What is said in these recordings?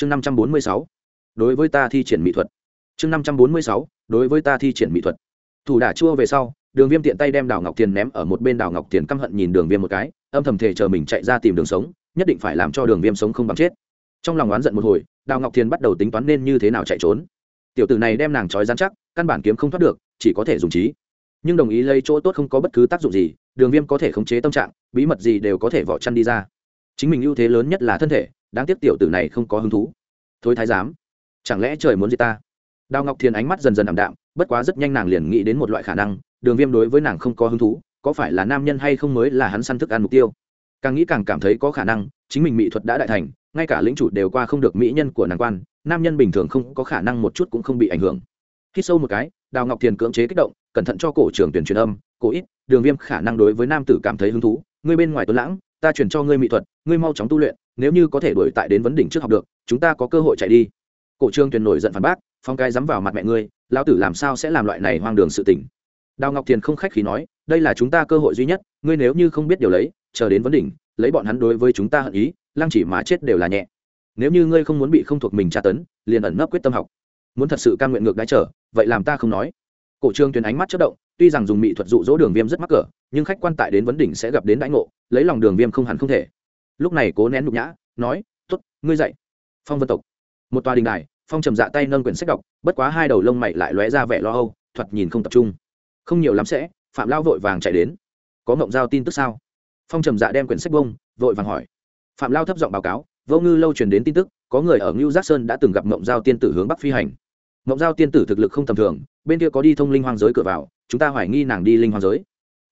chương năm trăm bốn mươi sáu, đối với ta thi triển mỹ thuật. Chương năm trăm bốn mươi sáu, đối với ta thi triển mỹ thuật. Thủ đả chua về sau, đường viêm tiện tay đem đào ngọc tiền ném ở một bên đào ngọc tiền căm hận nhìn đường viêm một cái, âm thầm thể chờ mình chạy ra tìm đường sống, nhất định phải làm cho đường viêm sống không bằng chết. Trong lòng oán giận một hồi đào ngọc tiền bắt đầu tính toán nên như thế nào chạy trốn. Tiểu tử này đem nàng trói dán chắc, căn bản kiếm không thoát được, chỉ có thể dùng trí. Nhưng đồng ý lấy chỗ tốt không có bất cứ tác dụng gì, đường viêm có thể khống chế tâm trạng, bí mật gì đều có thể vỏ chăn đi ra. Chính mình ưu thế lớn nhất là thân thể đáng tiếc tiểu tử này không có hứng thú. Thôi thái giám, chẳng lẽ trời muốn gì ta? Đào ngọc thiền ánh mắt dần dần ảm đạm, bất quá rất nhanh nàng liền nghĩ đến một loại khả năng, đường viêm đối với nàng không có hứng thú, có phải là nam nhân hay không mới là hắn săn thức ăn mục tiêu? Càng nghĩ càng cảm thấy có khả năng, chính mình mỹ thuật đã đại thành, ngay cả lĩnh chủ đều qua không được mỹ nhân của nàng quan, nam nhân bình thường không có khả năng một chút cũng không bị ảnh hưởng. Khi sâu một cái, đào ngọc thiền cưỡng chế kích động, cẩn thận cho cổ trưởng tuyển truyền âm, cổ ít, đường viêm khả năng đối với nam tử cảm thấy hứng thú, ngươi bên ngoài tuấn lãng, ta chuyển cho ngươi mỹ thuật, ngươi mau chóng tu luyện nếu như có thể đuổi tại đến vấn đỉnh trước học được, chúng ta có cơ hội chạy đi. Cổ trương tuyền nổi giận phản bác, phong cái dám vào mặt mẹ ngươi, lão tử làm sao sẽ làm loại này hoang đường sự tình? Đào ngọc thiền không khách khí nói, đây là chúng ta cơ hội duy nhất, ngươi nếu như không biết điều lấy, chờ đến vấn đỉnh, lấy bọn hắn đối với chúng ta hận ý, lăng chỉ mà chết đều là nhẹ. Nếu như ngươi không muốn bị không thuộc mình tra tấn, liền ẩn nấp quyết tâm học. Muốn thật sự cam nguyện ngược đái trở, vậy làm ta không nói. Cổ trương tuyền ánh mắt chất động, tuy rằng dùng mỹ thuật dụ dỗ đường viêm rất mắc cỡ, nhưng khách quan tại đến vấn đỉnh sẽ gặp đến đãi ngộ, lấy lòng đường viêm không hẳn không thể lúc này cố nén nhục nhã, nói t ố t ngươi dậy. Phong vân tộc. Một tòa đình đài, phong trầm dạ tay nâng quyển sách đọc, bất quá hai đầu lông mày lại lóe ra vẻ lo âu, thoạt nhìn không tập trung. Không nhiều lắm sẽ, phạm lao vội vàng chạy đến. Có mộng giao tin tức sao? Phong trầm dạ đem quyển sách bông, vội vàng hỏi. Phạm lao thấp giọng báo cáo, vô ngư lâu truyền đến tin tức, có người ở ngưu giác sơn đã từng gặp mộng giao tiên tử hướng bắc phi hành. Mộng giao tiên tử thực lực không tầm thường, bên kia có đi thông linh hoang giới cửa vào, chúng ta hoài nghi nàng đi linh hoang giới.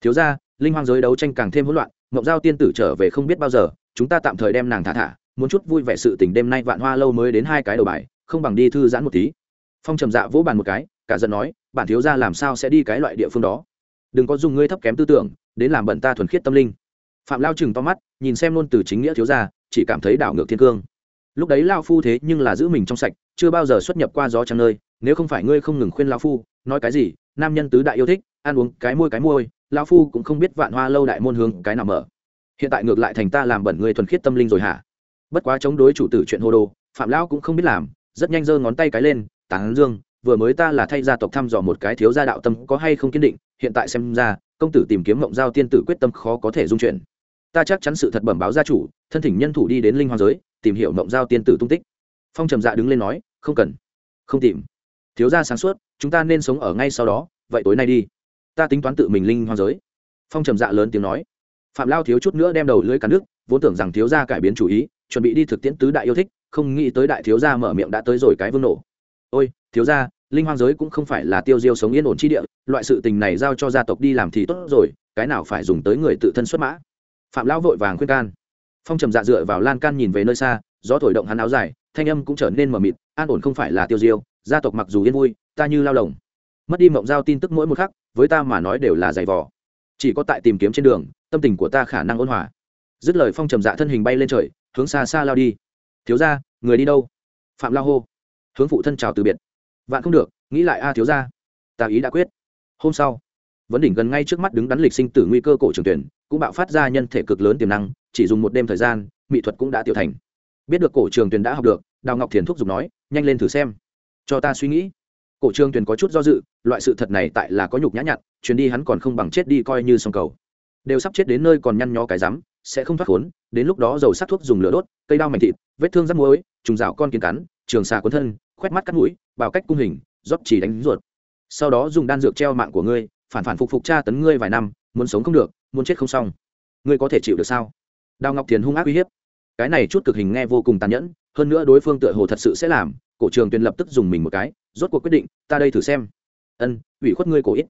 Thiếu ra linh hoang giới đấu tranh càng thêm hỗn loạn, mộng giao tiên tử trở về không biết bao giờ chúng ta tạm thời đem nàng thả thả, muốn chút vui vẻ sự tình đêm nay vạn hoa lâu mới đến hai cái đầu bài, không bằng đi thư giãn một tí. Phong trầm dạ vỗ bàn một cái, cả giận nói, bản thiếu ra làm sao sẽ đi cái loại địa phương đó? Đừng có dùng ngươi thấp kém tư tưởng, đến làm bận ta thuần khiết tâm linh. Phạm lao chừng to mắt, nhìn xem luôn từ chính nghĩa thiếu ra chỉ cảm thấy đảo ngược thiên cương. Lúc đấy lao phu thế nhưng là giữ mình trong sạch, chưa bao giờ xuất nhập qua gió trăng nơi, nếu không phải ngươi không ngừng khuyên lao phu, nói cái gì, nam nhân tứ đại yêu thích, ăn uống cái môi cái môi, lao phu cũng không biết vạn hoa lâu đại môn hướng cái nào mở hiện tại ngược lại thành ta làm bẩn người thuần khiết tâm linh rồi hả? Bất quá chống đối chủ tử chuyện hô đồ, phạm lão cũng không biết làm, rất nhanh giơ ngón tay cái lên, tán dương, vừa mới ta là thay gia tộc thăm dò một cái thiếu gia đạo tâm có hay không kiên định, hiện tại xem ra, công tử tìm kiếm mộng giao tiên tử quyết tâm khó có thể dung chuyển. Ta chắc chắn sự thật bẩm báo gia chủ, thân thỉnh nhân thủ đi đến linh hoàng giới, tìm hiểu mộng giao tiên tử tung tích. Phong trầm dạ đứng lên nói, không cần, không tìm. Thiếu gia sáng suốt, chúng ta nên sống ở ngay sau đó, vậy tối nay đi. Ta tính toán tự mình linh hoàng giới. Phong trầm dạ lớn tiếng nói phạm lao thiếu chút nữa đem đầu lưới cắn nước, vốn tưởng rằng thiếu gia cải biến chủ ý, chuẩn bị đi thực tiễn tứ đại yêu thích, không nghĩ tới đại thiếu gia mở miệng đã tới rồi cái vương nổ. Ôi, thiếu gia, linh hoang giới cũng không phải là tiêu diêu sống yên ổn chi địa, loại sự tình này giao cho gia tộc đi làm thì tốt rồi, cái nào phải dùng tới người tự thân xuất mã. Phạm lão vội vàng khuyên can. Phong trầm dạ dựa vào lan can nhìn về nơi xa, gió thổi động hắn áo dài, thanh âm cũng trở nên mờ mịt, an ổn không phải là tiêu diêu, gia tộc mặc dù yên vui, ta như lao lồng. Mất đi mộng giao tin tức mỗi một khắc, với ta mà nói đều là giày vò. Chỉ có tại tìm kiếm trên đường tâm tình của ta khả năng ôn hòa. Dứt lời phong trầm dạ thân hình bay lên trời, hướng xa xa lao đi. Thiếu ra người đi đâu? Phạm lao hô. Hướng phụ thân chào từ biệt. Vạn không được, nghĩ lại a, thiếu ra ta ý đã quyết. Hôm sau, vấn đỉnh gần ngay trước mắt đứng đắn lịch sinh tử nguy cơ cổ trường tuyển, cũng bạo phát ra nhân thể cực lớn tiềm năng, chỉ dùng một đêm thời gian, mỹ thuật cũng đã tiểu thành. Biết được cổ trường tuyển đã học được, đào ngọc thiền thúc giục nói, nhanh lên thử xem. Cho ta suy nghĩ. Cổ trường tuyển có chút do dự, loại sự thật này tại là có nhục nhã nhặn, chuyến đi hắn còn không bằng chết đi coi như sông cầu đều sắp chết đến nơi còn nhăn nhó cái rắm, sẽ không thoát khốn, đến lúc đó dầu sắc thuốc dùng lửa đốt, cây đao mảnh thịt, vết thương rắt muối, trùng rào con kiến cắn, trường xà cuốn thân, khoét mắt cắt mũi bào cách cung hình, rót chỉ đánh ruột. Sau đó dùng đan dược treo mạng của ngươi, phản phản phục phục tra tấn ngươi vài năm, muốn sống không được, muốn chết không xong. Ngươi có thể chịu được sao? Đào ngọc thiền hung ác uy hiếp. Cái này chút cực hình nghe vô cùng tàn nhẫn, hơn nữa đối phương tựa hồ thật sự sẽ làm, cổ trường tuyền lập tức dùng mình một cái, rốt cuộc quyết định, ta đây thử xem. Ân, ủy khuất ngươi cổ ít.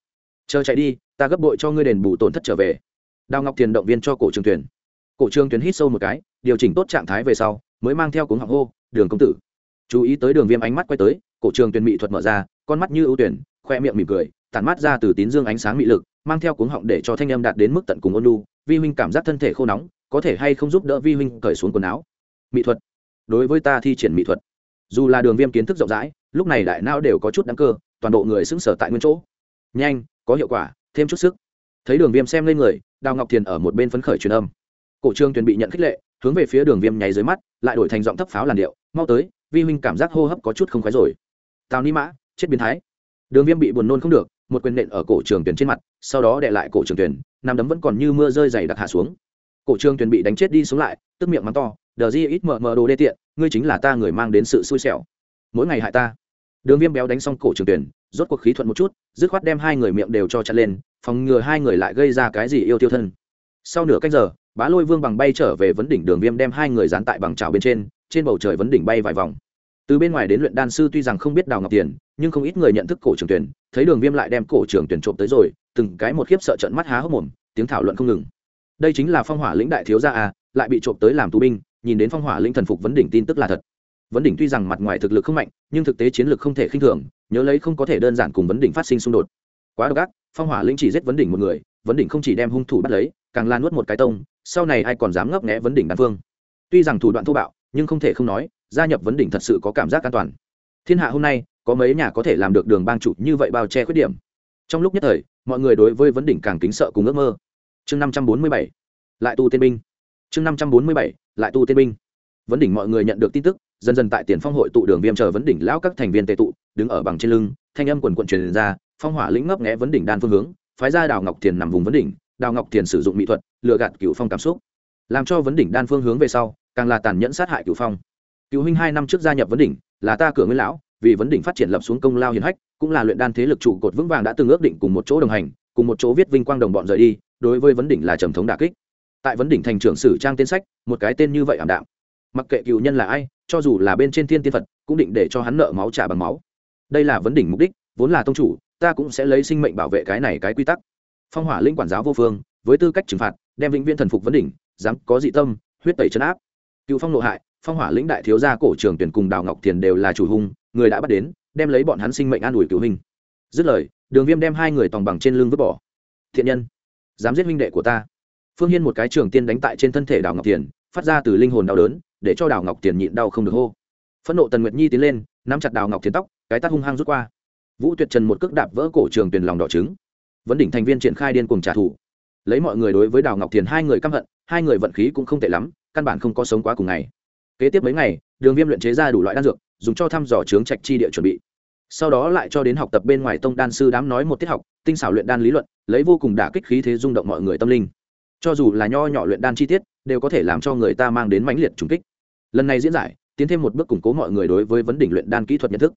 Chờ chạy đi, ta gấp bội cho ngươi đền bù tổn thất trở về đào ngọc thiền động viên cho cổ trường tuyền cổ trường tuyền hít sâu một cái, điều chỉnh tốt trạng thái về sau, mới mang theo cuống học hô, đường công tử. Chú ý tới đường viêm ánh mắt quay tới, cổ trường tuyền mỹ thuật mở ra, con mắt như ưu tuyển, khoe miệng mỉm cười, tản mắt ra từ tín dương ánh sáng mị lực, mang theo cuống họng để cho thanh âm đạt đến mức tận cùng ôn lu vi huynh cảm giác thân thể khô nóng, có thể hay không giúp đỡ vi huynh cởi xuống quần áo? Mỹ thuật. Đối với ta thi triển mỹ thuật. Dù là đường viêm kiến thức rộng rãi, lúc này đại não đều có chút đáng cơ, toàn bộ người xứng sở tại nguyên chỗ. Nhanh, có hiệu quả, thêm chút sức. Thấy đường viêm xem lên người đào ngọc thiền ở một bên phấn khởi truyền âm. Cổ trương tuyền bị nhận khích lệ, hướng về phía đường viêm nháy dưới mắt, lại đổi thành giọng thấp pháo làn điệu, mau tới, vi huynh cảm giác hô hấp có chút không khoái rồi. Tào ni mã, chết biến thái. Đường viêm bị buồn nôn không được, một quyền nện ở cổ trường tuyển trên mặt, sau đó đệ lại cổ trường tuyển nằm đấm vẫn còn như mưa rơi dày đặc hạ xuống. Cổ trường tuyển bị đánh chết đi xuống lại, tức miệng mắng to, đờ di ít mờ mờ đồ đê tiện, ngươi chính là ta người mang đến sự xui xẻo. Mỗi ngày hại ta. Đường viêm béo đánh xong cổ trường tuyển rốt cuộc khí thuận một chút, dứt khoát đem hai người miệng đều cho chặt lên phòng ngừa hai người lại gây ra cái gì yêu tiêu thân. Sau nửa cách giờ, bá lôi vương bằng bay trở về vấn đỉnh đường viêm đem hai người dán tại bằng trào bên trên trên bầu trời vấn đỉnh bay vài vòng. Từ bên ngoài đến luyện đan sư tuy rằng không biết đào ngọc tiền, nhưng không ít người nhận thức cổ trường tuyển, thấy đường viêm lại đem cổ trường tuyển trộm tới rồi, từng cái một khiếp sợ trận mắt há hốc mồm, tiếng thảo luận không ngừng. Đây chính là phong hỏa lĩnh đại thiếu gia à lại bị trộm tới làm tù binh, nhìn đến phong hỏa lĩnh thần phục vấn đỉnh tin tức là thật. Vấn đỉnh tuy rằng mặt ngoài thực lực không mạnh, nhưng thực tế chiến lược không thể khinh thường, nhớ lấy không có thể đơn giản cùng vấn đỉnh phát sinh xung đột quá độc ác, phong hỏa lĩnh chỉ giết vấn đỉnh một người, vấn đỉnh không chỉ đem hung thủ bắt lấy, càng lan nuốt một cái tông, sau này ai còn dám ngấp nghẽ vấn đỉnh đan phương tuy rằng thủ đoạn thô bạo, nhưng không thể không nói, gia nhập vấn đỉnh thật sự có cảm giác an toàn. Thiên hạ hôm nay, có mấy nhà có thể làm được đường bang chủ như vậy bao che khuyết điểm. Trong lúc nhất thời, mọi người đối với vấn đỉnh càng kính sợ cùng ước mơ. Chương năm trăm bốn mươi bảy, lại tu tiên binh. Chương năm trăm bốn mươi bảy, lại tu tiên binh. Vấn đỉnh mọi người nhận được tin tức, dần dần tại tiền phong hội tụ đường viêm chờ vấn đỉnh lão các thành viên tệ tụ, đứng ở bằng trên lưng, thanh âm quần quận truyền ra phong hỏa lĩnh ngấp nghẽ vấn đỉnh đan phương hướng, phái ra đào ngọc tiền nằm vùng vấn đỉnh, đào ngọc tiền sử dụng mỹ thuật, lừa gạt cựu phong cảm xúc. Làm cho vấn đỉnh đan phương hướng về sau, càng là tàn nhẫn sát hại cựu phong. Cựu huynh hai năm trước gia nhập vấn đỉnh, là ta cửa nguyên lão, vì vấn đỉnh phát triển lập xuống công lao hiền hách, cũng là luyện đan thế lực trụ cột vững vàng đã từng ước định cùng một chỗ đồng hành, cùng một chỗ viết vinh quang đồng bọn rời đi, đối với vấn đỉnh là trầm thống đà kích. Tại vấn đỉnh thành trưởng sử trang tên sách, một cái tên như vậy ảm đạm. Mặc kệ cựu nhân là ai, cho dù là bên trên thiên tiên phật, cũng định để cho hắn nợ máu trả bằng máu. Đây là vấn đỉnh mục đích, vốn là tông chủ ta cũng sẽ lấy sinh mệnh bảo vệ cái này cái quy tắc. Phong hỏa linh quản giáo vô phương, với tư cách trừng phạt, đem vĩnh viên thần phục vấn đỉnh, dám có dị tâm, huyết tẩy chấn áp. Cựu phong nội hại, phong hỏa lĩnh đại thiếu gia cổ trường tuyển cùng đào ngọc thiền đều là chủ hung, người đã bắt đến, đem lấy bọn hắn sinh mệnh an ủi cựu hình dứt lời, đường viêm đem hai người tòng bằng trên lưng vứt bỏ. Thiện nhân, dám giết minh đệ của ta. Phương hiên một cái trường tiên đánh tại trên thân thể đào ngọc tiền phát ra từ linh hồn đau đớn, để cho đào ngọc tiền nhịn đau không được hô. Phẫn nộ tần nguyệt nhi tiến lên, nắm chặt đào ngọc tiền tóc, cái tắt hung hăng rút qua vũ tuyệt trần một cước đạp vỡ cổ trường Tuyền lòng đỏ trứng. Vấn đỉnh thành viên triển khai điên cùng trả thù. Lấy mọi người đối với đào ngọc tiền hai người căm hận, hai người vận khí cũng không tệ lắm, căn bản không có sống quá cùng ngày. Kế tiếp mấy ngày, đường viêm luyện chế ra đủ loại đan dược, dùng cho thăm dò chướng trạch chi địa chuẩn bị. Sau đó lại cho đến học tập bên ngoài tông đan sư đám nói một tiết học, tinh xảo luyện đan lý luận, lấy vô cùng đả kích khí thế rung động mọi người tâm linh. Cho dù là nho nhỏ luyện đan chi tiết, đều có thể làm cho người ta mang đến mãnh liệt trùng kích. Lần này diễn giải, tiến thêm một bước củng cố mọi người đối với vấn đỉnh luyện đan kỹ thuật nhận thức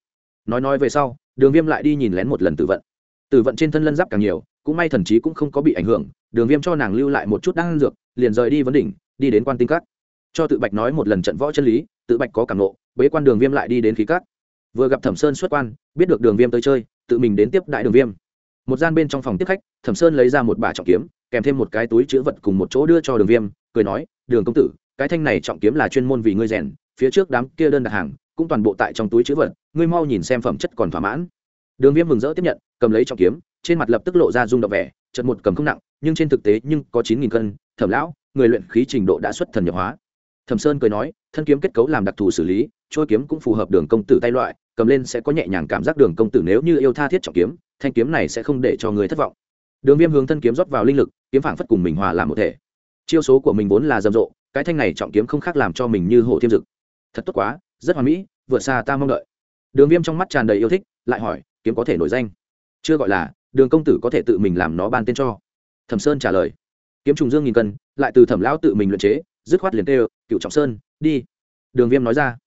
nói nói về sau, đường viêm lại đi nhìn lén một lần tử vận. Tử vận trên thân lân giáp càng nhiều, cũng may thần chí cũng không có bị ảnh hưởng, đường viêm cho nàng lưu lại một chút đan dược, liền rời đi vấn đỉnh, đi đến quan tinh cắt cho tự bạch nói một lần trận võ chân lý, tự bạch có cảm nộ bế quan đường viêm lại đi đến khí cắt vừa gặp thẩm sơn xuất quan, biết được đường viêm tới chơi, tự mình đến tiếp đại đường viêm. Một gian bên trong phòng tiếp khách, thẩm sơn lấy ra một bả trọng kiếm, kèm thêm một cái túi chữ vật cùng một chỗ đưa cho đường viêm, cười nói, đường công tử, cái thanh này trọng kiếm là chuyên môn vì ngươi rèn, phía trước đám kia đơn đặt hàng cũng toàn bộ tại trong túi chữ vật, ngươi mau nhìn xem phẩm chất còn thỏa mãn. Đường viêm mừng rỡ tiếp nhận, cầm lấy trọng kiếm, trên mặt lập tức lộ ra rung động vẻ chật một cầm không nặng, nhưng trên thực tế nhưng có chín nghìn cân, thẩm lão, người luyện khí trình độ đã xuất thần nhập hóa. Thẩm sơn cười nói, thân kiếm kết cấu làm đặc thù xử lý trôi kiếm cũng phù hợp đường công tử tay loại, cầm lên sẽ có nhẹ nhàng cảm giác đường công tử nếu như yêu tha thiết trọng kiếm, thanh kiếm này sẽ không để cho người thất vọng. Đường viêm hướng thân kiếm rót vào linh lực, kiếm phảng phất cùng mình hòa làm một thể. Chiêu số của mình vốn là rầm rộ, cái thanh này trọng kiếm không khác làm cho mình như hổ thiêm dực thật tốt quá rất hoàn mỹ, vượt xa ta mong đợi. Đường viêm trong mắt tràn đầy yêu thích, lại hỏi, kiếm có thể nổi danh? Chưa gọi là, đường công tử có thể tự mình làm nó ban tên cho. Thẩm sơn trả lời, kiếm trùng dương nghìn cân, lại từ thẩm lão tự mình luyện chế, dứt khoát liền tê cựu trọng sơn, đi. Đường viêm nói ra,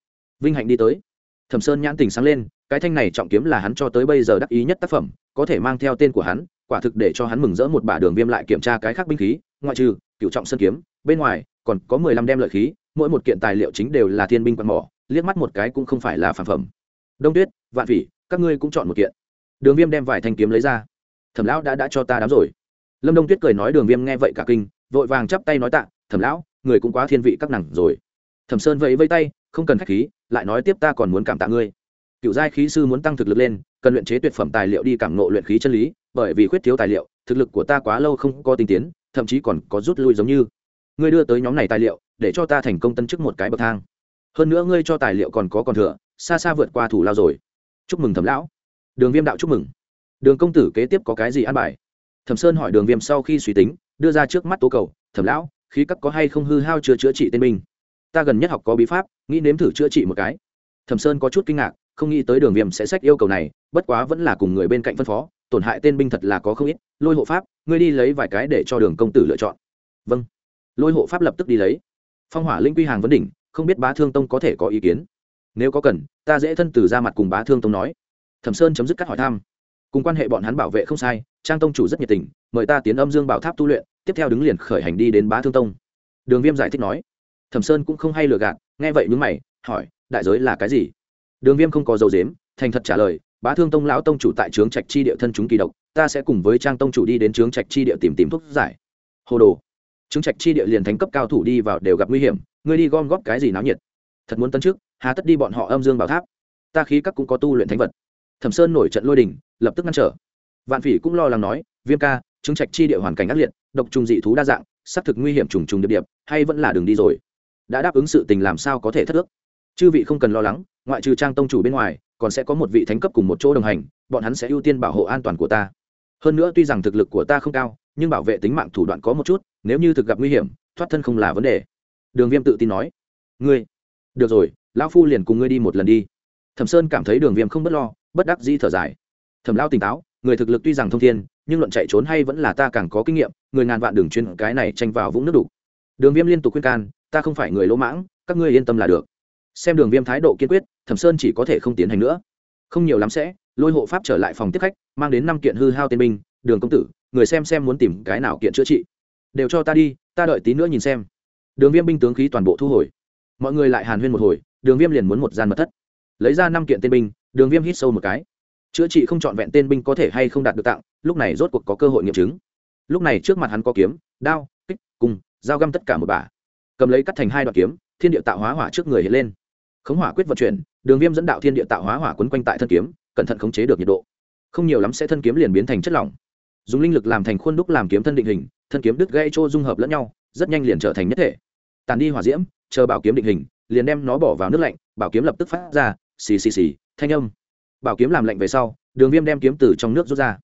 vinh hạnh đi tới. Thẩm sơn nhãn tình sáng lên, cái thanh này trọng kiếm là hắn cho tới bây giờ đắc ý nhất tác phẩm, có thể mang theo tên của hắn, quả thực để cho hắn mừng rỡ một bả đường viêm lại kiểm tra cái khác binh khí, ngoại trừ cựu trọng sơn kiếm, bên ngoài, còn có mười lăm đem lợi khí, mỗi một kiện tài liệu chính đều là thiên binh quạt mỏ liếc mắt một cái cũng không phải là phản phẩm. Đông tuyết, vạn vị các ngươi cũng chọn một kiện. Đường viêm đem vài thanh kiếm lấy ra. Thẩm lão đã đã cho ta đám rồi. Lâm đông tuyết cười nói đường viêm nghe vậy cả kinh, vội vàng chắp tay nói tạ, thẩm lão, người cũng quá thiên vị các nàng rồi. Thẩm sơn vẫy vây tay, không cần k h á c h khí, lại nói tiếp ta còn muốn cảm tạ ngươi. Cựu giai khí sư muốn tăng thực lực lên, cần luyện chế tuyệt phẩm tài liệu đi cảm nộ luyện khí chân lý, bởi vì khuyết thiếu tài liệu, thực lực của ta quá lâu không có tinh tiến, thậm chí còn có rút lui giống như. Ngươi đưa tới nhóm này tài liệu, để cho ta thành công tân chức một cái bậc thang hơn nữa ngươi cho tài liệu còn có còn thừa, xa xa vượt qua thủ lao rồi. Chúc mừng thẩm lão. Đường viêm đạo chúc mừng. Đường công tử kế tiếp có cái gì ăn bài? Thẩm sơn hỏi đường viêm sau khi suy tính, đưa ra trước mắt tố cầu. Thẩm lão, khí cấp có hay không hư hao chưa chữa trị tên mình? Ta gần nhất học có bí pháp, nghĩ nếm thử chữa trị một cái. Thẩm sơn có chút kinh ngạc, không nghĩ tới đường viêm sẽ sách yêu cầu này, bất quá vẫn là cùng người bên cạnh phân phó, tổn hại tên binh thật là có không ít, lôi hộ pháp, ngươi đi lấy vài cái để cho đường công tử lựa chọn. Vâng. Lôi hộ pháp lập tức đi lấy. Phong hỏa linh quy hàng vấn đỉnh không biết bá thương tông có thể có ý kiến. Nếu có cần, ta dễ thân tử ra mặt cùng bá thương tông nói. Thẩm sơn chấm dứt các hỏi thăm. Cùng quan hệ bọn hắn bảo vệ không sai, trang tông chủ rất nhiệt tình, mời ta tiến âm dương bảo tháp tu luyện, tiếp theo đứng liền khởi hành đi đến bá thương tông. Đường viêm giải thích nói. Thẩm sơn cũng không hay lừa gạt, nghe vậy nhướng mày, hỏi, đại giới là cái gì? Đường viêm không có dấu dếm thành thật trả lời, bá thương tông lão tông chủ tại trướng trạch chi địa thân chúng kỳ độc, ta sẽ cùng với trang tông chủ đi đến trướng trạch chi địa tìm tìm thuốc giải. Hồ đồ. Trướng trạch chi địa liền thánh cấp cao thủ đi vào đều gặp nguy hiểm ngươi đi gom góp cái gì náo nhiệt? Thật muốn tấn trước hà tất đi bọn họ âm dương bảo tháp. Ta khí các cũng có tu luyện thánh vật. Thẩm sơn nổi trận lôi đình, lập tức ngăn trở. Vạn phỉ cũng lo lắng nói, viêm ca, chứng trạch chi địa hoàn cảnh ác liệt, độc trùng dị thú đa dạng, xác thực nguy hiểm trùng trùng điệp điệp, hay vẫn là đường đi rồi. Đã đáp ứng sự tình làm sao có thể thất ước? Chư vị không cần lo lắng, ngoại trừ trang tông chủ bên ngoài, còn sẽ có một vị thánh cấp cùng một chỗ đồng hành, bọn hắn sẽ ưu tiên bảo hộ an toàn của ta. Hơn nữa tuy rằng thực lực của ta không cao, nhưng bảo vệ tính mạng thủ đoạn có một chút, nếu như thực gặp nguy hiểm, thoát thân không là vấn đề đường viêm tự tin nói. Ngươi, được rồi, lão phu liền cùng ngươi đi một lần đi. Thẩm sơn cảm thấy đường viêm không bất lo, bất đắc dĩ thở dài. Thẩm lao tỉnh táo, người thực lực tuy rằng thông thiên, nhưng luận chạy trốn hay vẫn là ta càng có kinh nghiệm, người ngàn vạn đường chuyên cái này tranh vào vũng nước đủ. Đường viêm liên tục khuyên can, ta không phải người lỗ mãng, các ngươi yên tâm là được. Xem đường viêm thái độ kiên quyết, thẩm sơn chỉ có thể không tiến hành nữa. Không nhiều lắm sẽ, lôi hộ pháp trở lại phòng tiếp khách, mang đến năm kiện hư hao tên binh. Đường công tử, người xem xem muốn tìm cái nào kiện chữa trị. Đều cho ta đi, ta đợi tí nữa nhìn xem đường viêm binh tướng khí toàn bộ thu hồi. Mọi người lại hàn huyên một hồi, đường viêm liền muốn một gian mật thất. Lấy ra năm kiện tên binh, đường viêm hít sâu một cái. Chữa trị không trọn vẹn tên binh có thể hay không đạt được tặng, lúc này rốt cuộc có cơ hội nghiệm chứng. Lúc này trước mặt hắn có kiếm, đao, kích cùng dao găm tất cả một bả. Cầm lấy cắt thành hai đoạn kiếm, thiên địa tạo hóa hỏa trước người hiện lên. Khống hỏa quyết vận chuyển, đường viêm dẫn đạo thiên địa tạo hóa hỏa quấn quanh tại thân kiếm, cẩn thận khống chế được nhiệt độ. Không nhiều lắm sẽ thân kiếm liền biến thành chất lỏng. Dùng linh lực làm thành khuôn đúc làm kiếm thân định hình, thân kiếm đứt gây trô dung hợp lẫn nhau rất nhanh liền trở thành nhất thể. Tàn đi hỏa diễm, chờ bảo kiếm định hình, liền đem nó bỏ vào nước lạnh, bảo kiếm lập tức phát ra, xì xì xì, thanh âm. Bảo kiếm làm lạnh về sau, đường viêm đem kiếm từ trong nước rút ra.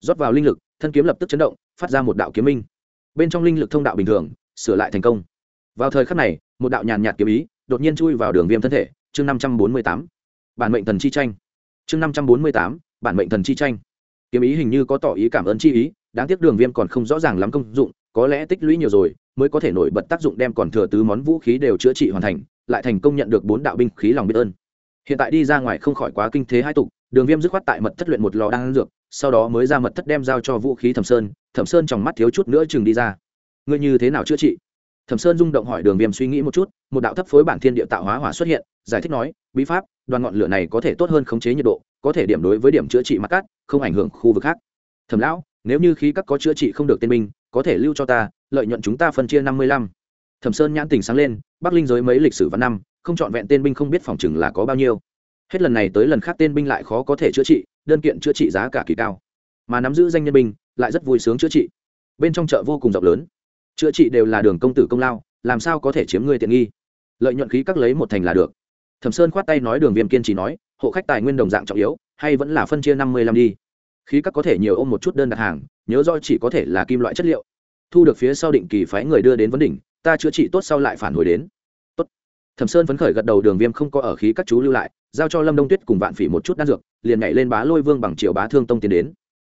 Rót vào linh lực, thân kiếm lập tức chấn động, phát ra một đạo kiếm minh. Bên trong linh lực thông đạo bình thường, sửa lại thành công. Vào thời khắc này, một đạo nhàn nhạt kiếm ý, đột nhiên chui vào đường viêm thân thể, chương năm trăm bốn mươi tám. Bản mệnh thần chi tranh. Chương năm trăm bốn mươi tám, bản mệnh thần chi tranh. Kiếm ý hình như có tỏ ý cảm ơn chi ý, đáng tiếc đường viêm còn không rõ ràng lắm công dụng, có lẽ tích lũy nhiều rồi mới có thể nổi bật tác dụng đem còn thừa tứ món vũ khí đều chữa trị hoàn thành, lại thành công nhận được bốn đạo binh khí lòng biết ơn. Hiện tại đi ra ngoài không khỏi quá kinh thế hai tục, đường viêm dứt khoát tại mật thất luyện một lò đan dược, sau đó mới ra mật thất đem giao cho vũ khí thẩm sơn thẩm sơn trong mắt thiếu chút nữa chừng đi ra. Ngươi như thế nào chữa trị? Thẩm sơn rung động hỏi đường viêm suy nghĩ một chút, một đạo thấp phối bản thiên địa tạo hóa hỏa xuất hiện, giải thích nói, bí pháp, đoàn ngọn lửa này có thể tốt hơn khống chế nhiệt độ, có thể điểm đối với điểm chữa trị mặt cát, không ảnh hưởng khu vực khác. Thẩm lão, nếu như khí các có chữa trị không được tên minh có thể lưu cho ta lợi nhuận chúng ta phân chia năm mươi lăm. Thẩm sơn nhãn tình sáng lên, bắc linh giới mấy lịch sử văn năm, không chọn vẹn tên binh không biết phòng chừng là có bao nhiêu. Hết lần này tới lần khác tên binh lại khó có thể chữa trị, đơn kiện chữa trị giá cả kỳ cao. Mà nắm giữ danh nhân binh, lại rất vui sướng chữa trị. Bên trong chợ vô cùng rộng lớn. Chữa trị đều là đường công tử công lao, làm sao có thể chiếm người tiện nghi? Lợi nhuận khí các lấy một thành là được. Thẩm sơn khoát tay nói đường viêm kiên trì nói, hộ khách tài nguyên đồng dạng trọng yếu, hay vẫn là phân chia năm mươi lăm đi. Khí các có thể nhiều ôm một chút đơn đặt hàng, nhớ do chỉ có thể là kim loại chất liệu thu được phía sau định kỳ phái người đưa đến vấn đỉnh, ta chữa trị tốt sau lại phản hồi đến. Tốt. Thẩm sơn phấn khởi gật đầu đường viêm không có ở khí các chú lưu lại, giao cho lâm đông tuyết cùng vạn phỉ một chút đan dược, liền nhảy lên bá lôi vương bằng chiều bá thương tông tiến đến.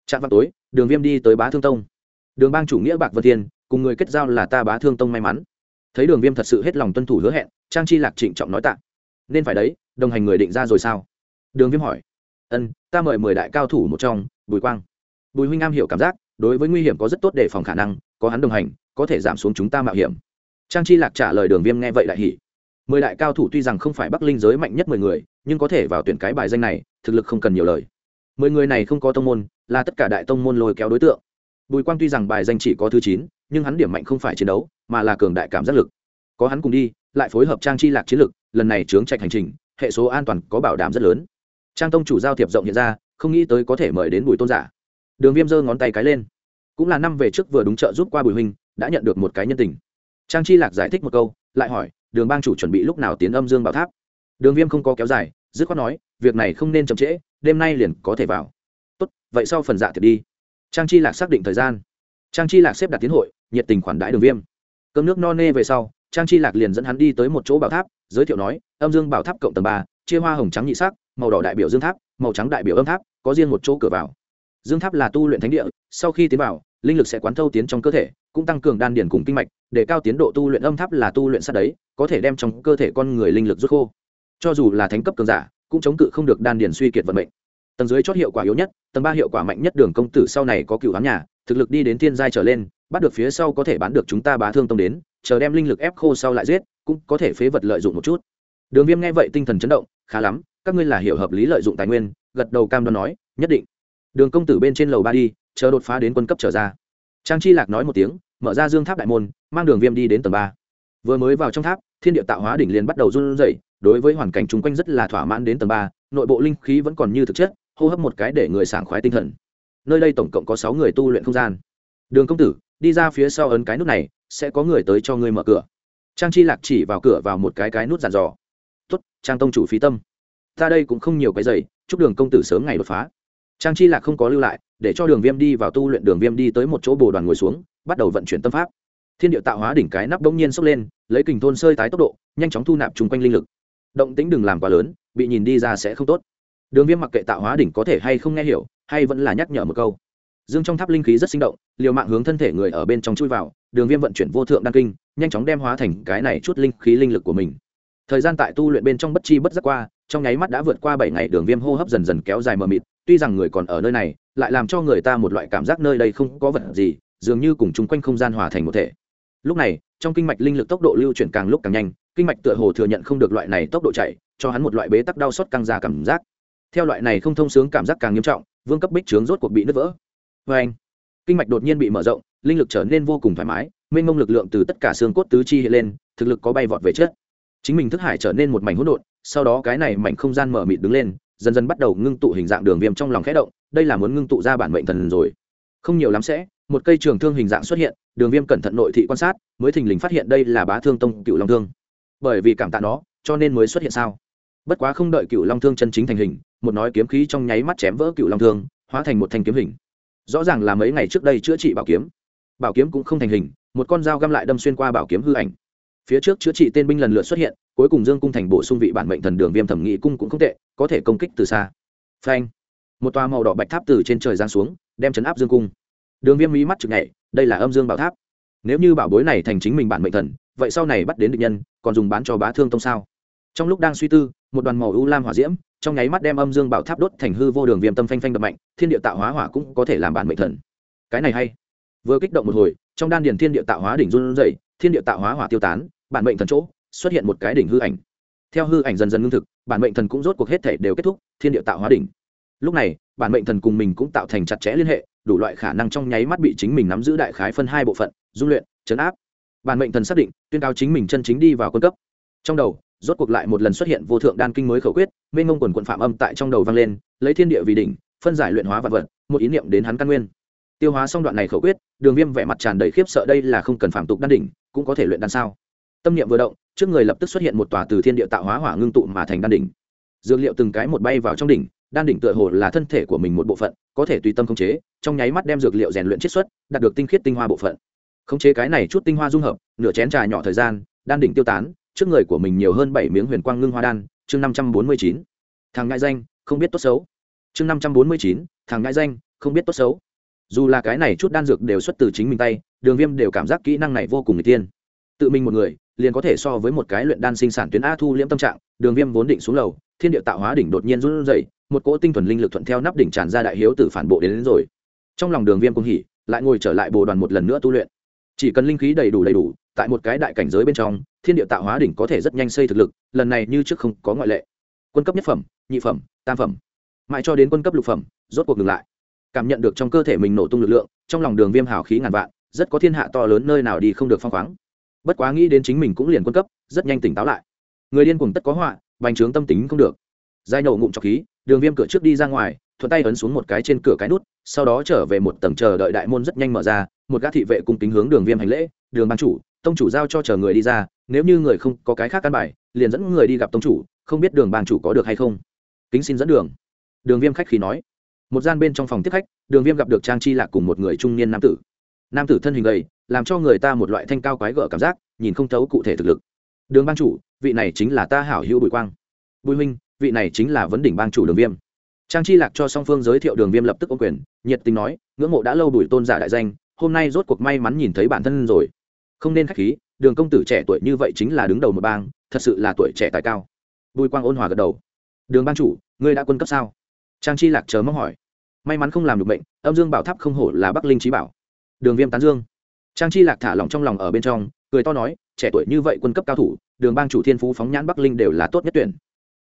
Trạm vào tối, đường viêm đi tới bá thương tông. Đường bang chủ nghĩa bạc vân thiên, cùng người kết giao là ta bá thương tông may mắn. Thấy đường viêm thật sự hết lòng tuân thủ hứa hẹn, trang chi lạc trịnh trọng nói tạ. Nên phải đấy, đồng hành người định ra rồi sao? Đường viêm hỏi. Ân, ta mời mười đại cao thủ một trong, bùi quang. Bùi huynh am hiểu cảm giác đối với nguy hiểm có rất tốt để phòng khả năng, có hắn đồng hành, có thể giảm xuống chúng ta mạo hiểm. Trang chi lạc trả lời đường viêm nghe vậy đại hỉ. Mười đại cao thủ tuy rằng không phải bắc linh giới mạnh nhất mười người, nhưng có thể vào tuyển cái bài danh này, thực lực không cần nhiều lời. Mười người này không có tông môn, là tất cả đại tông môn lôi kéo đối tượng. Bùi quang tuy rằng bài danh chỉ có thứ chín, nhưng hắn điểm mạnh không phải chiến đấu, mà là cường đại cảm giác lực. Có hắn cùng đi, lại phối hợp trang chi lạc chiến lực, lần này chướng trạch hành trình, hệ số an toàn có bảo đảm rất lớn. Trang tông chủ giao thiệp rộng hiện ra, không nghĩ tới có thể mời đến bùi tôn giả đường viêm giơ ngón tay cái lên. Cũng là năm về trước vừa đúng trợ giúp qua bùi huynh, đã nhận được một cái nhân tình. Trang chi lạc giải thích một câu, lại hỏi, đường bang chủ chuẩn bị lúc nào tiến âm dương bảo tháp? Đường viêm không có kéo dài, dứt khoát nói, việc này không nên chậm trễ, đêm nay liền có thể vào. Tốt, vậy sau phần dạ thiệt đi. Trang chi lạc xác định thời gian. Trang chi lạc xếp đặt tiến hội, nhiệt tình khoản đãi đường viêm. Cơm nước no nê về sau, trang chi lạc liền dẫn hắn đi tới một chỗ bảo tháp, giới thiệu nói, âm dương bảo tháp cộng tầng ba, chia hoa hồng trắng nhị sắc, màu đỏ đại biểu dương tháp, màu trắng đại biểu âm tháp, có riêng một chỗ cửa vào dương tháp là tu luyện thánh địa, sau khi tiến vào, linh lực sẽ quán thâu tiến trong cơ thể, cũng tăng cường đan điển cùng kinh mạch, để cao tiến độ tu luyện âm tháp là tu luyện sát đấy, có thể đem trong cơ thể con người linh lực rút khô. Cho dù là thánh cấp cường giả, cũng chống cự không được đan điển suy kiệt vận mệnh. Tầng dưới chót hiệu quả yếu nhất, tầng ba hiệu quả mạnh nhất đường công tử sau này có cựu hám nhà, thực lực đi đến thiên giai trở lên, bắt được phía sau có thể bán được chúng ta bá thương tông đến, chờ đem linh lực ép khô sau lại giết, cũng có thể phế vật lợi dụng một chút. Đường viêm nghe vậy tinh thần chấn động, khá lắm, các ngươi là hiểu hợp lý lợi dụng tài nguyên, gật đầu cam đoan nói, nhất định đường công tử bên trên lầu ba đi, chờ đột phá đến quân cấp trở ra. Trang chi lạc nói một tiếng, mở ra dương tháp đại môn, mang đường viêm đi đến tầng ba. Vừa mới vào trong tháp, thiên địa tạo hóa đỉnh liền bắt đầu run rẩy, đối với hoàn cảnh chung quanh rất là thỏa mãn đến tầng ba, nội bộ linh khí vẫn còn như thực chất, hô hấp một cái để người sảng khoái tinh thần. Nơi đây tổng cộng có sáu người tu luyện không gian. Đường công tử, đi ra phía sau ấn cái nút này, sẽ có người tới cho ngươi mở cửa. Trang chi lạc chỉ vào cửa vào một cái cái nút dàn dò. Tuất trang tông chủ phí tâm. Ta đây cũng không nhiều cái giày, chúc đường công tử sớm ngày đột phá trang chi lạc không có lưu lại, để cho đường viêm đi vào tu luyện. Đường viêm đi tới một chỗ bồ đoàn ngồi xuống, bắt đầu vận chuyển tâm pháp. Thiên điệu tạo hóa đỉnh cái nắp bỗng nhiên sốc lên, lấy kình thôn sơi tái tốc độ, nhanh chóng thu nạp chung quanh linh lực. Động tĩnh đừng làm quá lớn, bị nhìn đi ra sẽ không tốt. Đường viêm mặc kệ tạo hóa đỉnh có thể hay không nghe hiểu, hay vẫn là nhắc nhở một câu. Dương trong tháp linh khí rất sinh động, liều mạng hướng thân thể người ở bên trong chui vào, đường viêm vận chuyển vô thượng đăng kinh, nhanh chóng đem hóa thành cái này chút linh khí linh lực của mình. Thời gian tại tu luyện bên trong bất chi bất giác qua, trong nháy mắt đã vượt qua bảy ngày, đường viêm hô hấp dần dần kéo dài mờ mịt tuy rằng người còn ở nơi này, lại làm cho người ta một loại cảm giác nơi đây không có vật gì, dường như cùng chung quanh không gian hòa thành một thể. Lúc này, trong kinh mạch linh lực tốc độ lưu chuyển càng lúc càng nhanh, kinh mạch tựa hồ thừa nhận không được loại này tốc độ chạy, cho hắn một loại bế tắc đau xót căng ra cảm giác. Theo loại này không thông sướng cảm giác càng nghiêm trọng, vương cấp bích trướng rốt cuộc bị nứt vỡ. Vê anh kinh mạch đột nhiên bị mở rộng, linh lực trở nên vô cùng thoải mái, mênh mông lực lượng từ tất cả xương cốt tứ chi hiện lên, thực lực có bay vọt về chết chính mình thức hải trở nên một mảnh hỗn độn, sau đó cái này mảnh không gian mở mịt đứng lên dần dần bắt đầu ngưng tụ hình dạng đường viêm trong lòng khẽ động, đây là muốn ngưng tụ ra bản mệnh thần rồi. Không nhiều lắm sẽ, một cây trường thương hình dạng xuất hiện, đường viêm cẩn thận nội thị quan sát, mới thình lình phát hiện đây là bá thương tông cựu long thương. Bởi vì cảm tạ nó, cho nên mới xuất hiện sao? Bất quá không đợi cựu long thương chân chính thành hình, một nói kiếm khí trong nháy mắt chém vỡ cựu long thương, hóa thành một thanh kiếm hình. Rõ ràng là mấy ngày trước đây chữa trị bảo kiếm. Bảo kiếm cũng không thành hình, một con dao găm lại đâm xuyên qua bảo kiếm hư ảnh. Phía trước chữa trị tên binh lần lượt xuất hiện cuối cùng dương cung thành bổ sung vị bản mệnh thần đường viêm thẩm nghị cung cũng không tệ, có thể công kích từ xa. Phanh. Một toa màu đỏ bạch tháp từ trên trời giang xuống, đem chấn áp dương cung. Đường viêm mỹ mắt chực nhảy, đây là âm dương bảo tháp. Nếu như bảo bối này thành chính mình bản mệnh thần, vậy sau này bắt đến địch nhân, còn dùng bán cho bá thương tông sao? Trong lúc đang suy tư, một đoàn màu u lam hỏa diễm, trong nháy mắt đem âm dương bảo tháp đốt thành hư vô đường viêm tâm phanh phanh đập mạnh, thiên địa tạo hóa hỏa cũng có thể làm bản mệnh thần. Cái này hay. Vừa kích động một hồi, trong đan điền thiên địa tạo hóa đỉnh run rẩy, thiên địa tạo hóa hỏa tiêu tán, bản mệnh thần chỗ xuất hiện một cái đỉnh hư ảnh. Theo hư ảnh dần dần ngưng thực, bản mệnh thần cũng rốt cuộc hết thể đều kết thúc, thiên địa tạo hóa đỉnh. Lúc này, bản mệnh thần cùng mình cũng tạo thành chặt chẽ liên hệ, đủ loại khả năng trong nháy mắt bị chính mình nắm giữ đại khái phân hai bộ phận, dung luyện, chấn áp. Bản mệnh thần xác định, tuyên cao chính mình chân chính đi vào quân cấp. Trong đầu, rốt cuộc lại một lần xuất hiện vô thượng đan kinh mới khẩu quyết, mênh ngông quần quận phạm âm tại trong đầu vang lên, lấy thiên địa vì đỉnh, phân giải luyện hóa vật vật, một ý niệm đến hắn căn nguyên. Tiêu hóa xong đoạn này khẩu quyết, đường viêm vẻ mặt tràn đầy khiếp sợ đây là không cần phạm tục đan đỉnh, cũng có thể luyện đan sao? Tâm niệm vừa động trước người lập tức xuất hiện một tòa từ thiên địa tạo hóa hỏa ngưng tụ mà thành đan đỉnh. Dược liệu từng cái một bay vào trong đỉnh, đan đỉnh tựa hồ là thân thể của mình một bộ phận, có thể tùy tâm khống chế, trong nháy mắt đem dược liệu rèn luyện chiết xuất, đạt được tinh khiết tinh hoa bộ phận. Khống chế cái này chút tinh hoa dung hợp, nửa chén trà nhỏ thời gian, đan đỉnh tiêu tán, trước người của mình nhiều hơn bảy miếng huyền quang ngưng hoa đan, chương năm trăm bốn mươi chín. Thằng ngại danh, không biết tốt xấu. Chương năm trăm bốn mươi chín, thằng ngại danh, không biết tốt xấu. Dù là cái này chút đan dược đều xuất từ chính mình tay, đường viêm đều cảm giác kỹ năng này vô cùng người tiên tự mình một người liền có thể so với một cái luyện đan sinh sản tuyến a thu liễm tâm trạng đường viêm vốn định xuống lầu thiên địa tạo hóa đỉnh đột nhiên run rẩy một cỗ tinh thuần linh lực thuận theo nắp đỉnh tràn ra đại hiếu tử phản bộ đến, đến rồi. Trong lòng đường viêm cũng hỉ lại ngồi trở lại bồ đoàn một lần nữa tu luyện. Chỉ cần linh khí đầy đủ đầy đủ tại một cái đại cảnh giới bên trong thiên địa tạo hóa đỉnh có thể rất nhanh xây thực lực lần này như trước không có ngoại lệ. Quân cấp nhất phẩm nhị phẩm tam phẩm. Mãi cho đến quân cấp lục phẩm rốt cuộc ngừng lại. Cảm nhận được trong cơ thể mình nổ tung lực lượng trong lòng đường viêm hào khí ngàn vạn rất có thiên hạ to lớn nơi nào đi không được phong khoáng bất quá nghĩ đến chính mình cũng liền quân cấp, rất nhanh tỉnh táo lại. Người điên cuồng tất có họa, bành trướng tâm tính không được. Giai nổ ngụm trọc khí, đường viêm cửa trước đi ra ngoài, thuận tay ấn xuống một cái trên cửa cái nút, sau đó trở về một tầng chờ đợi đại môn rất nhanh mở ra, một gã thị vệ cung kính hướng đường viêm hành lễ, đường ban chủ, tông chủ giao cho chờ người đi ra, nếu như người không có cái khác căn bài, liền dẫn người đi gặp tông chủ, không biết đường ban chủ có được hay không? Kính xin dẫn đường. Đường viêm khách khí nói. Một gian bên trong phòng tiếp khách, đường viêm gặp được trang chi lạc cùng một người trung niên nam tử. Nam tử thân hình gầy làm cho người ta một loại thanh cao quái gở cảm giác, nhìn không thấu cụ thể thực lực. Đường ban chủ, vị này chính là ta hảo hữu bùi quang. Bùi huynh, vị này chính là vấn đỉnh bang chủ đường viêm. Trang chi lạc cho song phương giới thiệu đường viêm lập tức ô quyền, nhiệt tình nói, ngưỡng mộ đã lâu đuổi tôn giả đại danh, hôm nay rốt cuộc may mắn nhìn thấy bản thân rồi. Không nên khách khí, đường công tử trẻ tuổi như vậy chính là đứng đầu một bang, thật sự là tuổi trẻ tài cao. Bùi quang ôn hòa gật đầu. Đường bang chủ, ngươi đã quân cấp sao? Trang chi lạc chờ mong hỏi. May mắn không làm được bệnh âm dương bảo tháp không hổ là bắc linh trí bảo. Đường viêm tán dương trang chi lạc thả lòng trong lòng ở bên trong, cười to nói, trẻ tuổi như vậy quân cấp cao thủ, đường bang chủ thiên phú phóng nhãn bắc linh đều là tốt nhất tuyển.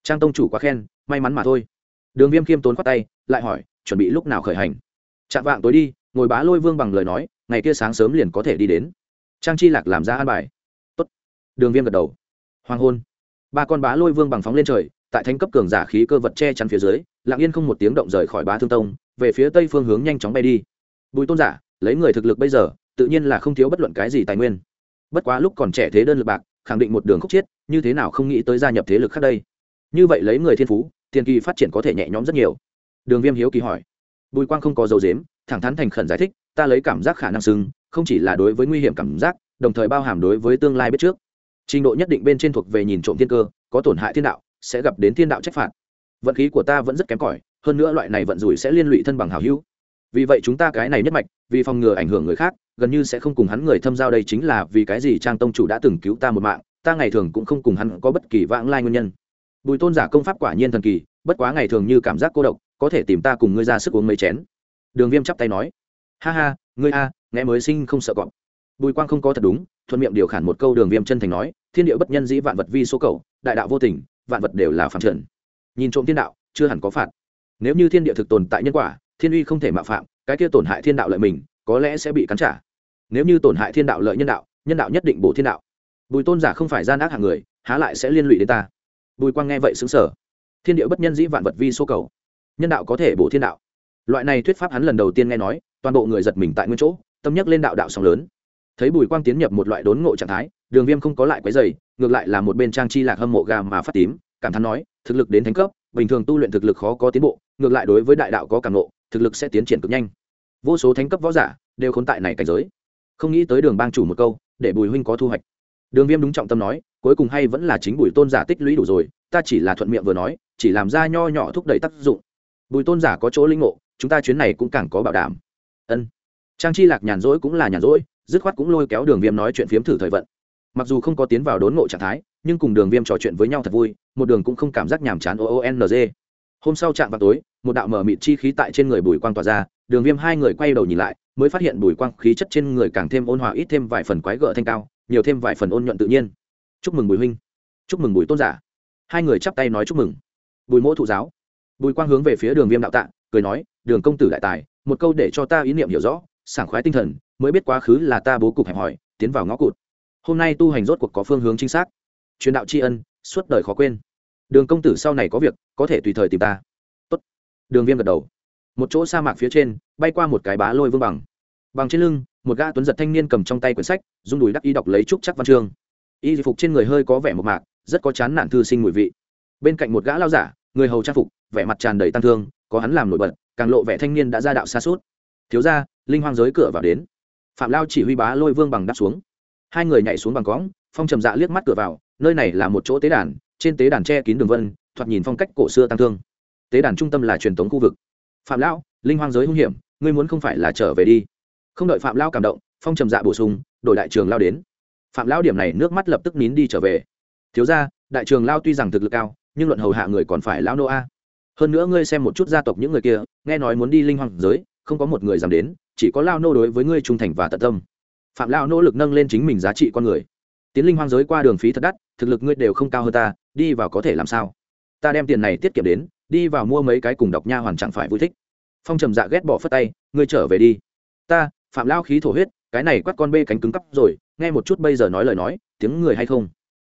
Trang tông chủ quá khen, may mắn mà thôi. Đường viêm khiêm tốn khoát tay, lại hỏi, chuẩn bị lúc nào khởi hành? Chạm vạng tối đi, ngồi bá lôi vương bằng lời nói, ngày kia sáng sớm liền có thể đi đến. Trang chi lạc làm ra an bài. Tốt. đường viêm gật đầu. Hoàng hôn. Ba con bá lôi vương bằng phóng lên trời, tại thánh cấp cường giả khí cơ vật che chắn phía dưới, lặng yên không một tiếng động rời khỏi bá thương tông, về phía tây phương hướng nhanh chóng bay đi. Bùi tôn giả, lấy người thực lực bây giờ tự nhiên là không thiếu bất luận cái gì tài nguyên. Bất quá lúc còn trẻ thế đơn lực bạc, khẳng định một đường khúc chiết như thế nào không nghĩ tới gia nhập thế lực khác đây. Như vậy lấy người thiên phú, tiền kỳ phát triển có thể nhẹ nhõm rất nhiều. Đường viêm hiếu kỳ hỏi. Bùi quang không có dấu dếm thẳng thắn thành khẩn giải thích, ta lấy cảm giác khả năng sưng không chỉ là đối với nguy hiểm cảm giác, đồng thời bao hàm đối với tương lai biết trước. Trình độ nhất định bên trên thuộc về nhìn trộm thiên cơ, có tổn hại thiên đạo, sẽ gặp đến thiên đạo trách phạt. Vận khí của ta vẫn rất kém cỏi, hơn nữa loại này vận rủi sẽ liên lụy thân bằng hào hữu. Vì vậy chúng ta cái này nhất mạch, vì phòng ngừa ảnh hưởng người khác gần như sẽ không cùng hắn người thâm giao đây chính là vì cái gì trang tông chủ đã từng cứu ta một mạng, ta ngày thường cũng không cùng hắn có bất kỳ vãng lai nguyên nhân. Bùi tôn giả công pháp quả nhiên thần kỳ, bất quá ngày thường như cảm giác cô độc, có thể tìm ta cùng ngươi ra sức uống mấy chén. Đường viêm chắp tay nói, ha ha, ngươi a, nghe mới sinh không sợ cọp. Bùi quang không có thật đúng, thuận miệng điều khản một câu đường viêm chân thành nói, thiên địa bất nhân dĩ vạn vật vi số cầu, đại đạo vô tình, vạn vật đều là phạm trần. Nhìn trộm thiên đạo, chưa hẳn có phạt. Nếu như thiên địa thực tồn tại nhân quả, thiên uy không thể mạo phạm, cái kia tổn hại thiên đạo lợi mình, có lẽ sẽ bị cắn trả nếu như tổn hại thiên đạo lợi nhân đạo nhân đạo nhất định bổ thiên đạo. Bùi tôn giả không phải gian ác hạng người, há lại sẽ liên lụy đến ta. Bùi quang nghe vậy xứng sở thiên địa bất nhân dĩ vạn vật vi số cầu. Nhân đạo có thể bổ thiên đạo. Loại này thuyết pháp hắn lần đầu tiên nghe nói, toàn bộ người giật mình tại nguyên chỗ, tâm nhắc lên đạo đạo sóng lớn. Thấy bùi quang tiến nhập một loại đốn ngộ trạng thái, đường viêm không có lại quấy dày ngược lại là một bên trang chi lạc hâm mộ gà mà phát tím, cảm thán nói, thực lực đến thánh cấp, bình thường tu luyện thực lực khó có tiến bộ, ngược lại đối với đại đạo có cảm ngộ, thực lực sẽ tiến triển cực nhanh. Vô số thánh cấp võ giả đều khốn tại này cảnh giới không nghĩ tới đường bang chủ một câu, để bùi huynh có thu hoạch. Đường viêm đúng trọng tâm nói, cuối cùng hay vẫn là chính bùi tôn giả tích lũy đủ rồi, ta chỉ là thuận miệng vừa nói, chỉ làm ra nho nhỏ thúc đẩy tác dụng. Bùi tôn giả có chỗ linh ngộ, chúng ta chuyến này cũng càng có bảo đảm. Ân. Trang chi lạc nhàn rỗi cũng là nhàn rỗi, dứt khoát cũng lôi kéo đường viêm nói chuyện phiếm thử thời vận. Mặc dù không có tiến vào đốn ngộ trạng thái, nhưng cùng đường viêm trò chuyện với nhau thật vui, một đường cũng không cảm giác nhàm chán o n g. Hôm sau chạm vào tối, một đạo mở mịt chi khí tại trên người bùi quang tỏa ra, đường viêm hai người quay đầu nhìn lại mới phát hiện bùi quang khí chất trên người càng thêm ôn hòa ít thêm vài phần quái gợ thanh cao, nhiều thêm vài phần ôn nhuận tự nhiên. Chúc mừng bùi huynh. Chúc mừng bùi tôn giả. Hai người chắp tay nói chúc mừng. Bùi mỗ thụ giáo. Bùi quang hướng về phía đường viêm đạo tạ, cười nói, đường công tử đại tài, một câu để cho ta ý niệm hiểu rõ, sảng khoái tinh thần, mới biết quá khứ là ta bố cục hẹp hòi, tiến vào ngõ cụt. Hôm nay tu hành rốt cuộc có phương hướng chính xác. Truyền đạo tri ân, suốt đời khó quên. Đường công tử sau này có việc, có thể tùy thời tìm ta. Tốt. đường viêm gật đầu một chỗ sa mạc phía trên, bay qua một cái bá lôi vương bằng. Bằng trên lưng, một gã tuấn giật thanh niên cầm trong tay quyển sách, rung đùi đắc y đọc lấy trúc chắc văn chương. Y phục trên người hơi có vẻ một mạc, rất có chán nản thư sinh mùi vị. Bên cạnh một gã lao giả, người hầu trang phục, vẻ mặt tràn đầy tăng thương, có hắn làm nổi bật, càng lộ vẻ thanh niên đã ra đạo xa suốt. Thiếu ra linh hoang giới cửa vào đến. Phạm lao chỉ huy bá lôi vương bằng đáp xuống. Hai người nhảy xuống bằng cõng, phong trầm dạ liếc mắt cửa vào, nơi này là một chỗ tế đàn, trên tế đàn che kín đường vân, thoạt nhìn phong cách cổ xưa tăng thương. Tế đàn trung tâm là truyền thống khu vực phạm lão, linh hoang giới hung hiểm, ngươi muốn không phải là trở về đi. Không đợi phạm lão cảm động, phong trầm dạ bổ sung, đổi đại trường lao đến. Phạm lão điểm này nước mắt lập tức nín đi trở về. Thiếu ra đại trường lao tuy rằng thực lực cao, nhưng luận hầu hạ người còn phải lão nô a. Hơn nữa ngươi xem một chút gia tộc những người kia, nghe nói muốn đi linh hoang giới, không có một người dám đến, chỉ có lao nô đối với ngươi trung thành và tận tâm. Phạm lao nỗ lực nâng lên chính mình giá trị con người. Tiến linh hoang giới qua đường phí thật đắt, thực lực ngươi đều không cao hơn ta, đi vào có thể làm sao? Ta đem tiền này tiết kiệm đến đi vào mua mấy cái cùng đọc nha hoàn chẳng phải vui thích. Phong trầm dạ ghét bỏ phất tay, ngươi trở về đi. Ta, phạm lao khí thổ huyết, cái này quắt con bê cánh cứng cắp rồi, nghe một chút bây giờ nói lời nói, tiếng người hay không?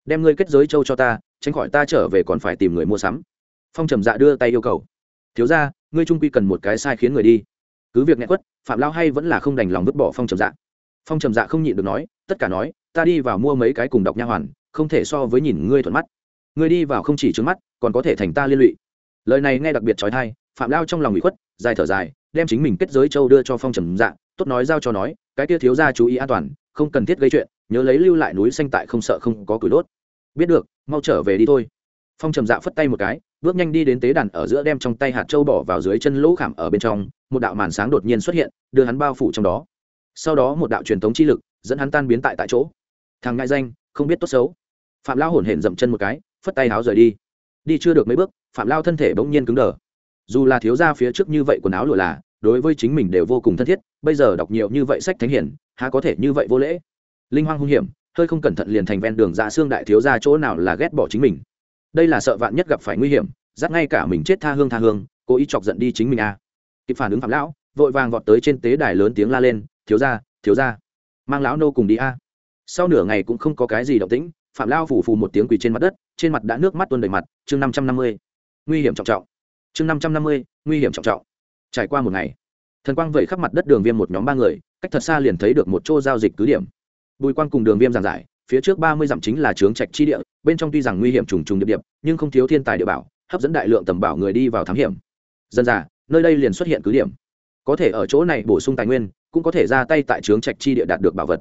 Đem ngươi kết giới châu cho ta, tránh khỏi ta trở về còn phải tìm người mua sắm. Phong trầm dạ đưa tay yêu cầu. Thiếu ra ngươi trung quy cần một cái sai khiến người đi. Cứ việc nghẹn quất, phạm lao hay vẫn là không đành lòng vứt bỏ phong trầm dạ. Phong trầm dạ không nhịn được nói, tất cả nói, ta đi vào mua mấy cái cùng đọc nha hoàn, không thể so với nhìn ngươi thuận mắt. Ngươi đi vào không chỉ trước mắt, còn có thể thành ta liên lụy lời này nghe đặc biệt trói thai, phạm lao trong lòng bị khuất, dài thở dài, đem chính mình kết giới châu đưa cho phong trầm dạ tốt nói giao cho nói, cái kia thiếu ra chú ý an toàn, không cần thiết gây chuyện, nhớ lấy lưu lại núi xanh tại không sợ không có cửi đốt. Biết được, mau trở về đi thôi. Phong trầm dạ phất tay một cái, bước nhanh đi đến tế đàn ở giữa đem trong tay hạt châu bỏ vào dưới chân lỗ khảm ở bên trong, một đạo màn sáng đột nhiên xuất hiện, đưa hắn bao phủ trong đó. Sau đó một đạo truyền thống chi lực, dẫn hắn tan biến tại tại chỗ. Thằng ngại danh, không biết tốt xấu. Phạm lao hổn hển dậm chân một cái, phất tay háo rời đi đi chưa được mấy bước, phạm lao thân thể bỗng nhiên cứng đờ. Dù là thiếu ra phía trước như vậy quần áo lụa là, đối với chính mình đều vô cùng thân thiết, bây giờ đọc nhiều như vậy sách thánh hiển, há có thể như vậy vô lễ? Linh hoang hung hiểm, hơi không cẩn thận liền thành ven đường dạ xương đại thiếu ra chỗ nào là ghét bỏ chính mình. Đây là sợ vạn nhất gặp phải nguy hiểm, dắt ngay cả mình chết tha hương tha hương, cố ý chọc giận đi chính mình à. kịp phản ứng phạm lão, vội vàng vọt tới trên tế đài lớn tiếng la lên, thiếu ra thiếu ra mang lão nô cùng đi a. Sau nửa ngày cũng không có cái gì động tĩnh phạm lao phủ phù một tiếng quỳ trên mặt đất, trên mặt đã nước mắt tuôn đầy mặt, chương năm trăm năm mươi, nguy hiểm trọng trọng. Chương năm trăm năm mươi, nguy hiểm trọng trọng. Trải qua một ngày, thần quang vẩy khắp mặt đất đường viêm một nhóm ba người, cách thật xa liền thấy được một chỗ giao dịch cứ điểm. Bùi quang cùng đường viêm giảng giải, phía trước ba mươi dặm chính là trướng trạch chi địa, bên trong tuy rằng nguy hiểm trùng trùng địa điểm nhưng không thiếu thiên tài địa bảo, hấp dẫn đại lượng tầm bảo người đi vào thám hiểm. Dân già nơi đây liền xuất hiện cứ điểm. Có thể ở chỗ này bổ sung tài nguyên, cũng có thể ra tay tại trướng trạch chi địa đạt được bảo vật.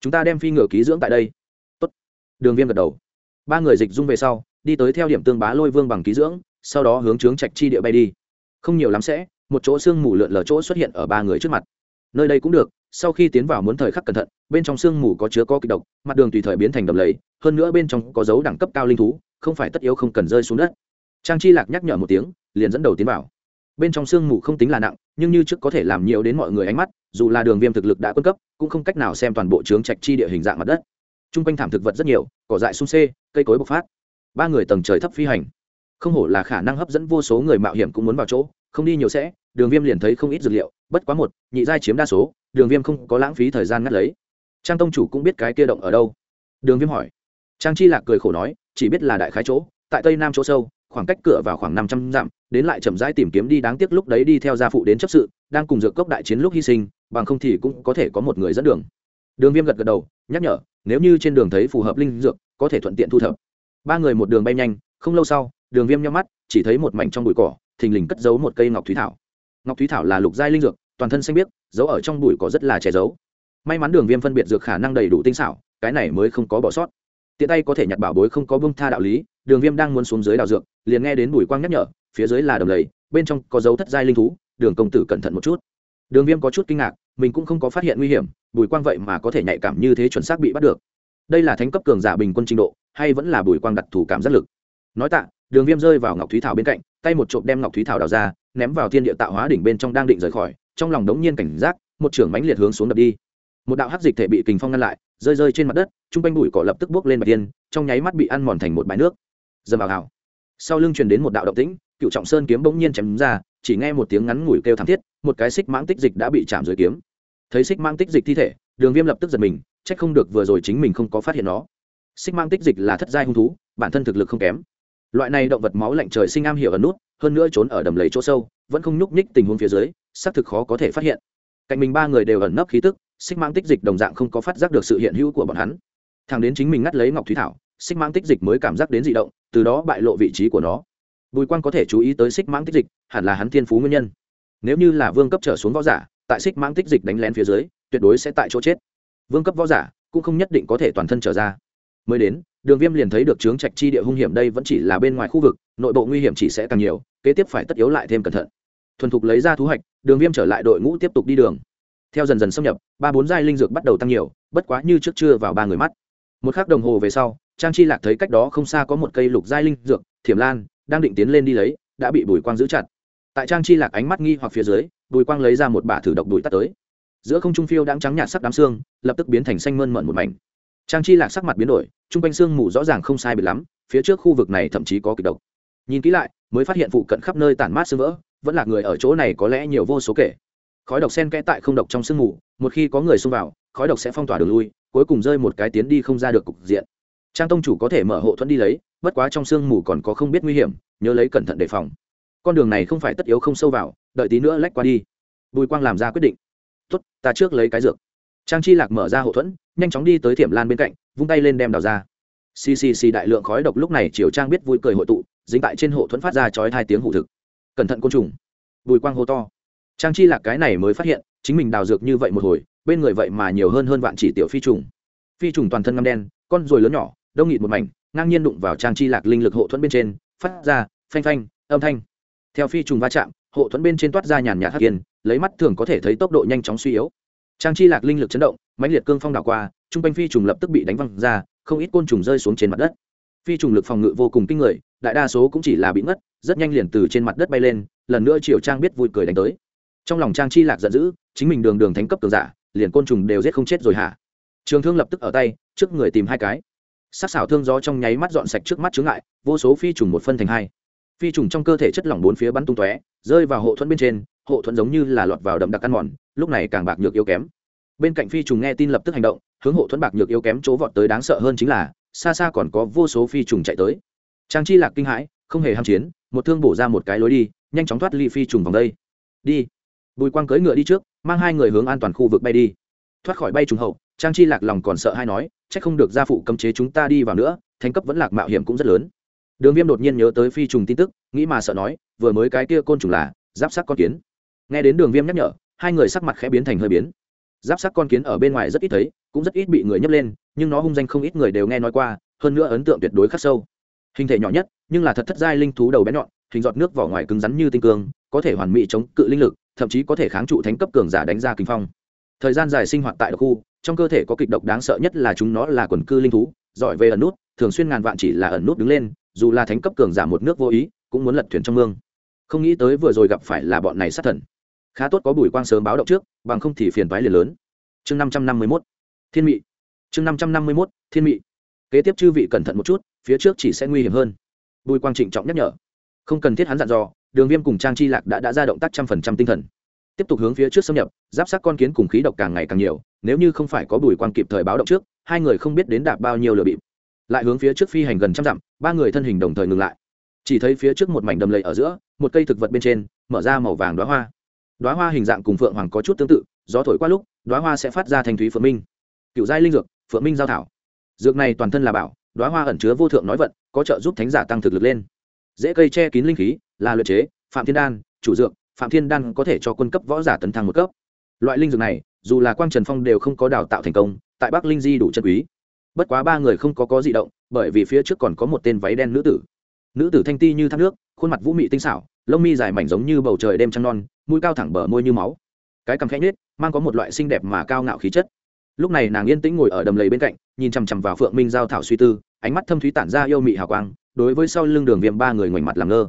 Chúng ta đem phi ngựa ký dưỡng tại đây đường viêm gật đầu. Ba người dịch dung về sau, đi tới theo điểm tương bá lôi vương bằng ký dưỡng, sau đó hướng trướng trạch chi địa bay đi. Không nhiều lắm sẽ, một chỗ sương mù lượn lờ chỗ xuất hiện ở ba người trước mặt. Nơi đây cũng được, sau khi tiến vào muốn thời khắc cẩn thận, bên trong sương mù có chứa có kịch độc, mặt đường tùy thời biến thành đầm lầy, hơn nữa bên trong có dấu đẳng cấp cao linh thú, không phải tất yếu không cần rơi xuống đất. Trang chi lạc nhắc nhở một tiếng, liền dẫn đầu tiến vào. Bên trong sương mù không tính là nặng, nhưng như trước có thể làm nhiều đến mọi người ánh mắt, dù là đường viêm thực lực đã quân cấp, cũng không cách nào xem toàn bộ trướng trạch chi địa hình dạng mặt đất t r u n g quanh thảm thực vật rất nhiều, cỏ dại sung xê cây cối bộc phát. Ba người tầng trời thấp phi hành. Không hổ là khả năng hấp dẫn vô số người mạo hiểm cũng muốn vào chỗ, không đi nhiều sẽ, đường viêm liền thấy không ít dược liệu, bất quá một, nhị giai chiếm đa số, đường viêm không có lãng phí thời gian ngắt lấy. Trang tông chủ cũng biết cái kia động ở đâu. Đường viêm hỏi. Trang chi lạc cười khổ nói, chỉ biết là đại khái chỗ, tại tây nam chỗ sâu, khoảng cách cửa vào khoảng năm trăm dặm, đến lại chậm rãi tìm kiếm đi đáng tiếc lúc đấy đi theo gia phụ đến chấp sự, đang cùng dược cốc đại chiến lúc hy sinh, bằng không thì cũng có thể có một người dẫn đường. Đường viêm gật gật đầu, nhắc nhở nếu như trên đường thấy phù hợp linh dược, có thể thuận tiện thu thập. Ba người một đường bay nhanh, không lâu sau, đường viêm nhắm mắt, chỉ thấy một mảnh trong bụi cỏ, thình lình cất giấu một cây ngọc thúy thảo. Ngọc thúy thảo là lục giai linh dược, toàn thân xanh biếc, giấu ở trong bụi cỏ rất là che giấu. May mắn đường viêm phân biệt dược khả năng đầy đủ tinh xảo, cái này mới không có bỏ sót. Tiện tay có thể nhặt bảo bối không có bông tha đạo lý, đường viêm đang muốn xuống dưới đào dược, liền nghe đến bùi quang nhắc nhở, phía dưới là đầm lầy, bên trong có dấu thất giai linh thú, đường công tử cẩn thận một chút. Đường viêm có chút kinh ngạc mình cũng không có phát hiện nguy hiểm, bùi quang vậy mà có thể nhạy cảm như thế chuẩn xác bị bắt được. Đây là thánh cấp cường giả bình quân trình độ, hay vẫn là bùi quang đặt thủ cảm giác lực? Nói tạ, đường viêm rơi vào ngọc thúy thảo bên cạnh, tay một trộm đem ngọc thúy thảo đào ra, ném vào thiên địa tạo hóa đỉnh bên trong đang định rời khỏi, trong lòng đống nhiên cảnh giác, một trưởng mãnh liệt hướng xuống đập đi. Một đạo hắc dịch thể bị kình phong ngăn lại, rơi rơi trên mặt đất chung quanh bụi cỏ lập tức bước lên bạch tiên, trong nháy mắt bị ăn mòn thành một bãi nước. Dầm vào hào sau lưng truyền đến một đạo động tĩnh, cựu trọng sơn kiếm bỗng nhiên chém ra, chỉ nghe một tiếng ngắn ngủi kêu thảm thiết, một cái xích mãng tích dịch đã bị chạm dưới kiếm thấy xích mang tích dịch thi thể, đường viêm lập tức giật mình trách không được vừa rồi chính mình không có phát hiện nó. Xích mang tích dịch là thất giai hung thú, bản thân thực lực không kém. Loại này động vật máu lạnh trời sinh am hiểu ẩn nút, hơn nữa trốn ở đầm lầy chỗ sâu, vẫn không nhúc nhích tình huống phía dưới, xác thực khó có thể phát hiện. Cạnh mình ba người đều ẩn nấp khí tức, xích mang tích dịch đồng dạng không có phát giác được sự hiện hữu của bọn hắn. Thằng đến chính mình ngắt lấy ngọc thúy thảo, xích mang tích dịch mới cảm giác đến dị động, từ đó bại lộ vị trí của nó. Bùi quang có thể chú ý tới xích mang tích dịch, hẳn là hắn thiên phú nguyên nhân. Nếu như là vương cấp trở xuống võ giả tại xích mãng tích dịch đánh lén phía dưới, tuyệt đối sẽ tại chỗ chết. Vương cấp võ giả cũng không nhất định có thể toàn thân trở ra. Mới đến, đường viêm liền thấy được trướng trạch chi địa hung hiểm đây vẫn chỉ là bên ngoài khu vực, nội bộ nguy hiểm chỉ sẽ càng nhiều, kế tiếp phải tất yếu lại thêm cẩn thận. Thuần thục lấy ra thu hoạch, đường viêm trở lại đội ngũ tiếp tục đi đường. Theo dần dần xâm nhập, ba bốn giai linh dược bắt đầu tăng nhiều, bất quá như trước chưa vào ba người mắt. Một k h ắ c đồng hồ về sau, trang chi lạc thấy cách đó không xa có một cây lục giai linh dược, thiểm lan, đang định tiến lên đi lấy, đã bị bùi quang giữ chặt. Tại trang chi lạc ánh mắt nghi hoặc phía dưới bùi quang lấy ra một bả thử độc bụi tắt tới. Giữa không trung phiêu đang trắng nhạt sắc đám xương, lập tức biến thành xanh mơn mận một mảnh. Trang chi lạc sắc mặt biến đổi chung quanh xương mù rõ ràng không sai biệt lắm, phía trước khu vực này thậm chí có kịch độc. Nhìn kỹ lại, mới phát hiện phụ cận khắp nơi tản mát sương vỡ, vẫn là người ở chỗ này có lẽ nhiều vô số kể. Khói độc sen kẽ tại không độc trong sương mù, một khi có người xông vào, khói độc sẽ phong tỏa đường lui, cuối cùng rơi một cái tiến đi không ra được cục diện. Trang tông chủ có thể mở hộ thuẫn đi lấy, bất quá trong sương mù còn có không biết nguy hiểm, nhớ lấy cẩn thận đề phòng con đường này không phải tất yếu không sâu vào, đợi tí nữa lách qua đi. Bùi quang làm ra quyết định. Tốt, ta trước lấy cái dược. Trang chi lạc mở ra hậu thuẫn, nhanh chóng đi tới thiểm lan bên cạnh, vung tay lên đem đào ra. Ccc đại lượng khói độc lúc này chiều trang biết vui cười hội tụ, dính tại trên hộ thuẫn phát ra chói hai tiếng hủ thực. Cẩn thận côn trùng. Bùi quang hô to. Trang chi lạc cái này mới phát hiện, chính mình đào dược như vậy một hồi, bên người vậy mà nhiều hơn hơn vạn chỉ tiểu phi trùng. Phi trùng toàn thân ngâm đen, con ruồi lớn nhỏ, đông nghịt một mảnh, ngang nhiên đụng vào trang chi lạc linh lực hộ thuẫn bên trên, phát ra phanh phanh, âm thanh theo phi trùng va chạm, hộ thuẫn bên trên toát ra nhàn nhạt hắc yên, lấy mắt thường có thể thấy tốc độ nhanh chóng suy yếu. Trang chi lạc linh lực chấn động, mãnh liệt cương phong đảo qua, trung quanh phi trùng lập tức bị đánh văng ra, không ít côn trùng rơi xuống trên mặt đất. Phi trùng lực phòng ngự vô cùng kinh người, đại đa số cũng chỉ là bị ngất, rất nhanh liền từ trên mặt đất bay lên, lần nữa triều trang biết vui cười đánh tới. Trong lòng trang chi lạc giận dữ, chính mình đường đường thánh cấp cường giả, liền côn trùng đều giết không chết rồi hả? Trường thương lập tức ở tay, trước người tìm hai cái. Sắc xảo thương gió trong nháy mắt dọn sạch trước mắt chướng ngại, vô số phi trùng một phân thành hai phi trùng trong cơ thể chất lỏng bốn phía bắn tung tóe, rơi vào hộ thuẫn bên trên, hộ thuẫn giống như là lọt vào đậm đặc ăn mòn, lúc này càng bạc nhược yếu kém. Bên cạnh phi trùng nghe tin lập tức hành động, hướng hộ thuẫn bạc nhược yếu kém chỗ vọt tới đáng sợ hơn chính là, xa xa còn có vô số phi trùng chạy tới. Trang chi lạc kinh hãi, không hề ham chiến, một thương bổ ra một cái lối đi, nhanh chóng thoát ly phi trùng vòng đây. Đi. Bùi quang cưỡi ngựa đi trước, mang hai người hướng an toàn khu vực bay đi. Thoát khỏi bay trùng hậu, trang chi lạc lòng còn sợ hay nói c h ắ c không được gia phụ cấm chế chúng ta đi vào nữa thành cấp vẫn lạc mạo hiểm cũng rất lớn đường viêm đột nhiên nhớ tới phi trùng tin tức, nghĩ mà sợ nói, vừa mới cái kia côn trùng là giáp sắc con kiến. Nghe đến đường viêm nhắc nhở, hai người sắc mặt khẽ biến thành hơi biến. Giáp sắc con kiến ở bên ngoài rất ít thấy, cũng rất ít bị người nhấc lên, nhưng nó hung danh không ít người đều nghe nói qua, hơn nữa ấn tượng tuyệt đối khắc sâu. Hình thể nhỏ nhất, nhưng là thật thất giai linh thú đầu bé nhọn, hình giọt nước vỏ ngoài cứng rắn như tinh cương, có thể hoàn mỹ chống cự linh lực, thậm chí có thể kháng trụ thánh cấp cường giả đánh ra kinh phong. Thời gian dài sinh hoạt tại độc khu, trong cơ thể có kịch độc đáng sợ nhất là chúng nó là quần cư linh thú, giỏi về ẩn nút, thường xuyên ngàn vạn chỉ là ẩn nút đứng lên dù là thánh cấp cường giả một nước vô ý, cũng muốn lật thuyền trong mương. Không nghĩ tới vừa rồi gặp phải là bọn này sát thần. Khá tốt có bùi quang sớm báo động trước, bằng không thì phiền toái liền lớn. Chương năm trăm năm mươi mốt. Thiên mị. Chương năm trăm năm mươi mốt, thiên mị. Kế tiếp chư vị cẩn thận một chút, phía trước chỉ sẽ nguy hiểm hơn. Bùi quang trịnh trọng nhắc nhở. Không cần thiết hắn dặn dò, đường viêm cùng trang chi lạc đã đã ra động tác trăm phần trăm tinh thần. Tiếp tục hướng phía trước xâm nhập, giáp sát con kiến cùng khí độc càng ngày càng nhiều, nếu như không phải có bùi quang kịp thời báo động trước, hai người không biết đến đạp bao nhiêu lửa bịp lại hướng phía trước phi hành gần trăm dặm, ba người thân hình đồng thời ngừng lại. Chỉ thấy phía trước một mảnh đầm lầy ở giữa, một cây thực vật bên trên, mở ra màu vàng đoá hoa. Đoá hoa hình dạng cùng phượng hoàng có chút tương tự, gió thổi qua lúc đoá hoa sẽ phát ra thành thúy phượng minh. Cựu giai linh dược, phượng minh giao thảo. Dược này toàn thân là bảo đoá hoa ẩn chứa vô thượng nói vận, có trợ giúp thánh giả tăng thực lực lên. Dễ cây che kín linh khí, là luyện chế, phạm thiên đan, chủ dược, phạm thiên đan có thể cho quân cấp võ giả tấn thăng một cấp. Loại linh dược này, dù là quang trần phong đều không có đào tạo thành công, tại bắc linh di đủ chân quý bất quá ba người không có có gì động, bởi vì phía trước còn có một tên váy đen nữ tử. Nữ tử thanh ti như thác nước, khuôn mặt vũ mị tinh xảo, lông mi dài mảnh giống như bầu trời đêm trăng non, mũi cao thẳng bờ môi như máu. Cái cằm khẽ nhết mang có một loại xinh đẹp mà cao ngạo khí chất. Lúc này nàng yên tĩnh ngồi ở đầm lầy bên cạnh, nhìn chằm chằm vào phượng minh giao thảo suy tư, ánh mắt thâm thúy tản ra yêu mị hào quang, đối với sau lưng đường viêm ba người ngoảnh mặt làm ngơ.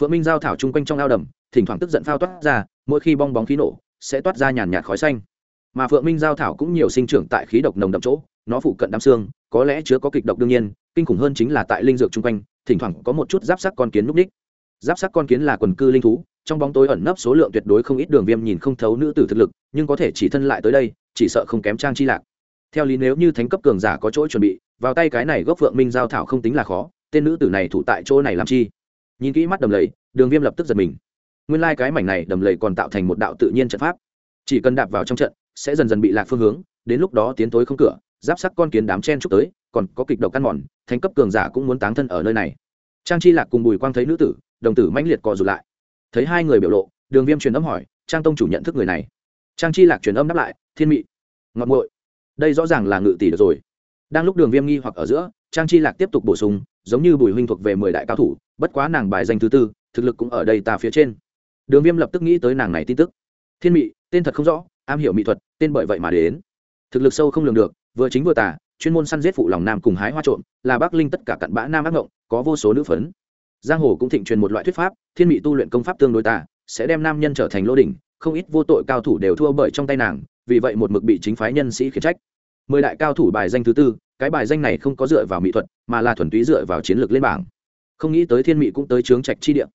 Phượng minh giao thảo chung quanh trong ao đầm, thỉnh thoảng tức giận phao toát ra, mỗi khi bong bóng khí nổ, sẽ toát ra nhàn nhạt khói xanh. Mà phượng minh giao thảo cũng nhiều sinh trưởng tại khí độc nồng đậm chỗ nó phụ cận đám xương, có lẽ chứa có kịch độc đương nhiên, kinh khủng hơn chính là tại linh dược chung quanh, thỉnh thoảng có một chút giáp sắc con kiến núp ních giáp sắc con kiến là quần cư linh thú, trong bóng tối ẩn nấp số lượng tuyệt đối không ít đường viêm nhìn không thấu nữ tử thực lực, nhưng có thể chỉ thân lại tới đây, chỉ sợ không kém trang chi lạc. Theo lý nếu như thánh cấp cường giả có chỗ chuẩn bị, vào tay cái này gốc phượng minh giao thảo không tính là khó, tên nữ tử này thủ tại chỗ này làm chi? Nhìn kỹ mắt đầm lầy, đường viêm lập tức giật mình. Nguyên lai、like、cái mảnh này đầm lầy còn tạo thành một đạo tự nhiên trận pháp. Chỉ cần đạp vào trong trận, sẽ dần dần bị lạc phương hướng, đến lúc đó tiến tối không cửa giáp sắc con kiến đám chen chúc tới, còn có kịch độc căn mòn thành cấp cường giả cũng muốn táng thân ở nơi này. Trang chi lạc cùng bùi quang thấy nữ tử, đồng tử mãnh liệt cò rụt lại. Thấy hai người biểu lộ, đường viêm truyền âm hỏi, trang tông chủ nhận thức người này? Trang chi lạc truyền âm đáp lại, thiên mị. Ngọc ngội đây rõ ràng là ngự tỷ được rồi. Đang lúc đường viêm nghi hoặc ở giữa, trang chi lạc tiếp tục bổ sung, giống như bùi huynh thuộc về mười đại cao thủ, bất quá nàng bài danh thứ tư, thực lực cũng ở đây ta phía trên. Đường viêm lập tức nghĩ tới nàng này tin tức. Thiên mị, tên thật không rõ, am hiểu mỹ thuật, tên bởi vậy mà đến. Thực lực sâu không lường được vừa chính vừa tả chuyên môn săn giết phụ lòng nam cùng hái hoa trộm, là bắc linh tất cả cặn bã nam ác ngộng, có vô số nữ phấn. Giang hồ cũng thịnh truyền một loại thuyết pháp, thiên mị tu luyện công pháp tương đối tả sẽ đem nam nhân trở thành lô đỉnh, không ít vô tội cao thủ đều thua bởi trong tay nàng, vì vậy một mực bị chính phái nhân sĩ khiển trách. Mười đại cao thủ bài danh thứ tư, cái bài danh này không có dựa vào mỹ thuật, mà là thuần túy dựa vào chiến lược lên bảng. Không nghĩ tới thiên mị cũng tới trướng trạch chi địa.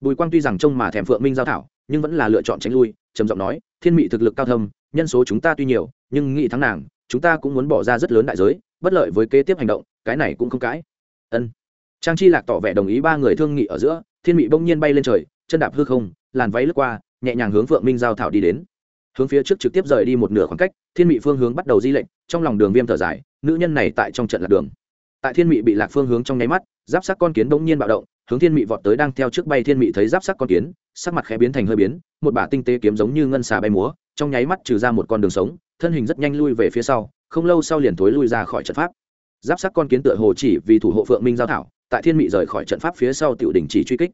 Bùi quang tuy rằng trông mà thèm phượng minh giao thảo, nhưng vẫn là lựa chọn tránh lui, trầm giọng nói, thiên mị thực lực cao thâm, nhân số chúng ta tuy nhiều, nhưng nghĩ thắng nàng chúng ta cũng muốn bỏ ra rất lớn đại giới, bất lợi với kế tiếp hành động, cái này cũng không cãi. Ân. Trang chi lạc tỏ vẻ đồng ý ba người thương nghị ở giữa, thiên mị bỗng nhiên bay lên trời, chân đạp hư không, làn váy lướt qua, nhẹ nhàng hướng phượng minh giao thảo đi đến. Hướng phía trước trực tiếp rời đi một nửa khoảng cách, thiên mị phương hướng bắt đầu di lệnh, trong lòng đường viêm thở dài, nữ nhân này tại trong trận lạc đường. Tại thiên mị bị lạc phương hướng trong nháy mắt, giáp sắc con kiến bỗng nhiên bạo động, hướng thiên mị vọt tới đang theo trước bay thiên mị thấy giáp sắc con kiến, sắc mặt khẽ biến thành hơi biến, một bả tinh tế kiếm giống như ngân xà bay múa, trong nháy mắt trừ ra một con đường sống thân hình rất nhanh lui về phía sau, không lâu sau liền thối lui ra khỏi trận pháp. Giáp sắc con kiến tựa hồ chỉ vì thủ hộ phượng minh giao thảo, tại thiên mị rời khỏi trận pháp phía sau tiểu đình chỉ truy kích.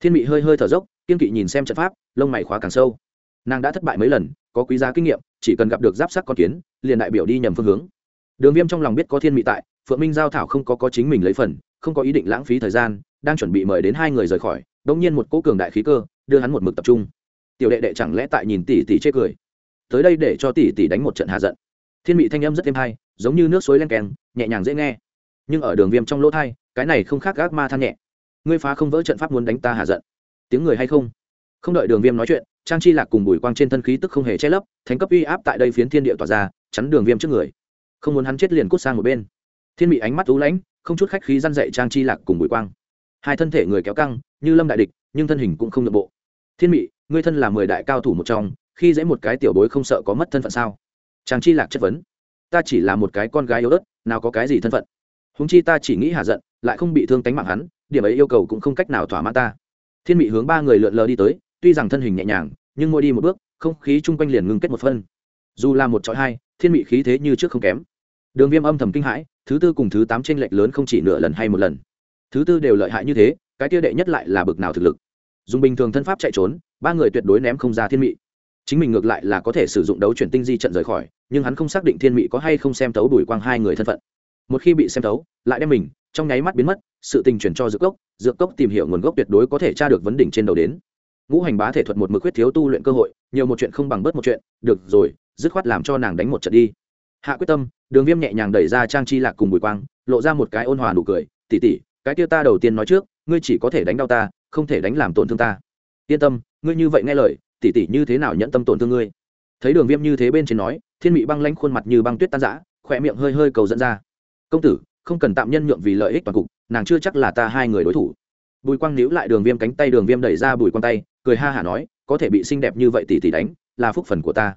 Thiên mị hơi hơi thở dốc, kiên kỵ nhìn xem trận pháp, lông mày khóa càng sâu. Nàng đã thất bại mấy lần, có quý giá kinh nghiệm, chỉ cần gặp được giáp sắc con kiến, liền đại biểu đi nhầm phương hướng. Đường viêm trong lòng biết có thiên mị tại, phượng minh giao thảo không có có chính mình lấy phần, không có ý định lãng phí thời gian, đang chuẩn bị mời đến hai người rời khỏi đ ỗ n g nhiên một cỗ cường đại khí cơ đưa hắn một mực tập trung. Tiểu đệ đệ chẳng lẽ tại nhìn tỷ tỷ chê cười? Tới đây để cho tỷ tỷ đánh một trận hạ giận. Thiên mị thanh âm rất êm hay, giống như nước suối len keng, nhẹ nhàng dễ nghe. Nhưng ở đường viêm trong lỗ thai, cái này không khác gác ma than nhẹ. Ngươi phá không vỡ trận pháp muốn đánh ta hạ giận. Tiếng người hay không? Không đợi đường viêm nói chuyện, trang chi lạc cùng bùi quang trên thân khí tức không hề che lấp, thánh cấp uy áp tại đây phiến thiên địa tỏa ra, chắn đường viêm trước người. Không muốn hắn chết liền cút sang một bên. Thiên bị ánh mắt ú lãnh, không chút khách khí răn dậy trang chi lạc cùng bùi quang. Hai thân thể người kéo căng, như lâm đại địch, nhưng thân hình cũng không nội bộ. Thiên mị, ngươi thân là mười đại cao thủ một trong khi dễ một cái tiểu bối không sợ có mất thân phận sao? Chàng chi lạc chất vấn. Ta chỉ là một cái con gái yếu ớt, nào có cái gì thân phận? Húng chi ta chỉ nghĩ hạ giận, lại không bị thương tánh mạng hắn, điểm ấy yêu cầu cũng không cách nào thỏa mãn ta. Thiên mị hướng ba người lượn lờ đi tới, tuy rằng thân hình nhẹ nhàng, nhưng mỗi đi một bước, không khí chung quanh liền ngưng kết một phân. Dù là một trọi hai, thiên mị khí thế như trước không kém. Đường viêm âm thầm kinh hãi, thứ tư cùng thứ tám t r ê n lệch lớn không chỉ nửa lần hay một lần. Thứ tư đều lợi hại như thế, cái tiêu đệ nhất lại là bực nào thực lực. Dùng bình thường thân pháp chạy trốn, ba người tuyệt đối ném không ra thiên mị chính mình ngược lại là có thể sử dụng đấu chuyển tinh di trận rời khỏi, nhưng hắn không xác định thiên mị có hay không xem tấu đùi quang hai người thân phận. Một khi bị xem tấu lại đem mình, trong nháy mắt biến mất, sự tình chuyển cho dược cốc dược cốc tìm hiểu nguồn gốc tuyệt đối có thể tra được vấn đỉnh trên đầu đến. Ngũ hành bá thể thuật một mực quyết thiếu tu luyện cơ hội, nhiều một chuyện không bằng bớt một chuyện, được rồi, dứt khoát làm cho nàng đánh một trận đi. Hạ quyết tâm, đường viêm nhẹ nhàng đẩy ra trang chi lạc cùng bùi quang, lộ ra một cái ôn hòa nụ cười tỉ tỉ cái kia ta đầu tiên nói trước, ngươi chỉ có thể đánh đau ta, không thể đánh làm tổn thương ta. Yên tâm, ngươi như vậy nghe lời tỷ tỷ như thế nào nhận tâm tổn thương ngươi? Thấy đường viêm như thế bên trên nói, thiên mị băng lanh khuôn mặt như băng tuyết tan giã khỏe miệng hơi hơi cầu dẫn ra. Công tử, không cần tạm nhân nhượng vì lợi ích toàn cục, nàng chưa chắc là ta hai người đối thủ. Bùi quang níu lại đường viêm cánh tay, đường viêm đẩy ra bùi quang tay, cười ha hả nói, có thể bị xinh đẹp như vậy tỷ tỷ đánh, là phúc phần của ta.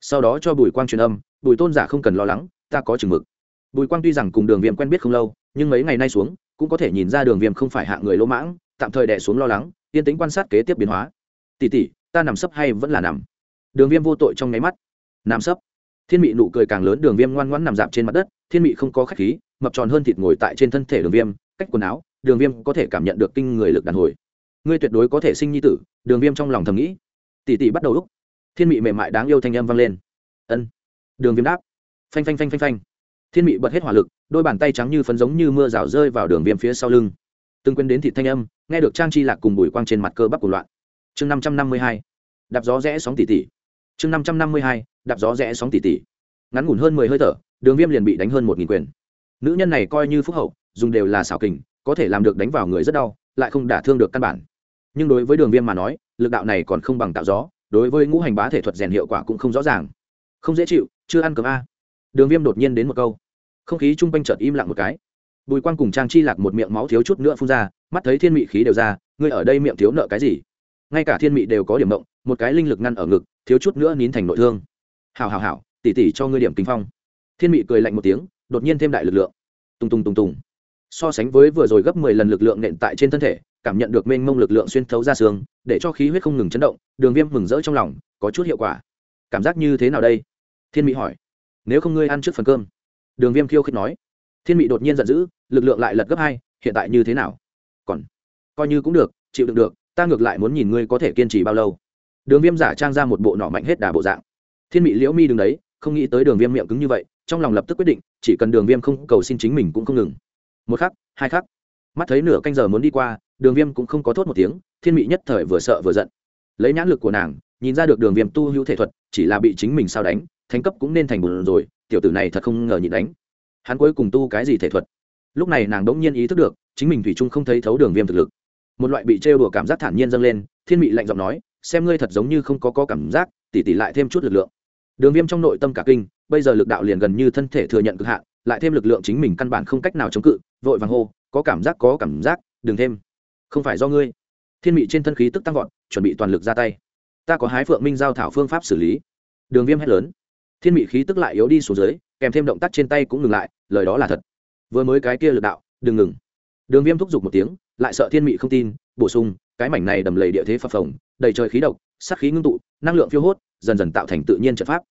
Sau đó cho bùi quang truyền âm, bùi tôn giả không cần lo lắng, ta có chừng mực. Bùi quang tuy rằng cùng đường viêm quen biết không lâu, nhưng mấy ngày nay xuống, cũng có thể nhìn ra đường viêm không phải hạ người lỗ mãng, tạm thời đẻ xuống lo lắng, yên tính quan sát kế tiếp biến hóa. Tỷ tỷ ta nằm sấp hay vẫn là nằm? Đường viêm vô tội trong nháy mắt. Nằm sấp. Thiên mị nụ cười càng lớn, đường viêm ngoan ngoãn nằm dạp trên mặt đất. Thiên mị không có khách khí, mập tròn hơn thịt ngồi tại trên thân thể đường viêm, cách quần áo, đường viêm có thể cảm nhận được kinh người lực đàn hồi. Ngươi tuyệt đối có thể sinh nhi tử, đường viêm trong lòng thầm nghĩ. Tỷ tỷ bắt đầu lúc, thiên mị mềm mại đáng yêu thanh âm vang lên. Ân. Đường viêm đáp. Phanh phanh phanh phanh phanh. Thiên mị bật hết hỏa lực, đôi bàn tay trắng như phấn giống như mưa rào rơi vào đường viêm phía sau lưng. Từng quên đến thị thanh âm, nghe được trang chi lạc cùng bùi quang trên mặt cơ bắp của loạn. Chương năm trăm năm mươi hai đạp gió rẽ sóng tỷ tỷ chương năm trăm năm mươi hai, đạp gió rẽ sóng tỷ tỷ ngắn ngủn hơn mười hơi thở, đường viêm liền bị đánh hơn một nghìn quyền. Nữ nhân này coi như phúc hậu, dùng đều là xảo kình, có thể làm được đánh vào người rất đau, lại không đả thương được căn bản. Nhưng đối với đường viêm mà nói, lực đạo này còn không bằng tạo gió, đối với ngũ hành bá thể thuật rèn hiệu quả cũng không rõ ràng. Không dễ chịu, chưa ăn cơm a. Đường viêm đột nhiên đến một câu. Không khí chung quanh chợt im lặng một cái. Bùi quang cùng trang chi lạc một miệng máu thiếu chút nữa phun ra, mắt thấy thiên mị khí đều ra, ngươi ở đây miệng thiếu nợ cái gì? Ngay cả thiên mị đều có điểm mộng một cái linh lực ngăn ở ngực, thiếu chút nữa nín thành nội thương. Hào hào hào tỉ tỉ cho ngươi điểm kinh phong. Thiên mị cười lạnh một tiếng, đột nhiên thêm đại lực lượng. Tùng tùng tùng tùng. So sánh với vừa rồi gấp mười lần lực lượng nện tại trên thân thể, cảm nhận được mênh mông lực lượng xuyên thấu ra xương, để cho khí huyết không ngừng chấn động, đường viêm mừng rỡ trong lòng, có chút hiệu quả. Cảm giác như thế nào đây? Thiên mỹ hỏi. Nếu không ngươi ăn trước phần cơm. Đường viêm khiêu khích nói. Thiên mỹ đột nhiên giận dữ, lực lượng lại lật gấp hai, hiện tại như thế nào? Còn, coi như cũng được, chịu đựng được, ta ngược lại muốn nhìn ngươi có thể kiên trì bao lâu đường viêm giả trang ra một bộ nọ mạnh hết đà bộ dạng. Thiên Mị liễu mi đứng đấy, không nghĩ tới đường viêm miệng cứng như vậy, trong lòng lập tức quyết định, chỉ cần đường viêm không cầu xin chính mình cũng không ngừng. Một khắc, hai khắc, mắt thấy nửa canh giờ muốn đi qua, đường viêm cũng không có thốt một tiếng, thiên mị nhất thời vừa sợ vừa giận. Lấy nhãn lực của nàng, nhìn ra được đường viêm tu hữu thể thuật, chỉ là bị chính mình sao đánh thành cấp cũng nên thành bùn rồi, tiểu tử này thật không ngờ nhịn đánh. Hắn cuối cùng tu cái gì thể thuật? Lúc này nàng đ ỗ n g nhiên ý thức được, chính mình thủy chung không thấy thấu đường viêm thực lực. Một loại bị trêu đùa cảm giác thản nhiên dâng lên, thiên mị lạnh giọng nói xem ngươi thật giống như không có, có cảm giác tỉ tỉ lại thêm chút lực lượng. Đường viêm trong nội tâm cả kinh bây giờ lực đạo liền gần như thân thể thừa nhận cực hạn lại thêm lực lượng chính mình căn bản không cách nào chống cự vội vàng hô có cảm giác có cảm giác đừng thêm. Không phải do ngươi. Thiên mị trên thân khí tức tăng vọt chuẩn bị toàn lực ra tay. Ta có hái phượng minh giao thảo phương pháp xử lý. Đường viêm hét lớn. Thiên mị khí tức lại yếu đi xuống dưới kèm thêm động tác trên tay cũng ngừng lại lời đó là thật. Vừa mới cái kia lực đạo đừng ngừng. Đường viêm thúc giục một tiếng lại sợ thiên mị không tin bổ sung cái mảnh này đầm lầy địa thế phập phồng, đầy trời khí độc, sát khí ngưng tụ, năng lượng phiêu hốt, dần dần tạo thành tự nhiên trận pháp.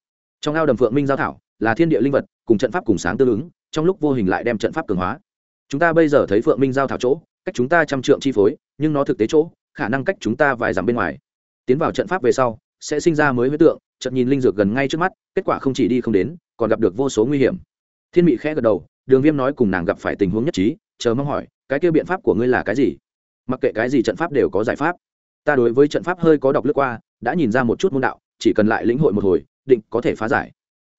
Trong ao đầm phượng minh giao thảo, là thiên địa linh vật, cùng trận pháp cùng sáng tương ứng, trong lúc vô hình lại đem trận pháp cường hóa. Chúng ta bây giờ thấy phượng minh giao thảo chỗ, cách chúng ta trăm trượng chi phối, nhưng nó thực tế chỗ, khả năng cách chúng ta vài dặm bên ngoài. Tiến vào trận pháp về sau, sẽ sinh ra mới huyết tượng, chợt nhìn linh dược gần ngay trước mắt, kết quả không chỉ đi không đến, còn gặp được vô số nguy hiểm. Thiên mị khẽ gật đầu, đường viêm nói cùng nàng gặp phải tình huống nhất trí, chờ mong hỏi, cái kêu biện pháp của ngươi là cái gì? Mặc kệ cái gì trận pháp đều có giải pháp. Ta đối với trận pháp hơi có đọc lướt qua, đã nhìn ra một chút môn đạo, chỉ cần lại lĩnh hội một hồi, định có thể phá giải.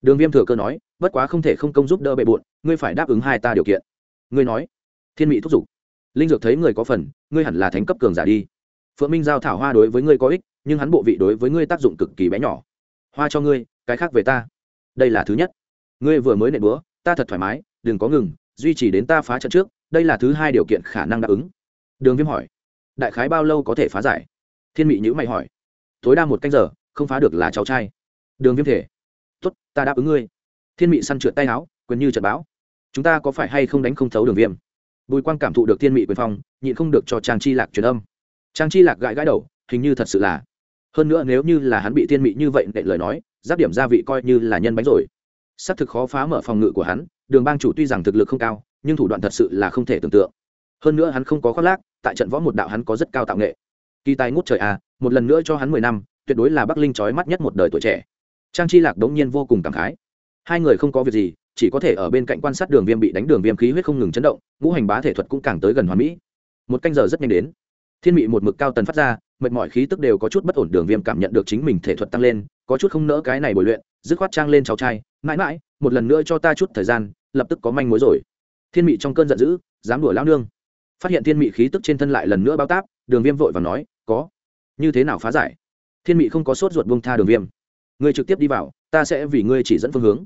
Đường viêm thừa cơ nói, bất quá không thể không công giúp đỡ bệ bộn ngươi phải đáp ứng hai ta điều kiện. Ngươi nói, thiên mỹ thúc giục. Linh dược thấy người có phần, ngươi hẳn là thánh cấp cường giả đi. Phượng minh giao thảo hoa đối với ngươi có ích, nhưng hắn bộ vị đối với ngươi tác dụng cực kỳ bé nhỏ. Hoa cho ngươi, cái khác về ta. Đây là thứ nhất. Ngươi vừa mới nện búa, ta thật thoải mái, đừng có ngừng, duy trì đến ta phá trận trước, đây là thứ hai điều kiện khả năng đáp ứng đường viêm hỏi, đại khái bao lâu có thể phá giải? Thiên mị nhữ mày hỏi, tối đa một canh giờ, không phá được là cháu trai. Đường viêm thể tốt, ta đáp ứng ngươi. Thiên mị săn trượt tay áo, quyền như trận báo chúng ta có phải hay không đánh không thấu đường viêm? Bùi quang cảm thụ được thiên mị quyền phong, nhịn không được cho trang chi lạc truyền âm. Trang chi lạc gãi gãi đầu, hình như thật sự là, hơn nữa nếu như là hắn bị thiên mị như vậy nệ lời nói, giáp điểm gia vị coi như là nhân bánh rồi. S ắ c thực khó phá mở phòng ngự của hắn, đường bang chủ tuy rằng thực lực không cao, nhưng thủ đoạn thật sự là không thể tưởng tượng. Hơn nữa hắn không có khoác lác tại trận võ một đạo hắn có rất cao tạo nghệ. Kỳ tài ngút trời à một lần nữa cho hắn mười năm, tuyệt đối là bắc linh trói mắt nhất một đời tuổi trẻ. Trang chi lạc đống nhiên vô cùng cảm khái. Hai người không có việc gì, chỉ có thể ở bên cạnh quan sát đường viêm bị đánh đường viêm khí huyết không ngừng chấn động, ngũ hành bá thể thuật cũng càng tới gần hoàn mỹ. Một canh giờ rất nhanh đến. Thiên mị một mực cao tần phát ra, mệt mỏi khí tức đều có chút bất ổn, đường viêm cảm nhận được chính mình thể thuật tăng lên, có chút không nỡ cái này bồi luyện, dứt khoát trang lên cháu trai, mãi mãi, một lần nữa cho ta chút thời gian, lập tức có manh mối rồi. Thiên mị trong cơn giận dữ, dám đuổi lao nương phát hiện thiên mị khí tức trên thân lại lần nữa bao táp, đường viêm vội và nói, có. Như thế nào phá giải? Thiên mị không có sốt ruột buông tha đường viêm. Ngươi trực tiếp đi vào, ta sẽ vì ngươi chỉ dẫn phương hướng.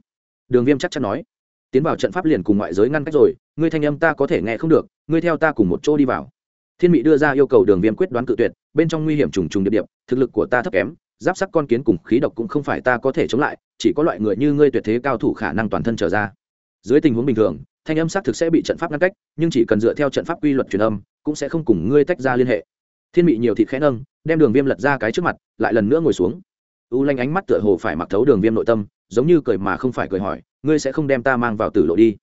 Đường viêm chắc chắn nói. Tiến vào trận pháp liền cùng ngoại giới ngăn cách rồi, ngươi thanh âm ta có thể nghe không được, ngươi theo ta cùng một chỗ đi vào. Thiên mị đưa ra yêu cầu đường viêm quyết đoán cự tuyệt, bên trong nguy hiểm trùng trùng điệp điệp, thực lực của ta thấp kém, giáp sắc con kiến cùng khí độc cũng không phải ta có thể chống lại, chỉ có loại người như ngươi tuyệt thế cao thủ khả năng toàn thân trở ra. Dưới tình huống bình thường thanh âm xác thực sẽ bị trận pháp ngăn cách, nhưng chỉ cần dựa theo trận pháp quy luật truyền âm, cũng sẽ không cùng ngươi tách ra liên hệ. Thiên bị nhiều thịt khẽ nâng, đem đường viêm lật ra cái trước mặt, lại lần nữa ngồi xuống. U lanh ánh mắt tựa hồ phải mặc thấu đường viêm nội tâm, giống như cười mà không phải cười hỏi, ngươi sẽ không đem ta mang vào tử lộ đi?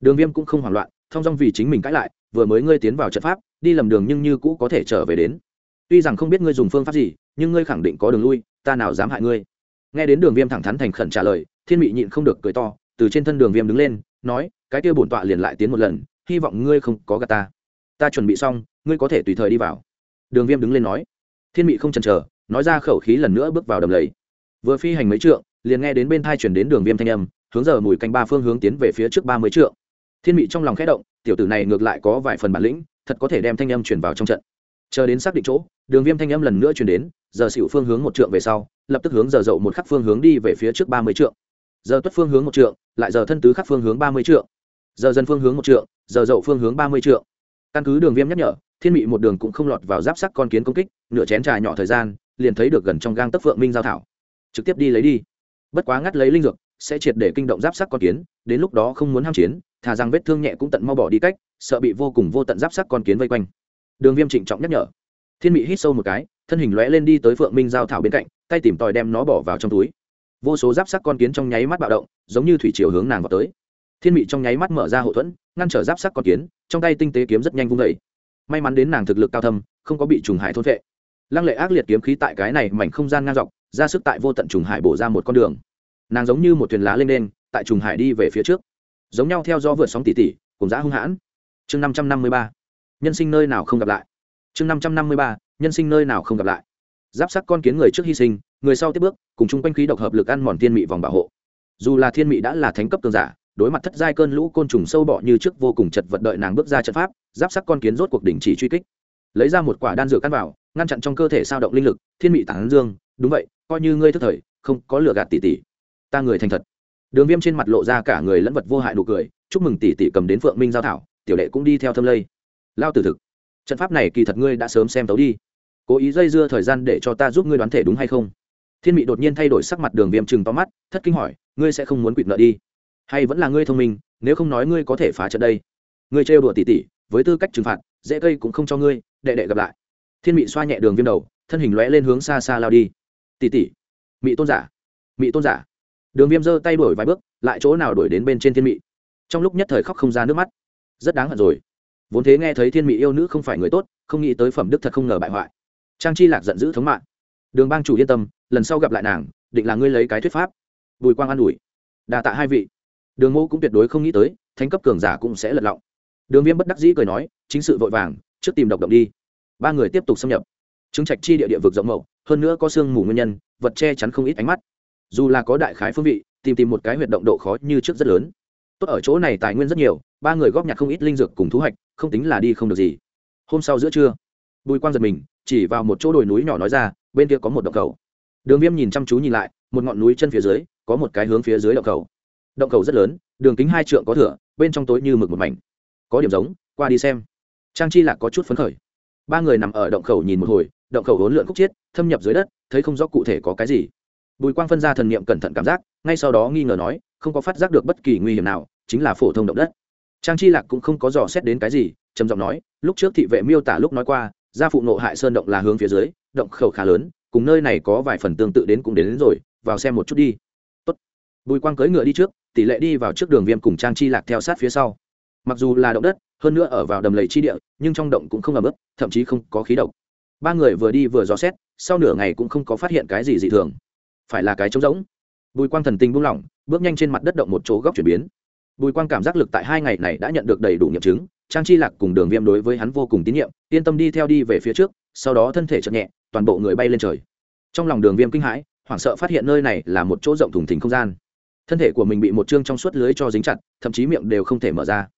Đường viêm cũng không hoảng loạn thong dong vì chính mình cãi lại, vừa mới ngươi tiến vào trận pháp, đi lầm đường nhưng như cũ có thể trở về đến. Tuy rằng không biết ngươi dùng phương pháp gì, nhưng ngươi khẳng định có đường lui, ta nào dám hại ngươi. Nghe đến đường viêm thẳng thắn thành khẩn trả lời, thiên mị nhịn không được cười to, từ trên thân đường viêm đứng lên, nói cái kia bổn tọa liền lại tiến một lần, hy vọng ngươi không có gà ta. Ta chuẩn bị xong, ngươi có thể tùy thời đi vào. Đường viêm đứng lên nói. Thiên mị không chần chờ, nói ra khẩu khí lần nữa bước vào đầm lầy. Vừa phi hành mấy trượng, liền nghe đến bên thai chuyển đến đường viêm thanh âm, hướng giờ mùi canh ba phương hướng tiến về phía trước ba mươi trượng. Thiên mị trong lòng khẽ động, tiểu tử này ngược lại có vài phần bản lĩnh, thật có thể đem thanh âm chuyển vào trong trận. Chờ đến xác định chỗ, đường viêm thanh âm lần nữa chuyển đến, giờ xịu phương hướng một trượng về sau, lập tức hướng giờ dậu một khắc phương hướng đi về phía trước ba mươi trượng. Giờ tuất phương hướng một trượng, lại giờ thân tứ khắc phương hướng ba mươi trượng giờ dân phương hướng một trượng, giờ dậu phương hướng ba mươi trượng. Căn cứ đường viêm nhắc nhở, thiên mị một đường cũng không lọt vào giáp sắc con kiến công kích, nửa chén trà nhỏ thời gian, liền thấy được gần trong gang tấc phượng minh giao thảo. Trực tiếp đi lấy đi. Bất quá ngắt lấy linh dược, sẽ triệt để kinh động giáp sắc con kiến, đến lúc đó không muốn ham chiến, thà rằng vết thương nhẹ cũng tận mau bỏ đi cách, sợ bị vô cùng vô tận giáp sắc con kiến vây quanh. Đường viêm trịnh trọng nhắc nhở. Thiên mị hít sâu một cái, thân hình lóe lên đi tới phượng minh giao thảo bên cạnh, tay tìm tòi đem nó bỏ vào trong túi. Vô số giáp sắc con kiến trong nháy mắt bạo động, giống như thủy chiều hướng nàng vào tới thiên mị trong nháy mắt mở ra hậu thuẫn ngăn trở giáp sắc con kiến trong tay tinh tế kiếm rất nhanh vung vẩy may mắn đến nàng thực lực cao thâm không có bị trùng hải thôn vệ lăng lệ ác liệt kiếm khí tại cái này mảnh không gian ngang dọc ra sức tại vô tận trùng hải bổ ra một con đường. Nàng giống như một thuyền lá lên đen tại trùng hải đi về phía trước. Giống nhau theo do vượt sóng tỷ tỷ, cùng giã hung hãn. Chương năm trăm năm mươi ba. Nhân sinh nơi nào không gặp lại. Chương năm trăm năm mươi ba. Nhân sinh nơi nào không gặp lại. Giáp sắc con kiến người trước hy sinh người sau tiếp bước cùng chung quanh khí độc hợp lực ăn mòn thiên mị vòng bảo hộ. Dù là thiên mị đã là thánh cấp cường giả đối mặt thất giai cơn lũ côn trùng sâu bọ như trước vô cùng chật vật đợi nàng bước ra trận pháp, giáp sắc con kiến rốt cuộc đỉnh chỉ truy kích. Lấy ra một quả đan dược cắt vào, ngăn chặn trong cơ thể sao động linh lực, thiên mị tán dương, đúng vậy, coi như ngươi thức thời, không có lừa gạt tỷ tỷ. Ta người thành thật. Đường viêm trên mặt lộ ra cả người lẫn vật vô hại nụ cười, chúc mừng tỷ tỷ cầm đến phượng minh giao thảo, tiểu đệ cũng đi theo thâm lây. Lao tử thực. Trận pháp này kỳ thật ngươi đã sớm xem tấu đi. Cố ý dây dưa thời gian để cho ta giúp ngươi đoán thể đúng hay không? Thiên mị đột nhiên thay đổi sắc mặt đường viêm chừng to mắt, thất kinh hỏi, ngươi sẽ không muốn quỵt nợ đi? Hay vẫn là ngươi thông minh, nếu không nói ngươi có thể phá trận đây. Ngươi trêu đùa tỉ tỉ, với tư cách trừng phạt, dễ cây cũng không cho ngươi, đệ đệ gặp lại. Thiên mị xoa nhẹ đường viêm đầu, thân hình lóe lên hướng xa xa lao đi. Tỉ tỉ, mị tôn giả, mị tôn giả. Đường viêm giơ tay đổi vài bước, lại chỗ nào đổi đến bên trên thiên mị. Trong lúc nhất thời khóc không ra nước mắt. Rất đáng hận rồi. Vốn thế nghe thấy thiên Mị yêu nữ không phải người tốt, không nghĩ tới phẩm đức thật không ngờ bại hoại. Trang chi lạc giận dữ thống mạng. Đường bang chủ yên tâm, lần sau gặp lại nàng, định là ngươi lấy cái thuyết pháp. Bùi quang an ủi. Đà tạ hai vị đường mô cũng tuyệt đối không nghĩ tới, thánh cấp cường giả cũng sẽ lật lọng. Đường viêm bất đắc dĩ cười nói, chính sự vội vàng, trước tìm độc động đi. Ba người tiếp tục xâm nhập. Chứng trạch chi địa địa vực rộng mậu hơn nữa có sương mù nguyên nhân, vật che chắn không ít ánh mắt. Dù là có đại khái phương vị, tìm tìm một cái huyệt động độ khó như trước rất lớn. Tốt ở chỗ này tài nguyên rất nhiều, ba người góp nhặt không ít linh dược cùng thu hoạch không tính là đi không được gì. Hôm sau giữa trưa, bùi quang giật mình, chỉ vào một chỗ đồi núi nhỏ nói ra, bên kia có một động cầu. Đường viêm nhìn chăm chú nhìn lại, một ngọn núi chân phía dưới, có một cái hướng phía dưới động cầu động cầu rất lớn đường kính hai trượng có thửa bên trong tối như mực một mảnh. Có điểm giống qua đi xem. Trang chi lạc có chút phấn khởi. Ba người nằm ở động khẩu nhìn một hồi động khẩu hỗn lượn khúc chiết thâm nhập dưới đất thấy không rõ cụ thể có cái gì. Bùi quang phân ra thần niệm cẩn thận cảm giác ngay sau đó nghi ngờ nói không có phát giác được bất kỳ nguy hiểm nào chính là phổ thông động đất. Trang chi lạc cũng không có dò xét đến cái gì trầm giọng nói lúc trước thị vệ miêu tả lúc nói qua gia phụ nộ hại sơn động là hướng phía dưới động khẩu khá lớn cùng nơi này có vài phần tương tự đến cũng đến, đến rồi vào xem một chút đi. Tốt. bùi quang cưỡi ngựa đi trước tỷ lệ đi vào trước đường viêm cùng trang chi lạc theo sát phía sau. Mặc dù là động đất, hơn nữa ở vào đầm lầy chi địa, nhưng trong động cũng không ẩm ướt, thậm chí không có khí độc. Ba người vừa đi vừa dò xét, sau nửa ngày cũng không có phát hiện cái gì dị thường. Phải là cái trống rỗng. Bùi quang thần tinh buông lỏng, bước nhanh trên mặt đất động một chỗ góc chuyển biến. Bùi quang cảm giác lực tại hai ngày này đã nhận được đầy đủ nghiệm chứng, trang chi lạc cùng đường viêm đối với hắn vô cùng tín nhiệm, yên tâm đi theo đi về phía trước, sau đó thân thể chậm nhẹ, toàn bộ người bay lên trời. Trong lòng đường viêm kinh hãi, hoảng sợ phát hiện nơi này là một chỗ rộng thùng thình không gian thân thể của mình bị một chương trong suốt lưới cho dính chặt, thậm chí miệng đều không thể mở ra.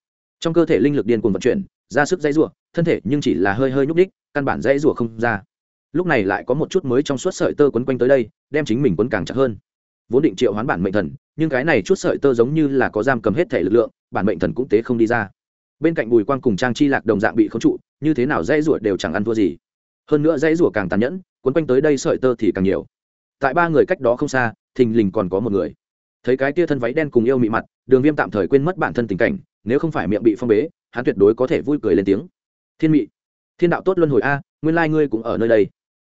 Trong cơ thể linh lực điên cuồng vận chuyển, ra sức dãy rủa, thân thể nhưng chỉ là hơi hơi nhúc đích căn bản dãy rủa không ra. Lúc này lại có một chút mới trong suốt sợi tơ quấn quanh tới đây, đem chính mình quấn càng chặt hơn. Vốn định triệu hoán bản mệnh thần, nhưng cái này chút sợi tơ giống như là có giam cầm hết thể lực lượng, bản mệnh thần cũng tế không đi ra. Bên cạnh bùi quang cùng trang chi lạc đồng dạng bị khống trụ, như thế nào dãy rủa đều chẳng ăn thua gì. Hơn nữa dãy rủa càng tàn nhẫn, quấn quanh tới đây sợi tơ thì càng nhiều. Tại ba người cách đó không xa, thình lình còn có một người thấy cái tia thân váy đen cùng yêu mị mặt, đường viêm tạm thời quên mất bản thân tình cảnh, nếu không phải miệng bị phong bế, hắn tuyệt đối có thể vui cười lên tiếng. Thiên mị, thiên đạo tốt luân hồi a, nguyên lai ngươi cũng ở nơi đây.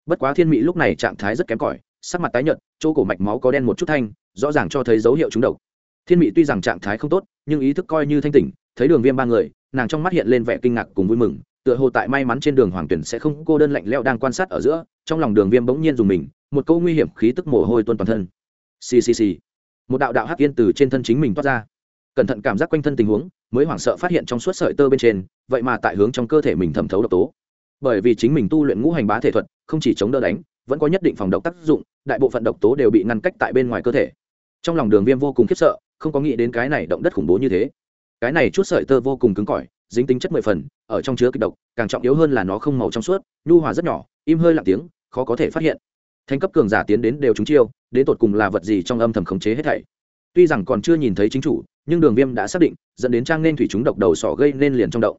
Bất quá thiên mị lúc này trạng thái rất kém cỏi, sắc mặt tái nhợt, chỗ cổ mạch máu có đen một chút thanh, rõ ràng cho thấy dấu hiệu trúng độc. Thiên mị tuy rằng trạng thái không tốt, nhưng ý thức coi như thanh tỉnh, thấy đường viêm ba người, nàng trong mắt hiện lên vẻ kinh ngạc cùng vui mừng, tựa hồ tại may mắn trên đường hoàng tuyển sẽ không cô đơn lạnh leo đang quan sát ở giữa, trong lòng đường viêm bỗng nhiên dùng mình, một câu nguy hiểm khí tức mồ hôi tuôn toàn thân. Xì một đạo đạo hắc yên từ trên thân chính mình toát ra. Cẩn thận cảm giác quanh thân tình huống, mới hoảng sợ phát hiện trong suốt sợi tơ bên trên, vậy mà tại hướng trong cơ thể mình thẩm thấu độc tố. Bởi vì chính mình tu luyện ngũ hành bá thể thuật, không chỉ chống đỡ đánh, vẫn có nhất định phòng độc tác dụng, đại bộ phận độc tố đều bị ngăn cách tại bên ngoài cơ thể. Trong lòng đường viêm vô cùng khiếp sợ, không có nghĩ đến cái này động đất khủng bố như thế. Cái này chút sợi tơ vô cùng cứng cỏi, dính tính chất mười phần, ở trong chứa kịch độc, càng trọng yếu hơn là nó không màu trong suốt, nhu hòa rất nhỏ, im hơi lặng tiếng, khó có thể phát hiện thành cấp cường giả tiến đến đều trúng chiêu, đến tột cùng là vật gì trong âm thầm khống chế hết thảy. Tuy rằng còn chưa nhìn thấy chính chủ, nhưng đường viêm đã xác định, dẫn đến trang nên thủy chúng độc đầu sỏ gây nên liền trong động.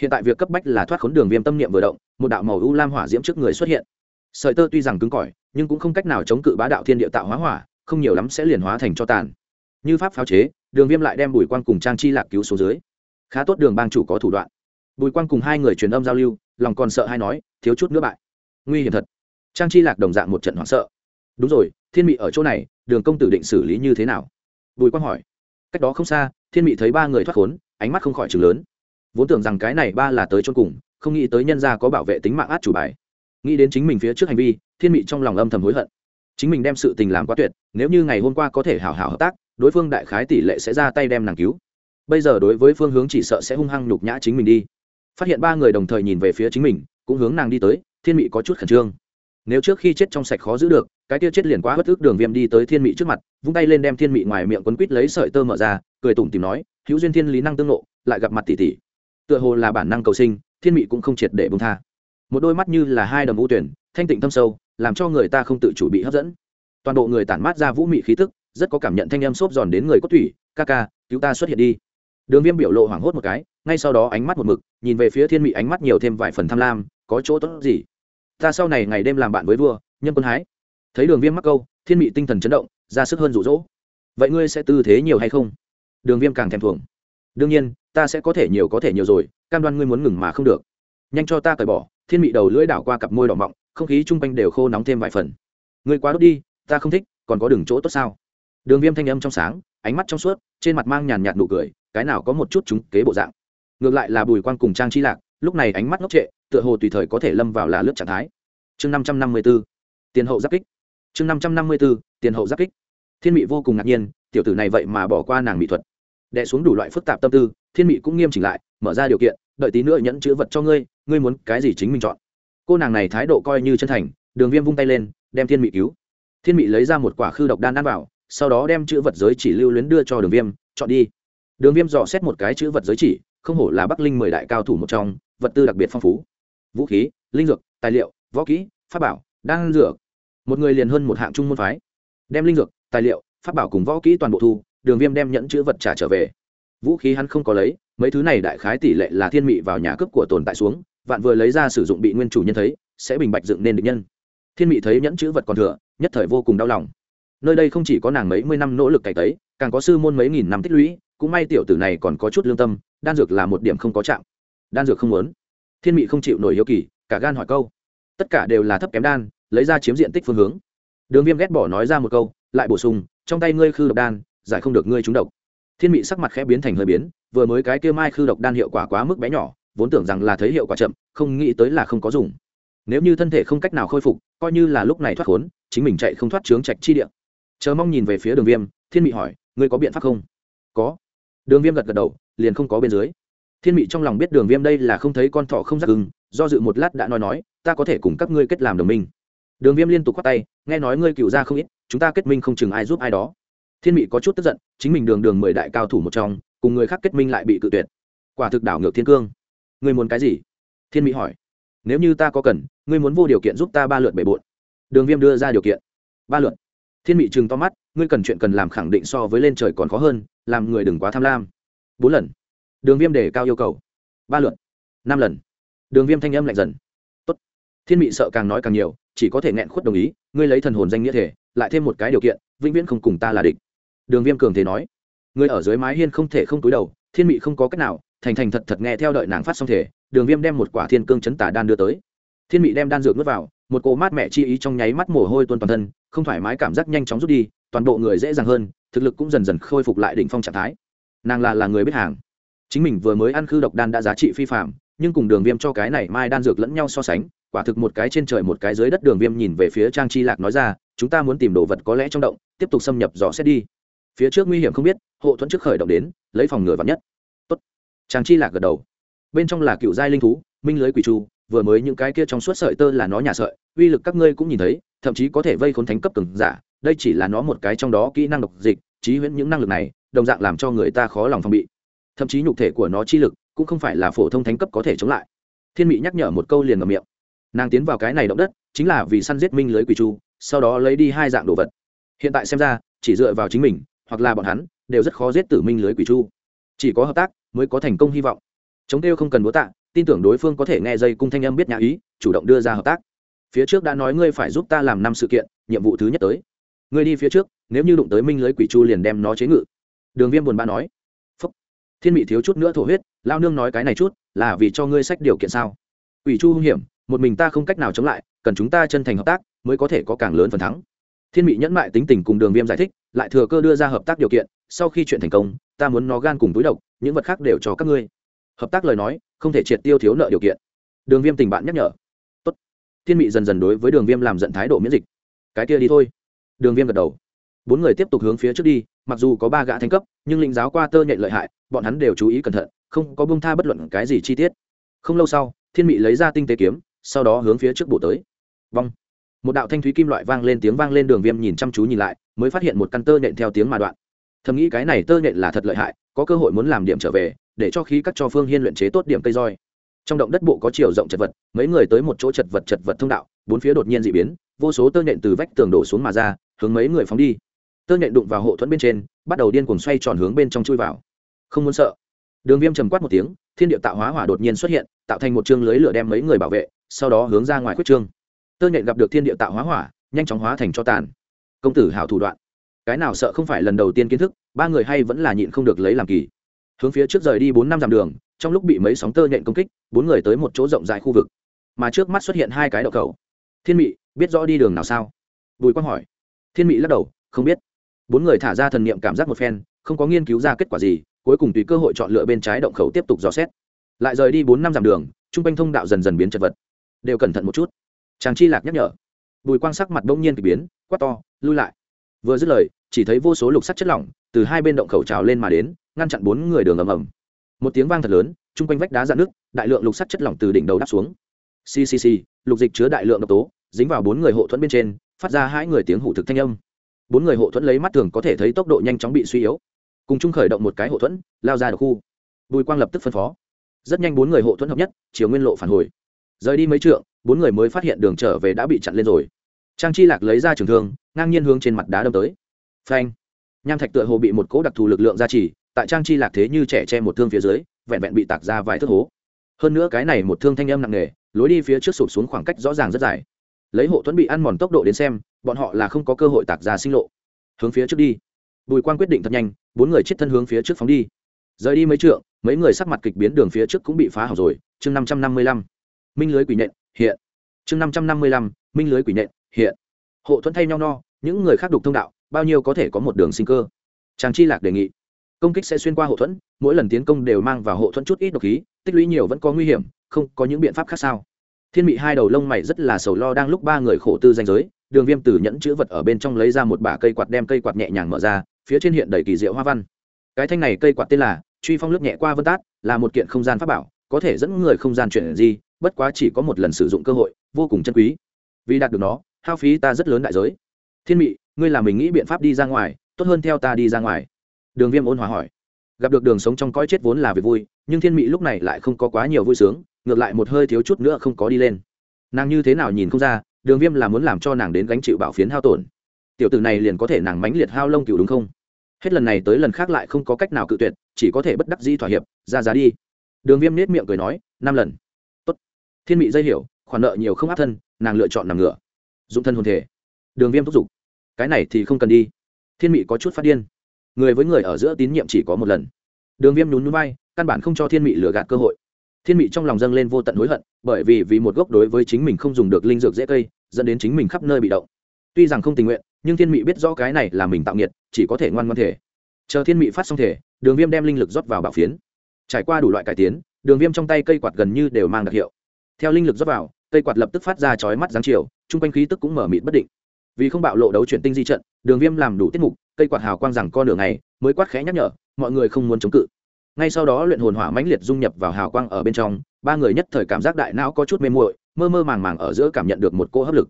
Hiện tại việc cấp bách là thoát khốn đường viêm tâm niệm vừa động, một đạo màu u lam hỏa diễm trước người xuất hiện. Sợi tơ tuy rằng cứng cỏi, nhưng cũng không cách nào chống cự bá đạo thiên địa tạo hóa hỏa, không nhiều lắm sẽ liền hóa thành cho tàn. Như pháp pháo chế, đường viêm lại đem bùi quang cùng trang chi lạc cứu xuống dưới. Khá tốt đường bang chủ có thủ đoạn. Bùi quang cùng hai người truyền âm giao lưu, lòng còn sợ hay nói, thiếu chút nữa bại. Nguy hiểm thật trang chi lạc đồng dạng một trận hoảng sợ. Đúng rồi, thiên mị ở chỗ này, đường công tử định xử lý như thế nào? Bùi quang hỏi. Cách đó không xa, thiên mị thấy ba người thoát khốn, ánh mắt không khỏi chừng lớn. Vốn tưởng rằng cái này ba là tới chôn cùng, không nghĩ tới nhân gia có bảo vệ tính mạng át chủ bài. Nghĩ đến chính mình phía trước hành vi, thiên mị trong lòng âm thầm hối hận. Chính mình đem sự tình làm quá tuyệt, nếu như ngày hôm qua có thể hảo hảo hợp tác, đối phương đại khái tỷ lệ sẽ ra tay đem nàng cứu. Bây giờ đối với phương hướng chỉ sợ sẽ hung hăng nhục nhã chính mình đi. Phát hiện ba người đồng thời nhìn về phía chính mình, cũng hướng nàng đi tới, thiên mị có chút khẩn trương nếu trước khi chết trong sạch khó giữ được, cái tiêu chết liền quá bất ức đường viêm đi tới thiên mị trước mặt, vung tay lên đem thiên mị ngoài miệng quấn quít lấy sợi tơ mở ra, cười tủm tìm nói, hữu duyên thiên lý năng tương lộ lại gặp mặt tỷ tỷ. Tựa hồ là bản năng cầu sinh, thiên mị cũng không triệt để bông tha. Một đôi mắt như là hai đầm vũ tuyển, thanh tịnh thâm sâu, làm cho người ta không tự chủ bị hấp dẫn. Toàn bộ người tản mát ra vũ mị khí tức, rất có cảm nhận thanh âm xốp giòn đến người có thủy ca ca, cứu ta xuất hiện đi. Đường viêm biểu lộ hoảng hốt một cái, ngay sau đó ánh mắt một mực, nhìn về phía thiên mị ánh mắt nhiều thêm vài phần tham lam, có chỗ tốt gì? Ta sau này ngày đêm làm bạn với vua, nhân quân hái. Thấy đường viêm mắc câu, thiên mị tinh thần chấn động, ra sức hơn rụ rỗ vậy ngươi sẽ tư thế nhiều hay không? Đường viêm càng thèm thuồng. Đương nhiên, ta sẽ có thể nhiều có thể nhiều rồi, cam đoan ngươi muốn ngừng mà không được. Nhanh cho ta cởi bỏ, thiên mị đầu lưỡi đảo qua cặp môi đỏ mọng, không khí chung quanh đều khô nóng thêm vài phần. Ngươi quá đốt đi, ta không thích, còn có đường chỗ tốt sao? Đường viêm thanh âm trong sáng, ánh mắt trong suốt, trên mặt mang nhàn nhạt nụ cười, cái nào có một chút chúng kế bộ dạng. Ngược lại là bùi quan cùng trang chi lạc lúc này ánh mắt ngốc trệ, tựa hồ tùy thời có thể lâm vào là lướt trạng thái. Chương năm trăm năm mươi b ố tiền hậu giáp kích. Chương năm trăm năm mươi b ố tiền hậu giáp kích. Thiên mị vô cùng ngạc nhiên, tiểu tử này vậy mà bỏ qua nàng mỹ thuật. Đẻ xuống đủ loại phức tạp tâm tư, thiên mị cũng nghiêm chỉnh lại, mở ra điều kiện, đợi tí nữa nhẫn chữ vật cho ngươi ngươi muốn cái gì chính mình chọn. Cô nàng này thái độ coi như chân thành, đường viêm vung tay lên, đem thiên mị cứu. Thiên mị lấy ra một quả khư độc đan ăn vào, sau đó đem chữ vật giới chỉ lưu luyến đưa cho đường viêm, chọn đi. Đường viêm dò xét một cái chữ vật giới chỉ, không hổ là bắc linh mười đại cao thủ một trong vật tư đặc biệt phong phú. Vũ khí, linh dược, tài liệu, võ kỹ, pháp bảo, đan dược. Một người liền hơn một hạng trung môn phái. Đem linh dược, tài liệu, pháp bảo cùng võ kỹ toàn bộ thu, đường viêm đem nhẫn chữ vật trả trở về. Vũ khí hắn không có lấy, mấy thứ này đại khái tỷ lệ là thiên mị vào nhà cướp của tồn tại xuống, vạn vừa lấy ra sử dụng bị nguyên chủ nhân thấy, sẽ bình bạch dựng nên được nhân. Thiên mị thấy nhẫn chữ vật còn thừa, nhất thời vô cùng đau lòng. Nơi đây không chỉ có nàng mấy mươi năm nỗ lực cày tấy, càng có sư môn mấy nghìn năm tích lũy, cũng may tiểu tử này còn có chút lương tâm, đan dược là một điểm không có chạm đan dược không muốn. Thiên mị không chịu nổi hiếu kỳ, cả gan hỏi câu. Tất cả đều là thấp kém đan, lấy ra chiếm diện tích phương hướng. Đường viêm ghét bỏ nói ra một câu, lại bổ sung, trong tay ngươi khư độc đan, giải không được ngươi trúng độc. Thiên mị sắc mặt khẽ biến thành hơi biến, vừa mới cái kia mai khư độc đan hiệu quả quá mức bé nhỏ, vốn tưởng rằng là thấy hiệu quả chậm, không nghĩ tới là không có dùng. Nếu như thân thể không cách nào khôi phục, coi như là lúc này thoát khốn, chính mình chạy không thoát trướng trạch chi địa. Chờ mong nhìn về phía đường viêm, thiên mị hỏi, ngươi có biện pháp không? Có. Đường viêm gật gật đầu, liền không có bên dưới thiên mị trong lòng biết đường viêm đây là không thấy con thọ không giác gừng do dự một lát đã nói nói, ta có thể cùng các ngươi kết làm đồng minh. Đường viêm liên tục k h o á t tay, nghe nói ngươi cựu ra không ít, chúng ta kết minh không chừng ai giúp ai đó. Thiên mị có chút tức giận, chính mình đường đường mười đại cao thủ một trong, cùng người khác kết minh lại bị cự tuyệt. Quả thực đảo ngược thiên cương. Ngươi muốn cái gì? Thiên mị hỏi. Nếu như ta có cần, ngươi muốn vô điều kiện giúp ta ba lượt bể bộn. Đường viêm đưa ra điều kiện. Ba lượt. Thiên mị chừng to mắt, ngươi cần chuyện cần làm khẳng định so với lên trời còn khó hơn, làm người đừng quá tham lam. Bốn lần đường viêm đề cao yêu cầu. Ba lượt. Năm lần. Đường viêm thanh âm lạnh dần. Tốt. thiên mị sợ càng nói càng nhiều, chỉ có thể nghẹn khuất đồng ý, ngươi lấy thần hồn danh nghĩa thể, lại thêm một cái điều kiện, vĩnh viễn không cùng ta là địch. Đường viêm cường thế nói. Ngươi ở dưới mái hiên không thể không túi đầu, thiên mị không có cách nào, thành thành thật thật nghe theo đợi nàng phát xong thể, đường viêm đem một quả thiên cương chấn tả đan đưa tới. Thiên mị đem đan dược nước vào, một cô mát mẹ chi ý trong nháy mắt mồ hôi tuôn toàn thân, không thoải mái cảm giác nhanh chóng rút đi, toàn bộ người dễ dàng hơn, thực lực cũng dần dần khôi phục lại đỉnh phong trạng thái. Nàng là là người biết hàng chính mình vừa mới ăn khư độc đan đã giá trị phi phạm nhưng cùng đường viêm cho cái này mai đan dược lẫn nhau so sánh, quả thực một cái trên trời một cái dưới đất đường viêm nhìn về phía trang chi lạc nói ra, chúng ta muốn tìm đồ vật có lẽ trong động, tiếp tục xâm nhập dò xét đi. Phía trước nguy hiểm không biết, hộ thuẫn trước khởi động đến, lấy phòng ngừa vắn nhất. Tốt. trang chi lạc gật đầu. Bên trong là cựu giai linh thú, minh lưới quỷ chu, vừa mới những cái kia trong suốt sợi tơ là nó nhà sợi, uy lực các ngươi cũng nhìn thấy, thậm chí có thể vây khốn thánh cấp cường giả, đây chỉ là nó một cái trong đó kỹ năng độc dịch trí huyễn những năng lực này, đồng dạng làm cho người ta khó lòng phòng bị thậm chí nhục thể của nó chi lực cũng không phải là phổ thông thánh cấp có thể chống lại. Thiên mỹ nhắc nhở một câu liền ngầm miệng. Nàng tiến vào cái này động đất, chính là vì săn giết minh lưới quỷ chu, sau đó lấy đi hai dạng đồ vật. Hiện tại xem ra, chỉ dựa vào chính mình, hoặc là bọn hắn, đều rất khó giết tử minh lưới quỷ chu. Chỉ có hợp tác mới có thành công hy vọng. Chống kêu không cần bố tạ, tin tưởng đối phương có thể nghe dây cung thanh âm biết nhà ý, chủ động đưa ra hợp tác. Phía trước đã nói ngươi phải giúp ta làm năm sự kiện, nhiệm vụ thứ nhất tới. Ngươi đi phía trước, nếu như đụng tới minh lưới quỷ chu liền đem nó chế ngự. Đường viêm buồn bã nói thiên mị thiếu chút nữa thổ huyết, lao nương nói cái này chút, là vì cho ngươi sách điều kiện sao? Ủy chu hung hiểm, một mình ta không cách nào chống lại, cần chúng ta chân thành hợp tác, mới có thể có càng lớn phần thắng. Thiên mị nhẫn mại tính tình cùng đường viêm giải thích, lại thừa cơ đưa ra hợp tác điều kiện, sau khi chuyện thành công, ta muốn nó gan cùng túi độc, những vật khác đều cho các ngươi. Hợp tác lời nói, không thể triệt tiêu thiếu nợ điều kiện. Đường viêm tình bạn nhắc nhở. Tốt. thiên mị dần dần đối với đường viêm làm giận thái độ miễn dịch. Cái kia đi thôi. Đường viêm gật đầu. Bốn người tiếp tục hướng phía trước đi mặc dù có ba gã thanh cấp, nhưng lĩnh giáo qua tơ nhện lợi hại, bọn hắn đều chú ý cẩn thận, không có bông tha bất luận cái gì chi tiết. Không lâu sau, thiên mị lấy ra tinh tế kiếm, sau đó hướng phía trước bổ tới. Vong. Một đạo thanh thúy kim loại vang lên, tiếng vang lên, đường viêm nhìn chăm chú nhìn lại, mới phát hiện một căn tơ nhện theo tiếng mà đoạn. Thầm nghĩ cái này tơ nhện là thật lợi hại, có cơ hội muốn làm điểm trở về, để cho khí các cho phương hiên luyện chế tốt điểm cây roi. Trong động đất bộ có chiều rộng chật vật, mấy người tới một chỗ chật vật chật vật thông đạo, bốn phía đột nhiên dị biến, vô số tơ nhện từ vách tường đổ xuống mà ra, hướng mấy người phóng đi tơ nhện đụng vào hộ thuẫn bên trên, bắt đầu điên cuồng xoay tròn hướng bên trong chui vào. Không muốn sợ. Đường viêm trầm quát một tiếng, thiên địa tạo hóa hỏa đột nhiên xuất hiện, tạo thành một chương lưới lửa đem mấy người bảo vệ, sau đó hướng ra ngoài quyết trương. Tơ nhện gặp được thiên địa tạo hóa hỏa, nhanh chóng hóa thành cho tàn. Công tử hảo thủ đoạn. Cái nào sợ không phải lần đầu tiên kiến thức, ba người hay vẫn là nhịn không được lấy làm kỳ. Hướng phía trước rời đi bốn năm dặm đường, trong lúc bị mấy sóng tơ nhện công kích, bốn người tới một chỗ rộng rãi khu vực. Mà trước mắt xuất hiện hai cái đậu cầu thiên mị, biết rõ đi đường nào sao? Bùi quang hỏi. Thiên mị lắc đầu, không biết bốn người thả ra thần niệm cảm giác một phen, không có nghiên cứu ra kết quả gì, cuối cùng tùy cơ hội chọn lựa bên trái động khẩu tiếp tục dò xét. Lại rời đi bốn năm dặm đường, chung quanh thông đạo dần dần biến chật vật. Đều cẩn thận một chút. Chàng chi lạc nhắc nhở. Bùi quang sắc mặt bỗng nhiên k ỳ biến, quát to, lui lại. Vừa dứt lời, chỉ thấy vô số lục sắt chất lỏng từ hai bên động khẩu trào lên mà đến, ngăn chặn bốn người đường ầm ầm. Một tiếng vang thật lớn, chung quanh vách đá dạn nước đại lượng lục sắt chất lỏng từ đỉnh đầu đáp xuống. Ccc lục dịch chứa đại lượng độc tố, dính vào bốn người hộ thuẫn bên trên, phát ra hai người tiếng hủ thực thanh âm bốn người hộ thuẫn lấy mắt thường có thể thấy tốc độ nhanh chóng bị suy yếu. Cùng chung khởi động một cái hộ thuẫn, lao ra được khu. Bùi quang lập tức phân phó. Rất nhanh bốn người hộ thuẫn hợp nhất, chiều nguyên lộ phản hồi. Rời đi mấy trượng, bốn người mới phát hiện đường trở về đã bị chặn lên rồi. Trang chi lạc lấy ra trường thương, ngang nhiên hướng trên mặt đá đâm tới. Phanh. Nham thạch tựa hồ bị một cỗ đặc thù lực lượng gia trì, tại trang chi lạc thế như trẻ che một thương phía dưới, vẹn vẹn bị tạc ra vài thước hố. Hơn nữa cái này một thương thanh âm nặng nề, lối đi phía trước sụp xuống khoảng cách rõ ràng rất dài lấy hộ thuẫn bị ăn mòn tốc độ đến xem, bọn họ là không có cơ hội tạc ra sinh lộ. Hướng phía trước đi. Bùi Quang quyết định thật nhanh, bốn người chết thân hướng phía trước phóng đi. Rời đi mấy trượng, mấy người sắc mặt kịch biến đường phía trước cũng bị phá hỏng rồi. Chương năm trăm năm mươi lăm. Minh lưới quỷ nhện, hiện. Chương năm trăm năm mươi lăm, minh lưới quỷ nhện, hiện. Hộ thuẫn thay nhau no, những người khác đục thông đạo, bao nhiêu có thể có một đường sinh cơ. Chàng chi lạc đề nghị, công kích sẽ xuyên qua hộ thuẫn, mỗi lần tiến công đều mang vào hộ thuẫn chút ít độc khí, tích lũy nhiều vẫn có nguy hiểm, không có những biện pháp khác sao? Thiên mị hai đầu lông mày rất là sầu lo đang lúc ba người khổ tư danh giới, đường viêm từ nhẫn chữ vật ở bên trong lấy ra một bả cây quạt đem cây quạt nhẹ nhàng mở ra, phía trên hiện đầy kỳ diệu hoa văn. Cái thanh này cây quạt tên là truy phong lướt nhẹ qua vân tát, là một kiện không gian pháp bảo, có thể dẫn người không gian chuyển gì bất quá chỉ có một lần sử dụng cơ hội, vô cùng chân quý. Vì đạt được nó, hao phí ta rất lớn đại giới. Thiên mị, ngươi là mình nghĩ biện pháp đi ra ngoài, tốt hơn theo ta đi ra ngoài. Đường viêm ôn hòa hỏi. Gặp được đường sống trong cõi chết vốn là việc vui, nhưng thiên mị lúc này lại không có quá nhiều vui sướng ngược lại một hơi thiếu chút nữa không có đi lên. Nàng như thế nào nhìn không ra, đường viêm là muốn làm cho nàng đến gánh chịu bảo phiến hao tổn. Tiểu tử này liền có thể nàng mãnh liệt hao lông cựu đúng không? Hết lần này tới lần khác lại không có cách nào cự tuyệt, chỉ có thể bất đắc di thỏa hiệp, ra giá đi. Đường viêm nết miệng cười nói, năm lần. Tốt. thiên mị dây hiểu, khoản nợ nhiều không áp thân, nàng lựa chọn nằm ngửa dụng thân hồn thể. Đường viêm thúc giục, cái này thì không cần đi. Thiên mị có chút phát điên. Người với người ở giữa tín nhiệm chỉ có một lần. Đường viêm nhún núi bay căn bản không cho thiên mị lừa gạt cơ hội thiên mị trong lòng dâng lên vô tận hối hận, bởi vì vì một gốc đối với chính mình không dùng được linh dược dễ cây, dẫn đến chính mình khắp nơi bị động. Tuy rằng không tình nguyện, nhưng thiên mị biết rõ cái này là mình tạo nghiệt, chỉ có thể ngoan ngoan thể. Chờ thiên mị phát xong thể, đường viêm đem linh lực rót vào bảo phiến. Trải qua đủ loại cải tiến, đường viêm trong tay cây quạt gần như đều mang đặc hiệu. Theo linh lực rót vào, cây quạt lập tức phát ra chói mắt dáng chiều, chung quanh khí tức cũng mở mịt bất định. Vì không bạo lộ đấu chuyển tinh di trận, đường viêm làm đủ tiết mục, cây quạt hào quang rằng con đường này mới quát khẽ nhắc nhở, mọi người không muốn chống cự ngay sau đó luyện hồn hỏa mãnh liệt dung nhập vào hào quang ở bên trong, ba người nhất thời cảm giác đại não có chút mê muội, mơ mơ màng màng ở giữa cảm nhận được một cỗ hấp lực.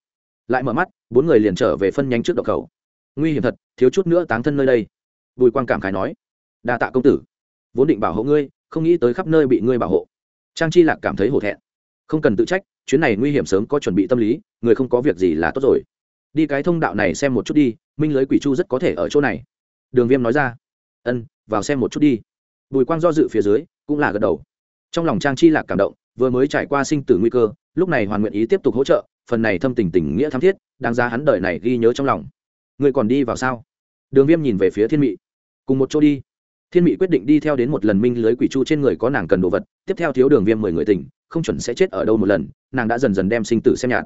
Lại mở mắt, bốn người liền trở về phân nhánh trước độc khẩu. Nguy hiểm thật, thiếu chút nữa táng thân nơi đây. Bùi quang cảm khái nói, đa tạ công tử, vốn định bảo hộ ngươi, không nghĩ tới khắp nơi bị ngươi bảo hộ. Trang chi lạc cảm thấy hổ thẹn, không cần tự trách, chuyến này nguy hiểm sớm có chuẩn bị tâm lý, người không có việc gì là tốt rồi. Đi cái thông đạo này xem một chút đi, minh lưới quỷ chu rất có thể ở chỗ này. Đường viêm nói ra, ân, vào xem một chút đi bùi quang do dự phía dưới, cũng là gật đầu. Trong lòng trang chi lạc cảm động, vừa mới trải qua sinh tử nguy cơ, lúc này hoàn nguyện ý tiếp tục hỗ trợ, phần này thâm tình tình nghĩa thắm thiết, đáng ra hắn đời này ghi nhớ trong lòng. Người còn đi vào sao? Đường viêm nhìn về phía thiên mị. Cùng một chỗ đi. Thiên mị quyết định đi theo đến một lần minh lưới quỷ chu trên người có nàng cần đồ vật, tiếp theo thiếu đường viêm mười người tỉnh, không chuẩn sẽ chết ở đâu một lần, nàng đã dần dần đem sinh tử xem nhạt.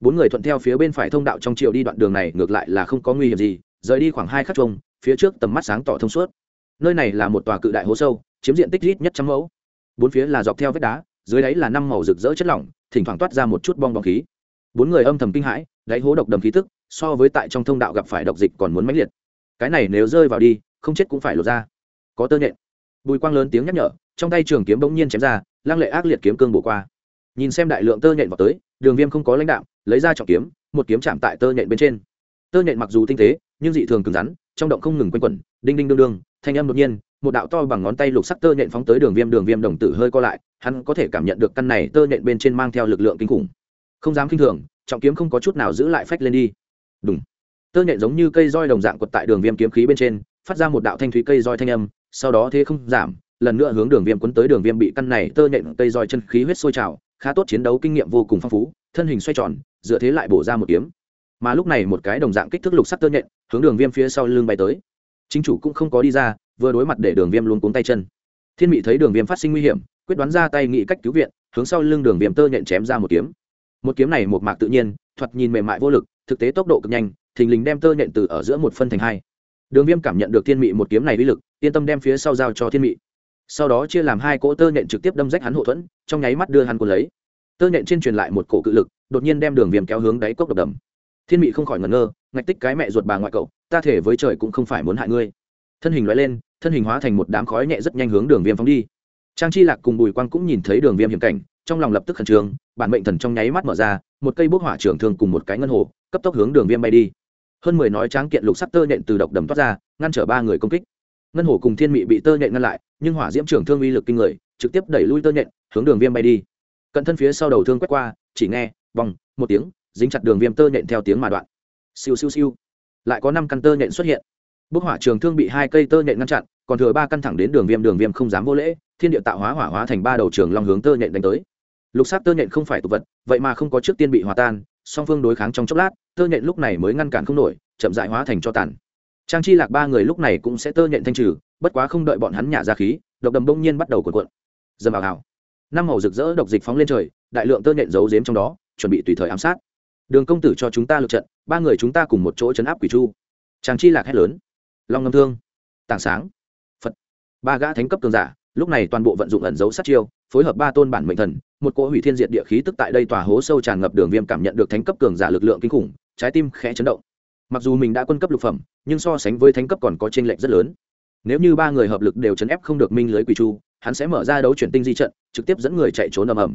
Bốn người thuận theo phía bên phải thông đạo trong chiều đi đoạn đường này, ngược lại là không có nguy hiểm gì, rời đi khoảng hai khắc trông phía trước tầm mắt sáng tỏ thông suốt nơi này là một tòa cự đại hố sâu, chiếm diện tích ít nhất trăm mẫu. Bốn phía là dọc theo vách đá, dưới đáy là năm màu rực rỡ chất lỏng, thỉnh thoảng toát ra một chút bong bóng khí. Bốn người âm thầm kinh hãi, đáy hố độc đầm khí tức, so với tại trong thông đạo gặp phải độc dịch còn muốn mãnh liệt. Cái này nếu rơi vào đi, không chết cũng phải lột ra. Có tơ nhện. Bùi quang lớn tiếng nhắc nhở, trong tay trường kiếm bỗng nhiên chém ra, lăng lệ ác liệt kiếm cương bổ qua. Nhìn xem đại lượng tơ nhện vào tới, đường viêm không có lãnh đạo lấy ra trọng kiếm, một kiếm chạm tại tơ nhện bên trên. Tơ nhện mặc dù tinh tế, nhưng dị thường cứng rắn, trong động không ngừng quanh quẩn, đinh đinh đương đương thanh âm đột nhiên, một đạo to bằng ngón tay lục sắc tơ nhện phóng tới đường viêm đường viêm đồng tử hơi co lại, hắn có thể cảm nhận được căn này tơ nhện bên trên mang theo lực lượng kinh khủng. Không dám k i n h thường, trọng kiếm không có chút nào giữ lại phách lên đi. Đúng tơ nhện giống như cây roi đồng dạng quật tại đường viêm kiếm khí bên trên, phát ra một đạo thanh thúy cây roi thanh âm, sau đó thế không giảm, lần nữa hướng đường viêm quấn tới đường viêm bị căn này tơ nhện cây roi chân khí huyết sôi trào, khá tốt chiến đấu kinh nghiệm vô cùng phong phú, thân hình xoay tròn, dựa thế lại bổ ra một kiếm. Mà lúc này một cái đồng dạng kích thước lục sắc tơ nhện, hướng đường viêm phía sau lưng bay tới chính chủ cũng không có đi ra, vừa đối mặt để đường viêm luôn cuống tay chân. Thiên mị thấy đường viêm phát sinh nguy hiểm, quyết đoán ra tay nghĩ cách cứu viện, hướng sau lưng đường viêm tơ nhện chém ra một kiếm. Một kiếm này một mạc tự nhiên, thoạt nhìn mềm mại vô lực, thực tế tốc độ cực nhanh, thình lình đem tơ nhện từ ở giữa một phân thành hai. Đường viêm cảm nhận được thiên mị một kiếm này uy lực, yên tâm đem phía sau giao cho thiên mị. Sau đó chia làm hai cỗ tơ nhện trực tiếp đâm rách hắn hộ thuẫn, trong nháy mắt đưa hắn cuốn lấy. Tơ nhện trên truyền lại một cổ cự lực, đột nhiên đem đường viêm kéo hướng đáy cốc độc đầm. Thiên mị không khỏi ngẩn ngơ, ngạch tích cái mẹ ruột bà ngoại cậu ta thể với trời cũng không phải muốn hại ngươi. Thân hình loại lên, thân hình hóa thành một đám khói nhẹ rất nhanh hướng đường viêm phóng đi. Trang chi lạc cùng bùi quang cũng nhìn thấy đường viêm hiểm cảnh, trong lòng lập tức khẩn trương, bản mệnh thần trong nháy mắt mở ra, một cây bốc hỏa trưởng thương cùng một cái ngân hồ, cấp tốc hướng đường viêm bay đi. Hơn mười nói tráng kiện lục sắc tơ nhện từ độc đầm toát ra, ngăn trở ba người công kích. Ngân hồ cùng thiên mị bị tơ nhện ngăn lại, nhưng hỏa diễm trưởng thương uy lực kinh người, trực tiếp đẩy lui tơ nhện, hướng đường viêm bay đi. Cận thân phía sau đầu thương quét qua, chỉ nghe vòng một tiếng, dính chặt đường viêm tơ nhện theo tiếng mà đoạn. Siêu siêu siêu lại có năm căn tơ nhện xuất hiện. Bức hỏa trường thương bị hai cây tơ nhện ngăn chặn, còn thừa ba căn thẳng đến đường viêm đường viêm không dám vô lễ, thiên địa tạo hóa hỏa hóa thành ba đầu trường long hướng tơ nhện đánh tới. Lục sắc tơ nhện không phải tục vật, vậy mà không có trước tiên bị hòa tan, song phương đối kháng trong chốc lát, tơ nhện lúc này mới ngăn cản không nổi, chậm dại hóa thành cho tàn. Trang chi lạc ba người lúc này cũng sẽ tơ nhện thanh trừ, bất quá không đợi bọn hắn nhả ra khí, độc đầm bỗng nhiên bắt đầu cuộn cuộn. Dầm vào hào năm màu rực rỡ độc dịch phóng lên trời, đại lượng tơ nhện giấu giếm trong đó, chuẩn bị tùy thời ám sát đường công tử cho chúng ta lượt trận, ba người chúng ta cùng một chỗ chấn áp quỷ chu. Trang chi lạc hét lớn. Long ngâm thương. Tảng sáng. Phật. Ba gã thánh cấp cường giả, lúc này toàn bộ vận dụng ẩn dấu sát chiêu, phối hợp ba tôn bản mệnh thần, một cỗ hủy thiên diệt địa khí tức tại đây tòa hố sâu tràn ngập đường viêm cảm nhận được thánh cấp cường giả lực lượng kinh khủng, trái tim khẽ chấn động. Mặc dù mình đã quân cấp lục phẩm, nhưng so sánh với thánh cấp còn có t r ê n lệch rất lớn. Nếu như ba người hợp lực đều chấn ép không được minh lưới quỷ chu, hắn sẽ mở ra đấu chuyển tinh di trận, trực tiếp dẫn người chạy trốn ầm ầm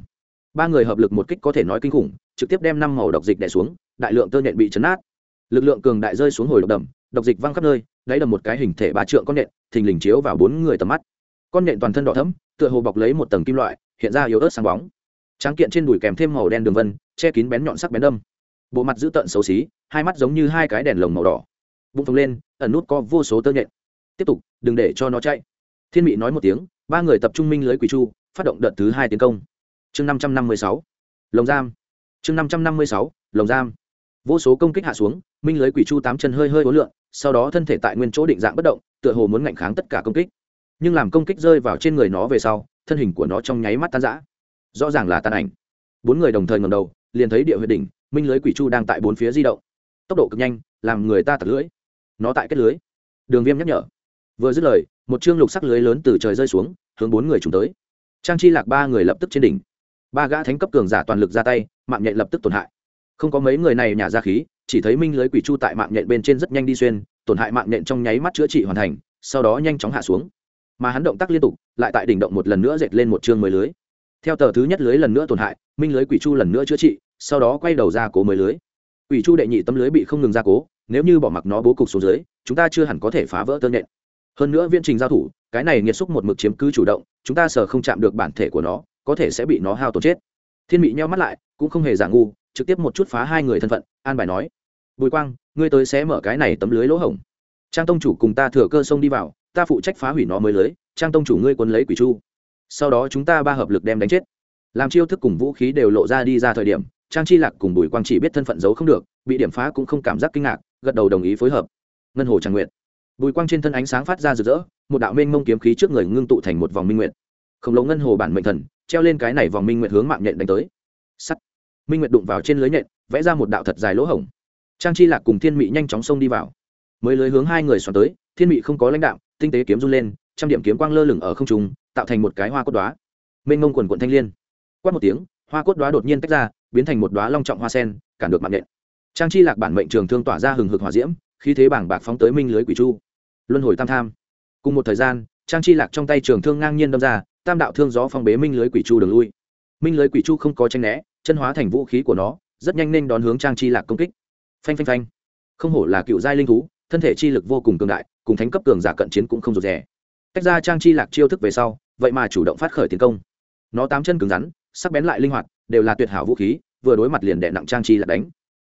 ba người hợp lực một kích có thể nói kinh khủng, trực tiếp đem năm màu độc dịch đẻ xuống, đại lượng tơ nhện bị chấn át. Lực lượng cường đại rơi xuống hồi độc đầm, độc dịch văng khắp nơi, đáy đầm một cái hình thể ba trượng con nhện, thình lình chiếu vào bốn người tầm mắt. Con nhện toàn thân đỏ thấm tựa hồ bọc lấy một tầng kim loại, hiện ra yếu ớt sáng bóng. Tráng kiện trên đùi kèm thêm màu đen đường vân, che kín bén nhọn sắc bén đâm. Bộ mặt dữ tợn xấu xí, hai mắt giống như hai cái đèn lồng màu đỏ. Bụng phồng lên, ẩn nút có vô số tơ nhện. Tiếp tục, đừng để cho nó chạy. Thiên mị nói một tiếng, ba người tập trung minh lưới quỷ chu, phát động đợt thứ hai tiến công chương năm trăm năm mươi sáu, lồng giam. Chương năm trăm năm mươi sáu, lồng giam. Vô số công kích hạ xuống, minh lưới quỷ chu tám chân hơi hơi ố lượn, sau đó thân thể tại nguyên chỗ định dạng bất động, tựa hồ muốn ngạnh kháng tất cả công kích. Nhưng làm công kích rơi vào trên người nó về sau, thân hình của nó trong nháy mắt tan rã. Rõ ràng là tan ảnh. Bốn người đồng thời ngầm đầu, liền thấy địa huyệt đỉnh, minh lưới quỷ chu đang tại bốn phía di động. Tốc độ cực nhanh, làm người ta tặc lưỡi. Nó tại kết lưới. Đường viêm nhắc nhở. Vừa dứt lời, một chương lục sắc lưới lớn từ trời rơi xuống, hướng bốn người chúng tới. Trang chi lạc ba người lập tức trên đỉnh ba gã thánh cấp cường giả toàn lực ra tay, mạng nhện lập tức tổn hại. Không có mấy người này nhả ra khí, chỉ thấy minh lưới quỷ chu tại mạng nhện bên trên rất nhanh đi xuyên, tổn hại mạng nhện trong nháy mắt chữa trị hoàn thành, sau đó nhanh chóng hạ xuống. Mà hắn động tác liên tục, lại tại đỉnh động một lần nữa dệt lên một chương mới lưới. Theo tờ thứ nhất lưới lần nữa tổn hại, minh lưới quỷ chu lần nữa chữa trị, sau đó quay đầu ra cố mới lưới. Quỷ chu đệ nhị tấm lưới bị không ngừng ra cố, nếu như bỏ mặc nó bố cục xuống dưới, chúng ta chưa hẳn có thể phá vỡ tơ nhện. Hơn nữa viễn trình giao thủ, cái này nghiệt xúc một mực chiếm cứ chủ động, chúng ta sợ không chạm được bản thể của nó có thể sẽ bị nó hao tổn chết. Thiên bị nheo mắt lại, cũng không hề giả ngu, trực tiếp một chút phá hai người thân phận, an bài nói. Bùi quang, ngươi tới sẽ mở cái này tấm lưới lỗ hổng. Trang tông chủ cùng ta thừa cơ sông đi vào, ta phụ trách phá hủy nó mới lưới, trang tông chủ ngươi quân lấy quỷ chu. Sau đó chúng ta ba hợp lực đem đánh chết. Làm chiêu thức cùng vũ khí đều lộ ra đi ra thời điểm, trang chi lạc cùng bùi quang chỉ biết thân phận giấu không được, bị điểm phá cũng không cảm giác kinh ngạc, gật đầu đồng ý phối hợp. Ngân hồ tràng nguyện bùi quang trên thân ánh sáng phát ra rực rỡ, một đạo mênh mông kiếm khí trước người ngưng tụ thành một vòng minh nguyện khổng lồ ngân hồ bản mệnh thần treo lên cái này vòng minh nguyệt hướng mạng nhện đánh tới. Sắt. Minh nguyệt đụng vào trên lưới nhện, vẽ ra một đạo thật dài lỗ hổng. Trang chi lạc cùng thiên mị nhanh chóng xông đi vào. Mới lưới hướng hai người xoắn tới, thiên mị không có lãnh đạo, tinh tế kiếm run lên, trăm điểm kiếm quang lơ lửng ở không trung, tạo thành một cái hoa cốt đoá mênh mông quần quận thanh liên. Quát một tiếng, hoa cốt đoá đột nhiên tách ra, biến thành một đoá long trọng hoa sen, cản được mạng nhện. Trang chi lạc bản mệnh trường thương tỏa ra hừng hực hỏa diễm khi thế bảng bạc phóng tới minh lưới quỷ chu. Luân hồi tam tham. Cùng một thời gian, trang chi lạc trong tay trường thương ngang nhiên đâm ra tam đạo thương gió phong bế minh lưới quỷ chu đường lui. Minh lưới quỷ chu không có tranh né, chân hóa thành vũ khí của nó, rất nhanh nên đón hướng trang chi lạc công kích. Phanh phanh phanh. Không hổ là cựu giai linh thú, thân thể chi lực vô cùng cường đại, cùng thánh cấp cường giả cận chiến cũng không rụt rè. Tách ra trang chi lạc chiêu thức về sau, vậy mà chủ động phát khởi tiến công. Nó tám chân cứng rắn, sắc bén lại linh hoạt, đều là tuyệt hảo vũ khí, vừa đối mặt liền đè nặng trang chi lạc đánh.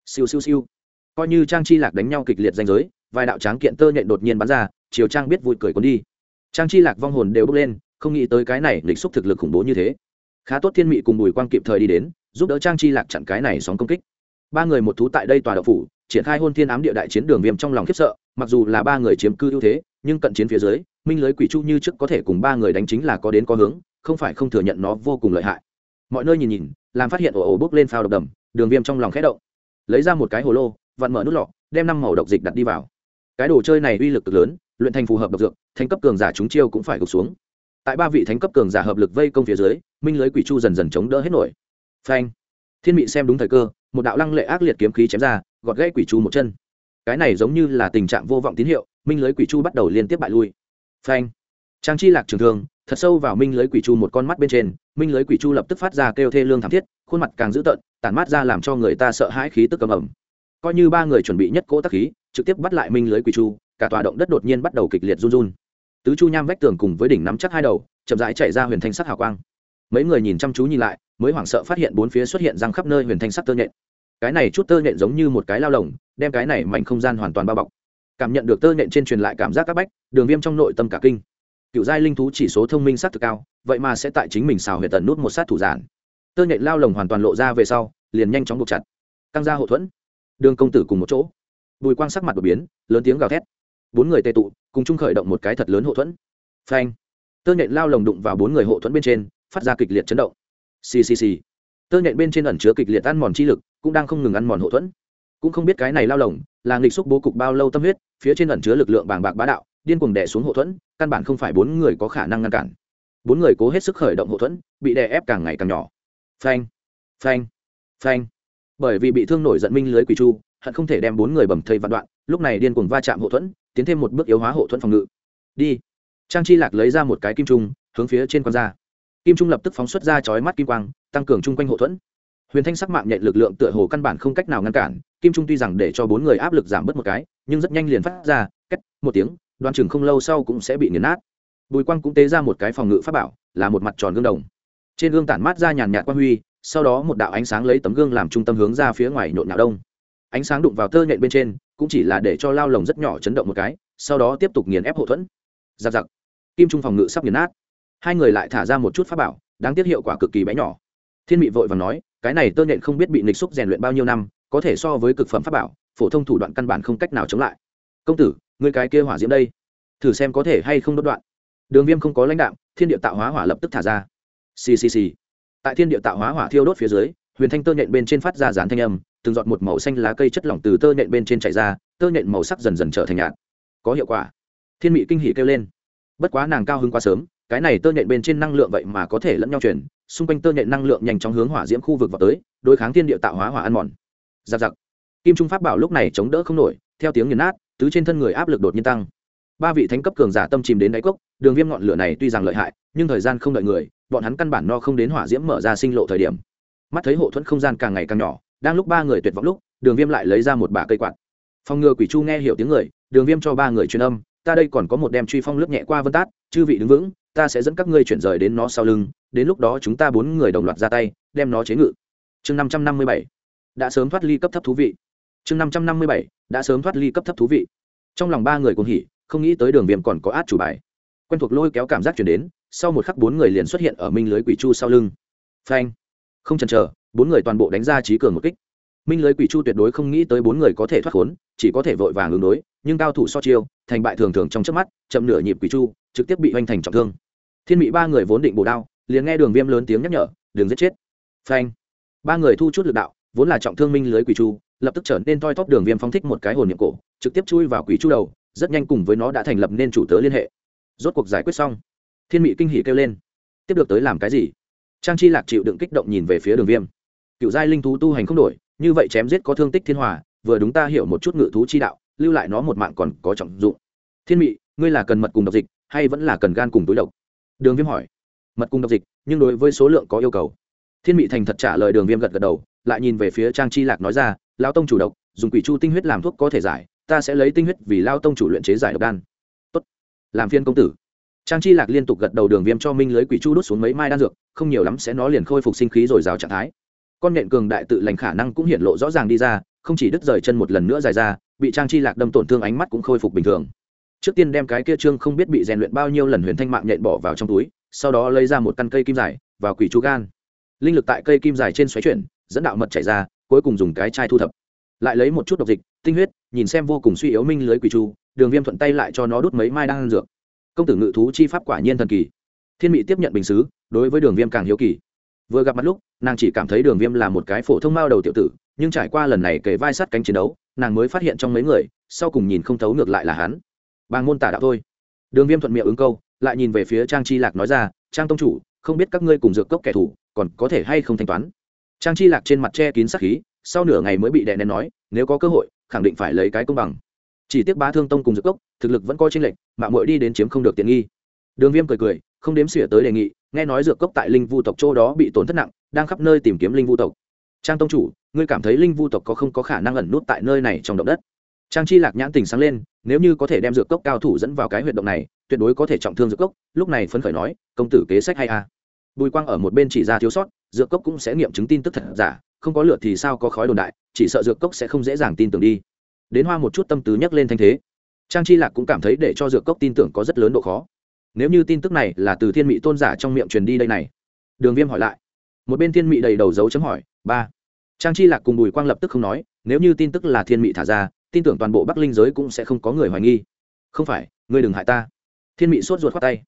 Siêu siêu siêu. Coi như trang chi lạc đánh nhau kịch liệt danh giới, vài đạo tráng kiện tơ nhện đột nhiên bắn ra chiều trang biết vui cười cuốn đi. Trang chi lạc vong hồn đều bốc lên không nghĩ tới cái này lịch xúc thực lực khủng bố như thế. Khá tốt thiên mị cùng bùi quang kịp thời đi đến, giúp đỡ trang chi lạc chặn cái này sóng công kích. Ba người một thú tại đây tòa đậu phủ, triển khai hôn thiên ám địa đại chiến đường viêm trong lòng khiếp sợ, mặc dù là ba người chiếm cư ưu thế, nhưng cận chiến phía dưới, minh lưới quỷ chu như trước có thể cùng ba người đánh chính là có đến có hướng, không phải không thừa nhận nó vô cùng lợi hại. Mọi nơi nhìn nhìn, làm phát hiện ổ ổ bốc lên phao độc đầm, đường viêm trong lòng khẽ động. Lấy ra một cái hồ lô, vặn mở nút lọ, đem năm màu độc dịch đặt đi vào. Cái đồ chơi này uy lực cực lớn, luyện thành phù hợp độc dược, thành cấp cường giả chúng chiêu cũng phải gục xuống tại ba vị thánh cấp cường giả hợp lực vây công phía dưới, minh lưới quỷ chu dần dần chống đỡ hết nổi. Phanh. Thiên mị xem đúng thời cơ, một đạo lăng lệ ác liệt kiếm khí chém ra, gọt gãy quỷ chu một chân. Cái này giống như là tình trạng vô vọng tín hiệu, minh lưới quỷ chu bắt đầu liên tiếp bại lui. Phanh. Trang chi lạc trường thường thật sâu vào minh lưới quỷ chu một con mắt bên trên, minh lưới quỷ chu lập tức phát ra kêu thê lương thảm thiết, khuôn mặt càng dữ tợn, tản mát ra làm cho người ta sợ hãi khí tức cầm ẩm coi như ba người chuẩn bị nhất cỗ tắc khí, trực tiếp bắt lại minh lưới quỷ chu, cả tòa động đất đột nhiên bắt đầu kịch liệt run run tứ chu nham vách tường cùng với đỉnh nắm chắc hai đầu, chậm rãi chạy ra huyền thanh sắc hào quang. Mấy người nhìn chăm chú nhìn lại, mới hoảng sợ phát hiện bốn phía xuất hiện răng khắp nơi huyền thanh sắc tơ nhện. Cái này chút tơ nhện giống như một cái lao lồng, đem cái này mảnh không gian hoàn toàn bao bọc. Cảm nhận được tơ nhện trên truyền lại cảm giác các bách, đường viêm trong nội tâm cả kinh. Cựu giai linh thú chỉ số thông minh sắc thực cao, vậy mà sẽ tại chính mình xào huyệt tần nút một sát thủ giản. Tơ nhện lao lồng hoàn toàn lộ ra về sau, liền nhanh chóng buộc chặt. Căng ra hậu thuẫn. Đường công tử cùng một chỗ. Bùi quang sắc mặt đột biến, lớn tiếng gào thét bốn người tệ tụ, cùng chung khởi động một cái thật lớn hộ thuẫn. Phanh. Tơ nhện lao lồng đụng vào bốn người hộ thuẫn bên trên, phát ra kịch liệt chấn động. Ccc tơ nhện bên trên ẩn chứa kịch liệt ăn mòn chi lực, cũng đang không ngừng ăn mòn hộ thuẫn. Cũng không biết cái này lao lồng là nghịch xúc bố cục bao lâu tâm huyết, phía trên ẩn chứa lực lượng bàng bạc bá đạo, điên cuồng đè xuống hộ thuẫn, căn bản không phải bốn người có khả năng ngăn cản. Bốn người cố hết sức khởi động hộ thuẫn, bị đè ép càng ngày càng nhỏ. Phanh. Phanh. Phanh. Bởi vì bị thương nổi giận minh lưới quỷ chu, hận không thể đem bốn người bầm thây vạn đoạn, lúc này điên cuồng va chạm hộ thuẫn tiến thêm một bước yếu hóa hộ thuẫn phòng ngự. Đi. Trang chi lạc lấy ra một cái kim trung, hướng phía trên quan ra. Kim trung lập tức phóng xuất ra chói mắt kim quang, tăng cường chung quanh hộ thuẫn. Huyền thanh sắc mạng nhện lực lượng tựa hồ căn bản không cách nào ngăn cản, kim trung tuy rằng để cho bốn người áp lực giảm bớt một cái, nhưng rất nhanh liền phát ra cách một tiếng, đoan chừng không lâu sau cũng sẽ bị nghiền nát. Bùi quang cũng tế ra một cái phòng ngự pháp bảo, là một mặt tròn gương đồng. Trên gương tản mát ra nhàn nhạt quang huy, sau đó một đạo ánh sáng lấy tấm gương làm trung tâm hướng ra phía ngoài nhộn nhạo đông. Ánh sáng đụng vào tơ nhện bên trên cũng chỉ là để cho lao lồng rất nhỏ chấn động một cái, sau đó tiếp tục nghiền ép hậu thuẫn. Giặc giặc. Kim trung phòng ngự sắp nghiền nát. Hai người lại thả ra một chút pháp bảo, đáng tiếc hiệu quả cực kỳ bé nhỏ. Thiên mị vội và nói, cái này tơ nhện không biết bị nịch xúc rèn luyện bao nhiêu năm, có thể so với cực phẩm pháp bảo, phổ thông thủ đoạn căn bản không cách nào chống lại. Công tử người cái kia hỏa diễm đây, thử xem có thể hay không đốt đoạn. Đường viêm không có lãnh đạo thiên địa tạo hóa hỏa lập tức thả ra. Ccc tại thiên địa tạo hóa hỏa thiêu đốt phía dưới, huyền thanh tơ nhện bên trên phát ra dán thanh âm từng giọt một màu xanh lá cây chất lỏng từ tơ nhện bên trên chạy ra, tơ nhện màu sắc dần dần trở thành nhạt. Có hiệu quả. Thiên mị kinh hỉ kêu lên. Bất quá nàng cao hứng quá sớm, cái này tơ nhện bên trên năng lượng vậy mà có thể lẫn nhau chuyển, xung quanh tơ nhện năng lượng nhanh chóng hướng hỏa diễm khu vực vào tới, đối kháng thiên địa tạo hóa hỏa ăn mòn. Giặc giặc. Kim trung pháp bảo lúc này chống đỡ không nổi, theo tiếng nghiền nát, tứ trên thân người áp lực đột nhiên tăng. Ba vị thánh cấp cường giả tâm chìm đến đáy cốc, đường viêm ngọn lửa này tuy rằng lợi hại, nhưng thời gian không đợi người, bọn hắn căn bản no không đến hỏa diễm mở ra sinh lộ thời điểm. Mắt thấy hộ thuẫn không gian càng ngày càng nhỏ đang lúc ba người tuyệt vọng lúc, đường viêm lại lấy ra một bả cây quạt. Phòng ngừa quỷ chu nghe hiểu tiếng người, đường viêm cho ba người truyền âm, ta đây còn có một đem truy phong lướt nhẹ qua vân tát, chư vị đứng vững, ta sẽ dẫn các ngươi chuyển rời đến nó sau lưng, đến lúc đó chúng ta bốn người đồng loạt ra tay, đem nó chế ngự. Chương năm trăm năm mươi bảy. Đã sớm thoát ly cấp thấp thú vị. Chương năm trăm năm mươi bảy. Đã sớm thoát ly cấp thấp thú vị. Trong lòng ba người cùng hỉ, không nghĩ tới đường viêm còn có át chủ bài. Quen thuộc lôi kéo cảm giác chuyển đến, sau một khắc bốn người liền xuất hiện ở minh lưới quỷ chu sau lưng. Phanh. Không chần chờ bốn người toàn bộ đánh ra trí cường một kích. Minh lưới quỷ chu tuyệt đối không nghĩ tới bốn người có thể thoát khốn, chỉ có thể vội vàng ứng đối, nhưng cao thủ so chiêu, thành bại thường thường trong trước mắt, chậm nửa nhịp quỷ chu trực tiếp bị hoành thành trọng thương. Thiên mỹ ba người vốn định bổ đao, liền nghe đường viêm lớn tiếng nhắc nhở, đừng giết chết. Phanh. Ba người thu chút lực đạo, vốn là trọng thương minh lưới quỷ chu, lập tức trở nên toi tóp đường viêm phóng thích một cái hồn niệm cổ, trực tiếp chui vào quỷ chu đầu, rất nhanh cùng với nó đã thành lập nên chủ tớ liên hệ. Rốt cuộc giải quyết xong, thiên mỹ kinh hỉ kêu lên, tiếp được tới làm cái gì? Trang chi lạc chịu đựng kích động nhìn về phía đường viêm cựu giai linh thú tu hành không đổi, như vậy chém giết có thương tích thiên hòa, vừa đúng ta hiểu một chút ngự thú chi đạo, lưu lại nó một mạng còn có trọng dụng. Thiên mị, ngươi là cần mật cùng độc dịch, hay vẫn là cần gan cùng túi độc? Đường viêm hỏi. Mật cùng độc dịch, nhưng đối với số lượng có yêu cầu. Thiên mị thành thật trả lời đường viêm gật gật đầu, lại nhìn về phía trang chi lạc nói ra lao tông chủ độc, dùng quỷ chu tinh huyết làm thuốc có thể giải, ta sẽ lấy tinh huyết vì lao tông chủ luyện chế giải độc đan. Tốt. Làm phiên công tử. Trang chi lạc liên tục gật đầu đường viêm cho minh lưới quỷ chu đốt xuống mấy mai đan dược, không nhiều lắm sẽ nó liền khôi phục sinh khí rồi rào trạng thái con nện cường đại tự lành khả năng cũng hiện lộ rõ ràng đi ra, không chỉ đứt rời chân một lần nữa dài ra, bị trang chi lạc đâm tổn thương ánh mắt cũng khôi phục bình thường. Trước tiên đem cái kia trương không biết bị rèn luyện bao nhiêu lần huyền thanh mạng nhện bỏ vào trong túi, sau đó lấy ra một căn cây kim dài và quỷ chú gan. Linh lực tại cây kim dài trên xoáy chuyển, dẫn đạo mật chảy ra, cuối cùng dùng cái chai thu thập. Lại lấy một chút độc dịch, tinh huyết, nhìn xem vô cùng suy yếu minh lưới quỷ chu, đường viêm thuận tay lại cho nó đút mấy mai đang ăn dược. Công tử ngự thú chi pháp quả nhiên thần kỳ. Thiên mỹ tiếp nhận bình xứ, đối với đường viêm càng hiếu kỳ vừa gặp mặt lúc, nàng chỉ cảm thấy đường viêm là một cái phổ thông mao đầu tiểu tử, nhưng trải qua lần này kể vai sát cánh chiến đấu, nàng mới phát hiện trong mấy người, sau cùng nhìn không thấu ngược lại là hắn. Bàng môn tả đạo thôi. Đường viêm thuận miệng ứng câu, lại nhìn về phía trang chi lạc nói ra, trang tông chủ, không biết các ngươi cùng dược cốc kẻ thù, còn có thể hay không thanh toán? Trang chi lạc trên mặt che kín sắc khí, sau nửa ngày mới bị đè nén nói, nếu có cơ hội, khẳng định phải lấy cái công bằng. Chỉ tiếc bá thương tông cùng dược cốc, thực lực vẫn coi tranh lệch mạng muội đi đến chiếm không được tiện nghi. Đường viêm cười cười không đếm xỉa tới đề nghị, nghe nói dược cốc tại linh vu tộc châu đó bị tổn thất nặng, đang khắp nơi tìm kiếm linh vu tộc. Trang tông chủ, ngươi cảm thấy linh vu tộc có không có khả năng ẩn nút tại nơi này trong động đất? Trang chi lạc nhãn tình sáng lên, nếu như có thể đem dược cốc cao thủ dẫn vào cái huyệt động này, tuyệt đối có thể trọng thương dược cốc, lúc này phấn khởi nói, công tử kế sách hay a? À? bùi quang ở một bên chỉ ra thiếu sót, dược cốc cũng sẽ nghiệm chứng tin tức thật giả, không có lửa thì sao có khói đồn đại, chỉ sợ dược cốc sẽ không dễ dàng tin tưởng đi. Đến hoa một chút tâm tứ nhắc lên thanh thế. Trang chi lạc cũng cảm thấy để cho dược cốc tin tưởng có rất lớn độ khó nếu như tin tức này là từ thiên mị tôn giả trong miệng truyền đi đây này. Đường viêm hỏi lại. Một bên thiên mị đầy đầu dấu chấm hỏi, ba, trang chi lạc cùng bùi quang lập tức không nói, nếu như tin tức là thiên mị thả ra, tin tưởng toàn bộ bắc linh giới cũng sẽ không có người hoài nghi. Không phải, ngươi đừng hại ta. Thiên mị sốt ruột khoát tay.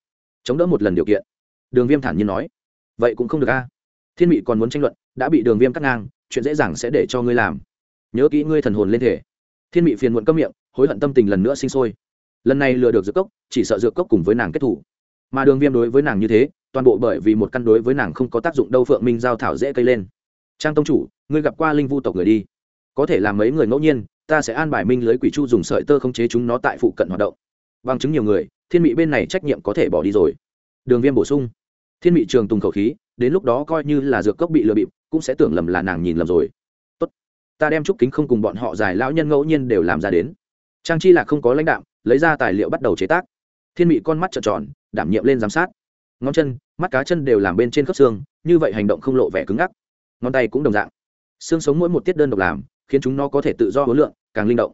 Chống đỡ một lần điều kiện. Đường viêm thản nhiên nói, vậy cũng không được a. Thiên mị còn muốn tranh luận, đã bị đường viêm cắt ngang, chuyện dễ dàng sẽ để cho ngươi làm. Nhớ kỹ ngươi thần hồn lên thể. Thiên mị phiền muộn cấm miệng, hối hận tâm tình lần nữa sinh sôi lần này lừa được dược cốc, chỉ sợ dược cốc cùng với nàng kết thủ. Mà đường viêm đối với nàng như thế, toàn bộ bởi vì một căn đối với nàng không có tác dụng đâu phượng minh giao thảo dễ cây lên. Trang tông chủ, ngươi gặp qua linh vu tộc người đi. Có thể làm mấy người ngẫu nhiên, ta sẽ an bài minh lưới quỷ chu dùng sợi tơ khống chế chúng nó tại phụ cận hoạt động. Bằng chứng nhiều người, thiên mị bên này trách nhiệm có thể bỏ đi rồi. Đường viêm bổ sung. Thiên mị trường tùng khẩu khí, đến lúc đó coi như là dược cốc bị lừa bịp, cũng sẽ tưởng lầm là nàng nhìn lầm rồi. Tốt. Ta đem trúc kính không cùng bọn họ dài, lão nhân ngẫu nhiên đều làm ra đến trang chi là không có lãnh đạo lấy ra tài liệu bắt đầu chế tác. Thiên mị con mắt trợn tròn, đảm nhiệm lên giám sát. Ngón chân, mắt cá chân đều làm bên trên khớp xương, như vậy hành động không lộ vẻ cứng ngắc. Ngón tay cũng đồng dạng. Xương sống mỗi một tiết đơn độc làm, khiến chúng nó có thể tự do hối lượng càng linh động.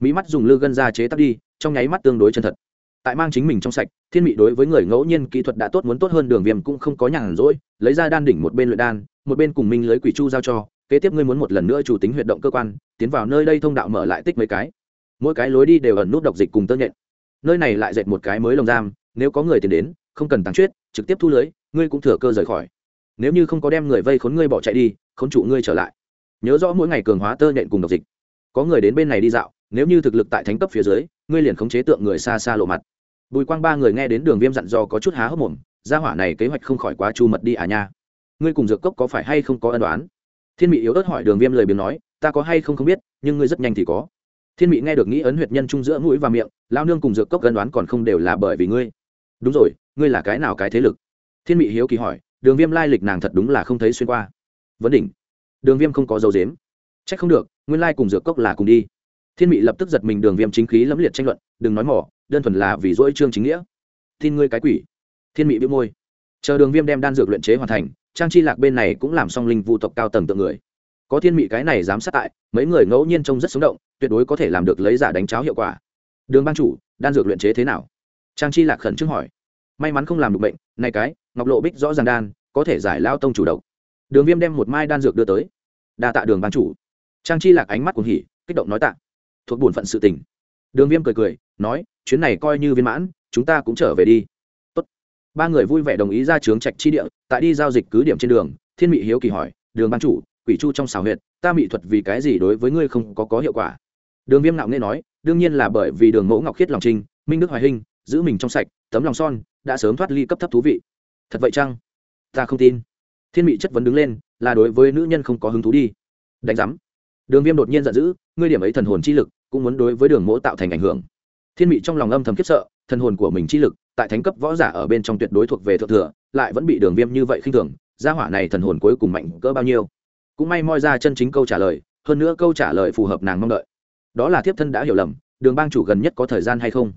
Mỹ mắt dùng lư gân ra chế tác đi, trong nháy mắt tương đối chân thật. Tại mang chính mình trong sạch, thiên mị đối với người ngẫu nhiên kỹ thuật đã tốt, muốn tốt hơn đường viêm cũng không có nhàn rỗi, lấy ra đan đỉnh một bên luyện đan, một bên cùng minh lưới quỷ chu giao cho, kế tiếp ngươi muốn một lần nữa chủ tính huyệt động cơ quan, tiến vào nơi đây thông đạo mở lại tích mấy cái mỗi cái lối đi đều ẩn nút độc dịch cùng tơ nhện. Nơi này lại dệt một cái mới lồng giam, nếu có người tìm đến, không cần tăng chuyết trực tiếp thu lưới, ngươi cũng thừa cơ rời khỏi. Nếu như không có đem người vây khốn ngươi bỏ chạy đi, khốn trụ ngươi trở lại. Nhớ rõ mỗi ngày cường hóa tơ nhện cùng độc dịch. Có người đến bên này đi dạo, nếu như thực lực tại thánh cấp phía dưới, ngươi liền khống chế tượng người xa xa lộ mặt. Bùi quang ba người nghe đến đường viêm dặn dò có chút há hốc mồm, gia hỏa này kế hoạch không khỏi quá chu mật đi à nha. Ngươi cùng dược cốc có phải hay không có ân đoán thiên mị yếu ớt hỏi đường viêm lời biếng nói, ta có hay không không biết, nhưng ngươi rất nhanh thì có thiên mị nghe được nghĩ ấn huyệt nhân trung giữa mũi và miệng lao nương cùng dược cốc gân đoán còn không đều là bởi vì ngươi. Đúng rồi, ngươi là cái nào cái thế lực? Thiên mị hiếu kỳ hỏi, đường viêm lai lịch nàng thật đúng là không thấy xuyên qua. Vấn đỉnh. Đường viêm không có dấu dếm. C h ắ c không được, nguyên lai cùng dược cốc là cùng đi. Thiên mị lập tức giật mình đường viêm chính khí lẫm liệt tranh luận, đừng nói mỏ, đơn thuần là vì dỗi trương chính nghĩa. Tin ngươi cái quỷ. Thiên mị biếu môi. Chờ đường viêm đem đan dược luyện chế hoàn thành, trang chi lạc bên này cũng làm xong linh vụ tộc cao tầng tượng người có thiên mị cái này dám sát tại, mấy người ngẫu nhiên trông rất sống động, tuyệt đối có thể làm được lấy giả đánh cháo hiệu quả. Đường ban chủ, đan dược luyện chế thế nào? Trang chi lạc khẩn trương hỏi. May mắn không làm được bệnh, này cái, ngọc lộ bích rõ ràng đan, có thể giải lao tông chủ độc. Đường viêm đem một mai đan dược đưa tới. Đa tạ đường ban chủ. Trang chi lạc ánh mắt cuồng hỉ, kích động nói tạ. Thuộc bổn phận sự tình. Đường viêm cười cười, nói, chuyến này coi như viên mãn, chúng ta cũng trở về đi. Tốt. ba người vui vẻ đồng ý ra trướng trạch chi địa, tại đi giao dịch cứ điểm trên đường, thiên mị hiếu kỳ hỏi, đường ban chủ quỷ chu trong xào huyệt, ta mỹ thuật vì cái gì đối với ngươi không có có hiệu quả? Đường viêm nạo nghe nói, đương nhiên là bởi vì đường mẫu ngọc khiết lòng trinh, minh đức hoài hinh giữ mình trong sạch, tấm lòng son, đã sớm thoát ly cấp thấp thú vị. Thật vậy chăng? Ta không tin. Thiên mị chất vấn đứng lên, là đối với nữ nhân không có hứng thú đi. Đánh giám. Đường viêm đột nhiên giận dữ, ngươi điểm ấy thần hồn chi lực, cũng muốn đối với đường mỗ tạo thành ảnh hưởng. Thiên mị trong lòng âm thầm khiếp sợ, thần hồn của mình chi lực, tại thánh cấp võ giả ở bên trong tuyệt đối thuộc về thượng thừa, lại vẫn bị đường viêm như vậy khinh thường, gia hỏa này thần hồn cuối cùng mạnh cỡ bao nhiêu? Cũng may moi ra chân chính câu trả lời, hơn nữa câu trả lời phù hợp nàng mong đợi. Đó là thiếp thân đã hiểu lầm, đường bang chủ gần nhất có thời gian hay không?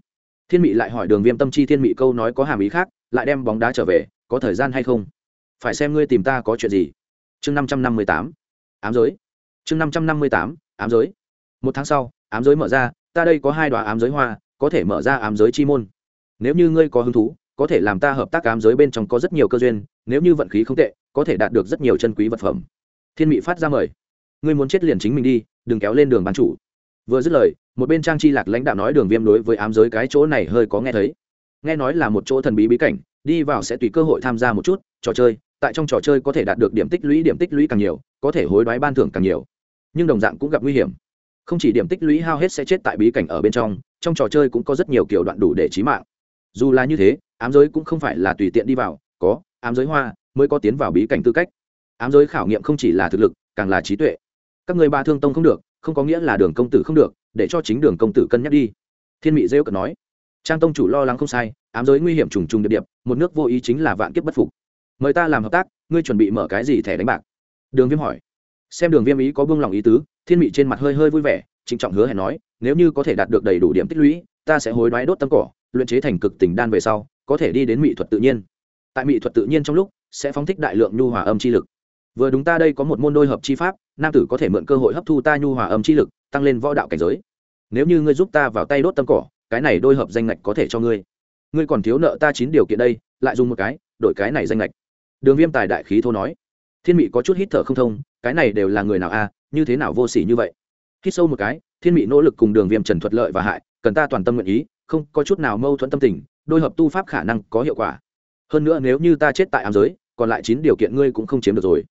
Thiên mị lại hỏi đường viêm tâm chi thiên mị câu nói có hàm ý khác, lại đem bóng đá trở về, có thời gian hay không? Phải xem ngươi tìm ta có chuyện gì. Chương năm trăm năm mươi tám. Ám giới. Chương năm trăm năm mươi tám. Ám giới. Một tháng sau, ám giới mở ra, ta đây có hai đoá ám giới hoa, có thể mở ra ám giới chi môn. Nếu như ngươi có hứng thú, có thể làm ta hợp tác ám giới bên trong có rất nhiều cơ duyên, nếu như vận khí không tệ, có thể đạt được rất nhiều chân quý vật phẩm thiên mị phát ra mời. Ngươi muốn chết liền chính mình đi, đừng kéo lên đường bán chủ. Vừa dứt lời, một bên trang chi lạc lãnh đạo nói đường viêm đối với ám giới cái chỗ này hơi có nghe thấy. Nghe nói là một chỗ thần bí bí cảnh, đi vào sẽ tùy cơ hội tham gia một chút, trò chơi, tại trong trò chơi có thể đạt được điểm tích lũy điểm tích lũy càng nhiều, có thể hối đoái ban thưởng càng nhiều. Nhưng đồng dạng cũng gặp nguy hiểm. Không chỉ điểm tích lũy hao hết sẽ chết tại bí cảnh ở bên trong trong trò chơi cũng có rất nhiều kiểu đoạn đủ để trí mạng. Dù là như thế, ám giới cũng không phải là tùy tiện đi vào, có, ám giới hoa mới có tiến vào bí cảnh tư cách ám giới khảo nghiệm không chỉ là thực lực, càng là trí tuệ. Các người ba thương tông không được, không có nghĩa là đường công tử không được, để cho chính đường công tử cân nhắc đi. Thiên mị rêu cận nói. Trang tông chủ lo lắng không sai, ám giới nguy hiểm trùng trùng điệp điệp, một nước vô ý chính là vạn kiếp bất phục. Mời ta làm hợp tác, ngươi chuẩn bị mở cái gì thẻ đánh bạc? Đường viêm hỏi. Xem đường viêm ý có buông lòng ý tứ, thiên mị trên mặt hơi hơi vui vẻ, trịnh trọng hứa hẹn nói, nếu như có thể đạt được đầy đủ điểm tích lũy, ta sẽ hối đoái đốt tâm cỏ, luyện chế thành cực tình đan về sau, có thể đi đến mỹ thuật tự nhiên. Tại mỹ thuật tự nhiên trong lúc, sẽ phóng thích đại lượng nhu hòa âm chi lực vừa đúng ta đây có một môn đôi hợp chi pháp, nam tử có thể mượn cơ hội hấp thu ta nhu hòa âm chi lực, tăng lên võ đạo cảnh giới. Nếu như ngươi giúp ta vào tay đốt tâm cỏ, cái này đôi hợp danh ngạch có thể cho ngươi. Ngươi còn thiếu nợ ta chín điều kiện đây, lại dùng một cái, đổi cái này danh lệch đường viêm tài đại khí thô nói. Thiên mị có chút hít thở không thông, cái này đều là người nào a à, như thế nào vô s ỉ như vậy? Hít sâu một cái, thiên mị nỗ lực cùng đường viêm trần thuật lợi và hại, cần ta toàn tâm nguyện ý, không có chút nào mâu thuẫn tâm tình, đôi hợp tu pháp khả năng có hiệu quả. Hơn nữa nếu như ta chết tại ám giới, còn lại chín điều kiện ngươi cũng không chiếm được rồi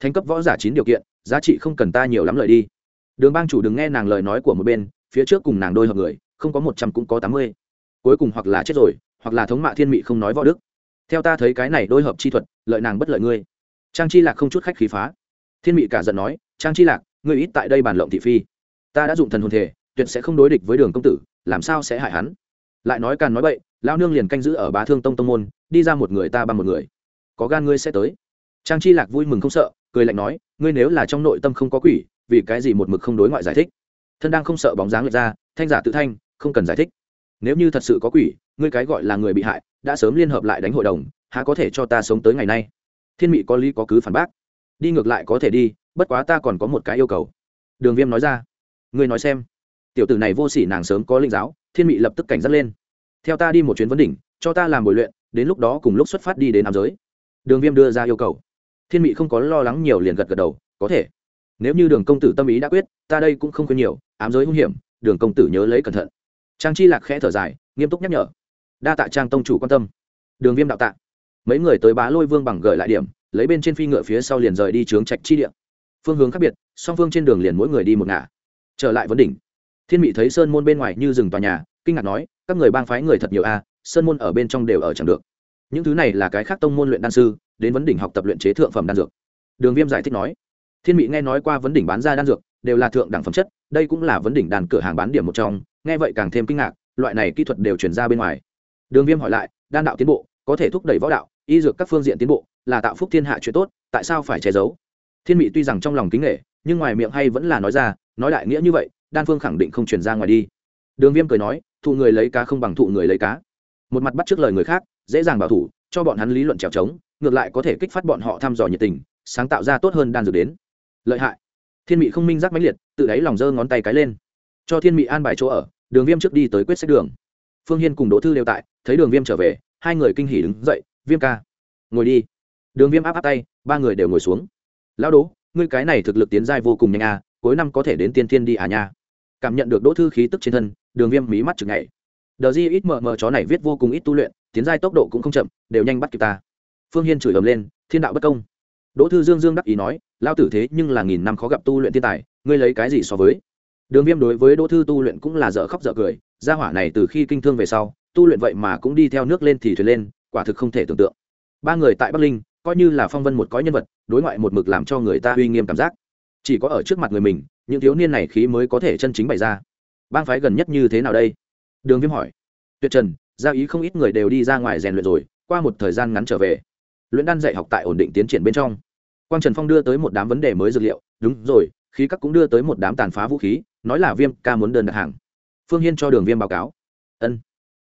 thành cấp võ giả chín điều kiện, giá trị không cần ta nhiều lắm lợi đi. Đường bang chủ đừng nghe nàng lời nói của một bên, phía trước cùng nàng đôi hợp người, không có một trăm cũng có tám mươi. Cuối cùng hoặc là chết rồi, hoặc là thống mạ thiên mị không nói võ đức. Theo ta thấy cái này đôi hợp chi thuật, lợi nàng bất lợi ngươi. Trang chi lạc không chút khách khí phá. Thiên mị cả giận nói, trang chi lạc, ngươi ít tại đây bàn lộng thị phi. Ta đã dụng thần hồn thể, tuyệt sẽ không đối địch với đường công tử, làm sao sẽ hại hắn? Lại nói càn nói bậy lao nương liền canh giữ ở bá thương tông tông môn, đi ra một người ta bằng một người. Có gan ngươi sẽ tới. Trang chi lạc vui mừng không sợ cười lạnh nói, ngươi nếu là trong nội tâm không có quỷ, vì cái gì một mực không đối ngoại giải thích? Thân đang không sợ bóng dáng lệch ra, thanh giả tự thanh, không cần giải thích. Nếu như thật sự có quỷ, ngươi cái gọi là người bị hại, đã sớm liên hợp lại đánh hội đồng, há có thể cho ta sống tới ngày nay? Thiên mị có lý có cứ phản bác. Đi ngược lại có thể đi, bất quá ta còn có một cái yêu cầu. Đường viêm nói ra. Ngươi nói xem. Tiểu tử này vô s ỉ nàng sớm có linh giáo, thiên mị lập tức cảnh giác lên. Theo ta đi một chuyến vấn đỉnh, cho ta làm bồi luyện, đến lúc đó cùng lúc xuất phát đi đến nam giới. Đường viêm đưa ra yêu cầu thiên mị không có lo lắng nhiều liền gật gật đầu, có thể. Nếu như đường công tử tâm ý đã quyết, ta đây cũng không khuyên nhiều, ám giới hung hiểm, đường công tử nhớ lấy cẩn thận. Trang chi lạc khẽ thở dài, nghiêm túc nhắc nhở. Đa tạ trang tông chủ quan tâm. Đường viêm đạo tạ. Mấy người tới bá lôi vương bằng gợi lại điểm, lấy bên trên phi ngựa phía sau liền rời đi trướng trạch chi địa. Phương hướng khác biệt, song phương trên đường liền mỗi người đi một ngả. Trở lại vấn đỉnh. Thiên mị thấy sơn môn bên ngoài như rừng tòa nhà, kinh ngạc nói, các người bang phái người thật nhiều a sơn môn ở bên trong đều ở chẳng được những thứ này là cái khác tông môn luyện đan sư, đến vấn đỉnh học tập luyện chế thượng phẩm đan dược. Đường viêm giải thích nói, thiên mị nghe nói qua vấn đỉnh bán ra đan dược, đều là thượng đẳng phẩm chất, đây cũng là vấn đỉnh đàn cửa hàng bán điểm một trong, nghe vậy càng thêm kinh ngạc, loại này kỹ thuật đều chuyển ra bên ngoài. Đường viêm hỏi lại, đan đạo tiến bộ, có thể thúc đẩy võ đạo, y dược các phương diện tiến bộ, là tạo phúc thiên hạ chuyện tốt, tại sao phải che giấu? Thiên mị tuy rằng trong lòng kính nghệ nhưng ngoài miệng hay vẫn là nói ra, nói đại nghĩa như vậy, đan phương khẳng định không chuyển ra ngoài đi. Đường viêm cười nói, thụ người lấy cá không bằng thụ người lấy cá. Một mặt bắt trước lời người khác dễ dàng bảo thủ, cho bọn hắn lý luận trèo trống, ngược lại có thể kích phát bọn họ thăm dò nhiệt tình, sáng tạo ra tốt hơn đan dược đến. Lợi hại. Thiên mị không minh giác mãnh liệt, tự đáy lòng giơ ngón tay cái lên. Cho thiên mị an bài chỗ ở, đường viêm trước đi tới quyết sách đường. Phương hiên cùng đỗ thư đều tại, thấy đường viêm trở về, hai người kinh hỉ đứng dậy, viêm ca, ngồi đi. Đường viêm áp áp tay, ba người đều ngồi xuống. Lão đỗ, ngươi cái này thực lực tiến giai vô cùng nhanh à cuối năm có thể đến tiên thiên đi à nha. Cảm nhận được đỗ thư khí tức trên thân, đường viêm mí mắt chừng ngày đờ di ít mờ mờ chó này viết vô cùng ít tu luyện tiến giai tốc độ cũng không chậm, đều nhanh bắt kịp ta. Phương hiên chửi ầm lên, thiên đạo bất công. Đỗ thư dương dương đắc ý nói lao tử thế nhưng là nghìn năm khó gặp tu luyện thiên tài, ngươi lấy cái gì so với? Đường viêm đối với đỗ thư tu luyện cũng là dở khóc dở cười, gia hỏa này từ khi kinh thương về sau, tu luyện vậy mà cũng đi theo nước lên thì thuyền lên, quả thực không thể tưởng tượng. Ba người tại bắc linh, coi như là phong vân một cõi nhân vật, đối ngoại một mực làm cho người ta uy nghiêm cảm giác. Chỉ có ở trước mặt người mình, những thiếu niên này khí mới có thể chân chính bày ra. Bang phái gần nhất như thế nào đây? Đường viêm hỏi. Tuyệt trần giao ý không ít người đều đi ra ngoài rèn luyện rồi, qua một thời gian ngắn trở về. Luyện đan dạy học tại ổn định tiến triển bên trong. Quang trần phong đưa tới một đám vấn đề mới dược liệu, đúng rồi, khí các cũng đưa tới một đám tàn phá vũ khí, nói là viêm ca muốn đơn đặt hàng. Phương hiên cho đường viêm báo cáo. Ân,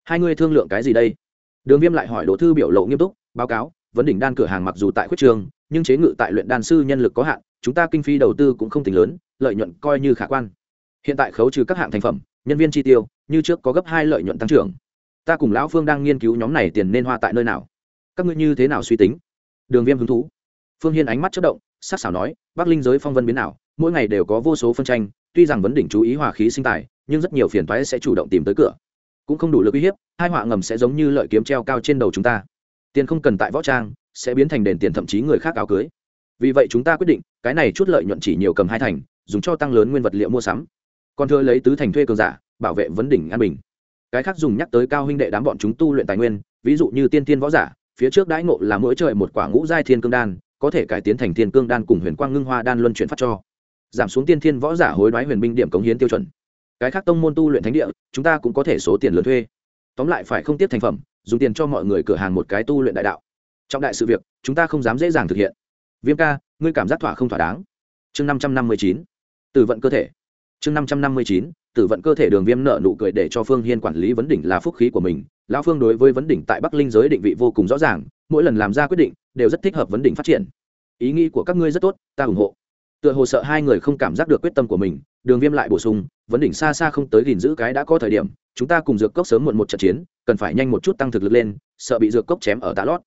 hai ngươi thương lượng cái gì đây? Đường viêm lại hỏi đỗ thư biểu lộ nghiêm túc, báo cáo, vấn đỉnh đan cửa hàng mặc dù tại khuyết trường, nhưng chế ngự tại luyện đan sư nhân lực có hạn, chúng ta kinh phí đầu tư cũng không tính lớn, lợi nhuận coi như khả quan. Hiện tại khấu trừ các hạng thành phẩm, nhân viên chi tiêu, như trước có gấp hai lợi nhuận tăng trưởng ta cùng lão phương đang nghiên cứu nhóm này tiền nên hoa tại nơi nào? Các ngươi như thế nào suy tính? Đường viêm hứng thú. Phương hiên ánh mắt chất động, sắc xảo nói, bắc linh giới phong vân biến nào mỗi ngày đều có vô số phân tranh, tuy rằng vấn đỉnh chú ý hòa khí sinh tài, nhưng rất nhiều phiền toái sẽ chủ động tìm tới cửa. Cũng không đủ lực uy hiếp, hai họa ngầm sẽ giống như lợi kiếm treo cao trên đầu chúng ta. Tiền không cần tại võ trang, sẽ biến thành đền tiền thậm chí người khác áo cưới. Vì vậy chúng ta quyết định, cái này chút lợi nhuận chỉ nhiều cầm hai thành, dùng cho tăng lớn nguyên vật liệu mua sắm. Còn thưa lấy tứ thành thuê cường giả, bảo vệ vấn đỉnh an bình cái khác dùng nhắc tới cao huynh đệ đám bọn chúng tu luyện tài nguyên, ví dụ như tiên tiên võ giả, phía trước đãi ngộ là mỗi trời một quả ngũ giai thiên cương đan, có thể cải tiến thành thiên cương đan cùng huyền quang ngưng hoa đan luân chuyển phát cho. Giảm xuống tiên thiên võ giả hối đoái huyền binh điểm cống hiến tiêu chuẩn. Cái khác tông môn tu luyện thánh địa, chúng ta cũng có thể số tiền lớn thuê. Tóm lại phải không tiếp thành phẩm, dùng tiền cho mọi người cửa hàng một cái tu luyện đại đạo. Trong đại sự việc, chúng ta không dám dễ dàng thực hiện. Viêm ca, ngươi cảm giác thỏa không thỏa đáng? Chương năm trăm năm mươi chín. Tử vận cơ thể. Chương năm trăm năm mươi chín tử vận cơ thể đường viêm nợ nụ cười để cho phương hiên quản lý vấn đỉnh là phúc khí của mình. Lão phương đối với vấn đỉnh tại bắc linh giới định vị vô cùng rõ ràng, mỗi lần làm ra quyết định đều rất thích hợp vấn đỉnh phát triển. Ý nghĩ của các ngươi rất tốt, ta ủng hộ. Tựa hồ sợ hai người không cảm giác được quyết tâm của mình, đường viêm lại bổ sung, vấn đỉnh xa xa không tới gìn giữ cái đã có thời điểm, chúng ta cùng dược cốc sớm muộn một trận chiến, cần phải nhanh một chút tăng thực lực lên, sợ bị dược cốc chém ở tạ lót.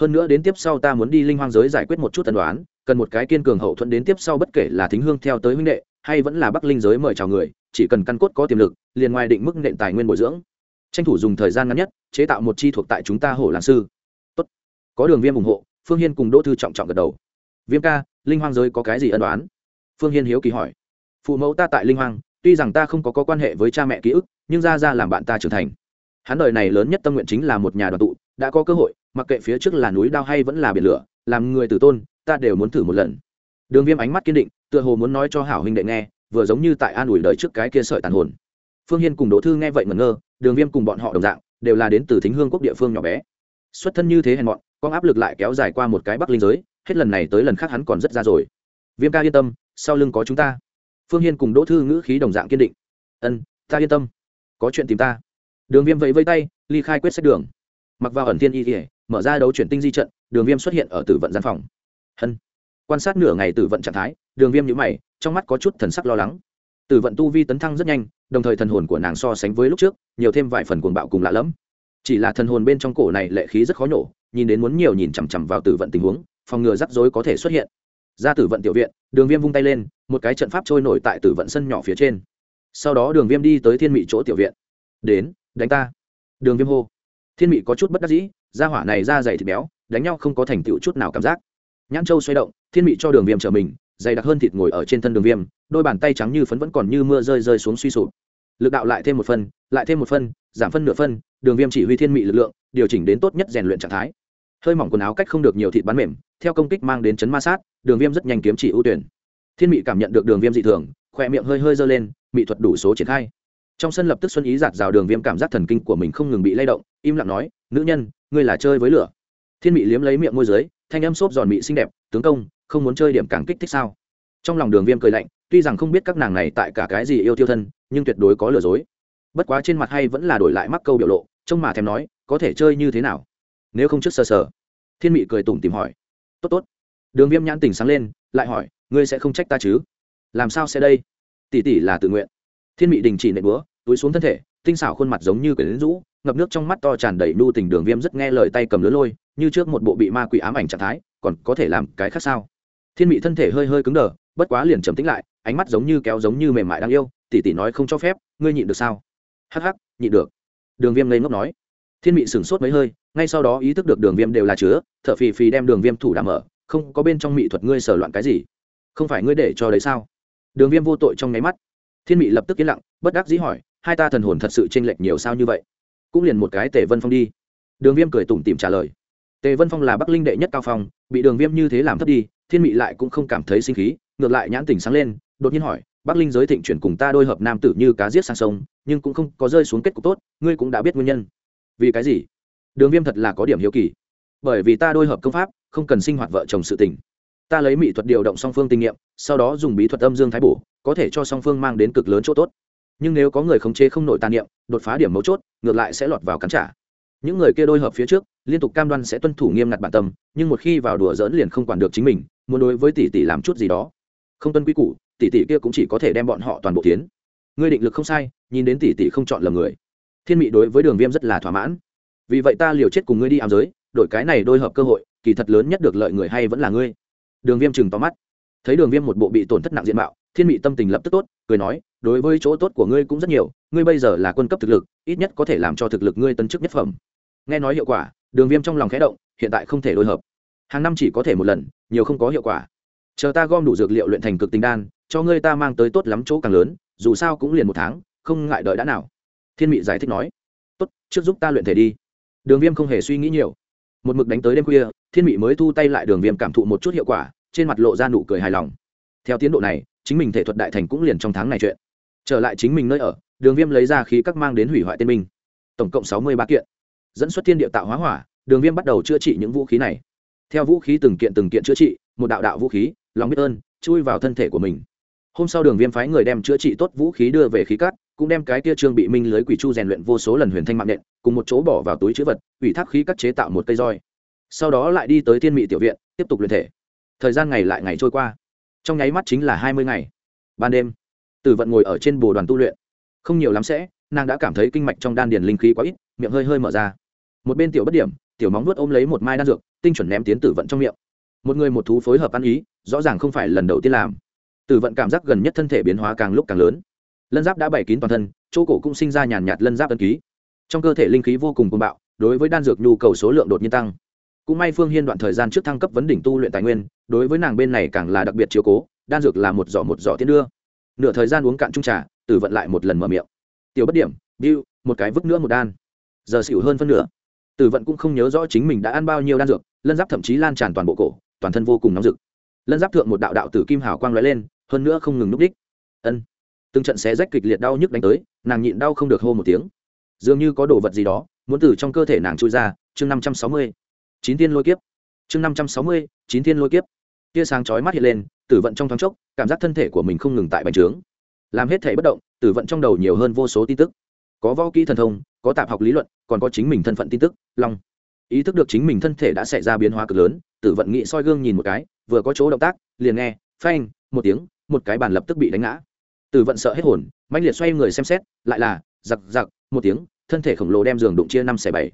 Hơn nữa đến tiếp sau ta muốn đi linh hoang giới giải quyết một chút tần đoán cần một cái kiên cường hậu thuẫn đến tiếp sau bất kể là thính hương theo tới huynh đệ, hay vẫn là bắc linh giới mời chào người chỉ cần căn cốt có tiềm lực liền ngoài định mức nện tài nguyên bồi dưỡng. Tranh thủ dùng thời gian ngắn nhất chế tạo một chi thuộc tại chúng ta hổ làng sư. Tốt. có đường viêm ủng hộ phương hiên cùng đỗ thư trọng trọng gật đầu. Viêm ca linh hoang giới có cái gì ân đoán phương hiên hiếu kỳ hỏi. Phụ mẫu ta tại linh hoang tuy rằng ta không có, có quan hệ với cha mẹ ký ức nhưng ra ra làm bạn ta trưởng thành. Hắn đời này lớn nhất tâm nguyện chính là một nhà đoàn tụ đã có cơ hội mặc kệ phía trước là núi đao hay vẫn là biển lửa làm người tử tôn ta đều muốn thử một lần. Đường viêm ánh mắt kiên định tựa hồ muốn nói cho hảo huynh đệ nghe vừa giống như tại an ủi đời trước cái kia sợi tàn hồn. Phương hiên cùng đỗ thư nghe vậy ngẩn ngơ, đường viêm cùng bọn họ đồng dạng, đều là đến từ thính hương quốc địa phương nhỏ bé. Xuất thân như thế hèn mọn con áp lực lại kéo dài qua một cái bắc linh giới, hết lần này tới lần khác hắn còn rất ra rồi. Viêm ca yên tâm, sau lưng có chúng ta. Phương hiên cùng đỗ thư ngữ khí đồng dạng kiên định. Ân, ta yên tâm. Có chuyện tìm ta. Đường viêm vẫy vây tay, ly khai quyết sách đường. Mặc vào ẩn thiên y kỉa mở ra đấu chuyển tinh di trận, đường viêm xuất hiện ở tử vận gian phòng. Hân. Quan sát nửa ngày tử vận trạng thái, đường viêm nhữ mày trong mắt có chút thần sắc lo lắng. Tử vận tu vi tấn thăng rất nhanh, đồng thời thần hồn của nàng so sánh với lúc trước, nhiều thêm vài phần cuồng bạo cùng lạ lẫm. Chỉ là thần hồn bên trong cổ này lệ khí rất khó nhổ, nhìn đến muốn nhiều nhìn chằm chằm vào tử vận tình huống, phòng ngừa rắc rối có thể xuất hiện. Ra tử vận tiểu viện, đường viêm vung tay lên, một cái trận pháp trôi nổi tại tử vận sân nhỏ phía trên. Sau đó đường viêm đi tới thiên mị chỗ tiểu viện. Đến, đánh ta. Đường viêm hô. Thiên mị có chút bất đắc dĩ ra hỏa này ra dày thịt béo, đánh nhau không có thành tựu chút nào cảm giác. Nhãn châu xoay động, thiên mị cho đường viêm trở mình dày đặc hơn thịt ngồi ở trên thân đường viêm, đôi bàn tay trắng như phấn vẫn còn như mưa rơi rơi xuống suy sụp. Lực đạo lại thêm một phân, lại thêm một phân, giảm phân nửa phân, đường viêm chỉ huy thiên mị lực lượng, điều chỉnh đến tốt nhất rèn luyện trạng thái. Hơi mỏng quần áo cách không được nhiều thịt bắn mềm, theo công kích mang đến chấn ma sát, đường viêm rất nhanh kiếm chỉ ưu tuyển. Thiên mị cảm nhận được đường viêm dị thường, khỏe miệng hơi hơi dơ lên, mị thuật đủ số triển khai. Trong sân lập tức xuân ý giạt rào đường viêm cảm giác thần kinh của mình không ngừng bị lay động, im lặng nói, nữ nhân, ngươi là chơi với lửa. Thiên mị liếm lấy miệng môi giới thanh âm xốp giòn mị xinh đẹp, tướng công không muốn chơi điểm càng kích thích sao? Trong lòng đường viêm cười lạnh, tuy rằng không biết các nàng này tại cả cái gì yêu tiêu thân, nhưng tuyệt đối có lừa dối. Bất quá trên mặt hay vẫn là đổi lại mắc câu biểu lộ, trông mà thèm nói, có thể chơi như thế nào? Nếu không trước sờ sờ. Thiên mị cười tủm tìm hỏi. Tốt tốt. Đường viêm nhãn tỉnh sáng lên, lại hỏi, ngươi sẽ không trách ta chứ? Làm sao sẽ đây? Tỷ tỷ là tự nguyện. Thiên mị đình chỉ nệ búa, túi xuống thân thể, tinh xảo khuôn mặt giống như quyển rũ, ngập nước trong mắt to tràn đầy nu tình đường viêm rất nghe lời tay cầm lứa lôi, như trước một bộ bị ma quỷ ám ảnh trạng thái, còn có thể làm cái khác sao? Thiên mị thân thể hơi hơi cứng đờ, bất quá liền trầm tĩnh lại, ánh mắt giống như kéo giống như mềm mại đáng yêu, tỷ tỷ nói không cho phép, ngươi nhịn được sao? Hắc hắc, nhịn được. Đường viêm ngây ngốc nói. Thiên mị sửng sốt mấy hơi, ngay sau đó ý thức được đường viêm đều là chứa t h ở phì phì đem đường viêm thủ đảm mở, không, có bên trong mị thuật ngươi sở loạn cái gì? Không phải ngươi để cho đấy sao? Đường viêm vô tội trong nháy mắt. Thiên mị lập tức yên lặng, bất đắc dĩ hỏi, hai ta thần hồn thật sự chênh lệch nhiều sao như vậy? Cũng liền một cái tề vân phong đi. Đường viêm cười tủm tìm trả lời. Tề vân phong là bắc linh đệ nhất cao phong, bị đường viêm như thế làm thấp đi thiên mị lại cũng không cảm thấy sinh khí, ngược lại nhãn tỉnh sáng lên, đột nhiên hỏi, bắc linh giới thịnh chuyển cùng ta đôi hợp nam tử như cá giết sang sông, nhưng cũng không có rơi xuống kết cục tốt, ngươi cũng đã biết nguyên nhân. Vì cái gì? Đường viêm thật là có điểm hiếu kỳ, bởi vì ta đôi hợp công pháp, không cần sinh hoạt vợ chồng sự tình. Ta lấy mỹ thuật điều động song phương kinh nghiệm, sau đó dùng bí thuật âm dương thái bổ, có thể cho song phương mang đến cực lớn chỗ tốt. Nhưng nếu có người khống chế không nổi tàn niệm, đột phá điểm mấu chốt, ngược lại sẽ lọt vào cắn trả. Những người kia đôi hợp phía trước, liên tục cam đoan sẽ tuân thủ nghiêm ngặt bản tâm, nhưng một khi vào đùa dỡn liền không quản được chính mình muốn đối với tỷ tỷ làm chút gì đó. Không tuân quy củ, tỷ tỷ kia cũng chỉ có thể đem bọn họ toàn bộ tiến ngươi định lực không sai, nhìn đến tỷ tỷ không chọn lầm người. Thiên mị đối với đường viêm rất là thỏa mãn. Vì vậy ta liều chết cùng ngươi đi ám giới, đổi cái này đôi hợp cơ hội, kỳ thật lớn nhất được lợi người hay vẫn là ngươi. Đường viêm chừng tóm mắt. Thấy đường viêm một bộ bị tổn thất nặng diện mạo, thiên mị tâm tình lập tức tốt, cười nói, đối với chỗ tốt của ngươi cũng rất nhiều, ngươi bây giờ là quân cấp thực lực, ít nhất có thể làm cho thực lực ngươi tân chức nhất phẩm. Nghe nói hiệu quả, đường viêm trong lòng khẽ động, hiện tại không thể đôi hợp hàng năm chỉ có thể một lần, nhiều không có hiệu quả. Chờ ta gom đủ dược liệu luyện thành cực tình đan, cho ngươi ta mang tới tốt lắm chỗ càng lớn, dù sao cũng liền một tháng, không ngại đợi đã nào. Thiên mị giải thích nói. Tốt, trước giúp ta luyện thể đi. Đường viêm không hề suy nghĩ nhiều. Một mực đánh tới đêm khuya, thiên mị mới thu tay lại đường viêm cảm thụ một chút hiệu quả, trên mặt lộ ra nụ cười hài lòng. Theo tiến độ này, chính mình thể thuật đại thành cũng liền trong tháng này chuyện. Trở lại chính mình nơi ở, đường viêm lấy ra khí các mang đến hủy hoại tên minh. Tổng cộng sáu mươi ba kiện. Dẫn xuất thiên địa tạo hóa hỏa, đường viêm bắt đầu chữa trị những vũ khí này theo vũ khí từng kiện từng kiện chữa trị, một đạo đạo vũ khí, lòng biết ơn, chui vào thân thể của mình. Hôm sau đường viêm phái người đem chữa trị tốt vũ khí đưa về khí cắt cũng đem cái kia trương bị minh lưới quỷ chu rèn luyện vô số lần huyền thanh mạng nện, cùng một chỗ bỏ vào túi chữ vật, ủy thác khí cắt chế tạo một cây roi. Sau đó lại đi tới thiên mị tiểu viện, tiếp tục luyện thể. Thời gian ngày lại ngày trôi qua. Trong nháy mắt chính là hai mươi ngày. Ban đêm, tử vận ngồi ở trên bồ đoàn tu luyện. Không nhiều lắm sẽ, nàng đã cảm thấy kinh mạch trong đan điền linh khí quá ít, miệng hơi hơi mở ra. Một bên tiểu bất điểm tiểu móng nuốt ôm lấy một mai đan dược, tinh chuẩn ném tiến tử vận trong miệng. Một người một thú phối hợp ăn ý, rõ ràng không phải lần đầu tiên làm. Tử vận cảm giác gần nhất thân thể biến hóa càng lúc càng lớn. Lân giáp đã bày kín toàn thân, chỗ cổ cũng sinh ra nhàn nhạt lân giáp ân ký. Trong cơ thể linh khí vô cùng côn bạo, đối với đan dược nhu cầu số lượng đột nhiên tăng. Cũng may phương hiên đoạn thời gian trước thăng cấp vấn đỉnh tu luyện tài nguyên, đối với nàng bên này càng là đặc biệt chiếu cố, đan dược là một giỏ một giỏ tiến đưa. Nửa thời gian uống cạn trung trà, tử vận lại một lần mở miệng. Tiểu bất điểm biu một cái vứt nữa một đan. Giờ xỉu hơn phân nửa tử vận cũng không nhớ rõ chính mình đã ăn bao nhiêu đan dược, lân giáp thậm chí lan tràn toàn bộ cổ, toàn thân vô cùng nóng rực. Lân giáp thượng một đạo đạo tử kim hào quang lóe lên, hơn nữa không ngừng núp đích. Ân. Từng trận xé rách kịch liệt đau nhức đánh tới, nàng nhịn đau không được hô một tiếng. Dường như có đồ vật gì đó, muốn từ trong cơ thể nàng trôi ra, chương năm trăm sáu mươi. Chín tiên lôi kiếp. Chương năm trăm sáu mươi, chín tiên lôi kiếp. Tia sáng chói mắt hiện lên tử vận trong thoáng chốc, cảm giác thân thể của mình không ngừng tại bành trướng. Làm hết thể bất động tử vận trong đầu nhiều hơn vô số tin tức có võ kỹ thần thông, có tạp học lý luận, còn có chính mình thân phận tin tức, long. Ý thức được chính mình thân thể đã xảy ra biến hóa cực lớn, tử vận nghị soi gương nhìn một cái, vừa có chỗ động tác, liền nghe, phanh, một tiếng, một cái bàn lập tức bị đánh ngã. Tử vận sợ hết hồn mạnh liệt xoay người xem xét, lại là, giặc giặc, một tiếng, thân thể khổng lồ đem giường đụng chia năm xẻ bảy.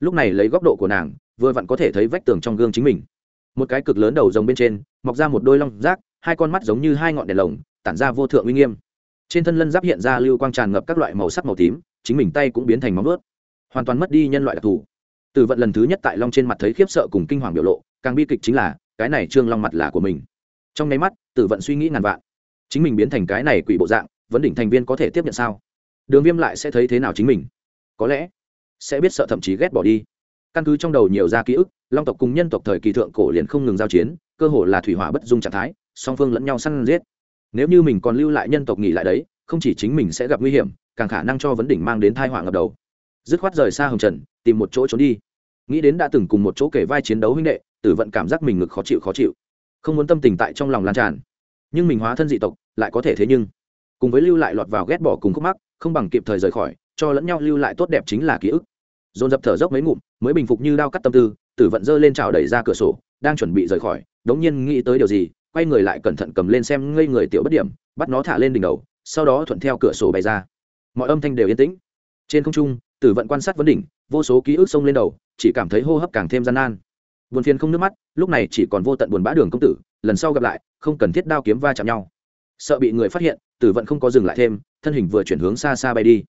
Lúc này lấy góc độ của nàng, vừa vặn có thể thấy vách tường trong gương chính mình. Một cái cực lớn đầu rồng bên trên, mọc ra một đôi long rác, hai con mắt giống như hai ngọn đèn lồng, tản ra vô thượng uy nghiêm trên thân lân giáp hiện ra lưu quang tràn ngập các loại màu sắc màu tím, chính mình tay cũng biến thành móng ướt hoàn toàn mất đi nhân loại đặc thù. Từ vận lần thứ nhất tại long trên mặt thấy khiếp sợ cùng kinh hoàng biểu lộ, càng bi kịch chính là, cái này trương long mặt là của mình. Trong nháy mắt tử vận suy nghĩ ngàn vạn. Chính mình biến thành cái này quỷ bộ dạng, vấn đỉnh thành viên có thể tiếp nhận sao? Đường viêm lại sẽ thấy thế nào chính mình? Có lẽ sẽ biết sợ thậm chí ghét bỏ đi. Căn cứ trong đầu nhiều ra ký ức, long tộc cùng nhân tộc thời kỳ thượng cổ liền không ngừng giao chiến, cơ hồ là thủy hỏa bất dung trạng thái, song phương lẫn nhau săn giết nếu như mình còn lưu lại nhân tộc nghỉ lại đấy, không chỉ chính mình sẽ gặp nguy hiểm, càng khả năng cho vấn đỉnh mang đến thai họa ngập đầu. Dứt khoát rời xa hồng trần, tìm một chỗ trốn đi. Nghĩ đến đã từng cùng một chỗ kể vai chiến đấu huynh đệ, tử vận cảm giác mình ngực khó chịu khó chịu. Không muốn tâm tình tại trong lòng lan tràn. Nhưng mình hóa thân dị tộc, lại có thể thế nhưng. Cùng với lưu lại lọt vào ghét bỏ cùng khúc mắc, không bằng kịp thời rời khỏi, cho lẫn nhau lưu lại tốt đẹp chính là ký ức. Dồn dập thở dốc mấy ngụm, mới bình phục như đao cắt tâm tư, tử vận dơ lên trào đẩy ra cửa sổ, đang chuẩn bị rời khỏi, đống nhiên nghĩ tới điều gì quay người lại cẩn thận cầm lên xem ngây người tiểu bất điểm, bắt nó thả lên đỉnh đầu, sau đó thuận theo cửa sổ bày ra. Mọi âm thanh đều yên tĩnh. Trên không trung, tử vận quan sát vấn đỉnh, vô số ký ức xông lên đầu, chỉ cảm thấy hô hấp càng thêm gian nan. Buồn phiền không nước mắt, lúc này chỉ còn vô tận buồn bã đường công tử, lần sau gặp lại, không cần thiết đao kiếm va chạm nhau. Sợ bị người phát hiện, tử vận không có dừng lại thêm, thân hình vừa chuyển hướng xa xa bay đi.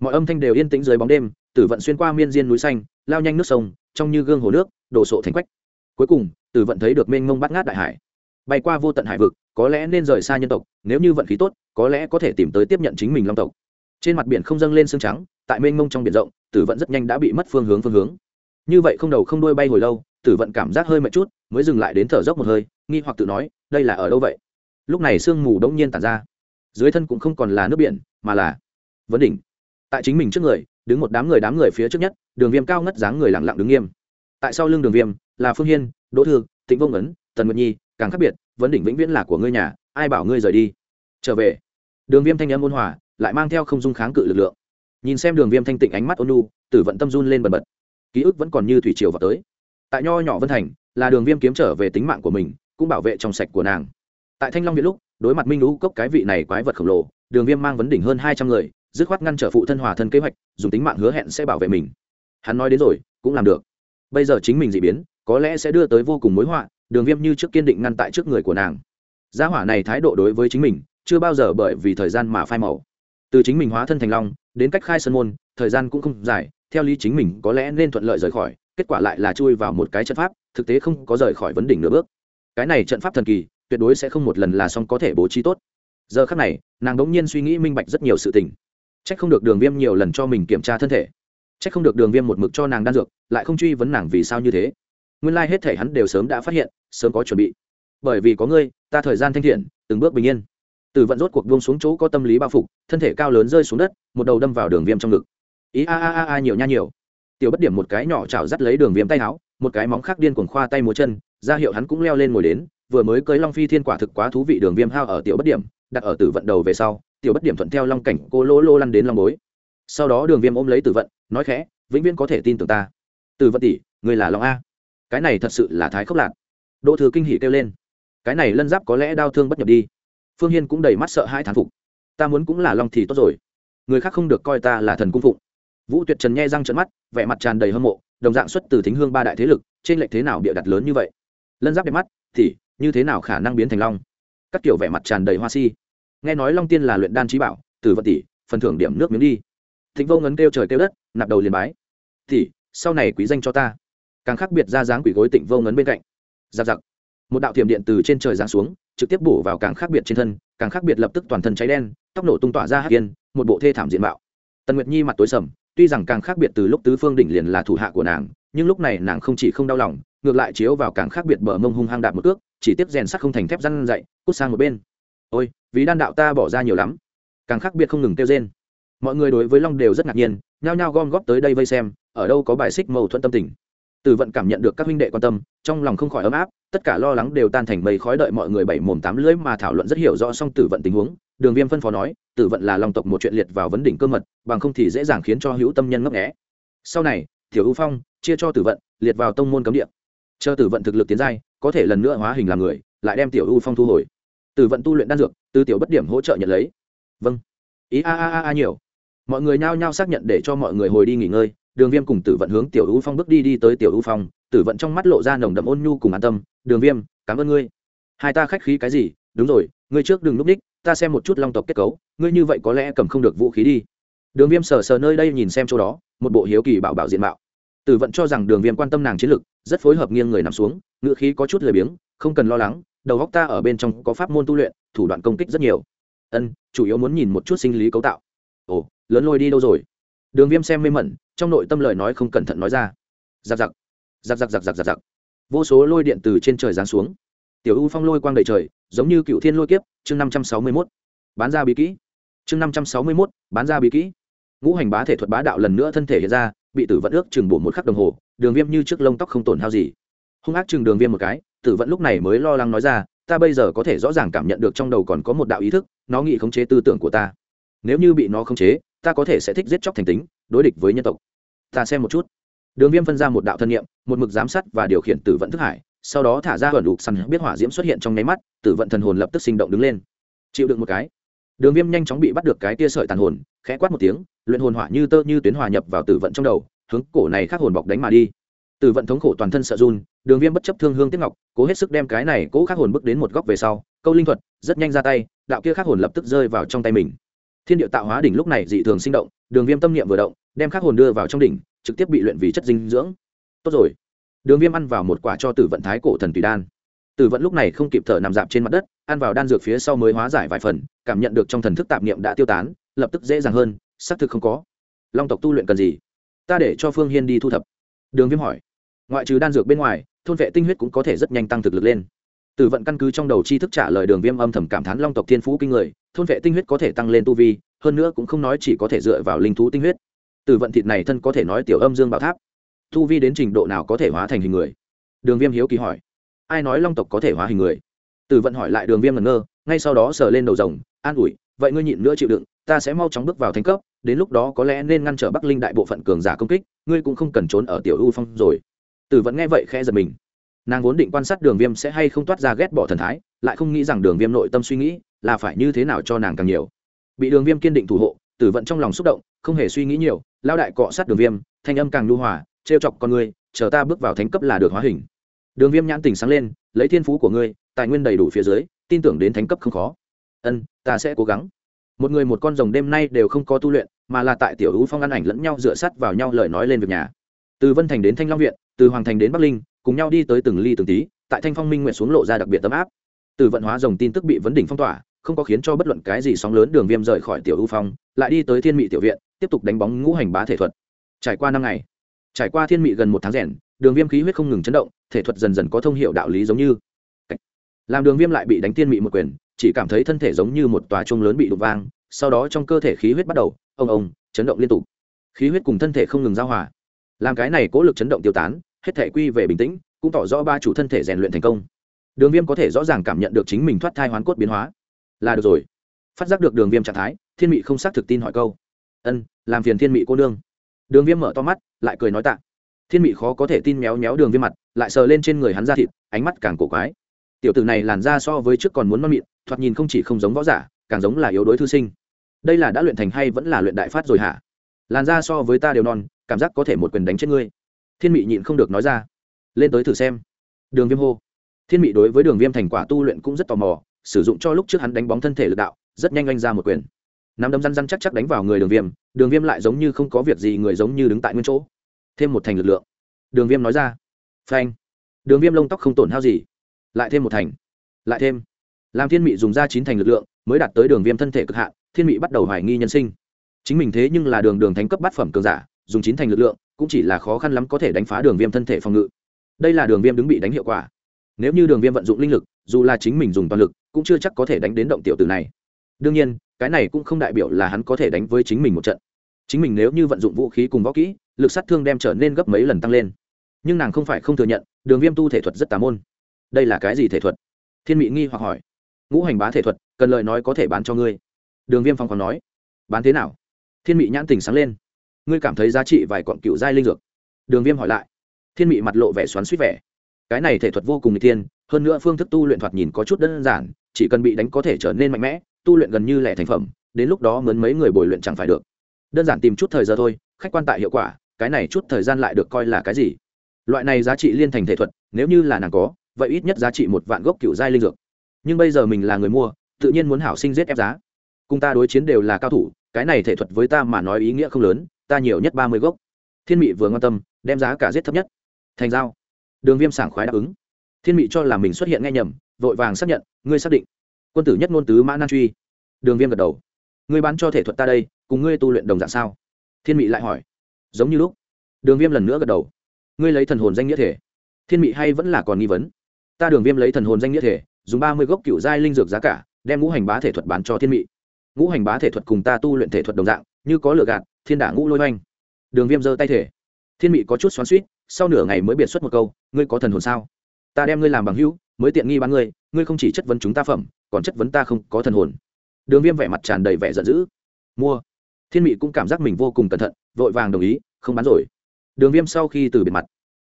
Mọi âm thanh đều yên tĩnh dưới bóng đêm, tử vận xuyên qua miên diên núi xanh, lao nhanh nước sông, trong như gương hồ nước, đổ sộ thành quách. Cuối cùng, tử vận thấy được mênh mông bắt ngát đại hải bay qua vô tận hải vực, có lẽ nên rời xa nhân tộc, nếu như vận khí tốt, có lẽ có thể tìm tới tiếp nhận chính mình long tộc. Trên mặt biển không dâng lên sương trắng, tại mênh mông trong biển rộng, tử vận rất nhanh đã bị mất phương hướng phương hướng. Như vậy không đầu không đuôi bay hồi lâu, tử vận cảm giác hơi mệt chút, mới dừng lại đến thở dốc một hơi, nghi hoặc tự nói, đây là ở đâu vậy? Lúc này sương mù đống nhiên tản ra. Dưới thân cũng không còn là nước biển, mà là vấn đỉnh. Tại chính mình trước người, đứng một đám người đám người phía trước nhất, đường viêm cao ngất dáng người lặng lặng đứng nghiêm. Tại sau lưng đường viêm là phương hiên, đỗ thư, tịnh vông ấn tần nguyệt nhi càng khác biệt, vấn đỉnh vĩnh viễn là của ngươi nhà, ai bảo ngươi rời đi? Trở về. Đường viêm thanh âm ôn hòa, lại mang theo không dung kháng cự lực lượng. Nhìn xem đường viêm thanh tịnh ánh mắt ôn nu tử vận tâm run lên bần bật. Ký ức vẫn còn như thủy triều vào tới. Tại nho nhỏ vân thành, là đường viêm kiếm trở về tính mạng của mình, cũng bảo vệ trong sạch của nàng. Tại thanh long viện lúc, đối mặt minh lũ cốc cái vị này quái vật khổng lồ, đường viêm mang vấn đỉnh hơn hai trăm người, dứt khoát ngăn trở phụ thân hòa thân kế hoạch, dùng tính mạng hứa hẹn sẽ bảo vệ mình. Hắn nói đến rồi, cũng làm được. Bây giờ chính mình dị biến, có lẽ sẽ đưa tới vô cùng mối họa đường viêm như trước kiên định ngăn tại trước người của nàng. Gia hỏa này thái độ đối với chính mình, chưa bao giờ bởi vì thời gian mà phai màu. Từ chính mình hóa thân thành long, đến cách khai sân môn, thời gian cũng không dài, theo lý chính mình có lẽ nên thuận lợi rời khỏi, kết quả lại là chui vào một cái trận pháp, thực tế không có rời khỏi vấn đỉnh nửa bước. Cái này trận pháp thần kỳ, tuyệt đối sẽ không một lần là xong có thể bố trí tốt. Giờ khác này, nàng đ ỗ n g nhiên suy nghĩ minh bạch rất nhiều sự tình. C h ắ c không được đường viêm nhiều lần cho mình kiểm tra thân thể. C h ắ c không được đường viêm một mực cho nàng đan dược, lại không truy vấn nàng vì sao như thế nguyên lai hết thể hắn đều sớm đã phát hiện, sớm có chuẩn bị. Bởi vì có ngươi, ta thời gian thanh thiện, từng bước bình yên. Từ vận rốt cuộc buông xuống chỗ có tâm lý bao phục, thân thể cao lớn rơi xuống đất, một đầu đâm vào đường viêm trong ngực. Ý a a a a nhiều nha nhiều. Tiểu bất điểm một cái nhỏ chảo dắt lấy đường viêm tay áo, một cái móng khác điên cuồng khoa tay múa chân, ra hiệu hắn cũng leo lên ngồi đến, vừa mới cưới long phi thiên quả thực quá thú vị đường viêm hao ở tiểu bất điểm, đặt ở tử vận đầu về sau, tiểu bất điểm thuận theo long cảnh cô lô lô lăn đến long bối. Sau đó đường viêm ôm lấy tử vận, nói khẽ, vĩnh viễn có thể tin tưởng ta. Tử vận tỷ người là long a cái này thật sự là thái khốc lạc. Đỗ thừa kinh hỉ kêu lên. Cái này lân giáp có lẽ đau thương bất nhập đi. Phương hiên cũng đầy mắt sợ hai thán phục. Ta muốn cũng là long thì tốt rồi. Người khác không được coi ta là thần cung phụng. Vũ tuyệt trần nhe răng trận mắt, vẻ mặt tràn đầy hâm mộ, đồng dạng xuất từ thính hương ba đại thế lực, trên lệch thế nào bịa đặt lớn như vậy? Lân giáp đẹp mắt, thì như thế nào khả năng biến thành long? Các kiểu vẻ mặt tràn đầy hoa si. Nghe nói long tiên là luyện đan trí bảo, từ vật tỷ, phần thưởng điểm nước miếng đi. Thịnh vô ngấn kêu trời kêu đất, nạp đầu liền bái. Tỷ, sau này quý danh cho ta càng khác biệt ra dáng quỷ gối tịnh vô ngấn bên cạnh. Giặc giặc. Một đạo thiểm điện từ trên trời giáng xuống, trực tiếp bổ vào càng khác biệt trên thân, càng khác biệt lập tức toàn thân cháy đen, tóc nổ tung tỏa ra hạt yên, một bộ thê thảm diện mạo. Tần nguyệt nhi mặt tối sầm, tuy rằng càng khác biệt từ lúc tứ phương đỉnh liền là thủ hạ của nàng, nhưng lúc này nàng không chỉ không đau lòng, ngược lại chiếu vào càng khác biệt bờ mông hung hăng đạp một cước, chỉ tiếp rèn sắt không thành thép răn dậy, cút sang một bên. Ôi, vì đan đạo ta bỏ ra nhiều lắm. Càng khác biệt không ngừng kêu trên mọi người đối với long đều rất ngạc nhiên, nhao nhao gom góp tới đây vây xem, ở đâu có bài xích mâu thuẫn tâm tình từ vận cảm nhận được các huynh đệ quan tâm, trong lòng không khỏi ấm áp, tất cả lo lắng đều tan thành mây khói đợi mọi người bảy mồm tám lưỡi mà thảo luận rất hiểu rõ xong tử vận tình huống. Đường viêm phân phó nói, tử vận là long tộc một chuyện liệt vào vấn đỉnh cơ mật, bằng không thì dễ dàng khiến cho hữu tâm nhân ngấp nghé. Sau này, tiểu U phong chia cho tử vận, liệt vào tông môn cấm địa. Chờ tử vận thực lực tiến giai, có thể lần nữa hóa hình làm người, lại đem tiểu U phong thu hồi. Tử vận tu luyện đan dược, từ tiểu bất điểm hỗ trợ nhận lấy. Vâng. Ý a a a a nhiều. Mọi người nhao nhao xác nhận để cho mọi người hồi đi nghỉ ngơi đường viêm cùng tử vận hướng tiểu ưu phong bước đi đi tới tiểu ưu phong, tử vận trong mắt lộ ra nồng đậm ôn nhu cùng an tâm, đường viêm, cảm ơn ngươi. Hai ta khách khí cái gì? Đúng rồi, ngươi trước đừng núp ních ta xem một chút long tộc kết cấu, ngươi như vậy có lẽ cầm không được vũ khí đi. Đường viêm sờ sờ nơi đây nhìn xem chỗ đó, một bộ hiếu kỳ bảo bảo diện mạo. Tử vận cho rằng đường viêm quan tâm nàng chiến lực, rất phối hợp nghiêng người nằm xuống ngự khí có chút lười biếng, không cần lo lắng, đầu góc ta ở bên trong có pháp môn tu luyện, thủ đoạn công kích rất nhiều. Ân, chủ yếu muốn nhìn một chút sinh lý cấu tạo. Ồ, lớn lôi đi đâu rồi? Đường viêm xem mê mẩn trong nội tâm lời nói không cẩn thận nói ra. Giặc giặc giặc giặc giặc giặc giặc giặc. Vô số lôi điện từ trên trời giáng xuống. Tiểu u phong lôi quang đầy trời, giống như cựu thiên lôi kiếp, chương năm trăm sáu mươi mốt. Bán ra bí kỹ. Chương năm trăm sáu mươi mốt, bán ra bí kỹ. Ngũ hành bá thể thuật bá đạo lần nữa thân thể hiện ra, bị tử vận ước chừng bổ một khắc đồng hồ, đường viêm như trước lông tóc không tổn hao gì. Hung ác chừng đường viêm một cái, tử vận lúc này mới lo lắng nói ra, ta bây giờ có thể rõ ràng cảm nhận được trong đầu còn có một đạo ý thức, nó nghĩ khống chế tư tưởng của ta. Nếu như bị nó khống chế, ta có thể sẽ thích giết chóc thành tính đối địch với nhân tộc. Ta xem một chút. Đường viêm phân ra một đạo thân nhiệm một mực giám sát và điều khiển tử vận thức hải, sau đó thả ra hởn đục săn biết hỏa diễm xuất hiện trong nháy mắt, tử vận thần hồn lập tức sinh động đứng lên. Chịu đựng một cái. Đường viêm nhanh chóng bị bắt được cái tia sợi tàn hồn, khẽ quát một tiếng, luyện hồn hỏa như tơ như tuyến hòa nhập vào tử vận trong đầu, hướng cổ này khắc hồn bọc đánh mà đi. Tử vận thống khổ toàn thân sợ run, đường viêm bất chấp thương hương tiếp ngọc, cố hết sức đem cái này cố khắc hồn bước đến một góc về sau, câu linh thuật, rất nhanh ra tay, đạo kia khắc hồn lập tức rơi vào trong tay mình. Thiên địa tạo hóa đỉnh lúc này dị thường sinh động, đường viêm tâm niệm vừa động đem khắc hồn đưa vào trong đỉnh, trực tiếp bị luyện vì chất dinh dưỡng. Tốt rồi. Đường viêm ăn vào một quả cho tử vận thái cổ thần tùy đan. Tử vận lúc này không kịp thở nằm dạp trên mặt đất, ăn vào đan dược phía sau mới hóa giải vài phần, cảm nhận được trong thần thức tạp niệm đã tiêu tán, lập tức dễ dàng hơn, xác thực không có. Long tộc tu luyện cần gì? Ta để cho phương hiên đi thu thập. Đường viêm hỏi. Ngoại trừ đan dược bên ngoài, thôn vệ tinh huyết cũng có thể rất nhanh tăng thực lực lên. Tử vận căn cứ trong đầu chi thức trả lời đường viêm âm thầm cảm thán long tộc thiên phú kinh người, thôn vệ tinh huyết có thể tăng lên tu vi, hơn nữa cũng không nói chỉ có thể dựa vào linh thú tinh huyết tử vận thịt này thân có thể nói tiểu âm dương bảo tháp. Tu vi đến trình độ nào có thể hóa thành hình người? Đường viêm hiếu kỳ hỏi. Ai nói long tộc có thể hóa hình người? Tử vận hỏi lại đường viêm ngẩn ngơ, ngay sau đó sờ lên đầu rồng, an ủi, vậy ngươi nhịn nữa chịu đựng, ta sẽ mau chóng bước vào thành cấp, đến lúc đó có lẽ nên ngăn trở bắc linh đại bộ phận cường giả công kích, ngươi cũng không cần trốn ở tiểu u phong rồi. Tử vận nghe vậy khẽ giật mình. Nàng vốn định quan sát đường viêm sẽ hay không toát ra ghét bỏ thần thái, lại không nghĩ rằng đường viêm nội tâm suy nghĩ là phải như thế nào cho nàng càng nhiều. Bị đường viêm kiên định thủ hộ tử vận trong lòng xúc động không hề suy nghĩ nhiều, lao đại cọ sát đường viêm, thanh âm càng lưu hòa, trêu chọc con ngươi, chờ ta bước vào thánh cấp là được hóa hình. Đường viêm nhãn tình sáng lên, lấy thiên phú của ngươi, tài nguyên đầy đủ phía dưới, tin tưởng đến thánh cấp không khó. Ân, ta sẽ cố gắng. Một người một con rồng đêm nay đều không có tu luyện, mà là tại tiểu hữu phong ăn ảnh lẫn nhau dựa sắt vào nhau lời nói lên việc nhà. Từ vân thành đến thanh long viện, từ hoàng thành đến bắc linh, cùng nhau đi tới từng ly từng tí, tại thanh phong minh nguyện xuống lộ ra đặc biệt tấm áp. Từ vận hóa rồng tin tức bị vấn đỉnh phong tỏa, không có khiến cho bất luận cái gì sóng lớn đường viêm rời khỏi tiểu hữu phong, lại đi tới thiên mỹ tiểu viện tiếp tục đánh bóng ngũ hành bá thể thuật. Trải qua năm ngày, trải qua thiên mị gần một tháng rèn, đường viêm khí huyết không ngừng chấn động, thể thuật dần dần có thông hiệu đạo lý giống như. Làm đường viêm lại bị đánh tiên mị một quyền, chỉ cảm thấy thân thể giống như một tòa chuông lớn bị đục vang, sau đó trong cơ thể khí huyết bắt đầu, ông ông, chấn động liên tục. Khí huyết cùng thân thể không ngừng giao hòa. Làm cái này cố lực chấn động tiêu tán, hết thể quy về bình tĩnh, cũng tỏ rõ ba chủ thân thể rèn luyện thành công. Đường viêm có thể rõ ràng cảm nhận được chính mình thoát thai hoán cốt biến hóa. Là được rồi. Phát giác được đường viêm trạng thái, thiên mị không xác thực tin hỏi câu. Ân làm phiền thiên mị cô nương. Đường viêm mở to mắt, lại cười nói tạ. Thiên mị khó có thể tin méo méo đường viêm mặt, lại sờ lên trên người hắn ra thịt, ánh mắt càng cổ quái. Tiểu tử này làn ra so với trước còn muốn non mịn, thoạt nhìn không chỉ không giống võ giả, càng giống là yếu đối thư sinh. Đây là đã luyện thành hay vẫn là luyện đại phát rồi hả? Làn ra so với ta đều non, cảm giác có thể một quyền đánh chết ngươi. Thiên mị nhịn không được nói ra. Lên tới thử xem. Đường viêm hô. Thiên mị đối với đường viêm thành quả tu luyện cũng rất tò mò, sử dụng cho lúc trước hắn đánh bóng thân thể lực đạo, rất nhanh oanh ra một quyền. Nắm đấm răn răn chắc chắc đánh vào người đường viêm đường viêm lại giống như không có việc gì, người giống như đứng tại nguyên chỗ. Thêm một thành lực lượng. Đường viêm nói ra. Phanh. Đường viêm lông tóc không tổn hao gì. Lại thêm một thành. Lại thêm. Làm thiên mị dùng ra chín thành lực lượng, mới đạt tới đường viêm thân thể cực hạn, thiên mị bắt đầu hoài nghi nhân sinh. Chính mình thế nhưng là đường đường thánh cấp bát phẩm cường giả, dùng chín thành lực lượng, cũng chỉ là khó khăn lắm có thể đánh phá đường viêm thân thể phòng ngự. Đây là đường viêm đứng bị đánh hiệu quả. Nếu như đường viêm vận dụng linh lực, dù là chính mình dùng toàn lực, cũng chưa chắc có thể đánh đến động tiểu tử này đương nhiên, cái này cũng không đại biểu là hắn có thể đánh với chính mình một trận. Chính mình nếu như vận dụng vũ khí cùng võ kỹ, lực sát thương đem trở nên gấp mấy lần tăng lên. Nhưng nàng không phải không thừa nhận, đường viêm tu thể thuật rất tà môn. Đây là cái gì thể thuật? Thiên mỹ nghi hoặc hỏi. Ngũ hành bá thể thuật, cần lời nói có thể bán cho ngươi. Đường viêm phong còn nói. Bán thế nào? Thiên mỹ nhãn tình sáng lên. Ngươi cảm thấy giá trị vài cọn cựu giai linh dược? Đường viêm hỏi lại. Thiên mỹ mặt lộ vẻ xoắn suýt vẻ. Cái này thể thuật vô cùng n tiên hơn nữa phương thức tu luyện thoạt nhìn có chút đơn giản, chỉ cần bị đánh có thể trở nên mạnh mẽ tu luyện gần như lẻ thành phẩm, đến lúc đó mướn mấy người bồi luyện chẳng phải được. Đơn giản tìm chút thời giờ thôi, khách quan tại hiệu quả, cái này chút thời gian lại được coi là cái gì? Loại này giá trị liên thành thể thuật, nếu như là nàng có, vậy ít nhất giá trị một vạn gốc cựu giai linh dược. Nhưng bây giờ mình là người mua, tự nhiên muốn hảo sinh giết ép giá. Cùng ta đối chiến đều là cao thủ, cái này thể thuật với ta mà nói ý nghĩa không lớn, ta nhiều nhất ba mươi gốc. Thiên mị vừa ngon tâm, đem giá cả giết thấp nhất. Thành giao. Đường viêm sảng khoái đáp ứng. Thiên mị cho là mình xuất hiện nghe nhầm, vội vàng xác nhận, ngươi xác định quân tử nhất ngôn tứ mã nan truy. Đường viêm gật đầu. Ngươi bán cho thể thuật ta đây, cùng ngươi tu luyện đồng dạng sao? Thiên mị lại hỏi. Giống như lúc. Đường viêm lần nữa gật đầu. Ngươi lấy thần hồn danh nghĩa thể. Thiên mị hay vẫn là còn nghi vấn. Ta đường viêm lấy thần hồn danh nghĩa thể, dùng ba mươi gốc cựu giai linh dược giá cả, đem ngũ hành bá thể thuật bán cho thiên mị. Ngũ hành bá thể thuật cùng ta tu luyện thể thuật đồng dạng, như có lựa gạt, thiên đả ngũ lôi oanh. Đường viêm giơ tay thể. Thiên mị có chút xoắn suýt sau nửa ngày mới biệt xuất một câu, ngươi có thần hồn sao? Ta đem ngươi làm bằng hữu, mới tiện nghi bán ngươi ngươi không chỉ chất vấn chúng ta phẩm còn chất vấn ta không có thần hồn. Đường viêm vẻ mặt tràn đầy vẻ giận dữ. Mua. Thiên mị cũng cảm giác mình vô cùng cẩn thận, vội vàng đồng ý, không bán rồi. Đường viêm sau khi từ biệt mặt.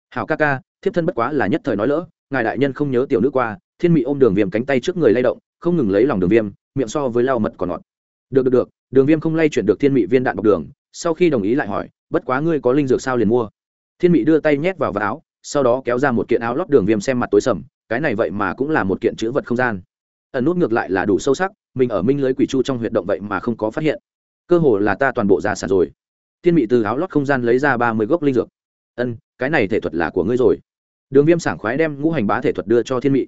Hảo ca ca, thiếp thân bất quá là nhất thời nói lỡ, ngài đại nhân không nhớ tiểu nữ qua, thiên mị ôm đường viêm cánh tay trước người lay động, không ngừng lấy lòng đường viêm, miệng so với lau mật còn ngọt. Được được được, đường viêm không lay chuyển được thiên mị viên đạn bọc đường, sau khi đồng ý lại hỏi, bất quá ngươi có linh dược sao liền mua? Thiên mị đưa tay nhét vào vật áo, sau đó kéo ra một kiện áo lót đường viêm xem mặt tối sầm, cái này vậy mà cũng là một kiện chữ vật không gian ẩn nút ngược lại là đủ sâu sắc, mình ở minh lưới quỷ chu trong huyệt động vậy mà không có phát hiện. Cơ hồ là ta toàn bộ gia sản rồi. Thiên mị từ áo lót không gian lấy ra ba mươi gốc linh dược. Ân, cái này thể thuật là của ngươi rồi. Đường viêm sảng khoái đem ngũ hành bá thể thuật đưa cho thiên mị.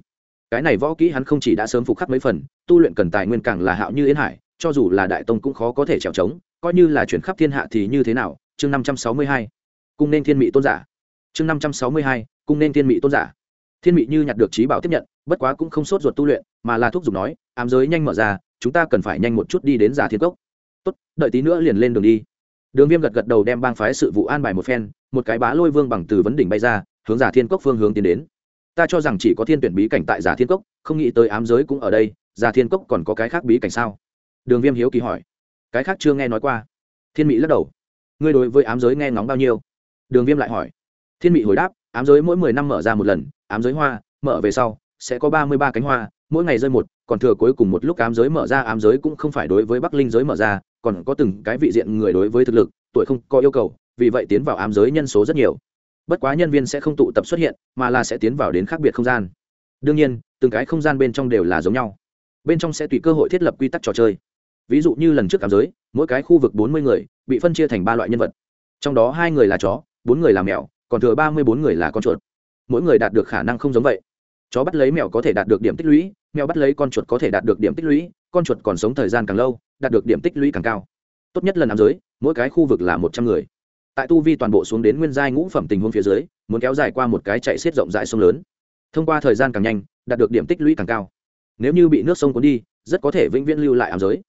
Cái này võ kỹ hắn không chỉ đã sớm phục khắc mấy phần, tu luyện cần tài nguyên càng là hạo như yến hải, cho dù là đại tông cũng khó có thể trèo trống, coi như là chuyển khắp thiên hạ thì như thế nào? Chương năm trăm sáu mươi hai. Cung nên thiên mị tôn giả. Chương năm trăm sáu mươi hai. Cung nên thiên mị tôn giả. Thiên mị như nhặt được trí bảo tiếp nhận, bất quá cũng không sốt ruột tu luyện mà là thúc giục nói, ám giới nhanh mở ra, chúng ta cần phải nhanh một chút đi đến giả thiên cốc. Tốt, đợi tí nữa liền lên đường đi. Đường viêm gật gật đầu đem bang phái sự vụ an bài một phen, một cái bá lôi vương bằng từ vấn đỉnh bay ra, hướng giả thiên cốc phương hướng tiến đến. Ta cho rằng chỉ có thiên tuyển bí cảnh tại giả thiên cốc, không nghĩ tới ám giới cũng ở đây, giả thiên cốc còn có cái khác bí cảnh sao? Đường viêm hiếu kỳ hỏi. Cái khác chưa nghe nói qua. Thiên mỹ lắc đầu. Ngươi đối với ám giới nghe ngóng bao nhiêu? Đường viêm lại hỏi. Thiên mỹ hồi đáp, ám giới mỗi mười năm mở ra một lần, ám giới hoa, mở về sau sẽ có ba mươi ba cánh hoa mỗi ngày rơi một, còn thừa cuối cùng một lúc ám giới mở ra, ám giới cũng không phải đối với bắc linh giới mở ra, còn có từng cái vị diện người đối với thực lực, tuổi không có yêu cầu, vì vậy tiến vào ám giới nhân số rất nhiều. Bất quá nhân viên sẽ không tụ tập xuất hiện, mà là sẽ tiến vào đến khác biệt không gian. Đương nhiên, từng cái không gian bên trong đều là giống nhau. Bên trong sẽ tùy cơ hội thiết lập quy tắc trò chơi. Ví dụ như lần trước ám giới, mỗi cái khu vực bốn mươi người, bị phân chia thành ba loại nhân vật. Trong đó hai người là chó, bốn người là mèo, còn thừa ba mươi bốn người là con chuột. Mỗi người đạt được khả năng không giống vậy. Chó bắt lấy mèo có thể đạt được điểm tích lũy mèo bắt lấy con chuột có thể đạt được điểm tích lũy, con chuột còn sống thời gian càng lâu, đạt được điểm tích lũy càng cao. Tốt nhất lần ám giới, mỗi cái khu vực là một trăm người. Tại tu vi toàn bộ xuống đến nguyên giai ngũ phẩm tình huống phía dưới, muốn kéo dài qua một cái chạy xiết rộng rãi sông lớn. Thông qua thời gian càng nhanh, đạt được điểm tích lũy càng cao. Nếu như bị nước sông cuốn đi, rất có thể vĩnh viễn lưu lại ám giới.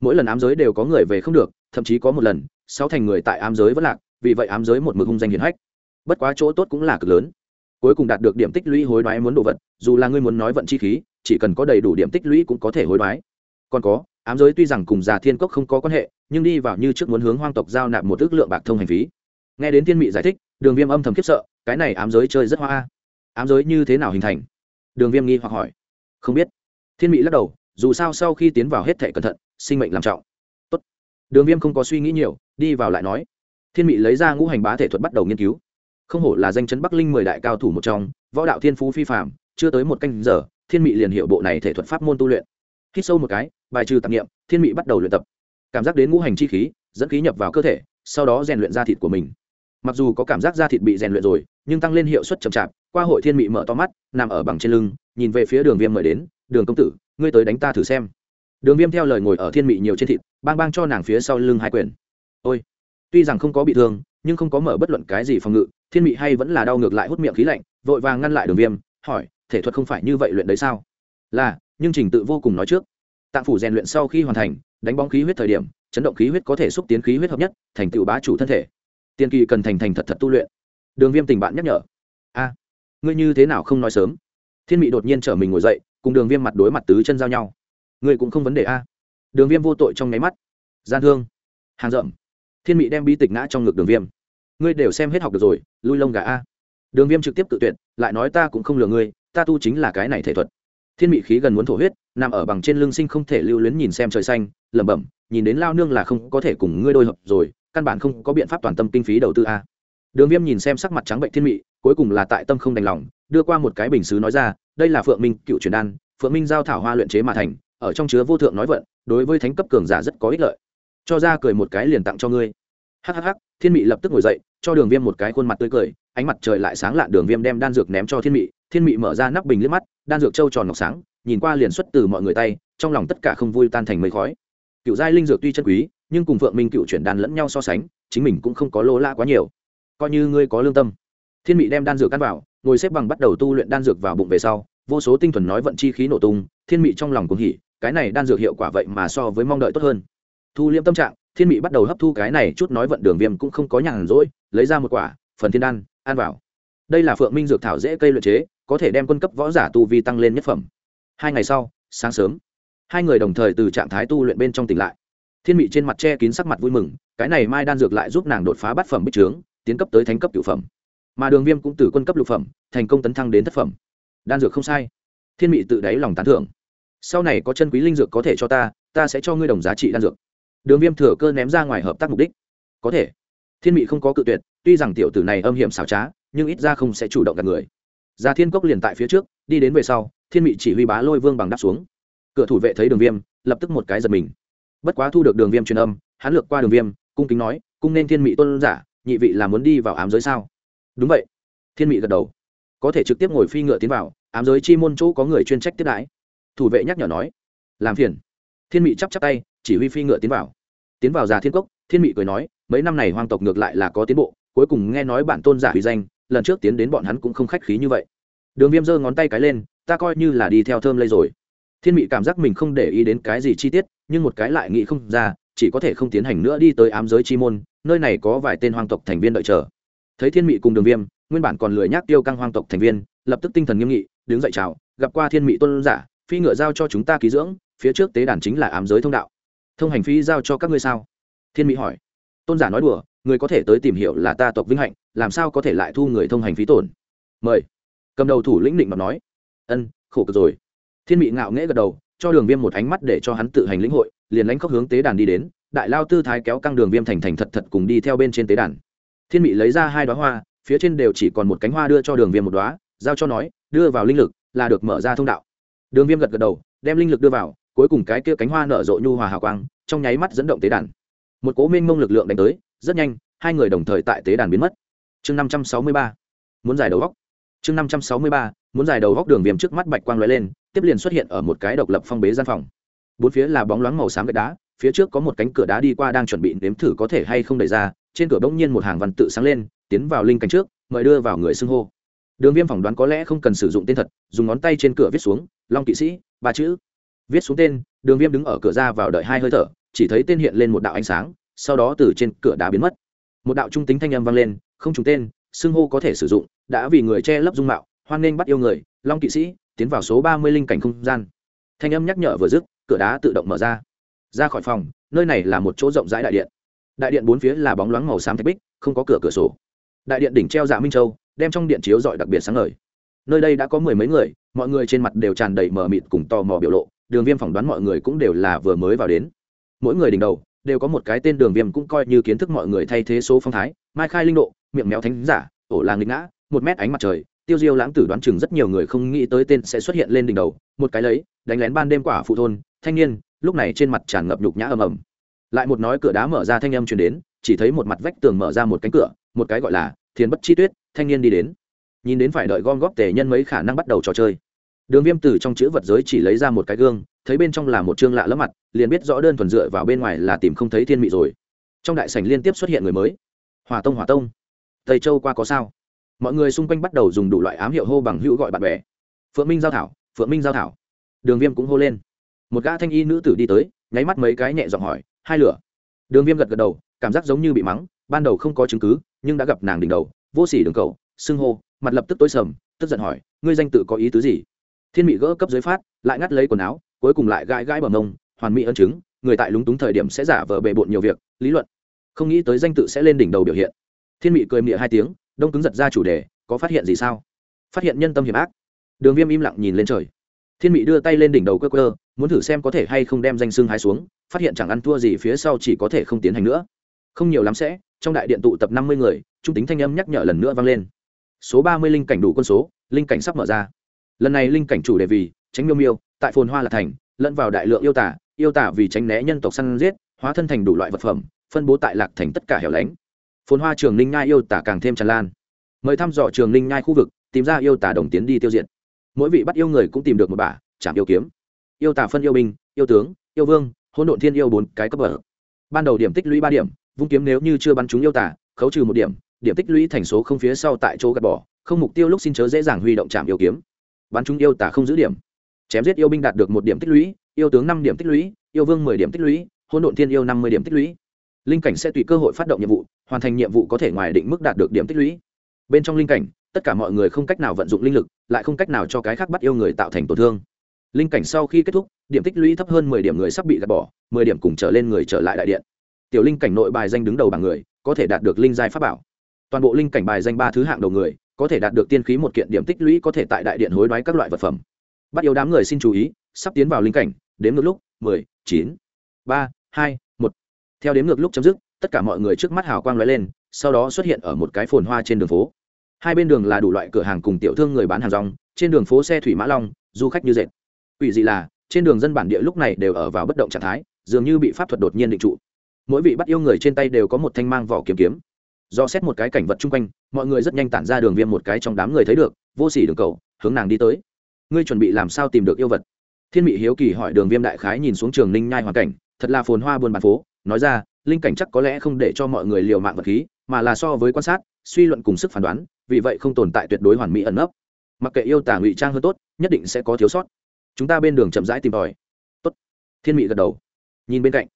Mỗi lần ám giới đều có người về không được, thậm chí có một lần, sáu thành người tại ám giới vẫn lạc, vì vậy ám giới một mực hung danh hiển hách. Bất quá chỗ tốt cũng là cực lớn. Cuối cùng đạt được điểm tích lũy hối đoái muốn đồ vật, dù là ngươi muốn nói vận chi khí chỉ cần có đầy đủ điểm tích lũy cũng có thể hối đoái. Còn có, ám giới tuy rằng cùng già thiên cốc không có quan hệ, nhưng đi vào như trước muốn hướng hoang tộc giao nạp một ước lượng bạc thông hành phí. Nghe đến thiên mị giải thích, đường viêm âm thầm khiếp sợ, cái này ám giới chơi rất hoa ám giới như thế nào hình thành? Đường viêm nghi hoặc hỏi. Không biết. Thiên mị lắc đầu, dù sao sau khi tiến vào hết thể cẩn thận, sinh mệnh làm trọng. Tốt. đường viêm không có suy nghĩ nhiều, đi vào lại nói. Thiên mị lấy ra ngũ hành bá thể thuật bắt đầu nghiên cứu. Không hổ là danh chấn bắc linh mười đại cao thủ một trong, võ đạo thiên phú phi phạm chưa tới một canh giờ thiên mị liền hiệu bộ này thể thuật pháp môn tu luyện. Hít sâu một cái, bài trừ tạp nghiệm thiên mị bắt đầu luyện tập. Cảm giác đến ngũ hành chi khí, dẫn khí nhập vào cơ thể, sau đó rèn luyện da thịt của mình. Mặc dù có cảm giác da thịt bị rèn luyện rồi, nhưng tăng lên hiệu suất chậm chạp, qua hội thiên mị mở to mắt, nằm ở bằng trên lưng, nhìn về phía đường viêm mời đến, đường công tử, ngươi tới đánh ta thử xem. Đường viêm theo lời ngồi ở thiên mị nhiều trên thịt, bang bang cho nàng phía sau lưng hai quyền. Ôi, tuy rằng không có bị thương, nhưng không có mở bất luận cái gì phòng ngự, thiên mị hay vẫn là đau ngược lại hút miệng khí lạnh, vội vàng ngăn lại đường viêm, hỏi thể thuật không phải như vậy luyện đấy sao? Là, nhưng trình tự vô cùng nói trước. Tạng phủ rèn luyện sau khi hoàn thành, đánh bóng khí huyết thời điểm, chấn động khí huyết có thể xúc tiến khí huyết hợp nhất, thành tựu bá chủ thân thể. Tiên kỳ cần thành thành thật thật tu luyện. Đường viêm tình bạn nhắc nhở. A, ngươi như thế nào không nói sớm? Thiên mị đột nhiên trở mình ngồi dậy, cùng đường viêm mặt đối mặt tứ chân giao nhau. Ngươi cũng không vấn đề a. Đường viêm vô tội trong nháy mắt. Gian thương. Hàng rậm. Thiên mị đem bi tịch ngã trong ngực đường viêm. Ngươi đều xem hết học được rồi, lui lông gà a. Đường viêm trực tiếp tự tuyệt, lại nói ta cũng không lừa ngươi ta tu chính là cái này thể thuật. Thiên mị khí gần muốn thổ huyết, nằm ở bằng trên lưng sinh không thể lưu luyến nhìn xem trời xanh, lẩm bẩm, nhìn đến lao nương là không có thể cùng ngươi đôi hợp rồi, căn bản không có biện pháp toàn tâm kinh phí đầu tư a. Đường viêm nhìn xem sắc mặt trắng bệnh thiên mị, cuối cùng là tại tâm không đành lòng, đưa qua một cái bình xứ nói ra, đây là phượng minh cựu truyền đan, phượng minh giao thảo hoa luyện chế mà thành, ở trong chứa vô thượng nói vận, đối với thánh cấp cường giả rất có ích lợi. Cho ra cười một cái liền tặng cho ngươi. Hhh thiên mị lập tức ngồi dậy, cho đường viêm một cái khuôn mặt tươi cười, ánh mặt trời lại sáng lạ đường viêm đem đan dược ném cho thiên mị thiên mị mở ra nắp bình liếc mắt, đan dược trâu tròn ngọc sáng, nhìn qua liền xuất từ mọi người tay, trong lòng tất cả không vui tan thành mây khói. Cựu giai linh dược tuy chân quý, nhưng cùng phượng minh cựu chuyển đan lẫn nhau so sánh, chính mình cũng không có lỗ la quá nhiều. Coi như ngươi có lương tâm. Thiên mị đem đan dược ăn vào, ngồi xếp bằng bắt đầu tu luyện đan dược vào bụng về sau, vô số tinh thuần nói vận chi khí nổ tung, thiên mị trong lòng cũng hỉ, cái này đan dược hiệu quả vậy mà so với mong đợi tốt hơn. Thu liễm tâm trạng, thiên mị bắt đầu hấp thu cái này chút nói vận đường viêm cũng không có nhàn rỗi, lấy ra một quả, phần thiên đan, ăn vào. Đây là phượng minh dược thảo dễ cây luyện chế có thể đem quân cấp võ giả tu vi tăng lên nhất phẩm. Hai ngày sau, sáng sớm, hai người đồng thời từ trạng thái tu luyện bên trong tỉnh lại. Thiên mị trên mặt che kín sắc mặt vui mừng, cái này mai đan dược lại giúp nàng đột phá bát phẩm bích trướng, tiến cấp tới thánh cấp cửu phẩm. Mà đường viêm cũng từ quân cấp lục phẩm, thành công tấn thăng đến thất phẩm. Đan dược không sai. Thiên mị tự đáy lòng tán thưởng. Sau này có chân quý linh dược có thể cho ta ta sẽ cho ngươi đồng giá trị đan dược. Đường viêm thừa cơ ném ra ngoài hợp tác mục đích. Có thể. Thiên mị không có cự tuyệt, tuy rằng tiểu tử này âm hiểm xảo trá, nhưng ít ra không sẽ chủ động gặp người. Gia Thiên Cốc liền tại phía trước, đi đến về sau, Thiên Mị chỉ huy bá lôi vương bằng đáp xuống. Cửa thủ vệ thấy Đường Viêm, lập tức một cái giật mình. Bất quá thu được Đường Viêm truyền âm, hắn lược qua Đường Viêm, cung kính nói, cung nên Thiên Mị tôn giả, nhị vị là muốn đi vào ám giới sao? Đúng vậy. Thiên Mị gật đầu. Có thể trực tiếp ngồi phi ngựa tiến vào, ám giới chi môn chỗ có người chuyên trách tiếp đãi. Thủ vệ nhắc nhở nói, làm phiền. Thiên Mị chắp chắp tay, chỉ huy phi ngựa tiến vào. Tiến vào Già Thiên Cốc, Thiên Mị cười nói, mấy năm này hoang tộc ngược lại là có tiến bộ, cuối cùng nghe nói bản tôn giả uy danh, lần trước tiến đến bọn hắn cũng không khách khí như vậy. Đường viêm giơ ngón tay cái lên, ta coi như là đi theo thơm lây rồi. Thiên mị cảm giác mình không để ý đến cái gì chi tiết, nhưng một cái lại nghĩ không ra, chỉ có thể không tiến hành nữa đi tới ám giới chi môn, nơi này có vài tên hoang tộc thành viên đợi chờ. Thấy thiên mị cùng đường viêm, nguyên bản còn lười nhác tiêu căng hoang tộc thành viên, lập tức tinh thần nghiêm nghị, đứng dậy chào, gặp qua thiên mị tuân giả, phi ngựa giao cho chúng ta ký dưỡng, phía trước tế đàn chính là ám giới thông đạo. Thông hành phi giao cho các ngươi sao? Thiên mỹ hỏi. Tôn giả nói đùa, người có thể tới tìm hiểu là ta tộc vinh hạnh làm sao có thể lại thu người thông hành phí tổn? Mời. Cầm đầu thủ lĩnh định mà nói. Ân, khổ cực rồi. Thiên mị ngạo nghễ gật đầu, cho đường viêm một ánh mắt để cho hắn tự hành lĩnh hội, liền lánh khóc hướng tế đàn đi đến, đại lao tư thái kéo căng đường viêm thành thành thật thật cùng đi theo bên trên tế đàn. Thiên mị lấy ra hai đoá hoa, phía trên đều chỉ còn một cánh hoa đưa cho đường viêm một đoá giao cho nói, đưa vào linh lực, là được mở ra thông đạo. Đường viêm gật gật đầu, đem linh lực đưa vào, cuối cùng cái kia cánh hoa nở rộ nhu hòa hào quang, trong nháy mắt dẫn động tế đàn. Một cố minh mông lực lượng đánh tới, rất nhanh, hai người đồng thời tại tế đàn biến mất chương năm trăm sáu mươi ba, muốn giải đầu góc. Chương năm trăm sáu mươi ba, muốn giải đầu góc đường viêm trước mắt bạch quang lóe lên, tiếp liền xuất hiện ở một cái độc lập phong bế gian phòng. Bốn phía là bóng loáng màu xám gạch đá, phía trước có một cánh cửa đá đi qua đang chuẩn bị nếm thử có thể hay không đẩy ra, trên cửa bỗng nhiên một hàng văn tự sáng lên, tiến vào linh cảnh trước, mời đưa vào người xưng hô. Đường viêm phỏng đoán có lẽ không cần sử dụng tên thật, dùng ngón tay trên cửa viết xuống, long kỵ sĩ, ba chữ. Viết xuống tên, đường viêm đứng ở cửa ra vào đợi hai hơi thở, chỉ thấy tên hiện lên một đạo ánh sáng, sau đó từ trên cửa đá biến mất. Một đạo trung tính thanh âm vang lên không trùng tên, xưng hô có thể sử dụng, đã vì người che lấp dung mạo, hoan nghênh bắt yêu người, long kỵ sĩ, tiến vào số ba mươi linh cảnh không gian. Thanh âm nhắc nhở vừa dứt, cửa đá tự động mở ra. Ra khỏi phòng, nơi này là một chỗ rộng rãi đại điện. Đại điện bốn phía là bóng loáng màu xám thạch bích, không có cửa cửa sổ. Đại điện đỉnh treo dạ minh châu, đem trong điện chiếu dọi đặc biệt sáng ngời. Nơi đây đã có mười mấy người, mọi người trên mặt đều tràn đầy mờ mịt cùng tò mò biểu lộ, đường viêm phỏng đoán mọi người cũng đều là vừa mới vào đến. Mỗi người đỉnh đầu, đều có một cái tên đường viêm cũng coi như kiến thức mọi người thay thế số phong thái, mai khai linh độ miệng méo thánh giả, ổ làng nghịch ngã, một mét ánh mặt trời, tiêu diêu lãng tử đoán chừng rất nhiều người không nghĩ tới tên sẽ xuất hiện lên đỉnh đầu, một cái lấy, đánh lén ban đêm quả phụ thôn, thanh niên, lúc này trên mặt tràn ngập nhục nhã ầm ầm. Lại một nói cửa đá mở ra thanh âm truyền đến, chỉ thấy một mặt vách tường mở ra một cánh cửa, một cái gọi là thiên bất chi tuyết, thanh niên đi đến. Nhìn đến phải đợi gom góp tề nhân mấy khả năng bắt đầu trò chơi. Đường viêm từ trong chữ vật giới chỉ lấy ra một cái gương, thấy bên trong là một chương lạ lẫm mặt, liền biết rõ đơn thuần dựa vào bên ngoài là tìm không thấy thiên mị rồi. Trong đại sảnh liên tiếp xuất hiện người mới. Hòa tông hòa tông tây châu qua có sao? Mọi người xung quanh bắt đầu dùng đủ loại ám hiệu hô bằng hữu gọi bạn bè. Phượng minh giao thảo, phượng minh giao thảo. Đường viêm cũng hô lên. Một gã thanh y nữ tử đi tới, nháy mắt mấy cái nhẹ giọng hỏi, hai lửa? Đường viêm gật gật đầu, cảm giác giống như bị mắng, ban đầu không có chứng cứ, nhưng đã gặp nàng đỉnh đầu, vô s ỉ đường cầu xưng hô, mặt lập tức tối sầm, tức giận hỏi, ngươi danh tự có ý tứ gì? Thiên mỹ gỡ cấp dưới phát, lại ngắt lấy quần áo, cuối cùng lại gãi gãi bờ mông, hoàn mỹ ân chứng, người tại lúng túng thời điểm sẽ giả vờ bề bộn nhiều việc, lý luận. Không nghĩ tới danh tự sẽ lên đỉnh đầu biểu hiện thiên Mị cười mịa hai tiếng, đông cứng giật ra chủ đề, có phát hiện gì sao? Phát hiện nhân tâm hiểm ác. Đường viêm im lặng nhìn lên trời. Thiên Mị đưa tay lên đỉnh đầu cơ cơ muốn thử xem có thể hay không đem danh xương hái xuống, phát hiện chẳng ăn thua gì phía sau chỉ có thể không tiến hành nữa. Không nhiều lắm sẽ, trong đại điện tụ tập năm mươi người, trung tính thanh âm nhắc nhở lần nữa vang lên. Số ba mươi linh cảnh đủ quân số, linh cảnh sắp mở ra. Lần này linh cảnh chủ đề vì tránh miêu miêu, tại phồn hoa là thành, lẫn vào đại lượng yêu tả yêu tả vì tránh né nhân tộc săn giết, hóa thân thành đủ loại vật phẩm, phân bố tại lạc thành tất cả hẻo lánh phồn hoa trường Ninh nhai yêu tả càng thêm tràn lan. Mời thăm dò trường Ninh nhai khu vực, tìm ra yêu tả đồng tiến đi tiêu diệt. Mỗi vị bắt yêu người cũng tìm được một bả, chạm yêu kiếm. Yêu tả phân yêu binh, yêu tướng, yêu vương, hỗn độn thiên yêu bốn cái cấp bậc. ban đầu điểm tích lũy ba điểm, vung kiếm nếu như chưa bắn trúng yêu tả, khấu trừ một điểm điểm tích lũy thành số không phía sau tại chỗ gạt bỏ, không mục tiêu lúc xin chớ dễ dàng huy động chạm yêu kiếm. Bắn trúng yêu tả không giữ điểm. Chém giết yêu binh đạt được một điểm tích lũy, yêu tướng năm điểm tích lũy, yêu vương mười điểm tích lũy hôn độn thiên yêu năm mươi điểm tích lũy linh cảnh sẽ tùy cơ hội phát động nhiệm vụ, hoàn thành nhiệm vụ có thể ngoài định mức đạt được điểm tích lũy. Bên trong linh cảnh, tất cả mọi người không cách nào vận dụng linh lực, lại không cách nào cho cái khác bắt yêu người tạo thành tổn thương. Linh cảnh sau khi kết thúc, điểm tích lũy thấp hơn mười điểm người sắp bị gạt bỏ, mười điểm cùng trở lên người trở lại đại điện. Tiểu linh cảnh nội bài danh đứng đầu bảng người, có thể đạt được linh giai pháp bảo. Toàn bộ linh cảnh bài danh ba thứ hạng đầu người, có thể đạt được tiên khí một kiện điểm tích lũy có thể tại đại điện hối đoái các loại vật phẩm. Bắt yêu đám người xin chú ý, sắp tiến vào linh cảnh đếm ngược lúc, mười, chín, ba, hai theo đếm ngược lúc chấm dứt, tất cả mọi người trước mắt hào quang lóe lên, sau đó xuất hiện ở một cái phồn hoa trên đường phố. Hai bên đường là đủ loại cửa hàng cùng tiểu thương người bán hàng rong, trên đường phố xe thủy mã long, du khách như dệt. Ủy dị là, trên đường dân bản địa lúc này đều ở vào bất động trạng thái, dường như bị pháp thuật đột nhiên định trụ. Mỗi vị bắt yêu người trên tay đều có một thanh mang vỏ kiếm kiếm. Do xét một cái cảnh vật chung quanh, mọi người rất nhanh tản ra đường viêm một cái trong đám người thấy được, vô s ỉ đường cầu, hướng nàng đi tới. Ngươi chuẩn bị làm sao tìm được yêu vật? Thiên mị hiếu kỳ hỏi đường viêm đại khái nhìn xuống trường ninh nhai hoàn cảnh, thật là phồn hoa buôn bàn phố nói ra, linh cảnh chắc có lẽ không để cho mọi người liều mạng vật khí, mà là so với quan sát, suy luận cùng sức phán đoán, vì vậy không tồn tại tuyệt đối hoàn mỹ ẩn nấp. Mặc kệ yêu tả ngụy trang hơn tốt, nhất định sẽ có thiếu sót. Chúng ta bên đường chậm rãi tìm tòi. Tốt. Thiên mị gật đầu. Nhìn bên cạnh.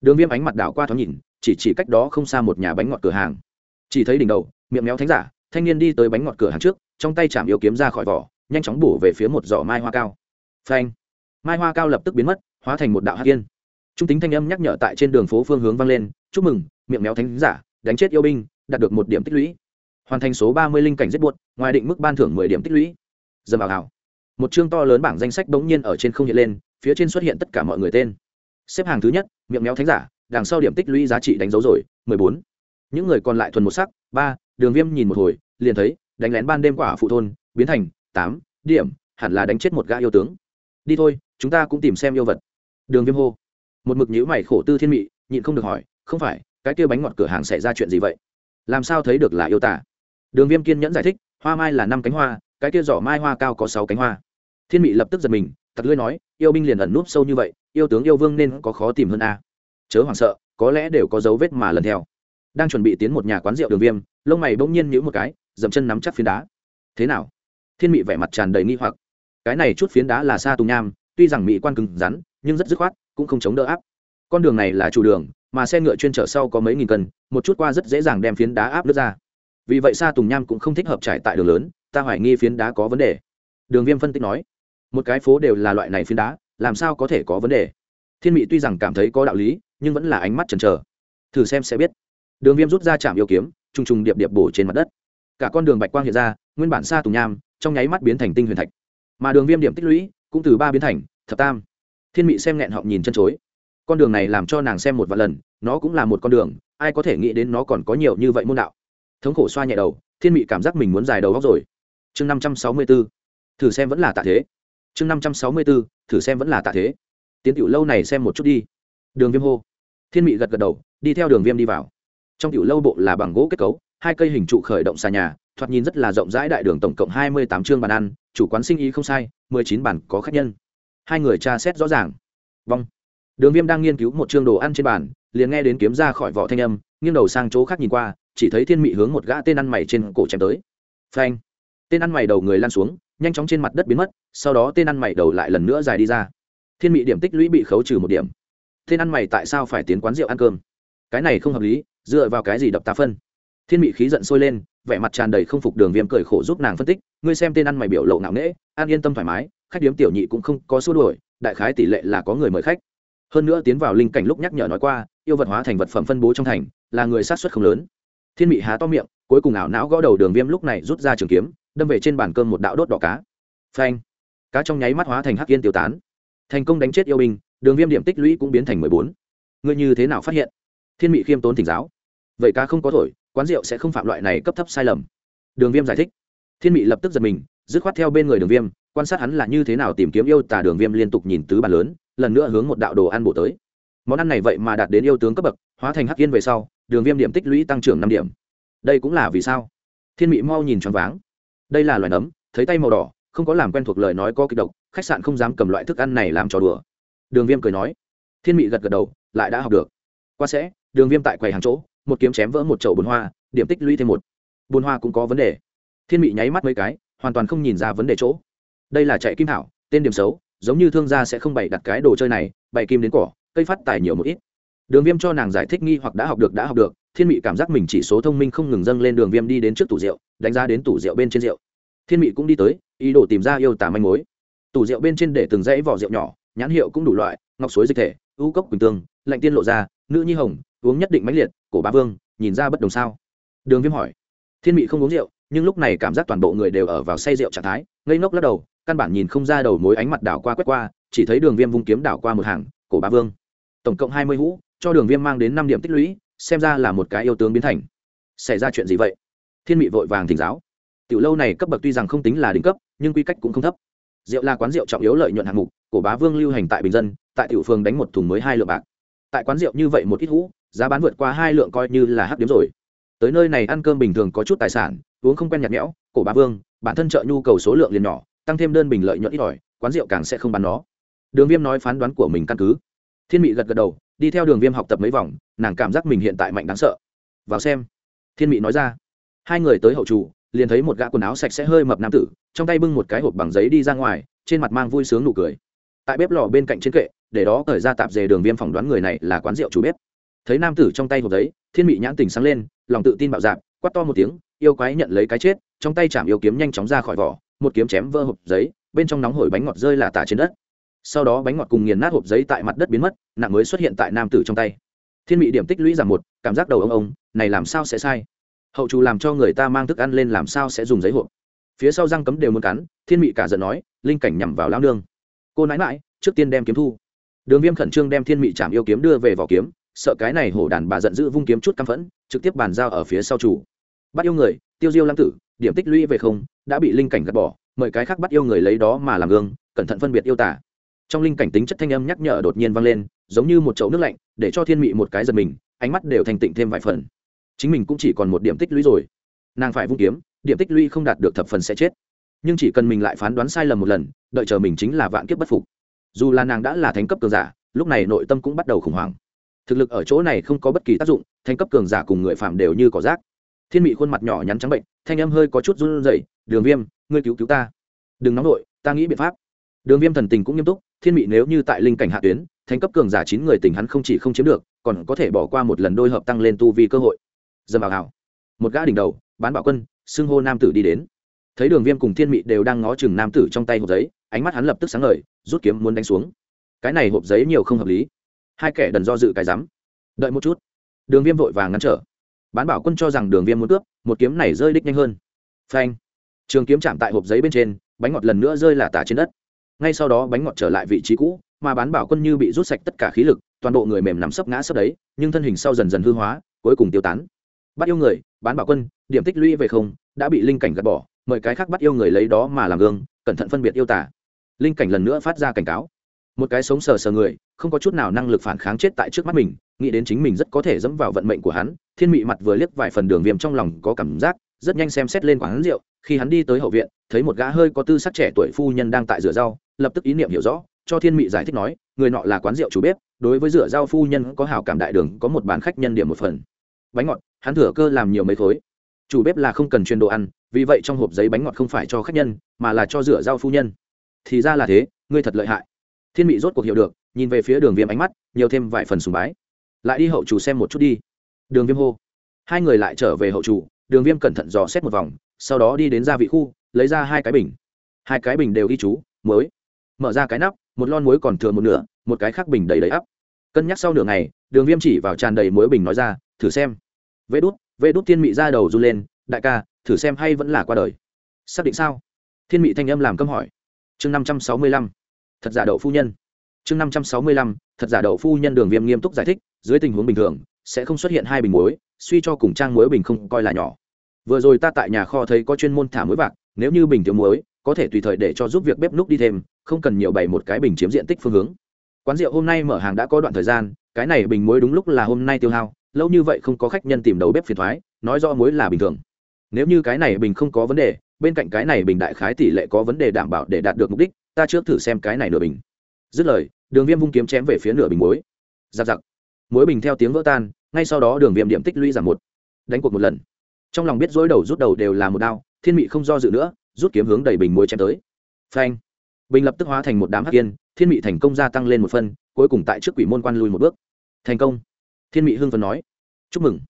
Đường viêm ánh mặt đảo qua thoáng nhìn, chỉ chỉ cách đó không xa một nhà bánh ngọt cửa hàng. Chỉ thấy đỉnh đầu, miệng méo thánh giả, thanh niên đi tới bánh ngọt cửa hàng trước, trong tay chạm yêu kiếm ra khỏi vỏ, nhanh chóng bổ về phía một giỏ mai hoa cao. Phanh. Mai hoa cao lập tức biến mất, hóa thành một đạo hạt yên trung tính thanh âm nhắc nhở tại trên đường phố phương hướng vang lên, chúc mừng, miệng méo thánh giả, đánh chết yêu binh, đạt được một điểm tích lũy. Hoàn thành số ba mươi linh cảnh giết buốt ngoài định mức ban thưởng mười điểm tích lũy. Dầm vào hào. Một chương to lớn bảng danh sách bỗng nhiên ở trên không hiện lên, phía trên xuất hiện tất cả mọi người tên. Xếp hàng thứ nhất, miệng méo thánh giả, đằng sau điểm tích lũy giá trị đánh dấu rồi, mười bốn. Những người còn lại thuần một sắc, ba, đường viêm nhìn một hồi, liền thấy, đánh lén ban đêm quả phụ thôn, biến thành tám, điểm, hẳn là đánh chết một gã yêu tướng. Đi thôi, chúng ta cũng tìm xem yêu vật. Đường viêm hô một mực nhữ mày khổ tư thiên mị, nhịn không được hỏi, không phải, cái kia bánh ngọt cửa hàng xảy ra chuyện gì vậy? Làm sao thấy được là yêu tả? Đường viêm kiên nhẫn giải thích, hoa mai là năm cánh hoa, cái kia giỏ mai hoa cao có sáu cánh hoa. Thiên mị lập tức giật mình tặc lưới nói, yêu binh liền ẩn núp sâu như vậy, yêu tướng yêu vương nên có khó tìm hơn a. Chớ hoảng sợ, có lẽ đều có dấu vết mà lần theo. Đang chuẩn bị tiến một nhà quán rượu đường viêm, lông mày bỗng nhiên nhữ một cái, dậm chân nắm chắc phiến đá. Thế nào? Thiên mị vẻ mặt tràn đầy nghi hoặc. Cái này chút phiến đá là sa tù nham, tuy rằng mỹ quan cứng rắn, nhưng rất dứt khoát cũng không chống đỡ áp. Con đường này là chủ đường, mà xe ngựa chuyên chở sau có mấy nghìn cân, một chút qua rất dễ dàng đem phiến đá áp nước ra. Vì vậy sa tùng nham cũng không thích hợp trải tại đường lớn, ta hoài nghi phiến đá có vấn đề. Đường viêm phân tích nói, một cái phố đều là loại này phiến đá, làm sao có thể có vấn đề? Thiên mị tuy rằng cảm thấy có đạo lý, nhưng vẫn là ánh mắt chần chờ. Thử xem sẽ biết. Đường viêm rút ra chạm yêu kiếm t r u n g t r u n g điệp điệp bổ trên mặt đất. Cả con đường bạch quang hiện ra, nguyên bản xa tùng nham, trong nháy mắt biến thành tinh huyền thạch. Mà đường viêm điểm tích lũy, cũng từ ba biến thành, thập tam thiên mị xem nghẹn họng nhìn chân chối. Con đường này làm cho nàng xem một vài lần, nó cũng là một con đường, ai có thể nghĩ đến nó còn có nhiều như vậy môn đạo. Thống khổ xoa nhẹ đầu, thiên mị cảm giác mình muốn dài đầu góc rồi. Chương năm trăm sáu mươi b ố thử xem vẫn là tạ thế. Chương năm trăm sáu mươi b ố thử xem vẫn là tạ thế. Tiến tiểu lâu này xem một chút đi. Đường viêm hô. Thiên mị gật gật đầu, đi theo đường viêm đi vào. Trong tiểu lâu bộ là bằng gỗ kết cấu, hai cây hình trụ khởi động xà nhà, thoạt nhìn rất là rộng rãi đại đường tổng cộng hai mươi tám chương bàn ăn, chủ quán sinh ý không sai, mười chín bàn có khách nhân hai người tra xét rõ ràng. Vâng. Đường viêm đang nghiên cứu một chương đồ ăn trên bàn, liền nghe đến kiếm ra khỏi vỏ thanh âm, nghiêng đầu sang chỗ khác nhìn qua, chỉ thấy thiên mị hướng một gã tên ăn mày trên cổ chém tới. Phanh. Tên ăn mày đầu người lan xuống, nhanh chóng trên mặt đất biến mất, sau đó tên ăn mày đầu lại lần nữa dài đi ra. Thiên mị điểm tích lũy bị khấu trừ một điểm. Tên ăn mày tại sao phải tiến quán rượu ăn cơm? Cái này không hợp lý, dựa vào cái gì đập ta phân? Thiên mị khí giận sôi lên, vẻ mặt tràn đầy không phục đường viêm cười khổ giúp nàng phân tích, ngươi xem tên ăn mày biểu lộ ngạo nghễ an yên tâm thoải mái khách điếm tiểu nhị cũng không có xua đuổi, đại khái tỷ lệ là có người mời khách. Hơn nữa tiến vào linh cảnh lúc nhắc nhở nói qua, yêu vật hóa thành vật phẩm phân bố trong thành, là người sát xuất không lớn. Thiên mị há to miệng, cuối cùng ảo não gõ đầu đường viêm lúc này rút ra trường kiếm, đâm về trên bàn cơm một đạo đốt đỏ cá. Phanh! Cá trong nháy mắt hóa thành hắc yên tiêu tán. Thành công đánh chết yêu binh, đường viêm điểm tích lũy cũng biến thành mười bốn. Ngươi như thế nào phát hiện? Thiên mị khiêm tốn thỉnh giáo. Vậy cá không có thổi, quán rượu sẽ không phạm loại này cấp thấp sai lầm. Đường viêm giải thích. Thiên mị lập tức giật mình, dứt khoát theo bên người đường viêm quan sát hắn là như thế nào tìm kiếm yêu tà đường viêm liên tục nhìn tứ bàn lớn, lần nữa hướng một đạo đồ ăn bổ tới. Món ăn này vậy mà đạt đến yêu tướng cấp bậc, hóa thành hắc yên về sau, đường viêm điểm tích lũy tăng trưởng năm điểm. Đây cũng là vì sao? Thiên mị mau nhìn choáng váng. Đây là loài nấm, thấy tay màu đỏ, không có làm quen thuộc lời nói có kịch độc, khách sạn không dám cầm loại thức ăn này làm trò đùa. Đường viêm cười nói. Thiên mị gật gật đầu, lại đã học được. Qua sẽ, đường viêm tại quầy hàng chỗ, một kiếm chém vỡ một chậu bồn hoa, điểm tích lũy thêm một. Bồn hoa cũng có vấn đề. Thiên mị nháy mắt mấy cái, hoàn toàn không nhìn ra vấn đề chỗ đây là chạy kim thảo, tên điểm xấu, giống như thương gia sẽ không bày đặt cái đồ chơi này, bày kim đến cỏ, cây phát tài nhiều một ít. Đường viêm cho nàng giải thích nghi hoặc đã học được đã học được, thiên mị cảm giác mình chỉ số thông minh không ngừng dâng lên đường viêm đi đến trước tủ rượu, đánh giá đến tủ rượu bên trên rượu. Thiên mị cũng đi tới, ý đồ tìm ra yêu tả manh mối. Tủ rượu bên trên để từng dãy vỏ rượu nhỏ, nhãn hiệu cũng đủ loại, ngọc suối dịch thể, ưu cốc quỳnh tương, lạnh tiên lộ ra, nữ nhi hồng, uống nhất định mãnh liệt, cổ bá vương, nhìn ra bất đồng sao? Đường viêm hỏi. Thiên mị không uống rượu, nhưng lúc này cảm giác toàn bộ người đều ở vào say rượu trạng thái, ngây ngốc lắc đầu căn bản nhìn không ra đầu mối ánh mặt đảo qua quét qua, chỉ thấy đường viêm vung kiếm đảo qua một hàng, cổ bá vương. Tổng cộng hai mươi hũ, cho đường viêm mang đến năm điểm tích lũy, xem ra là một cái yêu tướng biến thành. Xảy ra chuyện gì vậy? Thiên mị vội vàng thỉnh giáo. Tiểu lâu này cấp bậc tuy rằng không tính là đỉnh cấp, nhưng quy cách cũng không thấp. Rượu là quán rượu trọng yếu lợi nhuận hạng mục, cổ bá vương lưu hành tại bình dân, tại tiểu phường đánh một thùng mới hai lượng bạc. Tại quán rượu như vậy một ít hũ, giá bán vượt qua hai lượng coi như là hấp điếm rồi. Tới nơi này ăn cơm bình thường có chút tài sản, uống không quen nhạt nhẽo, cổ bá vương, bản thân chợ nhu cầu số lượng liền nhỏ tăng thêm đơn bình lợi nhuận ít ỏi, quán rượu càng sẽ không bán nó. Đường viêm nói phán đoán của mình căn cứ. Thiên mị gật gật đầu, đi theo đường viêm học tập mấy vòng, nàng cảm giác mình hiện tại mạnh đáng sợ. Vào xem. Thiên mị nói ra. Hai người tới hậu trụ liền thấy một gã quần áo sạch sẽ hơi mập nam tử, trong tay bưng một cái hộp bằng giấy đi ra ngoài, trên mặt mang vui sướng nụ cười. Tại bếp lò bên cạnh trên kệ, để đó cởi ra tạp dề đường viêm phỏng đoán người này là quán rượu chủ bếp. Thấy nam tử trong tay hộp giấy, thiên mị nhãn tình sáng lên, lòng tự tin bạo dạp quát to một tiếng, yêu quái nhận lấy cái chết, trong tay chạm yêu kiếm nhanh chóng ra khỏi vỏ một kiếm chém vỡ hộp giấy, bên trong nóng hổi bánh ngọt rơi là tả trên đất. Sau đó bánh ngọt cùng nghiền nát hộp giấy tại mặt đất biến mất, nặng mới xuất hiện tại nam tử trong tay. Thiên bị điểm tích lũy giảm một, cảm giác đầu ông ông, này làm sao sẽ sai? Hậu chủ làm cho người ta mang thức ăn lên làm sao sẽ dùng giấy hộp? Phía sau răng cấm đều muốn cắn, thiên mị cả giận nói, linh cảnh nhằm vào lao nương. Cô nãi mãi trước tiên đem kiếm thu. Đường viêm khẩn trương đem thiên mị chạm yêu kiếm đưa về vỏ kiếm, sợ cái này hổ đàn bà giận dữ vung kiếm chút căm phẫn, trực tiếp bàn giao ở phía sau chủ. Bắt yêu người, tiêu diêu lăng tử điểm tích lũy về không, đã bị linh cảnh gạt bỏ, mời cái khác bắt yêu người lấy đó mà làm gương, cẩn thận phân biệt yêu tả. Trong linh cảnh tính chất thanh âm nhắc nhở đột nhiên vang lên, giống như một chậu nước lạnh, để cho thiên mị một cái giật mình, ánh mắt đều thành tịnh thêm vài phần. Chính mình cũng chỉ còn một điểm tích lũy rồi. Nàng phải vung kiếm, điểm tích lũy không đạt được thập phần sẽ chết. Nhưng chỉ cần mình lại phán đoán sai lầm một lần, đợi chờ mình chính là vạn kiếp bất phục. Dù là nàng đã là thánh cấp cường giả, lúc này nội tâm cũng bắt đầu khủng hoảng. Thực lực ở chỗ này không có bất kỳ tác dụng thành cấp cường giả cùng người phạm đều như cỏ rác thiên mị khuôn mặt nhỏ nhắn trắng bệnh, thanh âm hơi có chút run rẩy, đường viêm, ngươi cứu cứu ta. Đừng nóng nổi ta nghĩ biện pháp. Đường viêm thần tình cũng nghiêm túc, thiên mị nếu như tại linh cảnh hạ tuyến thành cấp cường giả chín người tình hắn không chỉ không chiếm được, còn có thể bỏ qua một lần đôi hợp tăng lên tu vi cơ hội. Dầm bảo hảo một gã đỉnh đầu, bán bảo quân, xưng hô nam tử đi đến. Thấy đường viêm cùng thiên mị đều đang ngó chừng nam tử trong tay hộp giấy, ánh mắt hắn lập tức sáng ngời, rút kiếm muốn đánh xuống. Cái này hộp giấy nhiều không hợp lý. Hai kẻ đần do dự cái rắm. Đợi một chút. Đường viêm vội vàng ngăn trở bán bảo quân cho rằng đường viêm muốn cướp, một kiếm này rơi đích nhanh hơn. Phanh. Trường kiếm chạm tại hộp giấy bên trên, bánh ngọt lần nữa rơi là tả trên đất. Ngay sau đó bánh ngọt trở lại vị trí cũ, mà bán bảo quân như bị rút sạch tất cả khí lực, toàn bộ người mềm nằm sấp ngã sấp đấy, nhưng thân hình sau dần dần hư hóa, cuối cùng tiêu tán. Bắt yêu người, bán bảo quân, điểm tích lũy về không, đã bị linh cảnh gạt bỏ, mời cái khác bắt yêu người lấy đó mà làm gương, cẩn thận phân biệt yêu tả. Linh cảnh lần nữa phát ra cảnh cáo một cái sống sờ sờ người, không có chút nào năng lực phản kháng chết tại trước mắt mình, nghĩ đến chính mình rất có thể dẫm vào vận mệnh của hắn, thiên mị mặt vừa liếc vài phần đường viêm trong lòng có cảm giác, rất nhanh xem xét lên quán rượu, khi hắn đi tới hậu viện, thấy một gã hơi có tư sắc trẻ tuổi phu nhân đang tại rửa rau, lập tức ý niệm hiểu rõ, cho thiên mị giải thích nói, người nọ là quán rượu chủ bếp, đối với rửa rau phu nhân có hảo cảm đại đường, có một bàn khách nhân điểm một phần. Bánh ngọt, hắn thừa cơ làm nhiều mấy khối. Chủ bếp là không cần truyền đồ ăn, vì vậy trong hộp giấy bánh ngọt không phải cho khách nhân, mà là cho rửa rau phu nhân. Thì ra là thế, ngươi thật lợi hại thiên mị rốt cuộc hiểu được, nhìn về phía đường viêm ánh mắt, nhiều thêm vài phần sùng bái. Lại đi hậu chủ xem một chút đi. Đường viêm hô. Hai người lại trở về hậu chủ, đường viêm cẩn thận dò xét một vòng, sau đó đi đến gia vị khu, lấy ra hai cái bình. Hai cái bình đều ghi chú, muối. Mở ra cái nắp, một lon muối còn thừa một nửa, một cái khác bình đầy đầy ắp. Cân nhắc sau nửa ngày, đường viêm chỉ vào tràn đầy muối bình nói ra, thử xem. Vê đút vê đút thiên mị ra đầu run lên, đại ca, thử xem hay vẫn là qua đời. Xác định sao? Thiên mị thanh âm làm câm hỏi. Chương năm trăm sáu mươi lăm thật giả đậu phu nhân. Chương năm trăm sáu mươi lăm thật giả đậu phu nhân đường viêm nghiêm túc giải thích dưới tình huống bình thường sẽ không xuất hiện hai bình muối suy cho cùng trang muối bình không coi là nhỏ. Vừa rồi ta tại nhà kho thấy có chuyên môn thả muối bạc, nếu như bình thiếu muối có thể tùy thời để cho giúp việc bếp núc đi thêm không cần nhiều bày một cái bình chiếm diện tích phương hướng. Quán rượu hôm nay mở hàng đã có đoạn thời gian cái này bình muối đúng lúc là hôm nay tiêu hao lâu như vậy không có khách nhân tìm đầu bếp phiền thoái nói rõ muối là bình thường. Nếu như cái này bình không có vấn đề bên cạnh cái này bình đại khái tỷ lệ có vấn đề đảm bảo để đạt được mục đích ta trước thử xem cái này nửa bình. Dứt lời, đường viêm vung kiếm chém về phía nửa bình muối. Giặc giặc. Muối bình theo tiếng vỡ tan, ngay sau đó đường viêm điểm tích lũy giảm một. Đánh cuộc một lần. Trong lòng biết dối đầu rút đầu đều là một đao, thiên mị không do dự nữa, rút kiếm hướng đầy bình muối chém tới. Phanh. Bình lập tức hóa thành một đám hắc yên, thiên mị thành công gia tăng lên một phân, cuối cùng tại trước quỷ môn quan lui một bước. Thành công. Thiên mị hưng phấn nói. Chúc mừng.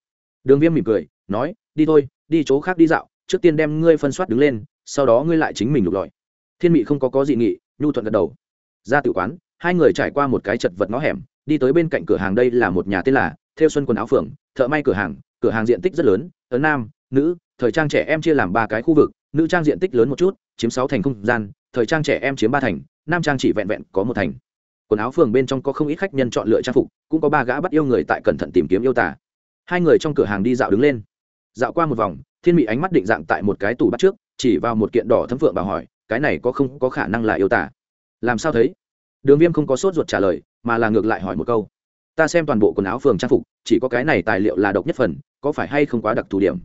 Đường viêm mỉm cười, nói, đi thôi, đi chỗ khác đi dạo, trước tiên đem ngươi phân soát đứng lên, sau đó ngươi lại chính mình lục lọi thiên mị không có có dị nghị, nhu thuận gật đầu. Ra tự quán, hai người trải qua một cái chật vật ngõ hẻm, đi tới bên cạnh cửa hàng đây là một nhà tên là theo xuân quần áo phường thợ may cửa hàng cửa hàng diện tích rất lớn ở nam, nữ, thời trang trẻ em chia làm ba cái khu vực, nữ trang diện tích lớn một chút, chiếm sáu thành không gian, thời trang trẻ em chiếm ba thành, nam trang chỉ vẹn vẹn có một thành. Quần áo phường bên trong có không ít khách nhân chọn lựa trang phục, cũng có ba gã bắt yêu người tại cẩn thận tìm kiếm yêu tả hai người trong cửa hàng đi dạo đứng lên. Dạo qua một vòng, thiên Mị ánh mắt định dạng tại một cái tủ bắt trước, chỉ vào một kiện đỏ thấm phượng và hỏi cái này có không có khả năng là yêu tả? Làm sao thấy? Đường viêm không có sốt ruột trả lời, mà là ngược lại hỏi một câu. Ta xem toàn bộ quần áo phường trang phục, chỉ có cái này tài liệu là độc nhất phần, có phải hay không quá đặc thù điểm?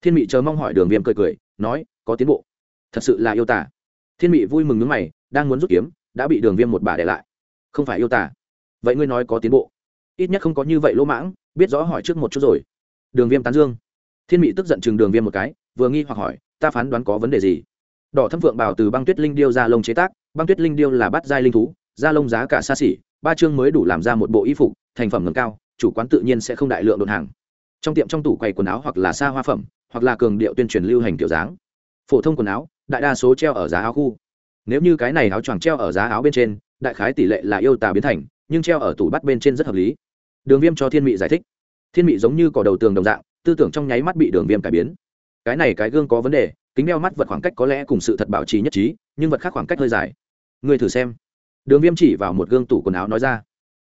Thiên mị chờ mong hỏi đường viêm cười cười, nói, có tiến bộ. Thật sự là yêu tả. Thiên mị vui mừng nước mày, đang muốn rút kiếm, đã bị đường viêm một bà để lại. Không phải yêu tả. Vậy ngươi nói có tiến bộ. Ít nhất không có như vậy lỗ mãng, biết rõ hỏi trước một chút rồi. Đường viêm tán dương. Thiên mị tức giận chừng đường viêm một cái, vừa nghi hoặc hỏi, ta phán đoán có vấn đề gì? Đỏ thâm phượng bảo từ băng tuyết linh điêu ra lông chế tác, băng tuyết linh điêu là bát giai linh thú, da lông giá cả xa xỉ, ba chương mới đủ làm ra một bộ y phục, thành phẩm ngầm cao, chủ quán tự nhiên sẽ không đại lượng đồn hàng. Trong tiệm trong tủ quầy quần áo hoặc là xa hoa phẩm, hoặc là cường điệu tuyên truyền lưu hành kiểu dáng. Phổ thông quần áo, đại đa số treo ở giá áo khu. Nếu như cái này áo choàng treo ở giá áo bên trên, đại khái tỷ lệ là yêu tà biến thành, nhưng treo ở tủ bắt bên trên rất hợp lý. Đường viêm cho thiên mị giải thích. Thiên mị giống như cỏ đầu tường đồng dạng, tư tưởng trong nháy mắt bị đường viêm cải biến. Cái này cái gương có vấn đề kính đeo mắt vật khoảng cách có lẽ cùng sự thật bảo trì nhất trí, nhưng vật khác khoảng cách hơi dài. Người thử xem. Đường viêm chỉ vào một gương tủ quần áo nói ra.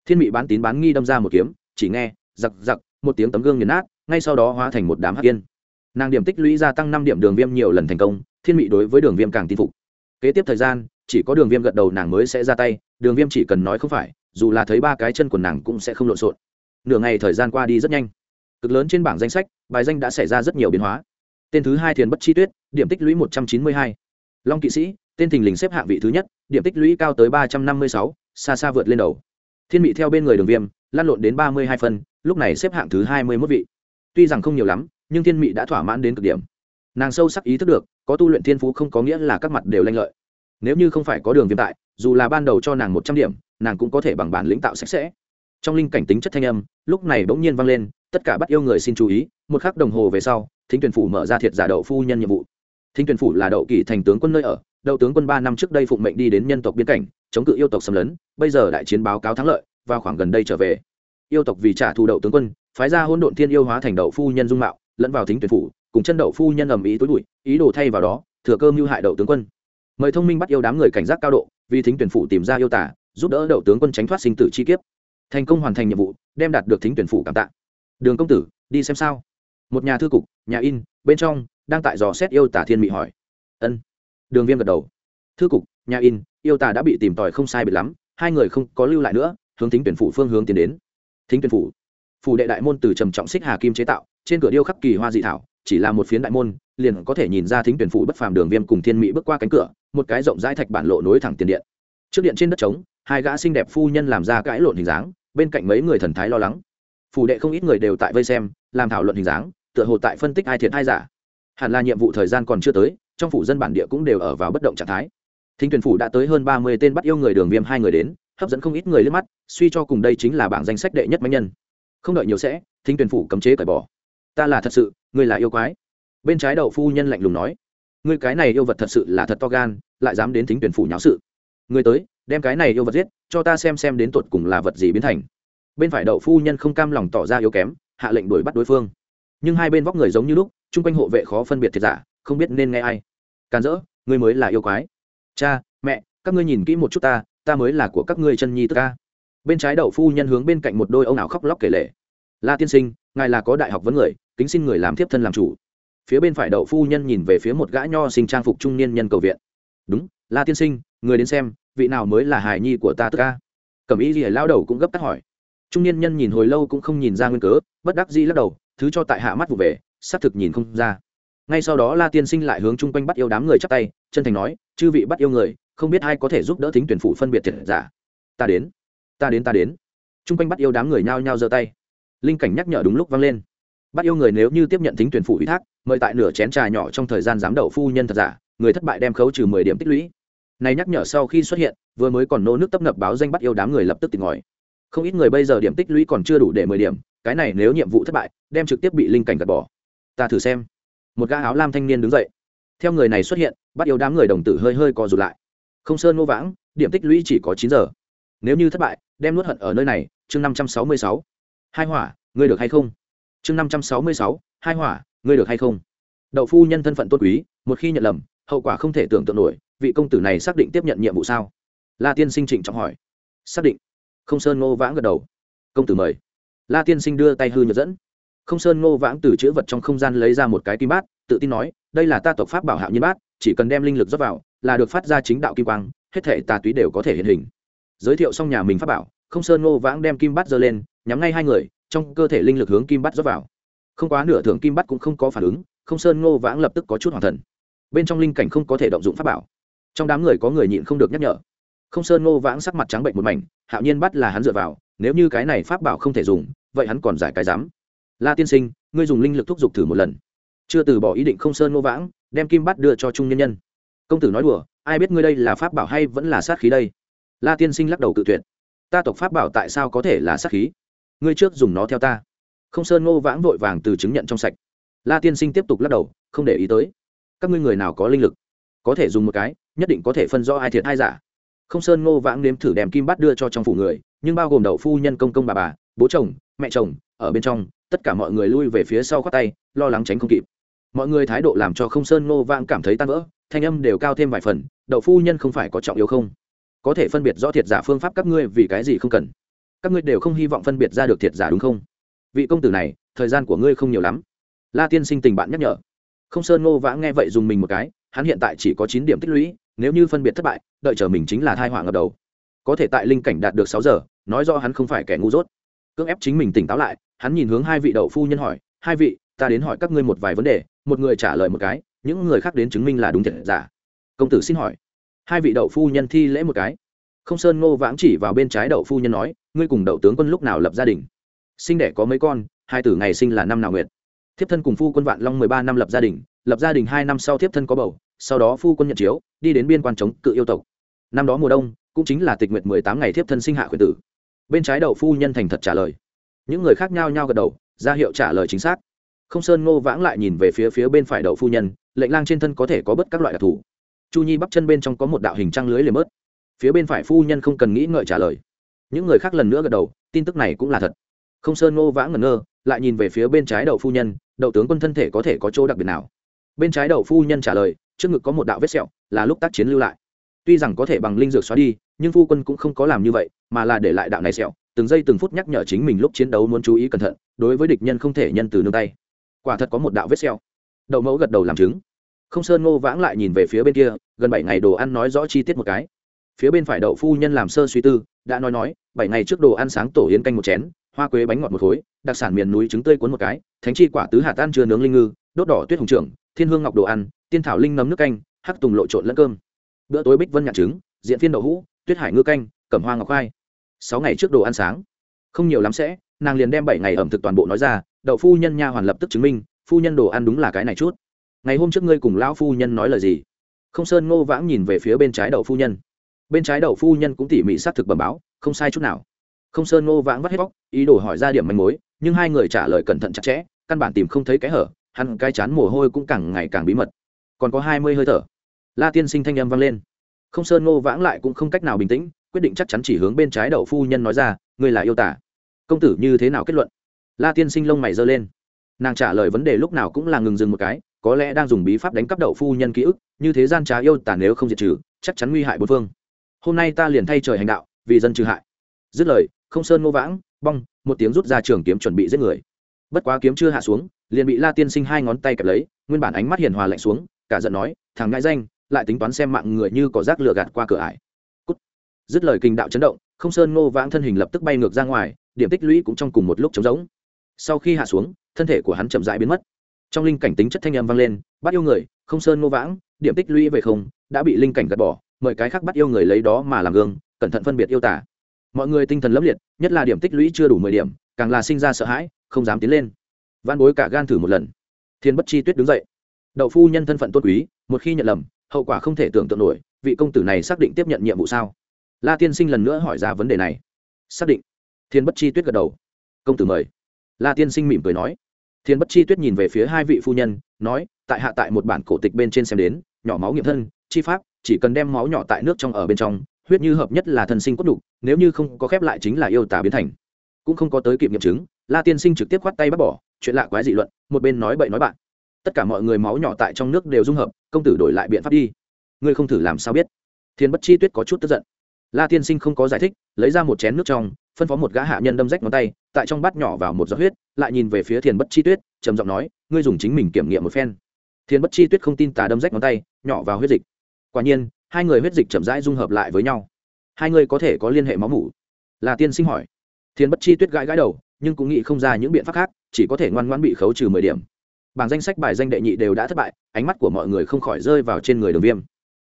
Thiên mị bán tín bán nghi đâm ra một kiếm, chỉ nghe, giặc giặc, một tiếng tấm gương nghiền nát, ngay sau đó hóa thành một đám hắc yên. Nàng điểm tích lũy gia tăng năm điểm đường viêm nhiều lần thành công, thiên mị đối với đường viêm càng tin phục. Kế tiếp thời gian, chỉ có đường viêm gật đầu nàng mới sẽ ra tay, đường viêm chỉ cần nói không phải, dù là thấy ba cái chân của nàng cũng sẽ không lộn xộn. Nửa ngày thời gian qua đi rất nhanh. Cực lớn trên bảng danh sách, bài danh đã xảy ra rất nhiều biến hóa tên thứ hai thiền bất chi tuyết, điểm tích lũy một trăm chín mươi hai. Long kỵ sĩ, tên thình lình xếp hạng vị thứ nhất, điểm tích lũy cao tới ba trăm năm mươi sáu, xa xa vượt lên đầu. Thiên mị theo bên người đường viêm lan lộn đến ba mươi hai phân, lúc này xếp hạng thứ hai mươi mốt vị. Tuy rằng không nhiều lắm, nhưng thiên mị đã thỏa mãn đến cực điểm. Nàng sâu sắc ý thức được, có tu luyện thiên phú không có nghĩa là các mặt đều lanh lợi. Nếu như không phải có đường viêm tại, dù là ban đầu cho nàng một trăm điểm, nàng cũng có thể bằng bản lĩnh tạo sạch sẽ. Trong linh cảnh tính chất thanh âm, lúc này bỗng nhiên vang lên, tất cả bắt yêu người xin chú ý, một khắc đồng hồ về sau thính tuyển phủ mở ra thiệt giả đậu phu nhân nhiệm vụ. Thính tuyển phủ là đậu kỳ thành tướng quân nơi ở, đậu tướng quân ba năm trước đây phụng mệnh đi đến nhân tộc biên cảnh, chống cự yêu tộc xâm lấn, bây giờ đại chiến báo cáo thắng lợi và khoảng gần đây trở về. Yêu tộc vì trả thù đậu tướng quân, phái ra hôn độn thiên yêu hóa thành đậu phu nhân dung mạo, lẫn vào thính tuyển phủ, cùng chân đậu phu nhân ầm ý tối bụi, ý đồ thay vào đó, thừa cơ mưu hại đậu tướng quân. Mời thông minh bắt yêu đám người cảnh giác cao độ, vì thính tuyển phủ tìm ra yêu tả, giúp đỡ đậu tướng quân tránh thoát sinh tử chi kiếp. Thành công hoàn thành nhiệm vụ, đem đạt được thính tuyển phủ cảm tạ. Đường công tử, đi xem sao một nhà thư cục, nhà in, bên trong, đang tại dò xét yêu tả thiên mị hỏi. Ân. Đường viêm gật đầu. Thư cục, nhà in, yêu tả đã bị tìm tòi không sai biệt lắm, hai người không có lưu lại nữa, hướng thính tuyển phủ phương hướng tiến đến. Thính tuyển phủ. Phủ đệ đại môn từ trầm trọng xích hà kim chế tạo, trên cửa điêu khắc kỳ hoa dị thảo, chỉ là một phiến đại môn, liền có thể nhìn ra thính tuyển phủ bất phàm đường viêm cùng thiên mỹ bước qua cánh cửa, một cái rộng rãi thạch bản lộ nối thẳng tiền điện. Trước điện trên đất trống, hai gã xinh đẹp phu nhân làm ra cãi lộn hình dáng, bên cạnh mấy người thần thái lo lắng. Phủ đệ không ít người đều tại vây xem, làm thảo luận hình dáng tựa hồ tại phân tích ai thiệt ai giả. Hẳn là nhiệm vụ thời gian còn chưa tới, trong phủ dân bản địa cũng đều ở vào bất động trạng thái. Thính tuyển phủ đã tới hơn ba mươi tên bắt yêu người đường viêm hai người đến, hấp dẫn không ít người lên mắt, suy cho cùng đây chính là bảng danh sách đệ nhất máy nhân. Không đợi nhiều sẽ, thính tuyển phủ cấm chế cởi bỏ. Ta là thật sự, ngươi là yêu quái. Bên trái đậu phu nhân lạnh lùng nói. Ngươi cái này yêu vật thật sự là thật to gan, lại dám đến thính tuyển phủ nháo sự. Ngươi tới, đem cái này yêu vật giết, cho ta xem xem đến tột cùng là vật gì biến thành. Bên phải đậu phu nhân không cam lòng tỏ ra yếu kém, hạ lệnh đuổi bắt đối phương nhưng hai bên vóc người giống như lúc, chung quanh hộ vệ khó phân biệt thiệt giả, không biết nên nghe ai. Càn rỡ, ngươi mới là yêu quái. Cha, mẹ, các ngươi nhìn kỹ một chút ta ta mới là của các ngươi chân nhi tức ca. Bên trái đậu phu nhân hướng bên cạnh một đôi ông nào khóc lóc kể lể. La tiên sinh, ngài là có đại học vấn người, kính xin người làm tiếp thân làm chủ. Phía bên phải đậu phu nhân nhìn về phía một gã nho sinh trang phục trung niên nhân cầu viện. Đúng, la tiên sinh, người đến xem, vị nào mới là hài nhi của ta tức ca? Cẩm ý gì lao đầu cũng gấp tắt hỏi. Trung niên nhân nhìn hồi lâu cũng không nhìn ra nguyên cớ, bất đắc dĩ lắc đầu thứ cho tại hạ mắt vụ về, xác thực nhìn không ra. Ngay sau đó la tiên sinh lại hướng chung quanh bắt yêu đám người chắp tay, chân thành nói, chư vị bắt yêu người, không biết ai có thể giúp đỡ thính tuyển phụ phân biệt thiệt giả. Ta đến ta đến ta đến. Chung quanh bắt yêu đám người nhao nhao giơ tay. Linh cảnh nhắc nhở đúng lúc vang lên. Bắt yêu người nếu như tiếp nhận thính tuyển phụ ủy thác, mời tại nửa chén trà nhỏ trong thời gian giám đậu phu nhân thật giả, người thất bại đem khấu trừ mười điểm tích lũy. Này nhắc nhở sau khi xuất hiện, vừa mới còn nô nước tấp nập báo danh bắt yêu đám người lập tức tìm ngòi không ít người bây giờ điểm tích lũy còn chưa đủ để mười điểm cái này nếu nhiệm vụ thất bại, đem trực tiếp bị linh cảnh gạt bỏ. Ta thử xem. Một gã áo lam thanh niên đứng dậy. Theo người này xuất hiện, bắt yếu đám người đồng tử hơi hơi co rụt lại. Không sơn ngô vãng, điểm tích lũy chỉ có chín giờ. Nếu như thất bại, đem nuốt hận ở nơi này, chương năm trăm sáu mươi sáu. Hai hỏa, ngươi được hay không? Chương năm trăm sáu mươi sáu, hai hỏa, ngươi được hay không? Đậu phu nhân thân phận tốt quý, một khi nhận lầm, hậu quả không thể tưởng tượng nổi, vị công tử này xác định tiếp nhận nhiệm vụ sao? La tiên sinh trịnh trọng hỏi. Xác định. Không sơn ngô vãng gật đầu. Công tử mời la tiên sinh đưa tay hư nhược dẫn. Không sơn ngô vãng từ chữ vật trong không gian lấy ra một cái kim bát, tự tin nói, đây là ta tộc pháp bảo hạo nhiên bát, chỉ cần đem linh lực rót vào, là được phát ra chính đạo kim quang, hết thể tà túy đều có thể hiện hình. Giới thiệu xong nhà mình pháp bảo, không sơn ngô vãng đem kim bát giơ lên, nhắm ngay hai người, trong cơ thể linh lực hướng kim bát rót vào. Không quá nửa thưởng kim bát cũng không có phản ứng, không sơn ngô vãng lập tức có chút hoàng thần. Bên trong linh cảnh không có thể động dụng pháp bảo. Trong đám người có người nhịn không được nhắc nhở. Không sơn ngô vãng sắc mặt trắng bệnh một mảnh, hạo nhiên bắt là hắn dựa vào nếu như cái này pháp bảo không thể dùng, vậy hắn còn giải cái dám la tiên sinh, ngươi dùng linh lực thúc giục thử một lần. Chưa từ bỏ ý định không sơn ngô vãng, đem kim bắt đưa cho trung nhân nhân. Công tử nói đùa, ai biết ngươi đây là pháp bảo hay vẫn là sát khí đây? La tiên sinh lắc đầu tự tuyệt. Ta tộc pháp bảo tại sao có thể là sát khí? Ngươi trước dùng nó theo ta. Không sơn ngô vãng vội vàng từ chứng nhận trong sạch. La tiên sinh tiếp tục lắc đầu, không để ý tới. Các ngươi người nào có linh lực? Có thể dùng một cái, nhất định có thể phân rõ ai thiệt ai giả. Không sơn ngô vãng nếm thử đem kim bắt đưa cho trong phủ người nhưng bao gồm đậu phu nhân công công bà bà, bố chồng, mẹ chồng, ở bên trong, tất cả mọi người lui về phía sau khoác tay, lo lắng tránh không kịp. Mọi người thái độ làm cho không sơn ngô vãng cảm thấy tan vỡ, thanh âm đều cao thêm vài phần, đậu phu nhân không phải có trọng yếu không? Có thể phân biệt rõ thiệt giả phương pháp các ngươi vì cái gì không cần. Các ngươi đều không hy vọng phân biệt ra được thiệt giả đúng không? Vị công tử này, thời gian của ngươi không nhiều lắm. La tiên sinh tình bạn nhắc nhở. Không sơn ngô vãng nghe vậy dùng mình một cái, hắn hiện tại chỉ có chín điểm tích lũy, nếu như phân biệt thất bại, đợi chờ mình chính là thai họa ngập đầu. Có thể tại linh cảnh đạt được sáu giờ nói do hắn không phải kẻ ngu dốt. Cưỡng ép chính mình tỉnh táo lại, hắn nhìn hướng hai vị đậu phu nhân hỏi, hai vị, ta đến hỏi các ngươi một vài vấn đề, một người trả lời một cái, những người khác đến chứng minh là đúng thiệt giả. Công tử xin hỏi. Hai vị đậu phu nhân thi lễ một cái. Không sơn ngô vãng chỉ vào bên trái đậu phu nhân nói, ngươi cùng đậu tướng quân lúc nào lập gia đình? Sinh đẻ có mấy con, hai tử ngày sinh là năm nào nguyệt? Thiếp thân cùng phu quân vạn long mười ba năm lập gia đình, lập gia đình hai năm sau thiếp thân có bầu, sau đó phu quân nhận chiếu, đi đến biên quan chống cự yêu tộc. Năm đó mùa đông, cũng chính là tịch nguyệt mười tám ngày thiếp thân sinh hạ khuyển tử bên trái đậu phu nhân thành thật trả lời. Những người khác nhao nhao gật đầu, ra hiệu trả lời chính xác. Không sơn ngô vãng lại nhìn về phía phía bên phải đậu phu nhân, lệnh lang trên thân có thể có bất các loại đặc thù. Chu nhi bắp chân bên trong có một đạo hình trăng lưới liềm ớt. Phía bên phải phu nhân không cần nghĩ ngợi trả lời. Những người khác lần nữa gật đầu, tin tức này cũng là thật. Không sơn ngô vãng ngẩn ngơ, lại nhìn về phía bên trái đậu phu nhân, đậu tướng quân thân thể có thể có chỗ đặc biệt nào? Bên trái đậu phu nhân trả lời, trước ngực có một đạo vết sẹo, là lúc tác chiến lưu lại. Tuy rằng có thể bằng linh dược xóa đi nhưng phu quân cũng không có làm như vậy, mà là để lại đạo này sẹo, từng giây từng phút nhắc nhở chính mình lúc chiến đấu muốn chú ý cẩn thận, đối với địch nhân không thể nhân từ nương tay. Quả thật có một đạo vết sẹo. Đậu mẫu gật đầu làm chứng. Không sơn ngô vãng lại nhìn về phía bên kia, gần bảy ngày đồ ăn nói rõ chi tiết một cái. Phía bên phải đậu phu nhân làm sơ suy tư, đã nói nói, bảy ngày trước đồ ăn sáng tổ yến canh một chén, hoa quế bánh ngọt một khối, đặc sản miền núi trứng tươi cuốn một cái, thánh chi quả tứ hạt tan chưa nướng linh ngư, đốt đỏ tuyết hồng trưởng, thiên hương ngọc đồ ăn, tiên thảo linh nấm nước canh, hắc tùng lộ trộn lẫn cơm. Bữa tối bích vân nhạc trứng, diện phiên đậu hũ tuyết hải ngư canh, cẩm hoa ngọc khai sáu ngày trước đồ ăn sáng. Không nhiều lắm sẽ, nàng liền đem bảy ngày ẩm thực toàn bộ nói ra, đậu phu nhân nha hoàn lập tức chứng minh, phu nhân đồ ăn đúng là cái này chút. Ngày hôm trước ngươi cùng lão phu nhân nói lời gì? Không sơn ngô vãng nhìn về phía bên trái đậu phu nhân. Bên trái đậu phu nhân cũng tỉ mỉ xác thực bẩm báo, không sai chút nào. Không sơn ngô vãng vắt hết bóc ý đồ hỏi ra điểm manh mối, nhưng hai người trả lời cẩn thận chặt chẽ, căn bản tìm không thấy cái hở, hắn cái chán mồ hôi cũng càng ngày càng bí mật. Còn có hai mươi hơi thở. La tiên sinh thanh âm vang lên không sơn ngô vãng lại cũng không cách nào bình tĩnh, quyết định chắc chắn chỉ hướng bên trái đậu phu nhân nói ra, ngươi là yêu tả. Công tử như thế nào kết luận? La tiên sinh lông mày giơ lên. Nàng trả lời vấn đề lúc nào cũng là ngừng dừng một cái, có lẽ đang dùng bí pháp đánh cắp đậu phu nhân ký ức, như thế gian trá yêu tả nếu không diệt trừ, chắc chắn nguy hại bốn phương. Hôm nay ta liền thay trời hành đạo, vì dân trừ hại. Dứt lời, không sơn ngô vãng, bong, một tiếng rút ra trường kiếm chuẩn bị giết người. Bất quá kiếm chưa hạ xuống, liền bị la tiên sinh hai ngón tay kẹp lấy, nguyên bản ánh mắt hiền hòa lạnh xuống, cả giận nói, thằng ngại danh lại tính toán xem mạng người như có rác lửa gạt qua cửa ải. Cút. dứt lời kinh đạo chấn động, không sơn ngô vãng thân hình lập tức bay ngược ra ngoài, điểm tích lũy cũng trong cùng một lúc trống rỗng. Sau khi hạ xuống, thân thể của hắn chậm rãi biến mất. Trong linh cảnh tính chất thanh âm vang lên, bắt yêu người, không sơn ngô vãng, điểm tích lũy về không, đã bị linh cảnh gạt bỏ, mời cái khác bắt yêu người lấy đó mà làm gương, cẩn thận phân biệt yêu tả mọi người tinh thần lấp liệt, nhất là điểm tích lũy chưa đủ mười điểm, càng là sinh ra sợ hãi, không dám tiến lên. Văn bối cả gan thử một lần. Thiên bất chi tuyết đứng dậy. Đậu phu nhân thân phận tôn quý, một khi nhận lầm hậu quả không thể tưởng tượng nổi, vị công tử này xác định tiếp nhận nhiệm vụ sao? La tiên sinh lần nữa hỏi ra vấn đề này. Xác định. Thiên bất chi tuyết gật đầu. Công tử mời. La tiên sinh mỉm cười nói. Thiên bất chi tuyết nhìn về phía hai vị phu nhân, nói, tại hạ tại một bản cổ tịch bên trên xem đến, nhỏ máu nghiệm thân, chi pháp, chỉ cần đem máu nhỏ tại nước trong ở bên trong, huyết như hợp nhất là thần sinh cốt đục nếu như không có khép lại chính là yêu tà biến thành. Cũng không có tới kịp nghiệm chứng, la tiên sinh trực tiếp khoát tay bắt bỏ, chuyện lạ quái dị luận, một bên nói bậy nói bạn. Tất cả mọi người máu nhỏ tại trong nước đều dung hợp công tử đổi lại biện pháp đi. Ngươi không thử làm sao biết? Thiên bất chi tuyết có chút tức giận. La tiên sinh không có giải thích, lấy ra một chén nước trong, phân phó một gã hạ nhân đâm rách ngón tay, tại trong bát nhỏ vào một giọt huyết, lại nhìn về phía thiền bất chi tuyết, trầm giọng nói, ngươi dùng chính mình kiểm nghiệm một phen. Thiền bất chi tuyết không tin tà đâm rách ngón tay, nhỏ vào huyết dịch. Quả nhiên, hai người huyết dịch chậm rãi dung hợp lại với nhau. Hai người có thể có liên hệ máu mủ? Là tiên sinh hỏi. Thiền bất chi tuyết gãi gãi đầu, nhưng cũng nghĩ không ra những biện pháp khác, chỉ có thể ngoan ngoãn bị khấu trừ mười điểm bảng danh sách bài danh đệ nhị đều đã thất bại, ánh mắt của mọi người không khỏi rơi vào trên người đường viêm.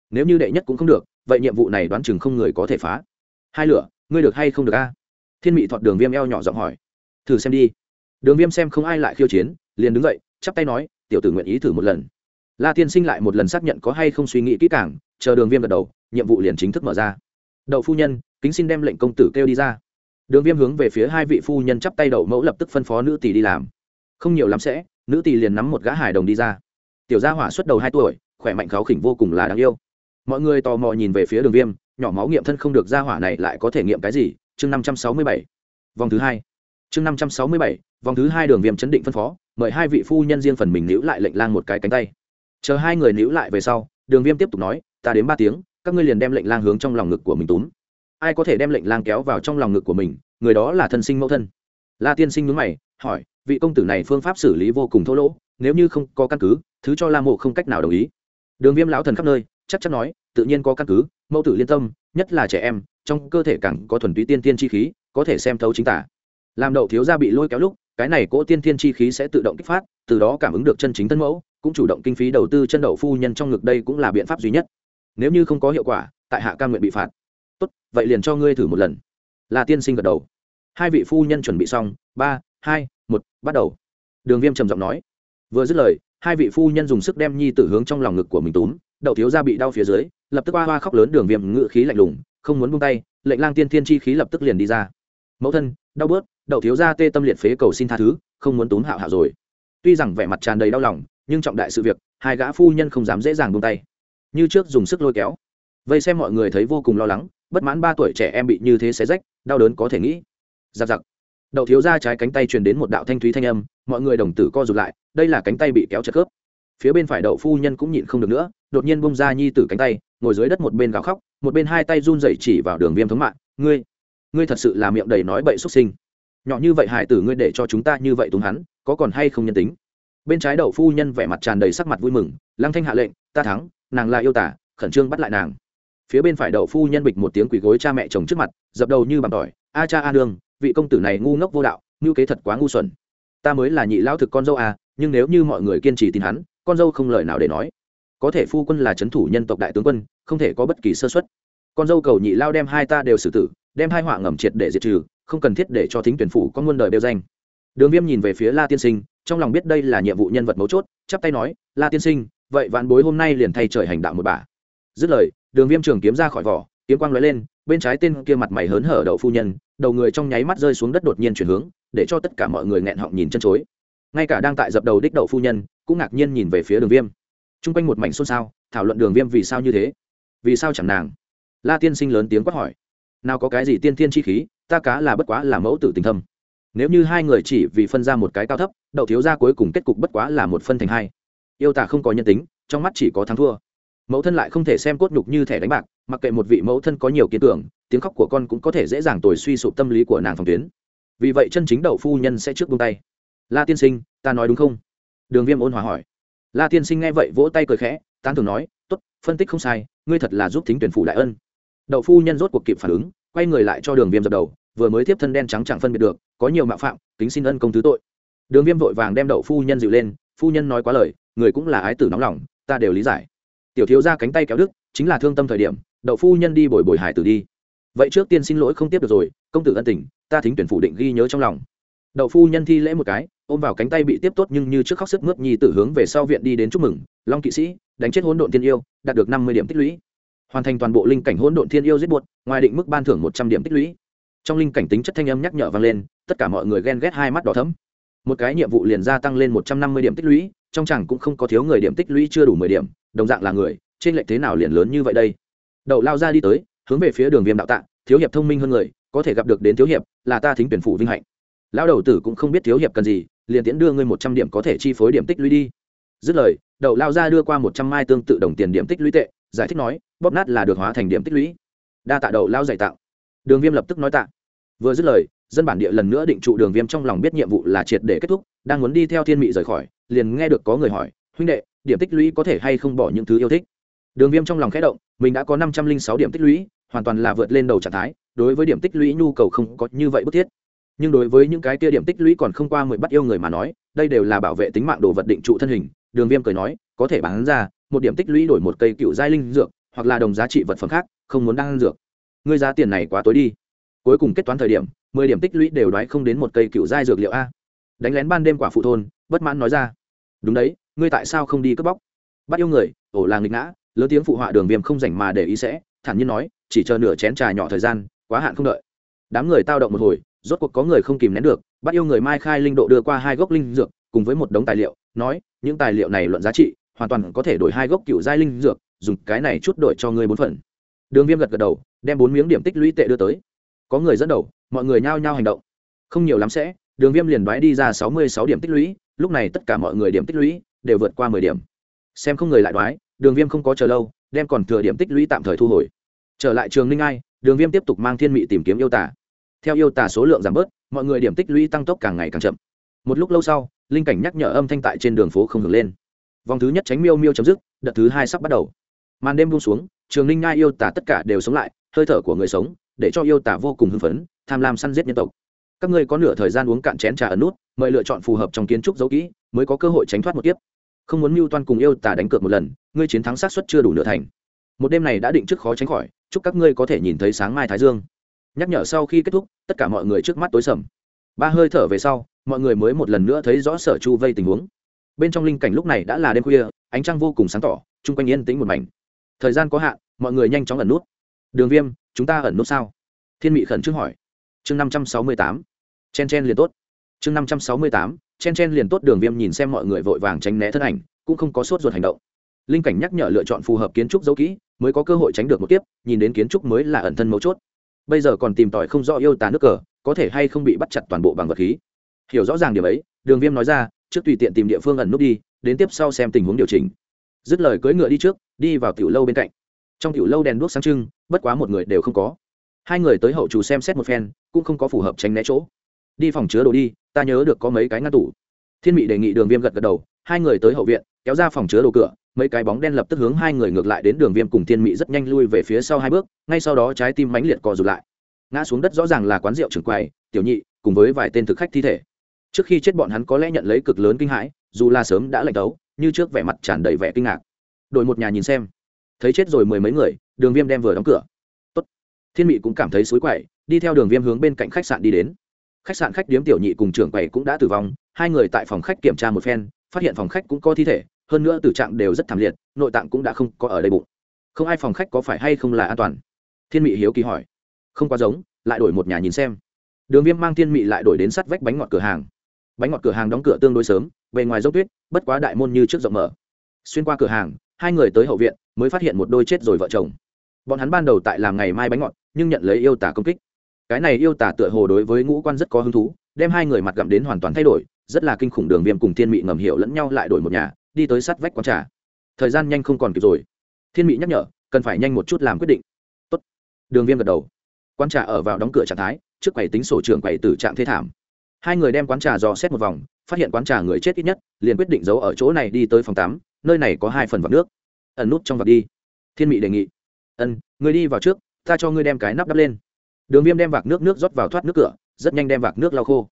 Nếu như đệ nhất cũng không được, vậy nhiệm vụ này đoán chừng không người có thể phá. Hai lửa, ngươi được hay không được a? Thiên mị thọt đường viêm eo nhỏ giọng hỏi. Thử xem đi. Đường viêm xem không ai lại khiêu chiến, liền đứng dậy, chắp tay nói, tiểu tử nguyện ý thử một lần. La tiên sinh lại một lần xác nhận có hay không suy nghĩ kỹ càng, chờ đường viêm gật đầu, nhiệm vụ liền chính thức mở ra. Đậu phu nhân, kính xin đem lệnh công tử kêu đi ra. Đường viêm hướng về phía hai vị phu nhân chắp tay đậu mẫu lập tức phân phó nữ tỷ đi làm. Không nhiều lắm sẽ nữ tỷ liền nắm một gã hài đồng đi ra. Tiểu gia hỏa xuất đầu hai tuổi, khỏe mạnh kháo khỉnh vô cùng là đáng yêu. Mọi người tò mò nhìn về phía đường viêm, nhỏ máu nghiệm thân không được gia hỏa này lại có thể nghiệm cái gì? Chương năm trăm sáu mươi bảy. Vòng thứ hai. Chương năm trăm sáu mươi bảy, vòng thứ hai đường viêm chấn định phân phó, mời hai vị phu nhân riêng phần mình níu lại lệnh lang một cái cánh tay. Chờ hai người níu lại về sau, đường viêm tiếp tục nói, ta đến ba tiếng, các ngươi liền đem lệnh lang hướng trong lòng ngực của mình túm. Ai có thể đem lệnh lang kéo vào trong lòng ngực của mình, người đó là thân sinh mẫu thân la tiên sinh nhớ mày, hỏi, vị công tử này phương pháp xử lý vô cùng thô lỗ, nếu như không có căn cứ, thứ cho la mộ không cách nào đồng ý. Đường viêm lão thần khắp nơi, chắc chắn nói, tự nhiên có căn cứ, mẫu tử liên tâm, nhất là trẻ em, trong cơ thể càng có thuần túy tiên tiên chi khí, có thể xem thấu chính tả. Làm đậu thiếu gia bị lôi kéo lúc, cái này cỗ tiên tiên chi khí sẽ tự động kích phát, từ đó cảm ứng được chân chính thân mẫu, cũng chủ động kinh phí đầu tư chân đậu phu nhân trong ngực đây cũng là biện pháp duy nhất. Nếu như không có hiệu quả, tại hạ ca nguyện bị phạt. Tốt, vậy liền cho ngươi thử một lần. La tiên sinh gật đầu hai vị phu nhân chuẩn bị xong, ba, hai, một, bắt đầu. Đường viêm trầm giọng nói. Vừa dứt lời, hai vị phu nhân dùng sức đem nhi tử hướng trong lòng ngực của mình túm, đậu thiếu gia bị đau phía dưới, lập tức hoa hoa khóc lớn đường viêm ngự khí lạnh lùng, không muốn buông tay, lệnh lang tiên thiên chi khí lập tức liền đi ra. Mẫu thân, đau bớt, đậu thiếu gia tê tâm liệt phế cầu xin tha thứ, không muốn túm hạo hạo rồi. Tuy rằng vẻ mặt tràn đầy đau lòng, nhưng trọng đại sự việc, hai gã phu nhân không dám dễ dàng buông tay. Như trước dùng sức lôi kéo. Vây xem mọi người thấy vô cùng lo lắng, bất mãn ba tuổi trẻ em bị như thế xé rách, đau đớn có thể nghĩ giặc giặc. Đậu thiếu ra trái cánh tay truyền đến một đạo thanh thúy thanh âm, mọi người đồng tử co rụt lại, đây là cánh tay bị kéo chật khớp. Phía bên phải đậu phu nhân cũng nhịn không được nữa, đột nhiên bông ra nhi tử cánh tay, ngồi dưới đất một bên gào khóc, một bên hai tay run dậy chỉ vào đường viêm thống mạng, ngươi ngươi thật sự là miệng đầy nói bậy xuất sinh. Nhỏ như vậy hải tử ngươi để cho chúng ta như vậy túng hắn, có còn hay không nhân tính? Bên trái đậu phu nhân vẻ mặt tràn đầy sắc mặt vui mừng, lăng thanh hạ lệnh, ta thắng, nàng là yêu tả, khẩn trương bắt lại nàng. Phía bên phải đậu phu nhân bịch một tiếng quỳ gối cha mẹ chồng trước mặt, dập đầu như bằng tỏi, a cha a đương vị công tử này ngu ngốc vô đạo ngưu kế thật quá ngu xuẩn. Ta mới là nhị lão thực con dâu à nhưng nếu như mọi người kiên trì tin hắn, con dâu không lời nào để nói. Có thể phu quân là c h ấ n thủ nhân tộc đại tướng quân, không thể có bất kỳ sơ xuất con dâu cầu nhị lao đem hai ta đều xử tử, đem hai họa ngầm triệt để diệt trừ, không cần thiết để cho thính tuyển phủ có muôn đời đeo danh. Đường viêm nhìn về phía la tiên sinh, trong lòng biết đây là nhiệm vụ nhân vật mấu chốt, chắp tay nói, la tiên sinh, vậy vạn bối hôm nay liền thay trời hành đạo một bà. Dứt lời, đường viêm trường kiếm ra khỏi vỏ, kiếm quang lóe lên bên trái tên kia mặt mày hớn hở đậu phu nhân, đầu người trong nháy mắt rơi xuống đất đột nhiên chuyển hướng, để cho tất cả mọi người nghẹn họng nhìn chân chối. Ngay cả đang tại dập đầu đích đậu phu nhân, cũng ngạc nhiên nhìn về phía đường viêm. T r u n g quanh một mảnh xôn xao, thảo luận đường viêm vì sao như thế? Vì sao chẳng nàng? La tiên sinh lớn tiếng quát hỏi. Nào có cái gì tiên thiên chi khí, ta cá là bất quá là mẫu tử tình thâm. Nếu như hai người chỉ vì phân ra một cái cao thấp, đậu thiếu ra cuối cùng kết cục bất quá là một phân thành hai. Yêu tả không có nhân tính, trong mắt chỉ có thắng thua. Mẫu thân lại không thể xem cốt nhục như thẻ đánh bạc mặc kệ một vị mẫu thân có nhiều kiến tưởng, tiếng khóc của con cũng có thể dễ dàng tồi suy sụp tâm lý của nàng phòng tuyến. Vì vậy chân chính đậu phu nhân sẽ trước buông tay. La tiên sinh, ta nói đúng không? Đường viêm ôn hòa hỏi. La tiên sinh nghe vậy vỗ tay cười khẽ, tán thường nói t ố t phân tích không sai, ngươi thật là giúp thính tuyển phủ đại ân. Đậu phu nhân rốt cuộc kịp phản ứng, quay người lại cho đường viêm dập đầu, vừa mới tiếp thân đen trắng chẳng phân biệt được, có nhiều mạo phạm, kính xin ân công thứ tội. Đường viêm vội vàng đem đậu phu nhân dịu lên, phu nhân nói quá lời, người cũng là ái tử nóng lòng, ta đều lý giải. Tiểu thiếu ra cánh tay kéo đức chính là thương tâm thời điểm đậu phu nhân đi bồi bồi hải tử đi. Vậy trước tiên xin lỗi không tiếp được rồi, công tử ân tình, ta thính tuyển phủ định ghi nhớ trong lòng. Đậu phu nhân thi lễ một cái, ôm vào cánh tay bị tiếp tốt nhưng như trước khóc sức mướt nhi tử hướng về sau viện đi đến chúc mừng, long kỵ sĩ, đánh chết hỗn độn thiên yêu, đạt được năm mươi điểm tích lũy. Hoàn thành toàn bộ linh cảnh hỗn độn thiên yêu giết buột ngoài định mức ban thưởng một trăm điểm tích lũy. Trong linh cảnh tính chất thanh âm nhắc nhở vang lên, tất cả mọi người ghen ghét hai mắt đỏ thấm một cái nhiệm vụ liền gia tăng lên một trăm năm mươi điểm tích lũy, trong chẳng cũng không có thiếu người điểm tích lũy chưa đủ mười điểm, đồng dạng là người, trên lệch thế nào liền lớn như vậy đây? Đậu lao ra đi tới, hướng về phía đường viêm đạo tạng thiếu hiệp thông minh hơn người, có thể gặp được đến thiếu hiệp, là ta thính tuyển phủ vinh hạnh. Lão đầu tử cũng không biết thiếu hiệp cần gì, liền tiễn đưa ngươi một trăm điểm có thể chi phối điểm tích lũy đi. Dứt lời, đậu lao ra đưa qua một trăm mai tương tự đồng tiền điểm tích lũy tệ, giải thích nói, bóp nát là được hóa thành điểm tích lũy. Đa tạ đậu lao dạy tạo. Đường viêm lập tức nói tạ. Vừa dứt lời, dân bản địa lần nữa định trụ đường viêm trong lòng biết nhiệm vụ là triệt để kết thúc, đang muốn đi theo thiên mị rời khỏi, liền nghe được có người hỏi, huynh đệ, điểm tích lũy có thể hay không bỏ những thứ yêu thích? Đường viêm trong lòng khẽ động, mình đã có năm trăm linh sáu điểm tích lũy, hoàn toàn là vượt lên đầu trạng thái, đối với điểm tích lũy nhu cầu không có như vậy bức thiết. Nhưng đối với những cái kia điểm tích lũy còn không qua mười bắt yêu người mà nói, đây đều là bảo vệ tính mạng đồ vật định trụ thân hình, đường viêm cười nói, có thể bán ra, một điểm tích lũy đổi một cây cựu giai linh dược, hoặc là đồng giá trị vật phẩm khác, không muốn đăng dược. Ngươi giá tiền này quá tối đi. Cuối cùng kết toán thời điểm, mười điểm tích lũy đều đoái không đến một cây cựu giai dược liệu a. Đánh lén ban đêm quả phụ thôn, bất mãn nói ra. Đúng đấy, ngươi tại sao không đi cướp bóc? Bắt yêu người, ổ là nghịch ngã lớn tiếng phụ họa đường viêm không rảnh mà để ý sẽ, thản nhiên nói, chỉ chờ nửa chén trà nhỏ thời gian, quá hạn không đợi. Đám người tao động một hồi, rốt cuộc có người không kìm nén được, bắt yêu người mai khai linh độ đưa qua hai gốc linh dược, cùng với một đống tài liệu, nói, những tài liệu này luận giá trị, hoàn toàn có thể đổi hai gốc cựu giai linh dược, dùng cái này chút đổi cho người bốn phần. Đường viêm gật gật đầu, đem bốn miếng điểm tích lũy tệ đưa tới. Có người dẫn đầu, mọi người nhao nhao hành động. Không nhiều lắm sẽ, đường viêm liền đoái đi ra sáu mươi sáu điểm tích lũy, lúc này tất cả mọi người điểm tích lũy đều vượt qua mười điểm. Xem không người lại đoái đường viêm không có chờ lâu, đem còn thừa điểm tích lũy tạm thời thu hồi. Trở lại trường ninh ai, đường viêm tiếp tục mang thiên mị tìm kiếm yêu tả theo yêu tả số lượng giảm bớt, mọi người điểm tích lũy tăng tốc càng ngày càng chậm. Một lúc lâu sau, linh cảnh nhắc nhở âm thanh tại trên đường phố không ngừng lên. Vòng thứ nhất tránh miêu miêu chấm dứt, đợt thứ hai sắp bắt đầu. Màn đêm buông xuống, trường ninh ngai yêu tả tất cả đều sống lại, hơi thở của người sống, để cho yêu tả vô cùng hưng phấn, tham lam săn giết nhân tộc. Các ngươi có nửa thời gian uống cạn chén trà ấn nút, mời lựa chọn phù hợp trong kiến trúc dấu kỹ, mới có cơ hội tránh thoát một kiếp không muốn mưu toan cùng yêu tả đánh cược một lần, ngươi chiến thắng sát xuất chưa đủ nửa thành. Một đêm này đã định trước khó tránh khỏi, chúc các ngươi có thể nhìn thấy sáng mai thái dương. Nhắc nhở sau khi kết thúc, tất cả mọi người trước mắt tối sầm. Ba hơi thở về sau, mọi người mới một lần nữa thấy rõ sở chu vây tình huống. Bên trong linh cảnh lúc này đã là đêm khuya, ánh trăng vô cùng sáng tỏ, chung quanh yên tĩnh một mảnh. Thời gian có hạn, mọi người nhanh chóng ẩn nút. Đường viêm, chúng ta ẩn nút sao? Thiên mị khẩn trương hỏi. Chương năm trăm sáu mươi tám. Chen chen liền tốt chương năm trăm sáu mươi tám, chen chen liền tốt đường viêm nhìn xem mọi người vội vàng tránh né thân ảnh, cũng không có sốt ruột hành động. Linh cảnh nhắc nhở lựa chọn phù hợp kiến trúc dấu kỹ, mới có cơ hội tránh được một kiếp, nhìn đến kiến trúc mới là ẩn thân mấu chốt. Bây giờ còn tìm tòi không rõ yêu tà nước cờ, có thể hay không bị bắt chặt toàn bộ bằng vật khí. Hiểu rõ ràng điểm ấy, đường viêm nói ra, trước tùy tiện tìm địa phương ẩn nút đi, đến tiếp sau xem tình huống điều chỉnh. Dứt lời cưỡi ngựa đi trước, đi vào tiểu lâu bên cạnh. Trong tiểu lâu đèn đuốc sáng trưng, bất quá một người đều không có. Hai người tới hậu chủ xem xét một phen, cũng không có phù hợp tránh né chỗ. Đi phòng chứa đồ đi ta nhớ được có mấy cái ngăn tủ. Thiên mị đề nghị đường viêm gật gật đầu, hai người tới hậu viện, kéo ra phòng chứa đồ cửa, mấy cái bóng đen lập tức hướng hai người ngược lại đến đường viêm cùng thiên mị rất nhanh lui về phía sau hai bước, ngay sau đó trái tim mãnh liệt cò rụt lại. Ngã xuống đất rõ ràng là quán rượu trưởng quầy, tiểu nhị, cùng với vài tên thực khách thi thể. Trước khi chết bọn hắn có lẽ nhận lấy cực lớn kinh hãi, dù là sớm đã lạnh tấu như trước vẻ mặt tràn đầy vẻ kinh ngạc. Đội một nhà nhìn xem. Thấy chết rồi mười mấy người, đường viêm đem vừa đóng cửa. Tốt. thiên mị cũng cảm thấy xối quậy, đi theo đường viêm hướng bên cạnh khách sạn đi đến khách sạn khách điếm tiểu nhị cùng trưởng quầy cũng đã tử vong, hai người tại phòng khách kiểm tra một phen, phát hiện phòng khách cũng có thi thể, hơn nữa tử trạng đều rất thảm liệt, nội tạng cũng đã không có ở đây bụng. Không ai phòng khách có phải hay không là an toàn? Thiên mị hiếu kỳ hỏi. Không quá giống, lại đổi một nhà nhìn xem. Đường viêm mang thiên mị lại đổi đến sắt vách bánh ngọt cửa hàng. Bánh ngọt cửa hàng đóng cửa tương đối sớm, bề ngoài dốc tuyết, bất quá đại môn như trước rộng mở. Xuyên qua cửa hàng, hai người tới hậu viện, mới phát hiện một đôi chết rồi vợ chồng. Bọn hắn ban đầu tại làm ngày mai bánh ngọt, nhưng nhận lấy yêu tả công kích cái này yêu tả tựa hồ đối với ngũ quan rất có hứng thú, đem hai người mặt gặm đến hoàn toàn thay đổi, rất là kinh khủng đường viêm cùng thiên mị ngầm hiểu lẫn nhau lại đổi một nhà, đi tới sát vách quán trà. Thời gian nhanh không còn kịp rồi. Thiên mị nhắc nhở, cần phải nhanh một chút làm quyết định. Tốt. đường viêm gật đầu. Quán trà ở vào đóng cửa trạng thái, trước quầy tính sổ trưởng quầy tử trạng thế thảm. Hai người đem quán trà dò xét một vòng, phát hiện quán trà người chết ít nhất, liền quyết định giấu ở chỗ này đi tới phòng tám nơi này có hai phần vạc nước. Ẩn nút trong vạc đi. Thiên mị đề nghị. Ân, người đi vào trước, ta cho ngươi đem cái nắp đắp lên đường viêm đem vạc nước nước rót vào thoát nước cửa, rất nhanh đem vạc nước lau khô.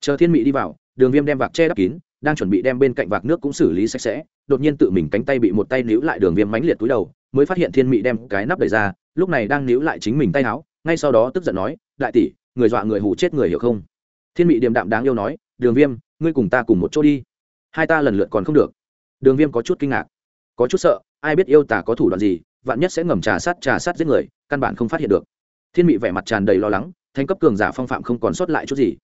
Chờ thiên mị đi vào, đường viêm đem vạc che đắp kín, đang chuẩn bị đem bên cạnh vạc nước cũng xử lý sạch sẽ, đột nhiên tự mình cánh tay bị một tay níu lại đường viêm mánh liệt túi đầu, mới phát hiện thiên mị đem cái nắp đẩy ra, lúc này đang níu lại chính mình tay áo, ngay sau đó tức giận nói, đại tỷ, người dọa người hù chết người hiểu không? Thiên mị điềm đạm đáng yêu nói, đường viêm, ngươi cùng ta cùng một chỗ đi. Hai ta lần lượt còn không được. Đường viêm có chút kinh ngạc. Có chút sợ, ai biết yêu tả có thủ đoạn gì, vạn nhất sẽ ngầm trà sát trà sát giết người, căn bản không phát hiện được thiên mị vẻ mặt tràn đầy lo lắng, thanh cấp cường giả phong phạm không còn sót lại chút gì.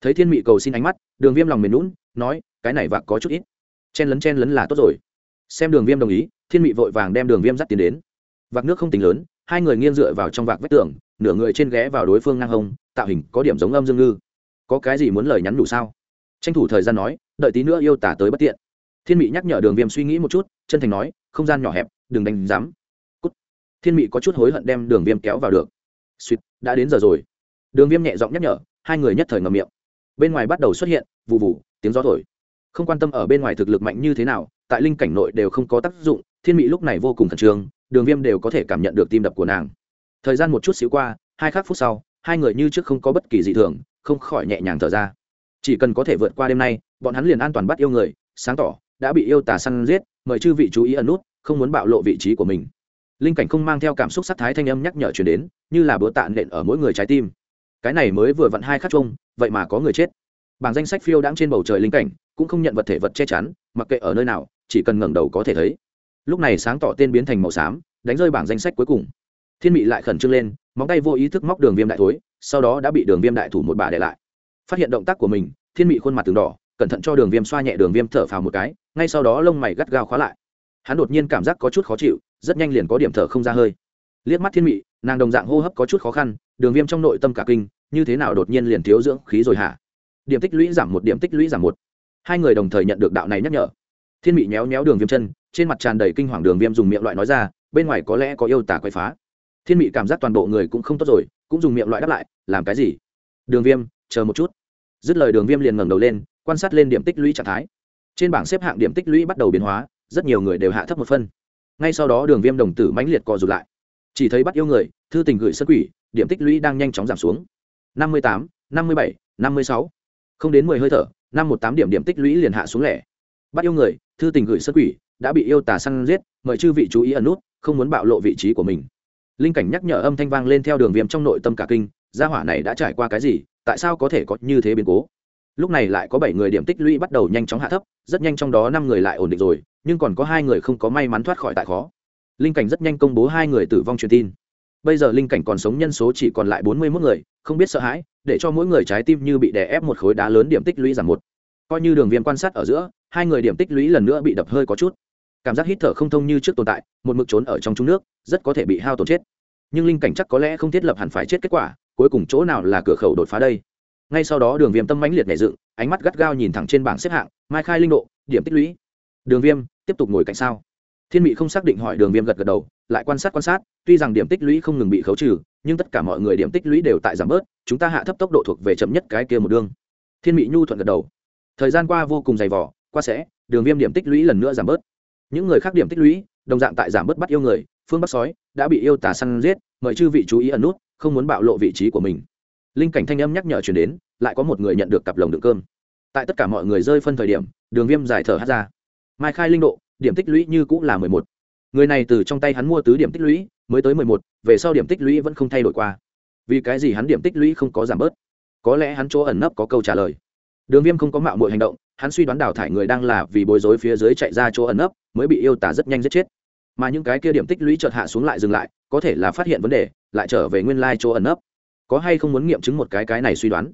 Thấy thiên mị cầu xin ánh mắt, đường viêm lòng mềm lún nói, cái này vạc có chút ít. Chen lấn chen lấn là tốt rồi. Xem đường viêm đồng ý, thiên mị vội vàng đem đường viêm dắt tiến đến. Vạc nước không tính lớn, hai người nghiêng dựa vào trong vạc vách tường, nửa người trên ghé vào đối phương ngang hông, tạo hình có điểm giống âm dương ngư. Có cái gì muốn lời nhắn đủ sao? Tranh thủ thời gian nói, đợi tí nữa yêu tả tới bất tiện. Thiên mị nhắc nhở đường viêm suy nghĩ một chút, chân thành nói, không gian nhỏ hẹp, đừng đánh giám. Cút. Thiên mị có chút hối hận đem đường viêm kéo vào được suýt, đã đến giờ rồi. Đường viêm nhẹ giọng nhắc nhở, hai người nhất thời ngầm miệng. Bên ngoài bắt đầu xuất hiện vụ vụ tiếng gió thổi. Không quan tâm ở bên ngoài thực lực mạnh như thế nào, tại linh cảnh nội đều không có tác dụng, thiên Mỹ lúc này vô cùng khẩn trương, đường viêm đều có thể cảm nhận được tim đập của nàng. Thời gian một chút xíu qua, hai khắc phút sau, hai người như trước không có bất kỳ dị thường, không khỏi nhẹ nhàng thở ra. Chỉ cần có thể vượt qua đêm nay, bọn hắn liền an toàn bắt yêu người, sáng tỏ, đã bị yêu tà săn giết, mời chư vị chú ý ẩn nút, không muốn bạo lộ vị trí của mình linh cảnh không mang theo cảm xúc sắc thái thanh âm nhắc nhở chuyển đến, như là bữa tạ nện ở mỗi người trái tim. Cái này mới vừa vặn hai khắc chung, vậy mà có người chết. Bảng danh sách phiêu đãng trên bầu trời linh cảnh, cũng không nhận vật thể vật che chắn, mặc kệ ở nơi nào, chỉ cần ngẩng đầu có thể thấy. Lúc này sáng tỏ tên biến thành màu xám, đánh rơi bảng danh sách cuối cùng. Thiên mị lại khẩn trương lên, móng tay vô ý thức móc đường viêm đại thối, sau đó đã bị đường viêm đại thủ một bà để lại. Phát hiện động tác của mình, thiên mị khuôn mặt từng đỏ, cẩn thận cho đường viêm xoa nhẹ đường viêm thở phào một cái, ngay sau đó lông mày gắt gao khóa lại. Hắn đột nhiên cảm giác có chút khó chịu rất nhanh liền có điểm thở không ra hơi. Liếc mắt thiên mị, nàng đồng dạng hô hấp có chút khó khăn, đường viêm trong nội tâm cả kinh, như thế nào đột nhiên liền thiếu dưỡng khí rồi hả? Điểm tích lũy giảm một, điểm tích lũy giảm một. Hai người đồng thời nhận được đạo này nhắc nhở. Thiên mị méo méo đường viêm chân, trên mặt tràn đầy kinh hoàng đường viêm dùng miệng loại nói ra, bên ngoài có lẽ có yêu tả quậy phá. Thiên mị cảm giác toàn bộ người cũng không tốt rồi, cũng dùng miệng loại đáp lại, làm cái gì? Đường viêm, chờ một chút. Dứt lời đường viêm liền ngẩng đầu lên, quan sát lên điểm tích lũy trạng thái. Trên bảng xếp hạng điểm tích lũy bắt đầu biến hóa, rất nhiều người đều hạ thấp một phân ngay sau đó đường viêm đồng tử mãnh liệt co rụt lại. Chỉ thấy bắt yêu người, thư tình gửi sân quỷ, điểm tích lũy đang nhanh chóng giảm xuống. Năm mươi tám, năm mươi bảy, năm mươi sáu. Không đến mười hơi thở, năm một tám điểm điểm tích lũy liền hạ xuống lẻ. Bắt yêu người, thư tình gửi sân quỷ, đã bị yêu tà săn giết, mời chư vị chú ý ẩn nút, không muốn bạo lộ vị trí của mình. Linh cảnh nhắc nhở âm thanh vang lên theo đường viêm trong nội tâm cả kinh, gia hỏa này đã trải qua cái gì, tại sao có thể có như thế biến cố? Lúc này lại có bảy người điểm tích lũy bắt đầu nhanh chóng hạ thấp, rất nhanh trong đó năm người lại ổn định rồi, nhưng còn có hai người không có may mắn thoát khỏi tại khó. Linh cảnh rất nhanh công bố hai người tử vong truyền tin. Bây giờ linh cảnh còn sống nhân số chỉ còn lại bốn mươi mốt người, không biết sợ hãi, để cho mỗi người trái tim như bị đè ép một khối đá lớn điểm tích lũy giảm một. Coi như đường viêm quan sát ở giữa, hai người điểm tích lũy lần nữa bị đập hơi có chút. Cảm giác hít thở không thông như trước tồn tại, một mực trốn ở trong trung nước, rất có thể bị hao tổn chết. Nhưng linh cảnh chắc có lẽ không thiết lập hẳn phải chết kết quả, cuối cùng chỗ nào là cửa khẩu đột phá đây? Ngay sau đó đường viêm tâm mãnh liệt nảy dựng, ánh mắt gắt gao nhìn thẳng trên bảng xếp hạng, mai khai linh độ, điểm tích lũy. Đường viêm, tiếp tục ngồi cạnh sao. Thiên mị không xác định hỏi đường viêm gật gật đầu, lại quan sát quan sát, tuy rằng điểm tích lũy không ngừng bị khấu trừ, nhưng tất cả mọi người điểm tích lũy đều tại giảm bớt, chúng ta hạ thấp tốc độ thuộc về chậm nhất cái kia một đương thiên mị nhu thuận gật đầu. Thời gian qua vô cùng dày vỏ qua sẽ, đường viêm điểm tích lũy lần nữa giảm bớt. Những người khác điểm tích lũy, đồng dạng tại giảm bớt bắt yêu người, phương bắc sói, đã bị yêu tả săn giết, mời chư vị chú ý ẩn nút, không muốn bạo lộ vị trí của mình linh cảnh thanh âm nhắc nhở chuyển đến, lại có một người nhận được cặp lồng đựng cơm. Tại tất cả mọi người rơi phân thời điểm, đường viêm giải thở hát ra. Mai khai linh độ, điểm tích lũy như cũng là mười một. Người này từ trong tay hắn mua tứ điểm tích lũy, mới tới mười một, về sau điểm tích lũy vẫn không thay đổi qua. Vì cái gì hắn điểm tích lũy không có giảm bớt? Có lẽ hắn chỗ ẩn nấp có câu trả lời. Đường viêm không có mạo mọi hành động, hắn suy đoán đào thải người đang là vì bối rối phía dưới chạy ra chỗ ẩn nấp, mới bị yêu tả rất nhanh giết chết. Mà những cái kia điểm tích lũy chợt hạ xuống lại dừng lại, có thể là phát hiện vấn đề, lại trở về nguyên lai chỗ ẩn nấp có hay không muốn nghiệm chứng một cái cái này suy đoán?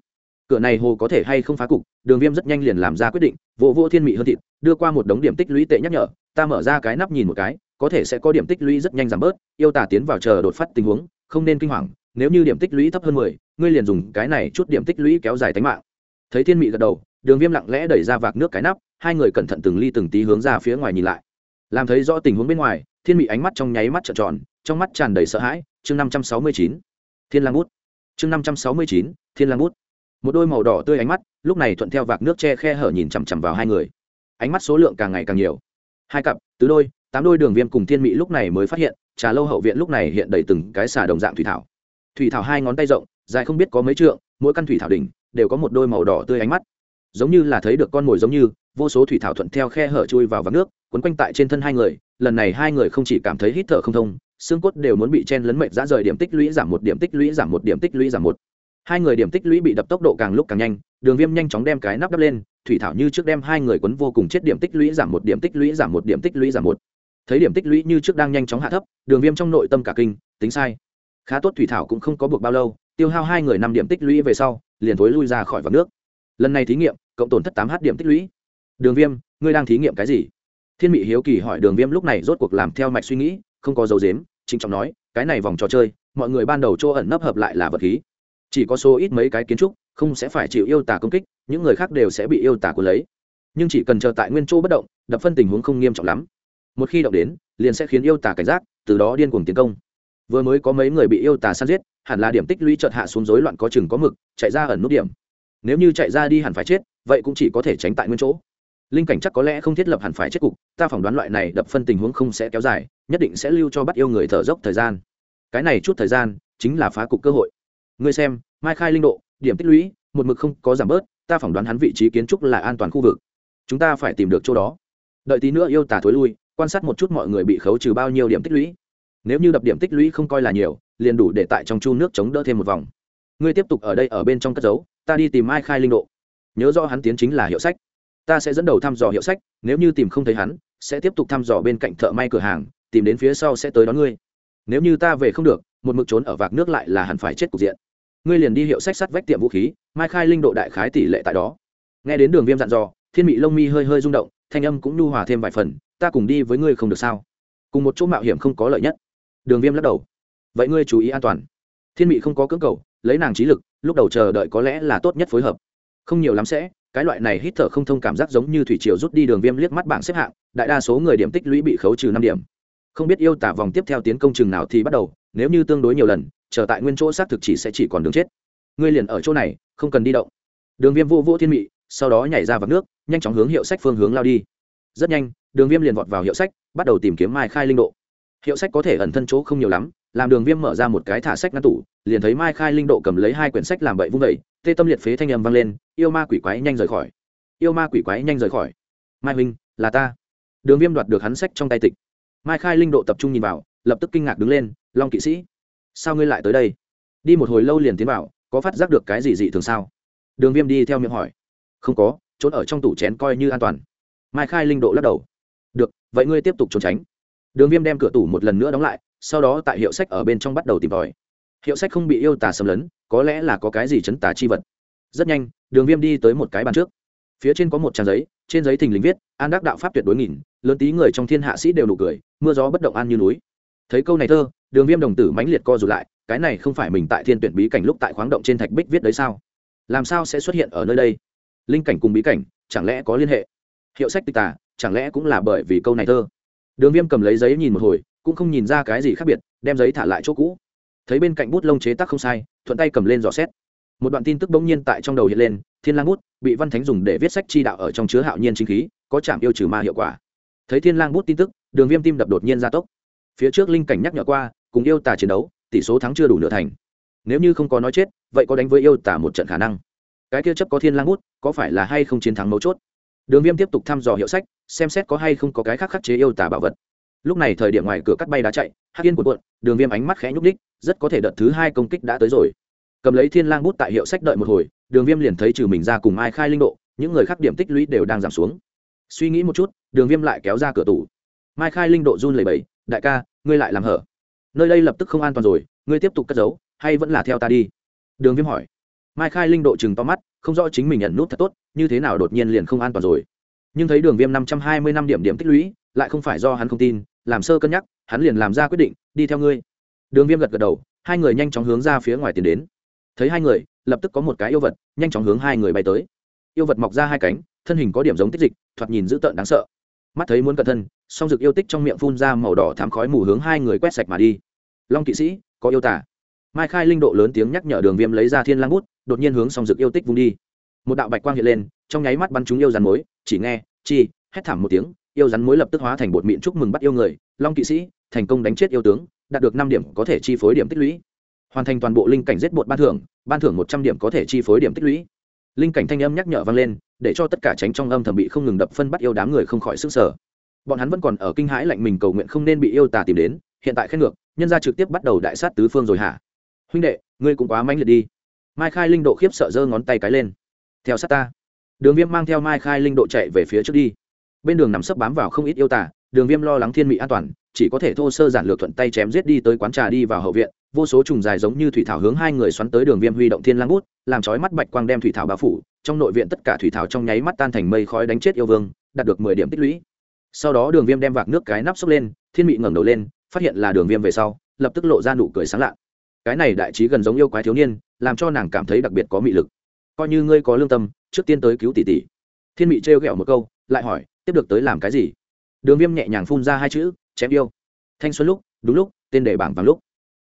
Cửa này hồ có thể hay không phá cục, đường viêm rất nhanh liền làm ra quyết định vô vô thiên mị hơn thịt, đưa qua một đống điểm tích lũy tệ nhắc nhở, ta mở ra cái nắp nhìn một cái, có thể sẽ có điểm tích lũy rất nhanh giảm bớt, yêu tả tiến vào chờ đột phát tình huống, không nên kinh hoàng, nếu như điểm tích lũy thấp hơn mười, ngươi liền dùng cái này chút điểm tích lũy kéo dài tính mạng. Thấy thiên mị gật đầu, đường viêm lặng lẽ đẩy ra vạc nước cái nắp, hai người cẩn thận từng ly từng tí hướng ra phía ngoài nhìn lại. Làm thấy rõ tình huống bên ngoài, thiên mị ánh mắt trong nháy mắt trợn tròn, trong mắt tràn đầy sợ hãi, chương năm trăm sáu mươi chín. Thiên lang bút chương năm trăm sáu mươi chín, thiên lang bút. Một đôi màu đỏ tươi ánh mắt, lúc này thuận theo vạc nước che khe hở nhìn chằm chằm vào hai người. Ánh mắt số lượng càng ngày càng nhiều. Hai cặp, tứ đôi, tám đôi đường viêm cùng thiên mỹ lúc này mới phát hiện, trà lâu hậu viện lúc này hiện đầy từng cái xà đồng dạng thủy thảo. Thủy thảo hai ngón tay rộng, dài không biết có mấy trượng, mỗi căn thủy thảo đỉnh đều có một đôi màu đỏ tươi ánh mắt. Giống như là thấy được con mồi giống như, vô số thủy thảo thuận theo khe hở chui vào vạc nước, quấn quanh tại trên thân hai người, lần này hai người không chỉ cảm thấy hít thở không thông xương cốt đều muốn bị chen lấn mệt ra rời điểm tích lũy giảm một điểm tích lũy giảm một điểm tích lũy giảm một hai người điểm tích lũy bị đập tốc độ càng lúc càng nhanh đường viêm nhanh chóng đem cái nắp đắp lên thủy thảo như trước đem hai người quấn vô cùng chết điểm tích lũy giảm một điểm tích lũy giảm một điểm tích lũy giảm một thấy điểm tích lũy như trước đang nhanh chóng hạ thấp đường viêm trong nội tâm cả kinh tính sai khá tốt thủy thảo cũng không có buộc bao lâu tiêu hao hai người năm điểm tích lũy về sau liền thối lui ra khỏi vạc nước lần này thí nghiệm cộng tổn thất tám h điểm tích lũy đường viêm ngươi đang thí nghiệm cái gì thiên mị hiếu kỳ hỏi đường viêm lúc này rốt cuộc làm theo mạch suy nghĩ không có dấu dếm chính trọng nói, cái này vòng trò chơi, mọi người ban đầu chỗ ẩn nấp hợp lại là vật khí. Chỉ có số ít mấy cái kiến trúc, không sẽ phải chịu yêu tả công kích, những người khác đều sẽ bị yêu tả cuốn lấy. Nhưng chỉ cần chờ tại nguyên chỗ bất động, đập phân tình huống không nghiêm trọng lắm. Một khi động đến, liền sẽ khiến yêu tả cảnh giác, từ đó điên cuồng tiến công. Vừa mới có mấy người bị yêu tả săn giết, hẳn là điểm tích lũy chợt hạ xuống rối loạn có chừng có mực, chạy ra ẩn nút điểm. Nếu như chạy ra đi hẳn phải chết, vậy cũng chỉ có thể tránh tại nguyên chỗ. Linh cảnh chắc có lẽ không thiết lập hẳn phải chết cục, ta phỏng đoán loại này đập phân tình huống không sẽ kéo dài nhất định sẽ lưu cho bắt yêu người thở dốc thời gian. Cái này chút thời gian chính là phá cục cơ hội. Ngươi xem, mai khai linh độ, điểm tích lũy, một mực không có giảm bớt, ta phỏng đoán hắn vị trí kiến trúc là an toàn khu vực. Chúng ta phải tìm được chỗ đó. Đợi tí nữa yêu tả thối lui, quan sát một chút mọi người bị khấu trừ bao nhiêu điểm tích lũy. Nếu như đập điểm tích lũy không coi là nhiều, liền đủ để tại trong chu nước chống đỡ thêm một vòng. Ngươi tiếp tục ở đây ở bên trong cất giấu, ta đi tìm mai khai linh độ. Nhớ rõ hắn tiến chính là hiệu sách. Ta sẽ dẫn đầu thăm dò hiệu sách, nếu như tìm không thấy hắn, sẽ tiếp tục thăm dò bên cạnh thợ may cửa hàng tìm đến phía sau sẽ tới đón ngươi. Nếu như ta về không được, một mực trốn ở vạc nước lại là hẳn phải chết cục diện. Ngươi liền đi hiệu sách sắt vách tiệm vũ khí, mai khai linh độ đại khái tỷ lệ tại đó. Nghe đến đường viêm dặn dò, thiên mị lông mi hơi hơi rung động, thanh âm cũng nhu hòa thêm vài phần, ta cùng đi với ngươi không được sao? Cùng một chỗ mạo hiểm không có lợi nhất. Đường viêm lắc đầu. Vậy ngươi chú ý an toàn. Thiên mị không có cưỡng cầu, lấy nàng trí lực, lúc đầu chờ đợi có lẽ là tốt nhất phối hợp. Không nhiều lắm sẽ, cái loại này hít thở không thông cảm giác giống như thủy triều rút đi đường viêm liếc mắt bảng xếp hạng, đại đa số người điểm tích lũy bị khấu trừ năm điểm không biết yêu tả vòng tiếp theo tiến công chừng nào thì bắt đầu, nếu như tương đối nhiều lần trở tại nguyên chỗ xác thực chỉ sẽ chỉ còn đường chết. Ngươi liền ở chỗ này, không cần đi động. Đường viêm vô vô thiên mị, sau đó nhảy ra vạc nước, nhanh chóng hướng hiệu sách phương hướng lao đi. Rất nhanh, đường viêm liền vọt vào hiệu sách, bắt đầu tìm kiếm mai khai linh độ. Hiệu sách có thể ẩn thân chỗ không nhiều lắm, làm đường viêm mở ra một cái thả sách ngăn tủ, liền thấy mai khai linh độ cầm lấy hai quyển sách làm bậy vung vẩy tê tâm liệt phế thanh âm vang lên, yêu ma quỷ quái nhanh rời khỏi. Yêu ma quỷ quái nhanh rời khỏi. Mai huynh, là ta. Đường viêm đoạt được hắn sách trong tay tịch mai khai linh độ tập trung nhìn vào, lập tức kinh ngạc đứng lên, long kỵ sĩ, sao ngươi lại tới đây? Đi một hồi lâu liền tiến vào, có phát giác được cái gì dị thường sao? Đường viêm đi theo miệng hỏi. Không có, trốn ở trong tủ chén coi như an toàn. Mai khai linh độ lắc đầu. Được, vậy ngươi tiếp tục trốn tránh. Đường viêm đem cửa tủ một lần nữa đóng lại, sau đó tại hiệu sách ở bên trong bắt đầu tìm tòi. Hiệu sách không bị yêu tà xâm lấn, có lẽ là có cái gì chấn tà chi vật. Rất nhanh, đường viêm đi tới một cái bàn trước. Phía trên có một trang giấy trên giấy thình lình viết, an đắc đạo pháp tuyệt đối nghìn, lớn tí người trong thiên hạ sĩ đều nụ cười, mưa gió bất động an như núi. Thấy câu này thơ, đường viêm đồng tử mãnh liệt co rụt lại, cái này không phải mình tại thiên tuyển bí cảnh lúc tại khoáng động trên thạch bích viết đấy sao? Làm sao sẽ xuất hiện ở nơi đây? Linh cảnh cùng bí cảnh, chẳng lẽ có liên hệ? Hiệu sách tịch tà, chẳng lẽ cũng là bởi vì câu này thơ? Đường viêm cầm lấy giấy nhìn một hồi, cũng không nhìn ra cái gì khác biệt, đem giấy thả lại chỗ cũ. Thấy bên cạnh bút lông chế tác không sai, thuận tay cầm lên dò xét. Một đoạn tin tức bỗng nhiên tại trong đầu hiện lên thiên lang bút bị văn thánh dùng để viết sách chi đạo ở trong chứa hạo nhiên chính khí, có chạm yêu trừ ma hiệu quả. Thấy thiên lang bút tin tức, đường viêm tim đập đột nhiên gia tốc. Phía trước linh cảnh nhắc nhở qua, cùng yêu tà chiến đấu, tỷ số thắng chưa đủ nửa thành. Nếu như không có nói chết, vậy có đánh với yêu tả một trận khả năng. Cái kia chấp có thiên lang bút, có phải là hay không chiến thắng mấu chốt? Đường viêm tiếp tục thăm dò hiệu sách, xem xét có hay không có cái khác khắc chế yêu tả bảo vật. Lúc này thời điểm ngoài cửa cắt bay đá chạy, hắc yên cuộn cuộn, đường viêm ánh mắt khẽ nhúc đích rất có thể đợt thứ hai công kích đã tới rồi cầm lấy thiên lang bút tại hiệu sách đợi một hồi, đường viêm liền thấy trừ mình ra cùng ai khai linh độ, những người khác điểm tích lũy đều đang giảm xuống. Suy nghĩ một chút, đường viêm lại kéo ra cửa tủ. Mai khai linh độ run lầy bẫy đại ca, ngươi lại làm hở. Nơi đây lập tức không an toàn rồi, ngươi tiếp tục cất giấu, hay vẫn là theo ta đi? Đường viêm hỏi. Mai khai linh độ chừng to mắt, không rõ chính mình nhận nút thật tốt, như thế nào đột nhiên liền không an toàn rồi. Nhưng thấy đường viêm năm trăm hai mươi năm điểm điểm tích lũy, lại không phải do hắn không tin, làm sơ cân nhắc, hắn liền làm ra quyết định, đi theo ngươi. Đường viêm gật gật đầu, hai người nhanh chóng hướng ra phía ngoài tiến đến thấy hai người, lập tức có một cái yêu vật, nhanh chóng hướng hai người bay tới. Yêu vật mọc ra hai cánh, thân hình có điểm giống tích dịch, thoạt nhìn dữ tợn đáng sợ. Mắt thấy muốn cẩn thân, song dực yêu tích trong miệng phun ra màu đỏ thám khói mù hướng hai người quét sạch mà đi. Long kỵ sĩ, có yêu tả. Mai khai linh độ lớn tiếng nhắc nhở đường viêm lấy ra thiên lang bút, đột nhiên hướng song dực yêu tích vung đi. Một đạo bạch quang hiện lên, trong nháy mắt bắn chúng yêu rắn mối chỉ nghe, chi, hét thảm một tiếng, yêu rắn mối lập tức hóa thành bột mịn chúc mừng bắt yêu người. Long kỵ sĩ, thành công đánh chết yêu tướng, đạt được năm điểm có thể chi phối điểm tích lũy hoàn thành toàn bộ linh cảnh giết bột ban thưởng ban thưởng một trăm điểm có thể chi phối điểm tích lũy. Linh cảnh thanh âm nhắc nhở vang lên, để cho tất cả tránh trong âm thầm bị không ngừng đập phân bắt yêu đám người không khỏi sức sở bọn hắn vẫn còn ở kinh hãi lạnh mình cầu nguyện không nên bị yêu tà tìm đến, hiện tại khen ngược, nhân gia trực tiếp bắt đầu đại sát tứ phương rồi hả? Huynh đệ, ngươi cũng quá mãnh liệt đi. Mai khai linh độ khiếp sợ giơ ngón tay cái lên. Theo sát ta. Đường viêm mang theo mai khai linh độ chạy về phía trước đi. Bên đường nằm sấp bám vào không ít yêu tả đường viêm lo lắng thiên mỹ an toàn chỉ có thể thô sơ giản lược thuận tay chém giết đi tới quán trà đi vào hậu viện, vô số trùng dài giống như thủy thảo hướng hai người xoắn tới đường viêm huy động thiên lang bút, làm chói mắt bạch quang đem thủy thảo bao phủ, trong nội viện tất cả thủy thảo trong nháy mắt tan thành mây khói đánh chết yêu vương, đạt được mười điểm tích lũy. Sau đó đường viêm đem vạc nước cái nắp xốc lên, thiên mị ngẩng đầu lên, phát hiện là đường viêm về sau, lập tức lộ ra nụ cười sáng lạ. Cái này đại trí gần giống yêu quái thiếu niên, làm cho nàng cảm thấy đặc biệt có mị lực. Coi như ngươi có lương tâm, trước tiên tới cứu tỷ tỷ. Thiên mị trêu ghẹo một câu, lại hỏi, tiếp được tới làm cái gì? Đường viêm nhẹ nhàng phun ra hai chữ chém yêu. Thanh xuân lúc, đúng lúc, tên đề bảng vàng lúc.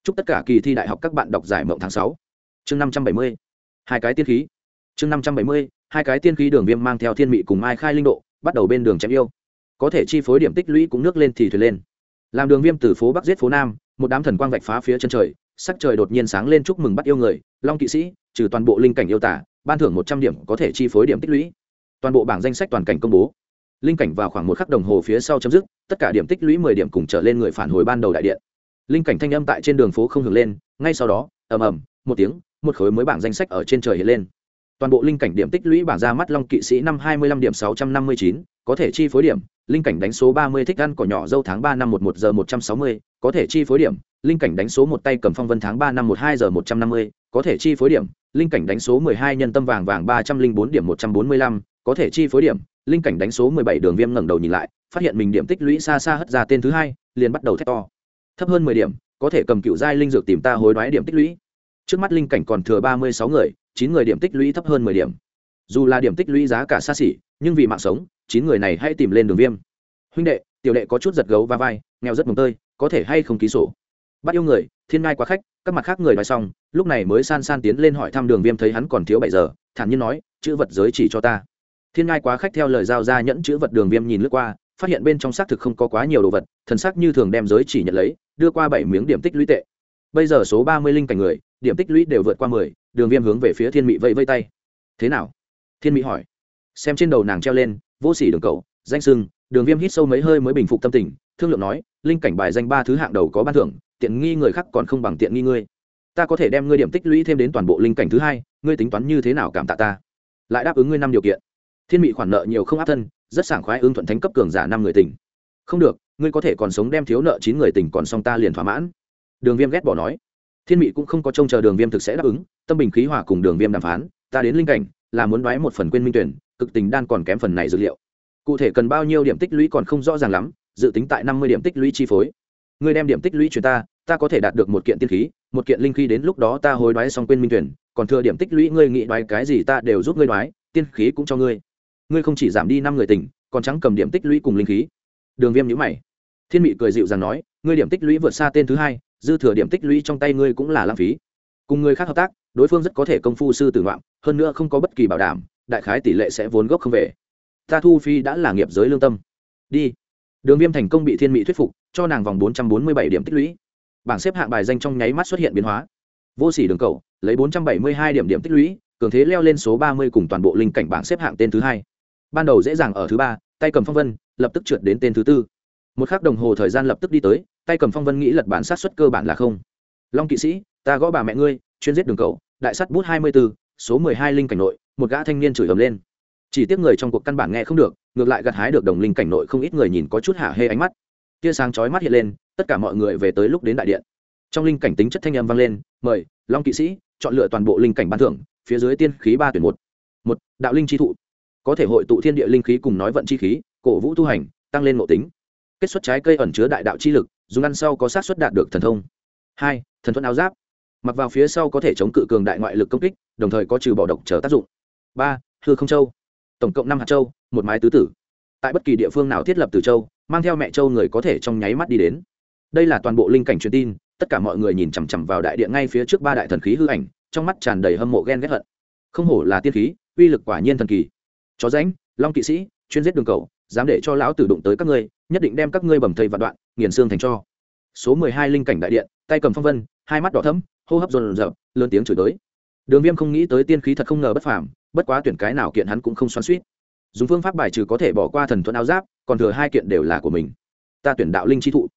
Chúc tất cả kỳ thi đại học các bạn đọc giải mộng tháng sáu. Chương năm trăm bảy mươi, hai cái tiên khí. Chương năm trăm bảy mươi, hai cái tiên khí đường viêm mang theo thiên mị cùng ai khai linh độ, bắt đầu bên đường chém yêu. Có thể chi phối điểm tích lũy cũng nước lên thì thuyền lên. Làm đường viêm từ phố bắc giết phố nam, một đám thần quang vạch phá phía chân trời, sắc trời đột nhiên sáng lên chúc mừng bắt yêu người, long kỵ sĩ, trừ toàn bộ linh cảnh yêu tả, ban thưởng một trăm điểm có thể chi phối điểm tích lũy. Toàn bộ bảng danh sách toàn cảnh công bố linh cảnh vào khoảng một khắc đồng hồ phía sau chấm dứt, tất cả điểm tích lũy mười điểm cùng trở lên người phản hồi ban đầu đại điện. Linh cảnh thanh âm tại trên đường phố không ngừng lên, ngay sau đó, ầm ầm, một tiếng, một khối mới bảng danh sách ở trên trời hiện lên. Toàn bộ linh cảnh điểm tích lũy bảng ra mắt long kỵ sĩ năm hai mươi lăm điểm sáu trăm năm mươi chín, có thể chi phối điểm, linh cảnh đánh số ba mươi, thích ăn cỏ nhỏ dâu tháng ba năm một một giờ một trăm sáu mươi, có thể chi phối điểm, linh cảnh đánh số một tay cầm phong vân tháng ba năm một hai giờ một trăm năm mươi, có thể chi phối điểm, linh cảnh đánh số mười hai nhân tâm vàng vàng ba trăm linh bốn điểm một trăm bốn mươi lăm, có thể chi phối điểm linh cảnh đánh số mười bảy đường viêm ngẩng đầu nhìn lại, phát hiện mình điểm tích lũy xa xa hất ra tên thứ hai, liền bắt đầu thét to. Thấp hơn mười điểm, có thể cầm cựu giai linh dược tìm ta hối đoái điểm tích lũy. Trước mắt linh cảnh còn thừa ba mươi sáu người, chín người điểm tích lũy thấp hơn mười điểm. Dù là điểm tích lũy giá cả xa xỉ, nhưng vì mạng sống, chín người này hãy tìm lên đường viêm. Huynh đệ, tiểu đệ có chút giật gấu và vai, nghèo rất mồng tơi, có thể hay không ký sổ? Bắt yêu người, thiên ngai quá khách, các mặt khác người nói xong, lúc này mới san san tiến lên hỏi thăm đường viêm thấy hắn còn thiếu bảy giờ, thản nhiên nói, chữ vật giới chỉ cho ta thiên ngai quá khách theo lời giao ra nhẫn chữ vật đường viêm nhìn lướt qua, phát hiện bên trong xác thực không có quá nhiều đồ vật, thần sắc như thường đem giới chỉ nhận lấy, đưa qua bảy miếng điểm tích lũy tệ. Bây giờ số ba mươi linh cảnh người, điểm tích lũy đều vượt qua mười, đường viêm hướng về phía thiên Mỹ vẫy vây tay. Thế nào? Thiên mỹ hỏi. Xem trên đầu nàng treo lên, vô sỉ đường cầu danh sưng, đường viêm hít sâu mấy hơi mới bình phục tâm tình, thương lượng nói, linh cảnh bài danh ba thứ hạng đầu có ban thưởng, tiện nghi người khác còn không bằng tiện nghi ngươi. Ta có thể đem ngươi điểm tích lũy thêm đến toàn bộ linh cảnh thứ hai, ngươi tính toán như thế nào cảm tạ ta? Lại đáp ứng ngươi năm điều kiện thiên mị khoản nợ nhiều không áp thân, rất sảng khoái ứng thuận thánh cấp cường giả năm người tình. Không được, ngươi có thể còn sống đem thiếu nợ chín người tình còn xong ta liền thỏa mãn. Đường viêm ghét bỏ nói. Thiên mị cũng không có trông chờ đường viêm thực sẽ đáp ứng, tâm bình khí hòa cùng đường viêm đàm phán, ta đến linh cảnh, là muốn đoái một phần quên minh tuyển, cực tình đan còn kém phần này dữ liệu. Cụ thể cần bao nhiêu điểm tích lũy còn không rõ ràng lắm, dự tính tại năm mươi điểm tích lũy chi phối. Ngươi đem điểm tích lũy chuyển ta ta có thể đạt được một kiện tiên khí, một kiện linh khí đến lúc đó ta hối đoái xong quên minh tuyển, còn thừa điểm tích lũy ngươi nghĩ đoái cái gì ta đều giúp ngươi đoái, tiên khí cũng cho ngươi ngươi không chỉ giảm đi năm người tỉnh còn trắng cầm điểm tích lũy cùng linh khí. Đường viêm nhữ mày. Thiên mị cười dịu rằng nói, ngươi điểm tích lũy vượt xa tên thứ hai, dư thừa điểm tích lũy trong tay ngươi cũng là lãng phí. Cùng người khác hợp tác, đối phương rất có thể công phu sư tử ngoạm, hơn nữa không có bất kỳ bảo đảm, đại khái tỷ lệ sẽ vốn gốc không về. Ta thu phi đã là nghiệp giới lương tâm. Đi. Đường viêm thành công bị thiên mỹ thuyết phục, cho nàng vòng bốn trăm bốn mươi bảy điểm tích lũy. Bảng xếp hạng bài danh trong nháy mắt xuất hiện biến hóa. Vô s ỉ đường cầu lấy bốn trăm bảy mươi hai điểm điểm tích lũy, cường thế leo lên số ba mươi cùng toàn bộ linh cảnh bảng xếp hạng tên thứ hai ban đầu dễ dàng ở thứ ba, tay cầm phong vân, lập tức trượt đến tên thứ tư. Một k h ắ c đồng hồ thời gian lập tức đi tới, tay cầm phong vân nghĩ lật bản sát xuất cơ bản là không. Long kỵ sĩ, ta gõ bà mẹ ngươi, chuyên giết đường cầu đại sắt bút hai mươi b ố số mười hai linh cảnh nội, một gã thanh niên chửi ầm lên. Chỉ tiếc người trong cuộc căn bản nghe không được, ngược lại gặt hái được đồng linh cảnh nội không ít người nhìn có chút hạ hê ánh mắt. Tia sáng chói mắt hiện lên, tất cả mọi người về tới lúc đến đại điện. Trong linh cảnh tính chất thanh âm vang lên, mời, long kỵ sĩ, chọn lựa toàn bộ linh cảnh ban thưởng, phía dưới tiên khí ba tuyển một. Một, đạo linh chi thụ có thể hội tụ thiên địa linh khí cùng nói vận chi khí, cổ vũ tu hành, tăng lên ngộ tính. Kết xuất trái cây ẩn chứa đại đạo chi lực, dùng ăn sau có sát xuất đạt được thần thông. Hai, thần thuận áo giáp. Mặc vào phía sau có thể chống cự cường đại ngoại lực công kích, đồng thời có trừ bỏ độc trở tác dụng. Ba, hư không châu. Tổng cộng năm hạt châu, một mái tứ tử. Tại bất kỳ địa phương nào thiết lập từ châu, mang theo mẹ châu người có thể trong nháy mắt đi đến. Đây là toàn bộ linh cảnh truyền tin, tất cả mọi người nhìn chằm chằm vào đại điện ngay phía trước ba đại thần khí hư ảnh, trong mắt tràn đầy hâm mộ ghen ghét hận. Không hổ là tiên khí, uy lực quả nhiên thần kỳ chó ránh long kỵ sĩ, chuyên giết đường cầu, dám để cho lão tử đụng tới các ngươi, nhất định đem các ngươi bầm thây vạn đoạn, nghiền xương thành cho. Số mười hai linh cảnh đại điện, tay cầm phong vân, hai mắt đỏ thấm hô hấp dồn dập lớn tiếng chửi tới đường viêm không nghĩ tới tiên khí thật không ngờ bất phàm, bất quá tuyển cái nào kiện hắn cũng không xoắn suýt dùng phương pháp bài trừ có thể bỏ qua thần thuận áo giáp, còn thừa hai kiện đều là của mình. Ta tuyển đạo linh chi thụ.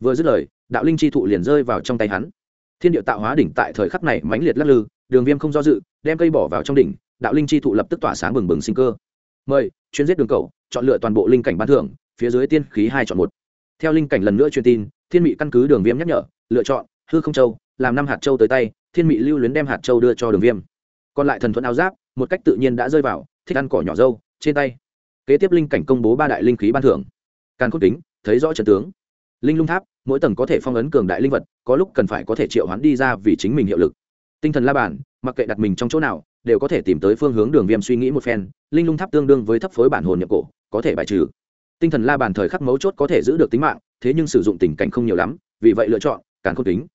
Vừa dứt lời, đạo linh chi thụ liền rơi vào trong tay hắn. Thiên địa tạo hóa đỉnh tại thời khắc này mãnh liệt lắc lư, đường viêm không do dự, đem cây bỏ vào trong đỉnh, đạo linh chi thụ lập tức tỏa sáng bừng bừng sinh cơ mời chuyên giết đường cầu chọn lựa toàn bộ linh cảnh ban thưởng, phía dưới tiên khí hai chọn một. Theo linh cảnh lần nữa truyền tin, thiên mị căn cứ đường viêm nhắc nhở, lựa chọn, hư không châu, làm năm hạt châu tới tay, thiên mị lưu luyến đem hạt châu đưa cho đường viêm. Còn lại thần thuận áo giáp, một cách tự nhiên đã rơi vào, thích ăn cỏ nhỏ dâu, trên tay. Kế tiếp linh cảnh công bố ba đại linh khí ban thưởng. Càn cốt kính, thấy rõ trận tướng. Linh lung tháp, mỗi tầng có thể phong ấn cường đại linh vật, có lúc cần phải có thể triệu hoán đi ra vì chính mình hiệu lực. Tinh thần la bàn, mặc kệ đặt mình trong chỗ nào đều có thể tìm tới phương hướng đường viêm suy nghĩ một phen, linh lung tháp tương đương với thấp phối bản hồn nhập cổ, có thể bài trừ. Tinh thần la bàn thời khắc mấu chốt có thể giữ được tính mạng, thế nhưng sử dụng tình cảnh không nhiều lắm, vì vậy lựa chọn càng không tính.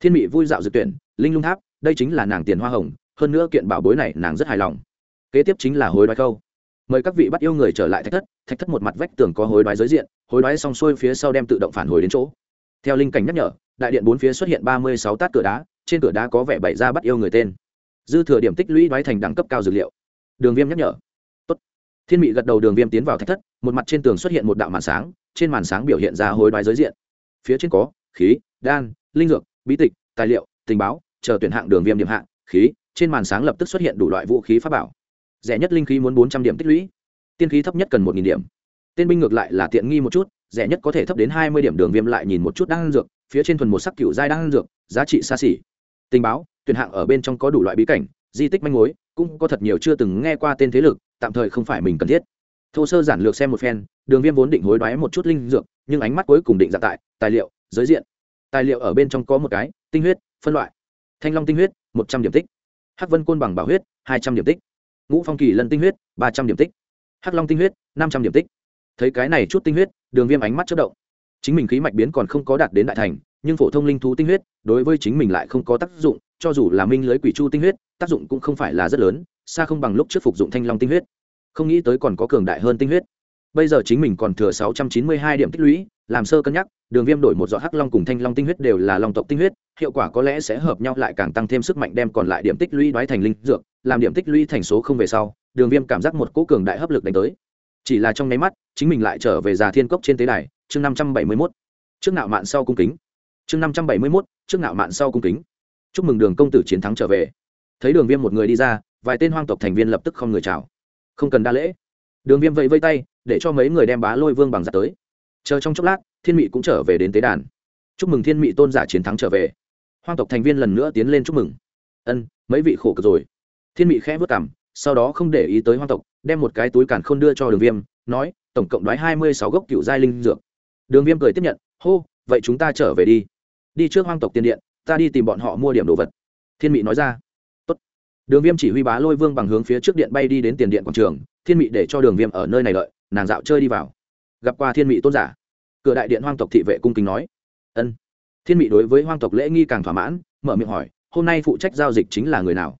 thiên mị vui dạo dự tuyển, linh lung tháp, đây chính là nàng tiền hoa hồng, hơn nữa kiện bảo bối này nàng rất hài lòng. Kế tiếp chính là hối đoái câu. Mời các vị bắt yêu người trở lại thạch thất thạch thất một mặt vách tường có hối đoái giới diện, hối đoái xong xuôi phía sau đem tự động phản hồi đến chỗ. Theo linh cảnh nhắc nhở, đại điện bốn phía xuất hiện ba mươi sáu tát cửa đá, trên cửa đá có vẻ bày ra bắt yêu người tên dư thừa điểm tích lũy đoái thành đẳng cấp cao dược liệu. Đường viêm nhắc nhở. Tốt. thiên mị gật đầu đường viêm tiến vào thạch thất, một mặt trên tường xuất hiện một đạo màn sáng, trên màn sáng biểu hiện ra hối đoái giới diện. Phía trên có khí, đan, linh dược, bí tịch, tài liệu, tình báo, chờ tuyển hạng đường viêm điểm hạng, khí, trên màn sáng lập tức xuất hiện đủ loại vũ khí pháp bảo. Rẻ nhất linh khí muốn bốn trăm điểm tích lũy. Tiên khí thấp nhất cần một điểm. Tên binh ngược lại là tiện nghi một chút, rẻ nhất có thể thấp đến hai mươi điểm, đường viêm lại nhìn một chút đang dược, phía trên thuần một sắc cựu giai đang dược, giá trị xa xỉ. Tình báo tuyển hạng ở bên trong có đủ loại bí cảnh, di tích manh mối, cũng có thật nhiều chưa từng nghe qua tên thế lực, tạm thời không phải mình cần thiết. Thô sơ giản lược xem một phen, đường viêm vốn định hối đoái một chút linh dược, nhưng ánh mắt cuối cùng định dạng tại, tài liệu, giới diện. Tài liệu ở bên trong có một cái, tinh huyết, phân loại. Thanh long tinh huyết, một trăm điểm tích. Hắc vân côn bằng bảo huyết, hai trăm điểm tích. Ngũ phong kỳ lân tinh huyết, ba trăm điểm tích. Hắc long tinh huyết, năm trăm điểm tích. Thấy cái này chút tinh huyết, đường viêm ánh mắt chất động chính mình khí mạch biến còn không có đạt đến đại thành, nhưng phổ thông linh thú tinh huyết, đối với chính mình lại không có tác dụng, cho dù là minh lưới quỷ chu tinh huyết, tác dụng cũng không phải là rất lớn, xa không bằng lúc trước phục dụng thanh long tinh huyết. Không nghĩ tới còn có cường đại hơn tinh huyết. Bây giờ chính mình còn thừa sáu trăm chín mươi hai điểm tích lũy, làm sơ cân nhắc, đường viêm đổi một giọt hắc long cùng thanh long tinh huyết đều là long tộc tinh huyết, hiệu quả có lẽ sẽ hợp nhau lại càng tăng thêm sức mạnh đem còn lại điểm tích lũy đoái thành linh dược, làm điểm tích lũy thành số không về sau, đường viêm cảm giác một cỗ cường đại hấp lực đánh tới. Chỉ là trong nháy mắt chính mình lại trở về già thiên cốc trên tế đài, chương năm trăm bảy mươi mốt. Trước nạo mạn sau cung kính. Chương năm trăm bảy mươi mốt, trước nạo mạn sau cung kính. Chúc mừng đường công tử chiến thắng trở về. Thấy đường viêm một người đi ra, vài tên hoang tộc thành viên lập tức không người chào. Không cần đa lễ. Đường viêm vẫy vây tay, để cho mấy người đem bá lôi vương bằng giặt tới. Chờ trong chốc lát, thiên mị cũng trở về đến tế đàn. Chúc mừng thiên mị tôn giả chiến thắng trở về. Hoang tộc thành viên lần nữa tiến lên chúc mừng. Ân, mấy vị khổ cực rồi. Thiên mị khẽ vất cảm, sau đó không để ý tới hoang tộc, đem một cái túi càn khôn đưa cho đường viêm, nói tổng cộng đoái hai mươi sáu gốc cựu giai linh dược. Đường viêm cười tiếp nhận, hô, vậy chúng ta trở về đi. Đi trước hoang tộc tiền điện, ta đi tìm bọn họ mua điểm đồ vật. Thiên mị nói ra. Tốt. đường viêm chỉ huy bá lôi vương bằng hướng phía trước điện bay đi đến tiền điện quảng trường, thiên mị để cho đường viêm ở nơi này đợi, nàng dạo chơi đi vào. Gặp qua thiên mị tôn giả, cửa đại điện hoang tộc thị vệ cung kính nói, ân. Thiên mị đối với hoang tộc lễ nghi càng thỏa mãn, mở miệng hỏi, hôm nay phụ trách giao dịch chính là người nào?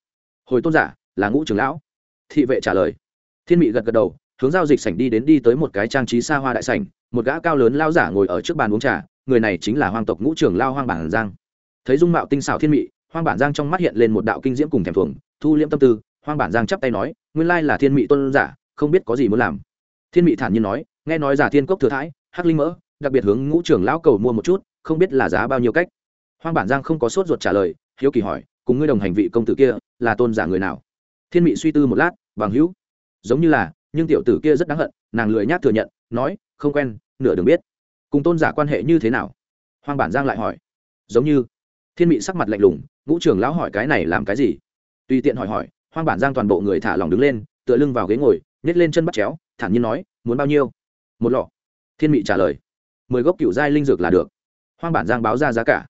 Hồi tôn giả, là ngũ trưởng lão. Thị vệ trả lời. Thiên mị gật gật đầu hướng giao dịch sảnh đi đến đi tới một cái trang trí xa hoa đại sảnh, một gã cao lớn lao giả ngồi ở trước bàn uống trà, người này chính là hoang tộc ngũ trưởng lao hoang bản giang. Thấy dung mạo tinh xảo thiên mị, hoang bản giang trong mắt hiện lên một đạo kinh diễm cùng thèm thuồng, thu liễm tâm tư, hoang bản giang chắp tay nói, nguyên lai là thiên mị tôn giả, không biết có gì muốn làm. Thiên mị thản nhiên nói, nghe nói giả thiên cốc thừa thãi hắc linh mỡ, đặc biệt hướng ngũ trưởng lão cầu mua một chút, không biết là giá bao nhiêu cách. Hoang bản giang không có sốt ruột trả lời, hiếu kỳ hỏi, cùng ngươi đồng hành vị công tử kia, là tôn giả người nào? Thiên mị suy tư một lát, bằng hữu. Giống như là nhưng tiểu tử kia rất đáng hận, nàng lười nhác thừa nhận, nói, không quen, nửa đường biết. Cùng tôn giả quan hệ như thế nào? Hoang bản giang lại hỏi. Giống như thiên mị sắc mặt lạnh lùng, ngũ trưởng lão hỏi cái này làm cái gì? Tùy tiện hỏi hỏi, hoang bản giang toàn bộ người thả lòng đứng lên, tựa lưng vào ghế ngồi nhét lên chân bắt chéo, thản nhiên nói, muốn bao nhiêu? Một lọ. Thiên mị trả lời, mười gốc cựu giai linh dược là được. Hoang bản giang báo ra giá cả.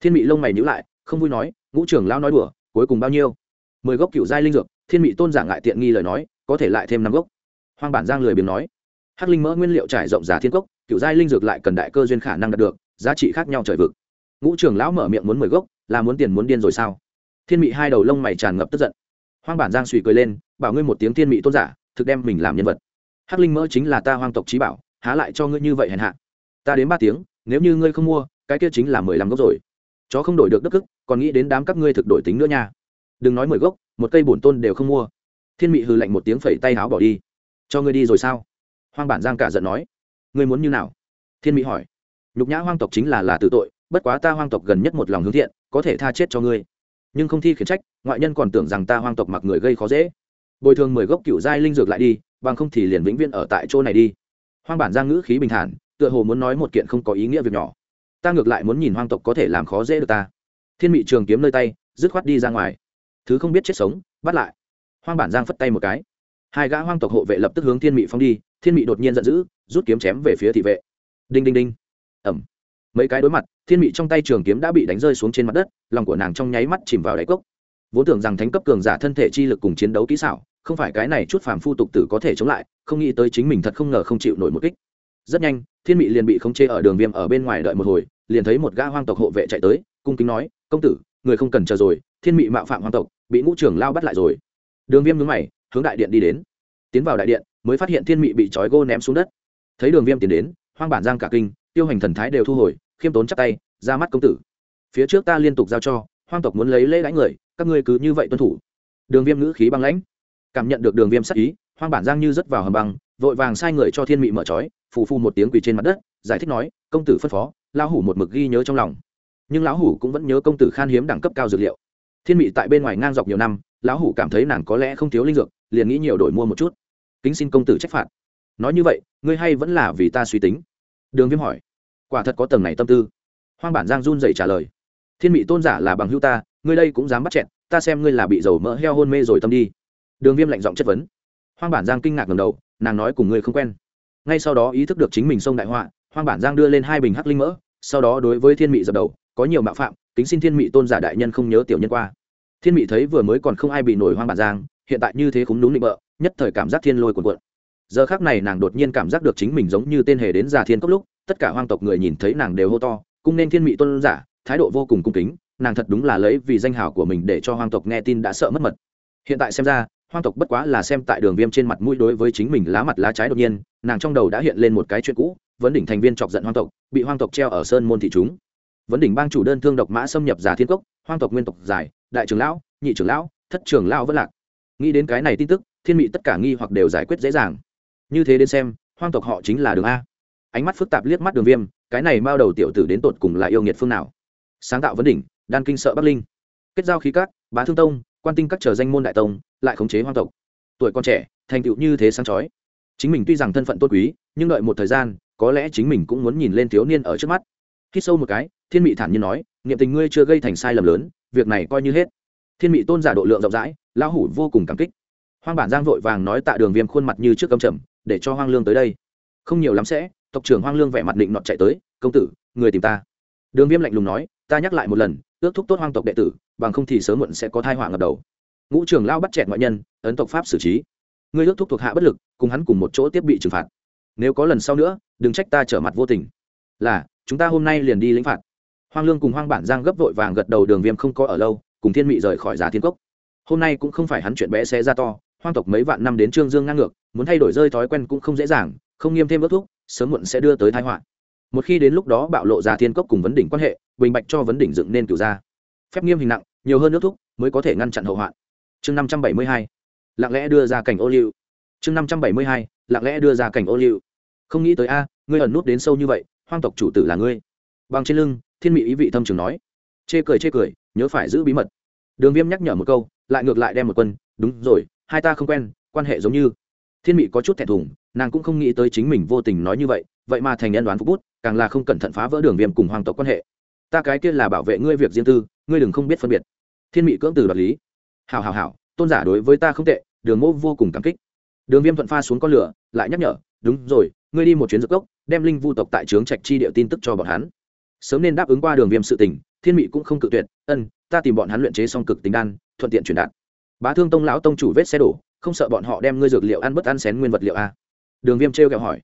Thiên mị lông mày nhữ lại, không vui nói, ngũ trưởng lão nói đùa, cuối cùng bao nhiêu? Mười gốc cựu giai linh dược. Thiên mị tôn giả ngại tiện nghi lời nói, có thể lại thêm năm gốc hoang bản giang lười biếng nói, hắc linh mỡ nguyên liệu trải rộng giả thiên cốc, cựu giai linh dược lại cần đại cơ duyên khả năng đạt được, giá trị khác nhau trời vực. Ngũ trưởng lão mở miệng muốn mười gốc, là muốn tiền muốn điên rồi sao? Thiên mị hai đầu lông mày tràn ngập tức giận. Hoang bản giang suy cười lên, bảo ngươi một tiếng thiên mị tôn giả, thực đem mình làm nhân vật. Hắc linh mỡ chính là ta hoang tộc trí bảo, há lại cho ngươi như vậy hèn hạ. Ta đến ba tiếng, nếu như ngươi không mua, cái kia chính là mười lăm gốc rồi. Chó không đổi được đức cức, còn nghĩ đến đám các ngươi thực đổi tính nữa nha. Đừng nói mười gốc, một cây bổn tôn đều không mua. Thiên mị hừ lạnh một tiếng phẩy tay háo bỏ đi cho ngươi đi rồi sao? Hoang bản giang cả giận nói. Ngươi muốn như nào? Thiên Mỹ hỏi. Nhục nhã hoang tộc chính là là tự tội, bất quá ta hoang tộc gần nhất một lòng hướng thiện, có thể tha chết cho ngươi. Nhưng không thi khiển trách, ngoại nhân còn tưởng rằng ta hoang tộc mặc người gây khó dễ. Bồi thường mười gốc cựu giai linh dược lại đi, bằng không thì liền vĩnh viễn ở tại chỗ này đi. Hoang bản giang ngữ khí bình thản, tựa hồ muốn nói một kiện không có ý nghĩa việc nhỏ. Ta ngược lại muốn nhìn hoang tộc có thể làm khó dễ được ta. Thiên mị trường kiếm nơi tay, dứt khoát đi ra ngoài. Thứ không biết chết sống, bắt lại. Hoang bản giang phất tay một cái hai gã hoang tộc hộ vệ lập tức hướng thiên mị phong đi, thiên mị đột nhiên giận dữ, rút kiếm chém về phía thị vệ. Đinh đinh đinh. Ẩm mấy cái đối mặt, thiên mị trong tay trường kiếm đã bị đánh rơi xuống trên mặt đất, lòng của nàng trong nháy mắt chìm vào đáy cốc. Vốn tưởng rằng thánh cấp cường giả thân thể chi lực cùng chiến đấu kỹ xảo, không phải cái này chút phàm phu tục tử có thể chống lại, không nghĩ tới chính mình thật không ngờ không chịu nổi một kích. Rất nhanh, thiên mị liền bị khống chế ở đường viêm ở bên ngoài đợi một hồi, liền thấy một gã hoang tộc hộ vệ chạy tới, cung kính nói, công tử, người không cần chờ rồi, thiên mị mạo phạm hoang tộc, bị ngũ trưởng lao bắt lại rồi. Đường viêm nhướng mày hướng đại điện đi đến. Tiến vào đại điện, mới phát hiện thiên mị bị trói gô ném xuống đất. Thấy đường viêm tiến đến, hoang bản giang cả kinh, tiêu hành thần thái đều thu hồi, khiêm tốn chắc tay, ra mắt công tử. Phía trước ta liên tục giao cho, hoang tộc muốn lấy lễ đánh người, các ngươi cứ như vậy tuân thủ. Đường viêm ngữ khí băng lãnh. Cảm nhận được đường viêm sắc ý, hoang bản giang như rớt vào hầm băng, vội vàng sai người cho thiên mị mở trói, phù phu một tiếng quỳ trên mặt đất, giải thích nói, công tử phân phó, lão hủ một mực ghi nhớ trong lòng. Nhưng lão hủ cũng vẫn nhớ công tử khan hiếm đẳng cấp cao dược liệu thiên mị tại bên ngoài ngang dọc nhiều năm, lão hủ cảm thấy nàng có lẽ không thiếu linh dược, liền nghĩ nhiều đổi mua một chút. Kính xin công tử trách phạt. Nói như vậy, ngươi hay vẫn là vì ta suy tính? Đường viêm hỏi. Quả thật có tầng này tâm tư. Hoang bản giang run dậy trả lời. Thiên mị tôn giả là bằng hữu ta, ngươi đây cũng dám bắt chẹn ta xem ngươi là bị dầu mỡ heo hôn mê rồi tâm đi. Đường viêm lạnh giọng chất vấn. Hoang bản giang kinh ngạc ngầm đầu, nàng nói cùng ngươi không quen. Ngay sau đó ý thức được chính mình sông đại họa, hoang bản giang đưa lên hai bình hắc linh mỡ, sau đó đối với thiên mị dập đầu có nhiều mạo phạm, kính xin thiên mị tôn giả đại nhân không nhớ tiểu nhân qua. Thiên mị thấy vừa mới còn không ai bị nổi hoang bản giang, hiện tại như thế cũng đúng định bợ, nhất thời cảm giác thiên lôi cuồn cuộn. Giờ khác này nàng đột nhiên cảm giác được chính mình giống như tên hề đến già thiên cốc lúc, tất cả hoang tộc người nhìn thấy nàng đều hô to cung nên thiên mị tôn giả, thái độ vô cùng cung kính, nàng thật đúng là lấy vì danh hào của mình để cho hoang tộc nghe tin đã sợ mất mật. Hiện tại xem ra, hoang tộc bất quá là xem tại đường viêm trên mặt mũi đối với chính mình lá mặt lá trái đột nhiên, nàng trong đầu đã hiện lên một cái chuyện cũ, vấn đỉnh thành viên chọc giận hoang tộc, bị hoang tộc treo ở sơn môn thị chúng vấn đỉnh bang chủ đơn thương độc mã xâm nhập giả thiên cốc, hoang tộc nguyên tộc giải, đại trưởng lão, nhị trưởng lão, thất trưởng lão vẫn lạc. Nghĩ đến cái này tin tức, thiên mị tất cả nghi hoặc đều giải quyết dễ dàng. Như thế đến xem, hoang tộc họ chính là đường a. Ánh mắt phức tạp liếc mắt đường viêm, cái này mao đầu tiểu tử đến tột cùng là yêu nghiệt phương nào? Sáng tạo vấn đỉnh đan kinh sợ bắc linh. Kết giao khí các, bá thương tông, quan tinh các chờ danh môn đại tông, lại khống chế hoang tộc. Tuổi con trẻ, thành tựu như thế sáng chói. Chính mình tuy rằng thân phận tôn quý, nhưng đợi một thời gian, có lẽ chính mình cũng muốn nhìn lên thiếu niên ở trước mắt. Khi sâu một cái thiên mị thản nhiên nói, niệm tình ngươi chưa gây thành sai lầm lớn, việc này coi như hết. Thiên mị tôn giả độ lượng rộng rãi, lão hủ vô cùng cảm kích. Hoang bản giang vội vàng nói tạ đường viêm khuôn mặt như trước cầm trầm, để cho hoang lương tới đây. Không nhiều lắm sẽ. Tộc trưởng hoang lương vẻ mặt định nọt chạy tới, công tử, người tìm ta. Đường viêm lạnh lùng nói, ta nhắc lại một lần, ước thúc tốt hoang tộc đệ tử, bằng không thì sớm muộn sẽ có thai họa ngập đầu. Ngũ trưởng lao bắt chẹt ngoại nhân, ấn tộc pháp xử trí. Ngươi ước thúc thuộc hạ bất lực, cùng hắn cùng một chỗ tiếp bị trừng phạt. Nếu có lần sau nữa, đừng trách ta trở mặt vô tình. Là, chúng ta hôm nay liền đi lĩnh phạt hoang lương cùng hoang bản giang gấp vội vàng gật đầu đường viêm không có ở lâu, cùng thiên mị rời khỏi giá thiên cốc. Hôm nay cũng không phải hắn chuyện bé xé ra to, hoang tộc mấy vạn năm đến trương dương ngang ngược, muốn thay đổi rơi thói quen cũng không dễ dàng, không nghiêm thêm ước thúc, sớm muộn sẽ đưa tới thái họa. Một khi đến lúc đó bạo lộ giá thiên cốc cùng vấn đỉnh quan hệ, bình bạch cho vấn đỉnh dựng nên cửu ra. Phép nghiêm hình nặng, nhiều hơn nước thúc, mới có thể ngăn chặn hậu hoạn. Chương năm trăm bảy mươi hai, lặng lẽ đưa ra cảnh ô liu. Chương năm trăm bảy mươi hai, lặng lẽ đưa ra cảnh ô liu. Không nghĩ tới a, ngươi ẩn nút đến sâu như vậy, hoang tộc chủ tử là ngươi. Bằng trên lưng thiên mỹ ý vị thâm trường nói. Chê cười chê cười, nhớ phải giữ bí mật. Đường viêm nhắc nhở một câu, lại ngược lại đem một quân, đúng rồi, hai ta không quen, quan hệ giống như. Thiên mỹ có chút thẹn thùng, nàng cũng không nghĩ tới chính mình vô tình nói như vậy vậy mà thành nhân đoán phúc bút, càng là không cẩn thận phá vỡ đường viêm cùng hoàng tộc quan hệ. Ta cái kia là bảo vệ ngươi việc riêng tư, ngươi đừng không biết phân biệt. Thiên mỹ cưỡng từ đoạt lý. Hào hào hào tôn giả đối với ta không tệ, đường mô vô cùng cảm kích. Đường viêm thuận pha xuống con lửa, lại nhắc nhở, đúng rồi, ngươi đi một chuyến dược cốc, đem linh vu tộc tại trướng trạch chi địa tin tức cho bọn hắn sớm nên đáp ứng qua đường viêm sự tình, thiên mị cũng không cự tuyệt, ân, ta tìm bọn hắn luyện chế xong cực tính đan, thuận tiện truyền đạt. Bá thương tông lão tông chủ vết xe đổ, không sợ bọn họ đem ngươi dược liệu ăn bất ăn xén nguyên vật liệu a à? đường viêm trêu kẹo hỏi.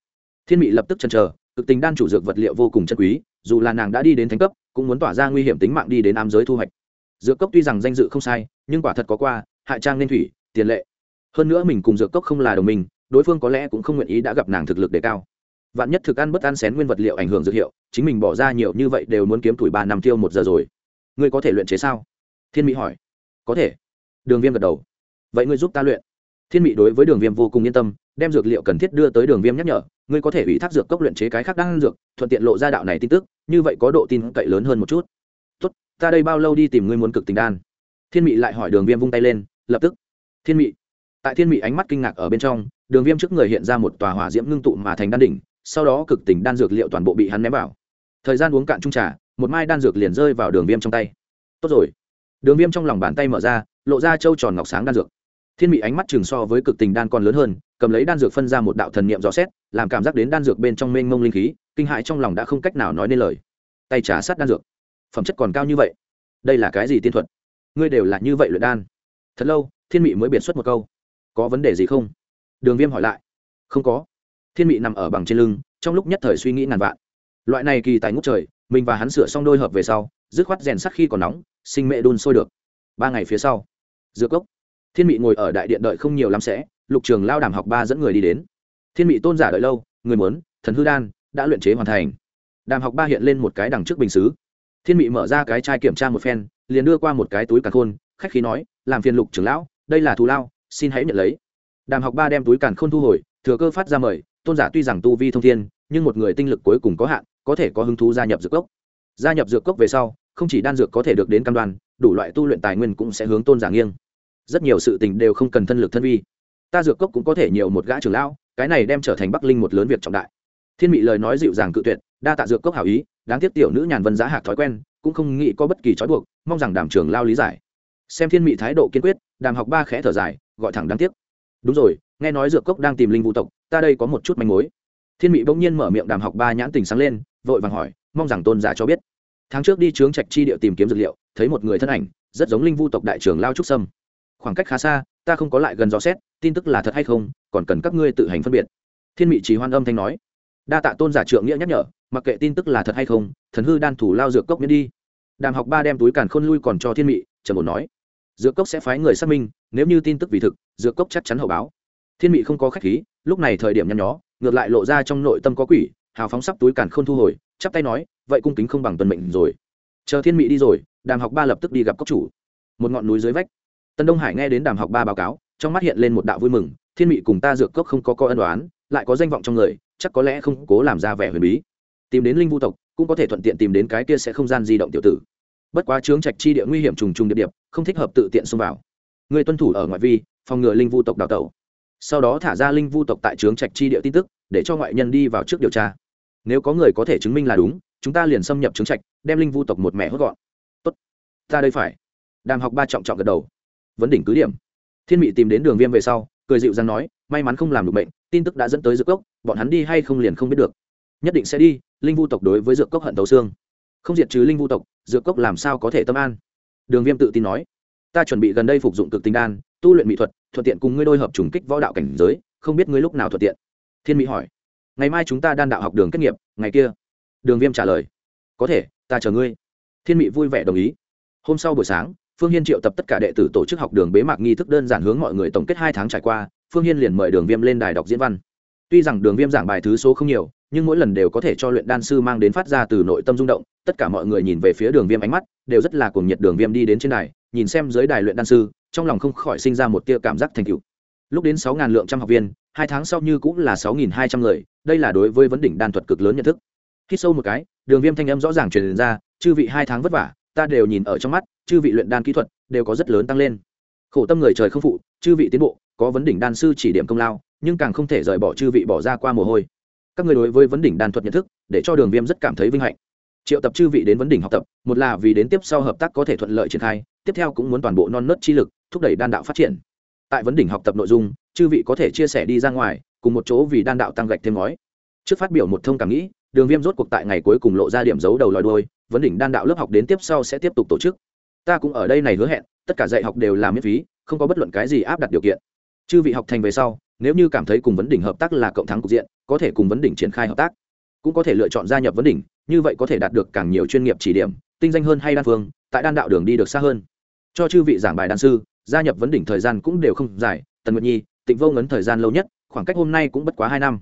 Thiên mị lập tức chần chờ, cực tính đan chủ dược vật liệu vô cùng chân quý, dù là nàng đã đi đến thánh cấp, cũng muốn tỏa ra nguy hiểm tính mạng đi đến ám giới thu hoạch. Dược cốc tuy rằng danh dự không sai, nhưng quả thật có qua, hại trang nên thủy, tiền lệ. Hơn nữa mình cùng dược cốc không là đồng minh, đối phương có lẽ cũng không nguyện ý đã gặp nàng thực lực đề cao vạn nhất thực ăn bất ăn xén nguyên vật liệu ảnh hưởng dược hiệu, chính mình bỏ ra nhiều như vậy đều muốn kiếm tuổi ba năm tiêu một giờ rồi. Ngươi có thể luyện chế sao? Thiên mỹ hỏi. Có thể. Đường viêm gật đầu. Vậy ngươi giúp ta luyện. Thiên mỹ đối với đường viêm vô cùng yên tâm, đem dược liệu cần thiết đưa tới đường viêm nhắc nhở, ngươi có thể ủy thác dược cốc luyện chế cái khác đang dược, thuận tiện lộ ra đạo này tin tức, như vậy có độ tin cậy lớn hơn một chút. Tốt, ta đây bao lâu đi tìm ngươi muốn cực tình đan? Thiên mỹ lại hỏi đường viêm vung tay lên, lập tức. Thiên mỹ tại thiên mỹ ánh mắt kinh ngạc ở bên trong, đường viêm trước người hiện ra một tòa hỏa diễm ngưng tụ mà thành đan đỉnh sau đó cực tình đan dược liệu toàn bộ bị hắn ném vào. Thời gian uống cạn trung trà, một mai đan dược liền rơi vào đường viêm trong tay. Tốt rồi. Đường viêm trong lòng bàn tay mở ra, lộ ra trâu tròn ngọc sáng đan dược. Thiên bị ánh mắt chừng so với cực tình đan còn lớn hơn, cầm lấy đan dược phân ra một đạo thần niệm dò xét, làm cảm giác đến đan dược bên trong mênh mông linh khí, kinh hại trong lòng đã không cách nào nói nên lời. Tay trả sát đan dược. Phẩm chất còn cao như vậy. Đây là cái gì tiên thuật? Ngươi đều là như vậy luyện đan. Thật lâu, thiên bị mới biệt xuất một câu. Có vấn đề gì không? Đường viêm hỏi lại. Không có thiên Mị nằm ở bằng trên lưng, trong lúc nhất thời suy nghĩ ngàn vạn. Loại này kỳ tài ngút trời, mình và hắn sửa xong đôi hợp về sau, dứt khoát rèn sắc khi còn nóng, sinh mẹ đun sôi được. Ba ngày phía sau giữa cốc thiên mị ngồi ở đại điện đợi không nhiều lắm sẽ, lục trường lao đàm học ba dẫn người đi đến. Thiên mị tôn giả đợi lâu, người muốn, thần hư đan, đã luyện chế hoàn thành. Đàm học ba hiện lên một cái đằng trước bình xứ. Thiên mị mở ra cái chai kiểm tra một phen, liền đưa qua một cái túi càn khôn, khách khí nói, làm phiền lục trưởng lão, đây là thù lao, xin hãy nhận lấy. Đàm học ba đem túi càn khôn thu hồi, thừa cơ phát ra mời tôn giả tuy rằng tu vi thông thiên, nhưng một người tinh lực cuối cùng có hạn, có thể có hứng thú gia nhập dược cốc. Gia nhập dược cốc về sau, không chỉ đan dược có thể được đến cam đoan, đủ loại tu luyện tài nguyên cũng sẽ hướng tôn giả nghiêng. Rất nhiều sự tình đều không cần thân lực thân vi. Ta dược cốc cũng có thể nhiều một gã trưởng lão, cái này đem trở thành bắc linh một lớn việc trọng đại. Thiên mị lời nói dịu dàng cự tuyệt, đa tạ dược cốc hảo ý, đáng tiếc tiểu nữ nhàn vân giá hạc thói quen, cũng không nghĩ có bất kỳ trói buộc, mong rằng đàm trưởng lao lý giải. Xem thiên mị thái độ kiên quyết, đàm học ba khẽ thở dài, gọi thẳng đáng tiếc. Đúng rồi, nghe nói dược cốc đang tìm linh vũ tộc ta đây có một chút manh mối. Thiên mị bỗng nhiên mở miệng đàm học ba nhãn tình sáng lên, vội vàng hỏi, mong rằng tôn giả cho biết. Tháng trước đi trướng trạch chi địa tìm kiếm dược liệu, thấy một người thân ảnh, rất giống linh vu tộc đại trưởng lao trúc sâm. Khoảng cách khá xa, ta không có lại gần dò xét, tin tức là thật hay không, còn cần các ngươi tự hành phân biệt. Thiên mị chỉ hoan âm thanh nói. Đa tạ tôn giả trượng nghĩa nhắc nhở, mặc kệ tin tức là thật hay không, thần hư đan thủ lao dược cốc miễn đi. Đàm học ba đem túi càn khôn lui còn cho thiên mị trần bổ nói. Dược cốc sẽ phái người xác minh, nếu như tin tức vì thực, dược cốc chắc chắn hậu báo. Thiên mị không có khách khí lúc này thời điểm nhăn nhó, ngược lại lộ ra trong nội tâm có quỷ, hào phóng sắp túi càn khôn thu hồi, chắp tay nói, vậy cung kính không bằng tuần mệnh rồi. Chờ thiên mỹ đi rồi, đàm học ba lập tức đi gặp cốc chủ. Một ngọn núi dưới vách. Tân đông hải nghe đến đàm học ba báo cáo, trong mắt hiện lên một đạo vui mừng, thiên mỹ cùng ta dược cốc không có co ân đoán lại có danh vọng trong người, chắc có lẽ không cố làm ra vẻ huyền bí. Tìm đến linh vu tộc, cũng có thể thuận tiện tìm đến cái kia sẽ không gian di động tiểu tử. Bất quá chướng trạch chi địa nguy hiểm trùng trùng điệp điệp không thích hợp tự tiện xông vào. Người tuân thủ ở ngoại vi, phòng ngừa linh vu tộc đào tẩu sau đó thả ra linh vu tộc tại trướng trạch chi địa tin tức, để cho ngoại nhân đi vào trước điều tra. Nếu có người có thể chứng minh là đúng, chúng ta liền xâm nhập trướng trạch, đem linh vu tộc một mẹ hốt gọn. Tốt. Ta đây phải. Đàm học ba trọng trọng gật đầu. Vấn đỉnh cứ điểm. Thiên mị tìm đến đường viêm về sau, cười dịu dàng nói, may mắn không làm được bệnh, tin tức đã dẫn tới dược cốc, bọn hắn đi hay không liền không biết được. Nhất định sẽ đi, linh vu tộc đối với dược cốc hận tấu xương. Không diệt trừ linh vu tộc, dược cốc làm sao có thể tâm an? Đường viêm tự tin nói, ta chuẩn bị gần đây phục dụng cực tinh đan, tu luyện mỹ thuật thuận tiện cùng ngươi đôi hợp trùng kích võ đạo cảnh giới, không biết ngươi lúc nào thuận tiện. Thiên mỹ hỏi. Ngày mai chúng ta đan đạo học đường kết nghiệp, ngày kia. Đường viêm trả lời. Có thể, ta chờ ngươi. Thiên mỹ vui vẻ đồng ý. Hôm sau buổi sáng, phương hiên triệu tập tất cả đệ tử tổ chức học đường bế mạc nghi thức đơn giản hướng mọi người tổng kết hai tháng trải qua, phương hiên liền mời đường viêm lên đài đọc diễn văn. Tuy rằng đường viêm giảng bài thứ số không nhiều, nhưng mỗi lần đều có thể cho luyện đan sư mang đến phát ra từ nội tâm rung động, tất cả mọi người nhìn về phía đường viêm ánh mắt, đều rất là cuồng nhiệt đường viêm đi đến trên đài nhìn xem dưới đài luyện đan sư, trong lòng không khỏi sinh ra một tia cảm giác thành cựu lúc đến sáu lượng trăm học viên, hai tháng sau như cũng là sáu nghìn hai trăm người, đây là đối với vấn đỉnh đan thuật cực lớn nhận thức. Khi sâu một cái, đường viêm thanh âm rõ ràng truyền ra, chư vị hai tháng vất vả, ta đều nhìn ở trong mắt, chư vị luyện đan kỹ thuật đều có rất lớn tăng lên. Khổ tâm người trời không phụ, chư vị tiến bộ, có vấn đỉnh đan sư chỉ điểm công lao, nhưng càng không thể rời bỏ chư vị bỏ ra qua mồ hôi. Các người đối với vấn đỉnh đan thuật nhận thức, để cho đường viêm rất cảm thấy vinh hạnh. Triệu tập chư vị đến vấn đỉnh học tập, một là vì đến tiếp sau hợp tác có thể thuận lợi triển khai tiếp theo cũng muốn toàn bộ non nớt chi lực, thúc đẩy đan đạo phát triển. Tại vấn đỉnh học tập nội dung, chư vị có thể chia sẻ đi ra ngoài, cùng một chỗ vì đan đạo tăng gạch thêm ngói. Trước phát biểu một thông cảm nghĩ, đường viêm rốt cuộc tại ngày cuối cùng lộ ra điểm giấu đầu lòi đôi vấn đỉnh đan đạo lớp học đến tiếp sau sẽ tiếp tục tổ chức. Ta cũng ở đây này hứa hẹn, tất cả dạy học đều là miễn phí, không có bất luận cái gì áp đặt điều kiện. Chư vị học thành về sau, nếu như cảm thấy cùng vấn đỉnh hợp tác là cộng thắng cục diện, có thể cùng vấn đỉnh triển khai hợp tác. Cũng có thể lựa chọn gia nhập vấn đỉnh, như vậy có thể đạt được càng nhiều chuyên nghiệp chỉ điểm tinh danh hơn hay đan phương, tại đan đạo đường đi được xa hơn. Cho chư vị giảng bài đan sư, gia nhập vấn đỉnh thời gian cũng đều không dài, tần nguyệt nhi, tịnh vô ngấn thời gian lâu nhất, khoảng cách hôm nay cũng bất quá hai năm.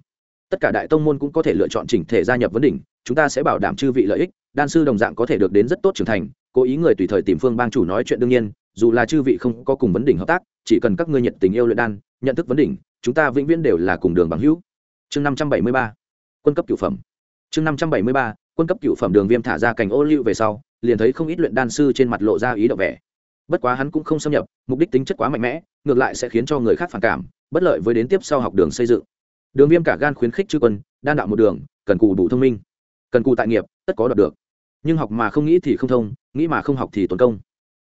Tất cả đại tông môn cũng có thể lựa chọn chỉnh thể gia nhập vấn đỉnh, chúng ta sẽ bảo đảm chư vị lợi ích, đan sư đồng dạng có thể được đến rất tốt trưởng thành, cố ý người tùy thời tìm phương bang chủ nói chuyện đương nhiên, dù là chư vị không có cùng vấn đỉnh hợp tác, chỉ cần các ngươi nhiệt tình yêu luyện đan, nhận thức vấn đỉnh, chúng ta vĩnh viễn đều là cùng đường bằng hữu. Chương năm trăm bảy mươi ba, quân cấp cửu phẩm. Chương năm trăm bảy mươi ba, quân cấp cửu phẩm đường viêm thả ra cành ô lưu về sau liền thấy không ít luyện đan sư trên mặt lộ ra ý động vẻ. Bất quá hắn cũng không xâm nhập, mục đích tính chất quá mạnh mẽ, ngược lại sẽ khiến cho người khác phản cảm, bất lợi với đến tiếp sau học đường xây dựng. Đường viêm cả gan khuyến khích chư quân, đan đạo một đường, cần cù đủ thông minh. Cần cù tại nghiệp, tất có đoạt được. Nhưng học mà không nghĩ thì không thông, nghĩ mà không học thì tốn công.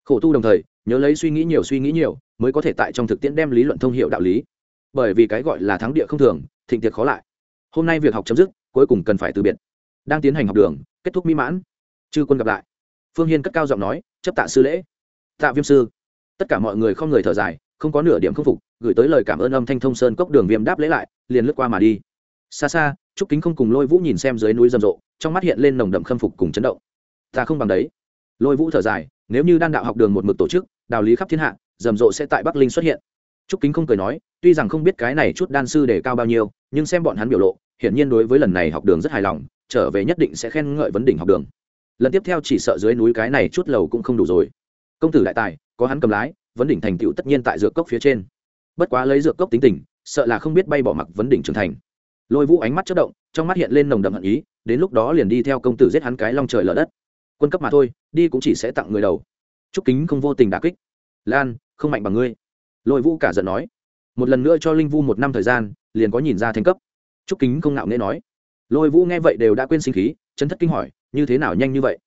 Khổ tu đồng thời, nhớ lấy suy nghĩ nhiều suy nghĩ nhiều, mới có thể tại trong thực tiễn đem lý luận thông hiệu đạo lý. Bởi vì cái gọi là thắng địa không thường, thịnh tiệc khó lại. Hôm nay việc học chấm dứt, cuối cùng cần phải từ biệt. Đang tiến hành học đường, kết thúc mỹ mãn. Chư quân gặp lại phương hiên cất cao giọng nói, chấp tạ sư lễ. Tạ viêm sư. Tất cả mọi người không người thở dài, không có nửa điểm khâm phục, gửi tới lời cảm ơn âm thanh thông sơn cốc đường viêm đáp lễ lại, liền lướt qua mà đi. Xa xa, trúc kính không cùng lôi vũ nhìn xem dưới núi rầm rộ, trong mắt hiện lên nồng đậm khâm phục cùng chấn động. Ta không bằng đấy. Lôi vũ thở dài, nếu như đan đạo học đường một mực tổ chức, đạo lý khắp thiên hạ, rầm rộ sẽ tại bắc linh xuất hiện. Trúc kính không cười nói, tuy rằng không biết cái này chút đan sư để cao bao nhiêu, nhưng xem bọn hắn biểu lộ, hiển nhiên đối với lần này học đường rất hài lòng, trở về nhất định sẽ khen ngợi vấn đỉnh học đường lần tiếp theo chỉ sợ dưới núi cái này chút lầu cũng không đủ rồi. Công tử đại tài, có hắn cầm lái, vấn đỉnh thành tựu tất nhiên tại dược cốc phía trên. Bất quá lấy dược cốc tính tình, sợ là không biết bay bỏ mặc vấn đỉnh trưởng thành. Lôi vũ ánh mắt chất động, trong mắt hiện lên nồng đậm hận ý, đến lúc đó liền đi theo công tử giết hắn cái long trời lở đất. Quân cấp mà thôi, đi cũng chỉ sẽ tặng người đầu. Trúc kính không vô tình đà kích. Lan, không mạnh bằng ngươi. Lôi vũ cả giận nói. Một lần nữa cho linh vu một năm thời gian, liền có nhìn ra thành cấp. Trúc kính không nạo nghễ nói. Lôi vũ nghe vậy đều đã quên sinh khí, chấn thất kinh hỏi như thế nào nhanh như vậy?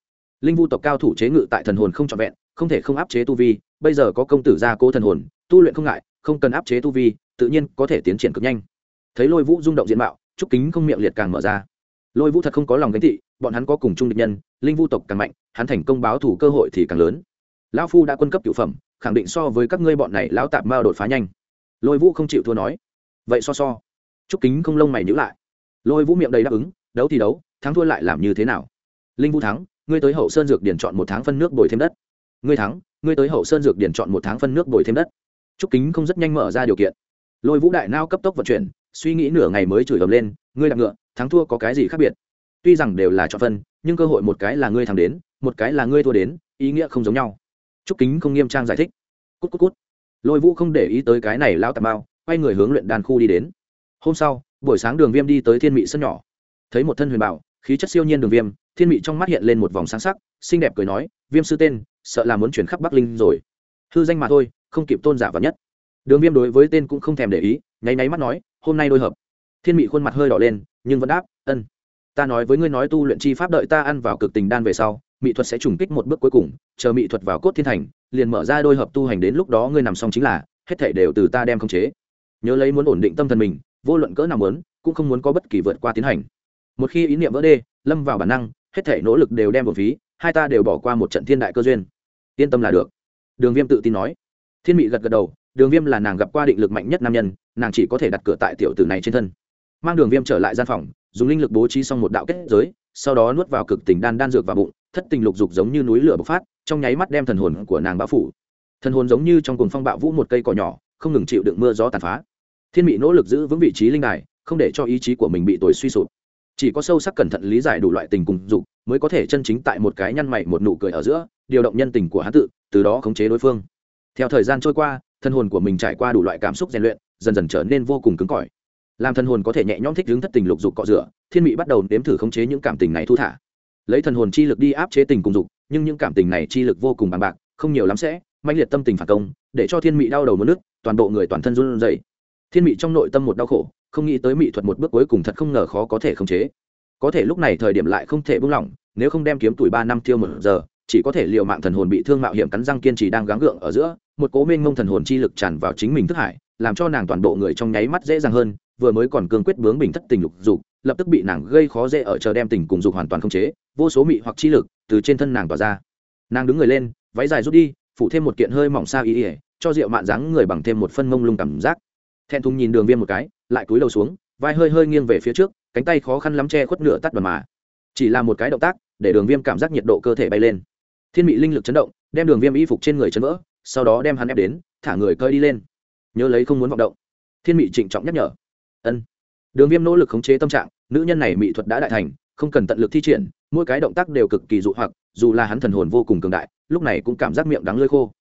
Linh vu tộc cao thủ chế ngự tại thần hồn không trọn vẹn, không thể không áp chế tu vi, bây giờ có công tử gia cố thần hồn, tu luyện không ngại, không cần áp chế tu vi, tự nhiên có thể tiến triển cực nhanh. Thấy lôi vũ rung động diện mạo, trúc kính không miệng liệt càng mở ra. Lôi vũ thật không có lòng gánh thị bọn hắn có cùng chung địch nhân, linh vu tộc càng mạnh, hắn thành công báo thủ cơ hội thì càng lớn. Lão phu đã quân cấp cựu phẩm, khẳng định so với các ngươi bọn này lão tạp mao đột phá nhanh. Lôi vũ không chịu thua nói. Vậy so so. Trúc kính không lông mày nhữ lại. Lôi vũ miệng đầy đáp ứng, đấu thì đấu, thắng thua lại làm như thế nào? Linh vũ thắng, ngươi tới hậu sơn dược điển chọn một tháng phân nước bồi thêm đất. Ngươi thắng, ngươi tới hậu sơn dược điển chọn một tháng phân nước bồi thêm đất. Trúc kính không rất nhanh mở ra điều kiện. Lôi vũ đại nao cấp tốc vận chuyển, suy nghĩ nửa ngày mới chửi ầm lên, ngươi đạp ngựa, thắng thua có cái gì khác biệt? Tuy rằng đều là chọn phân, nhưng cơ hội một cái là ngươi thắng đến, một cái là ngươi thua đến, ý nghĩa không giống nhau. Trúc kính không nghiêm trang giải thích. Cút cút cút. Lôi vũ không để ý tới cái này lao tà bao quay người hướng luyện đàn khu đi đến. Hôm sau, buổi sáng đường viêm đi tới thiên mị sân nhỏ. Thấy một thân huyền bảo, khí chất siêu nhiên đường viêm thiên mị trong mắt hiện lên một vòng sáng sắc, xinh đẹp cười nói, viêm sư tên, sợ là muốn chuyển khắp bắc linh rồi. Hư danh mà thôi, không kịp tôn giả vào nhất. Đường viêm đối với tên cũng không thèm để ý, nháy nháy mắt nói, hôm nay đôi hợp. Thiên mị khuôn mặt hơi đỏ lên, nhưng vẫn đáp, ân. Ta nói với ngươi nói tu luyện chi pháp đợi ta ăn vào cực tình đan về sau, mỹ thuật sẽ trùng kích một bước cuối cùng, chờ mỹ thuật vào cốt thiên thành, liền mở ra đôi hợp tu hành đến lúc đó ngươi nằm xong chính là, hết thể đều từ ta đem khống chế. Nhớ lấy muốn ổn định tâm thần mình, vô luận cỡ nào muốn, cũng không muốn có bất kỳ vượt qua tiến hành. Một khi ý niệm vỡ đê, lâm vào bản năng hết thể nỗ lực đều đem một phí, hai ta đều bỏ qua một trận thiên đại cơ duyên. Yên tâm là được. Đường viêm tự tin nói. Thiên mị gật gật đầu, đường viêm là nàng gặp qua định lực mạnh nhất nam nhân, nàng chỉ có thể đặt cửa tại tiểu tử này trên thân. Mang đường viêm trở lại gian phòng, dùng linh lực bố trí xong một đạo kết giới, sau đó nuốt vào cực tình đan đan dược vào bụng, thất tình lục dục giống như núi lửa bộc phát, trong nháy mắt đem thần hồn của nàng bao phủ. Thần hồn giống như trong cùng phong bạo vũ một cây cỏ nhỏ, không ngừng chịu đựng mưa gió tàn phá. Thiên mị nỗ lực giữ vững vị trí linh đài, không để cho ý chí của mình bị tồi suy sụp chỉ có sâu sắc cẩn thận lý giải đủ loại tình cùng dục mới có thể chân chính tại một cái nhăn mày một nụ cười ở giữa, điều động nhân tình của hắn tự, từ đó khống chế đối phương. Theo thời gian trôi qua, thân hồn của mình trải qua đủ loại cảm xúc rèn luyện, dần dần trở nên vô cùng cứng cỏi. Làm thân hồn có thể nhẹ nhõm thích ứng thất tình lục dục cọ rửa, thiên mị bắt đầu nếm thử khống chế những cảm tình này thu thả. Lấy thần hồn chi lực đi áp chế tình cùng dục, nhưng những cảm tình này chi lực vô cùng bằng bạc, không nhiều lắm sẽ manh liệt tâm tình phản công, để cho thiên mị đau đầu mất nước, toàn bộ người toàn thân run rẩy. Thiên mị trong nội tâm một đau khổ không nghĩ tới mỹ thuật một bước cuối cùng thật không ngờ khó có thể khống chế. Có thể lúc này thời điểm lại không thể buông lỏng, nếu không đem kiếm tuổi ba năm tiêu một giờ, chỉ có thể l i ề u mạng thần hồn bị thương mạo hiểm cắn răng kiên trì đang gắng gượng ở giữa, một cố mênh mông thần hồn chi lực tràn vào chính mình thức hải, làm cho nàng toàn bộ người trong nháy mắt dễ dàng hơn, vừa mới còn cương quyết bướng bình thất tình lục dục, lập tức bị nàng gây khó dễ ở chờ đem tình cùng dục hoàn toàn không chế, vô số mị hoặc chi lực từ trên thân nàng tỏa ra. Nàng đứng người lên, váy dài rút đi, phủ thêm một kiện hơi mỏng xa ý ỉa cho rượu mạn dáng người bằng thêm một phân mông lung cảm giác. Thẹn thùng nhìn đường viêm một cái lại cúi đầu xuống, vai hơi hơi nghiêng về phía trước, cánh tay khó khăn lắm che khuất nửa tắt đoàn mà. Chỉ là một cái động tác, để đường viêm cảm giác nhiệt độ cơ thể bay lên. Thiên bị linh lực chấn động, đem đường viêm y phục trên người chấn vỡ, sau đó đem hắn ép đến, thả người cơi đi lên. Nhớ lấy không muốn vọng động. Thiên mị trịnh trọng nhắc nhở. Ân. Đường viêm nỗ lực khống chế tâm trạng, nữ nhân này mỹ thuật đã đại thành, không cần tận lực thi triển, mỗi cái động tác đều cực kỳ dụ hoặc, dù là hắn thần hồn vô cùng cường đại, lúc này cũng cảm giác miệng đắng lơi khô.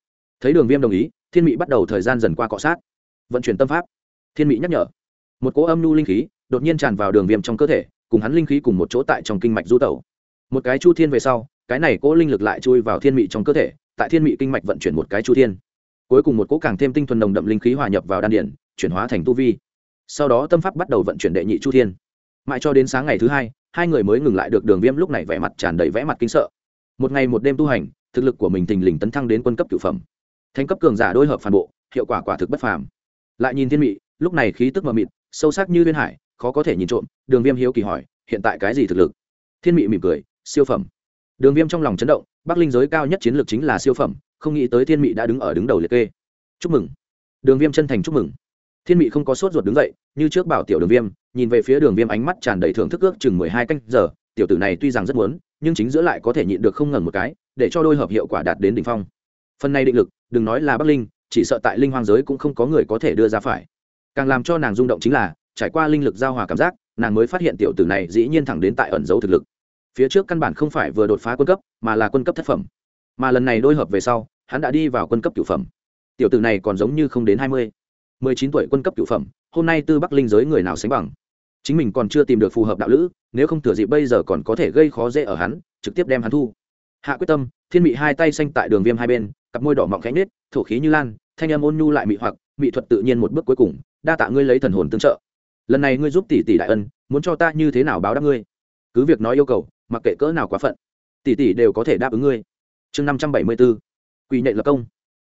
Thấy đường viêm đồng ý, thiên mị bắt đầu thời gian dần qua cọ sát. Vận chuyển tâm pháp. Thiên mị nhắc nhở một cỗ âm nhu linh khí đột nhiên tràn vào đường viêm trong cơ thể, cùng hắn linh khí cùng một chỗ tại trong kinh mạch du tẩu. Một cái chu thiên về sau, cái này cỗ linh lực lại chui vào thiên mị trong cơ thể, tại thiên mị kinh mạch vận chuyển một cái chu thiên. Cuối cùng một cỗ càng thêm tinh thuần nồng đậm linh khí hòa nhập vào đan điển, chuyển hóa thành tu vi. Sau đó tâm pháp bắt đầu vận chuyển đệ nhị chu thiên. Mãi cho đến sáng ngày thứ hai hai người mới ngừng lại được đường viêm lúc này vẻ mặt tràn đầy vẽ mặt kinh sợ. Một ngày một đêm tu hành, thực lực của mình thình lình tấn thăng đến quân cấp cựu phẩm. Thành cấp cường giả đôi hợp phản bộ, hiệu quả quả thực bất phàm. Lại nhìn thiên mị, lúc này khí tức mờ mịt sâu sắc như liên hải, khó có thể nhìn trộm, đường viêm hiếu kỳ hỏi, hiện tại cái gì thực lực? Thiên mị mỉm cười, siêu phẩm. Đường viêm trong lòng chấn động, bắc linh giới cao nhất chiến lược chính là siêu phẩm, không nghĩ tới thiên mị đã đứng ở đứng đầu liệt kê. Chúc mừng. Đường viêm chân thành chúc mừng. Thiên mị không có sốt ruột đứng dậy, như trước bảo tiểu đường viêm, nhìn về phía đường viêm ánh mắt tràn đầy thưởng thức ước chừng mười hai canh giờ, tiểu tử này tuy rằng rất muốn, nhưng chính giữa lại có thể nhịn được không ngần một cái, để cho đôi hợp hiệu quả đạt đến đ ỉ n h phong. Phần này định lực, đừng nói là bắc linh, chỉ sợ tại linh hoang giới cũng không có người có thể đưa ra phải càng làm cho nàng rung động chính là, trải qua linh lực giao hòa cảm giác, nàng mới phát hiện tiểu tử này dĩ nhiên thẳng đến tại ẩn dấu thực lực. Phía trước căn bản không phải vừa đột phá quân cấp, mà là quân cấp thất phẩm. Mà lần này đôi hợp về sau, hắn đã đi vào quân cấp cửu phẩm. Tiểu tử này còn giống như không đến hai mươi. mười chín tuổi quân cấp cửu phẩm, hôm nay tư bắc linh giới người nào sánh bằng? Chính mình còn chưa tìm được phù hợp đạo lữ, nếu không thừa dịp bây giờ còn có thể gây khó dễ ở hắn, trực tiếp đem hắn thu. Hạ quyết tâm, thiên mị hai tay xanh tại đường viêm hai bên, cặp môi đỏ mọng khẽ nết thổ khí như lan, thanh âm ôn nhu lại mị hoặc, mị thuật tự nhiên một bước cuối cùng đa tạ ngươi lấy thần hồn tương trợ. Lần này ngươi giúp tỷ tỷ đại ân, muốn cho ta như thế nào báo đáp ngươi? Cứ việc nói yêu cầu, mặc kệ cỡ nào quá phận, tỷ tỷ đều có thể đáp ứng ngươi. Chương năm trăm bảy mươi b ố quỷ nhện lập công.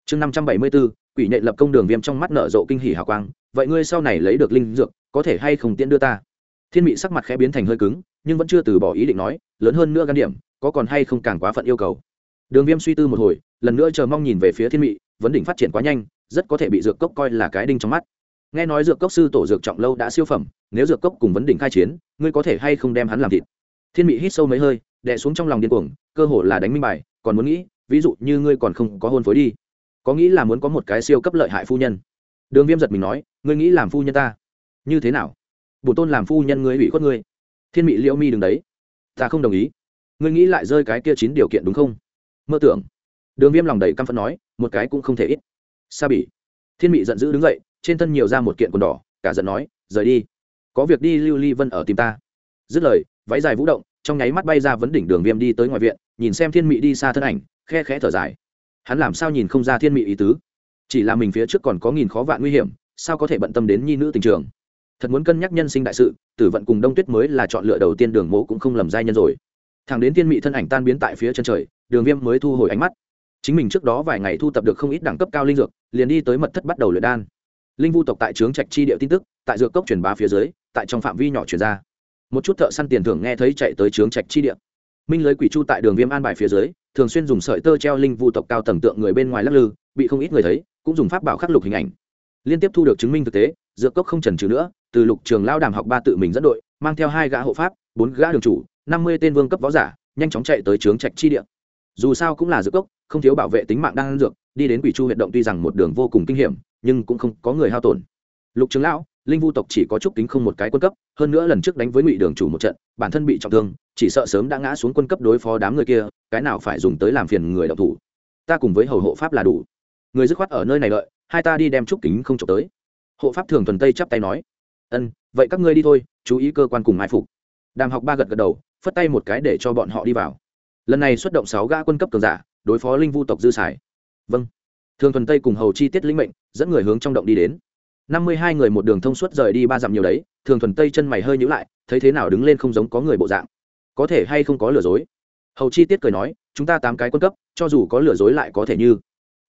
Chương năm trăm bảy mươi b ố quỷ nhện lập công đường viêm trong mắt nở rộ kinh hỉ hào quang, vậy ngươi sau này lấy được linh dược, có thể hay không tiễn đưa ta? Thiên mị sắc mặt khẽ biến thành hơi cứng, nhưng vẫn chưa từ bỏ ý định nói, lớn hơn nữa gan điểm, có còn hay không càng quá phận yêu cầu? Đường viêm suy tư một hồi, lần nữa chờ mong nhìn về phía thiên mị, vấn đỉnh phát triển quá nhanh, rất có thể bị dược cốc coi là cái đinh trong mắt nghe nói dược cốc sư tổ dược trọng lâu đã siêu phẩm, nếu dược cốc cùng vấn đỉnh khai chiến, ngươi có thể hay không đem hắn làm thịt? Thiên Mỹ hít sâu mấy hơi, đè xuống trong lòng điên cuồng, cơ hồ là đánh minh bài, còn muốn nghĩ, ví dụ như ngươi còn không có hôn phối đi. Có nghĩ là muốn có một cái siêu cấp lợi hại phu nhân? Đường viêm giật mình nói, ngươi nghĩ làm phu nhân ta? Như thế nào? Bổ tôn làm phu nhân ngươi ủy khuất ngươi. Thiên Mỹ liễu mi đừng đấy. Ta không đồng ý. Ngươi nghĩ lại rơi cái kia chín điều kiện đúng không? Mơ tưởng. Đường viêm lòng đầy căm phẫn nói, một cái cũng không thể ít. Sa bỉ. Thiên Mỹ giận dữ đứng dậy trên thân nhiều ra một kiện quần đỏ, cả giận nói, rời đi. Có việc đi, lưu ly vân ở tìm ta. Dứt lời, váy dài vũ động, trong nháy mắt bay ra vấn đỉnh đường viêm đi tới ngoài viện, nhìn xem thiên mị đi xa thân ảnh, khe khẽ thở dài. Hắn làm sao nhìn không ra thiên mị ý tứ? Chỉ là mình phía trước còn có nghìn khó vạn nguy hiểm, sao có thể bận tâm đến nhi nữ tình trường? Thật muốn cân nhắc nhân sinh đại sự, tử vận cùng đông tuyết mới là chọn lựa đầu tiên đường mộ cũng không lầm giai nhân rồi. Thằng đến thiên mị thân ảnh tan biến tại phía chân trời, đường viêm mới thu hồi ánh mắt. Chính mình trước đó vài ngày thu tập được không ít đẳng cấp cao linh dược, liền đi tới mật thất bắt đầu luyện đan linh vu tộc tại trướng trạch chi địa tin tức, tại dược cốc truyền bá phía dưới, tại trong phạm vi nhỏ truyền ra. Một chút thợ săn tiền thưởng nghe thấy chạy tới trướng trạch chi địa. Minh lưới quỷ chu tại đường viêm an bài phía dưới, thường xuyên dùng sợi tơ treo linh vu tộc cao tầng tượng người bên ngoài lắc lư, bị không ít người thấy, cũng dùng pháp bảo khắc lục hình ảnh. Liên tiếp thu được chứng minh thực tế, dược cốc không trần trừ nữa, từ lục trường lao đàm học ba tự mình dẫn đội, mang theo hai gã hộ pháp, bốn gã đường chủ, năm mươi tên vương cấp võ giả, nhanh chóng chạy tới trướng trạch chi địa. Dù sao cũng là dược cốc, không thiếu bảo vệ tính mạng đang ăn dược, đi đến quỷ chu huyệt động tuy rằng một đường vô cùng kinh hiểm nhưng cũng không có người hao tổn. Lục trường lão, linh vu tộc chỉ có chút kính không một cái quân cấp, hơn nữa lần trước đánh với ngụy đường chủ một trận, bản thân bị trọng thương, chỉ sợ sớm đã ngã xuống quân cấp đối phó đám người kia, cái nào phải dùng tới làm phiền người đạo thủ. Ta cùng với hầu hộ pháp là đủ. Người dứt khoát ở nơi này đợi, hai ta đi đem trúc kính không trộm tới. Hộ pháp thường tuần tây chắp tay nói. Ân, vậy các ngươi đi thôi, chú ý cơ quan cùng mai phục. Đàm học ba gật gật đầu, phất tay một cái để cho bọn họ đi vào. Lần này xuất động sáu gã quân cấp cường giả, đối phó linh vu tộc dư sải vâng. Thường thuần tây cùng hầu chi tiết linh mệnh dẫn người hướng trong động đi đến. Năm mươi hai người một đường thông suốt rời đi ba dặm nhiều đấy, thường thuần tây chân mày hơi nhữ lại, thấy thế nào đứng lên không giống có người bộ dạng. Có thể hay không có lừa dối? Hầu chi tiết cười nói, chúng ta tám cái quân cấp, cho dù có lừa dối lại có thể như.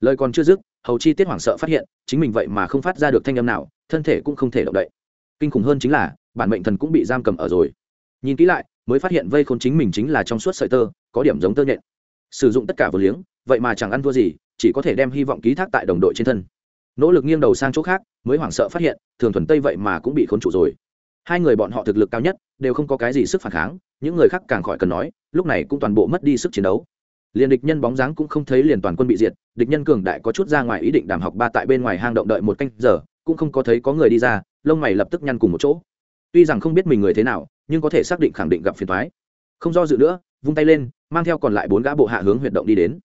Lời còn chưa dứt, hầu chi tiết hoảng sợ phát hiện, chính mình vậy mà không phát ra được thanh âm nào, thân thể cũng không thể động đậy. Kinh khủng hơn chính là, bản mệnh thần cũng bị giam cầm ở rồi. Nhìn kỹ lại, mới phát hiện vây khốn chính mình chính là trong suốt sợi tơ, có điểm giống tơ nhện. Sử dụng tất cả vừa liếng, vậy mà chẳng ăn thua gì, chỉ có thể đem hy vọng ký thác tại đồng đội trên thân nỗ lực nghiêng đầu sang chỗ khác, mới hoảng sợ phát hiện, thường thuần tây vậy mà cũng bị khốn trụ rồi. Hai người bọn họ thực lực cao nhất, đều không có cái gì sức phản kháng, những người khác càng khỏi cần nói, lúc này cũng toàn bộ mất đi sức chiến đấu. Liền địch nhân bóng dáng cũng không thấy liền toàn quân bị diệt, địch nhân cường đại có chút ra ngoài ý định đàm học ba tại bên ngoài hang động đợi một canh giờ, cũng không có thấy có người đi ra, lông mày lập tức nhăn cùng một chỗ. Tuy rằng không biết mình người thế nào, nhưng có thể xác định khẳng định gặp phiền thoái không do dự nữa, vung tay lên, mang theo còn lại bốn gã bộ hạ hướng huyệt động đi đến.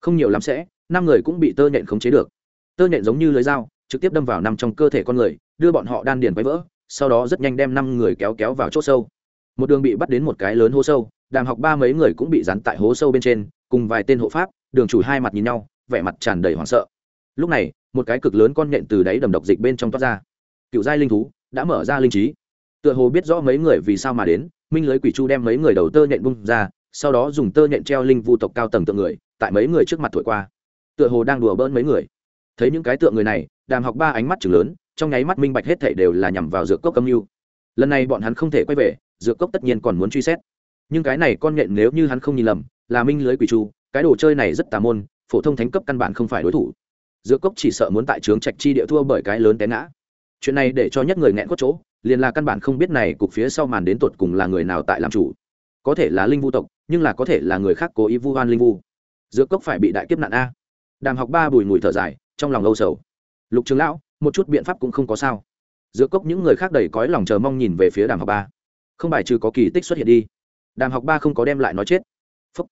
Không nhiều lắm sẽ, năm người cũng bị tơ nhện khống chế được tơ nhện giống như lưới dao, trực tiếp đâm vào nằm trong cơ thể con người, đưa bọn họ đan điền quấy vỡ, sau đó rất nhanh đem năm người kéo kéo vào chỗ sâu. Một đường bị bắt đến một cái lớn hố sâu, đàm học ba mấy người cũng bị dán tại hố sâu bên trên, cùng vài tên hộ pháp, đường chủ hai mặt nhìn nhau, vẻ mặt tràn đầy hoảng sợ. Lúc này, một cái cực lớn con nhện từ đáy đầm độc dịch bên trong toát ra. Cựu giai linh thú đã mở ra linh trí. Tựa hồ biết rõ mấy người vì sao mà đến, minh lưới quỷ chu đem mấy người đầu tơ nhện bung ra, sau đó dùng tơ nhện treo linh vu tộc cao tầng tượng người, tại mấy người trước mặt thổi qua. Tựa hồ đang đùa bỡn mấy người thấy những cái tượng người này, đàm học ba ánh mắt chừng lớn, trong nháy mắt minh bạch hết thảy đều là nhằm vào dược cốc âm mưu. Lần này bọn hắn không thể quay về, dược cốc tất nhiên còn muốn truy xét. Nhưng cái này con nhện nếu như hắn không nhìn lầm, là minh lưới quỷ chu, cái đồ chơi này rất tà môn, phổ thông thánh cấp căn bản không phải đối thủ. Dược cốc chỉ sợ muốn tại trướng trạch chi địa thua bởi cái lớn té ngã. Chuyện này để cho nhất người nghẹn cốt chỗ, liền là căn bản không biết này cục phía sau màn đến tột cùng là người nào tại làm chủ. Có thể là linh vu tộc, nhưng là có thể là người khác cố ý vu hoan linh vu. Dược cốc phải bị đại kiếp nạn a. Đàm học ba bùi ngùi thở dài trong lòng âu sầu. Lục trường lão, một chút biện pháp cũng không có sao. Giữa cốc những người khác đầy cõi lòng chờ mong nhìn về phía đàm học ba. Không bài trừ có kỳ tích xuất hiện đi. Đàm học ba không có đem lại nói chết. Phốc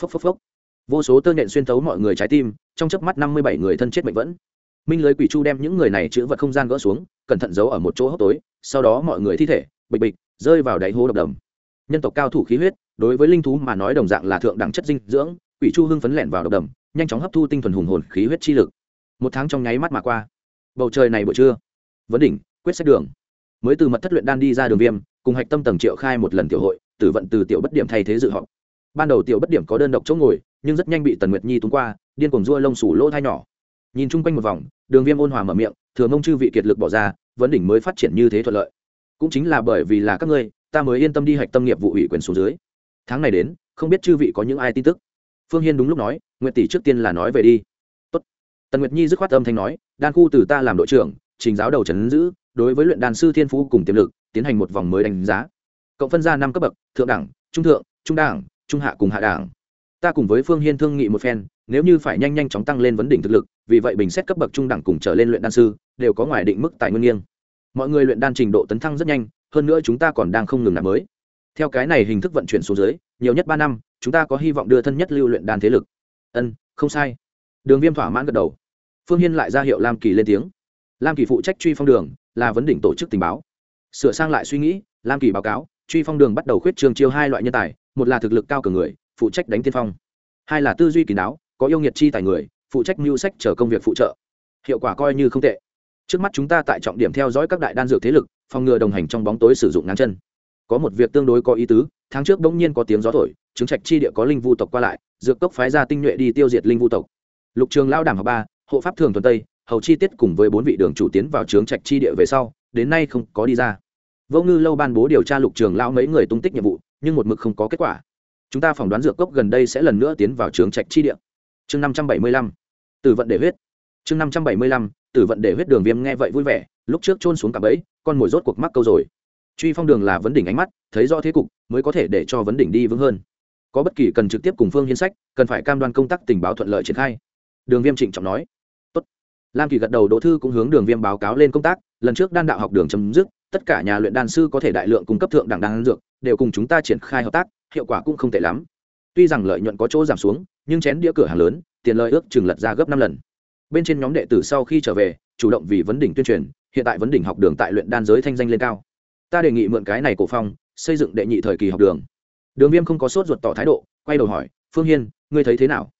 phốc phốc phốc. Vô số tơ nhện xuyên thấu mọi người trái tim, trong chớp mắt năm mươi bảy người thân chết mệnh vẫn. Minh lưới quỷ chu đem những người này chữ vật không gian gỡ xuống, cẩn thận giấu ở một chỗ hốc tối, sau đó mọi người thi thể, bịch bịch, rơi vào đáy hố độc đầm. Nhân tộc cao thủ khí huyết, đối với linh thú mà nói đồng dạng là thượng đẳng chất dinh dưỡng, quỷ chu hưng phấn lẻn vào độc đầm, nhanh chóng hấp thu tinh thuần hùng hồn khí huyết chi lực một tháng trong nháy mắt mà qua. Bầu trời này buổi trưa, vấn đỉnh, quyết sách đường. Mới từ mật thất luyện đan đi ra đường viêm, cùng hạch tâm tầng triệu khai một lần tiểu hội, tử vận từ tiểu bất điểm thay thế dự họp. Ban đầu tiểu bất điểm có đơn độc chỗ ngồi, nhưng rất nhanh bị tần nguyệt nhi túng qua, điên cuồng rua lông sủ lỗ thai nhỏ. Nhìn chung quanh một vòng, đường viêm ôn hòa mở miệng thường ông chư vị kiệt lực bỏ ra, vấn đỉnh mới phát triển như thế thuận lợi. Cũng chính là bởi vì là các ngươi, ta mới yên tâm đi hạch tâm nghiệp vụ ủy quyền xuống dưới. Tháng này đến, không biết chư vị có những ai tin tức. Phương hiên đúng lúc nói nguyện tỷ trước tiên là nói về đi tần nguyệt nhi dứt khoát âm thanh nói, đan khu từ ta làm đội trưởng, trình giáo đầu trấn giữ, đối với luyện đàn sư thiên phú cùng tiềm lực, tiến hành một vòng mới đánh giá. Cộng phân ra năm cấp bậc, thượng đẳng, trung thượng, trung đảng trung hạ cùng hạ đảng ta cùng với phương hiên thương nghị một phen, nếu như phải nhanh nhanh chóng tăng lên vấn đỉnh thực lực, vì vậy bình xét cấp bậc trung đẳng cùng trở lên luyện đan sư, đều có ngoài định mức tại nguyên nghiêng. Mọi người luyện đan trình độ tấn thăng rất nhanh, hơn nữa chúng ta còn đang không ngừng nạp mới. Theo cái này hình thức vận chuyển xuống dưới, nhiều nhất ba năm, chúng ta có hy vọng đưa thân nhất lưu luyện đan thế lực. Ân, không sai đường viêm thỏa mãn gật đầu. Phương hiên lại ra hiệu lam kỳ lên tiếng. Lam kỳ phụ trách truy phong đường, là vấn đỉnh tổ chức tình báo. Sửa sang lại suy nghĩ, lam kỳ báo cáo, truy phong đường bắt đầu khuyết trường chiêu hai loại nhân tài, một là thực lực cao cường người, phụ trách đánh tiên phong. Hai là tư duy kỳ đáo, có yêu nghiệt chi tài người, phụ trách mưu sách chờ công việc phụ trợ. Hiệu quả coi như không tệ. Trước mắt chúng ta tại trọng điểm theo dõi các đại đan dược thế lực, phòng ngừa đồng hành trong bóng tối sử dụng ngắn chân. Có một việc tương đối có ý tứ, tháng trước bỗng nhiên có tiếng gió thổi, chứng trạch chi địa có linh vu tộc qua lại, dược cốc phái ra tinh nhuệ đi tiêu diệt linh vu tộc lục trường lao đảm học ba, hộ pháp thường tuần tây, hầu chi tiết cùng với bốn vị đường chủ tiến vào trướng trạch chi địa về sau, đến nay không có đi ra. Vô ngư lâu ban bố điều tra lục trường lao mấy người tung tích nhiệm vụ, nhưng một mực không có kết quả. Chúng ta phỏng đoán dược cốc gần đây sẽ lần nữa tiến vào trướng trạch chi địa. Chương năm trăm bảy mươi lăm. Từ vận để huyết. Chương năm trăm bảy mươi lăm. Từ vận để huyết đường viêm nghe vậy vui vẻ, lúc trước trôn xuống cả bẫy, con mồi rốt cuộc mắc câu rồi. Truy phong đường là vấn đỉnh ánh mắt, thấy rõ thế cục, mới có thể để cho vấn đỉnh đi vững hơn. Có bất kỳ cần trực tiếp cùng phương hiến sách, cần phải cam đoan công tác tình báo thuận lợi triển khai đường viêm trịnh trọng nói. Tốt. lam kỳ gật đầu, đỗ thư cũng hướng đường viêm báo cáo lên công tác. Lần trước đan đạo học đường chấm dứt, tất cả nhà luyện đan sư có thể đại lượng cung cấp thượng đẳng đan dược, đều cùng chúng ta triển khai hợp tác, hiệu quả cũng không tệ lắm. Tuy rằng lợi nhuận có chỗ giảm xuống, nhưng chén đĩa cửa hàng lớn, tiền lợi ước chừng lật ra gấp năm lần. Bên trên nhóm đệ tử sau khi trở về, chủ động vì vấn đỉnh tuyên truyền, hiện tại vấn đỉnh học đường tại luyện đan giới thanh danh lên cao. Ta đề nghị mượn cái này cổ phong, xây dựng đệ nhị thời kỳ học đường. Đường viêm không có sốt ruột tỏ thái độ, quay đầu hỏi, phương hiên, ngươi thấy thế nào?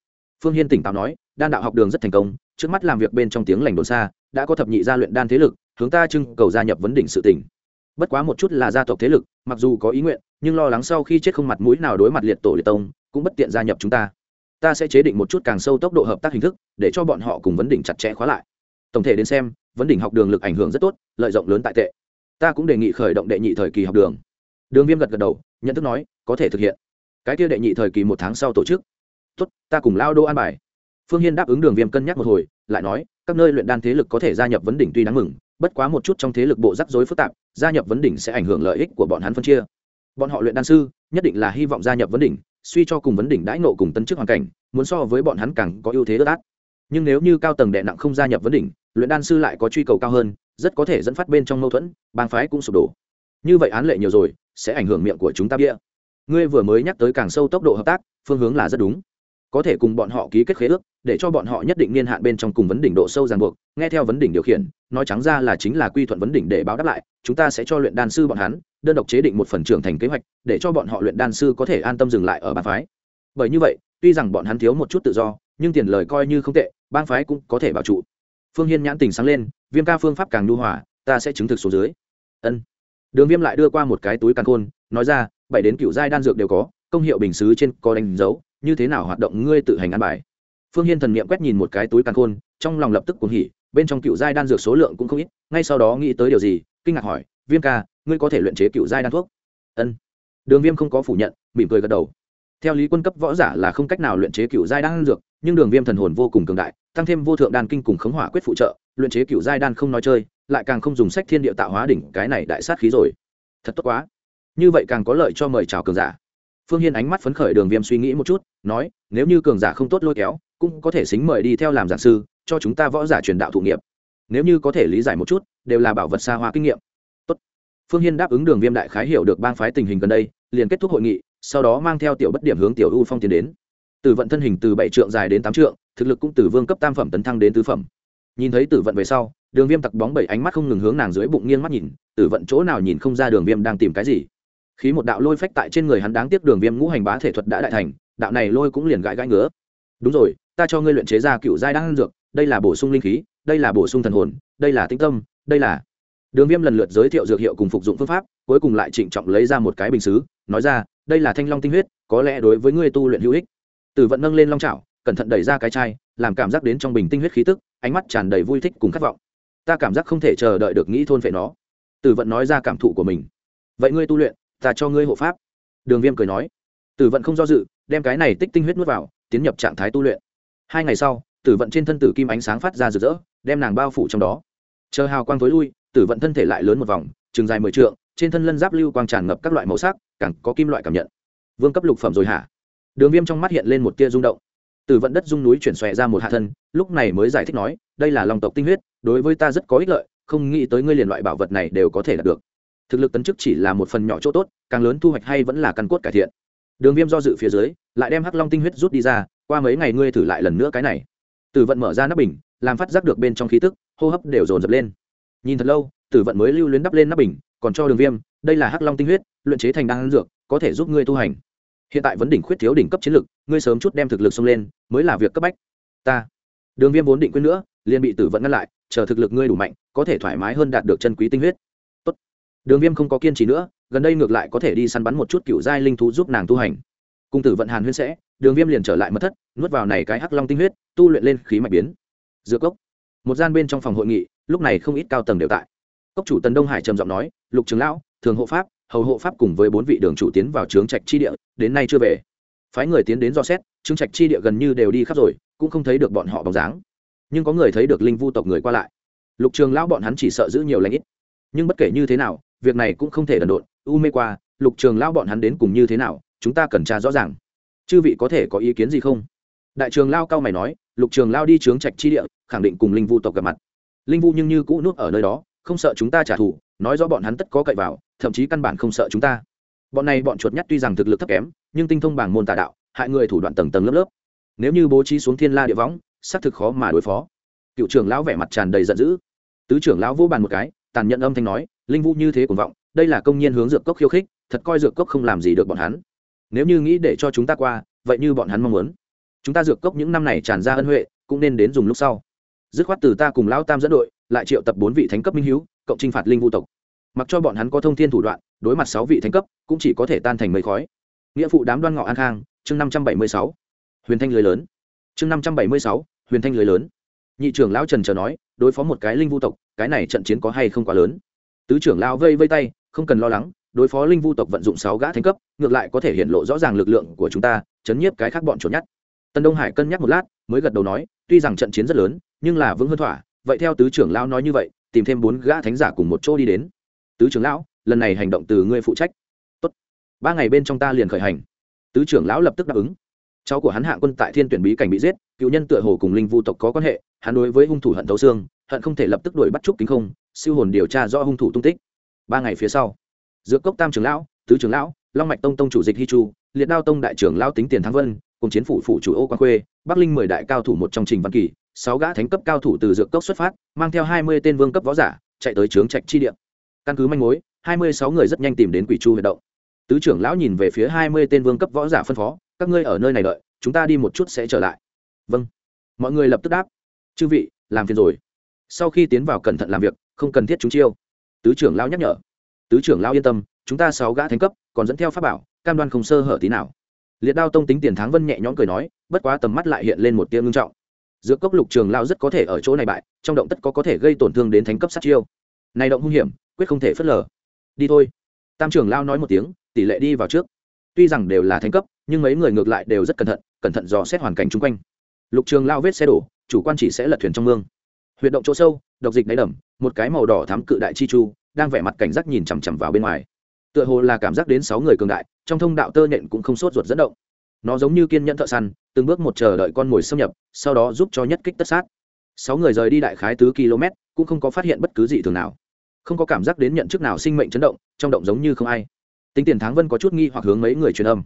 Phương hiên tỉnh táo nói đan đạo học đường rất thành công, trước mắt làm việc bên trong tiếng lành đồn xa, đã có thập nhị gia luyện đan thế lực, hướng ta trưng cầu gia nhập vấn đỉnh sự tỉnh bất quá một chút là gia tộc thế lực, mặc dù có ý nguyện, nhưng lo lắng sau khi chết không mặt mũi nào đối mặt liệt tổ liệt tông, cũng bất tiện gia nhập chúng ta. Ta sẽ chế định một chút càng sâu tốc độ hợp tác hình thức, để cho bọn họ cùng vấn đỉnh chặt chẽ khóa lại. Tổng thể đến xem, vấn đỉnh học đường lực ảnh hưởng rất tốt, lợi rộng lớn tại tệ. Ta cũng đề nghị khởi động đệ nhị thời kỳ học đường. Đường viêm gật gật đầu, nhận thức nói, có thể thực hiện. Cái kia đệ nhị thời kỳ một tháng sau tổ chức. Tốt, ta cùng lao đô an bài phương hiên đáp ứng đường viêm cân nhắc một hồi, lại nói, các nơi luyện đan thế lực có thể gia nhập vấn đỉnh tuy đáng mừng, bất quá một chút trong thế lực bộ rắc rối phức tạp, gia nhập vấn đỉnh sẽ ảnh hưởng lợi ích của bọn hắn phân chia. Bọn họ luyện đan sư, nhất định là hy vọng gia nhập vấn đỉnh, suy cho cùng vấn đỉnh đãi nộ cùng tân chức hoàn cảnh, muốn so với bọn hắn càng có ưu thế đỡ át nhưng nếu như cao tầng đệ nặng không gia nhập vấn đỉnh, luyện đan sư lại có truy cầu cao hơn, rất có thể dẫn phát bên trong mâu thuẫn, bang phái cũng sụp đổ. Như vậy án lệ nhiều rồi, sẽ ảnh hưởng miệng của chúng ta bia. Ngươi vừa mới nhắc tới càng sâu tốc độ hợp tác, phương hướng là rất đúng có thể cùng bọn họ ký kết khế ước, để cho bọn họ nhất định niên hạn bên trong cùng vấn đỉnh độ sâu ràng buộc, nghe theo vấn đỉnh điều khiển, nói trắng ra là chính là quy thuận vấn đỉnh để báo đáp lại, chúng ta sẽ cho luyện đan sư bọn hắn, đơn độc chế định một phần trưởng thành kế hoạch, để cho bọn họ luyện đan sư có thể an tâm dừng lại ở bàn phái. Bởi như vậy, tuy rằng bọn hắn thiếu một chút tự do, nhưng tiền lời coi như không tệ, bang phái cũng có thể bảo trụ. Phương hiên nhãn tình sáng lên, viêm ca phương pháp càng nhu hòa, ta sẽ chứng thực số dưới. Ân. Đường viêm lại đưa qua một cái túi càng khôn, nói ra, bảy đến cựu giai đan dược đều có, công hiệu bình xứ trên có đánh dấu như thế nào hoạt động ngươi tự hành ăn bài? Phương hiên thần niệm quét nhìn một cái túi càng khôn, trong lòng lập tức cuồng hỉ, bên trong cựu giai đan dược số lượng cũng không ít, ngay sau đó nghĩ tới điều gì, kinh ngạc hỏi, viêm ca, ngươi có thể luyện chế cựu giai đan thuốc? Ân. Đường viêm không có phủ nhận, mỉm cười gật đầu. Theo lý quân cấp võ giả là không cách nào luyện chế cựu giai đan dược, nhưng đường viêm thần hồn vô cùng cường đại, tăng thêm vô thượng đan kinh cùng khống hỏa quyết phụ trợ, luyện chế cựu giai đan không nói chơi, lại càng không dùng sách thiên địa tạo hóa đỉnh cái này đại sát khí rồi. Thật tốt quá. Như vậy càng có lợi cho mời chào cường giả phương hiên ánh mắt phấn khởi đường viêm suy nghĩ một chút, nói, nếu như cường giả không tốt lôi kéo, cũng có thể xính mời đi theo làm giảng sư, cho chúng ta võ giả truyền đạo thụ nghiệp. Nếu như có thể lý giải một chút, đều là bảo vật xa hoa kinh nghiệm. Tốt. phương hiên đáp ứng đường viêm đại khái hiểu được bang phái tình hình gần đây, liền kết thúc hội nghị, sau đó mang theo tiểu bất điểm hướng tiểu u phong tiến đến. Từ vận thân hình từ bảy trượng dài đến tám trượng, thực lực cũng từ vương cấp tam phẩm tấn thăng đến tứ phẩm. Nhìn thấy tử vận về sau, đường viêm tặc bóng bảy ánh mắt không ngừng hướng nàng dưới bụng nghiêng mắt nhìn, tử vận chỗ nào nhìn không ra đường viêm đang tìm cái gì? Khí một đạo lôi phách tại trên người hắn đáng tiếc đường viêm ngũ hành bá thể thuật đã đại thành, đạo này lôi cũng liền gãi gãi ngứa. Đúng rồi, ta cho ngươi luyện chế ra cựu giai đan dược, đây là bổ sung linh khí, đây là bổ sung thần hồn, đây là tinh tâm, đây là đường viêm lần lượt giới thiệu dược hiệu cùng phục dụng phương pháp, cuối cùng lại trịnh trọng lấy ra một cái bình xứ, nói ra, đây là thanh long tinh huyết, có lẽ đối với ngươi tu luyện hữu ích. Từ vận nâng lên long trào cẩn thận đẩy ra cái chai, làm cảm giác đến trong bình tinh huyết khí tức, ánh mắt tràn đầy vui thích cùng khát vọng. Ta cảm giác không thể chờ đợi được nghĩ thôn phệ nó. Từ vận nói ra cảm thụ của mình. Vậy ngươi tu luyện ta cho ngươi hộ pháp. Đường viêm cười nói. Tử vận không do dự, đem cái này tích tinh huyết nuốt vào, tiến nhập trạng thái tu luyện. Hai ngày sau, tử vận trên thân tử kim ánh sáng phát ra rực rỡ, đem nàng bao phủ trong đó. Chờ hào quang tối lui, tử vận thân thể lại lớn một vòng chừng dài mười trượng, trên thân lân giáp lưu quang tràn ngập các loại màu sắc, càng có kim loại cảm nhận. Vương cấp lục phẩm rồi hả? Đường viêm trong mắt hiện lên một tia rung động. Tử vận đất dung núi chuyển xòe ra một hạ thân, lúc này mới giải thích nói, đây là lòng tộc tinh huyết, đối với ta rất có ích lợi, không nghĩ tới ngươi liền loại bảo vật này đều có thể đạt được thực lực tấn chức chỉ là một phần nhỏ chỗ tốt, càng lớn thu hoạch hay vẫn là căn cốt cải thiện. Đường viêm do dự phía dưới, lại đem hắc long tinh huyết rút đi ra, qua mấy ngày ngươi thử lại lần nữa cái này. Tử vận mở ra nắp bình, làm phát giác được bên trong khí tức, hô hấp đều dồn dập lên. Nhìn thật lâu, tử vận mới lưu luyến đắp lên nắp bình, còn cho đường viêm, đây là hắc long tinh huyết, luyện chế thành đan dược, có thể giúp ngươi tu hành. Hiện tại vấn đỉnh khuyết thiếu đỉnh cấp chiến lực, ngươi sớm chút đem thực lực xông lên, mới là việc cấp bách. Ta. Đường viêm vốn định quyết nữa, liền bị tử vận ngăn lại, chờ thực lực ngươi đủ mạnh, có thể thoải mái hơn đạt được chân quý tinh huyết đường viêm không có kiên trì nữa, gần đây ngược lại có thể đi săn bắn một chút cựu giai linh thú giúp nàng tu hành. Cung tử vận hàn huyên sẽ, đường viêm liền trở lại mất thất, nuốt vào này cái hắc long tinh huyết, tu luyện lên khí mạch biến. Dược cốc. Một gian bên trong phòng hội nghị, lúc này không ít cao tầng đều tại. Cốc chủ tần đông hải trầm giọng nói, lục trường lão, thường hộ pháp, hầu hộ pháp cùng với bốn vị đường chủ tiến vào trướng trạch chi địa, đến nay chưa về. Phái người tiến đến do xét, trướng trạch chi địa gần như đều đi khắp rồi, cũng không thấy được bọn họ bóng dáng. Nhưng có người thấy được linh vu tộc người qua lại. Lục trường lão bọn hắn chỉ sợ giữ nhiều lãnh ít. Nhưng bất kể như thế nào việc này cũng không thể đần độn, u mê qua, lục trường lao bọn hắn đến cùng như thế nào, chúng ta cần tra rõ ràng. Chư vị có thể có ý kiến gì không? Đại trường lao cao mày nói, lục trường lao đi trướng trạch chi địa, khẳng định cùng linh vu tộc gặp mặt. Linh vu nhưng như cũ nuốt ở nơi đó, không sợ chúng ta trả thù, nói rõ bọn hắn tất có cậy vào, thậm chí căn bản không sợ chúng ta. Bọn này bọn chuột nhắt tuy rằng thực lực thấp kém, nhưng tinh thông bảng môn tà đạo, hại người thủ đoạn tầng tầng lớp lớp. Nếu như bố trí xuống thiên la địa võng, xác thực khó mà đối phó. Cựu trưởng lão vẻ mặt tràn đầy giận dữ. Tứ trưởng lão vô bàn một cái tàn nhẫn âm thanh nói, linh vũ như thế cuồng vọng, đây là công nhân hướng dược cốc khiêu khích, thật coi dược cốc không làm gì được bọn hắn. Nếu như nghĩ để cho chúng ta qua, vậy như bọn hắn mong muốn. Chúng ta dược cốc những năm này tràn ra ân huệ, cũng nên đến dùng lúc sau. Dứt khoát từ ta cùng lão tam dẫn đội, lại triệu tập bốn vị thánh cấp minh hữu cộng trinh phạt linh vũ tộc. Mặc cho bọn hắn có thông thiên thủ đoạn, đối mặt sáu vị thánh cấp, cũng chỉ có thể tan thành mây khói. Nghĩa phụ đám đoan ngọ an khang, chương năm trăm bảy mươi sáu. Huyền thanh lưới lớn. Chương năm trăm bảy mươi sáu, huyền thanh lưới lớn. Nhị trưởng lão trần chờ nói, đối phó một cái linh vũ tộc cái này trận chiến có hay không quá lớn. Tứ trưởng lão vây vây tay, không cần lo lắng, đối phó linh vu tộc vận dụng sáu gã thánh cấp, ngược lại có thể hiện lộ rõ ràng lực lượng của chúng ta, chấn nhiếp cái khác bọn trốn nhát tân đông hải cân nhắc một lát, mới gật đầu nói, tuy rằng trận chiến rất lớn, nhưng là vững hơn thỏa, vậy theo tứ trưởng lão nói như vậy, tìm thêm bốn gã thánh giả cùng một chỗ đi đến. Tứ trưởng lão, lần này hành động từ ngươi phụ trách. Tốt. Ba ngày bên trong ta liền khởi hành. Tứ trưởng lão lập tức đáp ứng. Cháu của hắn hạng quân tại thiên tuyển bí cảnh bị giết, cựu nhân tựa hồ cùng linh vu tộc có quan hệ, hắn đối với hung thủ hận thấu xương hận không thể lập tức đuổi bắt trúc kính không, siêu hồn điều tra do hung thủ tung tích. Ba ngày phía sau giữa cốc tam trưởng lão, tứ trưởng lão, long mạch tông tông chủ dịch hi chu, liệt đao tông đại trưởng lão tính tiền thắng vân, cùng chiến phủ phụ chủ ô quang khuê, bắc linh mười đại cao thủ một trong trình văn kỳ, sáu gã thánh cấp cao thủ từ dược cốc xuất phát, mang theo hai mươi tên vương cấp võ giả, chạy tới trướng trạch chi địa. Căn cứ manh mối, hai mươi sáu người rất nhanh tìm đến quỷ chu huyệt động. Tứ trưởng lão nhìn về phía hai mươi tên vương cấp võ giả phân phó, các ngươi ở nơi này đợi, chúng ta đi một chút sẽ trở lại. Vâng. Mọi người lập tức đáp. Chư vị, làm phiền rồi sau khi tiến vào cẩn thận làm việc, không cần thiết chúng chiêu. Tứ trưởng lao nhắc nhở. Tứ trưởng lao yên tâm, chúng ta sáu gã thánh cấp, còn dẫn theo pháp bảo, cam đoan không sơ hở tí nào. Liệt đao tông tính tiền tháng vân nhẹ nhõm cười nói, bất quá tầm mắt lại hiện lên một tia ngưng trọng. Giữa cốc lục trường lao rất có thể ở chỗ này bại, trong động tất có có thể gây tổn thương đến thánh cấp sát chiêu. Này động hung hiểm, quyết không thể phớt lờ. Đi thôi. Tam trưởng lao nói một tiếng, tỷ lệ đi vào trước. Tuy rằng đều là thánh cấp, nhưng mấy người ngược lại đều rất cẩn thận cẩn thận dò xét hoàn cảnh chung quanh. Lục trường lao vết xe đổ, chủ quan chỉ sẽ lật thuyền trong mương huyệt động chỗ sâu, độc dịch đáy đầm, một cái màu đỏ thám cự đại chi chu, đang vẻ mặt cảnh giác nhìn chằm chằm vào bên ngoài. Tựa hồ là cảm giác đến sáu người cường đại, trong thông đạo tơ nện cũng không sốt ruột dẫn động. Nó giống như kiên nhẫn thợ săn, từng bước một chờ đợi con mồi xâm nhập, sau đó giúp cho nhất kích tất sát. Sáu người rời đi đại khái tứ km, cũng không có phát hiện bất cứ gì thường nào. Không có cảm giác đến nhận chức nào sinh mệnh chấn động, trong động giống như không ai. Tính tiền thắng vân có chút nghi hoặc hướng mấy người truyền âm.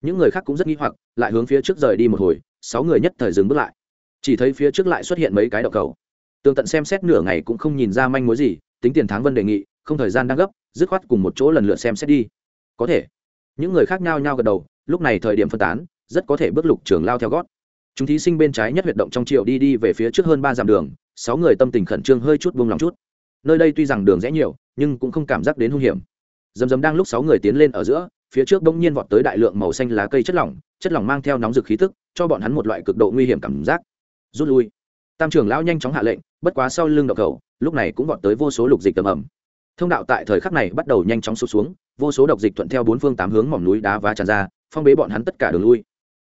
Những người khác cũng rất nghi hoặc, lại hướng phía trước rời đi một hồi, sáu người nhất thời dừng bước lại. Chỉ thấy phía trước lại xuất hiện mấy cái đậu cầu tường tận xem xét nửa ngày cũng không nhìn ra manh mối gì, tính tiền tháng vân đề nghị, không thời gian đang gấp, dứt khoát cùng một chỗ lần lượt xem xét đi. Có thể. Những người khác nhau nhau gật đầu, lúc này thời điểm phân tán, rất có thể bước lục trường lao theo gót. Chúng thí sinh bên trái nhất huyệt động trong triệu đi đi về phía trước hơn ba dặm đường, sáu người tâm tình khẩn trương hơi chút buông lòng chút. Nơi đây tuy rằng đường rẽ nhiều, nhưng cũng không cảm giác đến hung hiểm. Dầm dầm đang lúc sáu người tiến lên ở giữa, phía trước bỗng nhiên vọt tới đại lượng màu xanh lá cây chất lỏng chất lỏng mang theo nóng rực khí tức, cho bọn hắn một loại cực độ nguy hiểm cảm giác. Rút lui tam trưởng lão nhanh chóng hạ lệnh, bất quá sau lưng đậu cầu lúc này cũng vọt tới vô số lục dịch tầm ẩm. Thông đạo tại thời khắc này bắt đầu nhanh chóng sụt xuống, vô số độc dịch thuận theo bốn phương tám hướng mỏm núi đá và tràn ra, phong bế bọn hắn tất cả đường lui.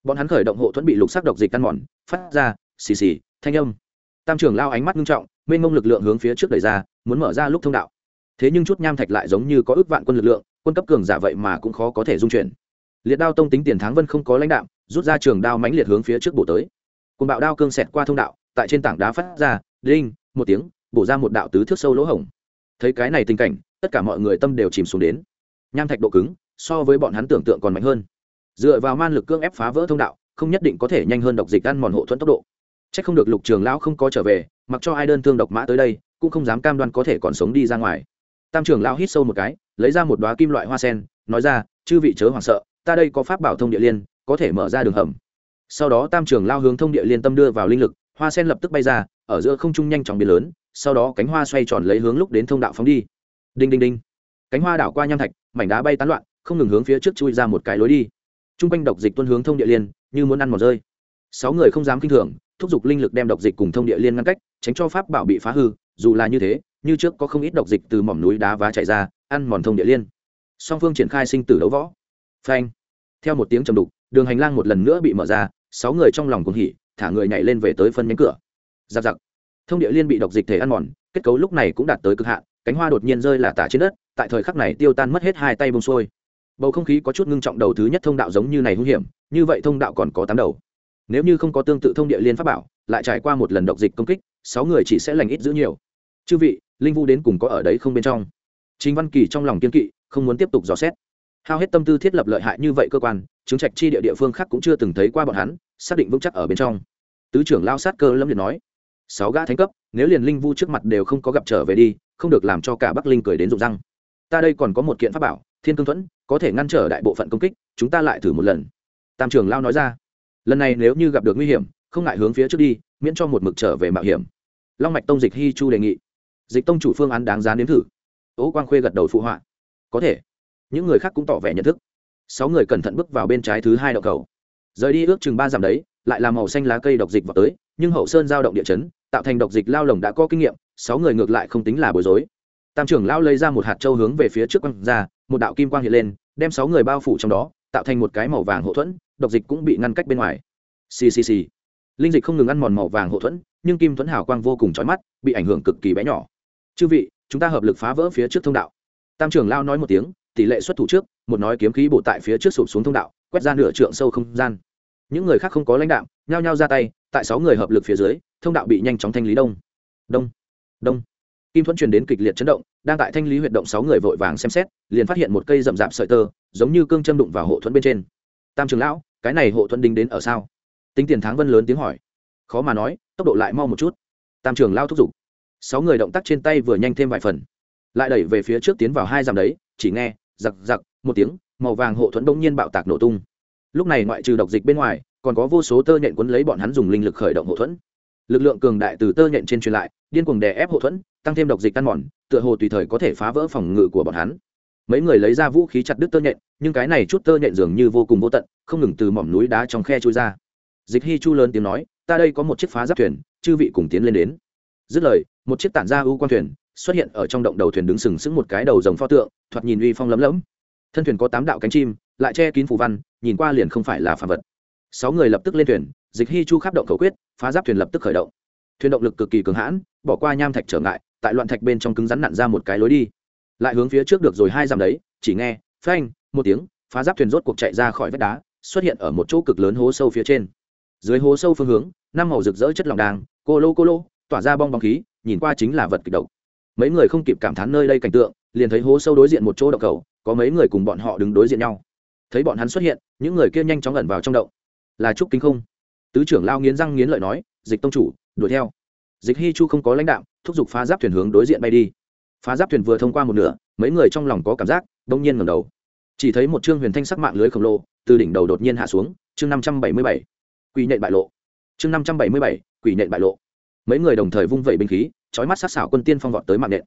Bọn hắn khởi động hộ thuẫn bị lục sắc độc dịch căn mòn, phát ra xì xì, thanh âm. Tam trưởng lao ánh mắt nghiêm trọng, mênh mông lực lượng hướng phía trước đẩy ra, muốn mở ra lúc thông đạo. Thế nhưng chút nham thạch lại giống như có ước vạn quân lực lượng, quân cấp cường giả vậy mà cũng khó có thể dung chuyển. Liệt đao tông tính tiền thắng vân không có lãnh đạo rút ra trường đao mãnh liệt hướng phía trước bổ tới. Cùng bạo đao cương xẹt qua thông đạo tại trên tảng đá phát ra, đinh, một tiếng, bổ ra một đạo tứ thước sâu lỗ hổng. Thấy cái này tình cảnh, tất cả mọi người tâm đều chìm xuống đến. Nham thạch độ cứng, so với bọn hắn tưởng tượng còn mạnh hơn. Dựa vào man lực cương ép phá vỡ thông đạo, không nhất định có thể nhanh hơn độc dịch ăn mòn hộ thuẫn tốc độ. C h ắ c không được lục trường lão không có trở về, mặc cho ai đơn thương độc mã tới đây, cũng không dám cam đoan có thể còn sống đi ra ngoài. Tam trường lão hít sâu một cái, lấy ra một đoá kim loại hoa sen, nói ra, chư vị chớ hoảng sợ, ta đây có pháp bảo thông địa liên, có thể mở ra đường hầm. Sau đó tam trường lao hướng thông địa liên tâm đưa vào linh lực hoa sen lập tức bay ra, ở giữa không trung nhanh chóng biến lớn, sau đó cánh hoa xoay tròn lấy hướng lúc đến thông đạo phóng đi. Đinh đinh đinh. Cánh hoa đảo qua nham thạch, mảnh đá bay tán loạn, không ngừng hướng phía trước chui ra một cái lối đi. T r u n g quanh độc dịch tuân hướng thông địa liên, như muốn ăn mòn rơi. Sáu người không dám k i n h thường, thúc giục linh lực đem độc dịch cùng thông địa liên ngăn cách, tránh cho pháp bảo bị phá hư, dù là như thế, như trước có không ít độc dịch từ mỏm núi đá vá chạy ra, ăn mòn thông địa liên. Song phương triển khai sinh tử đấu võ. Phanh. Theo một tiếng trầm đục, đường hành lang một lần nữa bị mở ra, sáu người trong lòng cũng hỉ thả người nhảy lên về tới phân nhánh cửa. Giặc giặc. Thông địa liên bị độc dịch thể ăn mòn, kết cấu lúc này cũng đạt tới cực hạn, cánh hoa đột nhiên rơi là tả trên đất, tại thời khắc này tiêu tan mất hết hai tay bông xuôi. Bầu không khí có chút ngưng trọng đầu thứ nhất thông đạo giống như này hung hiểm, như vậy thông đạo còn có tám đầu. Nếu như không có tương tự thông địa liên pháp bảo, lại trải qua một lần độc dịch công kích, sáu người chỉ sẽ lành ít giữ nhiều. Chư vị, linh vu đến cùng có ở đấy không bên trong? Chính văn kỳ trong lòng kiên kỵ, không muốn tiếp tục dò xét. Hao hết tâm tư thiết lập lợi hại như vậy cơ quan, chứng trạch chi địa địa phương khác cũng chưa từng thấy qua bọn hắn xác định vững chắc ở bên trong. Tứ trưởng lao sát cơ lâm liệt nói, sáu gã thánh cấp, nếu liền linh vu trước mặt đều không có gặp trở về đi, không được làm cho cả bắc linh cười đến rụng răng. Ta đây còn có một kiện pháp bảo, thiên cương thuẫn, có thể ngăn trở đại bộ phận công kích, chúng ta lại thử một lần. Tam trưởng lao nói ra, lần này nếu như gặp được nguy hiểm, không ngại hướng phía trước đi, miễn cho một mực trở về mạo hiểm. Long mạch tông dịch hy chu đề nghị, dịch tông chủ phương án đáng giá nếm thử. Ố quang khuê gật đầu phụ họa, có thể. Những người khác cũng tỏ vẻ nhận thức. Sáu người cẩn thận bước vào bên trái thứ hai đậu cầu rời đi ước chừng ba dặm đấy, lại làm màu xanh lá cây độc dịch vào tới, nhưng hậu sơn giao động địa chấn, tạo thành độc dịch lao lồng đã có kinh nghiệm, sáu người ngược lại không tính là bối rối. Tam trưởng lao lấy ra một hạt châu hướng về phía trước quăng ra, một đạo kim quang hiện lên, đem sáu người bao phủ trong đó, tạo thành một cái màu vàng hậu thuẫn, độc dịch cũng bị ngăn cách bên ngoài. Ccc linh dịch không ngừng ăn mòn màu vàng hậu thuẫn, nhưng kim thuẫn hào quang vô cùng trói mắt, bị ảnh hưởng cực kỳ bé nhỏ. Chư vị, chúng ta hợp lực phá vỡ phía trước thông đạo. Tam trưởng lao nói một tiếng, tỷ lệ xuất thủ trước, một nói kiếm khí bổ tại phía trước sụp xuống thông đạo quét ra nửa trượng sâu không gian. Những người khác không có lãnh đạo nhao nhao ra tay, tại sáu người hợp lực phía dưới, thông đạo bị nhanh chóng thanh lý đông. Đông đông. Kim thuẫn truyền đến kịch liệt chấn động, đang tại thanh lý huyệt động sáu người vội vàng xem xét, liền phát hiện một cây rậm rạp sợi tơ, giống như cương châm đụng vào hộ thuẫn bên trên. Tam trường lão, cái này hộ thuẫn đính đến ở sao? Tính tiền tháng vân lớn tiếng hỏi. Khó mà nói, tốc độ lại mau một chút. Tam trường lao thúc giục. Sáu người động tác trên tay vừa nhanh thêm vài phần. Lại đẩy về phía trước tiến vào hai dặm đấy, chỉ nghe, giặc giặc, một tiếng màu vàng hộ thuẫn đông nhiên bạo tạc nổ tung. Lúc này ngoại trừ độc dịch bên ngoài, còn có vô số tơ nhện quấn lấy bọn hắn dùng linh lực khởi động hộ thuẫn. Lực lượng cường đại từ tơ nhện trên truyền lại, điên cuồng đè ép hộ thuẫn, tăng thêm độc dịch ăn mòn, tựa hồ tùy thời có thể phá vỡ phòng ngự của bọn hắn. Mấy người lấy ra vũ khí chặt đứt tơ nhện, nhưng cái này chút tơ nhện dường như vô cùng vô tận, không ngừng từ mỏm núi đá trong khe trôi ra. Dịch hy chu lớn tiếng nói, ta đây có một chiếc phá giáp thuyền, chư vị cùng tiến lên đến. Dứt lời, một chiếc tản ra u quan thuyền xuất hiện ở trong động đầu thuyền đứng sừng sững một cái đầu rồng pho tượng, thoạt nhìn uy phong lấm lẫm thân thuyền có tám đạo cánh chim, lại che kín phủ văn, nhìn qua liền không phải là phàm vật. Sáu người lập tức lên thuyền, dịch hy chu khắp động khẩu quyết, phá giáp thuyền lập tức khởi động. Thuyền động lực cực kỳ cường hãn, bỏ qua nham thạch trở ngại, tại loạn thạch bên trong cứng rắn nặn ra một cái lối đi. Lại hướng phía trước được rồi hai dặm đấy, chỉ nghe, phanh, một tiếng, phá giáp thuyền rốt cuộc chạy ra khỏi vách đá, xuất hiện ở một chỗ cực lớn hố sâu phía trên. Dưới hố sâu phương hướng, năm màu rực rỡ chất lỏng đàng cô lô cô lô, tỏa ra bong bóng khí, nhìn qua chính là vật kịch độc. Mấy người không kịp cảm thán nơi đây cảnh tượng, liền thấy hố sâu đối diện một chỗ động cầu có mấy người cùng bọn họ đứng đối diện nhau. Thấy bọn hắn xuất hiện, những người kia nhanh chóng ẩn vào trong động. Là trúc kính không. Tứ trưởng lao nghiến răng nghiến lợi nói, dịch tông chủ, đuổi theo. Dịch hy chu không có lãnh đạo, thúc giục phá giáp thuyền hướng đối diện bay đi. Phá giáp thuyền vừa thông qua một nửa, mấy người trong lòng có cảm giác, đông nhiên ngầm đầu. Chỉ thấy một chương huyền thanh sắc mạng lưới khổng lồ, từ đỉnh đầu đột nhiên hạ xuống, chương năm trăm bảy mươi bảy, quỷ nhện bại lộ. Chương năm trăm bảy mươi bảy, quỷ nhện bại lộ. Mấy người đồng thời vung vẩy binh khí trói mắt sát xảo quân tiên phong vọt tới mạng nhện.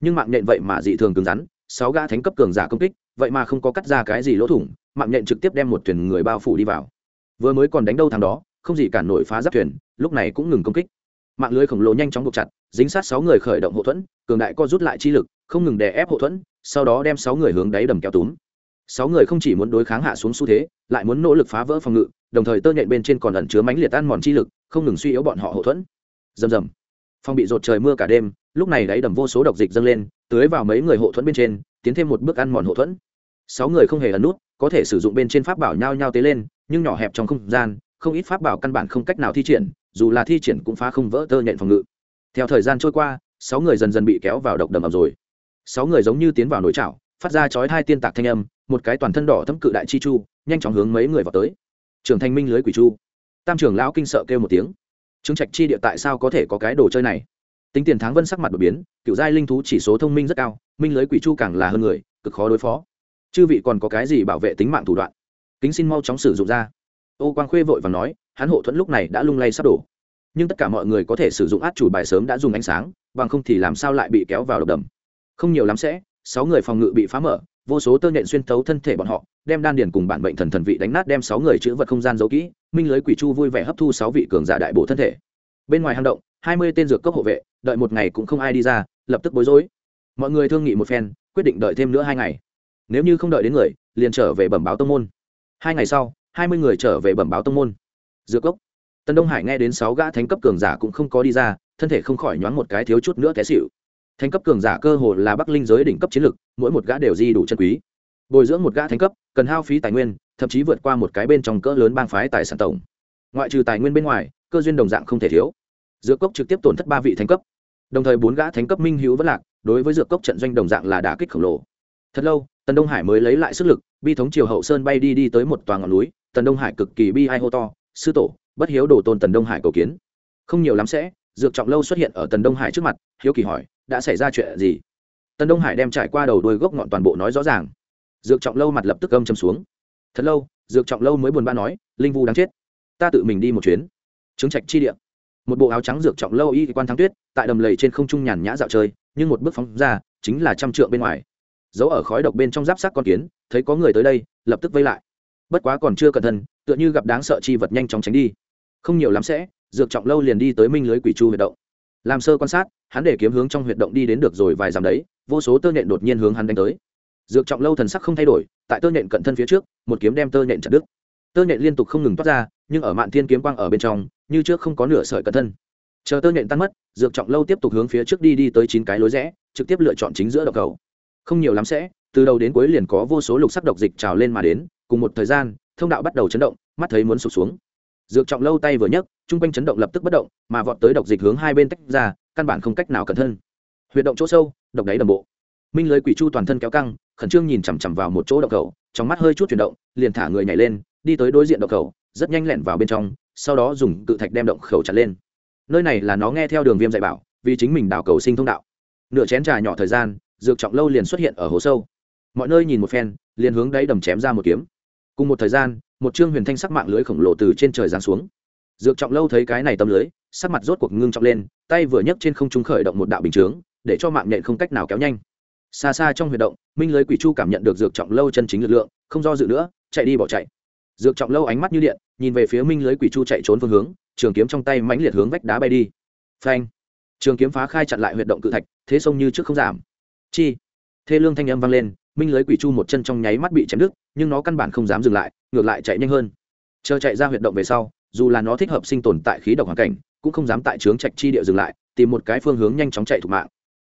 Nhưng mạng nhện vậy mà dị thường cứng rắn sáu gã thánh cấp cường giả công kích, vậy mà không có cắt ra cái gì lỗ thủng, mạng nhện trực tiếp đem một thuyền người bao phủ đi vào. Vừa mới còn đánh đâu thằng đó, không gì cản nổi phá giáp thuyền, lúc này cũng ngừng công kích. Mạng lưới khổng lồ nhanh chóng buộc chặt, dính sát sáu người khởi động hậu thuẫn, cường đại co rút lại chi lực, không ngừng đè ép hậu thuẫn, sau đó đem sáu người hướng đáy đầm kéo túm. Sáu người không chỉ muốn đối kháng hạ xuống xu thế, lại muốn nỗ lực phá vỡ phòng ngự, đồng thời tơ nhện bên trên còn ẩn chứa mánh liệt ăn mòn chi lực, không ngừng suy yếu bọn họ hậu thuẫn. Rầm rầm phong bị rột trời mưa cả đêm, lúc này đáy đầm vô số độc dịch dâng lên, tưới vào mấy người hộ thuẫn bên trên, tiến thêm một bước ăn mòn hộ thuẫn. Sáu người không hề ấn nút, có thể sử dụng bên trên pháp bảo nhao nhao tế lên, nhưng nhỏ hẹp trong không gian, không ít pháp bảo căn bản không cách nào thi triển, dù là thi triển cũng phá không vỡ tơ nhện phòng ngự. Theo thời gian trôi qua, sáu người dần dần bị kéo vào độc đầm ẩm rồi. Sáu người giống như tiến vào nồi chảo, phát ra chói hai tiên tạc thanh âm, một cái toàn thân đỏ thấm cự đại chi chu, nhanh chóng hướng mấy người vào tới. Trưởng thành minh lưới quỷ chu. Tam trưởng lão kinh sợ kêu một tiếng chứng trạch chi địa tại sao có thể có cái đồ chơi này? Tính tiền tháng vân sắc mặt đột biến, cựu giai linh thú chỉ số thông minh rất cao, minh lưới quỷ chu càng là hơn người, cực khó đối phó. Chư vị còn có cái gì bảo vệ tính mạng thủ đoạn? Kính xin mau chóng sử dụng ra. Ô quang khuê vội và nói, hắn hộ thuẫn lúc này đã lung lay sắp đổ. Nhưng tất cả mọi người có thể sử dụng át chủ bài sớm đã dùng ánh sáng, bằng không thì làm sao lại bị kéo vào độc đầm? Không nhiều lắm sẽ, sáu người phòng ngự bị phá mở vô số tơ nhện xuyên thấu thân thể bọn họ, đem đan điền cùng bản bệnh thần thần vị đánh nát đem sáu người chữ vật không gian giấu kỹ, minh lưới quỷ chu vui vẻ hấp thu sáu vị cường giả đại bộ thân thể. Bên ngoài hang động, hai mươi tên dược cấp hộ vệ, đợi một ngày cũng không ai đi ra, lập tức bối rối. Mọi người thương nghị một phen, quyết định đợi thêm nữa hai ngày. Nếu như không đợi đến người, liền trở về bẩm báo tông môn. Hai ngày sau, hai mươi người trở về bẩm báo tông môn. Dược cốc tân đông hải nghe đến sáu gã thánh cấp cường giả cũng không có đi ra, thân thể không khỏi nhoáng một cái thiếu chút nữa té xịu thánh cấp cường giả cơ hồ là bắc linh giới đỉnh cấp chiến lực, mỗi một gã đều di đủ chân quý. Bồi dưỡng một gã thánh cấp, cần hao phí tài nguyên, thậm chí vượt qua một cái bên trong cỡ lớn bang phái tài sản tổng. Ngoại trừ tài nguyên bên ngoài, cơ duyên đồng dạng không thể thiếu. Dược cốc trực tiếp tổn thất ba vị thánh cấp. Đồng thời bốn gã thánh cấp minh hữu vẫn lạc, đối với dược cốc trận doanh đồng dạng là đả kích khổng lồ. Thật lâu, tần đông hải mới lấy lại sức lực, bi thống triều hậu sơn bay đi đi tới một toàn ngọn núi, tần đông hải cực kỳ bi ai hô to, sư tổ, bất hiếu đổ tôn tần đông hải cầu kiến. Không nhiều lắm sẽ, dược trọng lâu xuất hiện ở tần đông hải trước mặt, hiếu kỳ hỏi đã xảy ra chuyện gì? Tần đông hải đem trải qua đầu đuôi gốc ngọn toàn bộ nói rõ ràng. Dược trọng lâu mặt lập tức âm châm xuống. Thật lâu, dược trọng lâu mới buồn bã nói, linh vu đáng chết, ta tự mình đi một chuyến. Chứng trạch chi địa. Một bộ áo trắng dược trọng lâu y quan thắng tuyết, tại đầm lầy trên không trung nhàn nhã dạo chơi, nhưng một bước phóng ra, chính là trăm trượng bên ngoài. Giấu ở khói độc bên trong giáp sát con kiến, thấy có người tới đây, lập tức vây lại. Bất quá còn chưa cẩn thận, tựa như gặp đáng sợ chi vật nhanh chóng tránh đi. Không nhiều lắm sẽ, dược trọng lâu liền đi tới minh lưới quỷ chu huyệt động. Làm sơ quan sát hắn để kiếm hướng trong huyệt động đi đến được rồi vài dặm đấy, vô số tơ nhện đột nhiên hướng hắn đánh tới. Dược trọng lâu thần sắc không thay đổi, tại tơ nhện cận thân phía trước, một kiếm đem tơ nhện chặt đứt. Tơ nhện liên tục không ngừng toát ra, nhưng ở mạn thiên kiếm quang ở bên trong, như trước không có nửa sợi cận thân. Chờ tơ nhện tan mất, dược trọng lâu tiếp tục hướng phía trước đi đi tới chín cái lối rẽ, trực tiếp lựa chọn chính giữa độc cầu. Không nhiều lắm sẽ, từ đầu đến cuối liền có vô số lục sắc độc dịch trào lên mà đến, cùng một thời gian, thông đạo bắt đầu chấn động, mắt thấy muốn sụp xuống dược trọng lâu tay vừa nhấc trung quanh chấn động lập tức bất động, mà vọt tới độc dịch hướng hai bên tách ra, căn bản không cách nào cẩn thân. Huyệt động chỗ sâu, độc đáy đầm bộ. Minh lưới quỷ chu toàn thân kéo căng, khẩn trương nhìn chằm chằm vào một chỗ độc cầu trong mắt hơi chút chuyển động, liền thả người nhảy lên, đi tới đối diện độc cầu rất nhanh lẹn vào bên trong, sau đó dùng cự thạch đem động khẩu chặt lên. Nơi này là nó nghe theo đường viêm dạy bảo, vì chính mình đào cầu sinh thông đạo. Nửa chén trà nhỏ thời gian, dược trọng lâu liền xuất hiện ở hố sâu. Mọi nơi nhìn một phen, liền hướng đáy đầm chém ra một kiếm cùng một thời gian, một chương huyền thanh sắc mạng lưới khổng lồ từ trên trời giáng xuống. Dược trọng lâu thấy cái này tấm lưới, sắc mặt rốt cuộc ngưng trọng lên, tay vừa nhấc trên không trung khởi động một đạo bình chướng, để cho mạng nhện không cách nào kéo nhanh. Xa xa trong huy động, minh lưới quỷ chu cảm nhận được dược trọng lâu chân chính lực lượng, không do dự nữa, chạy đi bỏ chạy. Dược trọng lâu ánh mắt như điện, nhìn về phía minh lưới quỷ chu chạy trốn phương hướng, trường kiếm trong tay mãnh liệt hướng vách đá bay đi. Phanh! Trường kiếm phá khai chặn lại huyệt động cự thạch, thế sông như trước không giảm. Chi! Thê lương thanh âm vang lên minh lưới quỷ chu một chân trong nháy mắt bị chém đứt, nhưng nó căn bản không dám dừng lại, ngược lại chạy nhanh hơn. Chờ chạy ra huyệt động về sau, dù là nó thích hợp sinh tồn tại khí độc hoàn cảnh, cũng không dám tại trướng trạch chi địa dừng lại, tìm một cái phương hướng nhanh chóng chạy thủ mạng.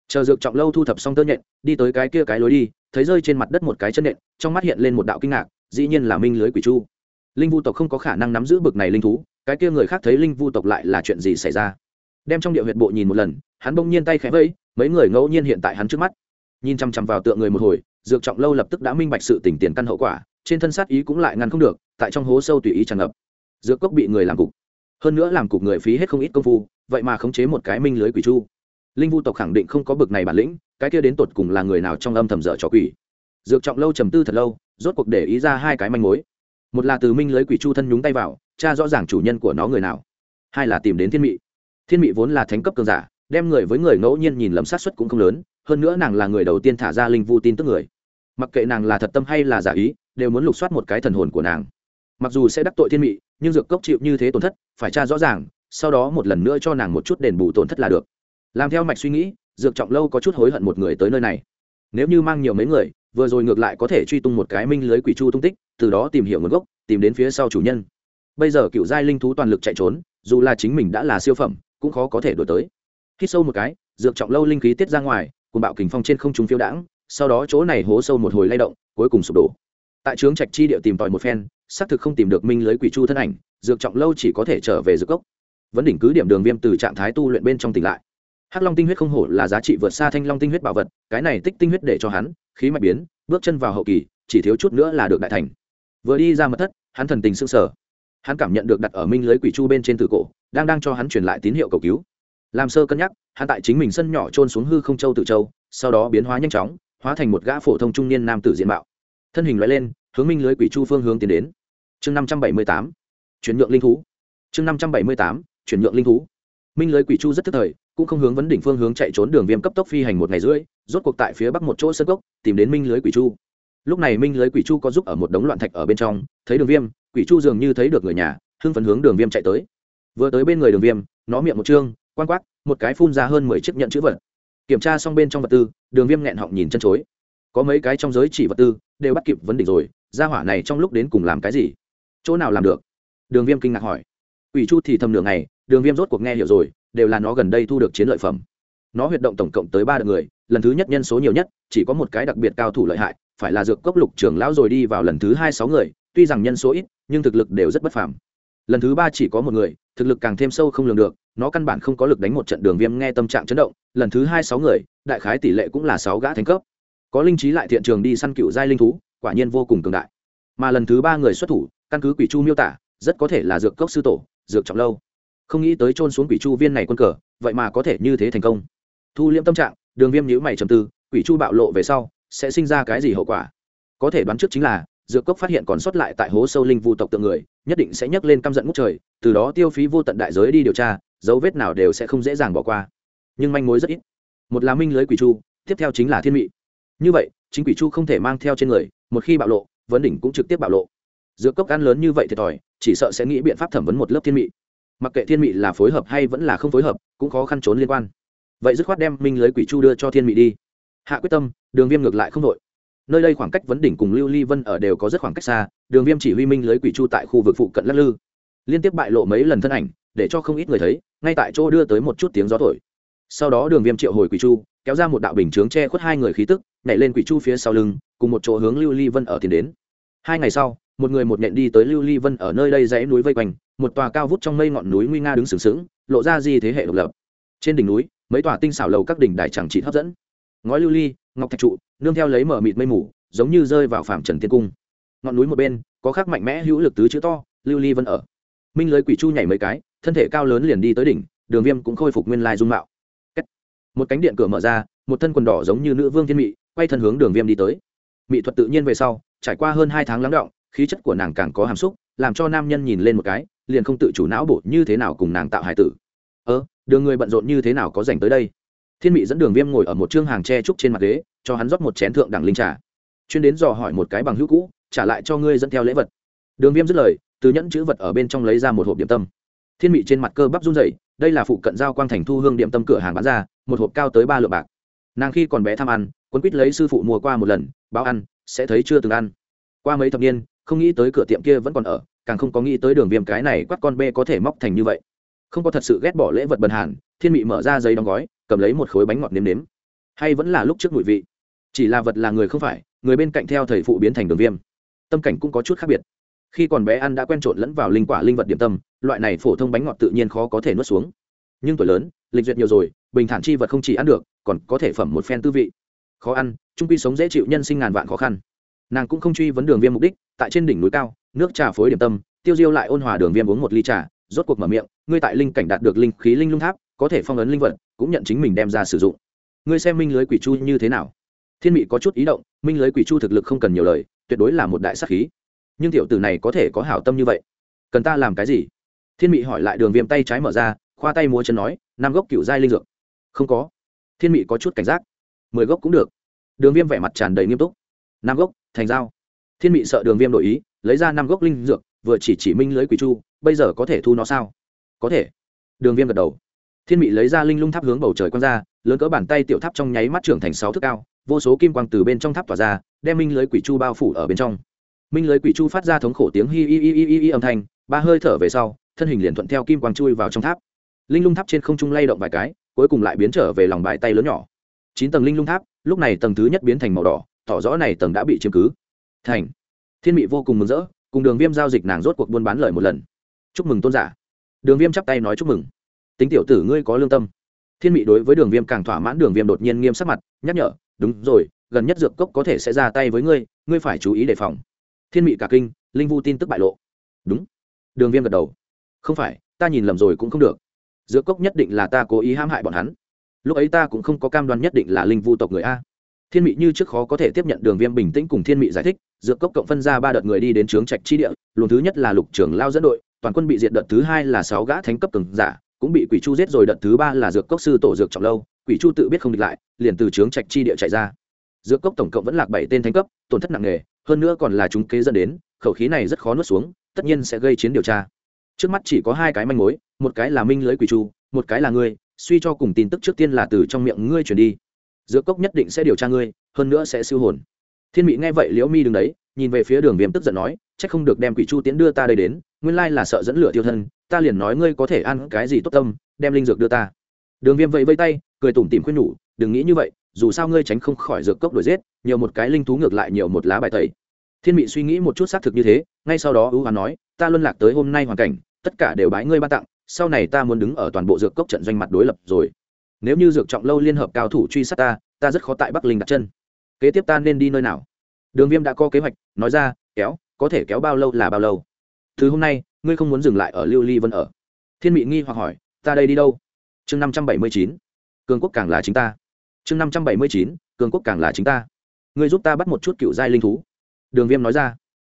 Chờ dược trọng lâu thu thập xong tơ nhện, đi tới cái kia cái lối đi, thấy rơi trên mặt đất một cái chân nện trong mắt hiện lên một đạo kinh ngạc, dĩ nhiên là minh lưới quỷ chu. Linh vu tộc không có khả năng nắm giữ bực này linh thú, cái kia người khác thấy linh vu tộc lại là chuyện gì xảy ra? Đem trong địa huyệt bộ nhìn một lần, hắn bỗng nhiên tay khẽ vẫy, mấy người ngẫu nhiên hiện tại hắn trước mắt. Nhìn chằm chằm vào tượng người một hồi dược trọng lâu lập tức đã minh bạch sự tình tiền căn hậu quả, trên thân sát ý cũng lại ngăn không được, tại trong hố sâu tùy ý tràn ngập. Dược cốc bị người làm cục. Hơn nữa làm cục người phí hết không ít công phu, vậy mà khống chế một cái minh lưới quỷ chu. Linh vu tộc khẳng định không có bực này bản lĩnh, cái kia đến tột cùng là người nào trong âm thầm dở trò quỷ. Dược trọng lâu trầm tư thật lâu, rốt cuộc để ý ra hai cái manh mối. Một là từ minh lưới quỷ chu thân nhúng tay vào cha rõ ràng chủ nhân của nó người nào. Hai là tìm đến thiên mị. Thiên mị vốn là thánh cấp cường giả, đem người với người ngẫu nhiên nhìn lầm sát xuất cũng không lớn hơn nữa nàng là người đầu tiên thả ra linh vu tin tức người. Mặc kệ nàng là thật tâm hay là giả ý, đều muốn lục soát một cái thần hồn của nàng. Mặc dù sẽ đắc tội thiên mị, nhưng dược cốc chịu như thế tổn thất, phải tra rõ ràng, sau đó một lần nữa cho nàng một chút đền bù tổn thất là được. Làm theo mạch suy nghĩ, dược trọng lâu có chút hối hận một người tới nơi này. Nếu như mang nhiều mấy người, vừa rồi ngược lại có thể truy tung một cái minh lưới quỷ chu tung tích, từ đó tìm hiểu nguồn gốc, tìm đến phía sau chủ nhân. Bây giờ cựu giai linh thú toàn lực chạy trốn, dù là chính mình đã là siêu phẩm, cũng khó có thể đổi tới. Khi sâu một cái, dược trọng lâu linh khí tiết ra ngoài cùng bạo kình phong trên không trung phiêu đãng, sau đó chỗ này hố sâu một hồi lay động, cuối cùng sụp đổ. Tại trướng trạch chi địa tìm tòi một phen, xác thực không tìm được minh lưới quỷ chu thân ảnh, dược trọng lâu chỉ có thể trở về dược cốc. Vấn đỉnh cứ điểm đường viêm từ trạng thái tu luyện bên trong tỉnh lại. Hắc long tinh huyết không hổ là giá trị vượt xa thanh long tinh huyết bảo vật, cái này tích tinh huyết để cho hắn, khí mạch biến, bước chân vào hậu kỳ, chỉ thiếu chút nữa là được đại thành. Vừa đi ra mật thất, hắn thần tình s ư sở hắn cảm nhận được đặt ở minh lưới quỷ chu bên trên từ cổ, đang đang cho hắn truyền lại tín hiệu cầu cứu làm sơ cân nhắc, hắn tại chính mình sân nhỏ trôn xuống hư không châu tự châu, sau đó biến hóa nhanh chóng, hóa thành một gã phổ thông trung niên nam tử diện mạo. Thân hình loại lên, hướng minh lưới quỷ chu phương hướng tiến đến. Chương năm trăm bảy mươi tám, chuyển nhượng linh thú. Chương năm trăm bảy mươi tám, chuyển nhượng linh thú. Minh lưới quỷ chu rất tức thời, cũng không hướng vấn đỉnh phương hướng chạy trốn đường viêm cấp tốc phi hành một ngày rưỡi, rốt cuộc tại phía bắc một chỗ sân gốc tìm đến minh lưới quỷ chu. Lúc này minh lưới quỷ chu có giúp ở một đống loạn thạch ở bên trong, thấy đường viêm, quỷ chu dường như thấy được người nhà, hưng phấn hướng đường viêm chạy tới. Vừa tới bên người đường viêm, nó miệng một chương quan quát, một cái phun ra hơn mười chiếc nhận chữ vật. Kiểm tra xong bên trong vật tư, đường viêm nghẹn họng nhìn chân chối. Có mấy cái trong giới chỉ vật tư đều bắt kịp vấn đỉnh rồi ra hỏa này trong lúc đến cùng làm cái gì? Chỗ nào làm được? Đường viêm kinh ngạc hỏi. Ủy chu thì thầm nửa ngày, đường viêm rốt cuộc nghe hiểu rồi, đều là nó gần đây thu được chiến lợi phẩm. Nó huyệt động tổng cộng tới ba đợt người, lần thứ nhất nhân số nhiều nhất, chỉ có một cái đặc biệt cao thủ lợi hại, phải là dược cốc lục trưởng lão rồi đi vào lần thứ hai sáu người, tuy rằng nhân số ít, nhưng thực lực đều rất bất phàm. Lần thứ ba chỉ có một người, thực lực càng thêm sâu không lường được nó căn bản không có lực đánh một trận đường viêm nghe tâm trạng chấn động, lần thứ hai sáu người, đại khái tỷ lệ cũng là sáu gã thành cấp. Có linh trí lại thiện trường đi săn cựu giai linh thú, quả nhiên vô cùng cường đại. Mà lần thứ ba người xuất thủ, căn cứ quỷ chu miêu tả, rất có thể là dược cốc sư tổ, dược trọng lâu. Không nghĩ tới trôn xuống quỷ chu viên này quân cờ, vậy mà có thể như thế thành công. Thu liễm tâm trạng, đường viêm nhữ mày trầm tư, quỷ chu bạo lộ về sau, sẽ sinh ra cái gì hậu quả? Có thể đoán trước chính là, dược cốc phát hiện còn sót lại tại hố sâu linh vu tộc tượng người, nhất định sẽ nhấc lên căm giận ngút trời, từ đó tiêu phí vô tận đại giới đi điều tra dấu vết nào đều sẽ không dễ dàng bỏ qua. Nhưng manh mối rất ít. Một là minh lưới quỷ chu, tiếp theo chính là thiên mị. Như vậy, chính quỷ chu không thể mang theo trên người, một khi bạo lộ, vấn đỉnh cũng trực tiếp bạo lộ. Dược cốc ăn lớn như vậy thiệt thòi chỉ sợ sẽ nghĩ biện pháp thẩm vấn một lớp thiên mị. Mặc kệ thiên mị là phối hợp hay vẫn là không phối hợp, cũng khó khăn trốn liên quan. Vậy dứt khoát đem minh lưới quỷ chu đưa cho thiên mị đi. Hạ quyết tâm, đường viêm ngược lại không đội. Nơi đây khoảng cách vấn đỉnh cùng lưu ly vân ở đều có rất khoảng cách xa, đường viêm chỉ huy minh lưới quỷ chu tại khu vực phụ cận lắc lư. Liên tiếp bại lộ mấy lần thân ảnh để cho không ít người thấy, ngay tại chỗ đưa tới một chút tiếng gió thổi. Sau đó đường viêm triệu hồi quỷ chu, kéo ra một đạo bình chướng che khuất hai người khí tức, nhảy lên quỷ chu phía sau lưng, cùng một chỗ hướng lưu ly vân ở tiến đến. Hai ngày sau, một người một nhện đi tới lưu ly vân ở nơi đây dãy núi vây quanh, một tòa cao vút trong mây ngọn núi nguy nga đứng sừng sững, lộ ra di thế hệ độc lập. Trên đỉnh núi, mấy tòa tinh xảo lầu các đỉnh đài chẳng trị hấp dẫn. Ngói lưu ly, ngọc thạch trụ, nương theo lấy mở mịt mây mù, giống như rơi vào phạm trần tiên cung. Ngọn núi một bên, có khắc mạnh mẽ hữu lực tứ chữ to, lưu ly vân ở. Minh lưới quỷ chu nhảy mấy cái thân thể cao lớn liền đi tới đỉnh, đường viêm cũng khôi phục nguyên lai dung mạo. Một cánh điện cửa mở ra, một thân quần đỏ giống như nữ vương thiên mị, quay thân hướng đường viêm đi tới. Mỹ thuật tự nhiên về sau, trải qua hơn hai tháng lắng động, khí chất của nàng càng có hàm xúc, làm cho nam nhân nhìn lên một cái, liền không tự chủ não bộ như thế nào cùng nàng tạo hải tử. Ơ, đường người bận rộn như thế nào có dành tới đây? Thiên mị dẫn đường viêm ngồi ở một chương hàng tre trúc trên mặt ghế, cho hắn rót một chén thượng đẳng linh trà. Chuyên đến dò hỏi một cái bằng hữu cũ, trả lại cho ngươi dẫn theo lễ vật. Đường viêm dứt lời, từ nhẫn chữ vật ở bên trong lấy ra một hộp điểm tâm thiên mị trên mặt cơ bắp run dậy đây là phụ cận giao quang thành thu hương điểm tâm cửa hàng bán ra, một hộp cao tới ba lượng bạc. Nàng khi còn bé tham ăn quấn quýt lấy sư phụ mua qua một lần, báo ăn, sẽ thấy chưa từng ăn. Qua mấy thập niên, không nghĩ tới cửa tiệm kia vẫn còn ở, càng không có nghĩ tới đường viêm cái này quắt con bê có thể móc thành như vậy. Không có thật sự ghét bỏ lễ vật bần hàn, thiên mị mở ra giấy đóng gói, cầm lấy một khối bánh ngọt nếm nếm. Hay vẫn là lúc trước mùi vị. Chỉ là vật là người không phải, người bên cạnh theo thầy phụ biến thành đường viêm. Tâm cảnh cũng có chút khác biệt khi còn bé ăn đã quen trộn lẫn vào linh quả linh vật điểm tâm, loại này phổ thông bánh ngọt tự nhiên khó có thể nuốt xuống. Nhưng tuổi lớn, lịch duyệt nhiều rồi, bình thản chi vật không chỉ ăn được, còn có thể phẩm một phen tư vị. Khó ăn, trung quy sống dễ chịu nhân sinh ngàn vạn khó khăn. Nàng cũng không truy vấn đường viêm mục đích, tại trên đỉnh núi cao, nước trà phối điểm tâm, tiêu diêu lại ôn hòa đường viêm uống một ly trà, rốt cuộc mở miệng, ngươi tại linh cảnh đạt được linh khí linh lung tháp, có thể phong ấn linh vật, cũng nhận chính mình đem ra sử dụng. Ngươi xem minh lưới quỷ chu như thế nào? Thiên mị có chút ý động, minh lưới quỷ chu thực lực không cần nhiều lời, tuyệt đối là một đại sắc khí nhưng tiểu tử này có thể có hảo tâm như vậy. Cần ta làm cái gì? Thiên mị hỏi lại đường viêm tay trái mở ra, khoa tay múa chân nói, năm gốc cựu giai linh dược. Không có. Thiên mị có chút cảnh giác. Mười gốc cũng được. Đường viêm vẻ mặt tràn đầy nghiêm túc. Năm gốc, thành dao thiên mị sợ đường viêm đổi ý, lấy ra năm gốc linh dược, vừa chỉ chỉ minh lưới quỷ chu, bây giờ có thể thu nó sao? Có thể. Đường viêm gật đầu. Thiên mị lấy ra linh lung tháp hướng bầu trời quăng ra, lớn cỡ bàn tay tiểu tháp trong nháy mắt trưởng thành sáu thước cao, vô số kim quang từ bên trong tháp tỏa ra, đem minh lưới quỷ chu bao phủ ở bên trong minh lưới quỷ chu phát ra thống khổ tiếng hi hi hi hi hi âm thanh, ba hơi thở về sau, thân hình liền thuận theo kim quang chui vào trong tháp. Linh lung tháp trên không trung lay động vài cái, cuối cùng lại biến trở về lòng bài tay lớn nhỏ. Chín tầng linh lung tháp, lúc này tầng thứ nhất biến thành màu đỏ, tỏ rõ này tầng đã bị chiếm cứ. Thành. Thiên mị vô cùng mừng rỡ, cùng đường viêm giao dịch nàng rốt cuộc buôn bán lời một lần. Chúc mừng tôn giả. Đường viêm chắp tay nói chúc mừng. Tính tiểu tử ngươi có lương tâm. Thiên mị đối với đường viêm càng thỏa mãn, đường viêm đột nhiên nghiêm sắc mặt, nhắc nhở, đúng rồi, gần nhất dược cốc có thể sẽ ra tay với ngươi ngươi phải chú ý đề phòng thiên mị cả kinh, linh vu tin tức bại lộ. Đúng. Đường viêm gật đầu. Không phải, ta nhìn lầm rồi cũng không được. Dược cốc nhất định là ta cố ý hãm hại bọn hắn. Lúc ấy ta cũng không có cam đoan nhất định là linh vu tộc người a. Thiên mị như trước khó có thể tiếp nhận đường viêm bình tĩnh cùng thiên mị giải thích, dược cốc cộng phân ra ba đợt người đi đến trướng trạch chi địa, luồng thứ nhất là lục trưởng lao dẫn đội, toàn quân bị diệt đợt thứ hai là sáu gã thánh cấp cường giả, cũng bị quỷ chu giết rồi đợt thứ ba là dược cốc sư tổ dược trọng lâu, quỷ chu tự biết không địch lại, liền từ trướng trạch chi địa chạy ra. Dược cốc tổng cộng vẫn lạc bảy tên thánh cấp, tổn thất nặng nề hơn nữa còn là chúng kế dẫn đến, khẩu khí này rất khó nuốt xuống, tất nhiên sẽ gây chiến điều tra. Trước mắt chỉ có hai cái manh mối, một cái là minh lưới quỷ chu, một cái là ngươi, suy cho cùng tin tức trước tiên là từ trong miệng ngươi chuyển đi. Dược cốc nhất định sẽ điều tra ngươi, hơn nữa sẽ siêu hồn. Thiên mỹ nghe vậy liễu mi đứng đấy, nhìn về phía đường viêm tức giận nói c h ắ c không được đem quỷ chu tiễn đưa ta đây đến, nguyên lai là sợ dẫn lửa tiêu thân, ta liền nói ngươi có thể ăn cái gì tốt tâm, đem linh dược đưa ta. Đường viêm vẫy vây tay, cười tủm tìm khuyên nhủ, đừng nghĩ như vậy, dù sao ngươi tránh không khỏi dược cốc đuổi giết, nhiều một cái linh thú ngược lại nhiều một lá bài tẩy thiên mị suy nghĩ một chút xác thực như thế, ngay sau đó ưu hoán nói, ta luân lạc tới hôm nay hoàn cảnh, tất cả đều bái ngươi ban tặng, sau này ta muốn đứng ở toàn bộ dược cốc trận doanh mặt đối lập rồi. Nếu như dược trọng lâu liên hợp cao thủ truy sát ta ta rất khó tại bắc linh đặt chân. Kế tiếp ta nên đi nơi nào? Đường viêm đã có kế hoạch, nói ra, kéo, có thể kéo bao lâu là bao lâu. Thứ hôm nay, ngươi không muốn dừng lại ở lưu ly vân ở. Thiên mị nghi hoặc hỏi, ta đây đi đâu? Chương năm trăm bảy mươi chín, cường quốc càng là chính ta. Chương năm trăm bảy mươi chín, cường quốc càng là chính ta. Ngươi giúp ta bắt một chút cựu giai linh thú đường viêm nói ra.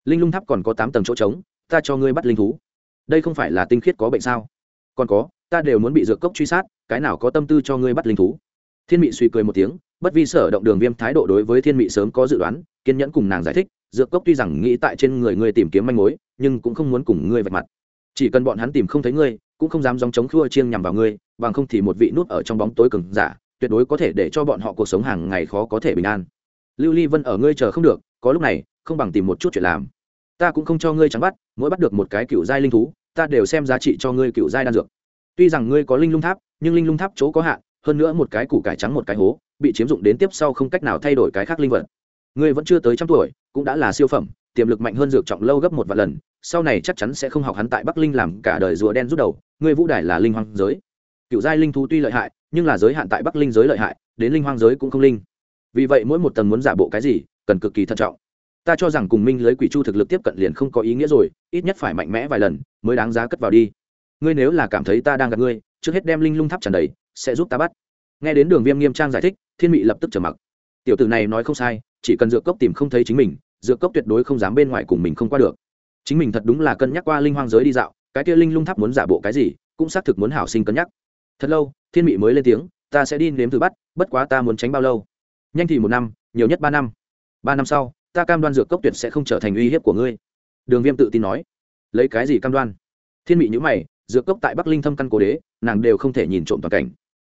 Linh lung tháp còn có tám tầng chỗ trống, ta cho ngươi bắt linh thú. Đây không phải là tinh khiết có bệnh sao? Còn có, ta đều muốn bị dược cốc truy sát, cái nào có tâm tư cho ngươi bắt linh thú? Thiên mị suy cười một tiếng, bất vi sở động đường viêm thái độ đối với thiên mị sớm có dự đoán, kiên nhẫn cùng nàng giải thích, dược cốc tuy rằng nghĩ tại trên người ngươi tìm kiếm manh mối, nhưng cũng không muốn cùng ngươi vạch mặt. Chỉ cần bọn hắn tìm không thấy ngươi, cũng không dám dòng chống khua chiêng nhằm vào ngươi, bằng không thì một vị nút ở trong bóng tối cừng giả, tuyệt đối có thể để cho bọn họ cuộc sống hàng ngày khó có thể bình an. Lưu ly vân ở ngươi chờ không được, có lúc này không bằng tìm một chút chuyện làm. Ta cũng không cho ngươi trắng bắt, mỗi bắt được một cái cựu giai linh thú, ta đều xem giá trị cho ngươi cựu giai đan dược. Tuy rằng ngươi có linh lung tháp, nhưng linh lung tháp chỗ có hạn, hơn nữa một cái củ cải trắng một cái hố, bị chiếm dụng đến tiếp sau không cách nào thay đổi cái khác linh vật. Ngươi vẫn chưa tới trăm tuổi, cũng đã là siêu phẩm, tiềm lực mạnh hơn dược trọng lâu gấp một vài lần, sau này chắc chắn sẽ không học hắn tại bắc linh làm cả đời rùa đen rút đầu, ngươi vũ đài là linh hoang giới. Cựu giai linh thú tuy lợi hại, nhưng là giới hạn tại bắc linh giới lợi hại, đến linh hoang giới cũng không linh. Vì vậy mỗi một tầng muốn giả bộ cái gì, cần cực kỳ thận trọng ta cho rằng cùng minh lưới quỷ chu thực lực tiếp cận liền không có ý nghĩa rồi, ít nhất phải mạnh mẽ vài lần mới đáng giá cất vào đi. Ngươi nếu là cảm thấy ta đang gặp ngươi, trước hết đem linh lung tháp tràn đầy, sẽ giúp ta bắt. Nghe đến đường viêm nghiêm trang giải thích, thiên mị lập tức trở mặc. Tiểu tử này nói không sai, chỉ cần dựa cốc tìm không thấy chính mình dựa cốc tuyệt đối không dám bên ngoài cùng mình không qua được. Chính mình thật đúng là cân nhắc qua linh hoang giới đi dạo, cái kia linh lung tháp muốn giả bộ cái gì, cũng xác thực muốn hảo sinh cân nhắc. Thật lâu, thiên mị mới lên tiếng, ta sẽ đi nếm thử bắt, bất quá ta muốn tránh bao lâu? Nhanh thì một năm, nhiều nhất ba năm. Ba năm sau ta cam đoan dược cốc tuyệt sẽ không trở thành uy hiếp của ngươi. Đường viêm tự tin nói. Lấy cái gì cam đoan? Thiên mị nhữ mày, dược cốc tại bắc linh thâm căn cố đế, nàng đều không thể nhìn trộm toàn cảnh.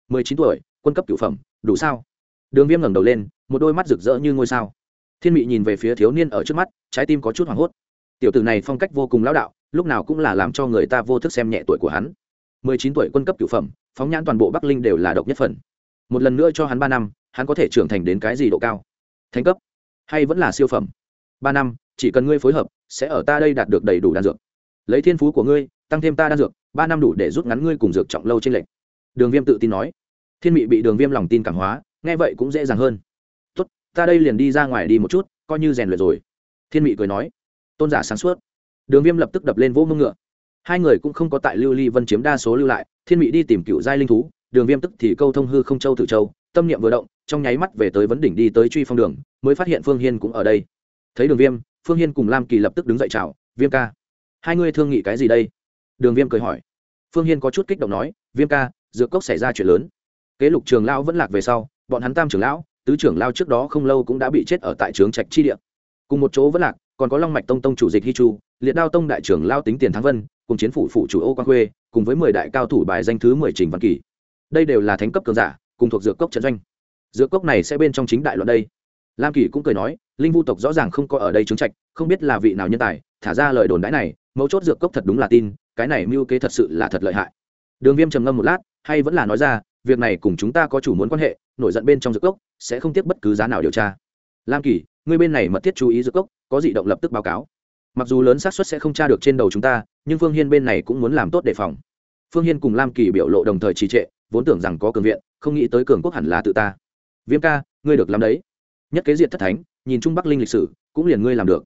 Mười chín tuổi, quân cấp cửu phẩm, đủ sao? Đường viêm ngẩng đầu lên, một đôi mắt rực rỡ như ngôi sao. Thiên mị nhìn về phía thiếu niên ở trước mắt, trái tim có chút hoảng hốt. Tiểu tử này phong cách vô cùng lão đạo, lúc nào cũng là làm cho người ta vô thức xem nhẹ tuổi của hắn. Mười chín tuổi quân cấp cửu phẩm, phóng nhãn toàn bộ bắc linh đều là độc nhất phần. Một lần nữa cho hắn ba năm, hắn có thể trưởng thành đến cái gì độ cao? Thành cấp hay vẫn là siêu phẩm? Ba năm, chỉ cần ngươi phối hợp, sẽ ở ta đây đạt được đầy đủ đan dược. Lấy thiên phú của ngươi, tăng thêm ta đan dược, ba năm đủ để rút ngắn ngươi cùng dược trọng lâu trên lệnh đường viêm tự tin nói. Thiên mị bị đường viêm lòng tin cảm hóa, nghe vậy cũng dễ dàng hơn. Tốt, ta đây liền đi ra ngoài đi một chút, coi như rèn luyện rồi. Thiên mị cười nói. Tôn giả sáng suốt. Đường viêm lập tức đập lên vỗ mông ngựa. Hai người cũng không có tại lưu ly vân chiếm đa số lưu lại, thiên mị đi tìm cựu giai linh thú, đường viêm tức thì câu thông hư không châu tự châu, tâm niệm vừa động trong nháy mắt về tới vấn đỉnh đi tới truy phong đường, mới phát hiện phương hiên cũng ở đây. Thấy đường viêm, phương hiên cùng lam kỳ lập tức đứng dậy chào, viêm ca, hai ngươi thương nghị cái gì đây? Đường viêm cười hỏi. Phương hiên có chút kích động nói, viêm ca, dược cốc xảy ra chuyện lớn. Kế lục trường lao vẫn lạc về sau, bọn hắn tam trưởng lão, tứ trưởng lao trước đó không lâu cũng đã bị chết ở tại trường trạch chi địa. Cùng một chỗ vẫn lạc, còn có long mạch tông tông chủ dịch hi chu, liệt đao tông đại trưởng lao tính tiền thắng vân, cùng chiến phủ phụ chủ ô quang khuê, cùng với mười đại cao thủ bài danh thứ mười trình văn kỳ. Đây đều là thánh cấp cường giả, cùng thuộc dược cốc trận doanh dược cốc này sẽ bên trong chính đại loạn đây. Lam kỳ cũng cười nói, linh vu tộc rõ ràng không có ở đây chứng trạch, không biết là vị nào nhân tài, thả ra lời đồn đãi này, mấu chốt dược cốc thật đúng là tin, cái này mưu kế thật sự là thật lợi hại. Đường viêm trầm ngâm một lát, hay vẫn là nói ra, việc này cùng chúng ta có chủ muốn quan hệ, nổi giận bên trong dược cốc, sẽ không tiếc bất cứ giá nào điều tra. Lam kỳ, ngươi bên này mật thiết chú ý dược cốc, có dị động lập tức báo cáo. Mặc dù lớn xác suất sẽ không tra được trên đầu chúng ta, nhưng phương hiên bên này cũng muốn làm tốt đề phòng. Phương hiên cùng lam kỳ biểu lộ đồng thời trì trệ, vốn tưởng rằng có cường viện, không nghĩ tới cường quốc hẳn là tự ta viêm ca, ngươi được làm đấy. Nhất kế diện thất thánh, nhìn chung bắc linh lịch sử, cũng liền ngươi làm được.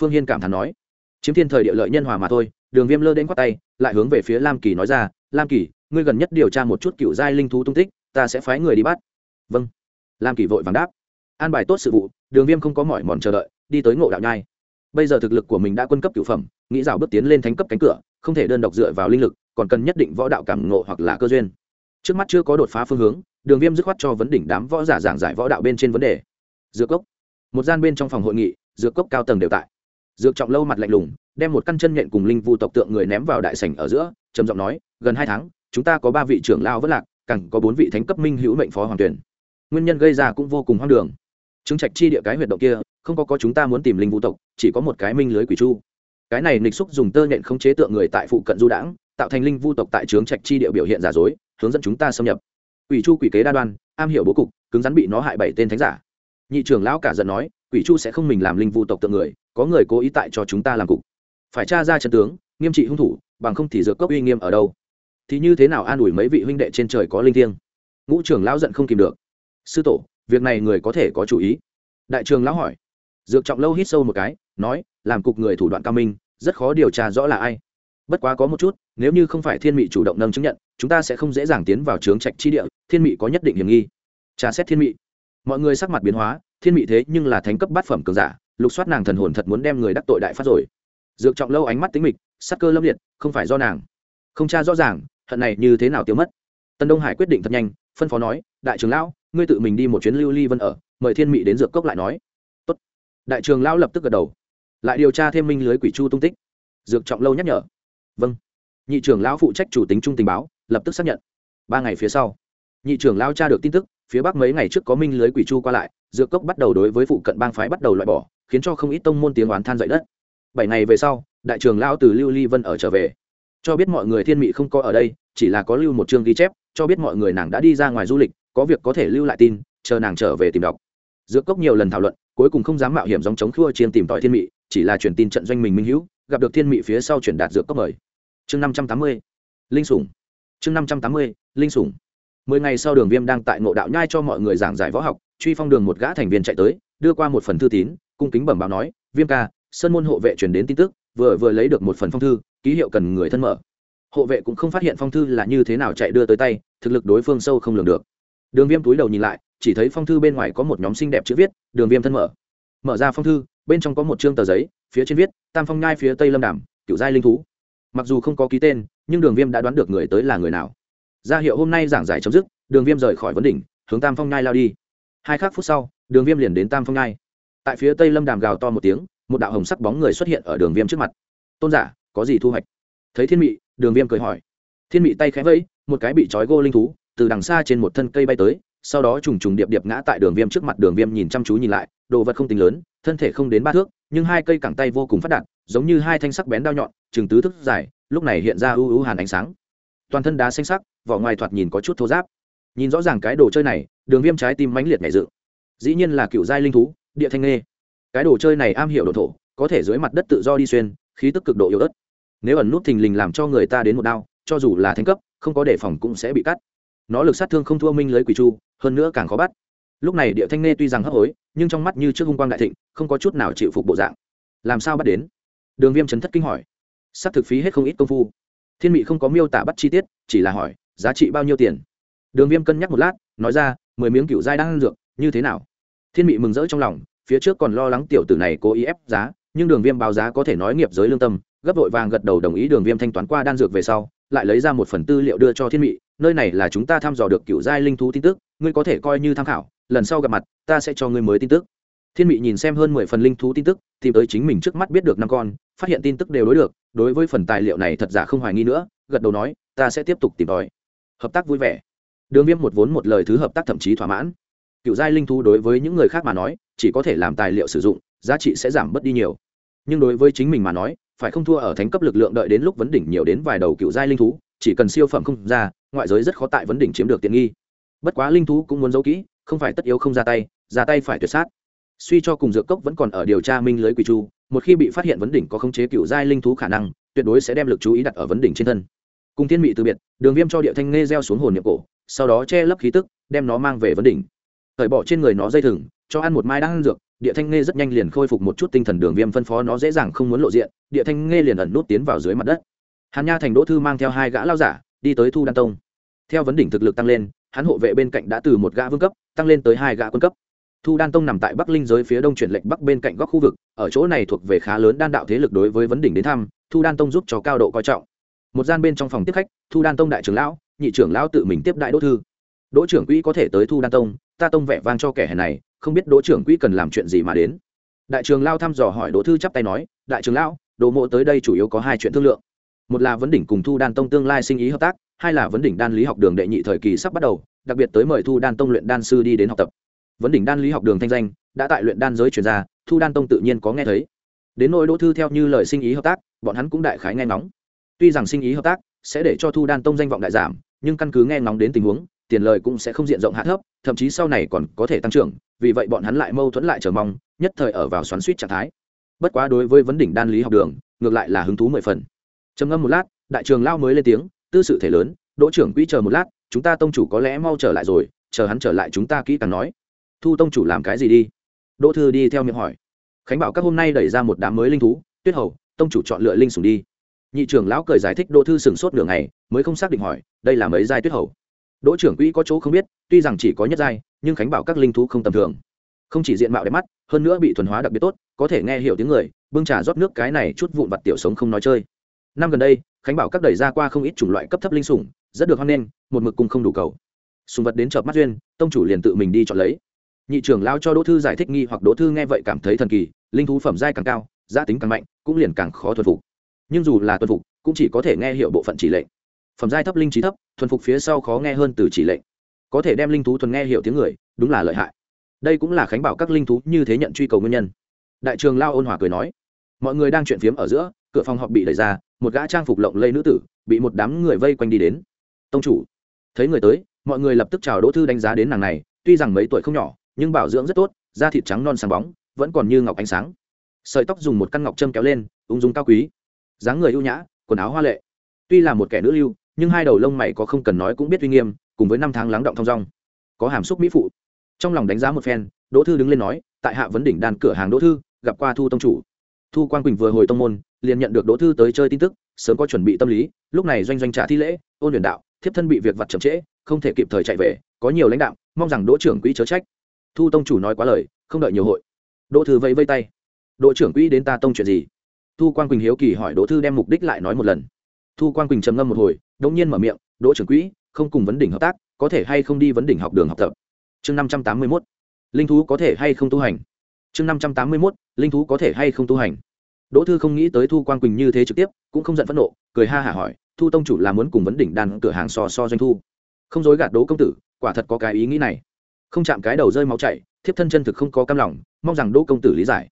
Phương hiên cảm thán nói. Chiếm thiên thời địa lợi nhân hòa mà thôi, đường viêm lơ đến quát tay, lại hướng về phía lam kỳ nói ra, lam kỳ, ngươi gần nhất điều tra một chút cựu giai linh thú tung tích, ta sẽ phái người đi bắt. Vâng. Lam kỳ vội vàng đáp. An bài tốt sự vụ, đường viêm không có mỏi mòn chờ đợi, đi tới ngộ đạo nhai. Bây giờ thực lực của mình đã quân cấp cửu phẩm, nghĩ rào bước tiến lên thánh cấp cánh cửa, không thể đơn độc dựa vào linh lực, còn cần nhất định võ đạo cảm ngộ hoặc là cơ duyên. Trước mắt chưa có đột phá phương hướng đường viêm dứt khoát cho vấn đỉnh đám võ giả giảng giải võ đạo bên trên vấn đề. Dược cốc. Một gian bên trong phòng hội nghị, dược cốc cao tầng đều tại. Dược trọng lâu mặt lạnh lùng, đem một căn chân nhện cùng linh vu tộc tượng người ném vào đại sảnh ở giữa, trầm giọng nói, gần hai tháng, chúng ta có ba vị trưởng lao vất lạc, càng có bốn vị thánh cấp minh hữu mệnh phó hoàng tuyển. Nguyên nhân gây ra cũng vô cùng hoang đường. Chứng trạch chi địa cái huyệt động kia, không có có chúng ta muốn tìm linh vu tộc, chỉ có một cái minh lưới quỷ chu. Cái này nịch xúc dùng tơ nhện không chế tượng người tại phụ cận du đãng, tạo thành linh vu tộc tại trướng trạch chi địa biểu hiện giả dối, hướng dẫn chúng ta xâm nhập quỷ chu quỷ kế đa đoan, am hiểu bố cục, cứng rắn bị nó hại bảy tên thánh giả. Nhị trưởng lão cả giận nói, quỷ chu sẽ không mình làm linh vu tộc tượng người, có người cố ý tại cho chúng ta làm cục. Phải tra ra chân tướng, nghiêm trị hung thủ, bằng không thì dược cốc uy nghiêm ở đâu? Thì như thế nào an ủi mấy vị huynh đệ trên trời có linh thiêng? Ngũ trưởng lão giận không kìm được. Sư tổ, việc này người có thể có chủ ý. Đại trường lão hỏi. Dược trọng lâu hít sâu một cái, nói, làm cục người thủ đoạn cao minh, rất khó điều tra rõ là ai bất quá có một chút, nếu như không phải thiên mị chủ động nâng chứng nhận, chúng ta sẽ không dễ dàng tiến vào trướng trạch chi địa, thiên mị có nhất định hiểm nghi. Tra xét thiên mị. Mọi người sắc mặt biến hóa, thiên mị thế nhưng là thánh cấp bát phẩm cường giả, lục soát nàng thần hồn thật muốn đem người đắc tội đại phát rồi. Dược trọng lâu ánh mắt tính mịch, sắc cơ lâm liệt, không phải do nàng. Không tra rõ ràng, hận này như thế nào tiêu mất. Tân đông hải quyết định thật nhanh, phân phó nói, đại trưởng lão, ngươi tự mình đi một chuyến lưu ly vân ở, mời thiên mị đến dược cốc lại nói. Tốt. đại trường lão lập tức gật đầu. Lại điều tra thêm minh lưới quỷ chu tung tích. Dược trọng lâu nhắc nhở vâng. Nhị trưởng lão phụ trách chủ tính trung tình báo, lập tức xác nhận. Ba ngày phía sau, nhị trưởng lão tra được tin tức, phía bắc mấy ngày trước có minh lưới quỷ chu qua lại, dược cốc bắt đầu đối với phụ cận bang phái bắt đầu loại bỏ, khiến cho không ít tông môn tiếng oán than dậy đất. Bảy ngày về sau, đại trưởng lão từ lưu ly vân ở trở về. Cho biết mọi người thiên mị không có ở đây, chỉ là có lưu một chương ghi chép, cho biết mọi người nàng đã đi ra ngoài du lịch, có việc có thể lưu lại tin, chờ nàng trở về tìm đọc. Dược cốc nhiều lần thảo luận, cuối cùng không dám mạo hiểm dòng chống khua chiên tìm tòi thiên mị, chỉ là truyền tin trận doanh mình minh hữu, gặp được thiên mị phía sau chuyển đạt dược cốc mời chương năm trăm tám mươi, linh sủng. Chương năm trăm tám mươi, linh sủng. Mười ngày sau đường viêm đang tại ngộ đạo nhai cho mọi người giảng giải võ học, truy phong đường một gã thành viên chạy tới, đưa qua một phần thư tín, cung kính bẩm báo nói, viêm ca, sơn môn hộ vệ truyền đến tin tức, vừa vừa lấy được một phần phong thư, ký hiệu cần người thân mở. Hộ vệ cũng không phát hiện phong thư là như thế nào chạy đưa tới tay, thực lực đối phương sâu không lường được. Đường viêm túi đầu nhìn lại, chỉ thấy phong thư bên ngoài có một nhóm xinh đẹp chữ viết, đường viêm thân mở. Mở ra phong thư, bên trong có một chương tờ giấy, phía trên viết, tam phong nhai phía tây lâm đàm cựu giai linh thú mặc dù không có ký tên, nhưng đường viêm đã đoán được người tới là người nào. Ra hiệu hôm nay giảng giải chấm dứt, đường viêm rời khỏi vấn đỉnh, hướng tam phong nhai lao đi. Hai khắc phút sau, đường viêm liền đến tam phong nhai. Tại phía tây lâm đàm gào to một tiếng, một đạo hồng sắc bóng người xuất hiện ở đường viêm trước mặt. Tôn giả, có gì thu hoạch? Thấy thiên mị, đường viêm cười hỏi. Thiên mị tay khẽ vẫy, một cái bị trói gô linh thú, từ đằng xa trên một thân cây bay tới sau đó trùng trùng điệp điệp ngã tại đường viêm trước mặt đường viêm nhìn chăm chú nhìn lại, đồ vật không tính lớn, thân thể không đến ba thước, nhưng hai cây cẳng tay vô cùng phát đạt, giống như hai thanh sắc bén đao nhọn, chừng tứ thức dài, lúc này hiện ra ưu ưu hàn ánh sáng. Toàn thân đá xanh sắc, vỏ ngoài thoạt nhìn có chút thô giáp nhìn rõ ràng cái đồ chơi này, đường viêm trái tim mãnh liệt nhảy dự dĩ nhiên là cựu giai linh thú, địa thanh nghê. Cái đồ chơi này am hiểu đồ thổ, có thể dưới mặt đất tự do đi xuyên, khí tức cực độ yếu ớt. Nếu ẩn nút thình lình làm cho người ta đến một đao, cho dù là thanh cấp, không có đề phòng cũng sẽ bị cắt nó lực sát thương không thua minh lưới quỷ chu, hơn nữa càng khó bắt. Lúc này địa thanh nê tuy rằng hấp hối, nhưng trong mắt như trước hung quang đại thịnh, không có chút nào chịu phục bộ dạng. Làm sao bắt đến? Đường viêm chấn thất kinh hỏi. S á c thực phí hết không ít công phu. Thiên mị không có miêu tả bắt chi tiết, chỉ là hỏi, giá trị bao nhiêu tiền? Đường viêm cân nhắc một lát, nói ra, mười miếng cựu dai đang ăn dược, như thế nào? Thiên mị mừng rỡ trong lòng, phía trước còn lo lắng tiểu tử này cố ý ép giá, nhưng đường viêm báo giá có thể nói nghiệp giới lương tâm, gấp vội vàng gật đầu đồng ý đường viêm thanh toán qua đan dược về sau, lại lấy ra một phần tư liệu đưa cho thiên mị nơi này là chúng ta thăm dò được cựu giai linh thú tin tức, ngươi có thể coi như tham khảo, lần sau gặp mặt, ta sẽ cho ngươi mới tin tức. Thiên mị nhìn xem hơn mười phần linh thú tin tức, tìm tới chính mình trước mắt biết được năm con, phát hiện tin tức đều đối được, đối với phần tài liệu này thật giả không hoài nghi nữa, gật đầu nói, ta sẽ tiếp tục tìm tòi. Hợp tác vui vẻ. Đường viêm một vốn một lời thứ hợp tác thậm chí thỏa mãn. Cựu giai linh thú đối với những người khác mà nói, chỉ có thể làm tài liệu sử dụng, giá trị sẽ giảm bớt đi nhiều. Nhưng đối với chính mình mà nói, phải không thua ở thánh cấp lực lượng đợi đến lúc vấn đỉnh nhiều đến vài đầu cựu giai linh thú chỉ cần siêu phẩm không ra, ngoại giới rất khó tại vấn đỉnh chiếm được tiện nghi. Bất quá linh thú cũng muốn giấu kỹ, không phải tất yếu không ra tay ra tay phải tuyệt sát. Suy cho cùng dược cốc vẫn còn ở điều tra minh lưới quỷ chu, một khi bị phát hiện vấn đỉnh có khống chế cựu giai linh thú khả năng, tuyệt đối sẽ đem lực chú ý đặt ở vấn đỉnh trên thân. Cùng thiên mị từ biệt, đường viêm cho địa thanh nghe gieo xuống hồn nhiệm cổ, sau đó che lấp khí tức, đem nó mang về vấn đỉnh. Cởi bỏ trên người nó dây thừng, cho ăn một mai đang ăn dược, địa thanh nghe rất nhanh liền khôi phục một chút tinh thần đường viêm phân phó nó dễ dàng không muốn lộ diện, địa thanh nghe liền ẩn nút tiến vào dưới mặt đất hàn nha thành đỗ thư mang theo hai gã lao giả, đi tới thu đan tông. Theo vấn đỉnh thực lực tăng lên, hắn hộ vệ bên cạnh đã từ một gã vương cấp, tăng lên tới hai gã quân cấp. Thu đan tông nằm tại bắc linh giới phía đông chuyển lệnh bắc bên cạnh góc khu vực, ở chỗ này thuộc về khá lớn đan đạo thế lực đối với vấn đỉnh đến thăm, thu đan tông giúp cho cao độ coi trọng. Một gian bên trong phòng tiếp khách, thu đan tông đại trưởng lão, nhị trưởng lão tự mình tiếp đại đỗ thư. Đỗ trưởng quỹ có thể tới thu đan tông, ta tông vẻ vang cho kẻ hèn này, không biết đỗ trưởng quỹ cần làm chuyện gì mà đến. Đại trưởng lao thăm dò hỏi đỗ thư chắp tay nói, đại trưởng lão đỗ mộ tới đây chủ yếu có hai chuyện thương lượng một là vấn đỉnh cùng thu đan tông tương lai sinh ý hợp tác, hai là vấn đỉnh đan lý học đường đệ nhị thời kỳ sắp bắt đầu, đặc biệt tới mời thu đan tông luyện đan sư đi đến học tập. Vấn đỉnh đan lý học đường thanh danh, đã tại luyện đan giới chuyển ra, thu đan tông tự nhiên có nghe thấy. Đến nỗi đỗ thư theo như lời sinh ý hợp tác, bọn hắn cũng đại khái nghe ngóng. Tuy rằng sinh ý hợp tác sẽ để cho thu đan tông danh vọng đại giảm, nhưng căn cứ nghe ngóng đến tình huống, tiền lời cũng sẽ không diện rộng hạ thấp, thậm chí sau này còn có thể tăng trưởng, vì vậy bọn hắn lại mâu thuẫn lại chờ mong, nhất thời ở vào xoắn suýt trạng thái. Bất quá đối với vấn đỉnh đan lý học đường, ngược lại là hứng thú mười phần trầm ngâm một lát, đại trường lao mới lên tiếng, tư sự thể lớn, đỗ trưởng quỹ chờ một lát, chúng ta tông chủ có lẽ mau trở lại rồi, chờ hắn trở lại chúng ta kỹ càng nói. Thu tông chủ làm cái gì đi? Đỗ thư đi theo miệng hỏi. Khánh bảo các hôm nay đẩy ra một đám mới linh thú, tuyết hầu, tông chủ chọn lựa linh sùng đi. Nhị trưởng lão cười giải thích, đỗ thư sừng sốt nửa ngày, mới không xác định hỏi, đây là mấy giai tuyết hầu? Đỗ trưởng quỹ có chỗ không biết, tuy rằng chỉ có nhất giai, nhưng khánh bảo các linh thú không tầm thường. Không chỉ diện mạo đẹp mắt, hơn nữa bị thuần hóa đặc biệt tốt, có thể nghe hiểu tiếng người, bưng trà rót nước cái này chút vụn vặt tiểu sống không nói chơi năm gần đây, khánh bảo các đẩy ra qua không ít chủng loại cấp thấp linh sủng, rất được hoan nghênh, một mực cung không đủ cầu. Sùng vật đến chợp mắt duyên, tông chủ liền tự mình đi chọn lấy. Nhị trưởng lao cho đỗ thư giải thích nghi hoặc đỗ thư nghe vậy cảm thấy thần kỳ, linh thú phẩm giai càng cao gia tính càng mạnh, cũng liền càng khó thuần phục. Nhưng dù là thuần phục, cũng chỉ có thể nghe hiệu bộ phận chỉ lệnh. Phẩm giai thấp linh trí thấp, thuần phục phía sau khó nghe hơn từ chỉ lệnh. Có thể đem linh thú thuần nghe hiệu tiếng người, đúng là lợi hại. Đây cũng là khánh bảo các linh thú như thế nhận truy cầu nguyên nhân. Đại trường lao ôn hòa cười nói, mọi người đang chuyện phiếm ở giữa, cửa phòng họp bị đẩy ra một gã trang phục lộng lây nữ tử, bị một đám người vây quanh đi đến. Tông chủ. Thấy người tới, mọi người lập tức chào đỗ thư đánh giá đến nàng này, tuy rằng mấy tuổi không nhỏ, nhưng bảo dưỡng rất tốt, da thịt trắng non sáng bóng, vẫn còn như ngọc ánh sáng. Sợi tóc dùng một căn ngọc châm kéo lên, ung dung cao quý. Dáng người ưu nhã, quần áo hoa lệ. Tuy là một kẻ nữ lưu, nhưng hai đầu lông mày có không cần nói cũng biết uy nghiêm, cùng với năm tháng lắng động thong dong. Có hàm xúc mỹ phụ. Trong lòng đánh giá một phen, đỗ thư đứng lên nói, tại hạ vấn đỉnh đàn cửa hàng đỗ thư, gặp qua thu tông chủ. Thu quang quỳnh vừa hồi tông môn liền nhận được đỗ thư tới chơi tin tức, sớm có chuẩn bị tâm lý, lúc này doanh doanh trả thi lễ, ôn luyện đạo, thiếp thân bị việc vặt chậm trễ, không thể kịp thời chạy về, có nhiều lãnh đạo, mong rằng đỗ trưởng quỹ chớ trách. Thu tông chủ nói quá lời, không đợi nhiều hội. Đỗ thư vẫy vây tay. Đỗ trưởng quỹ đến ta tông chuyện gì? Thu quang quỳnh hiếu kỳ hỏi đỗ thư đem mục đích lại nói một lần. Thu quang quỳnh trầm ngâm một hồi đống nhiên mở miệng, đỗ trưởng quỹ, không cùng vấn đỉnh hợp tác, có thể hay không đi vấn đỉnh học đường học tập? Chương năm trăm tám mươi mốt. Linh thú có thể hay không tu hành? Chương năm trăm tám mươi mốt, linh thú có thể hay không tu hành? Đỗ thư không nghĩ tới thu quang quỳnh như thế trực tiếp, cũng không giận phẫn nộ, cười ha hả hỏi, thu tông chủ là muốn cùng vấn đỉnh đàn cửa hàng so so doanh thu? Không dối gạt đỗ công tử, quả thật có cái ý nghĩ này. Không chạm cái đầu rơi máu chảy, thiếp thân chân thực không có cam lòng, mong rằng đỗ công tử lý giải.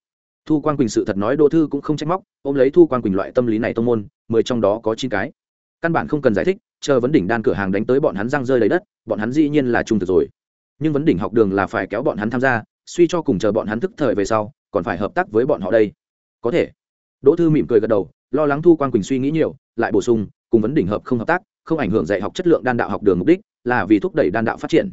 Thu quang quỳnh sự thật nói đỗ thư cũng không trách móc, ôm lấy thu quang quỳnh loại tâm lý này tông môn, mười trong đó có chín cái. Căn bản không cần giải thích, chờ vấn đỉnh đan cửa hàng đánh tới bọn hắn răng rơi lấy đất, bọn hắn dĩ nhiên là trung thực rồi. Nhưng vấn đỉnh học đường là phải kéo bọn hắn tham gia, suy cho cùng chờ bọn hắn thức thời về sau, còn phải hợp tác với bọn họ đây. Có thể đỗ thư mỉm cười gật đầu, lo lắng thu quang quỳnh suy nghĩ nhiều, lại bổ sung, cùng vấn đỉnh hợp không hợp tác, không ảnh hưởng dạy học chất lượng đan đạo học đường mục đích, là vì thúc đẩy đan đạo phát triển.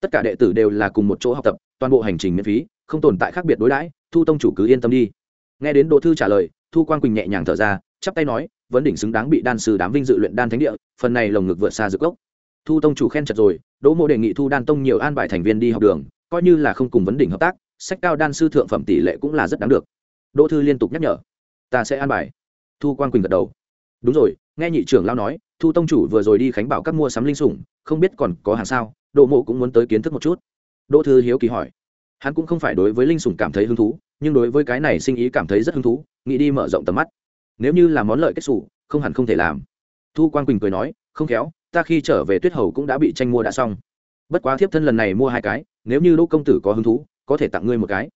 Tất cả đệ tử đều là cùng một chỗ học tập, toàn bộ hành trình miễn phí, không tồn tại khác biệt đối đãi, thu tông chủ cứ yên tâm đi. Nghe đến đỗ thư trả lời, thu quang quỳnh nhẹ nhàng thở ra, chắp tay nói, vấn đỉnh xứng đáng bị đan sư đám vinh dự luyện đan thánh địa, phần này lồng ngực vượt xa dược gốc thu tông chủ khen chật rồi, đỗ mộ đề nghị thu đan tông nhiều an bài thành viên đi học đường, coi như là không cùng vấn đỉnh hợp tác, sách cao đan sư thượng phẩm tỷ lệ cũng là rất đáng được. Đỗ thư liên tục nhắc nhở ta sẽ an bài. Thu quang quỳnh gật đầu. Đúng rồi, nghe nhị trưởng lao nói, thu tông chủ vừa rồi đi khánh bảo các mua sắm linh sủng, không biết còn có hàng sao, đỗ mộ cũng muốn tới kiến thức một chút. Đỗ thư hiếu kỳ hỏi. Hắn cũng không phải đối với linh sủng cảm thấy hứng thú, nhưng đối với cái này sinh ý cảm thấy rất hứng thú, nghĩ đi mở rộng tầm mắt. Nếu như là món lợi kết xù, không hẳn không thể làm. Thu quang quỳnh cười nói, không khéo, ta khi trở về tuyết hầu cũng đã bị tranh mua đã xong. Bất quá thiếp thân lần này mua hai cái, nếu như đỗ công tử có hứng thú, có thể tặng ngươi một cái.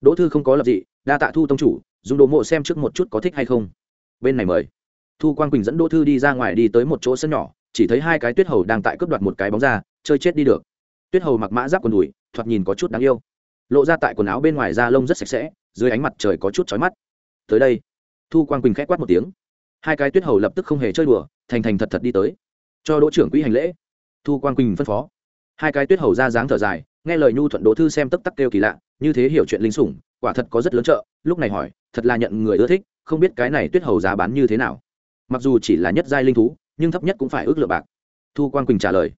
Đỗ thư không có lập dị đa tạ thu tông chủ, dùng đồ mộ xem trước một chút có thích hay không. Bên này mời. Thu quang quỳnh dẫn đỗ thư đi ra ngoài đi tới một chỗ sân nhỏ, chỉ thấy hai cái tuyết hầu đang tại cướp đoạt một cái bóng ra chơi chết đi được. Tuyết hầu mặc mã giáp quần đùi, thoạt nhìn có chút đáng yêu. Lộ ra tại quần áo bên ngoài da lông rất sạch sẽ, dưới ánh mặt trời có chút chói mắt. Tới đây, thu quang quỳnh k h ẽ quát một tiếng. Hai cái tuyết hầu lập tức không hề chơi đùa, thành thành thật thật đi tới. Cho đỗ trưởng quỹ hành lễ. Thu quang quỳnh phân phó. Hai cái tuyết hầu ra dáng thở dài, nghe lời nhu thuận đỗ thư xem tấp tắc kêu kỳ lạ, như thế hiểu chuyện linh sủng quả thật có rất lớn trợ lúc này hỏi, thật là nhận người ưa thích, không biết cái này tuyết hầu giá bán như thế nào. Mặc dù chỉ là nhất giai linh thú, nhưng thấp nhất cũng phải ước lượng bạc. Thu quang quỳnh trả lời,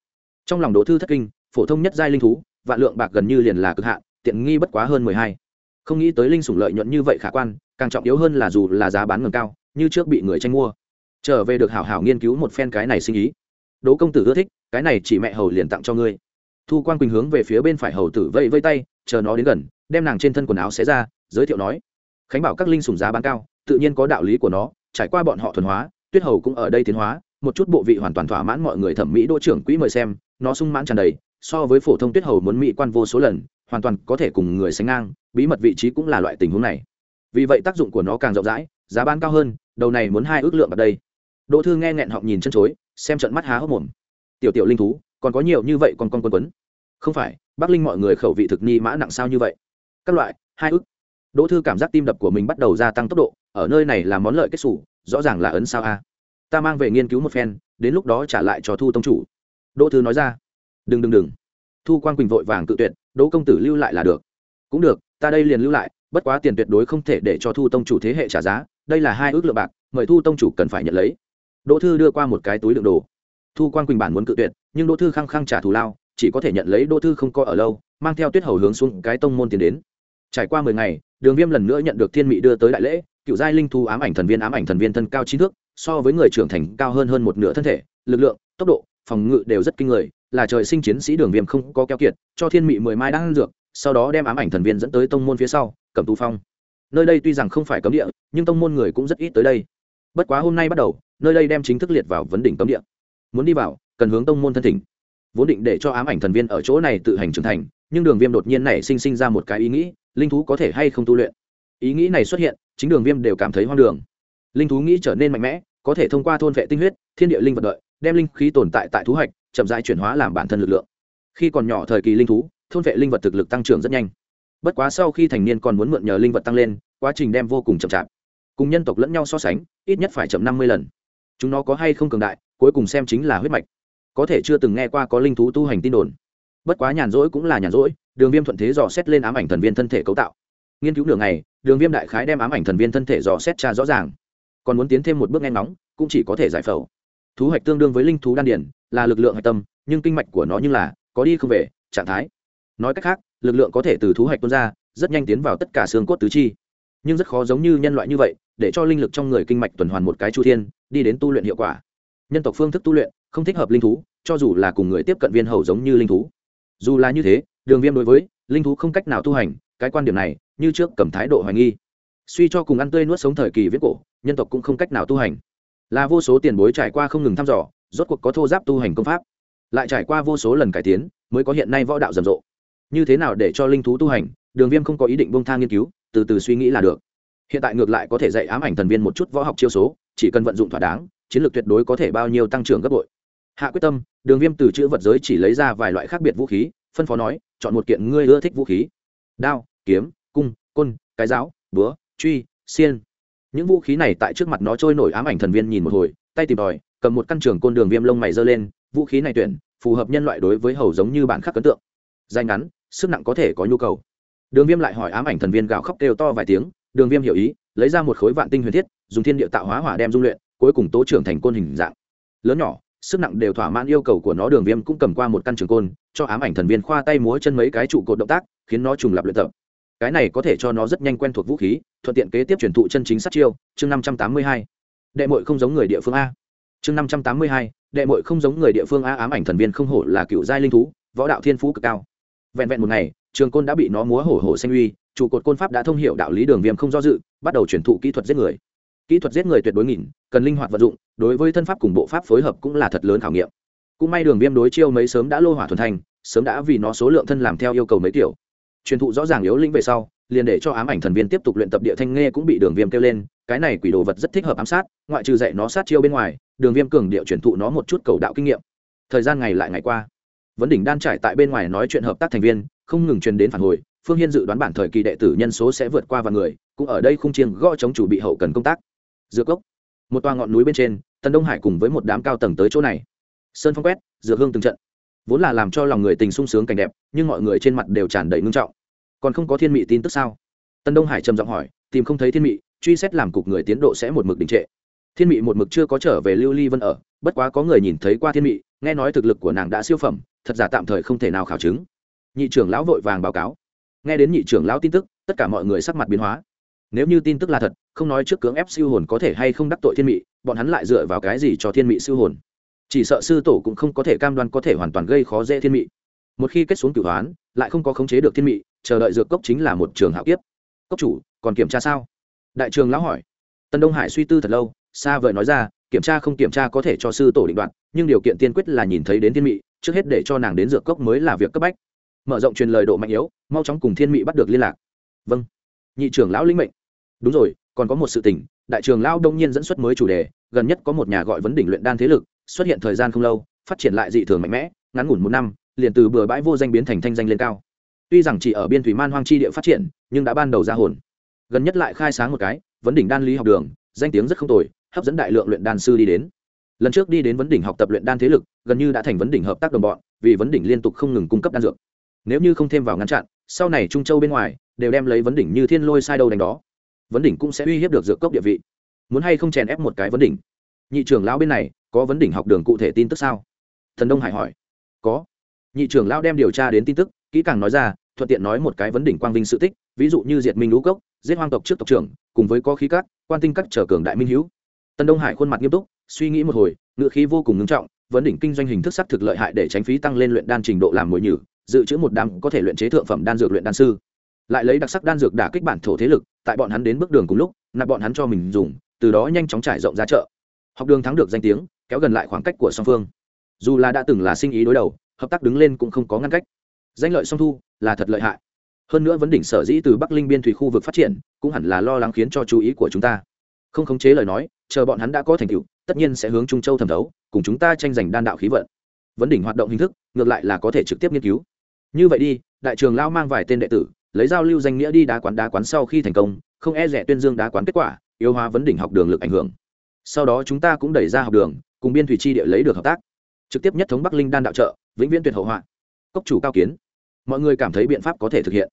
trong lòng đỗ thư thất kinh, phổ thông nhất giai linh thú, vạn lượng bạc gần như liền là cực hạn, tiện nghi bất quá hơn mười hai. Không nghĩ tới linh sủng lợi nhuận như vậy khả quan, càng trọng yếu hơn là dù là giá bán ngầm cao, như trước bị người tranh mua. Trở về được hảo hảo nghiên cứu một phen cái này sinh ý. Đỗ công tử ưa thích, cái này chỉ mẹ hầu liền tặng cho ngươi. Thu quan quỳnh hướng về phía bên phải hầu tử vây vây tay, chờ nó đến gần đem nàng trên thân quần áo xé ra, giới thiệu nói, khánh bảo các linh sủng giá bán cao, tự nhiên có đạo lý của nó, trải qua bọn họ thuần hóa, tuyết hầu cũng ở đây tiến hóa, một chút bộ vị hoàn toàn thỏa mãn mọi người thẩm mỹ đỗ trưởng quỹ mời xem, nó sung mãn tràn đầy, so với phổ thông tuyết hầu muốn mỹ quan vô số lần, hoàn toàn có thể cùng người sánh ngang, bí mật vị trí cũng là loại tình huống này. Vì vậy tác dụng của nó càng rộng rãi, giá bán cao hơn, đầu này muốn hai ước lượng ở đây. Đỗ thư nghe nghẹn họng nhìn chân chối, xem trận mắt há hốc mồm. Tiểu tiểu linh thú, còn có nhiều như vậy còn con quân quấn? Không phải, bắc linh mọi người khẩu vị thực ni mã nặng sao như vậy? Các loại, hai ước đỗ thư cảm giác tim đập của mình bắt đầu gia tăng tốc độ, ở nơi này là món lợi kết xù, rõ ràng là ấn sao a. Ta mang về nghiên cứu một phen, đến lúc đó trả lại cho thu tông chủ. Đỗ thư nói ra. Đừng đừng đừng. Thu quan quỳnh vội vàng tự tuyệt, đỗ công tử lưu lại là được. Cũng được, ta đây liền lưu lại, bất quá tiền tuyệt đối không thể để cho thu tông chủ thế hệ trả giá, đây là hai ước lượng bạc, mời thu tông chủ cần phải nhận lấy. Đỗ thư đưa qua một cái túi đựng đồ. Thu quan quỳnh bản muốn cự tuyệt, nhưng đỗ thư khăng khăng trả thù lao, chỉ có thể nhận lấy đỗ thư không coi ở lâu, mang theo tuyết hầu hướng xuống cái tông môn tiến đến trải qua mười ngày, đường viêm lần nữa nhận được thiên mị đưa tới đại lễ, cựu giai linh thu ám ảnh thần viên ám ảnh thần viên thân cao chín thước, so với người trưởng thành cao hơn hơn một nửa thân thể, lực lượng, tốc độ, phòng ngự đều rất kinh người, là trời sinh chiến sĩ đường viêm không có keo kiệt, cho thiên mị mười mai đang dược, sau đó đem ám ảnh thần viên dẫn tới tông môn phía sau, cẩm tu phong. Nơi đây tuy rằng không phải cấm địa, nhưng tông môn người cũng rất ít tới đây. Bất quá hôm nay bắt đầu, nơi đây đem chính thức liệt vào vấn đỉnh cấm địa. Muốn đi vào, cần hướng tông môn thân thỉnh. Vốn định để cho ám ảnh thần viên ở chỗ này tự hành trưởng thành nhưng đường viêm đột nhiên này sinh sinh ra một cái ý nghĩ, linh thú có thể hay không tu luyện? Ý nghĩ này xuất hiện, chính đường viêm đều cảm thấy hoang đường. Linh thú nghĩ trở nên mạnh mẽ, có thể thông qua thôn vệ tinh huyết, thiên địa linh vật đợi, đem linh khí tồn tại tại thú hạch chậm rãi chuyển hóa làm bản thân lực lượng. Khi còn nhỏ thời kỳ linh thú, thôn vệ linh vật thực lực tăng trưởng rất nhanh. Bất quá sau khi thành niên còn muốn mượn nhờ linh vật tăng lên, quá trình đem vô cùng chậm chạp. Cùng nhân tộc lẫn nhau so sánh, ít nhất phải chậm năm mươi lần. Chúng nó có hay không cường đại, cuối cùng xem chính là huyết mạch. Có thể chưa từng nghe qua có linh thú tu hành tin đồn bất quá nhàn rỗi cũng là nhàn rỗi, đường viêm thuận thế dò xét lên ám ảnh thần viên thân thể cấu tạo. Nghiên cứu đường này đường viêm đại khái đem ám ảnh thần viên thân thể dò xét tra rõ ràng. Còn muốn tiến thêm một bước nghe nóng cũng chỉ có thể giải phẫu. Thú hạch tương đương với linh thú đan điển là lực lượng hạch tâm, nhưng kinh mạch của nó như là, có đi không về, trạng thái. Nói cách khác, lực lượng có thể từ thú hạch tuôn ra, rất nhanh tiến vào tất cả xương cốt tứ chi. Nhưng rất khó giống như nhân loại như vậy, để cho linh lực trong người kinh mạch tuần hoàn một cái chu thiên, đi đến tu luyện hiệu quả. Nhân tộc phương thức tu luyện, không thích hợp linh thú, cho dù là cùng người tiếp cận viên hầu giống như linh thú dù là như thế, đường viêm đối với linh thú không cách nào tu hành, cái quan điểm này, như trước cầm thái độ hoài nghi. Suy cho cùng ăn tươi nuốt sống thời kỳ viết cổ, nhân tộc cũng không cách nào tu hành. Là vô số tiền bối trải qua không ngừng thăm dò, rốt cuộc có thô giáp tu hành công pháp. Lại trải qua vô số lần cải tiến, mới có hiện nay võ đạo rầm rộ. Như thế nào để cho linh thú tu hành, đường viêm không có ý định bông thang nghiên cứu, từ từ suy nghĩ là được. Hiện tại ngược lại có thể dạy ám ảnh thần viên một chút võ học chiêu số, chỉ cần vận dụng thỏa đáng, chiến lược tuyệt đối có thể bao nhiêu tăng trưởng gấp bội hạ quyết tâm, đường viêm từ chữ vật giới chỉ lấy ra vài loại khác biệt vũ khí, phân phó nói, chọn một kiện ngươi ưa thích vũ khí. Đao, kiếm, cung, côn, cái giáo, búa, truy, xiên. Những vũ khí này tại trước mặt nó trôi nổi ám ảnh thần viên nhìn một hồi, tay tìm tòi, cầm một căn trường côn đường viêm lông mày giơ lên, vũ khí này tuyển, phù hợp nhân loại đối với hầu giống như bản khắc ấn tượng. Dài ngắn, sức nặng có thể có nhu cầu. Đường viêm lại hỏi ám ảnh thần viên gào khóc kêu to vài tiếng, đường viêm hiểu ý, lấy ra một khối vạn tinh huyền thiết, dùng thiên địa tạo hóa hỏa đem dung luyện, cuối cùng tố trưởng thành côn hình dạng. Lớn nhỏ sức nặng đều thỏa mãn yêu cầu của nó, đường viêm cũng cầm qua một căn trường côn, cho ám ảnh thần viên khoa tay múa chân mấy cái trụ cột động tác, khiến nó trùng lập luyện tập. Cái này có thể cho nó rất nhanh quen thuộc vũ khí, thuận tiện kế tiếp truyền thụ chân chính sát chiêu, chương năm trăm tám mươi hai. Đệ mội không giống người địa phương a. Chương năm trăm tám mươi hai, đệ mội không giống người địa phương a, ám ảnh thần viên không hổ là cựu giai linh thú, võ đạo thiên phú cực cao. Vẹn vẹn một ngày, trường côn đã bị nó múa hổ hổ xanh uy, trụ cột côn pháp đã thông h i ể u đạo lý đường viêm không do dự, bắt đầu truyền thụ kỹ thuật giết người kỹ thuật giết người tuyệt đối nghìn, cần linh hoạt vận dụng, đối với thân pháp cùng bộ pháp phối hợp cũng là thật lớn khảo nghiệm. Cũng may đường viêm đối chiêu mấy sớm đã lô hỏa thuần thành, sớm đã vì nó số lượng thân làm theo yêu cầu mấy kiểu. Truyền thụ rõ ràng yếu lĩnh về sau, liền để cho ám ảnh thần viên tiếp tục luyện tập địa thanh nghe cũng bị đường viêm kêu lên, cái này quỷ đồ vật rất thích hợp ám sát, ngoại trừ dạy nó sát chiêu bên ngoài, đường viêm cường điệu truyền thụ nó một chút cầu đạo kinh nghiệm. Thời gian ngày lại ngày qua. Vấn đỉnh đan trải tại bên ngoài nói chuyện hợp tác thành viên, không ngừng truyền đến phản hồi, phương hiên dự đoán bản thời kỳ đệ tử nhân số sẽ vượt qua vài người, cũng ở đây khung chiêng gõ chống chủ bị hậu cần công tác dược cốc. Một toa ngọn núi bên trên, tần đông hải cùng với một đám cao tầng tới chỗ này. Sơn phong quét, dược hương từng trận. Vốn là làm cho lòng người tình sung sướng cảnh đẹp, nhưng mọi người trên mặt đều tràn đầy ngưng trọng. Còn không có thiên mị tin tức sao? Tân đông hải trầm giọng hỏi, tìm không thấy thiên mị, truy xét làm cục người tiến độ sẽ một mực đình trệ. Thiên mị một mực chưa có trở về lưu ly vân ở, bất quá có người nhìn thấy qua thiên mị, nghe nói thực lực của nàng đã siêu phẩm, thật giả tạm thời không thể nào khảo chứng. Nhị trưởng lão vội vàng báo cáo. Nghe đến nhị trưởng lão tin tức, tất cả mọi người sắc mặt biến hóa nếu như tin tức là thật, không nói trước cưỡng ép siêu hồn có thể hay không đắc tội thiên mị, bọn hắn lại dựa vào cái gì cho thiên mị siêu hồn? Chỉ sợ sư tổ cũng không có thể cam đoan có thể hoàn toàn gây khó dễ thiên mị. Một khi kết xuống cửu hoán, lại không có khống chế được thiên mị, chờ đợi dược cốc chính là một trường hạo kiếp. Cốc chủ, còn kiểm tra sao? Đại trường lão hỏi. Tân đông hải suy tư thật lâu, xa vời nói ra, kiểm tra không kiểm tra có thể cho sư tổ định đoạt, nhưng điều kiện tiên quyết là nhìn thấy đến thiên mị, trước hết để cho nàng đến dược cốc mới là việc cấp bách. Mở rộng truyền lời độ mạnh yếu, mau chóng cùng thiên mị bắt được liên lạc. Vâng. Nhị trưởng lão linh mệnh đúng rồi, còn có một sự tình, đại trường lão đông nhiên dẫn xuất mới chủ đề, gần nhất có một nhà gọi vấn đỉnh luyện đan thế lực, xuất hiện thời gian không lâu, phát triển lại dị thường mạnh mẽ, ngắn ngủn một năm, liền từ bừa bãi vô danh biến thành thanh danh lên cao. Tuy rằng chỉ ở biên thủy man hoang chi địa phát triển, nhưng đã ban đầu ra hồn. Gần nhất lại khai sáng một cái, vấn đỉnh đan lý học đường, danh tiếng rất không tồi, hấp dẫn đại lượng luyện đan sư đi đến. Lần trước đi đến vấn đỉnh học tập luyện đan thế lực, gần như đã thành vấn đỉnh hợp tác đồng bọn, vì vấn đỉnh liên tục không ngừng cung cấp đan dược. Nếu như không thêm vào ngăn chặn, sau này trung châu bên ngoài, đều đem lấy vấn đỉnh như thiên lôi sai đâu đánh đó vấn đỉnh cũng sẽ uy hiếp được dược cốc địa vị. Muốn hay không chèn ép một cái vấn đỉnh? Nhị trưởng lão bên này, có vấn đỉnh học đường cụ thể tin tức sao? Thần đông hải hỏi. Có. Nhị trưởng lão đem điều tra đến tin tức, kỹ càng nói ra, thuận tiện nói một cái vấn đỉnh quang vinh sự tích, ví dụ như diệt minh lũ cốc, giết hoang tộc trước tộc trưởng, cùng với có khí cát quan tinh các trở cường đại minh hữu. Tân đông hải khuôn mặt nghiêm túc, suy nghĩ một hồi ngự khí vô cùng ngưng trọng, vấn đỉnh kinh doanh hình thức sắc thực lợi hại để tránh phí tăng lên luyện đan trình độ làm mồi nhử, dự trữ một đám có thể luyện chế thượng phẩm đan dược luyện đan sư lại lấy đặc sắc đan dược đả kích bản thổ thế lực, tại bọn hắn đến bước đường cùng lúc, nạp bọn hắn cho mình dùng, từ đó nhanh chóng trải rộng ra chợ. Học đường thắng được danh tiếng, kéo gần lại khoảng cách của song phương. Dù là đã từng là sinh ý đối đầu, hợp tác đứng lên cũng không có ngăn cách. Danh lợi song thu, là thật lợi hại. Hơn nữa vấn đỉnh sở dĩ từ bắc linh biên thủy khu vực phát triển, cũng hẳn là lo lắng khiến cho chú ý của chúng ta. Không khống chế lời nói, chờ bọn hắn đã có thành tựu, tất nhiên sẽ hướng trung châu thẩm thấu, cùng chúng ta tranh giành đan đạo khí vận. Vấn đỉnh hoạt động hình thức, ngược lại là có thể trực tiếp nghiên cứu. Như vậy đi, đại trường lao mang vài tên đệ tử lấy giao lưu danh nghĩa đi đá quán đá quán sau khi thành công, không e rẻ tuyên dương đá quán kết quả, yếu hóa vấn đỉnh học đường lực ảnh hưởng. Sau đó chúng ta cũng đẩy ra học đường, cùng biên thủy chi địa lấy được hợp tác. Trực tiếp nhất thống bắc linh đan đạo trợ, vĩnh viễn tuyệt hậu họa. Cốc chủ cao kiến. Mọi người cảm thấy biện pháp có thể thực hiện.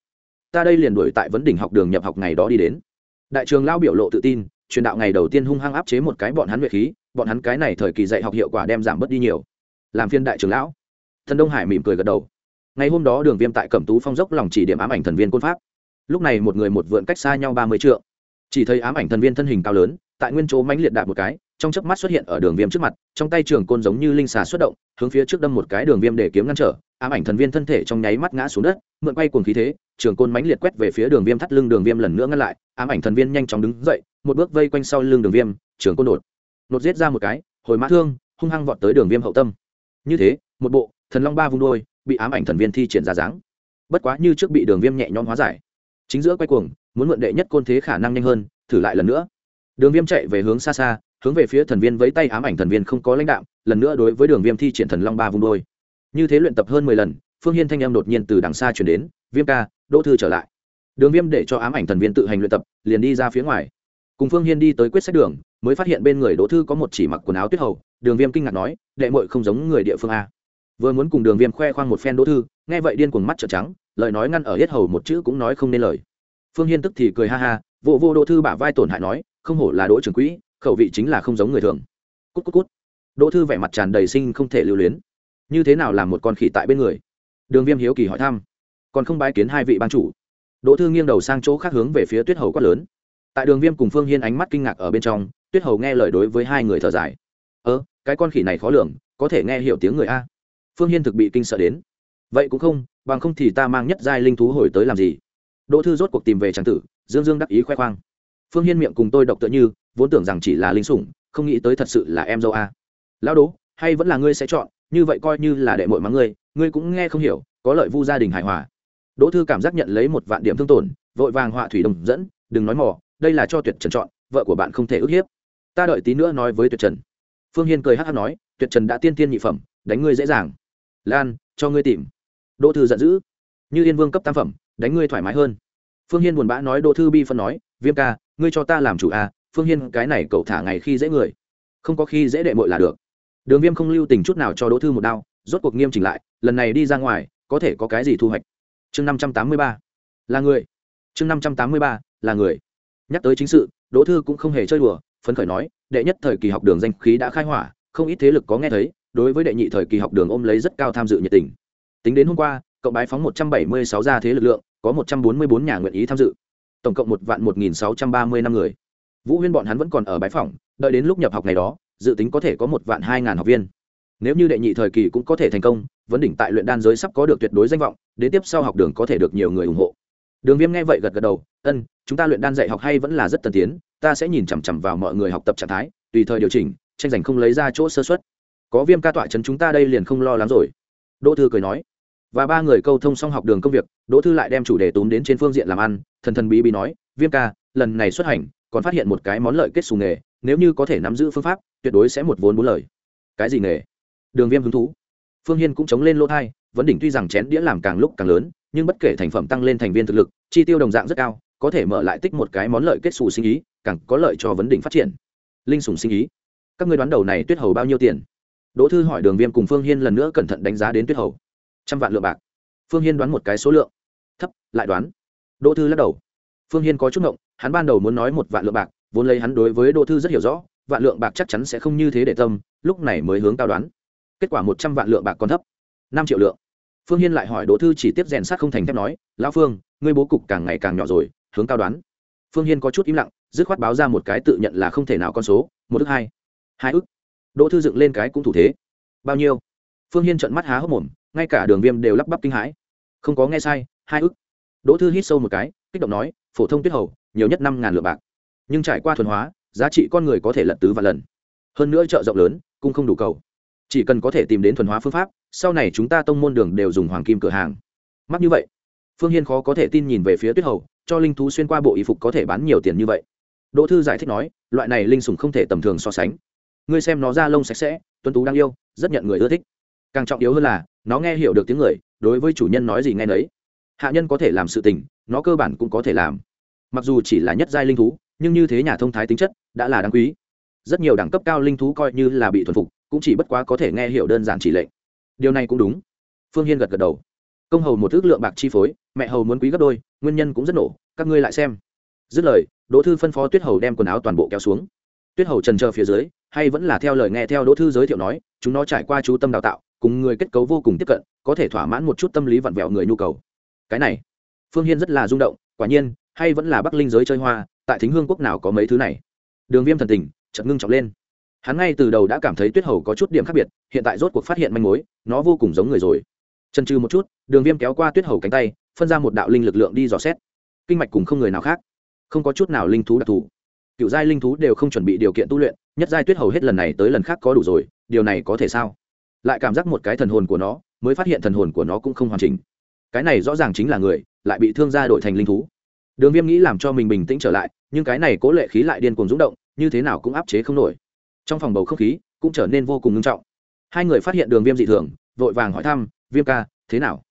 Ta đây liền đuổi tại vấn đỉnh học đường nhập học ngày đó đi đến. Đại trường lao biểu lộ tự tin, truyền đạo ngày đầu tiên hung hăng áp chế một cái bọn hắn luyện khí, bọn hắn cái này thời kỳ dạy học hiệu quả đem giảm bớt đi nhiều. Làm phiên đại trường lão. Thần đông hải mỉm cười gật đầu ngày hôm đó đường viêm tại cẩm tú phong dốc lòng chỉ điểm ám ảnh thần viên côn pháp. Lúc này một người một vượn cách xa nhau ba mươi triệu chỉ thấy ám ảnh thần viên thân hình cao lớn, tại nguyên chỗ mãnh liệt đạp một cái, trong chớp mắt xuất hiện ở đường viêm trước mặt, trong tay trường côn giống như linh xà xuất động, hướng phía trước đâm một cái đường viêm để kiếm ngăn trở, ám ảnh thần viên thân thể trong nháy mắt ngã xuống đất, mượn quay cuồng khí thế, trường côn mãnh liệt quét về phía đường viêm thắt lưng, đường viêm lần nữa ngăn lại, ám ảnh thần viên nhanh chóng đứng dậy, một bước vây quanh sau lưng đường viêm, trường côn đột, nột giết ra một cái, hồi mã thương, hung hăng vọt tới đường viêm hậu tâm. Như thế, một bộ, thần long ba vung đôi bị ám ảnh thần viên thi triển ra dáng. Bất quá như trước bị đường viêm nhẹ nhõm hóa giải, chính giữa quay cuồng, muốn mượn đệ nhất côn thế khả năng nhanh hơn, thử lại lần nữa. Đường viêm chạy về hướng xa xa, hướng về phía thần viên với tay ám ảnh thần viên không có lãnh đạo, lần nữa đối với đường viêm thi triển thần long ba vung đôi. Như thế luyện tập hơn mười lần, phương hiên thanh em đột nhiên từ đằng xa chuyển đến, viêm ca, đỗ thư trở lại. Đường viêm để cho ám ảnh thần viên tự hành luyện tập, liền đi ra phía ngoài. Cùng phương hiên đi tới quyết sách đường, mới phát hiện bên người đỗ thư có một chỉ mặc quần áo tuyết hầu, đường viêm kinh ngạc nói, đệ mội không giống người địa phương a vừa muốn cùng đường viêm khoe khoang một phen đỗ thư, nghe vậy điên cuồng mắt trợn trắng, lời nói ngăn ở hết hầu một chữ cũng nói không nên lời. Phương hiên tức thì cười ha ha, vô vô đỗ thư bả vai tổn hại nói, không hổ là đỗ trưởng quỹ, khẩu vị chính là không giống người thường. Cút cút cút. Đỗ thư vẻ mặt tràn đầy sinh không thể lưu luyến. Như thế nào làm một con khỉ tại bên người? Đường viêm hiếu kỳ hỏi thăm. Còn không bái kiến hai vị ban chủ. Đỗ thư nghiêng đầu sang chỗ khác hướng về phía tuyết hầu quát lớn. Tại đường viêm cùng phương hiên ánh mắt kinh ngạc ở bên trong, tuyết hầu nghe lời đối với hai người thở dài. Ơ, cái con khỉ này khó lường, có thể nghe hiểu tiếng người a phương hiên thực bị kinh sợ đến. Vậy cũng không, bằng không thì ta mang nhất giai linh thú hồi tới làm gì? Đỗ thư rốt cuộc tìm về tràng tử, dương dương đắc ý khoe khoang. Phương hiên miệng cùng tôi độc tựa như, vốn tưởng rằng chỉ là linh sủng, không nghĩ tới thật sự là em dâu a. Lão đố hay vẫn là ngươi sẽ chọn, như vậy coi như là đệ mội mắng ngươi ngươi cũng nghe không hiểu, có lợi vu gia đình hài hòa. Đỗ thư cảm giác nhận lấy một vạn điểm thương tổn, vội vàng họa thủy đồng dẫn, đừng nói mỏ đây là cho tuyệt trần chọn, vợ của bạn không thể ức hiếp. Ta đợi tí nữa nói với tuyệt trần. Phương hiên cười hát hát nói, tuyệt trần đã tiên tiên nhị phẩm, đánh ngươi dễ dàng lan, cho ngươi tìm. Đỗ thư giận dữ. Như yên vương cấp tam phẩm, đánh ngươi thoải mái hơn. Phương hiên buồn bã nói, đỗ thư bi phân nói, viêm ca, ngươi cho ta làm chủ à phương hiên, cái này cậu thả ngày khi dễ người. Không có khi dễ đệ mội là được. Đường viêm không lưu tình chút nào cho đỗ thư một đao, rốt cuộc nghiêm chỉnh lại, lần này đi ra ngoài, có thể có cái gì thu hoạch? Chương năm trăm tám mươi ba. Là người. Chương năm trăm tám mươi ba, là người. Nhắc tới chính sự, đỗ thư cũng không hề chơi đùa, phấn khởi nói, đệ nhất thời kỳ học đường danh khí đã khai hỏa, không ít thế lực có nghe thấy đối với đệ nhị thời kỳ học đường ôm lấy rất cao tham dự nhiệt tình. Tính đến hôm qua cộng bái phóng một trăm bảy mươi sáu gia thế lực lượng, có một trăm bốn mươi bốn nhà nguyện ý tham dự. Tổng cộng một vạn một nghìn sáu trăm ba mươi năm người. Vũ huyên bọn hắn vẫn còn ở bái phỏng, đợi đến lúc nhập học ngày đó, dự tính có thể có một vạn hai ngàn học viên. Nếu như đệ nhị thời kỳ cũng có thể thành công, vấn đỉnh tại luyện đan giới sắp có được tuyệt đối danh vọng, đến tiếp sau học đường có thể được nhiều người ủng hộ. Đường viêm nghe vậy gật gật đầu, ân, chúng ta luyện đan dạy học hay vẫn là rất tân tiến, ta sẽ nhìn chằm chằm vào mọi người học tập trạng thái, tùy thời điều chỉnh, tranh giành không lấy ra chỗ sơ xuất có viêm ca tọa chấn chúng ta đây liền không lo lắng rồi. Đỗ thư cười nói. Và ba người câu thông xong học đường công việc, đỗ thư lại đem chủ đề túm đến trên phương diện làm ăn, thần thần bí bí nói, viêm ca, lần này xuất hành, còn phát hiện một cái món lợi kết xù nghề, nếu như có thể nắm giữ phương pháp, tuyệt đối sẽ một vốn bốn lời. Cái gì nghề? Đường viêm hứng thú. Phương hiên cũng chống lên lỗ thai, vấn đỉnh tuy rằng chén đĩa làm càng lúc càng lớn, nhưng bất kể thành phẩm tăng lên thành viên thực lực, chi tiêu đồng dạng rất cao, có thể mở lại tích một cái món lợi kết xù sinh ý, càng có lợi cho vấn đỉnh phát triển. Linh sùng sinh ý. Các người đoán đầu này tuyết hầu bao nhiêu tiền? Đỗ thư hỏi đường viêm cùng phương hiên lần nữa cẩn thận đánh giá đến tuyết hầu. Trăm vạn lượng bạc. Phương hiên đoán một cái số lượng. Thấp, lại đoán. Đỗ thư lắc đầu. Phương hiên có chút ngộng, hắn ban đầu muốn nói một vạn lượng bạc, vốn lấy hắn đối với đỗ thư rất hiểu rõ, vạn lượng bạc chắc chắn sẽ không như thế để tâm, lúc này mới hướng cao đoán. Kết quả một trăm vạn lượng bạc còn thấp. Năm triệu lượng. Phương hiên lại hỏi đỗ thư chỉ tiếp rèn sát không thành thép nói, lão phương, ngươi bố cục càng ngày càng nhỏ rồi, hướng cao đoán. Phương hiên có chút im lặng, dứt khoát báo ra một cái tự nhận là không thể nào con số, một ước hai. Hai ước đỗ thư dựng lên cái cũng thủ thế. Bao nhiêu? Phương hiên trợn mắt há hốc mồm, ngay cả đường viêm đều lắp bắp kinh hãi. Không có nghe sai, hai ước đỗ thư hít sâu một cái, kích động nói, phổ thông tuyết hầu, nhiều nhất năm ngàn lượng bạc. Nhưng trải qua thuần hóa, giá trị con người có thể lật tứ và lần. Hơn nữa chợ rộng lớn cũng không đủ cầu. Chỉ cần có thể tìm đến thuần hóa phương pháp, sau này chúng ta tông môn đường đều dùng hoàng kim cửa hàng. Mắc như vậy, phương hiên khó có thể tin nhìn về phía tuyết hầu, cho linh thú xuyên qua bộ y phục có thể bán nhiều tiền như vậy. Đỗ thư giải thích nói, loại này linh sủng không thể tầm thường so sánh ngươi xem nó da lông sạch sẽ tuân tú đang yêu, rất nhận người ưa thích. Càng trọng yếu hơn là, nó nghe hiểu được tiếng người, đối với chủ nhân nói gì nghe nấy. Hạ nhân có thể làm sự tình, nó cơ bản cũng có thể làm. Mặc dù chỉ là nhất giai linh thú, nhưng như thế nhà thông thái tính chất, đã là đáng quý. Rất nhiều đẳng cấp cao linh thú coi như là bị thuần phục, cũng chỉ bất quá có thể nghe hiểu đơn giản chỉ lệnh. Điều này cũng đúng. Phương hiên gật gật đầu. Công hầu một ước lượng bạc chi phối, mẹ hầu muốn quý gấp đôi, nguyên nhân cũng rất nổ, các ngươi lại xem. Dứt lời, đỗ thư phân phó tuyết hầu đem quần áo toàn bộ kéo xuống tuyết hầu trần chờ phía dưới, hay vẫn là theo lời nghe theo đỗ thư giới thiệu nói, chúng nó trải qua chú tâm đào tạo, cùng người kết cấu vô cùng tiếp cận, có thể thỏa mãn một chút tâm lý vặn vẹo người nhu cầu. Cái này, phương hiên rất là rung động, quả nhiên, hay vẫn là bắc linh giới chơi hoa, tại thính hương quốc nào có mấy thứ này. Đường viêm thần tình, chợt ngưng trọng lên. Hắn ngay từ đầu đã cảm thấy tuyết hầu có chút điểm khác biệt, hiện tại rốt cuộc phát hiện manh mối, nó vô cùng giống người rồi. Chân trừ một chút, đường viêm kéo qua tuyết hầu cánh tay, phân ra một đạo linh lực lượng đi dò xét. Kinh mạch cùng không người nào khác, không có chút nào linh thú đặc thù cựu giai linh thú đều không chuẩn bị điều kiện tu luyện, nhất giai tuyết hầu hết lần này tới lần khác có đủ rồi, điều này có thể sao? Lại cảm giác một cái thần hồn của nó, mới phát hiện thần hồn của nó cũng không hoàn chỉnh. Cái này rõ ràng chính là người, lại bị thương gia đổi thành linh thú. Đường viêm nghĩ làm cho mình bình tĩnh trở lại, nhưng cái này cố lệ khí lại điên cuồng rúng động, như thế nào cũng áp chế không nổi. Trong phòng bầu không khí, cũng trở nên vô cùng nghiêm trọng. Hai người phát hiện đường viêm dị thường, vội vàng hỏi thăm, viêm ca, thế nào?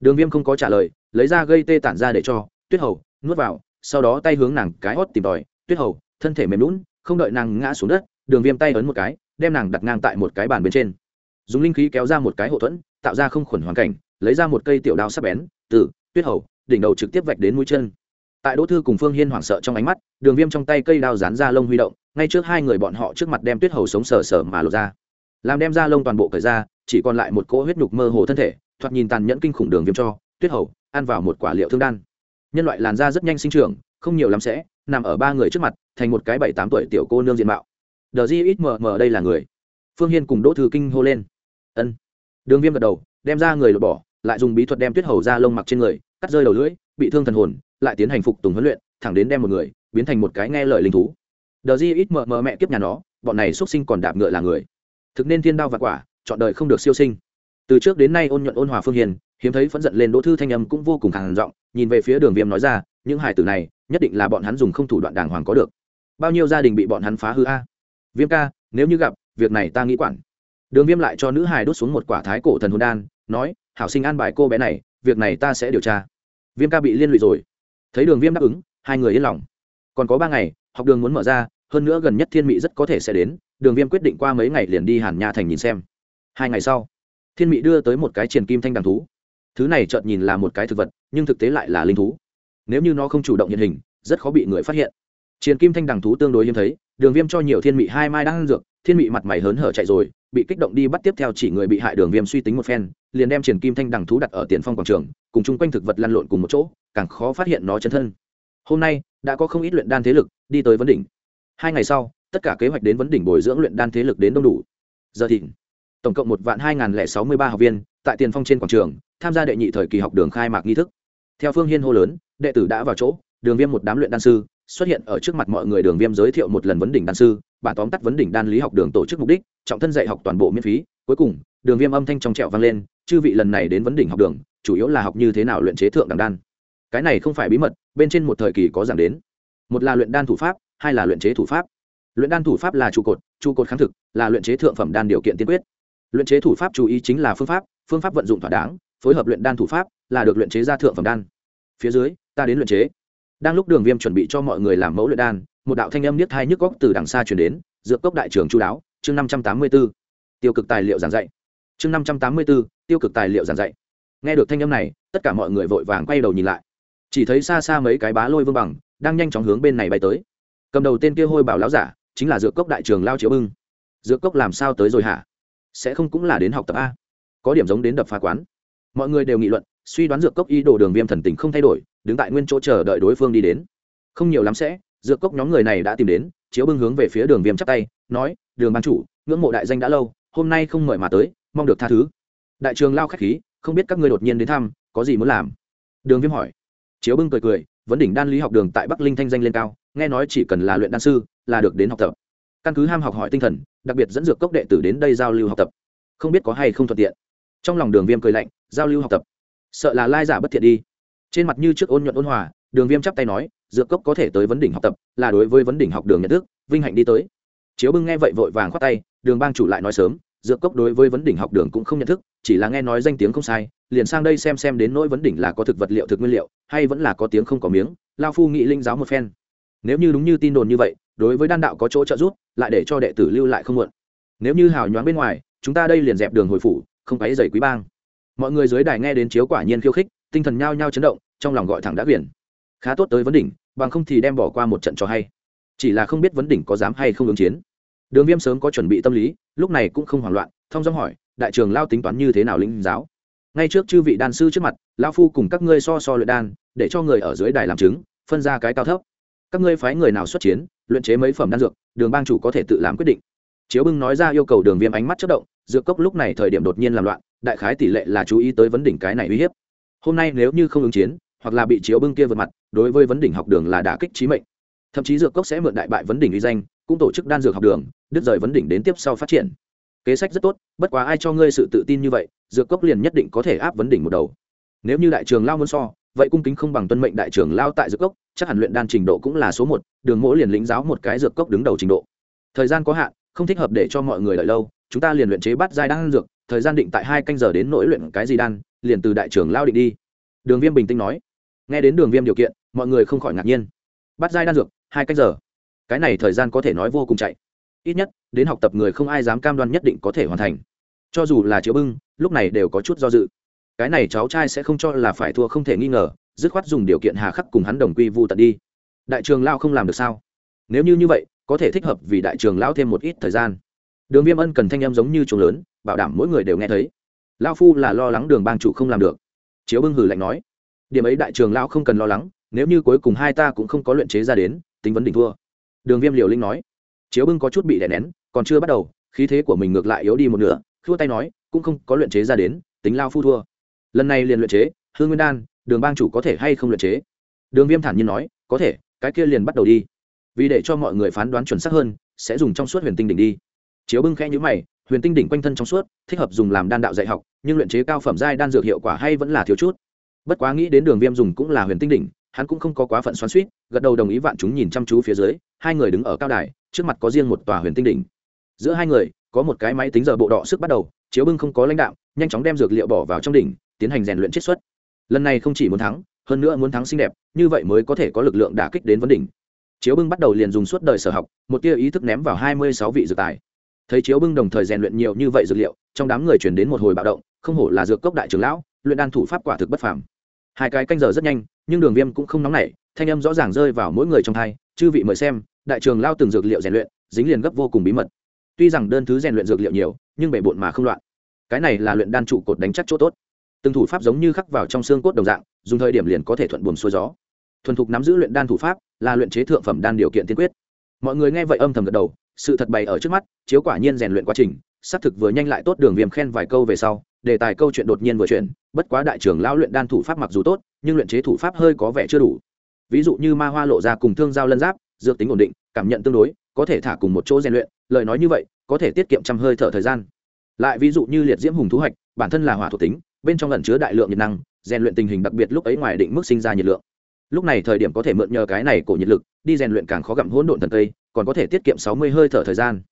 Đường viêm không có trả lời, lấy ra gây tê tản ra để cho tuyết hầu nuốt vào, sau đó tay hướng nàng cái hót tìm tòi, tuyết hầu thân thể mềm lún, không đợi nàng ngã xuống đất, đường viêm tay ấn một cái, đem nàng đặt ngang tại một cái bàn bên trên. Dùng linh khí kéo ra một cái hậu thuẫn, tạo ra không khuẩn hoàn cảnh, lấy ra một cây tiểu đao sắc bén, từ, tuyết hầu, đỉnh đầu trực tiếp vạch đến mũi chân. Tại đỗ thư cùng phương hiên hoảng sợ trong ánh mắt, đường viêm trong tay cây đao dán ra lông huy động, ngay trước hai người bọn họ trước mặt đem tuyết hầu sống sờ sờ mà lột ra. Làm đem ra lông toàn bộ cởi ra, chỉ còn lại một cỗ huyết nhục mơ hồ thân thể, thoạt nhìn tàn nhẫn kinh khủng đường viêm cho, tuyết hầu, ăn vào một quả liệu thương đan. Nhân loại làn da rất nhanh sinh trưởng, không nhiều lắm sẽ nằm ở ba người trước mặt, thành một cái bảy tám tuổi tiểu cô nương diện mạo. Đờ di ít mờ mờ đây là người. Phương hiên cùng đỗ thư kinh hô lên. Ân. Đường viêm gật đầu, đem ra người lột bỏ, lại dùng bí thuật đem tuyết hầu ra lông mặc trên người, cắt rơi đầu lưỡi, bị thương thần hồn, lại tiến hành phục tùng huấn luyện, thẳng đến đem một người, biến thành một cái nghe lời linh thú. Đờ di ít mờ mờ mẹ kiếp nhà nó, bọn này xuất sinh còn đạp ngựa là người. Thực nên thiên đao và quả, chọn đời không được siêu sinh. Từ trước đến nay ôn nhuận ôn hòa phương hiền hiếm thấy phẫn giận lên đỗ thư thanh âm cũng vô cùng khàn giọng, nhìn về phía đường viêm nói ra, những hải tử này nhất định là bọn hắn dùng không thủ đoạn đàng hoàng có được. Bao nhiêu gia đình bị bọn hắn phá hư a? Viêm ca, nếu như gặp, việc này ta nghĩ quản. Đường viêm lại cho nữ hài đốt xuống một quả thái cổ thần hồn đan, nói, hảo sinh an bài cô bé này, việc này ta sẽ điều tra. Viêm ca bị liên lụy rồi. Thấy đường viêm đáp ứng, hai người yên lòng. Còn có ba ngày, học đường muốn mở ra, hơn nữa gần nhất thiên mỹ rất có thể sẽ đến, đường viêm quyết định qua mấy ngày liền đi hàn nha thành nhìn xem. Hai ngày sau, thiên mỹ đưa tới một cái triền kim thanh đằng thú. Thứ này chợt nhìn là một cái thực vật, nhưng thực tế lại là linh thú nếu như nó không chủ động hiện hình, rất khó bị người phát hiện. Chiến kim thanh đằng thú tương đối hiếm thấy, đường viêm cho nhiều thiên Mị hai mai đang dược, thiên Mị mặt mày hớn hở chạy rồi, bị kích động đi bắt tiếp theo chỉ người bị hại đường viêm suy tính một phen, liền đem triển kim thanh đằng thú đặt ở tiền phong quảng trường, cùng chung quanh thực vật lăn lộn cùng một chỗ, càng khó phát hiện nó chân thân. Hôm nay, đã có không ít luyện đan thế lực đi tới vấn đỉnh. Hai ngày sau, tất cả kế hoạch đến vấn đỉnh bồi dưỡng luyện đan thế lực đến đông đủ. Giờ thịnh, tổng cộng một vạn hai nghìn sáu mươi ba học viên, tại tiền phong trên quảng trường, tham gia đệ nhị thời kỳ học đường khai mạc nghi thức. Theo phương hiên hô lớn đệ tử đã vào chỗ, đường viêm một đám luyện đan sư, xuất hiện ở trước mặt mọi người. Đường viêm giới thiệu một lần vấn đỉnh đan sư bản tóm tắt vấn đỉnh đan lý học đường tổ chức mục đích, trọng thân dạy học toàn bộ miễn phí. Cuối cùng, đường viêm âm thanh trong trẹo vang lên, chư vị lần này đến vấn đỉnh học đường, chủ yếu là học như thế nào luyện chế thượng đẳng đan. Cái này không phải bí mật, bên trên một thời kỳ có giảng đến. Một là luyện đan thủ pháp, hai là luyện chế thủ pháp. Luyện đan thủ pháp là trụ cột trụ cột kháng thực, là luyện chế thượng phẩm đan điều kiện tiên quyết. Luyện chế thủ pháp chú ý chính là phương pháp phương pháp vận dụng thỏa đáng, phối hợp luyện đan thủ pháp là được luyện chế ra thượng phẩm đan phía dưới, ta đến luyện chế. Đang lúc đường viêm chuẩn bị cho mọi người làm mẫu luyện đan, một đạo thanh âm niết thai nhức góc từ đằng xa chuyển đến, dược cốc đại trường chú đáo, chương năm trăm tám mươi b ố tiêu cực tài liệu giảng dạy. Chương năm trăm tám mươi b ố tiêu cực tài liệu giảng dạy. Nghe được thanh âm này, tất cả mọi người vội vàng quay đầu nhìn lại. Chỉ thấy xa xa mấy cái bá lôi vương bằng, đang nhanh chóng hướng bên này bay tới. Cầm đầu tên kia hôi bảo láo giả, chính là dược cốc đại trường lao chiếu bưng. Dược cốc làm sao tới rồi hả? Sẽ không cũng là đến học tập a. Có điểm giống đến đập phá quán. Mọi người đều nghị luận suy đoán dược cốc ý đồ đường viêm thần tình không thay đổi, đứng tại nguyên chỗ chờ đợi đối phương đi đến. Không nhiều lắm sẽ, dược cốc nhóm người này đã tìm đến, chiếu bưng hướng về phía đường viêm chắp tay, nói, đường ban chủ, ngưỡng mộ đại danh đã lâu, hôm nay không mời mà tới, mong được tha thứ. Đại trường lao k h á c h khí, không biết các ngươi đột nhiên đến thăm, có gì muốn làm? Đường viêm hỏi. Chiếu bưng cười cười, vấn đỉnh đan lý học đường tại bắc linh thanh danh lên cao, nghe nói chỉ cần là luyện đan sư, là được đến học tập. Căn cứ ham học hỏi tinh thần, đặc biệt dẫn dược cốc đệ tử đến đây giao lưu học tập. Không biết có hay không thuận tiện. Trong lòng đường viêm cười lạnh, giao lưu học tập sợ là lai giả bất thiện đi. Trên mặt như trước ôn nhuận ôn hòa, đường viêm chắp tay nói, dược cốc có thể tới vấn đỉnh học tập, là đối với vấn đỉnh học đường nhận thức, vinh hạnh đi tới. Chiếu bưng nghe vậy vội vàng khoát tay, đường bang chủ lại nói sớm, dược cốc đối với vấn đỉnh học đường cũng không nhận thức, chỉ là nghe nói danh tiếng không sai, liền sang đây xem xem đến nỗi vấn đỉnh là có thực vật liệu, thực nguyên liệu, hay vẫn là có tiếng không có miếng. Lao phu nghị linh giáo một phen. Nếu như đúng như tin đồn như vậy, đối với đan đạo có chỗ trợ giúp, lại để cho đệ tử lưu lại không muộn. Nếu như hào nhoáng bên ngoài, chúng ta đây liền dẹp đường hồi phủ, không quấy dày quý bang mọi người dưới đài nghe đến chiếu quả nhiên khiêu khích, tinh thần nhao nhao chấn động, trong lòng gọi thẳng đã biển khá tốt tới vấn đỉnh, bằng không thì đem bỏ qua một trận cho hay. Chỉ là không biết vấn đỉnh có dám hay không ứng chiến. Đường viêm sớm có chuẩn bị tâm lý, lúc này cũng không hoảng loạn, thông giọng hỏi, đại trường lao tính toán như thế nào linh giáo? Ngay trước chư vị đan sư trước mặt lao phu cùng các ngươi so so luyện đan, để cho người ở dưới đài làm chứng, phân ra cái cao thấp. Các ngươi phái người nào xuất chiến, luyện chế mấy phẩm đan dược, đường bang chủ có thể tự làm quyết định. Chiếu bưng nói ra yêu cầu đường viêm ánh mắt chất động, dược cốc lúc này thời điểm đột nhiên làm loạn đại khái tỷ lệ là chú ý tới vấn đỉnh cái này uy hiếp. Hôm nay nếu như không ứng chiến, hoặc là bị chiếu bưng kia vượt mặt, đối với vấn đỉnh học đường là đả kích trí mệnh. Thậm chí dược cốc sẽ mượn đại bại vấn đỉnh uy danh, cũng tổ chức đan dược học đường, đứt rời vấn đỉnh đến tiếp sau phát triển. Kế sách rất tốt, bất quá ai cho ngươi sự tự tin như vậy, dược cốc liền nhất định có thể áp vấn đỉnh một đầu. Nếu như đại trường lao muốn so, vậy cung kính không bằng tuân mệnh đại trường lao tại dược cốc, chắc hẳn luyện đan trình độ cũng là số một, đường mỗi liền lĩnh giáo một cái dược cốc đứng đầu trình độ. Thời gian có hạn, không thích hợp để cho mọi người đợi lâu, chúng ta liền luyện chế bắt giai đan dược thời gian định tại hai canh giờ đến nỗi luyện cái gì đan, liền từ đại trường lao định đi. Đường viêm bình tĩnh nói. Nghe đến đường viêm điều kiện, mọi người không khỏi ngạc nhiên. Bắt giai đan dược, hai canh giờ. Cái này thời gian có thể nói vô cùng chạy. Ít nhất, đến học tập người không ai dám cam đoan nhất định có thể hoàn thành. Cho dù là chiếu bưng, lúc này đều có chút do dự. Cái này cháu trai sẽ không cho là phải thua không thể nghi ngờ, dứt khoát dùng điều kiện hà khắc cùng hắn đồng quy vu tận đi. Đại trường lao không làm được sao? Nếu như như vậy, có thể thích hợp vì đại trường lao thêm một ít thời gian. Đường viêm ân cần thanh em giống như chuồng lớn bảo đảm mỗi người đều nghe thấy. Lao phu là lo lắng đường bang chủ không làm được. Chiếu bưng hử lạnh nói, điểm ấy đại trường lao không cần lo lắng, nếu như cuối cùng hai ta cũng không có luyện chế ra đến, tính vấn đỉnh thua. Đường viêm liều linh nói. Chiếu bưng có chút bị đè nén, còn chưa bắt đầu, khí thế của mình ngược lại yếu đi một nửa, khua tay nói, cũng không có luyện chế ra đến, tính lao phu thua. Lần này liền luyện chế, hương nguyên đan, đường bang chủ có thể hay không luyện chế? Đường viêm thản nhiên nói, có thể, cái kia liền bắt đầu đi. Vì để cho mọi người phán đoán chuẩn xác hơn, sẽ dùng trong suốt huyền tinh đỉnh đi. Chiếu bưng khẽ nhữ mày huyền tinh đỉnh quanh thân trong suốt, thích hợp dùng làm đan đạo dạy học, nhưng luyện chế cao phẩm giai đan dược hiệu quả hay vẫn là thiếu chút. Bất quá nghĩ đến đường viêm dùng cũng là huyền tinh đỉnh, hắn cũng không có quá phận xoắn suýt gật đầu đồng ý vạn chúng nhìn chăm chú phía dưới, hai người đứng ở cao đài, trước mặt có riêng một tòa huyền tinh đỉnh. Giữa hai người, có một cái máy tính giờ bộ đỏ sức bắt đầu, chiếu bưng không có lãnh đạo, nhanh chóng đem dược liệu bỏ vào trong đỉnh, tiến hành rèn luyện chiết xuất. Lần này không chỉ muốn thắng, hơn nữa muốn thắng xinh đẹp, như vậy mới có thể có lực lượng đả kích đến vấn đỉnh. Chiếu bưng bắt đầu liền dùng suốt đời sở học, một tia ý thức ném vào hai mươi sáu vị dược tài thấy chiếu bưng đồng thời rèn luyện nhiều như vậy dược liệu, trong đám người chuyển đến một hồi bạo động, không hổ là dược cốc đại trưởng lão, luyện đan thủ pháp quả thực bất phàm. Hai cái canh giờ rất nhanh, nhưng đường viêm cũng không nóng nảy, thanh âm rõ ràng rơi vào mỗi người trong thai, chư vị mời xem, đại trường lao từng dược liệu rèn luyện, dính liền gấp vô cùng bí mật. Tuy rằng đơn thứ rèn luyện dược liệu nhiều, nhưng bể bộn mà không loạn. Cái này là luyện đan trụ cột đánh chắc chỗ tốt. Từng thủ pháp giống như khắc vào trong xương cốt đồng dạng, dùng thời điểm liền có thể thuận buồm xuôi gió. Thuần thục nắm giữ luyện đan thủ pháp là luyện chế thượng phẩm đan điều kiện tiên quyết. Mọi người nghe vậy âm thầm gật đầu sự thật bày ở trước mắt, chiếu quả nhiên rèn luyện quá trình, xác thực vừa nhanh lại tốt đường viêm khen vài câu về sau, đề tài câu chuyện đột nhiên vừa chuyển, bất quá đại trưởng lão luyện đan thủ pháp mặc dù tốt, nhưng luyện chế thủ pháp hơi có vẻ chưa đủ. Ví dụ như ma hoa lộ ra cùng thương giao lân giáp, dược tính ổn định, cảm nhận tương đối, có thể thả cùng một chỗ rèn luyện, lời nói như vậy, có thể tiết kiệm trăm hơi thở thời gian. Lại ví dụ như liệt diễm hùng thú hoạch bản thân là hỏa thuộc tính, bên trong ẩn chứa đại lượng nhiệt năng, rèn luyện tình hình đặc biệt lúc ấy ngoài định mức sinh ra nhiệt lượng. Lúc này thời điểm có thể mượn nhờ cái này của nhiệt lực, đi rèn luyện càng khó gặm hỗn độn thần cây còn có thể tiết kiệm sáu mươi hơi thở thời gian.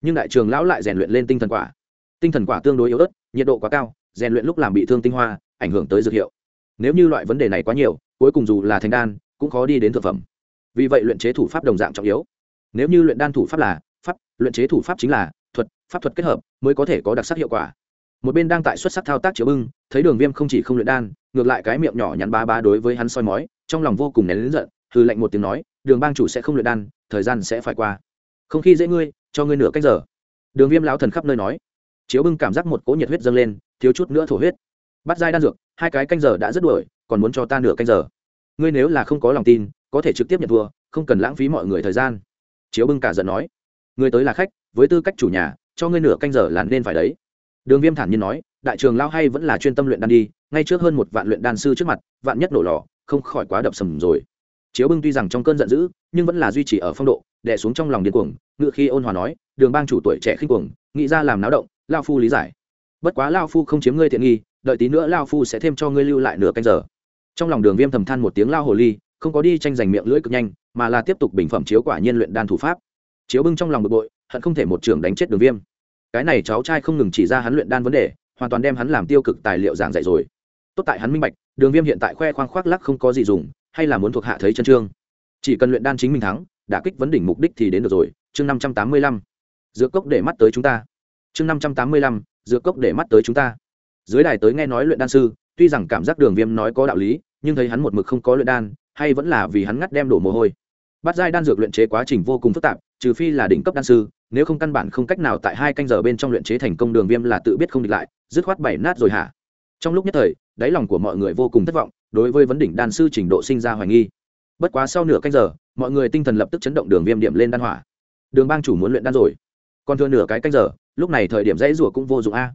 Nhưng đại trường lão lại rèn luyện lên tinh thần quả. Tinh thần quả tương đối yếu ớt, nhiệt độ quá cao, rèn luyện lúc làm bị thương tinh hoa, ảnh hưởng tới dược hiệu. Nếu như loại vấn đề này quá nhiều, cuối cùng dù là thành đan, cũng khó đi đến thực phẩm. Vì vậy luyện chế thủ pháp đồng dạng trọng yếu. Nếu như luyện đan thủ pháp là pháp, luyện chế thủ pháp chính là thuật, pháp thuật kết hợp mới có thể có đặc sắc hiệu quả. Một bên đang tại xuất sắc thao tác chiếu bưng, thấy đường viêm không chỉ không luyện đan, ngược lại cái miệng nhỏ nhắn ba ba đối với hắn soi mói, trong lòng vô cùng nén lớn giận hư lệnh một tiếng nói, đường bang chủ sẽ không luyện đan thời gian sẽ phải qua. Không khi dễ ngươi, cho ngươi nửa cách giờ. Đường viêm lão thần khắp nơi nói. Chiếu bưng cảm giác một cỗ nhiệt huyết dâng lên, thiếu chút nữa thổ huyết. Bắt dai đan dược, hai cái canh giờ đã rất đuổi, còn muốn cho ta nửa canh giờ. Ngươi nếu là không có lòng tin, có thể trực tiếp nhận thua, không cần lãng phí mọi người thời gian. Chiếu bưng cả giận nói. Ngươi tới là khách, với tư cách chủ nhà, cho ngươi nửa canh giờ là nên phải đấy. Đường viêm thản nhiên nói, đại trường lao hay vẫn là chuyên tâm luyện đan đi, ngay trước hơn một vạn luyện đan sư trước mặt, vạn nhất nổ lò, không khỏi quá đập sầm rồi chiếu bưng tuy rằng trong cơn giận dữ, nhưng vẫn là duy trì ở phong độ, đè xuống trong lòng điên cuồng, ngự khi ôn hòa nói, đường bang chủ tuổi trẻ khinh cuồng, nghĩ ra làm náo động lao phu lý giải. Bất quá lao phu không chiếm ngươi tiện nghi, đợi tí nữa lao phu sẽ thêm cho ngươi lưu lại nửa canh giờ. Trong lòng đường viêm thầm than một tiếng lao hồ ly, không có đi tranh giành miệng lưỡi cực nhanh, mà là tiếp tục bình phẩm chiếu quả nhiên luyện đan thủ pháp. Chiếu bưng trong lòng bực bội, hận không thể một trường đánh chết đường viêm. Cái này cháu trai không ngừng chỉ ra hắn luyện đan vấn đề, hoàn toàn đem hắn làm tiêu cực tài liệu giảng dạy rồi. Tốt tại hắn minh bạch, đường viêm hiện tại khoe khoang khoác lắc không có gì dùng hay là muốn thuộc hạ thấy chân trương? Chỉ cần luyện đan chính mình thắng đã kích vấn đỉnh mục đích thì đến được rồi. Chương năm trăm tám mươi lăm. Dược cốc để mắt tới chúng ta. Chương năm trăm tám mươi lăm. Dược cốc để mắt tới chúng ta. Dưới đài tới nghe nói luyện đan sư, tuy rằng cảm giác đường viêm nói có đạo lý, nhưng thấy hắn một mực không có luyện đan, hay vẫn là vì hắn ngắt đem đổ mồ hôi. Bắt giai đan dược luyện chế quá trình vô cùng phức tạp, trừ phi là đỉnh cấp đan sư, nếu không căn bản không cách nào tại hai canh giờ bên trong luyện chế thành công đường viêm là tự biết không địch lại, dứt khoát bảy nát rồi hả? Trong lúc nhất thời, đáy lòng của mọi người vô cùng thất vọng đối với vấn đỉnh đan sư trình độ sinh ra hoài nghi. Bất quá sau nửa canh giờ, mọi người tinh thần lập tức chấn động đường viêm điểm lên đan hỏa. Đường bang chủ muốn luyện đan rồi. Còn thừa nửa cái canh giờ, lúc này thời điểm dãy rủa cũng vô dụng a.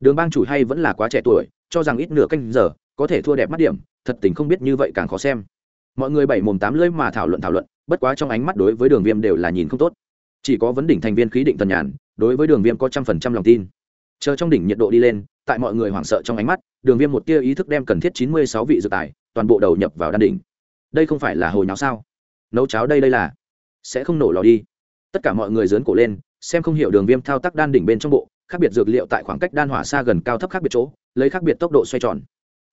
Đường bang chủ hay vẫn là quá trẻ tuổi, cho rằng ít nửa canh giờ, có thể thua đẹp mắt điểm, thật tình không biết như vậy càng khó xem. Mọi người bảy mồm tám lưỡi mà thảo luận thảo luận, bất quá trong ánh mắt đối với đường viêm đều là nhìn không tốt. Chỉ có vấn đỉnh thành viên khí định tần nhàn, đối với đường viêm có trăm phần trăm lòng tin chờ trong đỉnh nhiệt độ đi lên, tại mọi người hoảng sợ trong ánh mắt, đường viêm một tia ý thức đem cần thiết chín mươi sáu vị dược tài, toàn bộ đầu nhập vào đan đỉnh. Đây không phải là hồi nháo sao? Nấu cháo đây đây là sẽ không nổ lò đi. Tất cả mọi người dớn cổ lên, xem không hiểu đường viêm thao tác đan đỉnh bên trong bộ, khác biệt dược liệu tại khoảng cách đan hỏa xa gần cao thấp khác biệt chỗ, lấy khác biệt tốc độ xoay tròn.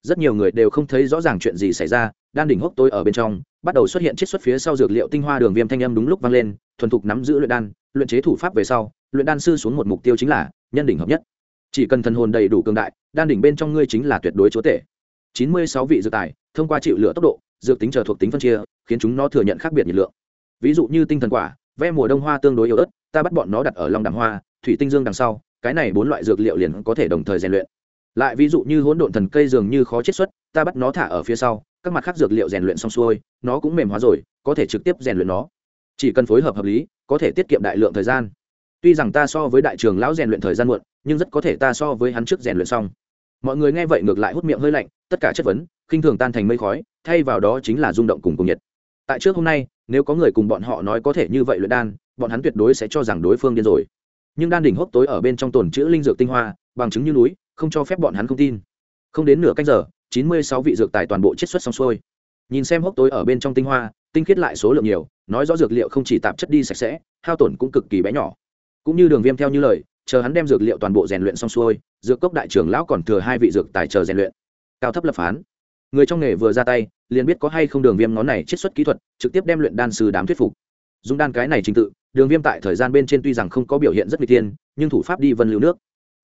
Rất nhiều người đều không thấy rõ ràng chuyện gì xảy ra, đan đỉnh hốc tôi ở bên trong, bắt đầu xuất hiện chiết xuất phía sau dược liệu tinh hoa đường viêm thanh âm đúng lúc vang lên, thuần thục nắm giữ luyện đan, luyện chế thủ pháp về sau, luyện đan sư xuống một mục tiêu chính là nhân đỉnh hợp nhất chỉ cần thần hồn đầy đủ cường đại, đan đỉnh bên trong ngươi chính là tuyệt đối chúa tể. Chín mươi sáu vị dược tài, thông qua chịu lửa tốc độ, dược tính chờ thuộc tính phân chia, khiến chúng nó thừa nhận khác biệt nhiệt lượng. Ví dụ như tinh thần quả ve mùa đông hoa tương đối yếu ớt, ta bắt bọn nó đặt ở lòng đằng hoa, thủy tinh dương đằng sau, cái này bốn loại dược liệu liền có thể đồng thời rèn luyện. Lại ví dụ như hỗn độn thần cây dường như khó chiết xuất, ta bắt nó thả ở phía sau, các mặt khác dược liệu rèn luyện xong xuôi, nó cũng mềm hóa rồi, có thể trực tiếp rèn luyện nó. Chỉ cần phối hợp hợp lý, có thể tiết kiệm đại lượng thời gian tuy rằng ta so với đại trường lão rèn luyện thời gian muộn, nhưng rất có thể ta so với hắn trước rèn luyện xong. Mọi người nghe vậy ngược lại hút miệng hơi lạnh, tất cả chất vấn, khinh thường tan thành mây khói, thay vào đó chính là rung động cùng cùng nhiệt. Tại trước hôm nay, nếu có người cùng bọn họ nói có thể như vậy luyện đan, bọn hắn tuyệt đối sẽ cho rằng đối phương điên rồi. Nhưng đan đỉnh hốc tối ở bên trong tồn chữ linh dược tinh hoa, bằng chứng như núi, không cho phép bọn hắn không tin. Không đến nửa canh giờ, chín mươi sáu vị dược tài toàn bộ chiết xuất xong xuôi. Nhìn xem hốc tối ở bên trong tinh hoa, tinh khiết lại số lượng nhiều, nói rõ dược liệu không chỉ tạp chất đi sạch sẽ, hao tổn cũng cực kỳ bé nhỏ cũng như đường viêm theo như lời, chờ hắn đem dược liệu toàn bộ rèn luyện xong xuôi, dược cốc đại trưởng lão còn thừa hai vị dược tài chờ rèn luyện. Cao thấp lập phán. Người trong nghề vừa ra tay, liền biết có hay không đường viêm ngón này chiết xuất kỹ thuật, trực tiếp đem luyện đan sư đám thuyết phục. Dùng đan cái này trình tự, đường viêm tại thời gian bên trên tuy rằng không có biểu hiện rất n g tiên nhưng thủ pháp đi vân lưu nước.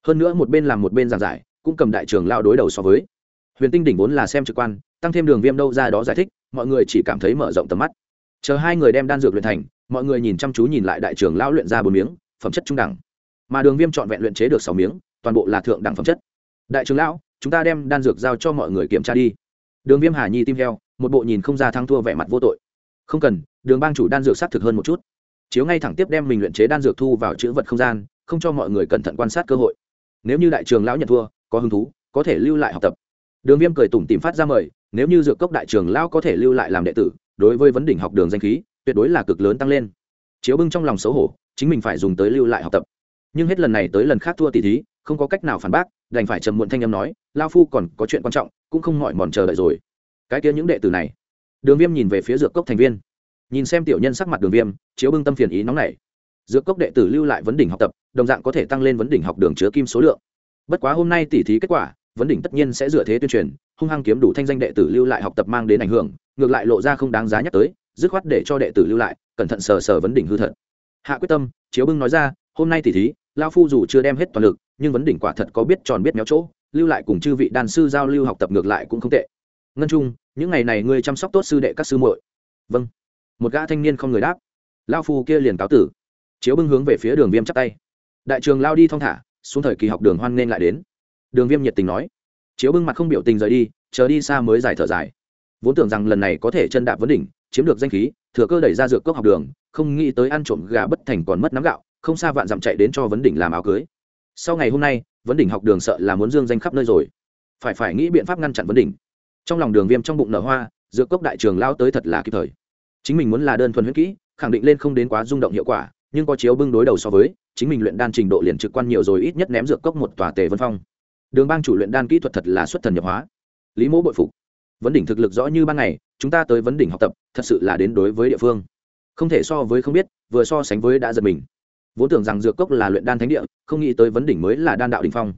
Hơn nữa một bên làm một bên giảng giải, cũng cầm đại trưởng lao đối đầu so với. Huyền tinh đỉnh vốn là xem trực quan, tăng thêm đường viêm đâu ra đó giải thích, mọi người chỉ cảm thấy mở rộng tầm mắt. Chờ hai người đem đan dược luyện thành, mọi người nhìn chăm chú nhìn lại đại trưởng lão luyện ra bốn miếng phẩm chất trung đẳng. Mà đường viêm trọn vẹn luyện chế được sáu miếng, toàn bộ là thượng đẳng phẩm chất. Đại trưởng lão, chúng ta đem đan dược giao cho mọi người kiểm tra đi. Đường viêm hà nhi tim heo, một bộ nhìn không ra thắng thua vẻ mặt vô tội. Không cần, đường bang chủ đan dược xác thực hơn một chút. Chiếu ngay thẳng tiếp đem mình luyện chế đan dược thu vào chữ vật không gian, không cho mọi người cẩn thận quan sát cơ hội. Nếu như đại trường lão nhận thua, có hứng thú, có thể lưu lại học tập. Đường viêm cười tủm tìm phát ra mời, nếu như dược cốc đại trường lão có thể lưu lại làm đệ tử, đối với vấn đỉnh học đường danh khí, tuyệt đối là cực lớn tăng lên. Chiếu bưng trong lòng xấu hổ chính mình phải dùng tới lưu lại học tập. Nhưng hết lần này tới lần khác thua tỷ thí, không có cách nào phản bác, đành phải trầm muộn thanh â m nói, lao phu còn có chuyện quan trọng, cũng không mỏi mòn chờ đợi rồi. Cái kia những đệ tử này. Đường viêm nhìn về phía dược cốc thành viên. Nhìn xem tiểu nhân sắc mặt đường viêm, chiếu bưng tâm phiền ý nóng này dược cốc đệ tử lưu lại vấn đỉnh học tập, đồng dạng có thể tăng lên vấn đỉnh học đường chứa kim số lượng. Bất quá hôm nay tỉ thí kết quả, vấn đỉnh tất nhiên sẽ dựa thế tuyên truyền, hung hăng kiếm đủ thanh danh đệ tử lưu lại học tập mang đến ảnh hưởng, ngược lại lộ ra không đáng giá nhắc tới, dứt khoát để cho đệ tử lưu lại, cẩn thận sờ sờ vấn đỉnh hư thật hạ quyết tâm, chiếu bưng nói ra, hôm nay tỉ thí lao phu dù chưa đem hết toàn lực, nhưng vấn đỉnh quả thật có biết tròn biết méo chỗ, lưu lại cùng chư vị đàn sư giao lưu học tập ngược lại cũng không tệ. Ngân trung, những ngày này ngươi chăm sóc tốt sư đệ các sư muội. Vâng. Một gã thanh niên không người đáp. Lao phu kia liền cáo tử. Chiếu bưng hướng về phía đường viêm chắp tay. Đại trường lao đi thong thả, xuống thời kỳ học đường hoan nên lại đến. Đường viêm nhiệt tình nói. Chiếu bưng mặt không biểu tình rời đi, chờ đi xa mới giải thở dài. Vốn tưởng rằng lần này có thể chân đạp vấn đỉnh, chiếm được danh khí, thừa cơ đẩy ra dược cốc học đường không nghĩ tới ăn trộm gà bất thành còn mất nắm gạo, không xa vạn dặm chạy đến cho vấn đỉnh làm áo cưới. Sau ngày hôm nay, vấn đỉnh học đường sợ là muốn dương danh khắp nơi rồi. Phải phải nghĩ biện pháp ngăn chặn vấn đỉnh. Trong lòng đường viêm trong bụng nở hoa, dược cốc đại trường lao tới thật là kịp thời. Chính mình muốn là đơn thuần huyết kỹ, khẳng định lên không đến quá rung động hiệu quả, nhưng có chiếu bưng đối đầu so với, chính mình luyện đan trình độ liền trực quan nhiều rồi ít nhất ném dược cốc một tòa tề vân phong. Đường bang chủ luyện đan kỹ thuật thật là xuất thần nhập hóa. Lý mẫu bội phục. Vấn đỉnh thực lực rõ như ban ngày, chúng ta tới vấn đỉnh học tập, thật sự là đến đối với địa phương không thể so với không biết, vừa so sánh với đã giật mình. Vốn tưởng rằng dược cốc là luyện đan thánh địa, không nghĩ tới vấn đỉnh mới là đan đạo đình phong.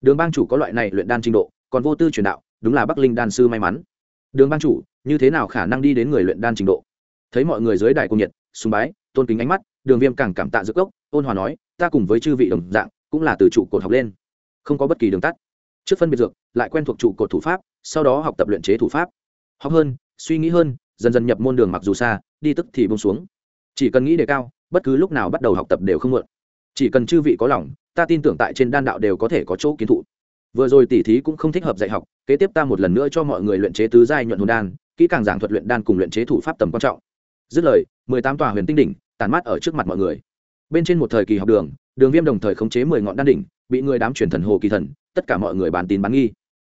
Đường bang chủ có loại này luyện đan trình độ, còn vô tư truyền đạo, đúng là bắc linh đan sư may mắn. Đường bang chủ, như thế nào khả năng đi đến người luyện đan trình độ? Thấy mọi người dưới đài cung nhiệt, sùng bái, tôn kính ánh mắt, đường viêm càng cảm tạ dược cốc, ôn hòa nói, ta cùng với chư vị đồng dạng, cũng là từ trụ cột học lên. Không có bất kỳ đường tắt. Trước phân biệt dược, lại quen thuộc trụ cột thủ pháp, sau đó học tập luyện chế thủ pháp. Học hơn, suy nghĩ hơn, dần dần nhập môn đường mặc dù xa đi tức thì bông xuống. Chỉ cần nghĩ đề cao, bất cứ lúc nào bắt đầu học tập đều không mượn. Chỉ cần chư vị có lòng, ta tin tưởng tại trên đan đạo đều có thể có chỗ kiến thụ. Vừa rồi tỉ thí cũng không thích hợp dạy học, kế tiếp ta một lần nữa cho mọi người luyện chế tứ giai nhuận hồn đan, kỹ càng giảng thuật luyện đan cùng luyện chế thủ pháp tầm quan trọng. Dứt lời, mười tám tòa huyền tinh đỉnh tàn mát ở trước mặt mọi người. Bên trên một thời kỳ học đường đường viêm đồng thời khống chế mười ngọn đan đỉnh, bị người đám truyền thần hồ kỳ thần, tất cả mọi người bàn tin bán nghi.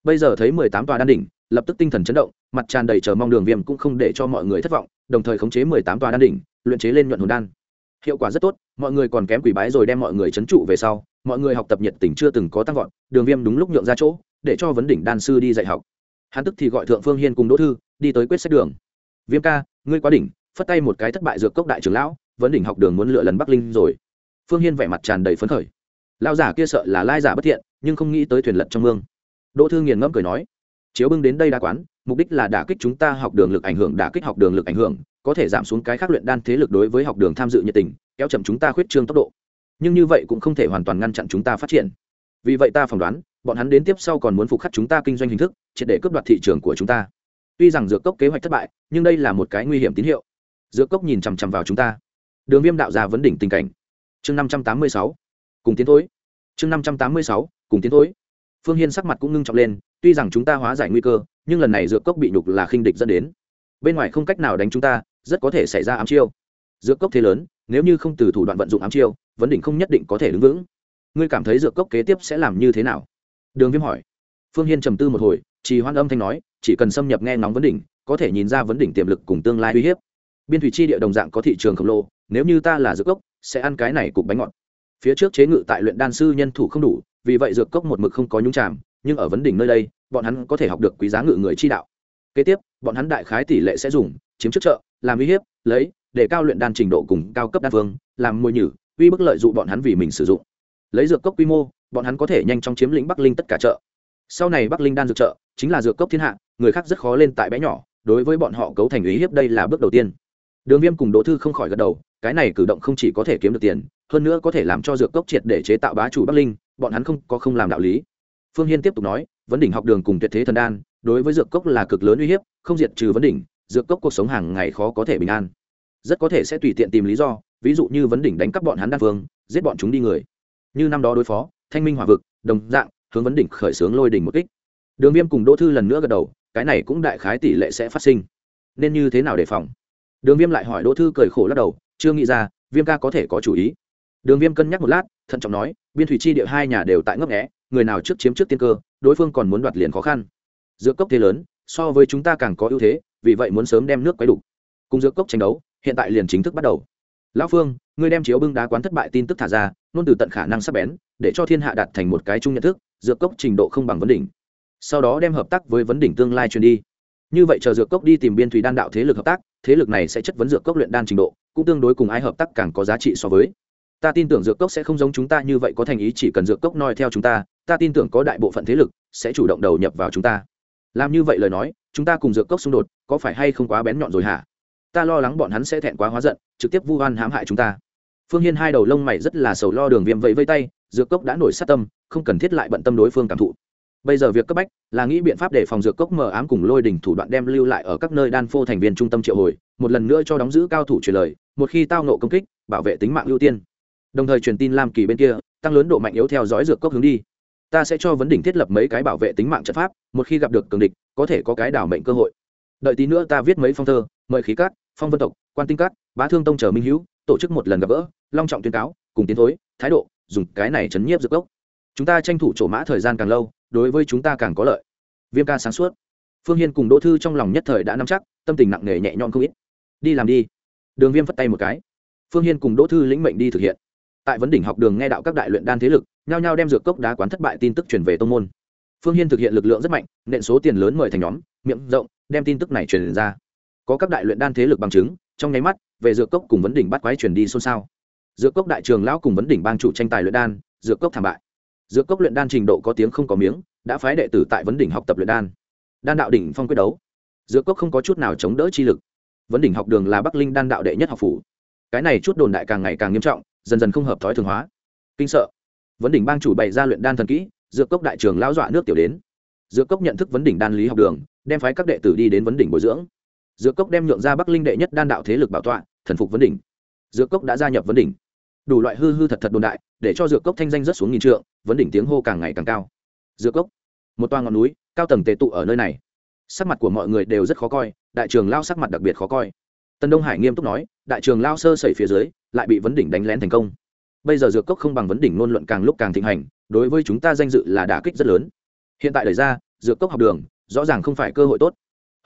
Bây giờ thấy mười tám tòa đan đỉnh, lập tức tinh thần chấn động mặt tràn đầy chờ mong đường viêm cũng không để cho mọi người thất vọng, đồng thời khống chế mười tám tòa đan đỉnh, luyện chế lên nhuận hồn đan. Hiệu quả rất tốt, mọi người còn kém quỷ bái rồi đem mọi người trấn trụ về sau, mọi người học tập nhiệt tình chưa từng có tăng vọt, đường viêm đúng lúc nhượng ra chỗ, để cho vấn đỉnh đan sư đi dạy học. Hắn tức thì gọi thượng phương hiên cùng đỗ thư, đi tới quyết sách đường. Viêm ca, ngươi quá đỉnh, phất tay một cái thất bại dược cốc đại trưởng lão, vấn đỉnh học đường muốn lựa lần bắc linh rồi. Phương hiên vẻ mặt tràn đầy phấn khởi. Lao giả kia sợ là lai giả bất thiện, nhưng không nghĩ tới thuyền lật trong mương. Đỗ thư nghiền ngẫm cười nói chiếu bưng đến đây đa quán, mục đích là đả kích chúng ta học đường lực ảnh hưởng, đả kích học đường lực ảnh hưởng, có thể giảm xuống cái khác luyện đan thế lực đối với học đường tham dự nhiệt tình, kéo chậm chúng ta khuyết trương tốc độ. Nhưng như vậy cũng không thể hoàn toàn ngăn chặn chúng ta phát triển. Vì vậy ta phỏng đoán, bọn hắn đến tiếp sau còn muốn phục khắc chúng ta kinh doanh hình thức, triệt để cướp đoạt thị trường của chúng ta. Tuy rằng dược cốc kế hoạch thất bại, nhưng đây là một cái nguy hiểm tín hiệu. Dược cốc nhìn chằm chằm vào chúng ta. Đường viêm đạo ra vấn đỉnh tình cảnh. Chương năm trăm tám mươi sáu. Cùng tiến thối. Chương năm trăm tám mươi sáu, cùng tiến thối. Phương hiên sắc mặt cũng ngưng trọng lên tuy rằng chúng ta hóa giải nguy cơ, nhưng lần này dược cốc bị nhục là khinh địch dẫn đến. Bên ngoài không cách nào đánh chúng ta, rất có thể xảy ra ám chiêu. Dược cốc thế lớn, nếu như không từ thủ đoạn vận dụng ám chiêu, vấn đỉnh không nhất định có thể đứng vững. Ngươi cảm thấy dược cốc kế tiếp sẽ làm như thế nào? Đường viêm hỏi. Phương hiên trầm tư một hồi chỉ hoan âm thanh nói, chỉ cần xâm nhập nghe ngóng vấn đỉnh, có thể nhìn ra vấn đỉnh tiềm lực cùng tương lai uy hiếp. Biên thủy chi địa đồng dạng có thị trường khổng lồ, nếu như ta là dược cốc, sẽ ăn cái này cục bánh ngọt. Phía trước chế ngự tại luyện đan sư nhân thủ không đủ, vì vậy dược cốc một mực không có nhúng tràm nhưng ở vấn đỉnh nơi đây, bọn hắn có thể học được quý giá ngự người chi đạo. Kế tiếp, bọn hắn đại khái tỷ lệ sẽ dùng chiếm trước chợ làm uy hiếp, lấy, để cao luyện đan trình độ cùng cao cấp đan phương làm môi nhử, uy bức lợi dụng bọn hắn vì mình sử dụng. Lấy dược cốc quy mô, bọn hắn có thể nhanh chóng chiếm lĩnh bắc linh tất cả chợ. Sau này bắc linh đan dược chợ chính là dược cốc thiên hạ, người khác rất khó lên tại bé nhỏ, đối với bọn họ cấu thành uy hiếp đây là bước đầu tiên. Đường viêm cùng đỗ thư không khỏi gật đầu, cái này cử động không chỉ có thể kiếm được tiền, hơn nữa có thể làm cho dược cốc triệt để chế tạo bá chủ bắc linh, bọn hắn không có không làm đạo lý phương hiên tiếp tục nói, vấn đỉnh học đường cùng tuyệt thế thần đan, đối với dược cốc là cực lớn uy hiếp, không diệt trừ vấn đỉnh, dược cốc cuộc sống hàng ngày khó có thể bình an. Rất có thể sẽ tùy tiện tìm lý do, ví dụ như vấn đỉnh đánh cắp bọn hắn đan phương giết bọn chúng đi người. Như năm đó đối phó, thanh minh hỏa vực, đồng dạng, hướng vấn đỉnh khởi xướng lôi đỉnh một kích. Đường viêm cùng đỗ thư lần nữa gật đầu, cái này cũng đại khái tỷ lệ sẽ phát sinh. Nên như thế nào đề phòng? Đường viêm lại hỏi đỗ thư cười khổ lắc đầu, chưa nghĩ ra, viêm ca có thể có chủ ý. Đường viêm cân nhắc một lát, thận trọng nói, biên thủy chi địa hai nhà đều tại ngấp nghẽ người nào trước chiếm trước tiên cơ, đối phương còn muốn đoạt liền khó khăn. Giữa cốc thế lớn, so với chúng ta càng có ưu thế, vì vậy muốn sớm đem nước quấy đủ cùng giữa cốc tranh đấu, hiện tại liền chính thức bắt đầu. Lão phương, ngươi đem chiếu bưng đá quán thất bại tin tức thả ra nôn từ tận khả năng sắp bén, để cho thiên hạ đạt thành một cái chung nhận thức, dược cốc trình độ không bằng vấn đỉnh. Sau đó đem hợp tác với vấn đỉnh tương lai truyền đi. Như vậy chờ dược cốc đi tìm biên thủy đan đạo thế lực hợp tác, thế lực này sẽ chất vấn dược cốc luyện đan trình độ, cũng tương đối cùng ai hợp tác càng có giá trị so với. Ta tin tưởng dược cốc sẽ không giống chúng ta như vậy có thành ý chỉ cần dược cốc noi theo chúng ta ta tin tưởng có đại bộ phận thế lực sẽ chủ động đầu nhập vào chúng ta. Làm như vậy lời nói, chúng ta cùng dược cốc xung đột, có phải hay không quá bén nhọn rồi hả? Ta lo lắng bọn hắn sẽ thẹn quá hóa giận, trực tiếp vu oan hãm hại chúng ta. Phương hiên hai đầu lông mày rất là sầu lo đường viêm vẫy vây tay, dược cốc đã nổi sát tâm, không cần thiết lại bận tâm đối phương cảm thụ. Bây giờ việc cấp bách là nghĩ biện pháp để phòng dược cốc mờ ám cùng lôi đình thủ đoạn đem lưu lại ở các nơi đan phô thành viên trung tâm triệu hồi, một lần nữa cho đóng giữ cao thủ truyền lời, một khi tao nộ công kích, bảo vệ tính mạng ưu tiên. Đồng thời truyền tin lam kỳ bên kia, tăng lớn độ mạnh yếu theo dõi dược cốc hướng đi ta sẽ cho vấn đỉnh thiết lập mấy cái bảo vệ tính mạng trận pháp, một khi gặp được cường địch, có thể có cái đảo mệnh cơ hội. Đợi tí nữa ta viết mấy phong thơ, mời khí cát, phong vân tộc, quan tinh cát, bá thương tông chờ minh hữu, tổ chức một lần gặp gỡ, long trọng tuyên cáo, cùng tiến thối, thái độ, dùng cái này chấn nhiếp dược gốc. Chúng ta tranh thủ chỗ mã thời gian càng lâu, đối với chúng ta càng có lợi. Viêm ca sáng suốt. Phương hiên cùng đỗ thư trong lòng nhất thời đã nắm chắc, tâm tình nặng nề nhẹ nhõm không ít. Đi làm đi. Đường viêm phất tay một cái. Phương hiên cùng đỗ thư lĩnh mệnh đi thực hiện tại vấn đỉnh học đường nghe đạo các đại luyện đan thế lực, nhao nhao đem dược cốc đá quán thất bại tin tức truyền về tông môn. Phương hiên thực hiện lực lượng rất mạnh, nện số tiền lớn mời thành nhóm, miệng rộng, đem tin tức này truyền ra. Có các đại luyện đan thế lực bằng chứng, trong nháy mắt, về dược cốc cùng vấn đỉnh bắt quái truyền đi xôn xao. Dược cốc đại trường lão cùng vấn đỉnh bang chủ tranh tài luyện đan, dược cốc thảm bại. Dược cốc luyện đan trình độ có tiếng không có miếng, đã phái đệ tử tại vấn đỉnh học tập luyện đan. Đan đạo đỉnh phong quyết đấu. Dược cốc không có chút nào chống đỡ chi lực. Vấn đỉnh học đường là bắc linh đan đạo đệ nhất học phủ. Cái này chút đồn đại càng ngày càng nghiêm trọng dần dần không hợp thói thường hóa. Kinh sợ. Vấn đỉnh bang chủ bày ra luyện đan thần kỹ, dược cốc đại trường lão dọa nước tiểu đến. Dược cốc nhận thức vấn đỉnh đan lý học đường, đem phái các đệ tử đi đến vấn đỉnh bồi dưỡng. Dược cốc đem nhượng ra bắc linh đệ nhất đan đạo thế lực bảo tọa, thần phục vấn đỉnh. Dược cốc đã gia nhập vấn đỉnh. Đủ loại hư hư thật thật đồn đại, để cho dược cốc thanh danh rất xuống nghìn trượng, vấn đỉnh tiếng hô càng ngày càng cao. Dược cốc. Một toa ngọn núi, cao tầng tề tụ ở nơi này. Sắc mặt của mọi người đều rất khó coi, đại trường lao sắc mặt đặc biệt khó coi tân đông hải nghiêm túc nói, đại trường lao sơ sẩy phía dưới, lại bị vấn đỉnh đánh lén thành công. Bây giờ dược cốc không bằng vấn đỉnh ngôn luận càng lúc càng thịnh hành, đối với chúng ta danh dự là đả kích rất lớn. Hiện tại đẩy ra, dược cốc học đường, rõ ràng không phải cơ hội tốt.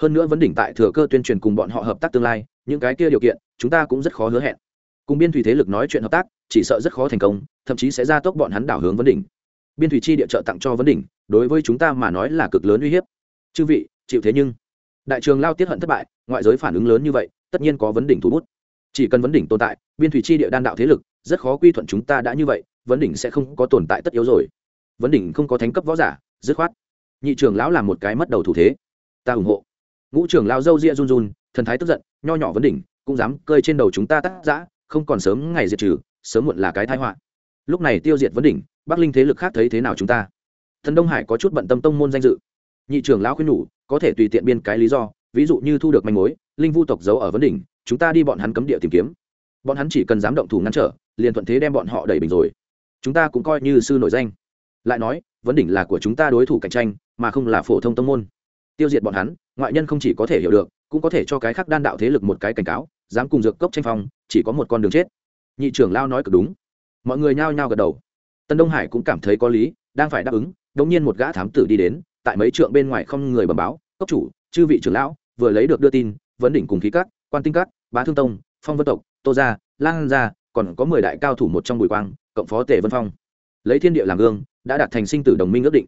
Hơn nữa vấn đỉnh tại thừa cơ tuyên truyền cùng bọn họ hợp tác tương lai, những cái kia điều kiện, chúng ta cũng rất khó hứa hẹn. Cùng biên thủy thế lực nói chuyện hợp tác, chỉ sợ rất khó thành công, thậm chí sẽ ra tốc bọn hắn đảo hướng vấn đỉnh. Biên thủy chi địa trợ tặng cho vấn đỉnh, đối với chúng ta mà nói là cực lớn uy hiếp. Chư vị, chịu thế nhưng. Đại trường lao tiết hận thất bại, ngoại giới phản ứng lớn như vậy tất nhiên có vấn đỉnh thủ bút. Chỉ cần vấn đỉnh tồn tại, biên thủy chi địa đan đạo thế lực, rất khó quy thuận chúng ta đã như vậy, vấn đỉnh sẽ không có tồn tại tất yếu rồi. Vấn đỉnh không có thánh cấp võ giả, dứt khoát. Nhị trưởng lão làm một cái mất đầu thủ thế. Ta ủng hộ. Ngũ trưởng lão dâu ria run run, thần thái tức giận, nho nhỏ vấn đỉnh, cũng dám cơi trên đầu chúng ta tác giã, không còn sớm ngày diệt trừ, sớm muộn là cái thái họa. Lúc này tiêu diệt vấn đỉnh, bắc linh thế lực khác thấy thế nào chúng ta? Thần đông hải có chút bận tâm tông môn danh dự. Nhị trưởng lão khuyên nhủ, có thể tùy tiện biên cái lý do ví dụ như thu được manh mối, linh vu tộc giấu ở vấn đỉnh, chúng ta đi bọn hắn cấm địa tìm kiếm. Bọn hắn chỉ cần dám động thủ ngăn trở, liền thuận thế đem bọn họ đẩy bình rồi. Chúng ta cũng coi như sư nổi danh. Lại nói, vấn đỉnh là của chúng ta đối thủ cạnh tranh, mà không là phổ thông tông môn. Tiêu diệt bọn hắn, ngoại nhân không chỉ có thể hiểu được, cũng có thể cho cái khác đan đạo thế lực một cái cảnh cáo, dám cùng dược cốc tranh phong, chỉ có một con đường chết. Nhị trưởng lao nói cực đúng. Mọi người nhao nhao gật đầu. Tân đông hải cũng cảm thấy có lý, đang phải đáp ứng đống nhiên một gã thám tử đi đến, tại mấy trượng bên ngoài không người bẩm báo, cốc chủ, chư vị trưởng lão vừa lấy được đưa tin, vấn đỉnh cùng khí cát, quan tinh cát, bá thương tông, phong vân tộc, tô gia, lang gia, còn có mười đại cao thủ một trong bùi quang, cộng phó tề vân phong. Lấy thiên địa làm gương, đã đạt thành sinh tử đồng minh ước định.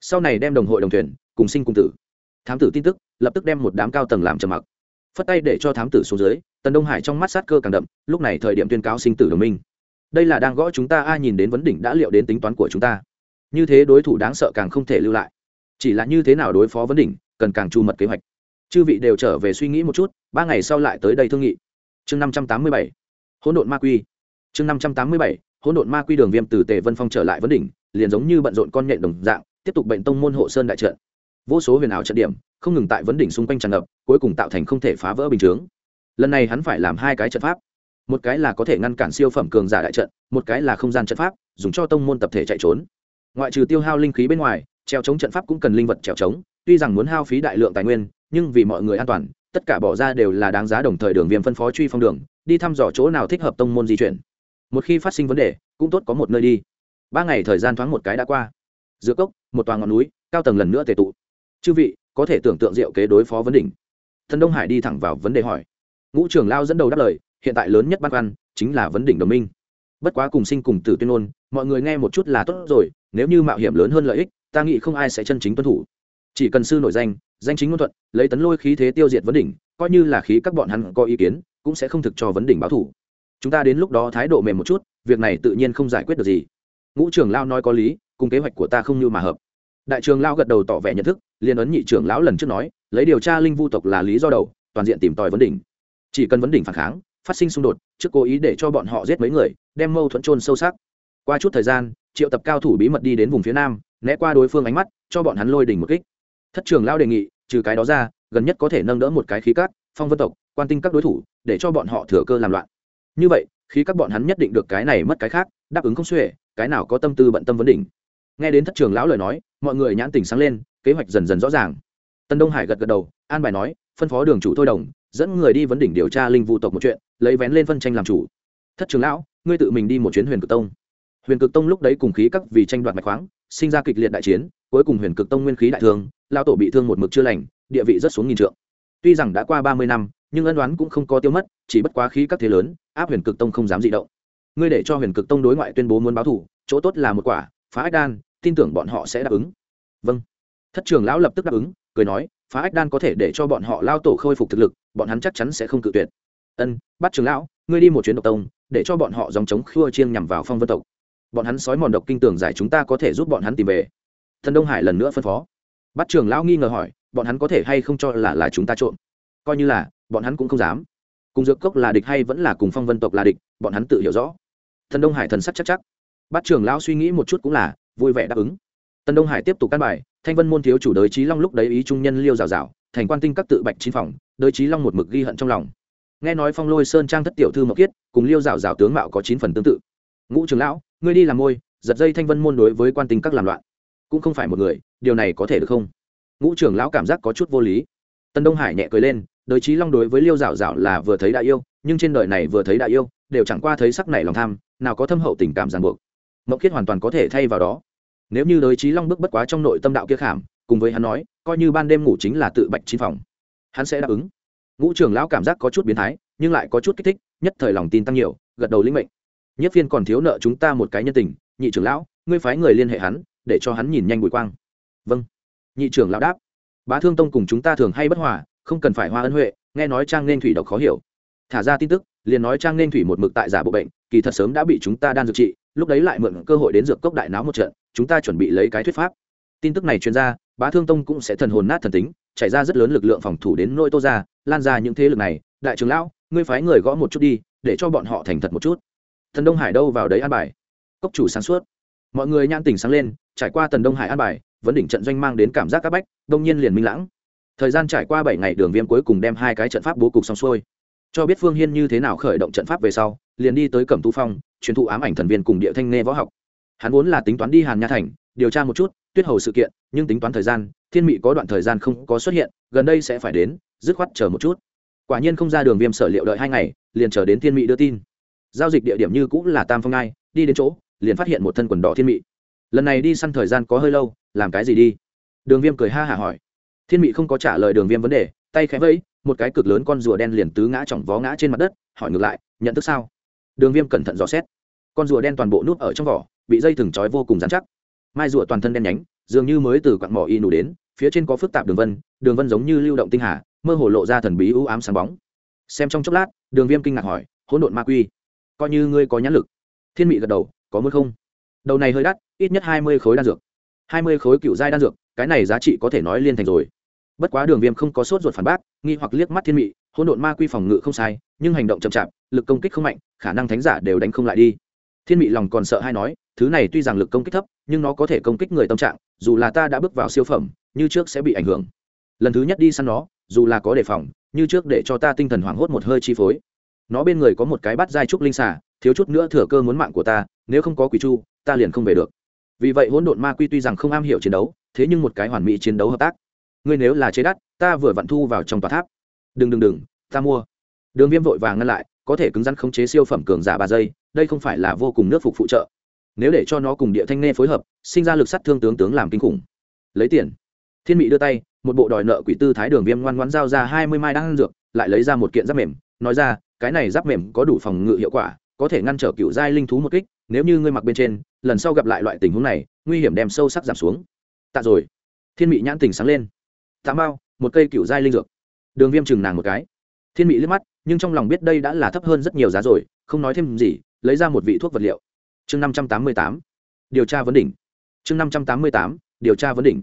Sau này đem đồng hội đồng thuyền, cùng sinh cùng tử. Thám tử tin tức, lập tức đem một đám cao tầng làm trầm mặc. Phất tay để cho thám tử xuống dưới, tần đông hải trong mắt sát cơ càng đậm, lúc này thời điểm tuyên cáo sinh tử đồng minh. Đây là đang gõ chúng ta, ai nhìn đến vấn đỉnh đã liệu đến tính toán của chúng ta. Như thế đối thủ đáng sợ càng không thể lưu lại. Chỉ là như thế nào đối phó vấn đỉnh, cần càng chu mật kế hoạch chư vị đều trở về suy nghĩ một chút, ba ngày sau lại tới đây thương nghị. Chương năm trăm tám mươi bảy, hỗn độn ma quy. Chương năm trăm tám mươi bảy, hỗn độn ma quy đường viêm từ tề vân phong trở lại vấn đỉnh, liền giống như bận rộn con nhện đồng dạng, tiếp tục bệnh tông môn hộ sơn đại trận. Vô số huyền ảo trận điểm, không ngừng tại vấn đỉnh xung quanh tràn ngập, cuối cùng tạo thành không thể phá vỡ bình chướng. Lần này hắn phải làm hai cái trận pháp. Một cái là có thể ngăn cản siêu phẩm cường giả đại trận, một cái là không gian trận pháp, dùng cho tông môn tập thể chạy trốn. Ngoại trừ tiêu hao linh khí bên ngoài, treo chống trận pháp cũng cần linh vật trèo chống, tuy rằng muốn hao phí đại lượng tài nguyên nhưng vì mọi người an toàn, tất cả bỏ ra đều là đáng giá đồng thời đường viêm phân phó truy phong đường, đi thăm dò chỗ nào thích hợp tông môn di chuyển. Một khi phát sinh vấn đề, cũng tốt có một nơi đi. Ba ngày thời gian thoáng một cái đã qua. Giữa cốc, một toàn ngọn núi, cao tầng lần nữa tề tụ. Chư vị, có thể tưởng tượng diệu kế đối phó vấn đỉnh. Thần đông hải đi thẳng vào vấn đề hỏi. Ngũ trưởng lao dẫn đầu đáp lời, hiện tại lớn nhất băn khoăn chính là vấn đỉnh đồng minh. Bất quá cùng sinh cùng tử tuyên ngôn, mọi người nghe một chút là tốt rồi, nếu như mạo hiểm lớn hơn lợi ích, ta nghĩ không ai sẽ chân chính tuân thủ chỉ cần sư nổi danh danh chính ngôn thuận, lấy tấn lôi khí thế tiêu diệt vấn đỉnh, coi như là khí các bọn hắn có ý kiến, cũng sẽ không thực cho vấn đỉnh báo thủ. Chúng ta đến lúc đó thái độ mềm một chút, việc này tự nhiên không giải quyết được gì. Ngũ trưởng lao nói có lý, cùng kế hoạch của ta không như mà hợp. Đại trường lao gật đầu tỏ vẻ nhận thức liên ấn nhị trưởng lão lần trước nói, lấy điều tra linh vu tộc là lý do đầu, toàn diện tìm tòi vấn đỉnh. Chỉ cần vấn đỉnh phản kháng, phát sinh xung đột, trước cố ý để cho bọn họ giết mấy người, đem mâu thuẫn trôn sâu sắc. Qua chút thời gian, triệu tập cao thủ bí mật đi đến vùng phía nam, né qua đối phương ánh mắt, cho bọn hắn lôi đỉnh một kích thất trường lao đề nghị, trừ cái đó ra, gần nhất có thể nâng đỡ một cái khí cát, phong vân tộc, quan tinh các đối thủ, để cho bọn họ thừa cơ làm loạn. Như vậy khi các bọn hắn nhất định được cái này mất cái khác, đáp ứng không xuể, cái nào có tâm tư bận tâm vấn đỉnh. Nghe đến thất trường lão lời nói, mọi người nhãn tình sáng lên, kế hoạch dần dần rõ ràng. Tân đông hải gật gật đầu, an bài nói, phân phó đường chủ thôi đồng, dẫn người đi vấn đỉnh điều tra linh vụ tộc một chuyện, lấy vén lên phân tranh làm chủ. Thất trường lão, ngươi tự mình đi một chuyến huyền cực tông. Huyền cực tông lúc đấy cùng khí các vì tranh đoạt mạch khoáng, sinh ra kịch liệt đại chiến, cuối cùng huyền cực tông nguyên khí đại thương lao tổ bị thương một mực chưa lành, địa vị rất xuống nghìn trượng. Tuy rằng đã qua ba mươi năm, nhưng ân đoán cũng không có tiêu mất, chỉ bất quá khí các thế lớn, áp huyền cực tông không dám dị động. Ngươi để cho huyền cực tông đối ngoại tuyên bố muốn báo thủ chỗ tốt là một quả, phá ách đan, tin tưởng bọn họ sẽ đáp ứng. Vâng. Thất trường lão lập tức đáp ứng, cười nói, phá ách đan có thể để cho bọn họ lao tổ khôi phục thực lực, bọn hắn chắc chắn sẽ không cự tuyệt. Ân, bắt trường lão, ngươi đi một chuyến độc tông, để cho bọn họ dòng chống khua chiêng nhằm vào phong vân tộc. Bọn hắn sói mòn độc kinh tường giải chúng ta có thể giúp bọn hắn tìm về. Thần đông hải lần nữa phân phó bắt trường lão nghi ngờ hỏi, bọn hắn có thể hay không cho là là chúng ta trộm? Coi như là, bọn hắn cũng không dám. Cùng dược cốc là địch hay vẫn là cùng phong vân tộc là địch, bọn hắn tự hiểu rõ. Thần đông hải thần sắc chắc chắc. Bắt trường lão suy nghĩ một chút cũng là, vui vẻ đáp ứng. Tần đông hải tiếp tục căn bài, thanh vân môn thiếu chủ đới trí long lúc đấy ý trung nhân liêu rào rào thành quan tinh các tự bạch chín phòng, đới trí long một mực ghi hận trong lòng. Nghe nói phong lôi sơn trang thất tiểu thư mậu kiết, cùng liêu rào rào tướng mạo có chín phần tương tự. Ngũ trường lão, ngươi đi làm môi giật dây thanh vân môn đối với quan tinh các làm loạn. Cũng không phải một người điều này có thể được không? Ngũ trưởng lão cảm giác có chút vô lý. Tân đông hải nhẹ cười lên đới trí long đối với liêu Dạo Dạo là vừa thấy đã yêu, nhưng trên đời này vừa thấy đã yêu, đều chẳng qua thấy sắc này lòng tham, nào có thâm hậu tình cảm ràng buộc. Mộng kiết hoàn toàn có thể thay vào đó. Nếu như đới trí long bước bất quá trong nội tâm đạo kia khảm, cùng với hắn nói, coi như ban đêm ngủ chính là tự bạch chín phòng, hắn sẽ đáp ứng. Ngũ trưởng lão cảm giác có chút biến thái, nhưng lại có chút kích thích, nhất thời lòng tin tăng nhiều, gật đầu lĩnh mệnh. Nhất phiên còn thiếu nợ chúng ta một cái nhân tình, nhị trưởng lão, ngươi phái người liên hệ hắn, để cho hắn nhìn nhanh bụi quang vâng. Nhị trưởng lão đáp. Bá thương tông cùng chúng ta thường hay bất hòa, không cần phải hoa ân huệ, nghe nói trang nên thủy độc khó hiểu. Thả ra tin tức, liền nói trang nên thủy một mực tại giả bộ bệnh, kỳ thật sớm đã bị chúng ta đan dược trị, lúc đấy lại mượn cơ hội đến dược cốc đại náo một trận, chúng ta chuẩn bị lấy cái thuyết pháp. Tin tức này truyền ra, bá thương tông cũng sẽ thần hồn nát thần tính chảy ra rất lớn lực lượng phòng thủ đến nôi tô ra, lan ra những thế lực này. Đại trưởng lão, ngươi phái người gõ một chút đi, để cho bọn họ thành thật một chút. Thần đông hải đâu vào đấy an bài? Cốc chủ sáng suốt. Mọi người nhãn tỉnh sáng lên, trải qua tần đông hải an bài vấn đỉnh trận doanh mang đến cảm giác áp bách, đông nhiên liền minh lãng. Thời gian trải qua bảy ngày, đường viêm cuối cùng đem hai cái trận pháp bố cục xong xuôi. Cho biết phương hiên như thế nào khởi động trận pháp về sau, liền đi tới cẩm tu phong, truyền thụ ám ảnh thần viên cùng địa thanh nghe võ học. Hắn vốn là tính toán đi hàn nha thành, điều tra một chút, tuyết hầu sự kiện, nhưng tính toán thời gian, thiên mị có đoạn thời gian không có xuất hiện, gần đây sẽ phải đến, dứt khoát chờ một chút. Quả nhiên không ra đường viêm sở liệu đợi hai ngày, liền chờ đến thiên mị đưa tin. Giao dịch địa điểm như cũng là tam phong ngai, đi đến chỗ, liền phát hiện một thân quần đỏ thiên mị lần này đi săn thời gian có hơi lâu, làm cái gì đi? Đường viêm cười ha hả hỏi. Thiên mị không có trả lời đường viêm vấn đề, tay khẽ vẫy, một cái cực lớn con rùa đen liền tứ ngã chỏng vó ngã trên mặt đất, hỏi ngược lại, nhận thức sao? Đường viêm cẩn thận dò xét. Con rùa đen toàn bộ nút ở trong vỏ, bị dây thừng trói vô cùng dán chắc. Mai rùa toàn thân đen nhánh, dường như mới từ quặng mỏ y nủ đến, phía trên có phức tạp đường vân đường vân giống như lưu động tinh hà, mơ hồ lộ ra thần bí ưu ám sáng bóng. Xem trong chốc lát, đường viêm kinh ngạc hỏi, hỗn độn ma quy, coi như ngươi có nhãn lực. Thiên mị gật đầu, có muốn không? Đầu này hơi đắt ít nhất hai mươi khối đan dược. hai mươi khối cựu giai đan dược, cái này giá trị có thể nói liên thành rồi. Bất quá đường viêm không có sốt ruột phản bác, nghi hoặc liếc mắt thiên mị, hỗn độn ma quy phòng ngự không sai, nhưng hành động chậm chạp, lực công kích không mạnh, khả năng thánh giả đều đánh không lại đi. Thiên mị lòng còn sợ hay nói, thứ này tuy rằng lực công kích thấp, nhưng nó có thể công kích người tâm trạng, dù là ta đã bước vào siêu phẩm, như trước sẽ bị ảnh hưởng. Lần thứ nhất đi săn nó, dù là có đề phòng, như trước để cho ta tinh thần hoảng hốt một hơi chi phối. Nó bên người có một cái bát giai trúc linh xà, thiếu chút nữa thừa cơ muốn mạng của ta, nếu không có quỷ chu, ta liền không về được vì vậy hỗn độn ma quy tuy rằng không am hiểu chiến đấu, thế nhưng một cái hoàn mỹ chiến đấu hợp tác. Ngươi nếu là chế đắt, ta vừa vặn thu vào trong tòa tháp. Đừng đừng đừng, ta mua. Đường viêm vội vàng ngăn lại, có thể cứng rắn khống chế siêu phẩm cường giả ba giây, đây không phải là vô cùng nước phục phụ trợ. Nếu để cho nó cùng địa thanh nê phối hợp, sinh ra lực sắt thương tướng tướng làm kinh khủng. Lấy tiền. Thiên mỹ đưa tay, một bộ đòi nợ quỷ tư thái đường viêm ngoan ngoãn giao ra hai mươi mai đang dược, lại lấy ra một kiện giáp mềm, nói ra, cái này giáp mềm có đủ phòng ngự hiệu quả có thể ngăn trở cựu giai linh thú một kích, nếu như ngươi mặc bên trên, lần sau gặp lại loại tình huống này, nguy hiểm đem sâu sắc giảm xuống. Tạ rồi. Thiên mị nhãn tình sáng lên. Tạ bao một cây cựu giai linh dược. Đường viêm chừng nàng một cái. Thiên mị liếc mắt, nhưng trong lòng biết đây đã là thấp hơn rất nhiều giá rồi, không nói thêm gì, lấy ra một vị thuốc vật liệu. Chương năm trăm tám mươi tám. Điều tra vấn đỉnh. Chương năm trăm tám mươi tám. Điều tra vấn đỉnh.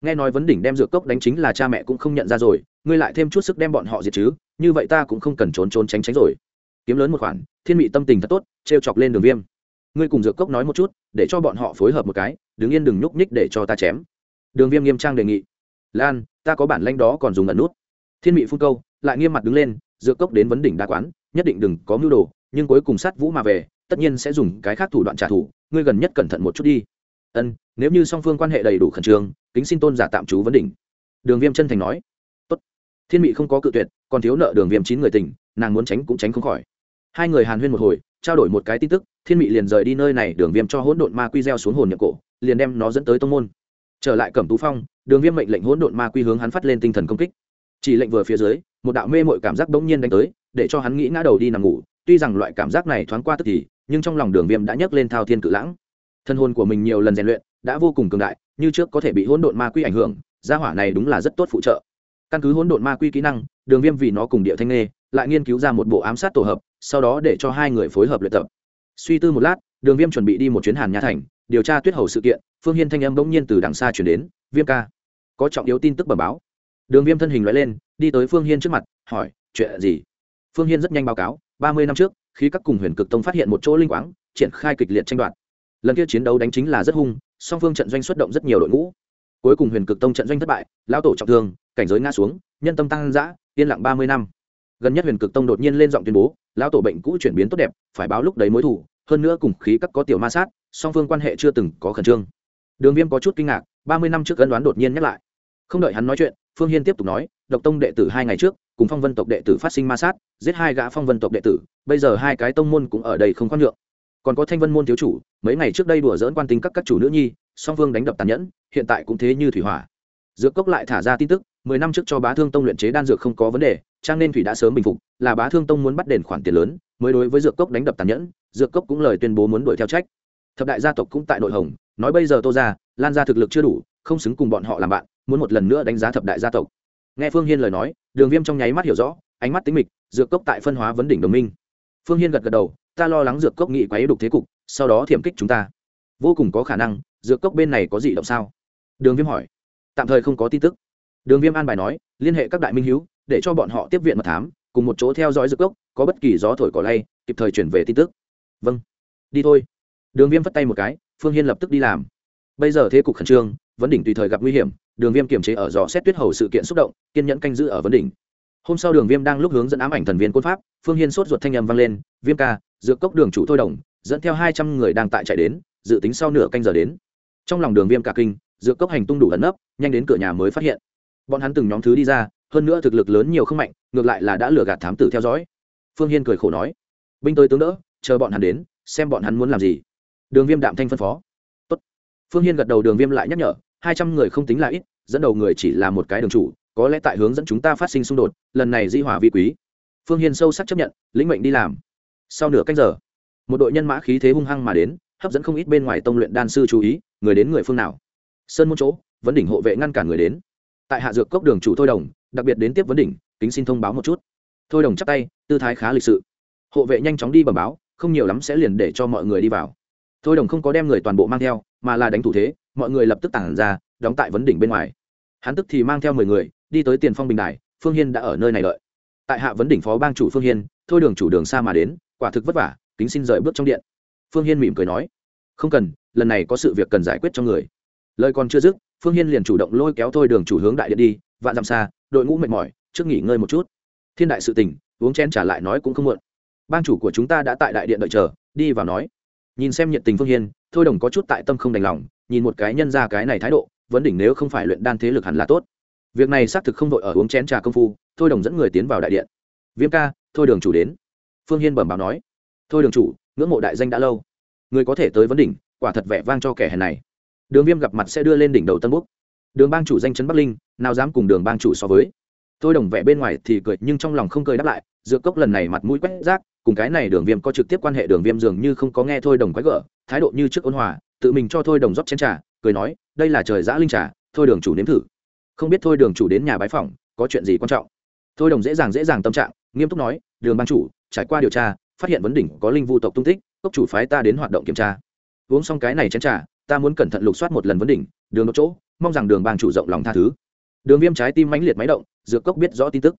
Nghe nói vấn đỉnh đem dược cốc đánh chính là cha mẹ cũng không nhận ra rồi, ngươi lại thêm chút sức đem bọn họ diệt chứ, như vậy ta cũng không cần trốn trốn tránh tránh rồi kiếm lớn một khoản, thiên mị tâm tình thật tốt t r e o chọc lên đường viêm. Ngươi cùng dược cốc nói một chút, để cho bọn họ phối hợp một cái, đứng yên đừng nhúc nhích để cho ta chém. Đường viêm nghiêm trang đề nghị. Lan, ta có bản lanh đó còn dùng ẩn nút. Thiên mị phun câu, lại nghiêm mặt đứng lên, dược cốc đến vấn đỉnh đa quán, nhất định đừng có mưu đồ, nhưng cuối cùng sát vũ mà về, tất nhiên sẽ dùng cái khác thủ đoạn trả thù, ngươi gần nhất cẩn thận một chút đi. Ân, nếu như song phương quan hệ đầy đủ khẩn trương, kính xin tôn giả tạm trú vấn đỉnh. Đường viêm chân thành nói. Tốt. thiên mị không có cự tuyệt, còn thiếu nợ đường viêm chín người tình, nàng muốn tránh cũng tránh không khỏi hai người hàn huyên một hồi, trao đổi một cái tin tức, thiên mị liền rời đi nơi này, đường viêm cho hỗn độn ma quy gieo xuống hồn nhập cổ, liền đem nó dẫn tới tông môn. Trở lại cẩm tú phong, đường viêm mệnh lệnh hỗn độn ma quy hướng hắn phát lên tinh thần công kích. Chỉ lệnh vừa phía dưới, một đạo mê mội cảm giác bỗng nhiên đánh tới, để cho hắn nghĩ ngã đầu đi nằm ngủ. Tuy rằng loại cảm giác này thoáng qua tức thì, nhưng trong lòng đường viêm đã nhấc lên thao thiên cự lãng. Thân hồn của mình nhiều lần rèn luyện, đã vô cùng cường đại, như trước có thể bị hỗn độn ma quy ảnh hưởng, gia hỏa này đúng là rất tốt phụ trợ. Căn cứ hỗn độn ma quy kỹ năng, đường viêm vì nó cùng địa thanh nghê, lại nghiên cứu ra một bộ ám sát tổ hợp sau đó để cho hai người phối hợp luyện tập. Suy tư một lát, đường viêm chuẩn bị đi một chuyến hàn nha thành, điều tra tuyết hầu sự kiện, phương hiên thanh âm bỗng nhiên từ đằng xa chuyển đến, viêm ca, có trọng yếu tin tức bẩm báo. Đường viêm thân hình loại lên, đi tới phương hiên trước mặt, hỏi, chuyện gì? Phương hiên rất nhanh báo cáo, ba mươi năm trước khi các cùng huyền cực tông phát hiện một chỗ linh quáng, triển khai kịch liệt tranh đoạt. Lần kia chiến đấu đánh chính là rất hung, song phương trận doanh xuất động rất nhiều đội ngũ. Cuối cùng huyền cực tông trận doanh thất bại, lão tổ trọng thương, cảnh giới ngã xuống, nhân tâm tăng giã yên lặng ba mươi năm gần nhất huyền cực tông đột nhiên lên giọng tuyên bố, lão tổ bệnh cũ chuyển biến tốt đẹp, phải báo lúc đấy mối thủ hơn nữa cùng khí các có tiểu ma sát, song phương quan hệ chưa từng có khẩn trương. Đường viêm có chút kinh ngạc, ba mươi năm trước ân đoán đột nhiên nhắc lại. Không đợi hắn nói chuyện, phương hiên tiếp tục nói, độc tông đệ tử hai ngày trước, cùng phong vân tộc đệ tử phát sinh ma sát, giết hai gã phong vân tộc đệ tử, bây giờ hai cái tông môn cũng ở đây không khoan nhượng. Còn có thanh vân môn thiếu chủ, mấy ngày trước đây đùa dỡn quan tính các các chủ nữ nhi, song phương đánh đập tàn nhẫn, hiện tại cũng thế như thủy hỏa. Dược cốc lại thả ra tin tức, mười năm trước cho bá thương tông luyện chế đan dược không có vấn đề trang nên thủy đã sớm bình phục, là bá thương tông muốn bắt đền khoản tiền lớn, mới đối với dược cốc đánh đập tàn nhẫn, dược cốc cũng lời tuyên bố muốn đuổi theo trách. Thập đại gia tộc cũng tại nội hồng, nói bây giờ tô ra, lan ra thực lực chưa đủ, không xứng cùng bọn họ làm bạn, muốn một lần nữa đánh giá thập đại gia tộc. Nghe phương hiên lời nói, đường viêm trong nháy mắt hiểu rõ, ánh mắt tính mịch, dược cốc tại phân hóa vấn đỉnh đồng minh. Phương hiên gật gật đầu, ta lo lắng dược cốc nghị quấy đục thế cục, sau đó thiểm kích chúng ta. Vô cùng có khả năng, dược cốc bên này có gì động sao? Đường viêm hỏi. Tạm thời không có tin tức. Đường viêm an bài nói, liên hệ các đại minh hữu để cho bọn họ tiếp viện mật thám, cùng một chỗ theo dõi dược cốc có bất kỳ gió thổi cỏ lay, kịp thời chuyển về tin tức. Vâng đi thôi. Đường viêm phất tay một cái, phương hiên lập tức đi làm. Bây giờ thế cục khẩn trương, vấn đỉnh tùy thời gặp nguy hiểm, đường viêm kiểm chế ở dò xét tuyết hầu sự kiện xúc động, kiên nhẫn canh giữ ở vấn đỉnh. Hôm sau đường viêm đang lúc hướng dẫn ám ảnh thần viên côn pháp, phương hiên sốt ruột thanh âm vang lên, viêm ca, dược cốc đường chủ thôi đồng dẫn theo hai trăm người đang tại chạy đến, dự tính sau nửa canh giờ đến. Trong lòng đường viêm cả kinh, dược cốc hành tung đủ ẩn nấp, nhanh đến cửa nhà mới phát hiện. Bọn hắn từng nhóm thứ đi ra hơn nữa thực lực lớn nhiều không mạnh, ngược lại là đã lừa gạt thám tử theo dõi. Phương hiên cười khổ nói, binh tới tướng đỡ, chờ bọn hắn đến, xem bọn hắn muốn làm gì. Đường viêm đạm thanh phân phó. Tốt. phương hiên gật đầu, đường viêm lại nhắc nhở, hai trăm người không tính là ít, dẫn đầu người chỉ là một cái đường chủ, có lẽ tại hướng dẫn chúng ta phát sinh xung đột, lần này di hỏa vi quý. Phương hiên sâu sắc chấp nhận, lĩnh mệnh đi làm. Sau nửa canh giờ, một đội nhân mã khí thế hung hăng mà đến, hấp dẫn không ít bên ngoài tông luyện đan sư chú ý, người đến người phương nào. Sơn môn chỗ vấn đỉnh hộ vệ ngăn cản người đến. Tại hạ dược cốc đường chủ thôi đồng đặc biệt đến tiếp vấn đỉnh, kính xin thông báo một chút. Thôi đồng chắc tay, tư thái khá lịch sự. Hộ vệ nhanh chóng đi bẩm báo, không nhiều lắm sẽ liền để cho mọi người đi vào. Thôi đồng không có đem người toàn bộ mang theo, mà là đánh thủ thế, mọi người lập tức tản ra, đóng tại vấn đỉnh bên ngoài. Hắn tức thì mang theo mười người, đi tới tiền phong bình đài, phương hiên đã ở nơi này đợi. Tại hạ vấn đỉnh phó bang chủ phương hiên, thôi đường chủ đường xa mà đến, quả thực vất vả, kính xin rời bước trong điện. Phương hiên mỉm cười nói, không cần, lần này có sự việc cần giải quyết cho người. Lời còn chưa dứt, phương hiên liền chủ động lôi kéo thôi đường chủ hướng đại điện đi vạn dặm xa, đội ngũ mệt mỏi, trước nghỉ ngơi một chút. Thiên đại sự tình, uống chen trả lại nói cũng không muộn. Ban chủ của chúng ta đã tại đại điện đợi chờ, đi vào nói. Nhìn xem nhiệt tình phương hiên, thôi đồng có chút tại tâm không đành lòng, nhìn một cái nhân ra cái này thái độ, vấn đỉnh nếu không phải luyện đan thế lực hẳn là tốt. Việc này xác thực không vội ở uống chén trà công phu, thôi đồng dẫn người tiến vào đại điện. Viêm ca, thôi đường chủ đến. Phương hiên bẩm báo nói. Thôi đường chủ, ngưỡng mộ đại danh đã lâu. Người có thể tới vấn đỉnh, quả thật vẻ vang cho kẻ hèn này. Đường viêm gặp mặt sẽ đưa lên đỉnh đầu tân búc đường bang chủ danh chấn bắc linh, nào dám cùng đường bang chủ so với. Tôi đồng vẻ bên ngoài thì cười, nhưng trong lòng không cười đáp lại, dựa cốc lần này mặt mũi quét rác, cùng cái này đường viêm có trực tiếp quan hệ, đường viêm dường như không có nghe thôi đồng quái gở, thái độ như trước ôn hòa, tự mình cho thôi đồng rót chén trà, cười nói, đây là trời giã linh trà, thôi đường chủ nếm thử. Không biết thôi đường chủ đến nhà bái phòng có chuyện gì quan trọng? Thôi đồng dễ dàng dễ dàng tâm trạng, nghiêm túc nói, đường ban chủ, trải qua điều tra, phát hiện vấn đỉnh có linh vu tộc tung tích, cốc chủ phái ta đến hoạt động kiểm tra. Uống xong cái này chén trà ta muốn cẩn thận lục soát một lần vấn đỉnh, đường một chỗ, mong rằng đường bang chủ rộng lòng tha thứ. Đường viêm trái tim mãnh liệt máy động, dược cốc biết rõ tin tức.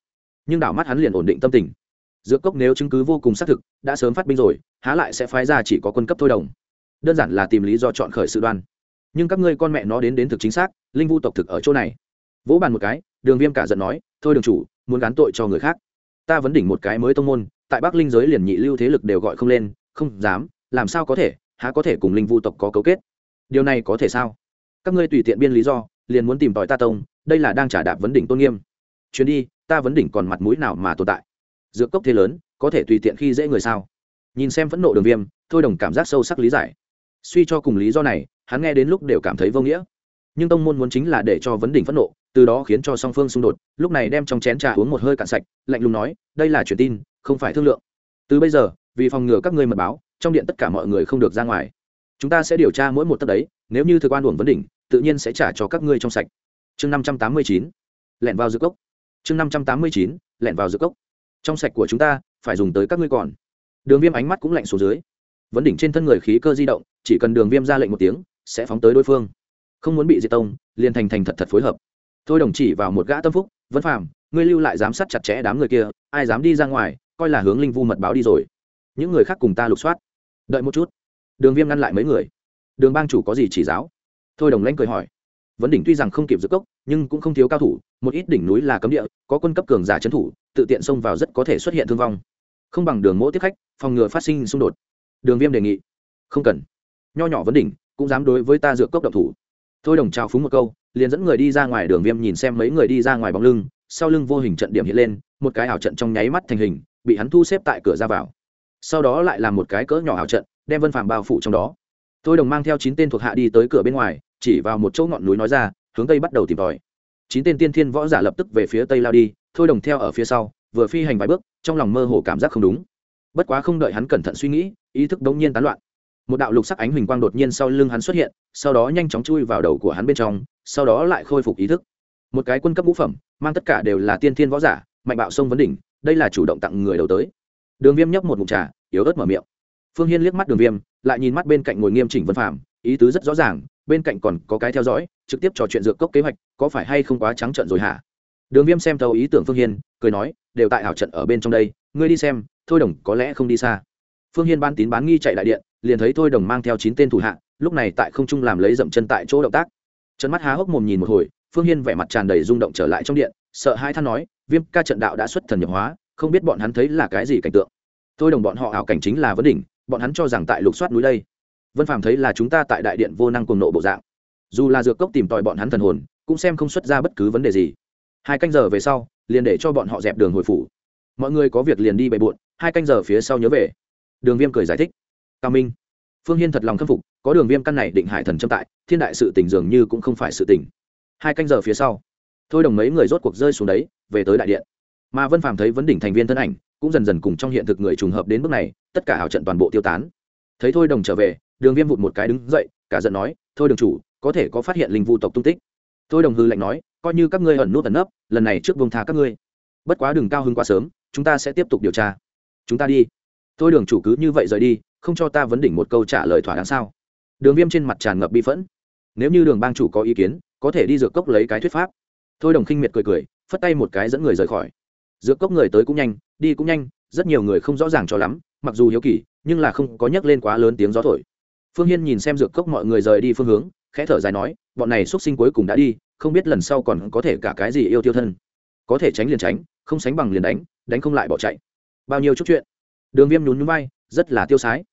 Nhưng đảo mắt hắn liền ổn định tâm tình. Dược cốc nếu chứng cứ vô cùng xác thực, đã sớm phát binh rồi, há lại sẽ phái ra chỉ có quân cấp thôi đồng. Đơn giản là tìm lý do chọn khởi sự đoan. Nhưng các ngươi con mẹ nó đến đến thực chính xác, linh vu tộc thực ở chỗ này. Vỗ bàn một cái, đường viêm cả giận nói, thôi đường chủ, muốn gán tội cho người khác. Ta vấn đỉnh một cái mới tông môn, tại bắc linh giới liền nhị lưu thế lực đều gọi không lên, không dám, làm sao có thể, há có thể cùng linh vu tộc có cấu kết? Điều này có thể sao? Các ngươi tùy tiện biên lý do, liền muốn tìm tòi ta tông, đây là đang trả đạp vấn đỉnh tôn nghiêm. Chuyến đi, ta vấn đỉnh còn mặt mũi nào mà tồn tại? Dược cốc thế lớn, có thể tùy tiện khi dễ người sao? Nhìn xem phẫn nộ đường viêm, thôi đồng cảm giác sâu sắc lý giải. Suy cho cùng lý do này, hắn nghe đến lúc đều cảm thấy vô nghĩa. Nhưng tông môn muốn chính là để cho vấn đỉnh phẫn nộ, từ đó khiến cho song phương xung đột, lúc này đem trong chén trà uống một hơi cạn sạch, lạnh lùng nói, đây là truyền tin, không phải thương lượng. Từ bây giờ, vì phòng ngừa các ngươi mật báo, trong điện tất cả mọi người không được ra ngoài chúng ta sẽ điều tra mỗi một tấc đấy, nếu như thực quan uổng vấn đỉnh, tự nhiên sẽ trả cho các ngươi trong sạch. Chương năm trăm tám mươi chín, lẻn vào dược cốc. Chương năm trăm tám mươi chín, lẻn vào dược cốc. Trong sạch của chúng ta, phải dùng tới các ngươi còn. Đường viêm ánh mắt cũng lạnh xuống dưới. Vấn đỉnh trên thân người khí cơ di động, chỉ cần đường viêm ra lệnh một tiếng, sẽ phóng tới đối phương. Không muốn bị diệt tông, liền thành thành thật thật phối hợp. Thôi đồng chỉ vào một gã tâm phúc vẫn phàm, ngươi lưu lại giám sát chặt chẽ đám người kia, ai dám đi ra ngoài, coi là hướng linh vu mật báo đi rồi. Những người khác cùng ta lục soát. Đợi một chút đường viêm ngăn lại mấy người. Đường bang chủ có gì chỉ giáo? Thôi đồng lãnh cười hỏi. Vấn đỉnh tuy rằng không kịp giữ cốc, nhưng cũng không thiếu cao thủ, một ít đỉnh núi là cấm địa, có quân cấp cường giả trấn thủ, tự tiện xông vào rất có thể xuất hiện thương vong. Không bằng đường mỗ tiếp khách, phòng ngừa phát sinh xung đột. Đường viêm đề nghị. Không cần. Nho nhỏ vấn đỉnh, cũng dám đối với ta dựa cốc độc thủ. Thôi đồng trao phúng một câu, liền dẫn người đi ra ngoài đường viêm nhìn xem mấy người đi ra ngoài bóng lưng, sau lưng vô hình trận điểm hiện lên, một cái ảo trận trong nháy mắt thành hình, bị hắn thu xếp tại cửa ra vào. Sau đó lại làm một cái cỡ nhỏ ảo trận đem vân phàm bao phủ trong đó. Tôi đồng mang theo chín tên thuộc hạ đi tới cửa bên ngoài, chỉ vào một chỗ ngọn núi nói ra, hướng tây bắt đầu tìm tòi. Chín tên tiên thiên võ giả lập tức về phía tây lao đi, thôi đồng theo ở phía sau, vừa phi hành vài bước, trong lòng mơ hồ cảm giác không đúng. Bất quá không đợi hắn cẩn thận suy nghĩ, ý thức đống nhiên tán loạn. Một đạo lục sắc ánh huỳnh quang đột nhiên sau lưng hắn xuất hiện, sau đó nhanh chóng chui vào đầu của hắn bên trong, sau đó lại khôi phục ý thức. Một cái quân cấp ngũ phẩm, mang tất cả đều là tiên thiên võ giả, mạnh bạo sông vấn đỉnh, đây là chủ động tặng người đầu tới. Đường viêm nhấp một mục trà, yếu ớt mở miệng phương hiên liếc mắt đường viêm, lại nhìn mắt bên cạnh ngồi nghiêm chỉnh vân phạm ý tứ rất rõ ràng, bên cạnh còn có cái theo dõi, trực tiếp trò chuyện dược cốc kế hoạch, có phải hay không quá trắng trợn rồi hả? Đường viêm xem thấu ý tưởng phương hiên, cười nói, đều tại hảo trận ở bên trong đây, ngươi đi xem, thôi đồng có lẽ không đi xa. Phương hiên ban tín bán nghi chạy đại điện, liền thấy thôi đồng mang theo chín tên thủ hạ, lúc này tại không trung làm lấy dậm chân tại chỗ động tác. Trận mắt há hốc mồm nhìn một hồi, phương hiên vẻ mặt tràn đầy rung động trở lại trong điện, sợ hai than nói, viêm ca trận đạo đã xuất thần nhập hóa, không biết bọn hắn thấy là cái gì cảnh tượng. Thôi đồng bọn họ ảo cảnh chính là vấn đỉnh bọn hắn cho rằng tại lục soát núi đây. Vân phàm thấy là chúng ta tại đại điện vô năng cùng nộ bộ dạng. Dù là dược cốc tìm tòi bọn hắn thần hồn, cũng xem không xuất ra bất cứ vấn đề gì. Hai canh giờ về sau, liền để cho bọn họ dẹp đường hồi phủ. Mọi người có việc liền đi bề bộn hai canh giờ phía sau nhớ về. Đường viêm cười giải thích. Cao minh, phương hiên thật lòng khâm phục, có đường viêm căn này định hải thần châm tại, thiên đại sự tỉnh dường như cũng không phải sự tỉnh hai canh giờ phía sau, thôi đồng mấy người rốt cuộc rơi xuống đấy, về tới đại điện. Mà vân phàm thấy vấn đỉnh thành viên thân ảnh cũng dần dần cùng trong hiện thực người trùng hợp đến bước này, tất cả ảo trận toàn bộ tiêu tán. Thấy thôi đồng trở về, đường viêm vụt một cái đứng dậy, cả giận nói, thôi đường chủ, có thể có phát hiện linh vu tộc tung tích. Thôi đồng hư lạnh nói, coi như các ngươi ẩn nút ẩn nấp, lần này trước vùng tha các ngươi. Bất quá đừng cao hứng quá sớm, chúng ta sẽ tiếp tục điều tra. Chúng ta đi. Thôi đường chủ cứ như vậy rời đi, không cho ta vấn đỉnh một câu trả lời thỏa đáng sao? Đường viêm trên mặt tràn ngập bi phẫn. Nếu như đường bang chủ có ý kiến, có thể đi dược cốc lấy cái thuyết pháp. Thôi đồng khinh miệt cười cười, phất tay một cái dẫn người rời khỏi. Dược cốc người tới cũng nhanh đi cũng nhanh, rất nhiều người không rõ ràng cho lắm, mặc dù hiếu kỳ, nhưng là không có nhắc lên quá lớn tiếng gió thổi. Phương hiên nhìn xem dược cốc mọi người rời đi phương hướng, khẽ thở dài nói, bọn này x u ấ t sinh cuối cùng đã đi, không biết lần sau còn có thể cả cái gì yêu tiêu thân. Có thể tránh liền tránh, không sánh bằng liền đánh đánh không lại bỏ chạy. Bao nhiêu chút chuyện. Đường viêm nhún nhún vai, rất là tiêu sái.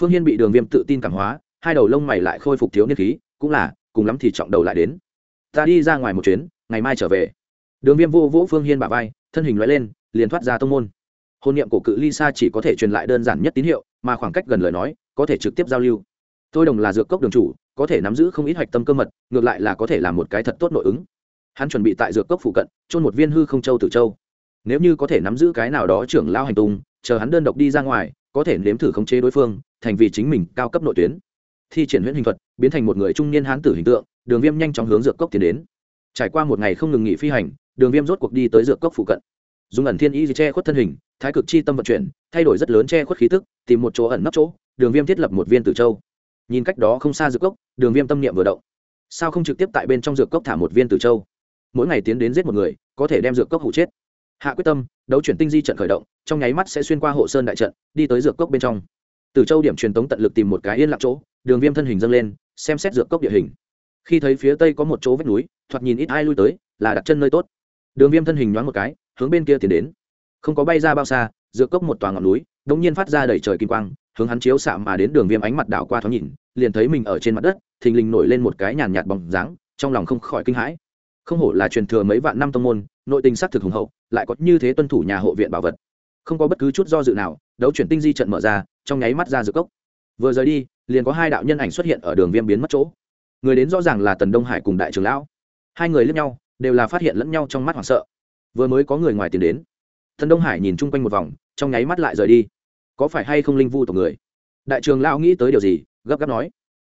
Phương hiên bị đường viêm tự tin cảm hóa, hai đầu lông mày lại khôi phục thiếu niên khí, cũng là, cùng lắm thì trọng đầu lại đến. Ta đi ra ngoài một chuyến, ngày mai trở về. Đường viêm vô vỗ phương hiên bả vai, thân hình loại lên liền thoát ra tông môn. Hôn niệm cổ cự ly xa chỉ có thể truyền lại đơn giản nhất tín hiệu, mà khoảng cách gần lời nói, có thể trực tiếp giao lưu. Tôi đồng là dược cốc đường chủ, có thể nắm giữ không ít hạch tâm cơ mật, ngược lại là có thể làm một cái thật tốt nội ứng. Hắn chuẩn bị tại dược cốc phụ cận trôn một viên hư không châu tử châu. Nếu như có thể nắm giữ cái nào đó trưởng lao hành tung, chờ hắn đơn độc đi ra ngoài, có thể nếm thử khống chế đối phương, thành vì chính mình cao cấp nội tuyến. Thi triển huyễn hình thuật, biến thành một người trung niên hán tử hình tượng, đường viêm nhanh chóng hướng dược cốc tiến đến. Trải qua một ngày không ngừng nghỉ phi hành, đường viêm rốt cuộc đi tới dược cốc phụ cận dùng ẩn thiên y che khuất thân hình, thái cực chi tâm vận chuyển, thay đổi rất lớn che khuất khí tức, tìm một chỗ ẩn nấp chỗ, đường viêm thiết lập một viên tử châu. Nhìn cách đó không xa dược cốc, đường viêm tâm niệm vừa động. Sao không trực tiếp tại bên trong dược cốc thả một viên tử châu? Mỗi ngày tiến đến giết một người, có thể đem dược cốc hụ chết. Hạ quyết tâm, đấu chuyển tinh di trận khởi động, trong nháy mắt sẽ xuyên qua hộ sơn đại trận, đi tới dược cốc bên trong. Tử châu điểm truyền tống tận lực tìm một cái yên lặng chỗ, đường viêm thân hình dâng lên, xem xét dược cốc địa hình. Khi thấy phía tây có một chỗ vách núi, thoạt nhìn ít ai lui tới, là đặt chân nơi tốt. Đường viêm thân hình nhoáng một cái hướng bên kia tiến đến. Không có bay ra bao xa giữa cốc một tòa ngọn núi đ ỗ n g nhiên phát ra đầy trời kim quang, hướng hắn chiếu xạ mà đến đường viêm ánh mặt đảo qua thoáng nhìn, liền thấy mình ở trên mặt đất, thình lình nổi lên một cái nhàn nhạt bóng dáng, trong lòng không khỏi kinh hãi. Không hổ là truyền thừa mấy vạn năm tông môn, nội tình s á c thực hùng hậu, lại có như thế tuân thủ nhà hộ viện bảo vật. Không có bất cứ chút do dự nào, đấu chuyển tinh di trận mở ra, trong nháy mắt ra giữa cốc. Vừa rời đi, liền có hai đạo nhân ảnh xuất hiện ở đường viêm biến mất chỗ. Người đến rõ ràng là tần đông hải cùng đại trưởng lão. Hai người lẫn nhau, đều là phát hiện lẫn nhau trong mắt hoảng sợ vừa mới có người ngoài tiến đến. Thần đông hải nhìn chung quanh một vòng, trong nháy mắt lại rời đi. Có phải hay không linh vu tộc người? Đại trường lão nghĩ tới điều gì, gấp gáp nói.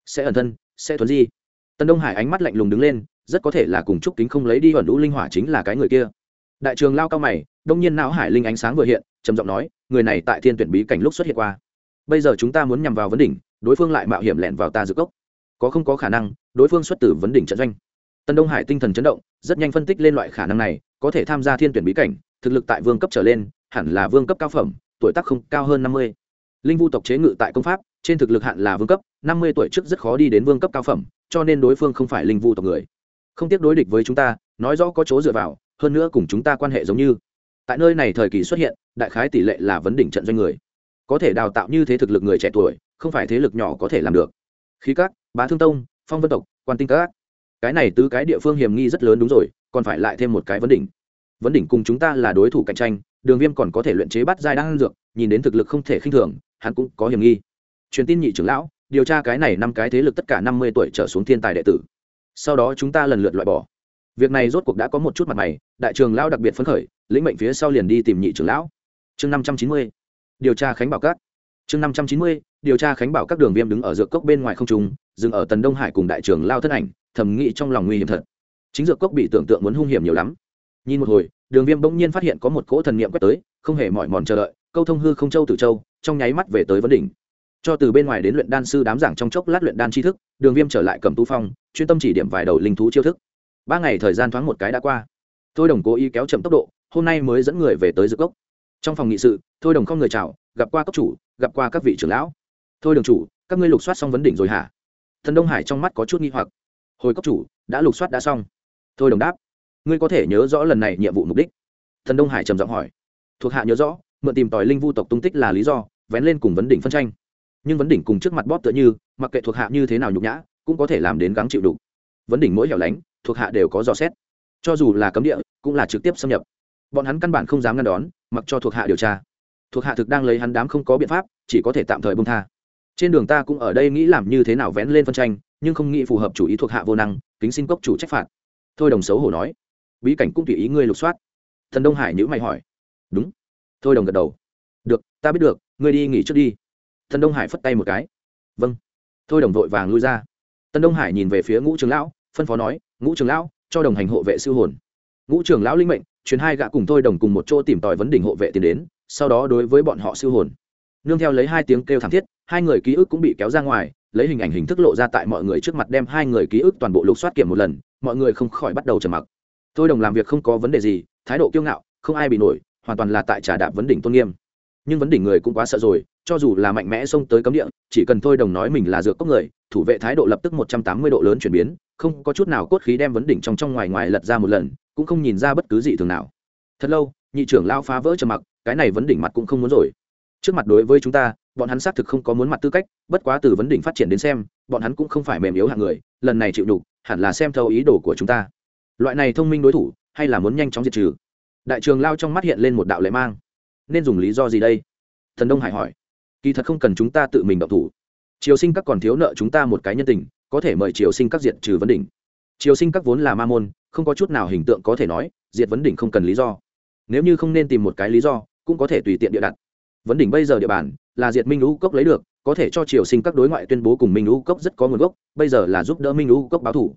Sẽ ẩn thân, sẽ thuấn di. Tần đông hải ánh mắt lạnh lùng đứng lên, rất có thể là cùng chúc kính không lấy đi ẩn lũ linh hỏa chính là cái người kia. Đại trường lao cao mày, đông nhiên não hải linh ánh sáng vừa hiện, trầm giọng nói, người này tại thiên tuyển bí cảnh lúc xuất hiện qua. Bây giờ chúng ta muốn nhằm vào vấn đỉnh, đối phương lại mạo hiểm lẹn vào ta giữa cốc. Có không có khả năng, đối phương xuất tử vấn đỉnh trận doanh tân đông hải tinh thần chấn động, rất nhanh phân tích lên loại khả năng này, có thể tham gia thiên tuyển bí cảnh, thực lực tại vương cấp trở lên, hẳn là vương cấp cao phẩm, tuổi tác không cao hơn năm mươi. Linh vu tộc chế ngự tại công pháp, trên thực lực hạn là vương cấp, năm mươi tuổi trước rất khó đi đến vương cấp cao phẩm, cho nên đối phương không phải linh vu tộc người. Không tiếc đối địch với chúng ta, nói rõ có chỗ dựa vào, hơn nữa cùng chúng ta quan hệ giống như. Tại nơi này thời kỳ xuất hiện, đại khái tỷ lệ là vấn đỉnh trận doanh người. Có thể đào tạo như thế thực lực người trẻ tuổi, không phải thế lực nhỏ có thể làm được. Khí các, bá thương tông, phong vân tộc, quan tinh các cái này tứ cái địa phương hiểm nghi rất lớn đúng rồi, còn phải lại thêm một cái vấn đỉnh. Vấn đỉnh cùng chúng ta là đối thủ cạnh tranh, đường viêm còn có thể luyện chế bắt giai đang dược, nhìn đến thực lực không thể khinh thường, hắn cũng có hiểm nghi. Truyền tin nhị trưởng lão, điều tra cái này năm cái thế lực tất cả năm mươi tuổi trở xuống thiên tài đệ tử. Sau đó chúng ta lần lượt loại bỏ. Việc này rốt cuộc đã có một chút mặt mày, đại trường lão đặc biệt phấn khởi, lĩnh mệnh phía sau liền đi tìm nhị trưởng lão. Chương năm trăm chín mươi, điều tra khánh bảo các chương năm trăm chín mươi điều tra khánh bảo các đường viêm đứng ở dược cốc bên ngoài không trung, dừng ở tần đông hải cùng đại trưởng lao thân ảnh, thầm nghĩ trong lòng nguy hiểm thật. Chính dược cốc bị tưởng tượng muốn hung hiểm nhiều lắm. Nhìn một hồi, đường viêm bỗng nhiên phát hiện có một cỗ thần niệm quét tới, không hề mỏi mòn chờ đợi, câu thông hư không châu từ châu, trong nháy mắt về tới vấn đỉnh. Cho từ bên ngoài đến luyện đan sư đám giảng trong chốc lát luyện đan tri thức, đường viêm trở lại cầm tu phong, chuyên tâm chỉ điểm vài đầu linh thú chiêu thức. Ba ngày thời gian thoáng một cái đã qua. Thôi đồng cố ý kéo chậm tốc độ, hôm nay mới dẫn người về tới dược cốc. Trong phòng nghị sự, thôi đồng không người chào, gặp qua cấp chủ, gặp qua các vị trưởng lão thôi đường chủ, các ngươi lục soát xong vấn đỉnh rồi hả? Thần đông hải trong mắt có chút nghi hoặc. Hồi cấp chủ, đã lục soát đã xong. Thôi đồng đáp, ngươi có thể nhớ rõ lần này nhiệm vụ mục đích. Thần đông hải trầm giọng hỏi. Thuộc hạ nhớ rõ, mượn tìm tòi linh vu tộc tung tích là lý do, vén lên cùng vấn đỉnh phân tranh. Nhưng vấn đỉnh cùng trước mặt bóp tựa như, mặc kệ thuộc hạ như thế nào nhục nhã, cũng có thể làm đến gắng chịu đủ. Vấn đỉnh mỗi hẻo lánh, thuộc hạ đều có dò xét. Cho dù là cấm địa, cũng là trực tiếp xâm nhập. Bọn hắn căn bản không dám ngăn đón, mặc cho thuộc hạ điều tra. Thuộc hạ thực đang lấy hắn đám không có biện pháp, chỉ có thể tạm thời bông tha trên đường ta cũng ở đây nghĩ làm như thế nào vén lên phân tranh, nhưng không nghĩ phù hợp chủ ý thuộc hạ vô năng, kính xin cốc chủ trách phạt. Thôi đồng xấu hổ nói. Bí cảnh cũng tùy ý ngươi lục soát. Thần đông hải nhữ mày hỏi. Đúng. Thôi đồng gật đầu. Được, ta biết được, ngươi đi nghỉ trước đi. Thần đông hải phất tay một cái. Vâng. Thôi đồng vội vàng lui ra. Tân đông hải nhìn về phía ngũ trường lão, phân phó nói, ngũ trường lão, cho đồng hành hộ vệ sư hồn. Ngũ trường lão linh mệnh chuyến hai gã cùng thôi đồng cùng một chỗ tìm tòi vấn đỉnh hộ vệ tiến đến, sau đó đối với bọn họ sư hồn. Nương theo lấy hai tiếng kêu thảm thiết hai người ký ức cũng bị kéo ra ngoài, lấy hình ảnh hình thức lộ ra tại mọi người trước mặt đem hai người ký ức toàn bộ lục soát kiểm một lần, mọi người không khỏi bắt đầu trầm mặc. Thôi đồng làm việc không có vấn đề gì, thái độ kiêu ngạo, không ai bị nổi, hoàn toàn là tại trà đạp vấn đỉnh tôn nghiêm. Nhưng vấn đỉnh người cũng quá sợ rồi, cho dù là mạnh mẽ xông tới cấm địa, chỉ cần thôi đồng nói mình là dược cốc người, thủ vệ thái độ lập tức một trăm tám mươi độ lớn chuyển biến, không có chút nào cốt khí đem vấn đỉnh trong trong ngoài ngoài lật ra một lần, cũng không nhìn ra bất cứ gì thường nào. Thật lâu, nhị trưởng lao phá vỡ trầm mặc, cái này vấn đỉnh mặt cũng không muốn rồi. Trước mặt đối với chúng ta bọn hắn xác thực không có muốn mặt tư cách, bất quá từ vấn đỉnh phát triển đến xem, bọn hắn cũng không phải mềm yếu hạng người, lần này chịu đục hẳn là xem thấu ý đồ của chúng ta. Loại này thông minh đối thủ, hay là muốn nhanh chóng diệt trừ? Đại trường lao trong mắt hiện lên một đạo lệ mang. Nên dùng lý do gì đây? Thần đông hải hỏi. Kỳ thật không cần chúng ta tự mình động thủ. Triều sinh các còn thiếu nợ chúng ta một cái nhân tình, có thể mời triều sinh các diệt trừ vấn đỉnh. Triều sinh các vốn là ma môn, không có chút nào hình tượng có thể nói, diệt vấn đỉnh không cần lý do. Nếu như không nên tìm một cái lý do, cũng có thể tùy tiện địa đặt. Vấn đỉnh bây giờ địa bàn là diệt minh U cốc lấy được, có thể cho triều sinh các đối ngoại tuyên bố cùng minh U cốc rất có nguồn gốc, bây giờ là giúp đỡ minh U cốc báo thủ.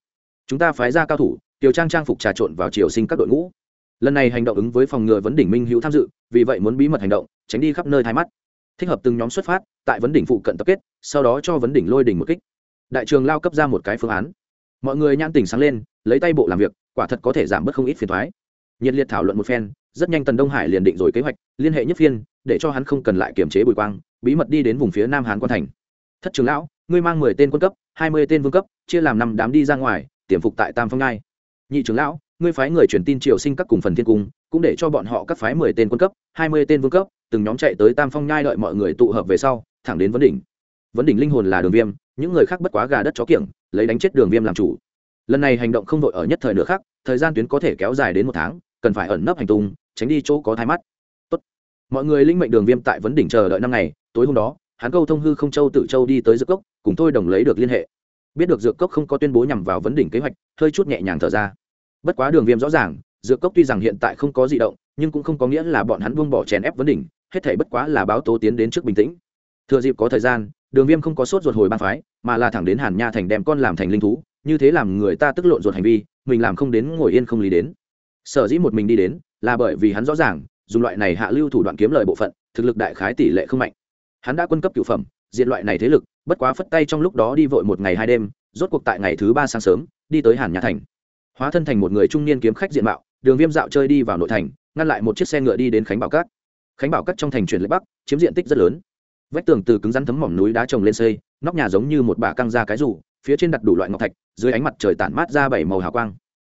Chúng ta phái ra cao thủ, tiểu trang trang phục trà trộn vào triều sinh các đội ngũ. Lần này hành động ứng với phòng ngừa vấn đỉnh minh hữu tham dự, vì vậy muốn bí mật hành động, tránh đi khắp nơi thay mắt. Thích hợp từng nhóm xuất phát, tại vấn đỉnh phụ cận tập kết, sau đó cho vấn đỉnh lôi đỉnh một kích. Đại trường lao cấp ra một cái phương án. Mọi người nhãn tỉnh sáng lên, lấy tay bộ làm việc, quả thật có thể giảm bớt không ít phiền thoái nhiệt liệt thảo luận một phen, rất nhanh tần đông hải liền định rồi kế hoạch, liên hệ nhất phiên để cho hắn không cần lại kiềm chế bùi quang, bí mật đi đến vùng phía nam hán quan thành. Thất trường lão, ngươi mang mười tên quân cấp, hai mươi tên vương cấp, chia làm năm đám đi ra ngoài, tiềm phục tại tam phong ngai. Nhị trưởng lão, ngươi phái người truyền tin triều sinh các cùng phần thiên cung, cũng để cho bọn họ các phái mười tên quân cấp, hai mươi tên vương cấp, từng nhóm chạy tới tam phong nhai đợi mọi người tụ hợp về sau, thẳng đến vấn đỉnh. Vấn đỉnh linh hồn là đường viêm, những người khác bất quá gà đất chó kiểng, lấy đánh chết đường viêm làm chủ. Lần này hành động không đội ở nhất thời nữa khác thời gian tuyến có thể kéo dài đến một tháng, cần phải ẩn nấp hành tung, tránh đi chỗ có thai mắt mọi người linh mệnh đường viêm tại vấn đỉnh chờ đợi năm ngày, tối hôm đó hắn câu thông hư không châu tự châu đi tới dược cốc, cùng tôi đồng lấy được liên hệ. Biết được dược cốc không có tuyên bố nhằm vào vấn đỉnh kế hoạch, hơi chút nhẹ nhàng thở ra. Bất quá đường viêm rõ ràng, dược cốc tuy rằng hiện tại không có di động, nhưng cũng không có nghĩa là bọn hắn buông bỏ chèn ép vấn đỉnh, hết thể bất quá là báo tố tiến đến trước bình tĩnh. Thừa dịp có thời gian, đường viêm không có sốt ruột hồi ban phái, mà là thẳng đến hàn nha thành đem con làm thành linh thú, như thế làm người ta tức lộn ruột hành vi, mình làm không đến ngồi yên không lý đến. Sở dĩ một mình đi đến, là bởi vì hắn rõ ràng dùng loại này hạ lưu thủ đoạn kiếm lời bộ phận, thực lực đại khái tỷ lệ không mạnh. Hắn đã quân cấp cựu phẩm, diện loại này thế lực, bất quá phất tay trong lúc đó đi vội một ngày hai đêm, rốt cuộc tại ngày thứ ba sáng sớm, đi tới hàn nhà thành. Hóa thân thành một người trung niên kiếm khách diện mạo, đường viêm dạo chơi đi vào nội thành, ngăn lại một chiếc xe ngựa đi đến khánh bảo cát. Khánh bảo cát trong thành chuyển lệ bắc, chiếm diện tích rất lớn. Vách tường từ cứng rắn thấm mỏm núi đá trồng lên xây, nóc nhà giống như một bả căng ra cái rủ, phía trên đặt đủ loại ngọc thạch, dưới ánh mặt trời tản mát ra bảy màu hào quang.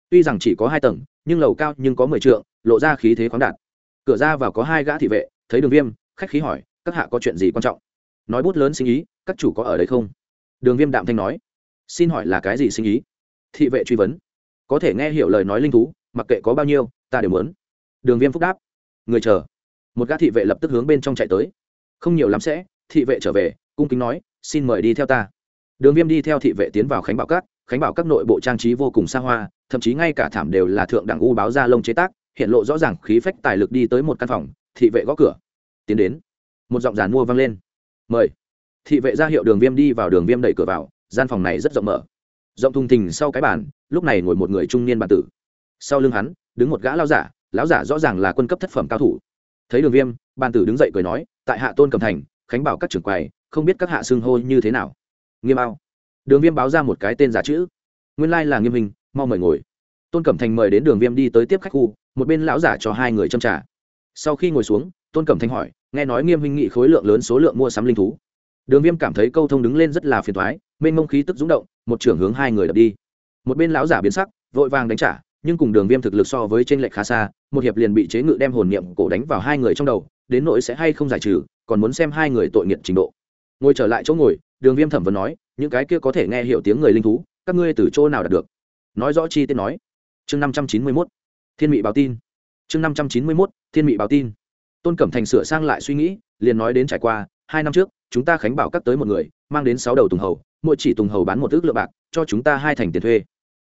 Tuy rằng chỉ có hai tầng, nhưng lầu cao nhưng có mười trượng, lộ ra khí thế khoáng đạt cửa ra vào có hai gã thị vệ, thấy đường viêm, khách khí hỏi, các hạ có chuyện gì quan trọng? Nói bút lớn sinh ý, các chủ có ở đây không? Đường viêm đạm thanh nói, xin hỏi là cái gì sinh ý? Thị vệ truy vấn, có thể nghe hiểu lời nói linh thú, mặc kệ có bao nhiêu, ta đều muốn. Đường viêm phúc đáp, người chờ. Một gã thị vệ lập tức hướng bên trong chạy tới, không nhiều lắm sẽ, thị vệ trở về, cung kính nói, xin mời đi theo ta. Đường viêm đi theo thị vệ tiến vào khánh bảo các khánh bảo các nội bộ trang trí vô cùng xa hoa, thậm chí ngay cả thảm đều là thượng đẳng u báo da lông chế tác hiện lộ rõ ràng khí phách tài lực đi tới một căn phòng, thị vệ gõ cửa. Tiến đến. Một giọng giàn mua vang lên. Mời. Thị vệ ra hiệu đường viêm đi vào đường viêm đẩy cửa vào, gian phòng này rất rộng mở. Rộng thùng thình sau cái bàn, lúc này ngồi một người trung niên bàn tử. Sau lưng hắn, đứng một gã lao giả, lão giả rõ ràng là quân cấp thất phẩm cao thủ. Thấy đường viêm, bàn tử đứng dậy cười nói, tại hạ tôn cầm thành, khánh bảo các trưởng quầy, không biết các hạ xưng hô như thế nào. Nghiêm ao. Đường viêm báo ra một cái tên giả chữ. Nguyên lai là nghiêm hình, mau mời ngồi tôn cẩm thành mời đến đường viêm đi tới tiếp khách khu, một bên lão giả cho hai người châm trả sau khi ngồi xuống, tôn cẩm thành hỏi, nghe nói nghiêm huynh nghị khối lượng lớn số lượng mua sắm linh thú. Đường viêm cảm thấy câu thông đứng lên rất là phiền thoái, mênh mông khí tức rúng động, một trưởng hướng hai người đập đi. Một bên lão giả biến sắc, vội vàng đánh trả, nhưng cùng đường viêm thực lực so với t r ê n lệch khá xa, một hiệp liền bị chế ngự đem hồn niệm cổ đánh vào hai người trong đầu, đến nỗi sẽ hay không giải trừ, còn muốn xem hai người tội nghiệt trình độ. Ngồi trở lại chỗ ngồi, đường viêm thẩm vấn nói, những cái kia có thể nghe hiểu tiếng người linh thú, các ngươi từ chỗ nào đạt được? Nói rõ chi tiết nói chương năm trăm chín mươi mốt, thiên mị báo tin. Chương năm trăm chín mươi mốt, thiên mị báo tin. Tôn cẩm thành sửa sang lại suy nghĩ, liền nói đến trải qua, hai năm trước, chúng ta khánh bảo cắt tới một người, mang đến sáu đầu tùng hầu, mỗi chỉ tùng hầu bán một ước lượng bạc, cho chúng ta hai thành tiền thuê.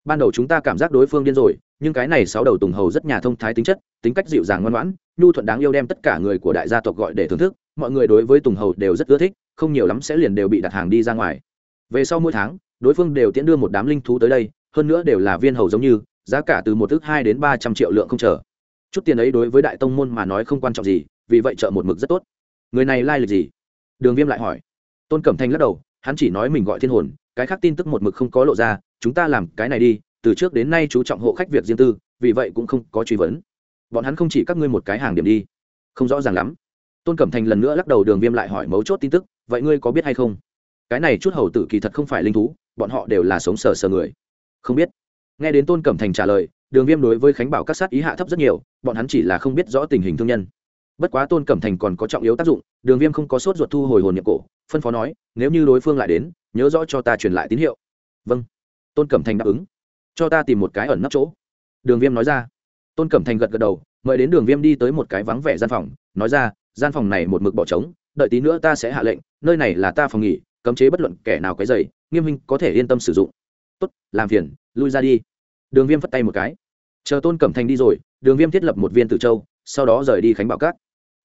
Ban đầu chúng ta cảm giác đối phương điên rồi, nhưng cái này sáu đầu tùng hầu rất nhà thông thái tính chất, tính cách dịu dàng ngoan ngoãn, nhu thuận đáng yêu đem tất cả người của đại gia tộc gọi để thưởng thức, mọi người đối với tùng hầu đều rất ưa thích, không nhiều lắm sẽ liền đều bị đặt hàng đi ra ngoài. Về sau mỗi tháng, đối phương đều tiễn đưa một đám linh thú tới đây, hơn nữa đều là viên hầu giống như giá cả từ một thước hai đến ba trăm triệu lượng không chờ. Chút tiền ấy đối với đại tông môn mà nói không quan trọng gì, vì vậy chợ một mực rất tốt. Người này lai gì? Đường viêm lại hỏi. Tôn cẩm thanh lắc đầu, hắn chỉ nói mình gọi thiên hồn, cái khác tin tức một mực không có lộ ra, chúng ta làm cái này đi, từ trước đến nay chú trọng hộ khách việc riêng tư, vì vậy cũng không có truy vấn. Bọn hắn không chỉ các ngươi một cái hàng điểm đi. Không rõ ràng lắm. Tôn cẩm thành lần nữa lắc đầu, đường viêm lại hỏi mấu chốt tin tức, vậy ngươi có biết hay không? Cái này chút hầu tử kỳ thật không phải linh thú, bọn họ đều là sống sờ sờ người. Không biết nghe đến tôn cẩm thành trả lời, đường viêm đối với khánh bảo các sát ý hạ thấp rất nhiều, bọn hắn chỉ là không biết rõ tình hình thương nhân. Bất quá tôn cẩm thành còn có trọng yếu tác dụng, đường viêm không có sốt ruột thu hồi hồn nhập cổ, phân phó nói, nếu như đối phương lại đến, nhớ rõ cho ta truyền lại tín hiệu. Vâng. Tôn cẩm thành đáp ứng. Cho ta tìm một cái ẩn nấp chỗ. Đường viêm nói ra. Tôn cẩm thành gật gật đầu, mời đến đường viêm đi tới một cái vắng vẻ gian phòng, nói ra, gian phòng này một mực bỏ trống, đợi tí nữa ta sẽ hạ lệnh, nơi này là ta phòng nghỉ, cấm chế bất luận kẻ nào cái dày nghiêm minh có thể yên tâm sử dụng tốt, làm phiền, lui ra đi. Đường viêm phất tay một cái. Chờ tôn cẩm thành đi rồi, đường viêm thiết lập một viên tử châu, sau đó rời đi khánh bảo cát.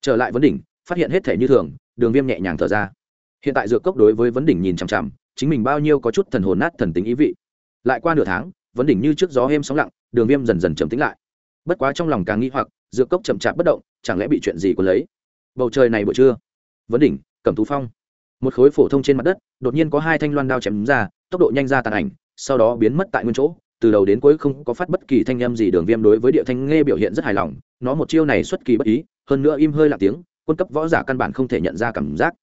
Trở lại vấn đỉnh, phát hiện hết thể như thường, đường viêm nhẹ nhàng thở ra. Hiện tại dược cốc đối với vấn đỉnh nhìn chằm chằm, chính mình bao nhiêu có chút thần hồn nát thần tính ý vị. Lại qua nửa tháng, vấn đỉnh như trước gió êm sóng lặng, đường viêm dần dần trầm tính lại. Bất quá trong lòng càng nghĩ hoặc, dược cốc chậm chạp bất động, chẳng lẽ bị chuyện gì còn lấy? Bầu trời này buổi trưa, vấn đỉnh, cẩm tú phong. Một khối phổ thông trên mặt đất, đột nhiên có hai thanh loan đao chém ra tốc độ nhanh ra tàn ảnh, sau đó biến mất tại nguyên chỗ, từ đầu đến cuối không có phát bất kỳ thanh âm gì, đường viêm đối với địa thanh nghe biểu hiện rất hài lòng, nó một chiêu này xuất kỳ bất ý, hơn nữa im hơi lạc tiếng, quân cấp võ giả căn bản không thể nhận ra cảm giác.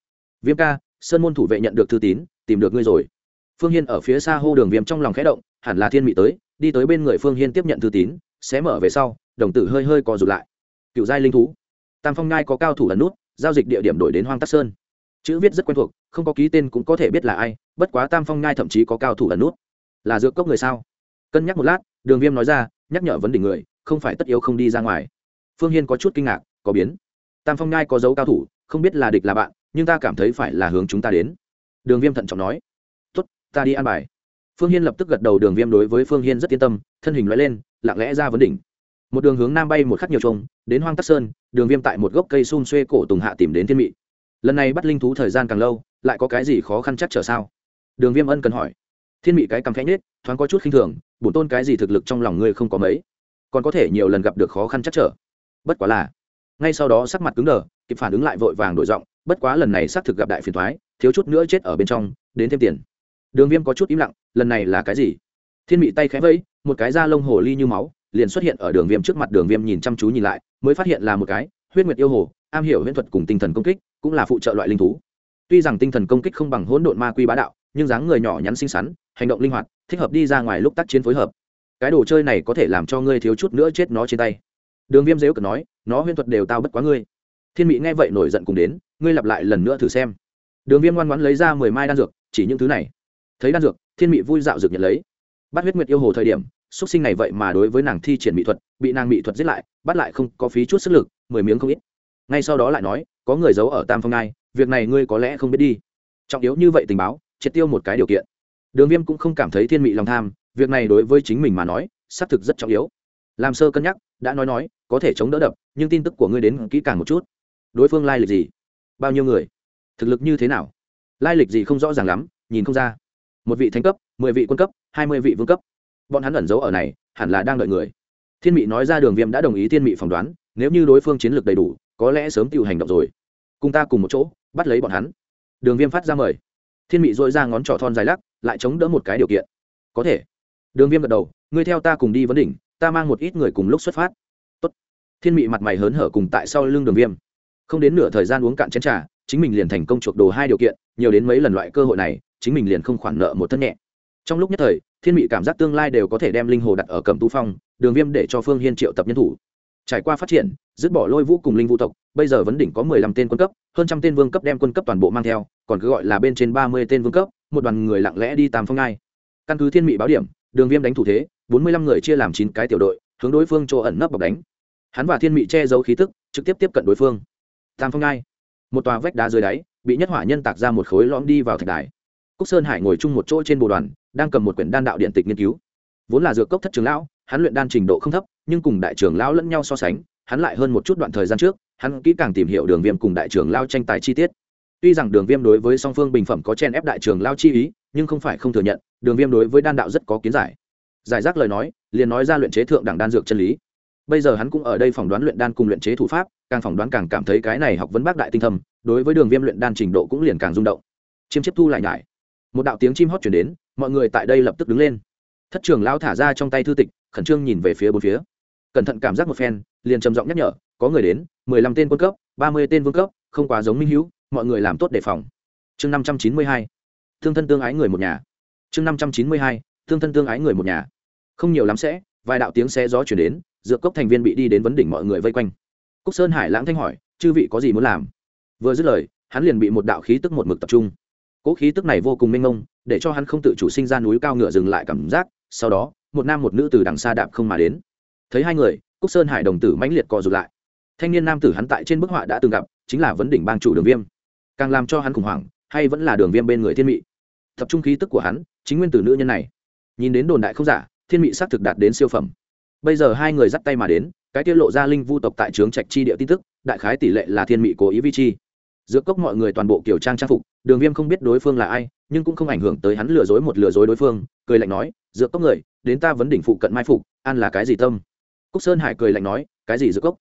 Viêm ca, sơn môn thủ vệ nhận được thư tín, tìm được ngươi rồi. Phương hiên ở phía xa hô đường viêm trong lòng khẽ động, hẳn là thiên mị tới, đi tới bên người phương hiên tiếp nhận thư tín, xé mở về sau, đồng tử hơi hơi co rụt lại. Cựu giai linh thú. Tam phong ngai có cao thủ ẩn nút, giao dịch địa điểm đổi đến hoang tắc sơn chữ viết rất quen thuộc, không có ký tên cũng có thể biết là ai, bất quá tam phong ngai thậm chí có cao thủ ẩn nút. Là dược cốc người sao? Cân nhắc một lát, đường viêm nói ra, nhắc nhở vấn đỉnh người, không phải tất yếu không đi ra ngoài. Phương hiên có chút kinh ngạc, có biến. Tam phong ngai có dấu cao thủ, không biết là địch là bạn, nhưng ta cảm thấy phải là hướng chúng ta đến. Đường viêm thận trọng nói. Tốt, ta đi ăn bài. Phương hiên lập tức gật đầu, đường viêm đối với phương hiên rất yên tâm, thân hình loại lên, lặng lẽ ra vấn đỉnh. Một đường hướng nam bay một khắc nhiều trông đến hoang tắc sơn, đường viêm tại một gốc cây xun xuê cổ tùng hạ tìm đến thiên mị lần này bắt linh thú thời gian càng lâu, lại có cái gì khó khăn chắc trở sao? Đường viêm ân cần hỏi. Thiên mị cái cằm khẽ nhết thoáng có chút khinh thường, bổn tôn cái gì thực lực trong lòng ngươi không có mấy? Còn có thể nhiều lần gặp được khó khăn chắc trở. Bất quá là, ngay sau đó sắc mặt cứng đờ, kịp phản ứng lại vội vàng đổi giọng, bất quá lần này xác thực gặp đại phiền thoái thiếu chút nữa chết ở bên trong, đến thêm tiền. Đường viêm có chút im lặng, lần này là cái gì? Thiên mị tay khẽ vẫy, một cái da lông hồ ly như máu, liền xuất hiện ở đường viêm trước mặt, đường viêm nhìn chăm chú nhìn lại, mới phát hiện là một cái huyết nguyệt yêu hồ, am hiểu huyễn thuật cùng tinh thần công kích cũng là phụ trợ loại linh thú. Tuy rằng tinh thần công kích không bằng hỗn độn ma quy bá đạo, nhưng dáng người nhỏ nhắn xinh xắn, hành động linh hoạt, thích hợp đi ra ngoài lúc tác chiến phối hợp. Cái đồ chơi này có thể làm cho ngươi thiếu chút nữa chết nó trên tay. Đường viêm dếu cờ nói, nó huyễn thuật đều tao bất quá ngươi. Thiên mỹ nghe vậy nổi giận cùng đến, ngươi lặp lại lần nữa thử xem. Đường viêm ngoan ngoãn lấy ra mười mai đan dược, chỉ những thứ này. Thấy đan dược, thiên mỹ vui dạo dược nhận lấy. Bắt huyết nguyệt yêu hồ thời điểm xuất sinh này vậy mà đối với nàng thi triển mỹ thuật, bị nàng mỹ thuật giết lại, bắt lại không có phí chút sức lực, mười miếng không ít. Ngay sau đó lại nói có người giấu ở tam phong ngai, việc này ngươi có lẽ không biết đi. Trọng yếu như vậy tình báo, triệt tiêu một cái điều kiện. Đường viêm cũng không cảm thấy thiên mị lòng tham, việc này đối với chính mình mà nói, xác thực rất trọng yếu. Làm sơ cân nhắc, đã nói nói, có thể chống đỡ đập, nhưng tin tức của ngươi đến kỹ càng một chút. Đối phương lai lịch gì? Bao nhiêu người? Thực lực như thế nào? Lai lịch gì không rõ ràng lắm, nhìn không ra. Một vị thánh cấp, mười vị quân cấp, hai mươi vị vương cấp. Bọn hắn ẩn giấu ở này, hẳn là đang đợi người. Thiên mị nói ra đường viêm đã đồng ý thiên mị phỏng đoán, nếu như đối phương chiến lược đầy đủ có lẽ sớm tự hành động rồi. Cùng ta cùng một chỗ bắt lấy bọn hắn. Đường viêm phát ra mời. Thiên mị dội ra ngón trỏ thon dài lắc lại chống đỡ một cái điều kiện. Có thể. Đường viêm gật đầu ngươi theo ta cùng đi vấn đỉnh ta mang một ít người cùng lúc xuất phát. Tốt. thiên mị mặt mày hớn hở cùng tại sau lưng đường viêm. Không đến nửa thời gian uống cạn chén trà, chính mình liền thành công chuộc đồ hai điều kiện nhiều đến mấy lần loại cơ hội này chính mình liền không khoản nợ một thân nhẹ. Trong lúc nhất thời thiên mị cảm giác tương lai đều có thể đem linh hồ đặt ở cầm tú phong đường viêm để cho phương hiên triệu tập nhân thủ. Trải qua phát triển dứt bỏ lôi vũ cùng linh vũ tộc, bây giờ vấn đỉnh có mười lăm tên quân cấp, hơn trăm tên vương cấp đem quân cấp toàn bộ mang theo, còn cứ gọi là bên trên ba mươi tên vương cấp, một đoàn người lặng lẽ đi tam phong ngai. Căn cứ thiên mị báo điểm, đường viêm đánh thủ thế, bốn mươi lăm người chia làm chín cái tiểu đội, hướng đối phương chỗ ẩn nấp bọc đánh. Hắn và thiên mị che giấu khí tức, trực tiếp tiếp cận đối phương. Tam phong ngai. Một tòa vách đá dưới đáy, bị nhất hỏa nhân tạc ra một khối lõm đi vào thạch đài. Cúc sơn hải ngồi chung một chỗ trên bồ đoàn, đang cầm một quyển đan đạo điện tịch nghiên cứu. Vốn là dược cốc thất trường lão, hắn luyện đan trình độ không thấp, nhưng cùng đại trưởng lão lẫn nhau so sánh hắn lại hơn một chút đoạn thời gian trước, hắn kỹ càng tìm hiểu đường viêm cùng đại trưởng lao tranh tài chi tiết. Tuy rằng đường viêm đối với song phương bình phẩm có chen ép đại trưởng lao chi ý, nhưng không phải không thừa nhận, đường viêm đối với đan đạo rất có kiến giải. Giải rác lời nói, liền nói ra luyện chế thượng đẳng đan dược chân lý. Bây giờ hắn cũng ở đây phỏng đoán luyện đan cùng luyện chế thủ pháp, càng phỏng đoán càng cảm thấy cái này học vấn bác đại tinh thầm đối với đường viêm luyện đan trình độ cũng liền càng rung động. Chiêm chiếp thu lại nhải. Một đạo tiếng chim hót chuyển đến, mọi người tại đây lập tức đứng lên. Thất trường lao thả ra trong tay thư tịch, khẩn trương nhìn về phía bốn phía. Cẩn thận cảm giác một phen liền trầm giọng nhắc nhở, có người đến, mười lăm tên quân cấp, ba mươi tên vương cấp, không quá giống minh hữu, mọi người làm tốt đề phòng. Chương năm trăm chín mươi hai, thương thân tương ái người một nhà. Chương năm trăm chín mươi hai, thương thân tương ái người một nhà. Không nhiều lắm sẽ, vài đạo tiếng xe gió chuyển đến, dược cốc thành viên bị đi đến vấn đỉnh mọi người vây quanh. Cúc sơn hải lãng thanh hỏi, chư vị có gì muốn làm? Vừa dứt lời, hắn liền bị một đạo khí tức một mực tập trung. Cỗ khí tức này vô cùng mênh mông, để cho hắn không tự chủ sinh ra núi cao ngựa dừng lại cảm giác, sau đó, một nam một nữ từ đằng xa đạp không mà đến. Thấy hai người cúc sơn hải đồng tử mãnh liệt co rụt lại. Thanh niên nam tử hắn tại trên bức họa đã từng gặp, chính là vấn đỉnh bang chủ đường viêm. Càng làm cho hắn khủng hoảng, hay vẫn là đường viêm bên người thiên mị. Tập trung khí tức của hắn, chính nguyên tử nữ nhân này. Nhìn đến đồn đại không giả, thiên mị xác thực đạt đến siêu phẩm. Bây giờ hai người dắt tay mà đến, cái tiết lộ ra linh vu tộc tại trướng trạch chi địa tin tức, đại khái tỷ lệ là thiên mị cố ý vi chi. Giữa cốc mọi người toàn bộ kiểu trang trang phục, đường viêm không biết đối phương là ai, nhưng cũng không ảnh hưởng tới hắn lừa dối một lừa dối đối phương, cười lạnh nói giữa cốc người, đến ta vấn đỉnh phụ cận mai phục ăn là cái gì tâm? Cúc sơn hải cười lạnh nói, cái gì giữa cốc?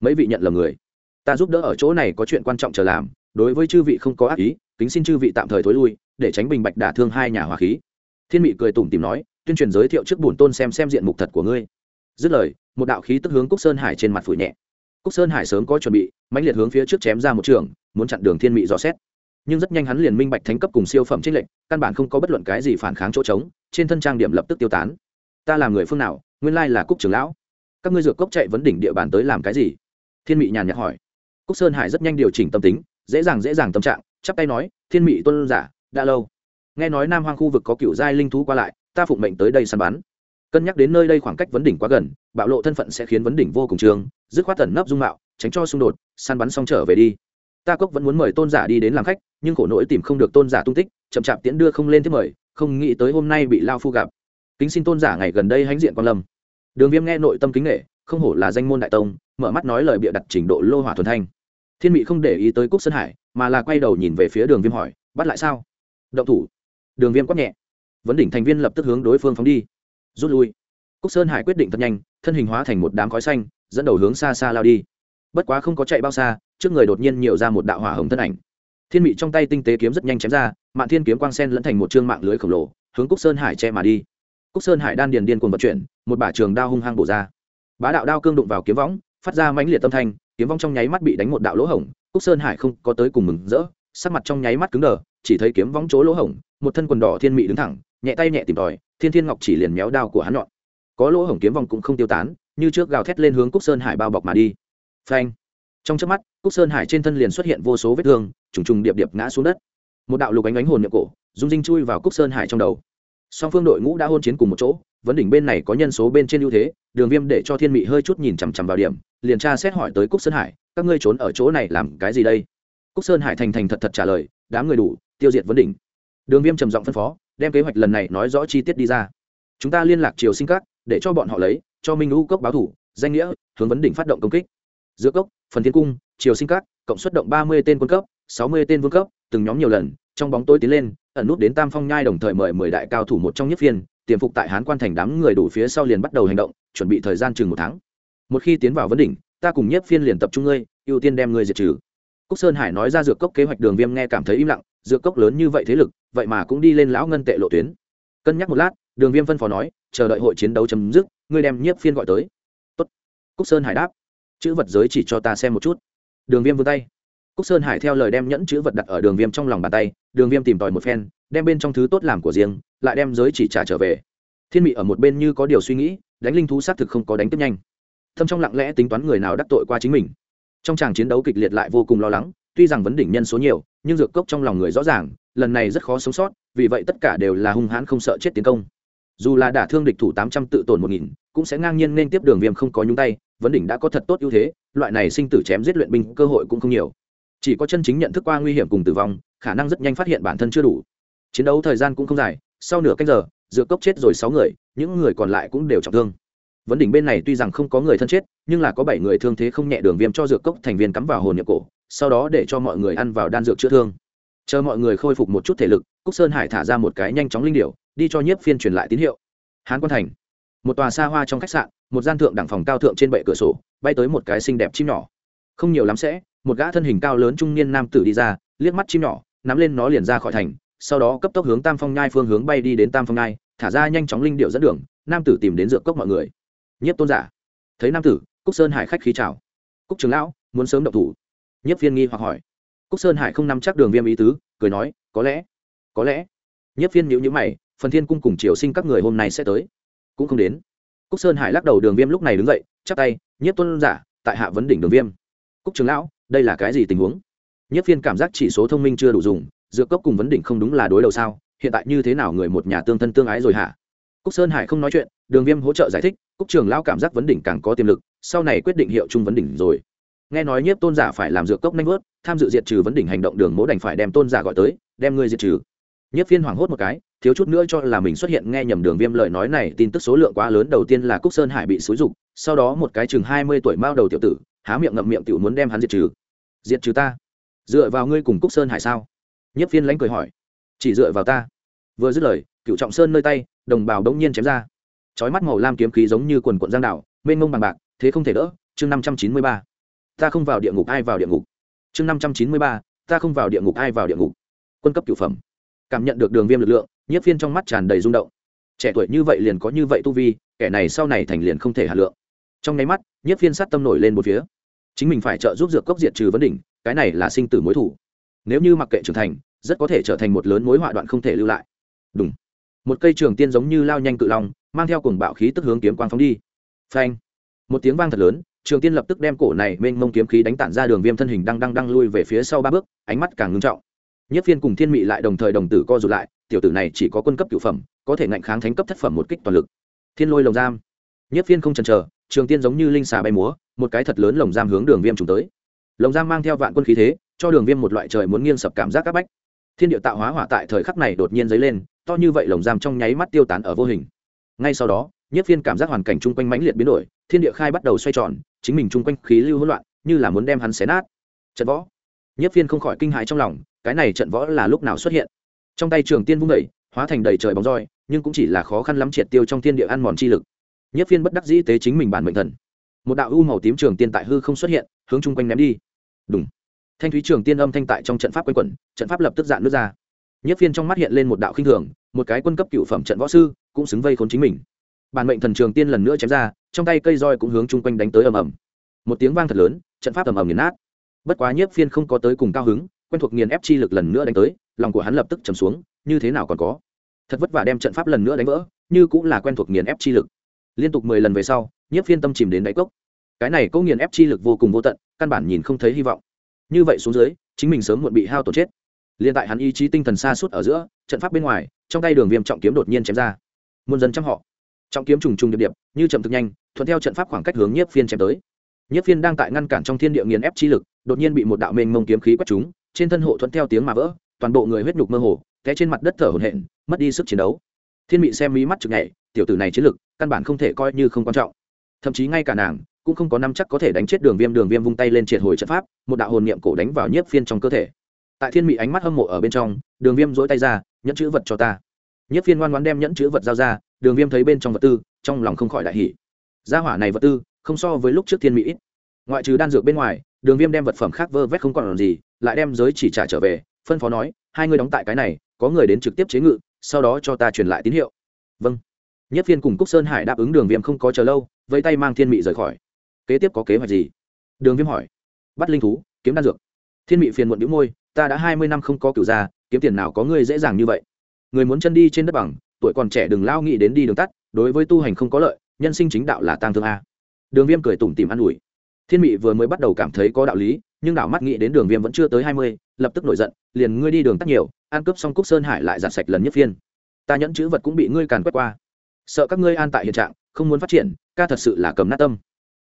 Mấy vị nhận lầm người. Ta giúp đỡ ở chỗ này có chuyện quan trọng chờ làm, đối với chư vị không có ác ý, kính xin chư vị tạm thời thối lui, để tránh bình bạch đả thương hai nhà hòa khí. Thiên mị cười tủm tìm nói, tuyên truyền giới thiệu trước bổn tôn xem xem diện mục thật của ngươi. Dứt lời, một đạo khí tức hướng cúc sơn hải trên mặt phủ nhẹ. Cúc sơn hải sớm có chuẩn bị, mãnh liệt hướng phía trước chém ra một trường, muốn chặn đường thiên mị dò xét. Nhưng rất nhanh hắn liền minh bạch thánh cấp cùng siêu phẩm trích lệnh căn bản không có bất luận cái gì phản kháng chỗ trống, trên thân trang điểm lập tức tiêu tán. Ta là người phương nào? Nguyên lai là cúc trưởng lão các ngươi dược cốc chạy vấn đỉnh địa bàn tới làm cái gì? Thiên mị nhàn nhạt hỏi. Cúc sơn hải rất nhanh điều chỉnh tâm tính, dễ dàng dễ dàng tâm trạng, chắp tay nói, thiên mị tuân giả, đã lâu. Nghe nói nam hoang khu vực có cựu giai linh thú qua lại, ta phụng mệnh tới đây săn bắn. Cân nhắc đến nơi đây khoảng cách vấn đỉnh quá gần, bạo lộ thân phận sẽ khiến vấn đỉnh vô cùng trường, dứt khoát tẩn nấp dung mạo, tránh cho xung đột, săn bắn xong trở về đi. Ta cốc vẫn muốn mời tôn giả đi đến làm khách, nhưng khổ nỗi tìm không được tôn giả tung tích, chậm chạp tiễn đưa không lên thế mời, không nghĩ tới hôm nay bị lao phu gặp. Kính xin tôn giả ngày gần đây hãnh diện quan lâm đường viêm nghe nội tâm kính nghệ không hổ là danh môn đại tông, mở mắt nói lời bịa đặt trình độ lô hỏa thuần thanh. Thiên mị không để ý tới cúc sơn hải, mà là quay đầu nhìn về phía đường viêm hỏi, bắt lại sao? Động thủ. Đường viêm quát nhẹ. Vấn đỉnh thành viên lập tức hướng đối phương phóng đi. Rút lui. Cúc sơn hải quyết định thật nhanh, thân hình hóa thành một đám khói xanh, dẫn đầu hướng xa xa lao đi. Bất quá không có chạy bao xa, trước người đột nhiên nhiều ra một đạo hỏa hồng thân ảnh. Thiên mị trong tay tinh tế kiếm rất nhanh chém ra mạng thiên kiếm quang sen lẫn thành một chương mạng lưới khổng lồ, hướng cúc sơn hải che mà đi cúc sơn hải đan điền điên cuồng vận chuyển, một bả trường đao hung hăng bổ ra. Bá đạo đao cương đụng vào kiếm võng, phát ra mãnh liệt tâm thanh, kiếm vong trong nháy mắt bị đánh một đạo lỗ hổng, cúc sơn hải không có tới cùng mừng rỡ, sắc mặt trong nháy mắt cứng đờ, chỉ thấy kiếm vong chỗ lỗ hổng, một thân quần đỏ thiên mị đứng thẳng, nhẹ tay nhẹ tìm tòi, thiên thiên ngọc chỉ liền méo đao của hắn nhọn. Có lỗ hổng kiếm vong cũng không tiêu tán, như trước gào thét lên hướng cúc sơn hải bao bọc mà đi. Phanh! Trong chớp mắt, cúc sơn hải trên thân liền xuất hiện vô số vết thương, trùng trùng điệp điệp ngã xuống đất. Một đạo lục ánh ánh hồn miệng cổ dung dinh chui vào cúc sơn hải trong đầu song phương đội ngũ đã hôn chiến cùng một chỗ, vấn đỉnh bên này có nhân số bên trên ưu thế, đường viêm để cho thiên mị hơi chút nhìn chằm chằm vào điểm, liền tra xét hỏi tới cúc sơn hải, các ngươi trốn ở chỗ này làm cái gì đây? Cúc sơn hải thành thành thật thật trả lời, đám người đủ, tiêu diệt vấn đỉnh. Đường viêm trầm giọng phân phó, đem kế hoạch lần này nói rõ chi tiết đi ra. Chúng ta liên lạc triều sinh các, để cho bọn họ lấy, cho minh ngũ cốc báo thủ, danh nghĩa, hướng vấn đỉnh phát động công kích. Giữa cốc, phần thiên cung, triều sinh các, cộng xuất động ba mươi tên quân cấp, sáu mươi tên vương cấp, từng nhóm nhiều lần, trong bóng tối tiến lên ẩn nút đến tam phong nhai đồng thời mời mười đại cao thủ một trong nhất phiên, tiềm phục tại hán quan thành đám người đủ phía sau liền bắt đầu hành động, chuẩn bị thời gian chừng một tháng. Một khi tiến vào vấn đỉnh, ta cùng nhất phiên liền tập trung ngươi, ưu tiên đem ngươi diệt trừ. Cúc sơn hải nói ra dược cốc kế hoạch đường viêm nghe cảm thấy im lặng, dược cốc lớn như vậy thế lực, vậy mà cũng đi lên lão ngân tệ lộ tuyến. Cân nhắc một lát, đường viêm phân phó nói, chờ đợi hội chiến đấu chấm dứt, ngươi đem nhiếp phiên gọi tới. Tốt. cúc sơn hải đáp, chữ vật giới chỉ cho ta xem một chút. Đường viêm vươn tay. Cúc sơn hải theo lời đem nhẫn chữ vật đặt ở đường viêm trong lòng bàn tay đường viêm tìm tòi một phen, đem bên trong thứ tốt làm của riêng, lại đem giới chỉ trả trở về. Thiên mị ở một bên như có điều suy nghĩ, đánh linh thú xác thực không có đánh tiếp nhanh. Thâm trong lặng lẽ tính toán người nào đắc tội qua chính mình. Trong tràng chiến đấu kịch liệt lại vô cùng lo lắng, tuy rằng vấn đỉnh nhân số nhiều, nhưng dược cốc trong lòng người rõ ràng, lần này rất khó sống sót, vì vậy tất cả đều là hung hãn không sợ chết tiến công. Dù là đả thương địch thủ tám trăm tự tổn một nghìn, cũng sẽ ngang nhiên nên tiếp đường viêm không có nhúng tay, vấn đỉnh đã có thật tốt ưu thế, loại này sinh tử chém giết luyện binh cơ hội cũng không nhiều. Chỉ có chân chính nhận thức qua nguy hiểm cùng tử vong khả năng rất nhanh phát hiện bản thân chưa đủ. Chiến đấu thời gian cũng không dài, sau nửa canh giờ, dược cốc chết rồi sáu người, những người còn lại cũng đều trọng thương. Vấn đỉnh bên này tuy rằng không có người thân chết, nhưng là có bảy người thương thế không nhẹ đường viêm cho dược cốc thành viên cắm vào hồn nhập cổ, sau đó để cho mọi người ăn vào đan dược chữa thương. Chờ mọi người khôi phục một chút thể lực, cúc sơn hải thả ra một cái nhanh chóng linh điệu đi cho nhiếp phiên truyền lại tín hiệu. Hán quan thành. Một tòa xa hoa trong khách sạn, một gian thượng đẳng phòng cao thượng trên bệ cửa sổ, bay tới một cái xinh đẹp chim nhỏ. Không nhiều lắm sẽ, một gã thân hình cao lớn trung niên nam tử đi ra, liếc mắt chim nhỏ nắm lên nó liền ra khỏi thành, sau đó cấp tốc hướng tam phong nhai phương hướng bay đi đến tam phong nhai, thả ra nhanh chóng linh điệu dẫn đường, nam tử tìm đến dược cốc mọi người. Nhất tôn giả. Thấy nam tử, cúc sơn hải khách khí chào. Cúc trường lão, muốn sớm động thủ. Nhất Viên nghi hoặc hỏi. Cúc sơn hải không nắm chắc đường viêm ý tứ, cười nói, có lẽ có lẽ. Nhất Viên nhữ nhữ mày, phần thiên cung cùng triều sinh các người hôm nay sẽ tới. Cũng không đến. Cúc sơn hải lắc đầu đường viêm lúc này đứng dậy, chắp tay nhất tôn giả, tại hạ vấn đỉnh đường viêm. Cúc trường lão, đây là cái gì tình huống? Nhất phiên cảm giác chỉ số thông minh chưa đủ dùng, dược cốc cùng vấn đỉnh không đúng là đối đầu sao? Hiện tại như thế nào người một nhà tương thân tương ái rồi hả? Cúc sơn hải không nói chuyện, đường viêm hỗ trợ giải thích, cúc trường lao cảm giác vấn đỉnh càng có tiềm lực, sau này quyết định hiệu chung vấn đỉnh rồi. Nghe nói nhiếp tôn giả phải làm dược cốc nanh vớt, tham dự diệt trừ vấn đỉnh hành động đường mỗ đành phải đem tôn giả gọi tới, đem ngươi diệt trừ. Nhiếp phiên hoảng hốt một cái, thiếu chút nữa cho là mình xuất hiện nghe nhầm đường viêm lời nói này, tin tức số lượng quá lớn, đầu tiên là cúc sơn hải bị xúi rục sau đó một cái chừng hai mươi tuổi mao đầu tiểu tử, há miệng ngậm miệng tiểu muốn đem hắn diệt trừ. Diệt trừ ta dựa vào ngươi cùng cúc sơn hải sao? Nhất phiên lánh cười hỏi. Chỉ dựa vào ta? Vừa dứt lời cựu trọng sơn nơi tay, đồng bào đống nhiên chém ra. Chói mắt màu lam kiếm khí giống như quần quận giang đảo, mênh mông bằng bạc, thế không thể đỡ. Chương năm trăm chín mươi ba. Ta không vào địa ngục, ai vào địa ngục? Chương năm trăm chín mươi ba. Ta không vào địa ngục, ai vào địa ngục? Quân cấp cửu phẩm. Cảm nhận được đường viêm lực lượng Nhất phiên trong mắt tràn đầy rung động. Trẻ tuổi như vậy liền có như vậy tu vi, kẻ này sau này thành liền không thể hạ lượng. Trong nháy mắt Nhất phiên sát tâm nổi lên một phía. Chính mình phải trợ giúp dược cốc diệt trừ vấn đỉnh cái này là sinh tử mối thủ. Nếu như mặc kệ trưởng thành, rất có thể trở thành một lớn mối họa đoạn không thể lưu lại. Đúng một cây trường tiên giống như lao nhanh cự long, mang theo cùng bạo khí tức hướng kiếm quang phóng đi. Phanh. Một tiếng vang thật lớn, trường tiên lập tức đem cổ này mênh mông kiếm khí đánh tản ra đường viêm thân hình đang đang đang lui về phía sau ba bước, ánh mắt càng ngưng trọng. Nhất phiên cùng thiên mị lại đồng thời đồng tử co rụt lại, tiểu tử này chỉ có quân cấp cửu phẩm, có thể ngạnh kháng thánh cấp thất phẩm một kích toàn lực. Thiên lôi lồng giam. Nhất phiên không chần chờ, trường tiên giống như linh xà bay múa, một cái thật lớn lồng giam hướng đường viêm trùng tới lồng giam mang theo vạn quân khí thế, cho đường viêm một loại trời muốn nghiêng sập cảm giác áp bách. Thiên địa tạo hóa hỏa tại thời khắc này đột nhiên dấy lên, to như vậy lồng giam trong nháy mắt tiêu tán ở vô hình. Ngay sau đó, nhất phiên cảm giác hoàn cảnh chung quanh mãnh liệt biến đổi, thiên địa khai bắt đầu xoay tròn, chính mình chung quanh khí lưu hỗn loạn, như là muốn đem hắn xé nát. Trận võ. Nhất phiên không khỏi kinh hãi trong lòng, cái này trận võ là lúc nào xuất hiện? Trong tay trường tiên vung đẩy hóa thành đầy trời bóng roi, nhưng cũng chỉ là khó khăn lắm triệt tiêu trong thiên địa ăn mòn chi lực. Nhất phiên bất đắc dĩ tế chính mình bản mệnh thần một đạo u màu tím trường tiên tại hư không xuất hiện, hướng chung quanh ném đi. Đúng thanh thúy trường tiên âm thanh tại trong trận pháp quanh quẩn, trận pháp lập tức dạn nước ra. Nhất phiên trong mắt hiện lên một đạo khinh thường, một cái quân cấp cựu phẩm trận võ sư cũng xứng vây khốn chính mình. Bản mệnh thần trường tiên lần nữa chém ra, trong tay cây roi cũng hướng chung quanh đánh tới ầm ầm. Một tiếng vang thật lớn, trận pháp ầm ầm nghiền nát. Bất quá nhiếp phiên không có tới cùng cao hứng, quen thuộc nghiền ép chi lực lần nữa đánh tới, lòng của hắn lập tức trầm xuống, như thế nào còn có. Thật vất vả đem trận pháp lần nữa đánh vỡ, như cũng là quen thuộc nghiền ép chi lực liên tục mười lần về sau, nhiếp phiên tâm chìm đến đáy cốc. Cái này cố nghiền ép chi lực vô cùng vô tận, căn bản nhìn không thấy hy vọng. Như vậy xuống dưới, chính mình sớm muộn bị hao tổn chết. Liên tại hắn ý chí tinh thần xa suốt ở giữa, trận pháp bên ngoài, trong tay đường viêm trọng kiếm đột nhiên chém ra. Muôn dân trăm họ. Trọng kiếm trùng trùng điệp điệp, như chậm thực nhanh, thuận theo trận pháp khoảng cách hướng nhiếp phiên chém tới. Nhiếp phiên đang tại ngăn cản trong thiên địa nghiền ép chi lực, đột nhiên bị một đạo mênh mông kiếm khí quét trúng, trên thân hộ thuận theo tiếng mà vỡ, toàn bộ người huyết nhục mơ hồ, té trên mặt đất thở hổn hển, mất đi sức chiến đấu. Thiên bị xem mí mắt chực nhảy, tiểu tử này chiến lực căn bản không thể coi như không quan trọng. Thậm chí ngay cả nàng, cũng không có năm chắc có thể đánh chết đường viêm đường viêm vung tay lên triệt hồi trận pháp, một đạo hồn niệm cổ đánh vào nhiếp phiên trong cơ thể. Tại thiên mỹ ánh mắt hâm mộ ở bên trong, đường viêm dỗi tay ra, nhẫn chữ vật cho ta. Nhiếp phiên ngoan ngoan đem nhẫn chữ vật giao ra, đường viêm thấy bên trong vật tư, trong lòng không khỏi đại hỷ gia hỏa này vật tư, không so với lúc trước thiên mỹ ngoại trừ đan dược bên ngoài, đường viêm đem vật phẩm khác vơ vét không còn làm gì, lại đem giới chỉ trả trở về, phân phó nói, hai người đóng tại cái này, có người đến trực tiếp chế ngự, sau đó cho ta truyền lại tín hiệu. Vâng nhất phiên cùng cúc sơn hải đáp ứng đường viêm không có chờ lâu, vẫy tay mang thiên mị rời khỏi. Kế tiếp có kế hoạch gì? Đường viêm hỏi. Bắt linh thú, kiếm đan dược. Thiên mị phiền muộn đĩu môi, ta đã hai mươi năm không có cửu gia, kiếm tiền nào có ngươi dễ dàng như vậy? Người muốn chân đi trên đất bằng, tuổi còn trẻ đừng lao nghĩ đến đi đường tắt, đối với tu hành không có lợi, nhân sinh chính đạo là tang thương a. Đường viêm cười tủm tìm an ủi. Thiên mị vừa mới bắt đầu cảm thấy có đạo lý, nhưng đảo mắt nghĩ đến đường viêm vẫn chưa tới hai mươi, lập tức nổi giận, liền ngươi đi đường tắt nhiều, ăn cướp xong cúc sơn hải lại giặt sạch lần nhất phiên. Ta nhẫn chữ vật cũng bị ngươi càn quét qua sợ các ngươi an tại hiện trạng, không muốn phát triển, ca thật sự là cầm nát tâm.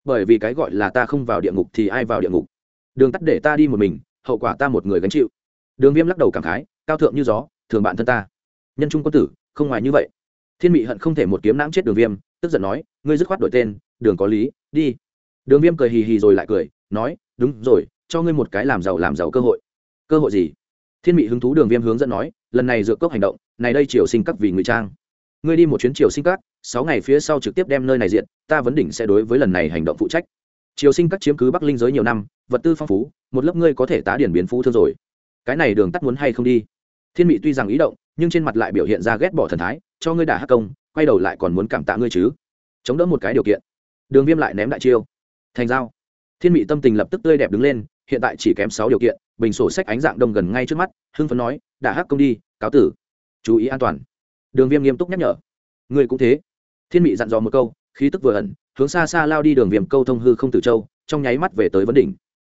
Bởi vì cái gọi là ta không vào địa ngục thì ai vào địa ngục? Đường tắt để ta đi một mình, hậu quả ta một người gánh chịu. Đường viêm lắc đầu cảm khái, cao thượng như gió, thường bạn thân ta. Nhân trung quân tử, không ngoài như vậy. Thiên mị hận không thể một kiếm nãng chết đường viêm, tức giận nói, ngươi dứt khoát đổi tên, đường có lý, đi. Đường viêm cười hì hì rồi lại cười, nói, đúng rồi, cho ngươi một cái làm giàu làm giàu cơ hội. Cơ hội gì? Thiên mị hứng thú đường viêm hướng dẫn nói, lần này dựa cốc hành động, này đây triều sinh các vì ngụy trang ngươi đi một chuyến triều sinh các, sáu ngày phía sau trực tiếp đem nơi này diện ta vấn đỉnh sẽ đối với lần này hành động phụ trách. Triều sinh các chiếm cứ bắc linh giới nhiều năm, vật tư phong phú, một lớp ngươi có thể tá điển biến phú thương rồi. Cái này đường tắt muốn hay không đi? Thiên mị tuy rằng ý động, nhưng trên mặt lại biểu hiện ra ghét bỏ thần thái, cho ngươi đả hắc công, quay đầu lại còn muốn cảm tạ ngươi chứ. Chống đỡ một cái điều kiện. Đường viêm lại ném đại chiêu. Thành giao. Thiên mị tâm tình lập tức tươi đẹp đứng lên, hiện tại chỉ kém sáu điều kiện, bình sổ sách ánh dạng đông gần ngay trước mắt, hưng phấn nói, đả hắc công đi, cáo tử. Chú ý an toàn đường viêm nghiêm túc nhắc nhở. Người cũng thế. Thiên mị dặn dò một câu, khí tức vừa ẩn, hướng xa xa lao đi đường viêm câu thông hư không tử châu, trong nháy mắt về tới vấn đỉnh.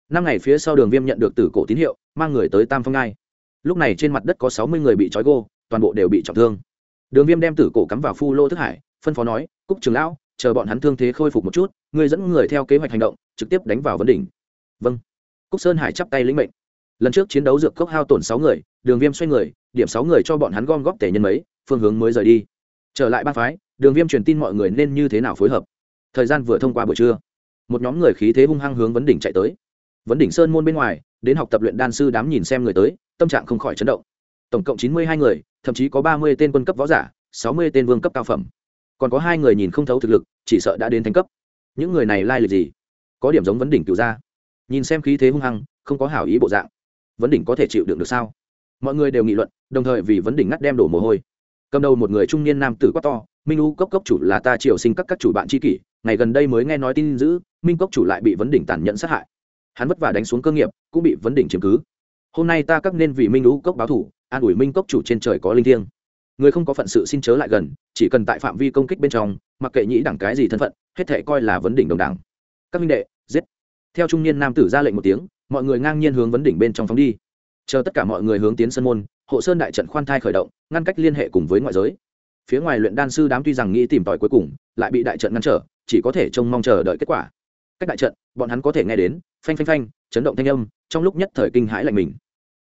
Năm ngày phía sau đường viêm nhận được từ cổ tín hiệu, mang người tới tam phong ngai. Lúc này trên mặt đất có sáu mươi người bị trói gô, toàn bộ đều bị trọng thương. Đường viêm đem tử cổ cắm vào phu lô thức hải, phân phó nói, cúc trường lão, chờ bọn hắn thương thế khôi phục một chút, người dẫn người theo kế hoạch hành động, trực tiếp đánh vào vấn đỉnh. Vâng. Cúc sơn hải chắp tay lĩnh mệnh. Lần trước chiến đấu dược cốc hao tổn sáu người, đường viêm xoay người, điểm sáu người cho bọn hắn gom góp tể nhân mấy phương hướng mới rời đi. Trở lại ban phái, đường viêm truyền tin mọi người nên như thế nào phối hợp? Thời gian vừa thông qua buổi trưa, một nhóm người khí thế hung hăng hướng vấn đỉnh chạy tới. Vấn đỉnh sơn môn bên ngoài, đến học tập luyện đan sư đám nhìn xem người tới, tâm trạng không khỏi chấn động. Tổng cộng chín mươi hai người, thậm chí có ba mươi tên quân cấp võ giả, sáu mươi tên vương cấp cao phẩm. Còn có hai người nhìn không thấu thực lực, chỉ sợ đã đến thành cấp. Những người này lai lịch gì? Có điểm giống vấn đỉnh cựu gia. Nhìn xem khí thế hung hăng, không có hảo ý bộ dạng. Vấn đỉnh có thể chịu đựng được sao? Mọi người đều nghị luận, đồng thời vì vấn đỉnh ngắt đem đổ mồ hôi cầm đầu một người trung niên nam tử quát to, minh u, cốc cốc chủ là ta triều sinh các các chủ bạn tri kỷ, ngày gần đây mới nghe nói tin dữ, minh cốc chủ lại bị vấn đỉnh tàn nhẫn sát hại. Hắn vất vả đánh xuống cơ nghiệp, cũng bị vấn đỉnh chiếm cứ. Hôm nay ta các nên vì minh u, cốc báo thủ, an ủi minh cốc chủ trên trời có linh thiêng. Người không có phận sự xin chớ lại gần, chỉ cần tại phạm vi công kích bên trong, mặc kệ nhĩ đẳng cái gì thân phận, hết thể coi là vấn đỉnh đồng đẳng. Các minh đệ, giết. Theo trung niên nam tử ra lệnh một tiếng, mọi người ngang nhiên hướng vấn đỉnh bên trong phóng đi chờ tất cả mọi người hướng tiến sân môn, hộ sơn đại trận khoan thai khởi động, ngăn cách liên hệ cùng với ngoại giới. Phía ngoài luyện đan sư đám tuy rằng nghĩ tìm tòi cuối cùng, lại bị đại trận ngăn trở, chỉ có thể trông mong chờ đợi kết quả. Cách đại trận, bọn hắn có thể nghe đến, phanh phanh phanh, chấn động thanh âm, trong lúc nhất thời kinh hãi lạnh mình.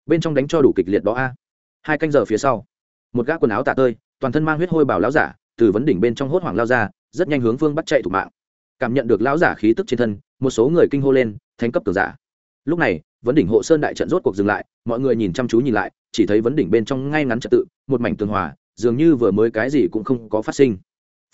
Bên trong đánh cho đủ kịch liệt đó a. Hai canh giờ phía sau, một gã quần áo tả tơi, toàn thân mang huyết hôi bảo lão giả, từ vấn đỉnh bên trong hốt hoảng lao ra, rất nhanh hướng phương bắt chạy thủ mạng. Cảm nhận được lão giả khí tức trên thân, một số người kinh hô lên, thánh cấp cường giả! Lúc này, vấn đỉnh hộ sơn đại trận rốt cuộc dừng lại mọi người nhìn chăm chú nhìn lại, chỉ thấy vấn đỉnh bên trong ngay ngắn trật tự, một mảnh tường hòa, dường như vừa mới cái gì cũng không có phát sinh.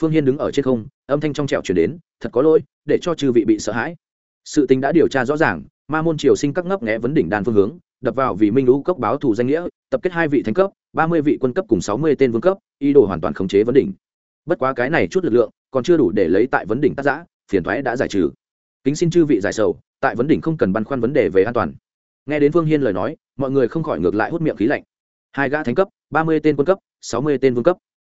Phương hiên đứng ở trên không, âm thanh trong trẹo chuyển đến, thật có lỗi, để cho chư vị bị sợ hãi. Sự tình đã điều tra rõ ràng, ma môn triều sinh các ngấp nghẽ vấn đỉnh đan phương hướng, đập vào vì minh lũ cốc báo thù danh nghĩa, tập kết hai vị thánh cấp, ba mươi vị quân cấp cùng sáu mươi tên vương cấp, ý đồ hoàn toàn khống chế vấn đỉnh. Bất quá cái này chút lực lượng, còn chưa đủ để lấy tại vấn đỉnh tác giã phiền thoái đã giải trừ. Kính xin chư vị giải sầu, tại vấn đỉnh không cần băn khoăn vấn đề về an toàn nghe đến phương hiên lời nói, mọi người không khỏi ngược lại hút miệng khí lạnh. Hai gã thánh cấp, ba mươi tên quân cấp, sáu mươi tên vương cấp.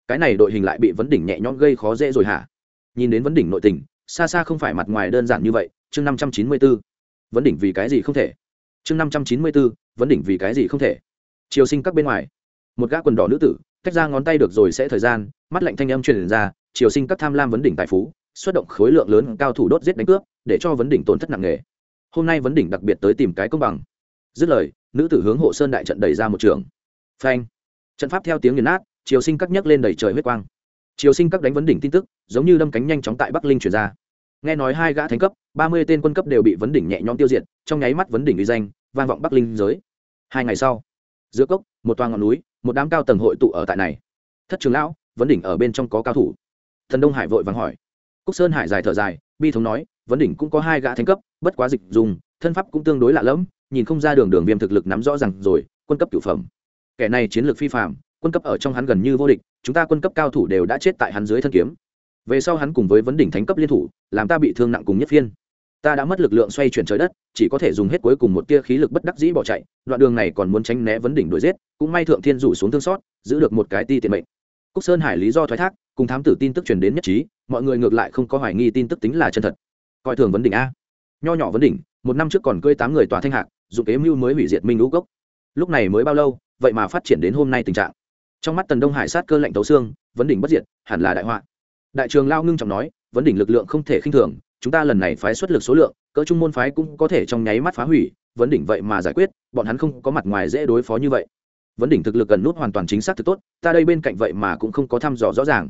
Cái này đội hình lại bị vấn đỉnh nhẹ nhõm gây khó dễ rồi hả? Nhìn đến vấn đỉnh nội tình, xa xa không phải mặt ngoài đơn giản như vậy, chương năm trăm chín mươi b ố vấn đỉnh vì cái gì không thể? Chương năm trăm chín mươi b ố vấn đỉnh vì cái gì không thể? Chiều sinh các bên ngoài. Một gã quần đỏ nữ tử, tách ra ngón tay được rồi sẽ thời gian, mắt lạnh thanh âm truyền ra chiều sinh các tham lam vấn đỉnh tài phú, xuất động khối lượng lớn cao thủ đốt giết đánh cướp, để cho vấn đỉnh tổn thất nặng nề. Hôm nay vấn đỉnh đặc biệt tới tìm cái công bằng dứt lời, nữ tử hướng hộ sơn đại trận đẩy ra một trường. Phanh. Trận pháp theo tiếng nghiền nát, triều sinh các nhấc lên đầy trời huyết quang. Triều sinh các đánh vấn đỉnh tin tức, giống như đâm cánh nhanh chóng tại bắc linh chuyển ra. Nghe nói hai gã thánh cấp, ba mươi tên quân cấp đều bị vấn đỉnh nhẹ nhõm tiêu diệt, trong nháy mắt vấn đỉnh uy danh, vang vọng bắc linh giới. Hai ngày sau, giữa cốc, một toa ngọn núi, một đám cao tầng hội tụ ở tại này. Thất trường lão, vấn đỉnh ở bên trong có cao thủ. Thần đông hải vội vàng hỏi. Cúc sơn hải dài thở dài, bi thống nói, vấn đỉnh cũng có hai gã thánh cấp, bất quá dịch dùng, thân pháp cũng tương đối lạ lẫm nhìn không ra đường đường viêm thực lực nắm rõ rằng rồi, quân cấp cửu phẩm. Kẻ này chiến lược phi phạm quân cấp ở trong hắn gần như vô địch, chúng ta quân cấp cao thủ đều đã chết tại hắn dưới thân kiếm. Về sau hắn cùng với vấn đỉnh thánh cấp liên thủ, làm ta bị thương nặng cùng nhất phiên. Ta đã mất lực lượng xoay chuyển trời đất, chỉ có thể dùng hết cuối cùng một tia khí lực bất đắc dĩ bỏ chạy, đoạn đường này còn muốn tránh né vấn đỉnh đuổi giết, cũng may thượng thiên rủ xuống thương xót, giữ được một cái ti tiện mệnh. Cúc sơn hải lý do thoái thác, cùng thám tử tin tức truyền đến nhất trí, mọi người ngược lại không có hoài nghi tin tức tính là chân thật. Coi thường vấn đỉnh a. Nho nhỏ vấn đỉnh, một năm trước còn cơi tám người tòa thanh hạc dụng kế mưu mới hủy diệt minh lũ gốc lúc này mới bao lâu, vậy mà phát triển đến hôm nay tình trạng. Trong mắt tần đông hải sát cơ lạnh tấu xương, vấn đỉnh bất diệt, hẳn là đại họa. Đại trường lao ngưng trọng nói, vấn đỉnh lực lượng không thể khinh thường, chúng ta lần này phái xuất lực số lượng, cỡ trung môn phái cũng có thể trong nháy mắt phá hủy, vấn đỉnh vậy mà giải quyết, bọn hắn không có mặt ngoài dễ đối phó như vậy. Vấn đỉnh thực lực gần nút hoàn toàn chính xác thực tốt, ta đây bên cạnh vậy mà cũng không có thăm dò rõ ràng.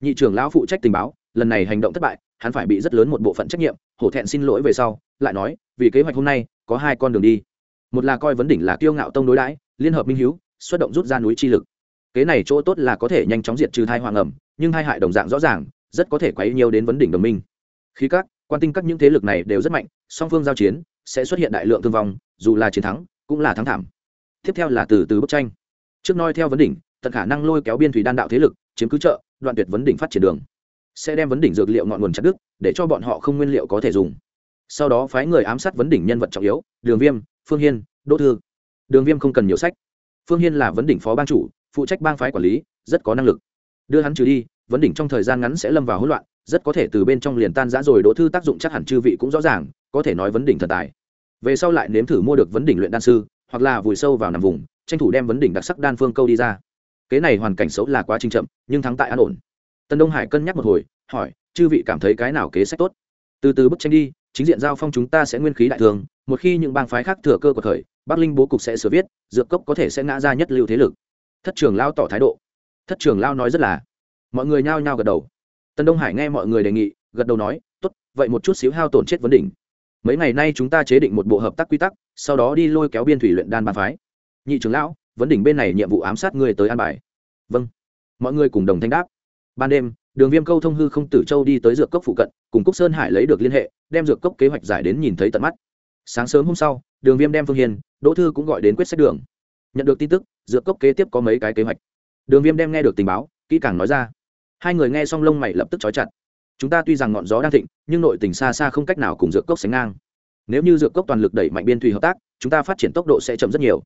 Nhị trưởng lão phụ trách tình báo, lần này hành động thất bại, hắn phải bị rất lớn một bộ phận trách nhiệm, hổ thẹn xin lỗi về sau, lại nói, vì kế hoạch hôm nay có hai con đường đi. Một là coi vấn đỉnh là kiêu ngạo tông đối đãi, liên hợp minh hiếu, xuất động rút ra núi chi lực. Kế này chỗ tốt là có thể nhanh chóng diệt trừ thai hoàng ẩm, nhưng hai hại đồng dạng rõ ràng, rất có thể quấy nhiều đến vấn đỉnh đồng minh. Khi các, quan tinh các những thế lực này đều rất mạnh, song phương giao chiến sẽ xuất hiện đại lượng thương vong, dù là chiến thắng, cũng là thắng thảm. Tiếp theo là từ từ bức tranh. Trước noi theo vấn đỉnh, tận khả năng lôi kéo biên thủy đan đạo thế lực, chiếm cứ chợ, đoạn tuyệt vấn đỉnh phát triển đường. Sẽ đem vấn đỉnh dược liệu ngọn nguồn chặt đức để cho bọn họ không nguyên liệu có thể dùng sau đó phái người ám sát vấn đỉnh nhân vật trọng yếu, đường viêm, phương hiên, đỗ thư. Đường viêm không cần nhiều sách. Phương hiên là vấn đỉnh phó ban chủ, phụ trách bang phái quản lý, rất có năng lực. Đưa hắn trừ đi, vấn đỉnh trong thời gian ngắn sẽ lâm vào hỗn loạn, rất có thể từ bên trong liền tan giã rồi, đỗ thư tác dụng chắc hẳn chư vị cũng rõ ràng, có thể nói vấn đỉnh thần tài. Về sau lại nếm thử mua được vấn đỉnh luyện đan sư, hoặc là vùi sâu vào nằm vùng, tranh thủ đem vấn đỉnh đặc sắc đan phương câu đi ra. Kế này hoàn cảnh xấu là quá trình chậm, nhưng thắng tại an ổn. Tân đông hải cân nhắc một hồi, hỏi, chư vị cảm thấy cái nào kế sách tốt? Từ từ bức tranh đi chính diện giao phong chúng ta sẽ nguyên khí đại thường, một khi những bang phái khác thừa cơ của thời, bắc linh bố cục sẽ sửa viết, dược cốc có thể sẽ ngã ra nhất lưu thế lực. Thất trường lao tỏ thái độ. Thất trường lao nói rất là. Mọi người nhao nhao gật đầu. Tân đông hải nghe mọi người đề nghị, gật đầu nói, tốt, vậy một chút xíu hao tổn chết vấn đỉnh. Mấy ngày nay chúng ta chế định một bộ hợp tác quy tắc, sau đó đi lôi kéo biên thủy luyện đan bàn phái. Nhị trưởng lão, vấn đỉnh bên này nhiệm vụ ám sát người tới an bài. Vâng. Mọi người cùng đồng thanh đáp. Ban đêm đường viêm câu thông hư không tử châu đi tới dược cốc phụ cận, cùng cúc sơn hải lấy được liên hệ, đem dược cốc kế hoạch giải đến nhìn thấy tận mắt. Sáng sớm hôm sau, đường viêm đem phương hiền đỗ thư cũng gọi đến quyết sách đường. Nhận được tin tức, dược cốc kế tiếp có mấy cái kế hoạch. Đường viêm đem nghe được tình báo, kỹ càng nói ra. Hai người nghe xong lông mày lập tức trói chặt. Chúng ta tuy rằng ngọn gió đang thịnh, nhưng nội tình xa xa không cách nào cùng dược cốc sánh ngang. Nếu như dược cốc toàn lực đẩy mạnh biên thùy hợp tác, chúng ta phát triển tốc độ sẽ chậm rất nhiều.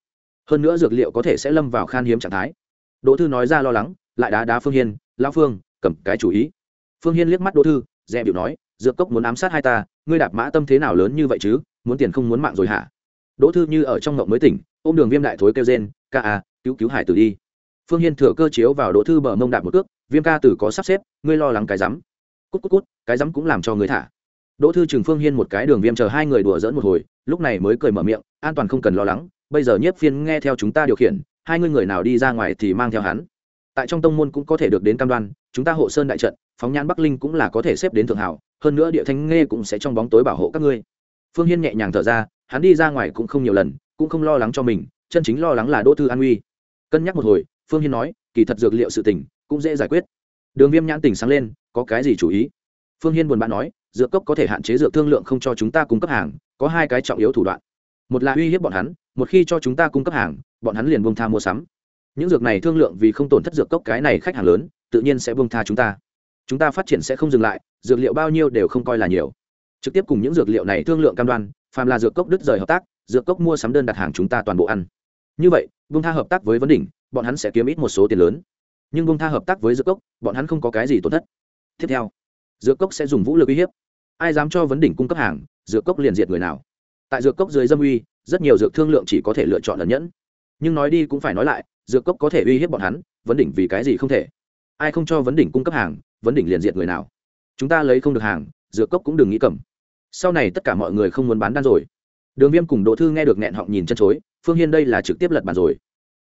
Hơn nữa dược liệu có thể sẽ lâm vào khan hiếm trạng thái. Đỗ thư nói ra lo lắng, lại đá đá phương hiên, lão phương cầm cái chủ ý. Phương hiên liếc mắt đỗ thư, dè điệu nói, dược cốc muốn ám sát hai ta, ngươi đạp mã tâm thế nào lớn như vậy chứ? Muốn tiền không muốn mạng rồi hả? Đỗ thư như ở trong ngộng mới tỉnh, ôm đường viêm đại thối kêu rên, ca à cứu cứu hải tử đi. Phương hiên thừa cơ chiếu vào đỗ thư bờ mông đạp một cước, viêm ca tử có sắp xếp, ngươi lo lắng cái rắm. Cút cút cút, cái rắm cũng làm cho người thả. Đỗ thư trừng phương hiên một cái đường viêm chờ hai người đùa dỡn một hồi, lúc này mới cười mở miệng, an toàn không cần lo lắng, bây giờ nhiếp phiên nghe theo chúng ta điều khiển, hai ngươi người nào đi ra ngoài thì mang theo hắn. Tại trong tông môn cũng có thể được đến cam đoan chúng ta hộ sơn đại trận, phóng nhãn bắc linh cũng là có thể xếp đến thượng hảo, hơn nữa địa thanh nghe cũng sẽ trong bóng tối bảo hộ các ngươi. Phương hiên nhẹ nhàng thở ra, hắn đi ra ngoài cũng không nhiều lần, cũng không lo lắng cho mình, chân chính lo lắng là đỗ thư an uy. Cân nhắc một hồi, phương hiên nói, kỳ thật dược liệu sự tình, cũng dễ giải quyết. Đường viêm nhãn tỉnh sáng lên, có cái gì chủ ý? Phương hiên buồn bã nói, dược cốc có thể hạn chế dược thương lượng không cho chúng ta cung cấp hàng, có hai cái trọng yếu thủ đoạn. Một là uy hiếp bọn hắn, một khi cho chúng ta cung cấp hàng, bọn hắn liền buông tha mua sắm. Những dược này thương lượng vì không tổn thất dược cốc cái này khách hàng lớn tự nhiên sẽ buông tha chúng ta. Chúng ta phát triển sẽ không dừng lại, dược liệu bao nhiêu đều không coi là nhiều. Trực tiếp cùng những dược liệu này thương lượng cam đoan, phàm là dược cốc đứt rời hợp tác, dược cốc mua sắm đơn đặt hàng chúng ta toàn bộ ăn. Như vậy, buông tha hợp tác với vấn đỉnh, bọn hắn sẽ kiếm ít một số tiền lớn. Nhưng buông tha hợp tác với dược cốc, bọn hắn không có cái gì tổn thất. Tiếp theo, dược cốc sẽ dùng vũ lực uy hiếp. Ai dám cho vấn đỉnh cung cấp hàng, dược cốc liền diệt người nào. Tại dược cốc dưới dâm uy, rất nhiều dược thương lượng chỉ có thể lựa chọn ẩn nhẫn. Nhưng nói đi cũng phải nói lại, dược cốc có thể uy hiếp bọn hắn, vấn đỉnh vì cái gì không thể? Ai không cho vấn đỉnh cung cấp hàng, vấn đỉnh liền diện người nào. Chúng ta lấy không được hàng, dược cốc cũng đừng nghĩ cầm. Sau này tất cả mọi người không muốn bán đan rồi. Đường viêm cùng đỗ thư nghe được nghẹn họng nhìn chân chối, phương hiên đây là trực tiếp lật bàn rồi.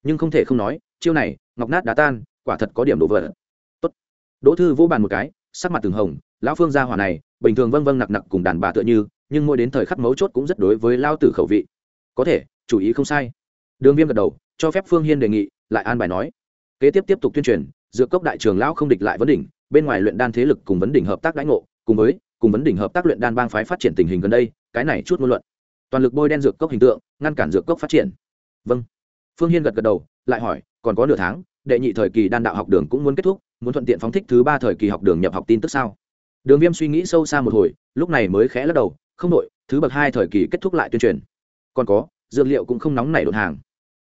Nhưng không thể không nói, chiêu này, ngọc nát đá tan, quả thật có điểm đổ vỡ. Tốt. Đỗ thư vỗ bàn một cái, sắc mặt từng hồng, lão phương gia hỏa này, bình thường vâng vâng nặc nặc cùng đàn bà tựa như, nhưng mỗi đến thời khắc mấu chốt cũng rất đối với lao tử khẩu vị. Có thể, chủ ý không sai. Đường viêm gật đầu, cho phép phương hiên đề nghị, lại an bài nói. Kế tiếp tiếp tục tuyên truyền dược cốc đại trường lão không địch lại vấn đỉnh, bên ngoài luyện đan thế lực cùng vấn đỉnh hợp tác đãi ngộ, cùng với, cùng vấn đỉnh hợp tác luyện đan bang phái phát triển tình hình gần đây, cái này chút ngôn luận. Toàn lực bôi đen dược cốc hình tượng, ngăn cản dược cốc phát triển. Vâng. Phương hiên gật gật đầu, lại hỏi, còn có nửa tháng, đệ nhị thời kỳ đan đạo học đường cũng muốn kết thúc, muốn thuận tiện phóng thích thứ ba thời kỳ học đường nhập học tin tức sao? Đường viêm suy nghĩ sâu xa một hồi, lúc này mới khẽ lắc đầu, không đội thứ bậc hai thời kỳ kết thúc lại tuyên truyền. Còn có, dược liệu cũng không nóng nảy đột hàng.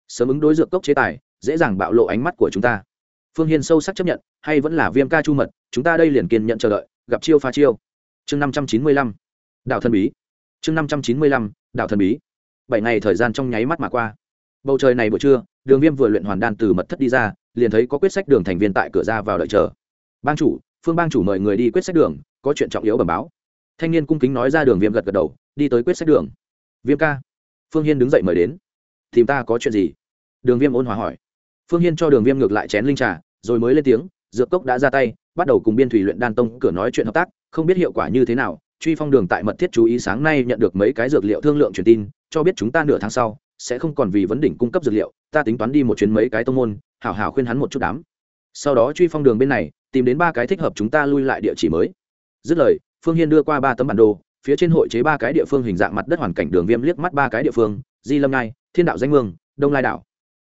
Sớm ứng đối dược cốc chế tài, dễ dàng bạo lộ ánh mắt của chúng ta phương hiên sâu sắc chấp nhận, hay vẫn là viêm ca chu mật, chúng ta đây liền kiên nhận chờ đợi, gặp chiêu pha chiêu. Chương năm trăm chín mươi lăm đạo thần bí. Chương năm trăm chín mươi lăm đạo thần bí. Bảy ngày thời gian trong nháy mắt mà qua. Bầu trời này buổi trưa, đường viêm vừa luyện hoàn đan từ mật thất đi ra, liền thấy có quyết sách đường thành viên tại cửa ra vào đợi chờ. Bang chủ, phương bang chủ mời người đi quyết sách đường, có chuyện trọng yếu bẩm báo. Thanh niên cung kính nói ra đường viêm gật gật đầu, đi tới quyết sách đường. Viêm ca. Phương hiên đứng dậy mời đến. Tìm ta có chuyện gì? Đường viêm ôn hòa hỏi phương hiên cho đường viêm ngược lại chén linh trà, rồi mới lên tiếng, dược cốc đã ra tay, bắt đầu cùng biên thủy luyện đan tông cửa nói chuyện hợp tác, không biết hiệu quả như thế nào, truy phong đường tại mật thiết chú ý sáng nay nhận được mấy cái dược liệu thương lượng truyền tin, cho biết chúng ta nửa tháng sau sẽ không còn vì vấn đỉnh cung cấp dược liệu, ta tính toán đi một chuyến mấy cái tông môn, hảo hảo khuyên hắn một chút đám. Sau đó truy phong đường bên này, tìm đến ba cái thích hợp chúng ta lui lại địa chỉ mới. Dứt lời, phương hiên đưa qua ba tấm bản đồ, phía trên hội chế ba cái địa phương hình dạng mặt đất hoàn cảnh đường viêm liếc mắt ba cái địa phương, di lâm ngai, thiên đạo danh mương đông lai đảo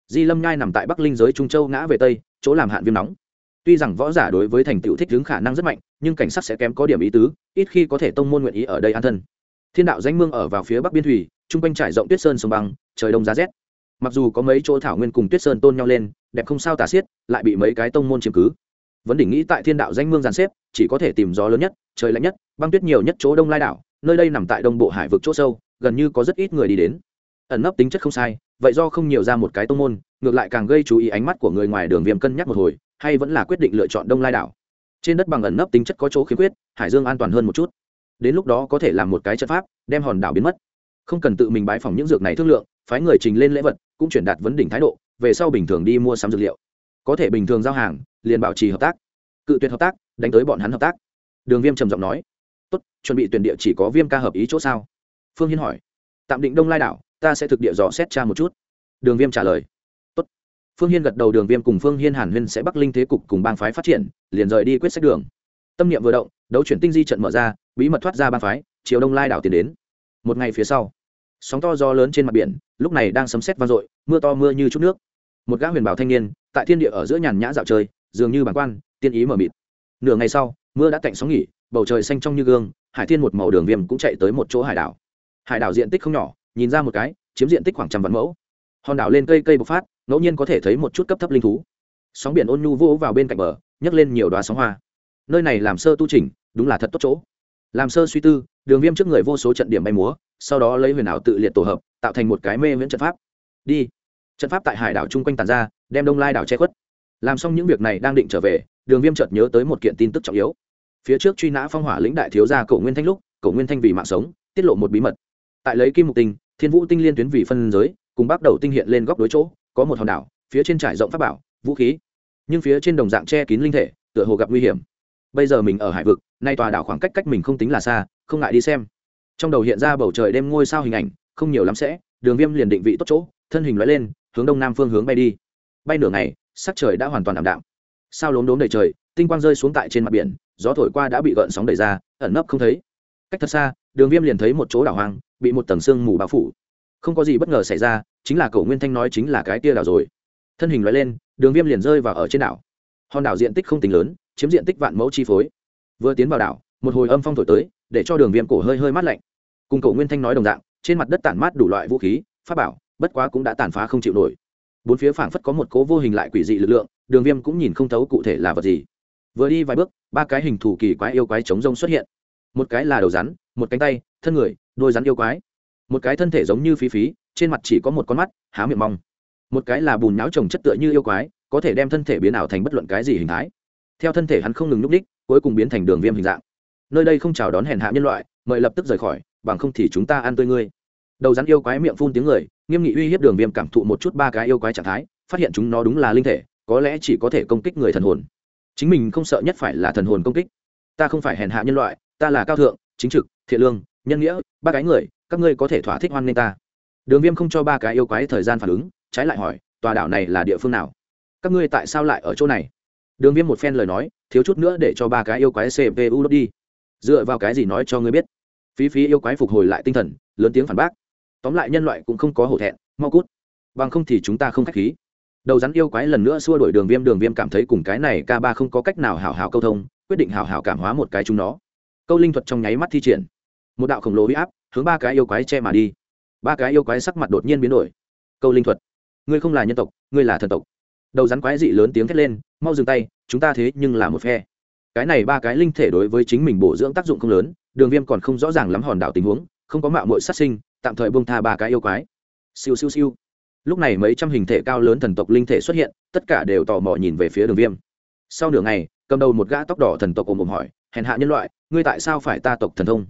di lâm nhai nằm tại bắc linh giới trung châu ngã về tây, chỗ làm hạn viêm nóng. Tuy rằng võ giả đối với thành tựu thích hướng khả năng rất mạnh, nhưng cảnh sát sẽ kém có điểm ý tứ, ít khi có thể tông môn nguyện ý ở đây an thân. Thiên đạo danh mương ở vào phía bắc biên thủy, chung quanh trải rộng tuyết sơn sông băng, trời đông giá rét. Mặc dù có mấy chỗ thảo nguyên cùng tuyết sơn tôn nhau lên, đẹp không sao tả xiết, lại bị mấy cái tông môn chiếm cứ. Vấn đỉnh nghĩ tại thiên đạo danh mương giàn xếp, chỉ có thể tìm gió lớn nhất, trời lạnh nhất, băng tuyết nhiều nhất chỗ đông lai đảo, nơi đây nằm tại đông bộ hải vực chỗ sâu, gần như có rất ít người đi đến. Ẩn nấp tính chất không sai vậy do không nhiều ra một cái tông môn, ngược lại càng gây chú ý ánh mắt của người ngoài đường viêm cân nhắc một hồi, hay vẫn là quyết định lựa chọn đông lai đảo. Trên đất bằng ẩn nấp tính chất có chỗ khiếm khuyết, hải dương an toàn hơn một chút. Đến lúc đó có thể làm một cái trận pháp, đem hòn đảo biến mất. Không cần tự mình bãi phòng những dược này thương lượng, phái người trình lên lễ vật, cũng chuyển đạt vấn đỉnh thái độ, về sau bình thường đi mua sắm dược liệu. Có thể bình thường giao hàng, liền bảo trì hợp tác. Cự tuyệt hợp tác, đánh tới bọn hắn hợp tác. Đường viêm trầm giọng nói. Tốt, chuẩn bị tuyển địa chỉ có viêm ca hợp ý chỗ sao? Phương hiên hỏi. Tạm định đông lai đảo ta sẽ thực địa dò xét cha một chút. Đường viêm trả lời. Tốt. phương hiên gật đầu, đường viêm cùng phương hiên hàn huyên sẽ bắc linh thế cục cùng bang phái phát triển, liền rời đi quyết sách đường. Tâm niệm vừa động, đấu chuyển tinh di trận mở ra, bí mật thoát ra bang phái, chiều đông lai đảo tiến đến. Một ngày phía sau, sóng to gió lớn trên mặt biển, lúc này đang sấm sét vang dội, mưa to mưa như chút nước. Một gã huyền bảo thanh niên, tại thiên địa ở giữa nhàn nhã dạo chơi, dường như bản quan, tiên ý mở mịt. Nửa ngày sau, mưa đã tạnh sóng nghỉ, bầu trời xanh trong như gương, hải thiên một màu đường viêm cũng chạy tới một chỗ hải đảo. Hải đảo diện tích không nhỏ nhìn ra một cái, chiếm diện tích khoảng trăm vạn mẫu. Hòn đảo lên cây cây bộc phát, ngẫu nhiên có thể thấy một chút cấp thấp linh thú. Sóng biển ôn nhu vỗ vào bên cạnh bờ, nhấc lên nhiều đoá sóng hoa. Nơi này làm sơ tu trình đúng là thật tốt chỗ. Làm sơ suy tư, đường viêm trước người vô số trận điểm bay múa, sau đó lấy huyền ảo tự liệt tổ hợp, tạo thành một cái mê viễn trận pháp. Đi. Trận pháp tại hải đảo chung quanh tàn ra, đem đông lai đảo che khuất. Làm xong những việc này đang định trở về, đường viêm chợt nhớ tới một kiện tin tức trọng yếu. Phía trước truy nã phong hỏa lĩnh đại thiếu gia cổ nguyên thanh lúc, cổ nguyên thanh vì mạng sống, tiết lộ một bí mật. Tại lấy kim mục tinh thiên vũ tinh liên tuyến vì phân giới, cùng bắt đầu tinh hiện lên góc đối chỗ, có một hòn đảo, phía trên trải rộng pháp bảo, vũ khí. Nhưng phía trên đồng dạng che kín linh thể, tựa hồ gặp nguy hiểm. Bây giờ mình ở hải vực, nay tòa đảo khoảng cách cách mình không tính là xa, không ngại đi xem. Trong đầu hiện ra bầu trời đêm ngôi sao hình ảnh, không nhiều lắm sẽ, đường viêm liền định vị tốt chỗ, thân hình loại lên, hướng đông nam phương hướng bay đi. Bay nửa ngày, sắc trời đã hoàn toàn ảm đạm. Sao lốm đốm đầy trời, tinh quang rơi xuống tại trên mặt biển, gió thổi qua đã bị gợn sóng đẩy ra, ẩn nấp không thấy. Cách thật xa, đường viêm liền thấy một chỗ đảo hoang bị một tầng sương mù bao phủ. Không có gì bất ngờ xảy ra, chính là cậu nguyên thanh nói chính là cái tia đảo rồi. Thân hình loại lên, đường viêm liền rơi vào ở trên đảo. Hòn đảo diện tích không tính lớn, chiếm diện tích vạn mẫu chi phối. Vừa tiến vào đảo, một hồi âm phong thổi tới, để cho đường viêm cổ hơi hơi mát lạnh. Cùng cậu nguyên thanh nói đồng dạng, trên mặt đất tản mát đủ loại vũ khí, pháp bảo, bất quá cũng đã tàn phá không chịu nổi. Bốn phía phảng phất có một cố vô hình lại quỷ dị lực lượng, đường viêm cũng nhìn không thấu cụ thể là vật gì. Vừa đi vài bước, ba cái hình thù kỳ quái yêu quái chống rông xuất hiện. Một cái là đầu rắn, một cánh tay, thân người đôi rắn yêu quái. Một cái thân thể giống như phí phí, trên mặt chỉ có một con mắt, há miệng mong. Một cái là bùn náo trồng chất tựa như yêu quái, có thể đem thân thể biến ảo thành bất luận cái gì hình thái. Theo thân thể hắn không ngừng n ú c đích cuối cùng biến thành đường viêm hình dạng. Nơi đây không chào đón hèn hạ nhân loại, mời lập tức rời khỏi, bằng không thì chúng ta ăn tươi ngươi. Đầu rắn yêu quái miệng phun tiếng người, nghiêm nghị uy hiếp đường viêm cảm thụ một chút ba cái yêu quái trạng thái, phát hiện chúng nó đúng là linh thể, có lẽ chỉ có thể công kích người thần hồn. Chính mình không sợ nhất phải là thần hồn công kích. Ta không phải hèn hạ nhân loại, ta là cao thượng, chính trực, thiện lương nhân nghĩa, ba cái người, các ngươi có thể thỏa thích hoan nghênh ta. Đường viêm không cho ba cái yêu quái thời gian phản ứng, trái lại hỏi, tòa đảo này là địa phương nào? Các ngươi tại sao lại ở chỗ này? Đường viêm một phen lời nói, thiếu chút nữa để cho ba cái yêu quái cpu đốt đi. Dựa vào cái gì nói cho ngươi biết? Phí phí yêu quái phục hồi lại tinh thần, lớn tiếng phản bác. Tóm lại nhân loại cũng không có hổ thẹn, mau cút. Bằng không thì chúng ta không k h á c h khí. Đầu rắn yêu quái lần nữa xua đổi đường viêm đường viêm cảm thấy cùng cái này k ba không có cách nào hảo hảo câu thông, quyết định hảo hảo cảm hóa một cái chúng nó. Câu linh thuật trong nháy mắt thi triển một đạo khổng lồ huy áp hướng ba cái yêu quái che mà đi. Ba cái yêu quái sắc mặt đột nhiên biến đổi. Câu linh thuật. Ngươi không là nhân tộc, ngươi là thần tộc. Đầu rắn quái dị lớn tiếng thét lên, mau dừng tay, chúng ta thế nhưng là một phe. Cái này ba cái linh thể đối với chính mình bổ dưỡng tác dụng không lớn, đường viêm còn không rõ ràng lắm hòn đảo tình huống, không có mạo mội sát sinh, tạm thời bông tha ba cái yêu quái. Siêu siêu siêu. Lúc này mấy trăm hình thể cao lớn thần tộc linh thể xuất hiện, tất cả đều tò mò nhìn về phía đường viêm. Sau nửa ngày, cầm đầu một gã tóc đỏ thần tộc ồm ồm hỏi, hèn hạ nhân loại, ngươi tại sao phải ta tộc thần thông?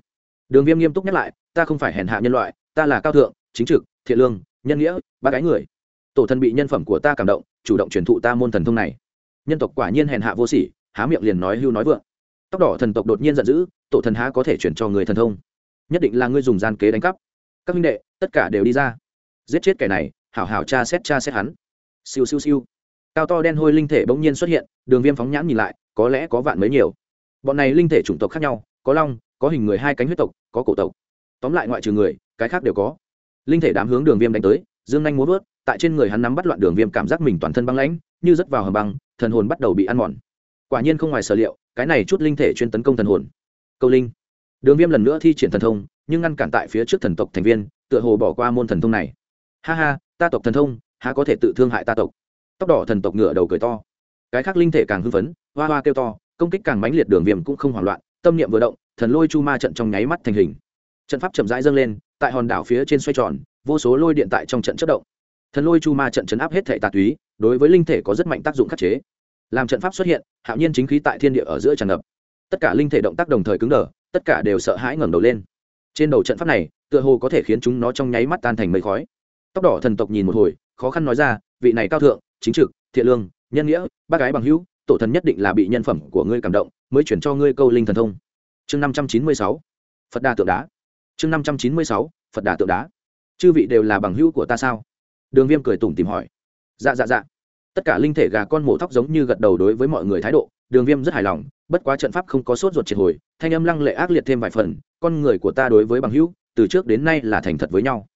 Đường viêm nghiêm túc nhắc lại, ta không phải hèn hạ nhân loại, ta là cao thượng, chính trực, thiện lương, nhân nghĩa, ba cái người. Tổ thần bị nhân phẩm của ta cảm động, chủ động truyền thụ ta môn thần thông này. Nhân tộc quả nhiên hèn hạ vô sỉ, há miệng liền nói hưu nói vượng. Tóc đỏ thần tộc đột nhiên giận dữ, tổ thần há có thể chuyển cho người thần thông? Nhất định là ngươi dùng gian kế đánh cắp. Các minh đệ, tất cả đều đi ra. Giết chết kẻ này, hảo hảo cha xét cha xét hắn. Siêu siêu siêu. Cao to đen hôi linh thể bỗng nhiên xuất hiện, đường viêm phóng nhãn nhìn lại, có lẽ có vạn mấy nhiều. Bọn này linh thể chủng tộc khác nhau, có long có hình người hai cánh huyết tộc, có cổ tộc. Tóm lại ngoại trừ người, cái khác đều có. Linh thể đám hướng đường viêm đánh tới, dương nhanh muốn vớt, tại trên người hắn nắm bắt loạn đường viêm cảm giác mình toàn thân băng lãnh, như rớt vào hầm băng, thần hồn bắt đầu bị ăn mòn. Quả nhiên không ngoài sở liệu, cái này chút linh thể chuyên tấn công thần hồn. Câu linh. Đường viêm lần nữa thi triển thần thông, nhưng ngăn cản tại phía trước thần tộc thành viên, tựa hồ bỏ qua môn thần thông này. Ha ha, ta tộc thần thông, há có thể tự thương hại ta tộc? Tóc đỏ thần tộc ngựa đầu cười to. Cái khác linh thể càng hưng phấn, hoa hoa kêu to, công kích càng mãnh liệt đường viêm cũng không hoảng loạn, tâm niệm vừa động thần lôi chu ma trận trong nháy mắt thành hình. Trận pháp chậm rãi dâng lên, tại hòn đảo phía trên xoay tròn, vô số lôi điện tại trong trận chất động. Thần lôi chu ma trận chấn áp hết thể tà túy, đối với linh thể có rất mạnh tác dụng khắc chế. Làm trận pháp xuất hiện, hạo nhiên chính khí tại thiên địa ở giữa tràn ngập. Tất cả linh thể động tác đồng thời cứng đờ, tất cả đều sợ hãi ngẩng đầu lên. Trên đầu trận pháp này, tựa hồ có thể khiến chúng nó trong nháy mắt tan thành mây khói. Tóc đỏ thần tộc nhìn một hồi, khó khăn nói ra, vị này cao thượng, chính trực, thiện lương, nhân nghĩa, bác gái bằng hữu, tổ thần nhất định là bị nhân phẩm của ngươi cảm động, mới chuyển cho ngươi câu linh thần thông chương năm trăm chín mươi sáu, phật đà tượng đá. Chương năm trăm chín mươi sáu, phật đà tượng đá. Chư vị đều là bằng hữu của ta sao? Đường viêm cười tủm tìm hỏi. Dạ dạ dạ. Tất cả linh thể gà con mổ thóc giống như gật đầu đối với mọi người thái độ. Đường viêm rất hài lòng, bất quá trận pháp không có sốt ruột triệt hồi, thanh âm lăng lệ ác liệt thêm vài phần, con người của ta đối với bằng hữu, từ trước đến nay là thành thật với nhau.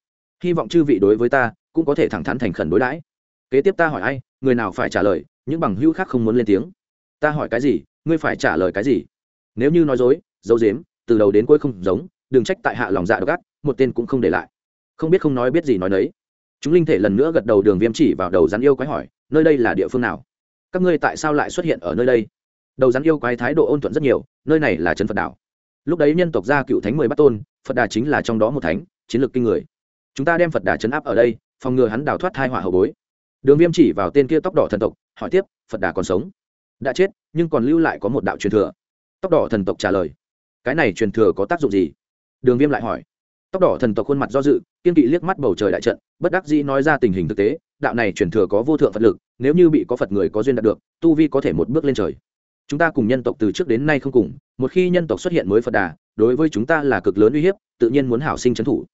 Hy vọng chư vị đối với ta cũng có thể thẳng thắn thành khẩn đối đãi. Kế tiếp ta hỏi ai, người nào phải trả lời, những bằng hữu khác không muốn lên tiếng. Ta hỏi cái gì, ngươi phải trả lời cái gì? Nếu như nói dối dấu dếm, từ đầu đến cuối không giống, đừng trách tại hạ lòng dạ độc ác, một tên cũng không để lại. Không biết không nói biết gì nói nấy. Chúng linh thể lần nữa gật đầu đường viêm chỉ vào đầu rắn yêu quái hỏi, nơi đây là địa phương nào? Các ngươi tại sao lại xuất hiện ở nơi đây? Đầu rắn yêu quái thái độ ôn thuận rất nhiều, nơi này là trấn phật đảo. Lúc đấy nhân tộc gia cựu thánh mười bắt tôn, phật đà chính là trong đó một thánh, chiến lược kinh người. Chúng ta đem phật đà chấn áp ở đây, phòng ngừa hắn đào thoát hai họa hậu bối. Đường viêm chỉ vào tên kia tóc đỏ thần tộc, hỏi tiếp, phật đà còn sống? Đã chết, nhưng còn lưu lại có một đạo truyền thừa. Tóc đỏ thần tộc trả lời cái này truyền thừa có tác dụng gì? Đường viêm lại hỏi. Tóc đỏ thần tộc khuôn mặt do dự, kiên kỵ liếc mắt bầu trời đại trận, bất đắc dĩ nói ra tình hình thực tế, đạo này truyền thừa có vô thượng phật lực, nếu như bị có phật người có duyên đạt được, tu vi có thể một bước lên trời. Chúng ta cùng nhân tộc từ trước đến nay không cùng, một khi nhân tộc xuất hiện mới phật đà, đối với chúng ta là cực lớn uy hiếp, tự nhiên muốn hảo sinh trấn thủ.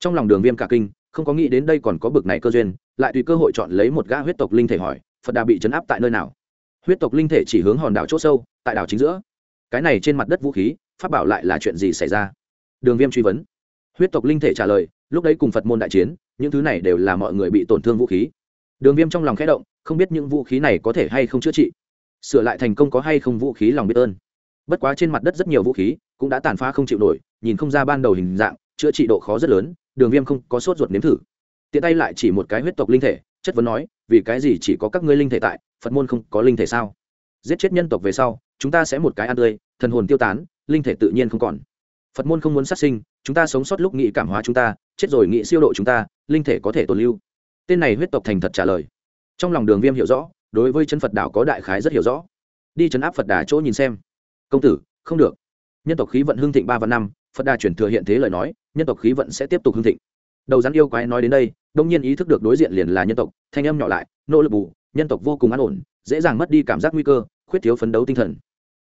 Trong lòng đường viêm cả kinh, không có nghĩ đến đây còn có bực này cơ duyên, lại tùy cơ hội chọn lấy một gã huyết tộc linh thể hỏi, phật đà bị chấn áp tại nơi nào? Huyết tộc linh thể chỉ hướng hòn đảo c h ỗ sâu, tại đảo chính giữa. Cái này trên mặt đất vũ khí Pháp bảo lại là chuyện gì xảy ra? Đường viêm truy vấn. Huyết tộc linh thể trả lời, lúc đấy cùng phật môn đại chiến, những thứ này đều là mọi người bị tổn thương vũ khí. Đường viêm trong lòng khẽ động, không biết những vũ khí này có thể hay không chữa trị. Sửa lại thành công có hay không vũ khí lòng biết ơn. Bất quá trên mặt đất rất nhiều vũ khí cũng đã tàn phá không chịu nổi, nhìn không ra ban đầu hình dạng, chữa trị độ khó rất lớn, đường viêm không có sốt ruột nếm thử. Tiện tay lại chỉ một cái huyết tộc linh thể, chất vấn nói, vì cái gì chỉ có các ngươi linh thể tại, phật môn không có linh thể sao? Giết chết nhân tộc về sau, chúng ta sẽ một cái ăn tươi, thần hồn tiêu tán linh thể tự nhiên không còn. Phật môn không muốn sát sinh, chúng ta sống sót lúc nghị cảm hóa chúng ta, chết rồi nghị siêu độ chúng ta, linh thể có thể tồn lưu. Tên này huyết tộc thành thật trả lời. Trong lòng đường viêm hiểu rõ, đối với chân phật đảo có đại khái rất hiểu rõ. Đi chấn áp phật đà chỗ nhìn xem. Công tử, không được. Nhân tộc khí vận hưng thịnh ba và năm, phật đà chuyển thừa hiện thế lời nói, nhân tộc khí vận sẽ tiếp tục hưng thịnh. Đầu rắn yêu quái nói đến đây, đông nhiên ý thức được đối diện liền là nhân tộc, thanh âm nhỏ lại, nỗ lực bù, nhân tộc vô cùng an ổn, dễ dàng mất đi cảm giác nguy cơ, khuyết thiếu phấn đấu tinh thần.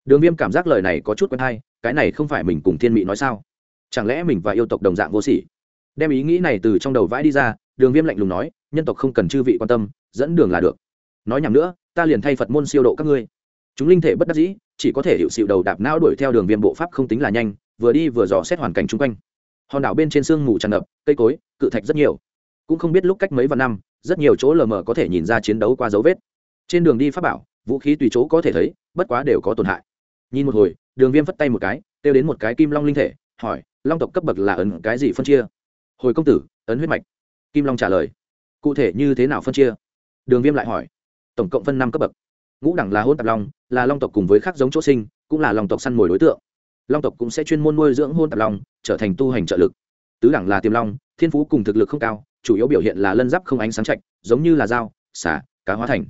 Đường viêm cảm giác lời này có chút quen hay cái này không phải mình cùng thiên mị nói sao? Chẳng lẽ mình và yêu tộc đồng dạng vô sỉ? Đem ý nghĩ này từ trong đầu vãi đi ra, đường viêm lạnh lùng nói, nhân tộc không cần chư vị quan tâm, dẫn đường là được. Nói nhầm nữa, ta liền thay phật môn siêu độ các ngươi. Chúng linh thể bất đắc dĩ, chỉ có thể hiệu xịu đầu đạp não đuổi theo đường viêm bộ pháp không tính là nhanh, vừa đi vừa dò xét hoàn cảnh chung quanh. Hòn đảo bên trên sương mù tràn ngập, cây cối, cự thạch rất nhiều. Cũng không biết lúc cách mấy vạn năm, rất nhiều chỗ lờ mờ có thể nhìn ra chiến đấu qua dấu vết. Trên đường đi pháp bảo, vũ khí tùy chỗ có thể thấy, bất quá đều có tổn hại. Nhìn một hồi đường viêm phất tay một cái, kêu đến một cái kim long linh thể, hỏi, long tộc cấp bậc là ấn cái gì phân chia? Hồi công tử, ấn huyết mạch. Kim long trả lời, cụ thể như thế nào phân chia? Đường viêm lại hỏi, tổng cộng phân năm cấp bậc. Ngũ đẳng là hôn tạp long, là long tộc cùng với khác giống chỗ sinh, cũng là long tộc săn mồi đối tượng. Long tộc cũng sẽ chuyên môn nuôi dưỡng hôn tạp long, trở thành tu hành trợ lực. Tứ đẳng là tiềm long, thiên phú cùng thực lực không cao, chủ yếu biểu hiện là lân giáp không ánh sáng chạch giống như là dao xả cá hóa thành.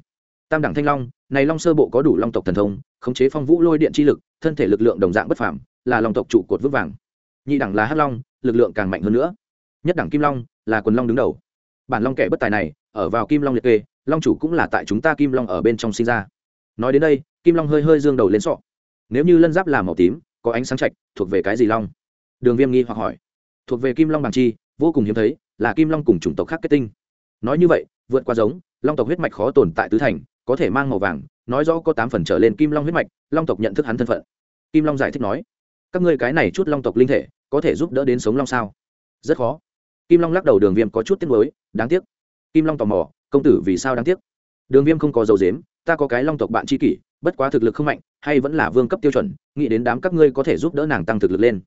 Tam đẳng thanh long, này long sơ bộ có đủ long tộc thần thông, khống chế phong vũ lôi điện chi lực thân thể lực lượng đồng dạng bất phàm, là long tộc trụ cột vững vàng. Nhị đẳng là hắc long, lực lượng càng mạnh hơn nữa. Nhất đẳng kim long, là quần long đứng đầu. Bản long kẻ bất tài này, ở vào kim long liệt kê, long chủ cũng là tại chúng ta kim long ở bên trong sinh ra. Nói đến đây, kim long hơi hơi dương đầu lên sọ. Nếu như lân giáp là màu tím, có ánh sáng chạch thuộc về cái gì long? Đường viêm nghi hoặc hỏi. Thuộc về kim long bằng chi, vô cùng hiếm thấy, là kim long cùng chủng tộc khác kết tinh. Nói như vậy, vượt qua giống, long tộc huyết mạch khó tồn tại tứ thành có thể mang màu vàng, nói rõ có tám phần trở lên kim long huyết mạch, long tộc nhận thức hắn thân phận. Kim long giải thích nói, các ngươi cái này chút long tộc linh thể, có thể giúp đỡ đến sống long sao? Rất khó. Kim long lắc đầu đường viêm có chút tiếc nuối, đáng tiếc. Kim long tò mò, công tử vì sao đáng tiếc? Đường viêm không có dầu dếm ta có cái long tộc bạn tri kỷ, bất quá thực lực không mạnh, hay vẫn là vương cấp tiêu chuẩn, nghĩ đến đám các ngươi có thể giúp đỡ nàng tăng thực lực lên.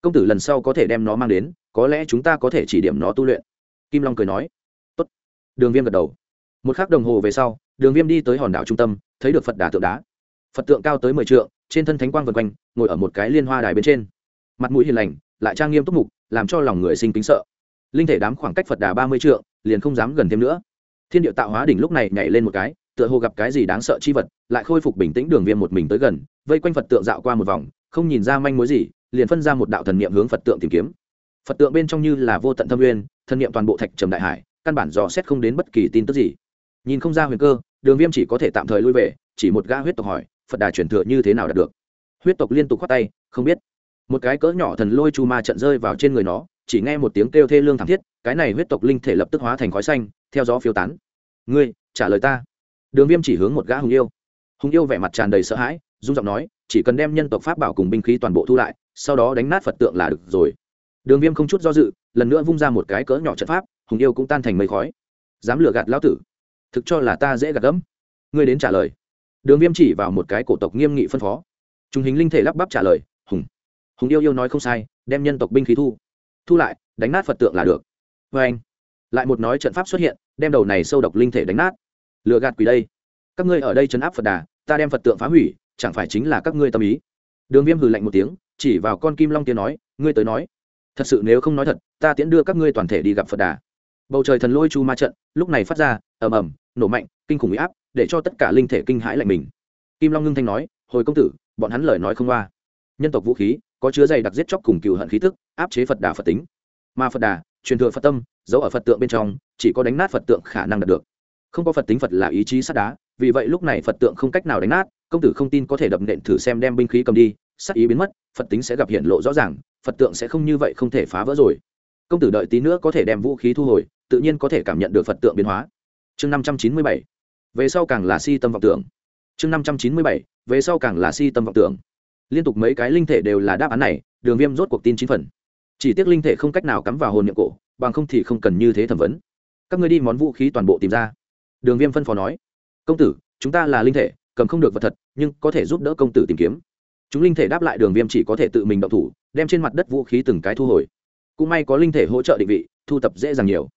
Công tử lần sau có thể đem nó mang đến, có lẽ chúng ta có thể chỉ điểm nó tu luyện. Kim long cười nói, Tốt. đường viêm gật đầu. Một k h ắ c đồng hồ về sau đường viêm đi tới hòn đảo trung tâm, thấy được phật đà tượng đá. Phật tượng cao tới mười t trên thân thánh quang vân quanh, ngồi ở một cái liên hoa đài bên trên. Mặt mũi hiền lành, lại trang nghiêm túc mục, làm cho lòng người sinh kính sợ. Linh thể đám khoảng cách phật đà ba mươi trượng, liền không dám gần thêm nữa. Thiên địa tạo hóa đỉnh lúc này nhảy lên một cái, tựa hồ gặp cái gì đáng sợ chi vật, lại khôi phục bình tĩnh đường viêm một mình tới gần, vây quanh phật tượng dạo qua một vòng, không nhìn ra manh mối gì, liền phân ra một đạo thần niệm hướng phật tượng tìm kiếm. Phật tượng bên trong như là vô tận thâm nguyên, thần niệm toàn bộ thạch trầm đại hải, căn bản dò xét không đến bất kỳ tin tức gì. Nhìn không ra huyền cơ đường viêm chỉ có thể tạm thời lui về, chỉ một gã huyết tộc hỏi, phật đà chuyển thừa như thế nào đạt được? Huyết tộc liên tục khoát tay, không biết. Một cái cỡ nhỏ thần lôi chu ma trận rơi vào trên người nó, chỉ nghe một tiếng kêu thê lương thảm thiết, cái này huyết tộc linh thể lập tức hóa thành khói xanh, theo gió phiêu tán. Ngươi, trả lời ta. Đường viêm chỉ hướng một gã hùng yêu. Hùng yêu vẻ mặt tràn đầy sợ hãi dung giọng nói, chỉ cần đem nhân tộc pháp bảo cùng binh khí toàn bộ thu lại, sau đó đánh nát phật tượng là được rồi. Đường viêm không chút do dự, lần nữa vung ra một cái cỡ nhỏ trận pháp hùng yêu cũng tan thành mây khói. Dám lừa gạt lão tử thực cho là ta dễ gạt gẫm. Ngươi đến trả lời. Đường viêm chỉ vào một cái cổ tộc nghiêm nghị phân phó. Chúng hình linh thể lắp bắp trả lời, hùng. Hùng yêu yêu nói không sai, đem nhân tộc binh khí thu. Thu lại, đánh nát phật tượng là được. Vê anh, lại một nói trận pháp xuất hiện, đem đầu này sâu độc linh thể đánh nát. Lựa gạt quỷ đây. Các ngươi ở đây chấn áp phật đà, ta đem phật tượng phá hủy, chẳng phải chính là các ngươi tâm ý? Đường viêm hừ lạnh một tiếng, chỉ vào con kim long tiên nói, ngươi tới nói. Thật sự nếu không nói thật, ta tiễn đưa các ngươi toàn thể đi gặp phật đà bầu trời thần lôi chu ma trận, lúc này phát ra, ầm ầm, nổ mạnh, kinh khủng huy áp, để cho tất cả linh thể kinh hãi lạnh mình. Kim long ngưng thanh nói, hồi công tử, bọn hắn lời nói không qua. Nhân tộc vũ khí, có chứa dày đặc giết chóc cùng cựu hận khí tức, áp chế phật đà phật tính. Mà phật đà, truyền thừa phật tâm, giấu ở phật tượng bên trong, chỉ có đánh nát phật tượng khả năng đạt được. Không có phật tính phật là ý chí sắt đá, vì vậy lúc này phật tượng không cách nào đánh nát, công tử không tin có thể đập nện thử xem đem binh khí cầm đi, sắc ý biến mất, phật tính sẽ gặp hiện lộ rõ ràng, phật tượng sẽ không như vậy không thể phá vỡ rồi công tử đợi tí nữa có thể đem vũ khí thu hồi, tự nhiên có thể cảm nhận được phật tượng biến hóa. Chương năm trăm chín mươi bảy, về sau càng là si tâm vọng tưởng. Chương năm trăm chín mươi bảy, về sau càng là si tâm vọng tưởng. Liên tục mấy cái linh thể đều là đáp án này, đường viêm rốt cuộc tin chín phần. Chỉ tiếc linh thể không cách nào cắm vào hồn niệm cổ, bằng không thì không cần như thế thẩm vấn. Các người đi món vũ khí toàn bộ tìm ra. Đường viêm phân phó nói, công tử, chúng ta là linh thể, cầm không được vật thật, nhưng có thể giúp đỡ công tử tìm kiếm. Chúng linh thể đáp lại đường viêm chỉ có thể tự mình động thủ, đem trên mặt đất vũ khí từng cái thu hồi cũng may có linh thể hỗ trợ định vị, thu tập dễ dàng nhiều.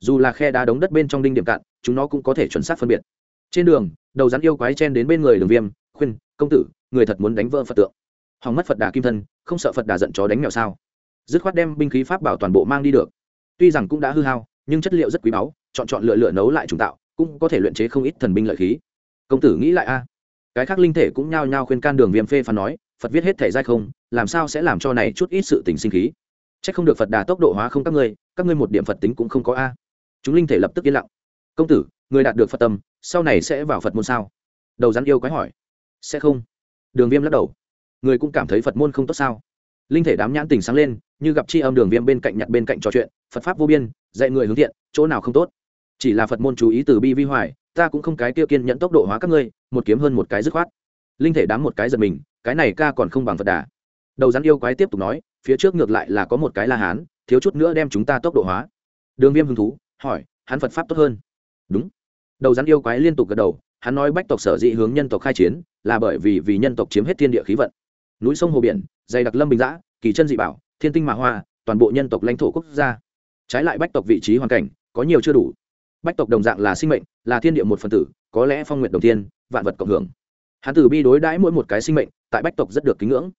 Dù là khe đá đống đất bên trong đinh điểm cạn, chúng nó cũng có thể chuẩn xác phân biệt. Trên đường, đầu rắn yêu quái chen đến bên người đường viêm, khuyên, công tử, người thật muốn đánh vỡ phật tượng. Hòng mất phật đà kim thân, không sợ phật đà giận chó đánh mèo sao? Dứt khoát đem binh khí pháp bảo toàn bộ mang đi được. Tuy rằng cũng đã hư hao, nhưng chất liệu rất quý báu, chọn chọn lựa lựa nấu lại trùng tạo, cũng có thể luyện chế không ít thần binh lợi khí. Công tử nghĩ lại a. Cái khác linh thể cũng nhao nhao khuyên can đường viêm phê phán nói, phật viết hết thể dai không, làm sao sẽ làm cho này chút ít sự tình sinh khí? C không được phật đà tốc độ hóa không các ngươi các ngươi một điểm phật tính cũng không có a. Chúng linh thể lập tức yên lặng. Công tử, người đạt được phật tâm, sau này sẽ vào phật môn sao? Đầu rắn yêu quái hỏi. Sẽ không. Đường viêm lắc đầu. Người cũng cảm thấy phật môn không tốt sao? Linh thể đám nhãn tình sáng lên, như gặp c h i âm đường viêm bên cạnh nhặt bên cạnh trò chuyện, phật pháp vô biên, dạy người hướng thiện, chỗ nào không tốt? Chỉ là phật môn chú ý từ bi vi hoài, ta cũng không cái tiêu kiên nhận tốc độ hóa các ngươi, một kiếm hơn một cái dứt khoát. Linh thể đám một cái giật mình, cái này ca còn không bằng phật đà. Đầu rắn yêu quái tiếp tục nói phía trước ngược lại là có một cái la hán, thiếu chút nữa đem chúng ta tốc độ hóa. Đường viêm hứng thú, hỏi, hắn phật pháp tốt hơn? Đúng. Đầu rắn yêu quái liên tục gật đầu, hắn nói bách tộc sở dĩ hướng nhân tộc khai chiến, là bởi vì vì nhân tộc chiếm hết thiên địa khí vận. Núi sông hồ biển, dày đặc lâm bình giã kỳ chân dị bảo, thiên tinh mạ hoa, toàn bộ nhân tộc lãnh thổ quốc gia. Trái lại bách tộc vị trí hoàn cảnh, có nhiều chưa đủ. Bách tộc đồng dạng là sinh mệnh, là thiên địa một phần tử, có lẽ phong nguyện đồng thiên, vạn vật cộng hưởng. Hắn tử bi đối đãi mỗi một cái sinh mệnh, tại bách tộc rất được kính ngưỡng.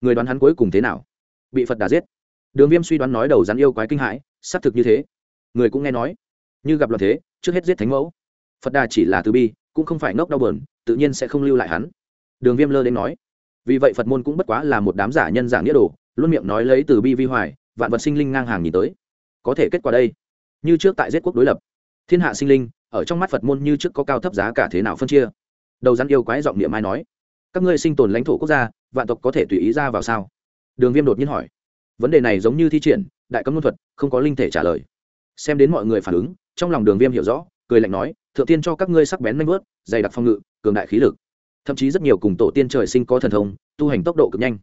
Người đoán hắn cuối cùng thế nào? Bị phật đà giết. Đường viêm suy đoán nói đầu rắn yêu quái kinh hãi, xác thực như thế. Người cũng nghe nói, như gặp loạn thế, trước hết giết thánh mẫu. Phật đà chỉ là từ bi, cũng không phải ngốc đau bờn tự nhiên sẽ không lưu lại hắn. Đường viêm lơ đến nói, vì vậy phật môn cũng bất quá là một đám giả nhân giả nghĩa đồ, luôn miệng nói lấy từ bi vi hoài, vạn vật sinh linh ngang hàng nhìn tới. Có thể kết quả đây, như trước tại giết quốc đối lập. Thiên hạ sinh linh, ở trong mắt phật môn như trước có cao thấp giá cả thế nào phân chia? Đầu rắn yêu quái giọng niệm ai nói, các ngươi sinh tồn lãnh thổ quốc gia, vạn tộc có thể tùy ý ra vào sao? Đường viêm đột nhiên hỏi. Vấn đề này giống như thi triển, đại cấm luân thuật, không có linh thể trả lời. Xem đến mọi người phản ứng, trong lòng đường viêm hiểu rõ, cười lạnh nói, thượng tiên cho các ngươi sắc bén nanh vớt dày đặc phong ngự, cường đại khí lực. Thậm chí rất nhiều cùng tổ tiên trời sinh có thần thông, tu hành tốc độ cực nhanh.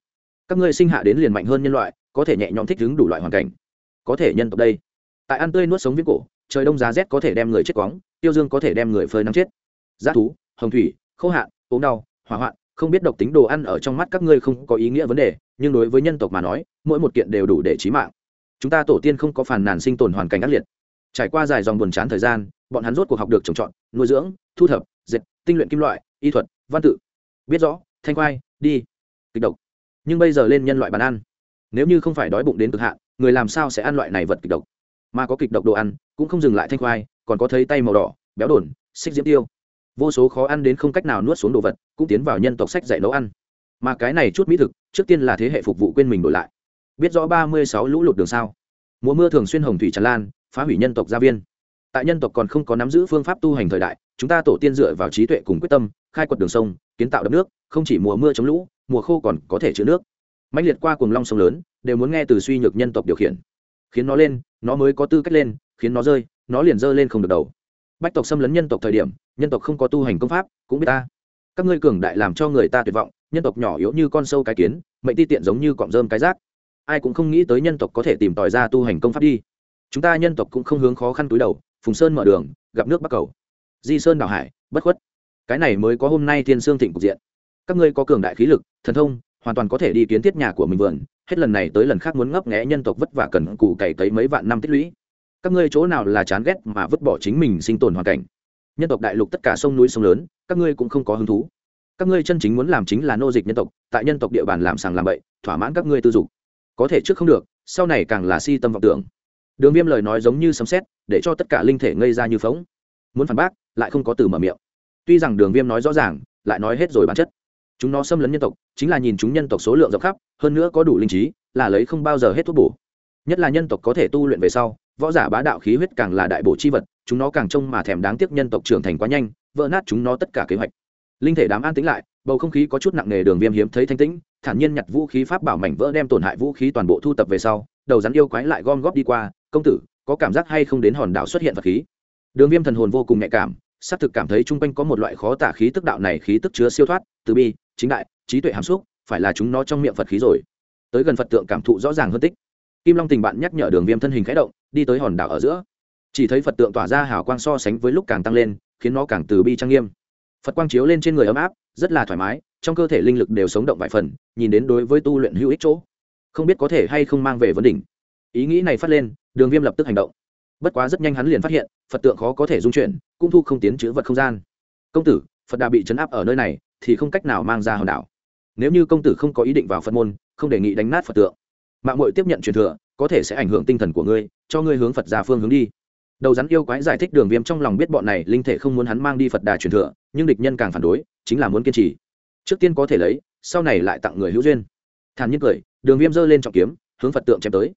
Các ngươi sinh hạ đến liền mạnh hơn nhân loại, có thể nhẹ nhõm thích ứng đủ loại hoàn cảnh. Có thể nhân tộc đây. Tại ăn tươi nuốt sống viết cổ, trời đông giá rét có thể đem người chết quóng tiêu dương có thể đem người phơi nắng chết. Giá thú, hồng thủy, khô hạn, ốm đau, hỏa hoạn không biết độc tính đồ ăn ở trong mắt các ngươi không có ý nghĩa vấn đề, nhưng đối với nhân tộc mà nói, mỗi một kiện đều đủ để trí mạng. Chúng ta tổ tiên không có phản nàn sinh tồn hoàn cảnh ác liệt. Trải qua dài dòng buồn chán thời gian, bọn hắn rốt cuộc học được trồng trọt, nuôi dưỡng, thu thập, dệt, tinh luyện kim loại, y thuật, văn tự. Biết rõ, thanh khoai, đi. Kịch độc. Nhưng bây giờ lên nhân loại bàn ăn. Nếu như không phải đói bụng đến cực hạn, người làm sao sẽ ăn loại này vật kịch độc? Mà có kịch độc đồ ăn, cũng không dừng lại thanh khoai, còn có thấy tay màu đỏ, béo đồn, xích diễm tiêu vô số khó ăn đến không cách nào nuốt xuống đồ vật, cũng tiến vào nhân tộc sách dạy nấu ăn. Mà cái này chút mỹ thực, trước tiên là thế hệ phục vụ quên mình đổi lại. Biết rõ ba mươi sáu lũ lụt đường sao mùa mưa thường xuyên hồng thủy tràn lan, phá hủy nhân tộc gia viên. Tại nhân tộc còn không có nắm giữ phương pháp tu hành thời đại, chúng ta tổ tiên dựa vào trí tuệ cùng quyết tâm, khai quật đường sông, kiến tạo đập nước, không chỉ mùa mưa chống lũ, mùa khô còn có thể chữ nước. Mạnh liệt qua cùng long sông lớn, đều muốn nghe từ suy nhược nhân tộc điều khiển. Khiến nó lên, nó mới có tư cách lên, khiến nó rơi, nó liền rơi lên không được đầu. Bách tộc xâm lấn nhân tộc thời điểm nhân tộc không có tu hành công pháp, cũng biết ta. Các ngươi cường đại làm cho người ta tuyệt vọng, nhân tộc nhỏ yếu như con sâu cái kiến, mệnh ti tiện giống như cọng rơm cái rác. Ai cũng không nghĩ tới nhân tộc có thể tìm tòi ra tu hành công pháp đi. Chúng ta nhân tộc cũng không hướng khó khăn túi đầu, phùng sơn mở đường, gặp nước bắc cầu. Di sơn đảo hải, bất khuất. Cái này mới có hôm nay thiên sương thịnh cục diện. Các ngươi có cường đại khí lực, thần thông, hoàn toàn có thể đi kiến thiết nhà của mình vườn, hết lần này tới lần khác muốn ngấp nghẽ nhân tộc vất vả cần cù cày cấy mấy vạn năm tích lũy. Các ngươi chỗ nào là chán ghét mà vứt bỏ chính mình sinh tồn hoàn cảnh? Nhân tộc đại lục tất cả sông núi sông lớn, các ngươi cũng không có hứng thú. Các ngươi chân chính muốn làm chính là nô dịch nhân tộc, tại nhân tộc địa bàn làm sàng làm bậy, thỏa mãn các ngươi tư dục. Có thể trước không được, sau này càng là si tâm vọng tưởng. Đường viêm lời nói giống như sấm xét để cho tất cả linh thể ngây ra như phóng muốn phản bác, lại không có từ mở miệng. Tuy rằng đường viêm nói rõ ràng, lại nói hết rồi bản chất. Chúng nó xâm lấn nhân tộc, chính là nhìn chúng nhân tộc số lượng rộng khắp, hơn nữa có đủ linh trí, là lấy không bao giờ hết thuốc bổ. Nhất là nhân tộc có thể tu luyện về sau, võ giả bá đạo khí huyết càng là đại bổ chi vật chúng nó càng trông mà thèm đáng tiếc nhân tộc trưởng thành quá nhanh, vỡ nát chúng nó tất cả kế hoạch. Linh thể đám an tĩnh lại, bầu không khí có chút nặng nề đường viêm hiếm thấy thanh tĩnh, thản nhiên nhặt vũ khí pháp bảo mảnh vỡ đem tổn hại vũ khí toàn bộ thu tập về sau, đầu rắn yêu quái lại gom góp đi qua, công tử, có cảm giác hay không đến hòn đảo xuất hiện vật khí? Đường viêm thần hồn vô cùng nhạy cảm, xác thực cảm thấy chung quanh có một loại khó tả khí tức đạo này khí tức chứa siêu thoát, từ bi, chính đại, trí tuệ hàm xúc, phải là chúng nó trong miệng phật khí rồi. Tới gần phật tượng cảm thụ rõ ràng hơn tích. Kim long tình bạn nhắc nhở đường viêm thân hình khẽ động, đi tới hòn đảo ở giữa chỉ thấy phật tượng tỏa ra hào quang so sánh với lúc càng tăng lên, khiến nó càng từ bi trang nghiêm. Phật quang chiếu lên trên người ấm áp, rất là thoải mái, trong cơ thể linh lực đều sống động vài phần, nhìn đến đối với tu luyện hữu ích chỗ. Không biết có thể hay không mang về vấn đỉnh. Ý nghĩ này phát lên, đường viêm lập tức hành động. Bất quá rất nhanh hắn liền phát hiện, phật tượng khó có thể dung chuyển, cũng thu không tiến chữ vật không gian. Công tử, phật đà bị chấn áp ở nơi này, thì không cách nào mang ra hòn đảo. Nếu như công tử không có ý định vào phật môn, không đề nghị đánh nát phật tượng mạng mội tiếp nhận truyền thừa, có thể sẽ ảnh hưởng tinh thần của ngươi, cho ngươi hướng phật ra phương hướng đi đầu rắn yêu quái giải thích đường viêm trong lòng biết bọn này linh thể không muốn hắn mang đi phật đà truyền thừa, nhưng địch nhân càng phản đối, chính là muốn kiên trì. Trước tiên có thể lấy, sau này lại tặng người hữu duyên. Thản nhiên cười, đường viêm giơ lên trọng kiếm, hướng phật tượng chém tới.